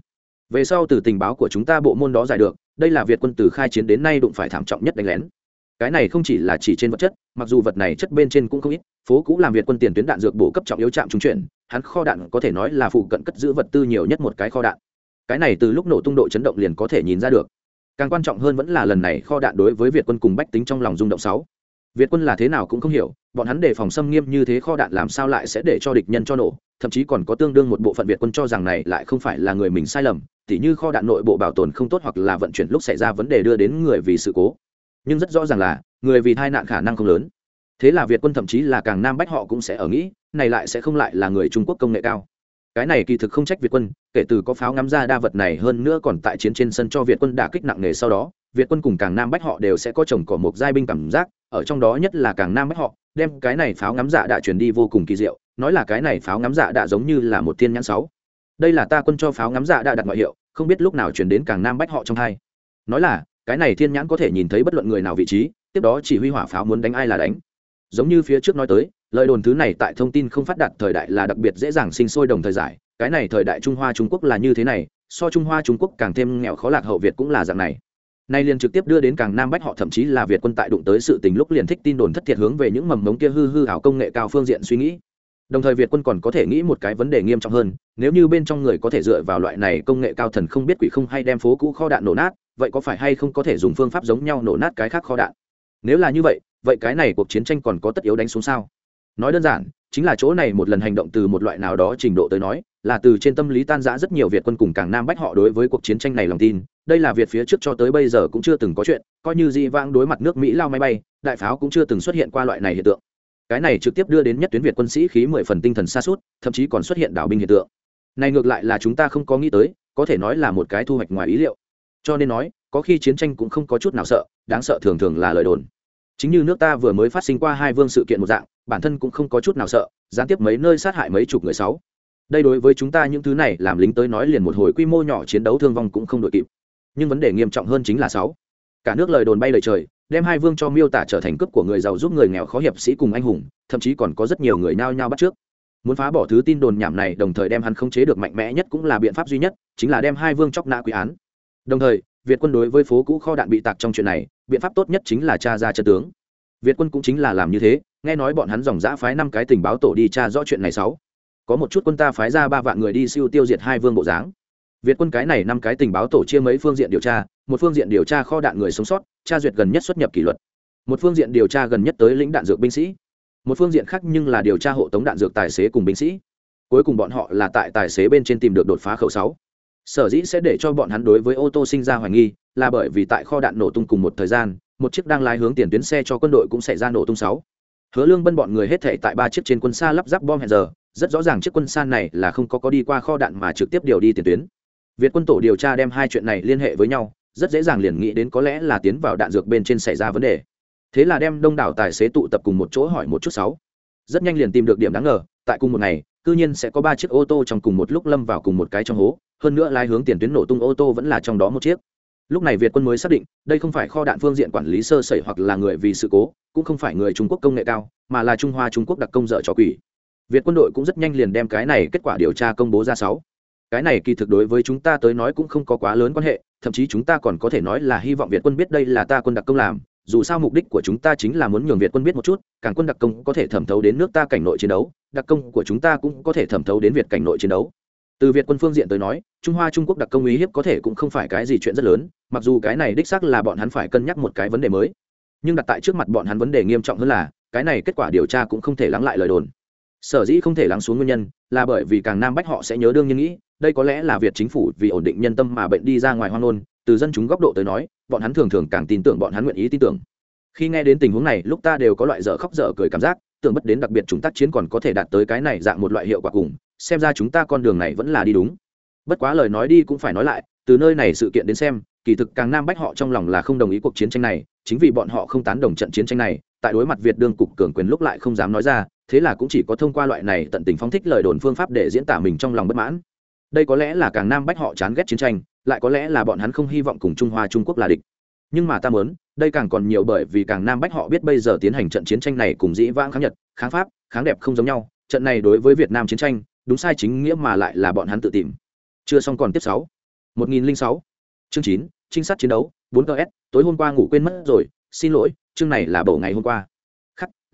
Về sau từ tình báo của chúng ta bộ môn đó giải được, đây là việt quân từ khai chiến đến nay đụng phải thảm trọng nhất đánh lén cái này không chỉ là chỉ trên vật chất, mặc dù vật này chất bên trên cũng không ít, phố cũ làm việt quân tiền tuyến đạn dược bổ cấp trọng yếu trạm trung chuyển, hắn kho đạn có thể nói là phụ cận cất giữ vật tư nhiều nhất một cái kho đạn. Cái này từ lúc nổ tung độ chấn động liền có thể nhìn ra được. Càng quan trọng hơn vẫn là lần này kho đạn đối với việt quân cùng bách tính trong lòng rung động sáu. Việt quân là thế nào cũng không hiểu, bọn hắn đề phòng xâm nghiêm như thế kho đạn làm sao lại sẽ để cho địch nhân cho nổ, thậm chí còn có tương đương một bộ phận việt quân cho rằng này lại không phải là người mình sai lầm, tỉ như kho đạn nội bộ bảo tồn không tốt hoặc là vận chuyển lúc xảy ra vấn đề đưa đến người vì sự cố nhưng rất rõ ràng là, người vì tai nạn khả năng không lớn. Thế là việt quân thậm chí là càng nam bách họ cũng sẽ ở nghĩ, này lại sẽ không lại là người trung quốc công nghệ cao. Cái này kỳ thực không trách việt quân, kể từ có pháo ngắm ra đa vật này hơn nữa còn tại chiến trên sân cho việt quân đả kích nặng nề sau đó, việt quân cùng càng nam bách họ đều sẽ có chồng cỏ một giai binh cảm giác, ở trong đó nhất là càng nam bách họ, đem cái này pháo ngắm dạ đã truyền đi vô cùng kỳ diệu, nói là cái này pháo ngắm dạ đã giống như là một thiên nhãn sáu. Đây là ta quân cho pháo ngắm dạ đã đặt ngoại hiệu, không biết lúc nào chuyển đến càng nam bách họ trong hai. Nói là cái này thiên nhãn có thể nhìn thấy bất luận người nào vị trí, tiếp đó chỉ huy hỏa pháo muốn đánh ai là đánh. Giống như phía trước nói tới, lời đồn thứ này tại thông tin không phát đạt thời đại là đặc biệt dễ dàng sinh sôi đồng thời giải, cái này thời đại trung hoa trung quốc là như thế này, so trung hoa trung quốc càng thêm nghèo khó lạc hậu việt cũng là dạng này. Nay liền trực tiếp đưa đến càng nam bách họ thậm chí là việt quân tại đụng tới sự tình lúc liền thích tin đồn thất thiệt hướng về những mầm mống kia hư hư ảo công nghệ cao phương diện suy nghĩ đồng thời việt quân còn có thể nghĩ một cái vấn đề nghiêm trọng hơn, nếu như bên trong người có thể dựa vào loại này công nghệ cao thần không biết quỷ không hay đem phố cũ kho đạn nổ nát, vậy có phải hay không có thể dùng phương pháp giống nhau nổ nát cái khác kho đạn? Nếu là như vậy vậy cái này cuộc chiến tranh còn có tất yếu đánh xuống sao? Nói đơn giản, chính là chỗ này một lần hành động từ một loại nào đó trình độ tới nói, là từ trên tâm lý tan giã rất nhiều việt quân cùng càng nam bách họ đối với cuộc chiến tranh này lòng tin. Đây là việt phía trước cho tới bây giờ cũng chưa từng có chuyện, coi như di vang đối mặt nước mỹ lao máy bay, đại pháo cũng chưa từng xuất hiện qua loại này hiện tượng cái này trực tiếp đưa đến nhất tuyến việt quân sĩ khí mười phần tinh thần xa suốt, thậm chí còn xuất hiện đảo binh hiện tượng. Này ngược lại là chúng ta không có nghĩ tới, có thể nói là một cái thu hoạch ngoài ý liệu. Cho nên nói, có khi chiến tranh cũng không có chút nào sợ, đáng sợ thường thường là lời đồn. Chính như nước ta vừa mới phát sinh qua hai vương sự kiện một dạng, bản thân cũng không có chút nào sợ, gián tiếp mấy nơi sát hại mấy chục người sáu. Đây đối với chúng ta những thứ này làm lính tới nói liền một hồi quy mô nhỏ chiến đấu thương vong cũng không đội kịp. Nhưng vấn đề nghiêm trọng hơn chính là sáu. Cả nước lời đồn bay lời trời đem hai vương cho miêu tả trở thành cướp của người giàu giúp người nghèo khó hiệp sĩ cùng anh hùng, thậm chí còn có rất nhiều người nao nhao bắt trước. Muốn phá bỏ thứ tin đồn nhảm này, đồng thời đem hắn khống chế được mạnh mẽ nhất cũng là biện pháp duy nhất, chính là đem hai vương chóc nã quy án. Đồng thời, việt quân đối với phố cũ kho đạn bị tạc trong chuyện này, biện pháp tốt nhất chính là tra ra chân tướng. Việt quân cũng chính là làm như thế, nghe nói bọn hắn dòng giã phái năm cái tình báo tổ đi tra rõ chuyện này sáu. Có một chút quân ta phái ra ba vạn người đi siêu tiêu diệt hai vương bộ dáng việt quân cái này năm cái tình báo tổ chia mấy phương diện điều tra, một phương diện điều tra kho đạn người sống sót, tra duyệt gần nhất xuất nhập kỷ luật. Một phương diện điều tra gần nhất tới lĩnh đạn dược binh sĩ. Một phương diện khác nhưng là điều tra hộ tống đạn dược tài xế cùng binh sĩ. Cuối cùng bọn họ là tại tài xế bên trên tìm được đột phá khẩu sáu. Sở dĩ sẽ để cho bọn hắn đối với ô tô sinh ra hoài nghi, là bởi vì tại kho đạn nổ tung cùng một thời gian, một chiếc đang lái hướng tiền tuyến xe cho quân đội cũng xảy ra nổ tung sáu. Hứa lương bân bọn người hết thể tại ba chiếc trên quân xa lắp ráp bom hẹn giờ, rất rõ ràng chiếc quân xa này là không có có đi qua kho đạn mà trực tiếp điều đi tiền tuyến việt quân tổ điều tra đem hai chuyện này liên hệ với nhau, rất dễ dàng liền nghĩ đến có lẽ là tiến vào đạn dược bên trên xảy ra vấn đề. Thế là đem đông đảo tài xế tụ tập cùng một chỗ hỏi một chút sáu. Rất nhanh liền tìm được điểm đáng ngờ, tại cùng một ngày, cư nhiên sẽ có ba chiếc ô tô trong cùng một lúc lâm vào cùng một cái trong hố, hơn nữa lái hướng tiền tuyến nổ tung ô tô vẫn là trong đó một chiếc. Lúc này việt quân mới xác định, đây không phải kho đạn phương diện quản lý sơ sẩy hoặc là người vì sự cố, cũng không phải người trung quốc công nghệ cao, mà là trung hoa trung quốc đặc công dở trò quỷ. Việt quân đội cũng rất nhanh liền đem cái này kết quả điều tra công bố ra sáu cái này kỳ thực đối với chúng ta tới nói cũng không có quá lớn quan hệ, thậm chí chúng ta còn có thể nói là hy vọng việt quân biết đây là ta quân đặc công làm, dù sao mục đích của chúng ta chính là muốn nhường việt quân biết một chút, càng quân đặc công có thể thẩm thấu đến nước ta cảnh nội chiến đấu, đặc công của chúng ta cũng có thể thẩm thấu đến việt cảnh nội chiến đấu. Từ việt quân phương diện tới nói, trung hoa trung quốc đặc công uy hiếp có thể cũng không phải cái gì chuyện rất lớn, mặc dù cái này đích xác là bọn hắn phải cân nhắc một cái vấn đề mới. Nhưng đặt tại trước mặt bọn hắn vấn đề nghiêm trọng hơn là, cái này kết quả điều tra cũng không thể lắng lại lời đồn. Sở dĩ không thể lắng xuống nguyên nhân, là bởi vì càng nam bách họ sẽ nhớ đương nhiên nghĩ đây có lẽ là việt chính phủ vì ổn định nhân tâm mà bệnh đi ra ngoài hoang nôn từ dân chúng góc độ tới nói, bọn hắn thường thường càng tin tưởng bọn hắn nguyện ý tin tưởng. Khi nghe đến tình huống này, lúc ta đều có loại dở khóc dở cười cảm giác, tưởng bất đến đặc biệt chúng tác chiến còn có thể đạt tới cái này dạng một loại hiệu quả cùng, xem ra chúng ta con đường này vẫn là đi đúng. Bất quá lời nói đi cũng phải nói lại, từ nơi này sự kiện đến xem, kỳ thực càng nam bách họ trong lòng là không đồng ý cuộc chiến tranh này, chính vì bọn họ không tán đồng trận chiến tranh này, tại đối mặt việt đương cục cường quyền lúc lại không dám nói ra, thế là cũng chỉ có thông qua loại này tận tình phóng thích lời đồn phương pháp để diễn tả mình trong lòng bất mãn đây có lẽ là càng nam bách họ chán ghét chiến tranh, lại có lẽ là bọn hắn không hy vọng cùng trung hoa trung quốc là địch. Nhưng mà ta muốn, đây càng còn nhiều bởi vì càng nam bách họ biết bây giờ tiến hành trận chiến tranh này cùng dĩ vãng kháng nhật, kháng pháp, kháng đẹp không giống nhau, trận này đối với việt nam chiến tranh, đúng sai chính nghĩa mà lại là bọn hắn tự tìm. Chưa xong còn tiếp sáu. một nghìn linh sáu. Chương chín, trinh sát chiến đấu, bốn ts tối hôm qua ngủ quên mất rồi, xin lỗi, chương này là bầu ngày hôm qua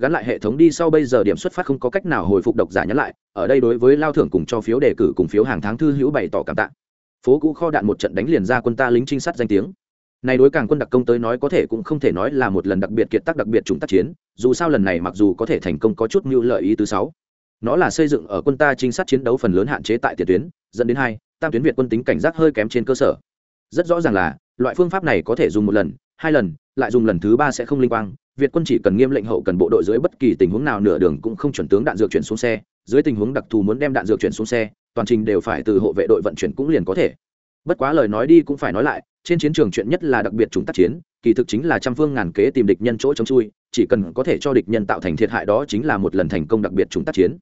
gắn lại hệ thống đi sau bây giờ điểm xuất phát không có cách nào hồi phục độc giả nhắn lại, ở đây đối với lao thưởng cùng cho phiếu đề cử cùng phiếu hàng tháng thư hữu bày tỏ cảm tạ. Phố cũ kho đạn một trận đánh liền ra quân ta lính trinh sát danh tiếng. Này đối càng quân đặc công tới nói có thể cũng không thể nói là một lần đặc biệt kiệt tác đặc biệt chúng tác chiến, dù sao lần này mặc dù có thể thành công có chút mưu lợi ý thứ sáu. Nó là xây dựng ở quân ta trinh sát chiến đấu phần lớn hạn chế tại tiền tuyến, dẫn đến hai, tam tuyến việt quân tính cảnh giác hơi kém trên cơ sở. Rất rõ ràng là, loại phương pháp này có thể dùng một lần, hai lần, lại dùng lần thứ ba sẽ không linh quang việt quân chỉ cần nghiêm lệnh hậu cần bộ đội dưới bất kỳ tình huống nào nửa đường cũng không chuẩn tướng đạn dược chuyển xuống xe. Dưới tình huống đặc thù muốn đem đạn dược chuyển xuống xe, toàn trình đều phải từ hộ vệ đội vận chuyển cũng liền có thể. Bất quá lời nói đi cũng phải nói lại, trên chiến trường chuyện nhất là đặc biệt chúng tác chiến, kỳ thực chính là trăm phương ngàn kế tìm địch nhân chỗ chống chui, chỉ cần có thể cho địch nhân tạo thành thiệt hại đó chính là một lần thành công đặc biệt chúng tác chiến.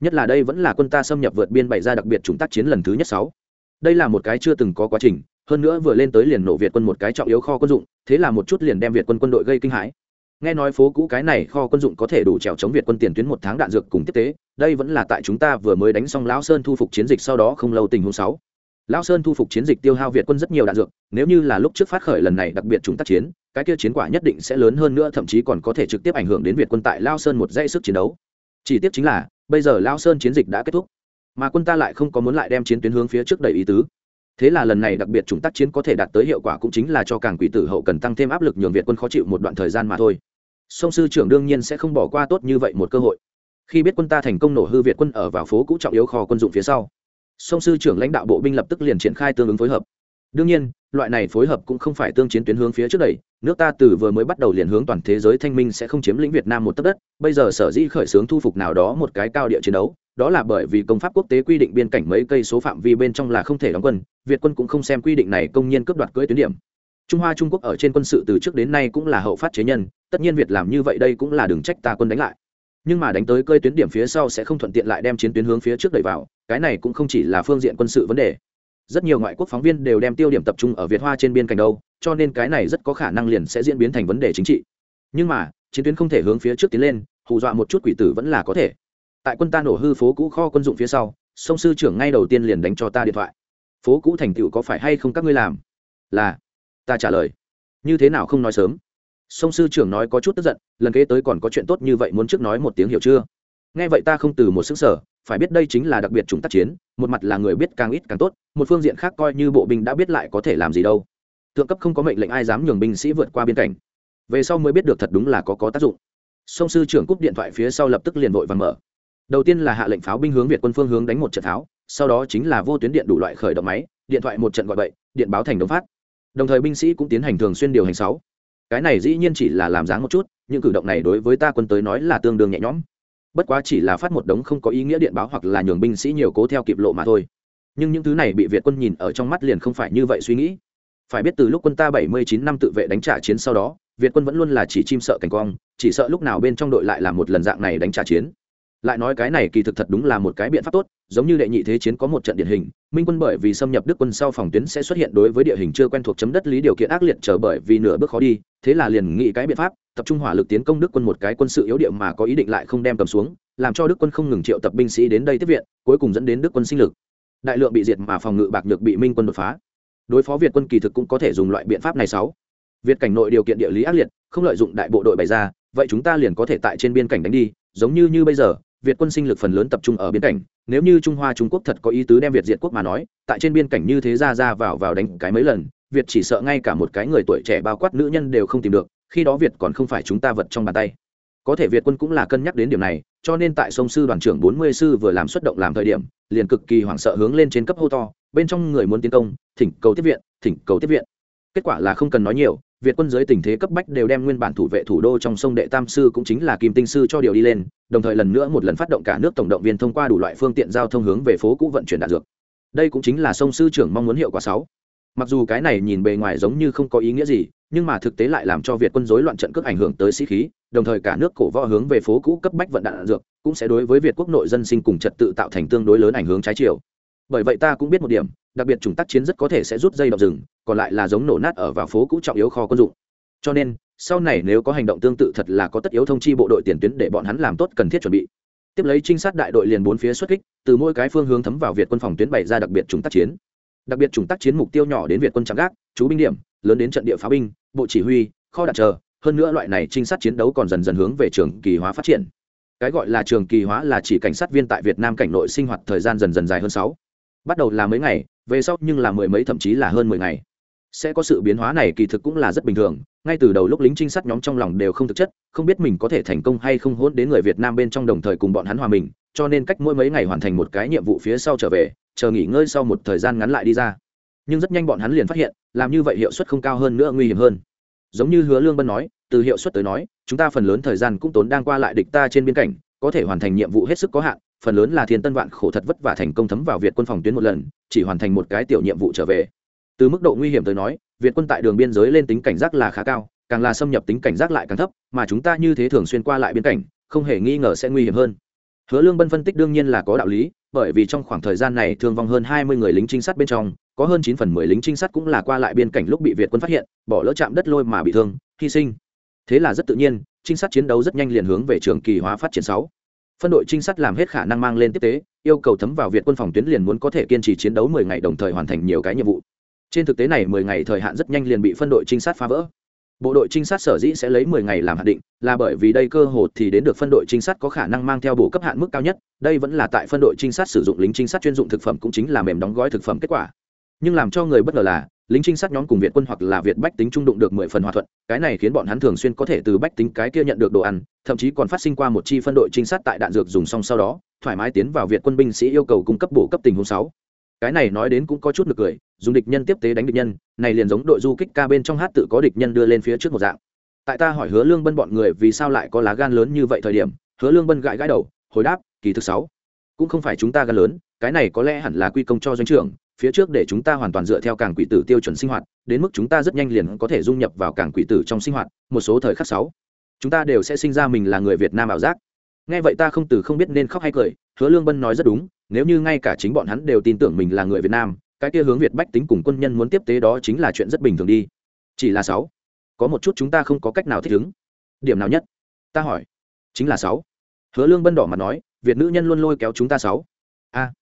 Nhất là đây vẫn là quân ta xâm nhập vượt biên bày ra đặc biệt chúng tác chiến lần thứ nhất sáu. Đây là một cái chưa từng có quá trình, hơn nữa vừa lên tới liền nổ việt quân một cái trọng yếu kho quân dụng, thế là một chút liền đem việt quân quân đội gây kinh hãi nghe nói phố cũ cái này kho quân dụng có thể đủ trèo chống việt quân tiền tuyến một tháng đạn dược cùng tiếp tế, đây vẫn là tại chúng ta vừa mới đánh xong lão sơn thu phục chiến dịch sau đó không lâu tình huống sáu. Lão sơn thu phục chiến dịch tiêu hao việt quân rất nhiều đạn dược, nếu như là lúc trước phát khởi lần này đặc biệt chúng tác chiến, cái kia chiến quả nhất định sẽ lớn hơn nữa, thậm chí còn có thể trực tiếp ảnh hưởng đến việt quân tại lao sơn một dây sức chiến đấu. Chỉ tiếp chính là, bây giờ lao sơn chiến dịch đã kết thúc, mà quân ta lại không có muốn lại đem chiến tuyến hướng phía trước đầy ý tứ. Thế là lần này đặc biệt chúng tác chiến có thể đạt tới hiệu quả cũng chính là cho càng quỷ tử hậu cần tăng thêm áp lực nhường việt quân khó chịu một đoạn thời gian mà thôi song sư trưởng đương nhiên sẽ không bỏ qua tốt như vậy một cơ hội. Khi biết quân ta thành công nổ hư việt quân ở vào phố cũ trọng yếu kho quân dụng phía sau song sư trưởng lãnh đạo bộ binh lập tức liền triển khai tương ứng phối hợp. Đương nhiên, loại này phối hợp cũng không phải tương chiến tuyến hướng phía trước đẩy, nước ta từ vừa mới bắt đầu liền hướng toàn thế giới thanh minh sẽ không chiếm lĩnh việt nam một tấc đất, bây giờ sở dĩ khởi xướng thu phục nào đó một cái cao địa chiến đấu, đó là bởi vì công pháp quốc tế quy định biên cảnh mấy cây số phạm vi bên trong là không thể đóng quân, việt quân cũng không xem quy định này công nhiên cướp đoạt cưỡi tuyến điểm trung hoa trung quốc ở trên quân sự từ trước đến nay cũng là hậu phát chế nhân, tất nhiên việt làm như vậy đây cũng là đường trách ta quân đánh lại. Nhưng mà đánh tới cơi tuyến điểm phía sau sẽ không thuận tiện lại đem chiến tuyến hướng phía trước đẩy vào, cái này cũng không chỉ là phương diện quân sự vấn đề. Rất nhiều ngoại quốc phóng viên đều đem tiêu điểm tập trung ở việt hoa trên biên cảnh đâu, cho nên cái này rất có khả năng liền sẽ diễn biến thành vấn đề chính trị. Nhưng mà, chiến tuyến không thể hướng phía trước tiến lên, hù dọa một chút quỷ tử vẫn là có thể. Tại quân ta nổ hư phố cũ kho quân dụng phía sau, sông sư trưởng ngay đầu tiên liền đánh cho ta điện thoại. Phố cũ thành tựu có phải hay không các ngươi làm? Là ta trả lời. Như thế nào không nói sớm? Sông sư trưởng nói có chút tức giận, lần kế tới còn có chuyện tốt như vậy muốn trước nói một tiếng hiểu chưa? Nghe vậy ta không từ một sức sở phải biết đây chính là đặc biệt chúng tác chiến, một mặt là người biết càng ít càng tốt, một phương diện khác coi như bộ binh đã biết lại có thể làm gì đâu. Thượng cấp không có mệnh lệnh ai dám nhường binh sĩ vượt qua biên cảnh. Về sau mới biết được thật đúng là có có tác dụng. Sông sư trưởng cúp điện thoại phía sau lập tức liền vội vàng mở. Đầu tiên là hạ lệnh pháo binh hướng việt quân phương hướng đánh một trận tháo, sau đó chính là vô tuyến điện đủ loại khởi động máy, điện thoại một trận gọi bậy, điện báo thành đống phát đồng thời binh sĩ cũng tiến hành thường xuyên điều hành sáu. Cái này dĩ nhiên chỉ là làm dáng một chút, những cử động này đối với ta quân tới nói là tương đương nhẹ nhõm. Bất quá chỉ là phát một đống không có ý nghĩa điện báo hoặc là nhường binh sĩ nhiều cố theo kịp lộ mà thôi. Nhưng những thứ này bị việt quân nhìn ở trong mắt liền không phải như vậy suy nghĩ. Phải biết từ lúc quân ta 79 năm tự vệ đánh trả chiến sau đó, việt quân vẫn luôn là chỉ chim sợ cảnh quang, chỉ sợ lúc nào bên trong đội lại là một lần dạng này đánh trả chiến lại nói cái này kỳ thực thật đúng là một cái biện pháp tốt, giống như đệ nhị thế chiến có một trận điển hình, minh quân bởi vì xâm nhập đức quân sau phòng tuyến sẽ xuất hiện đối với địa hình chưa quen thuộc chấm đất lý điều kiện ác liệt trở bởi vì nửa bước khó đi, thế là liền nghĩ cái biện pháp, tập trung hỏa lực tiến công đức quân một cái quân sự yếu địa mà có ý định lại không đem cầm xuống, làm cho đức quân không ngừng triệu tập binh sĩ đến đây tiếp viện, cuối cùng dẫn đến đức quân sinh lực. Đại lượng bị diệt mà phòng ngự bạc nhược bị minh quân đột phá. Đối phó việt quân kỳ thực cũng có thể dùng loại biện pháp này sáu. Việt cảnh nội điều kiện địa lý ác liệt, không lợi dụng đại bộ đội bày ra, vậy chúng ta liền có thể tại trên biên cảnh đánh đi, giống như như bây giờ việt quân sinh lực phần lớn tập trung ở biên cảnh, nếu như trung hoa trung quốc thật có ý tứ đem việt diệt quốc mà nói, tại trên biên cảnh như thế ra ra vào vào đánh cái mấy lần, việt chỉ sợ ngay cả một cái người tuổi trẻ bao quát nữ nhân đều không tìm được, khi đó việt còn không phải chúng ta vật trong bàn tay. Có thể việt quân cũng là cân nhắc đến điểm này, cho nên tại sông sư đoàn trưởng bốn mươi sư vừa làm xuất động làm thời điểm, liền cực kỳ hoảng sợ hướng lên trên cấp hô to, bên trong người muốn tiến công, thỉnh cầu tiếp viện, thỉnh cầu tiếp viện kết quả là không cần nói nhiều việt quân dưới tình thế cấp bách đều đem nguyên bản thủ vệ thủ đô trong sông đệ tam sư cũng chính là kim tinh sư cho điều đi lên đồng thời lần nữa một lần phát động cả nước tổng động viên thông qua đủ loại phương tiện giao thông hướng về phố cũ vận chuyển đạn dược. Đây cũng chính là sông sư trưởng mong muốn hiệu quả sáu. Mặc dù cái này nhìn bề ngoài giống như không có ý nghĩa gì nhưng mà thực tế lại làm cho việt quân rối loạn trận cước ảnh hưởng tới sĩ khí đồng thời cả nước cổ võ hướng về phố cũ cấp bách vận đạn, đạn dược cũng sẽ đối với việt quốc nội dân sinh cùng trật tự tạo thành tương đối lớn ảnh hưởng trái chiều. Bởi vậy ta cũng biết một điểm đặc biệt chủng tác chiến rất có thể sẽ rút dây động rừng còn lại là giống nổ nát ở vào phố cũ trọng yếu kho quân dụng. Cho nên, sau này nếu có hành động tương tự thật là có tất yếu thông chi bộ đội tiền tuyến để bọn hắn làm tốt cần thiết chuẩn bị. Tiếp lấy trinh sát đại đội liền bốn phía xuất kích, từ mỗi cái phương hướng thấm vào việt quân phòng tuyến bày ra đặc biệt chủng tác chiến. Đặc biệt chủng tác chiến mục tiêu nhỏ đến việt quân trạm gác, chú binh điểm, lớn đến trận địa pháo binh, bộ chỉ huy, kho đạn chờ, hơn nữa loại này trinh sát chiến đấu còn dần dần hướng về trường kỳ hóa phát triển. Cái gọi là trường kỳ hóa là chỉ cảnh sát viên tại việt nam cảnh nội sinh hoạt thời gian dần dần dài hơn sáu. Bắt đầu là mấy ngày, về sau nhưng là mười mấy, thậm chí là hơn mười ngày sẽ có sự biến hóa này kỳ thực cũng là rất bình thường, ngay từ đầu lúc lính trinh sát nhóm trong lòng đều không thực chất, không biết mình có thể thành công hay không hôn đến người việt nam bên trong đồng thời cùng bọn hắn hòa mình, cho nên cách mỗi mấy ngày hoàn thành một cái nhiệm vụ phía sau trở về, chờ nghỉ ngơi sau một thời gian ngắn lại đi ra. Nhưng rất nhanh bọn hắn liền phát hiện, làm như vậy hiệu suất không cao hơn nữa nguy hiểm hơn. Giống như hứa lương bân nói, từ hiệu suất tới nói, chúng ta phần lớn thời gian cũng tốn đang qua lại địch ta trên biên cảnh, có thể hoàn thành nhiệm vụ hết sức có hạn, phần lớn là thiên tân vạn khổ thật vất vả thành công thấm vào việt quân phòng tuyến một lần, chỉ hoàn thành một cái tiểu nhiệm vụ trở về từ mức độ nguy hiểm tới nói, việt quân tại đường biên giới lên tính cảnh giác là khá cao, càng là xâm nhập tính cảnh giác lại càng thấp, mà chúng ta như thế thường xuyên qua lại biên cảnh, không hề nghi ngờ sẽ nguy hiểm hơn. Hứa lương bân phân tích đương nhiên là có đạo lý, bởi vì trong khoảng thời gian này thương vong hơn hai mươi người lính trinh sát bên trong, có hơn chín phần mười lính trinh sát cũng là qua lại biên cảnh lúc bị việt quân phát hiện, bỏ lỡ chạm đất lôi mà bị thương, hy sinh. Thế là rất tự nhiên, trinh sát chiến đấu rất nhanh liền hướng về trường kỳ hóa phát triển sáu. Phân đội trinh sát làm hết khả năng mang lên tiếp tế, yêu cầu thấm vào việt quân phòng tuyến liền muốn có thể kiên trì chiến đấu mười ngày đồng thời hoàn thành nhiều cái nhiệm vụ trên thực tế này mười ngày thời hạn rất nhanh liền bị phân đội trinh sát phá vỡ. Bộ đội trinh sát sở dĩ sẽ lấy mười ngày làm hạn định là bởi vì đây cơ hội thì đến được phân đội trinh sát có khả năng mang theo bổ cấp hạn mức cao nhất, đây vẫn là tại phân đội trinh sát sử dụng lính trinh sát chuyên dụng thực phẩm cũng chính là mềm đóng gói thực phẩm kết quả. Nhưng làm cho người bất ngờ là, lính trinh sát nhóm cùng việt quân hoặc là việt bách tính trung đụng được mười phần hòa thuận, cái này khiến bọn hắn thường xuyên có thể từ bách tính cái kia nhận được đồ ăn, thậm chí còn phát sinh qua một chi phân đội trinh sát tại đạn dược dùng xong sau đó, thoải mái tiến vào việt quân binh sĩ yêu cầu cung cấp bổ cấp tình huống sáu cái này nói đến cũng có chút nực cười, dùng địch nhân tiếp tế đánh địch nhân, này liền giống đội du kích ca bên trong hát tự có địch nhân đưa lên phía trước một dạng. Tại ta hỏi hứa lương bân bọn người vì sao lại có lá gan lớn như vậy thời điểm, hứa lương bân gãi gãi đầu, hồi đáp, kỳ thực sáu. Cũng không phải chúng ta gan lớn, cái này có lẽ hẳn là quy công cho doanh trưởng, phía trước để chúng ta hoàn toàn dựa theo cảng quỷ tử tiêu chuẩn sinh hoạt, đến mức chúng ta rất nhanh liền có thể dung nhập vào cảng quỷ tử trong sinh hoạt, một số thời khắc sáu. Chúng ta đều sẽ sinh ra mình là người việt nam ảo giác. Nghe vậy ta không từ không biết nên khóc hay cười, hứa lương bân nói rất đúng nếu như ngay cả chính bọn hắn đều tin tưởng mình là người việt nam, cái kia hướng việt bách tính cùng quân nhân muốn tiếp tế đó chính là chuyện rất bình thường đi. Chỉ là sáu. Có một chút chúng ta không có cách nào thích ứng. Điểm nào nhất? Ta hỏi. Chính là sáu. Hứa lương bân đỏ mặt nói, việt nữ nhân luôn lôi kéo chúng ta sáu. A.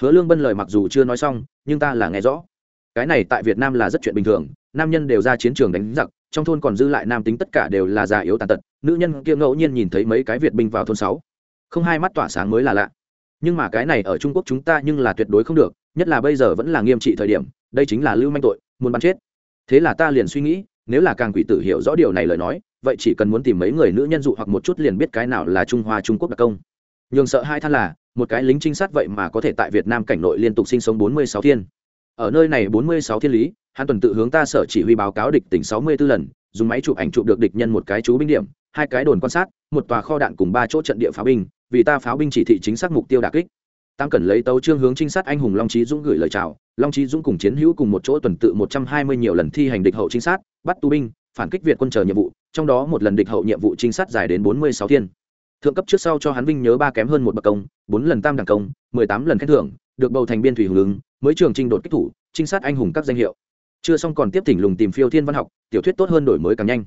Hứa lương bân lời mặc dù chưa nói xong, nhưng ta là nghe rõ. Cái này tại việt nam là rất chuyện bình thường, nam nhân đều ra chiến trường đánh giặc, trong thôn còn dư lại nam tính tất cả đều là già yếu tàn tật, nữ nhân kia ngẫu nhiên nhìn thấy mấy cái việt binh vào thôn sáu. Không hai mắt tỏa sáng mới là lạ nhưng mà cái này ở trung quốc chúng ta nhưng là tuyệt đối không được, nhất là bây giờ vẫn là nghiêm trị thời điểm, đây chính là lưu manh tội, muốn bắn chết. Thế là ta liền suy nghĩ, nếu là càng quỷ tử hiểu rõ điều này lời nói, vậy chỉ cần muốn tìm mấy người nữ nhân dụ hoặc một chút liền biết cái nào là trung hoa, trung quốc đặc công. Nhường sợ hai than là, một cái lính trinh sát vậy mà có thể tại việt nam cảnh nội liên tục sinh sống bốn mươi sáu thiên. Ở nơi này bốn mươi sáu thiên lý, hắn tuần tự hướng ta sở chỉ huy báo cáo địch tỉnh sáu mươi 64 lần, dùng máy chụp ảnh chụp được địch nhân một cái chú binh điểm, hai cái đồn quan sát, một tòa kho đạn cùng ba chỗ trận địa pháo binh vì ta pháo binh chỉ thị chính xác mục tiêu đà kích. Tam cần lấy tấu trương hướng trinh sát anh hùng long trí dũng gửi lời chào. Long trí dũng cùng chiến hữu cùng một chỗ tuần tự một trăm hai mươi nhiều lần thi hành địch hậu trinh sát, bắt tù binh, phản kích việt quân chờ nhiệm vụ, trong đó một lần địch hậu nhiệm vụ trinh sát dài đến bốn mươi sáu thiên. Thượng cấp trước sau cho hắn vinh nhớ ba kém hơn một bậc công, bốn lần tam đẳng công, mười tám lần khen thưởng, được bầu thành biên thủy hưởng ứng, mới trường trinh đột kích thủ, trinh sát anh hùng các danh hiệu. Chưa xong còn tiếp thỉnh lùng tìm phiêu thiên văn học, tiểu thuyết tốt hơn đổi mới càng nhanh.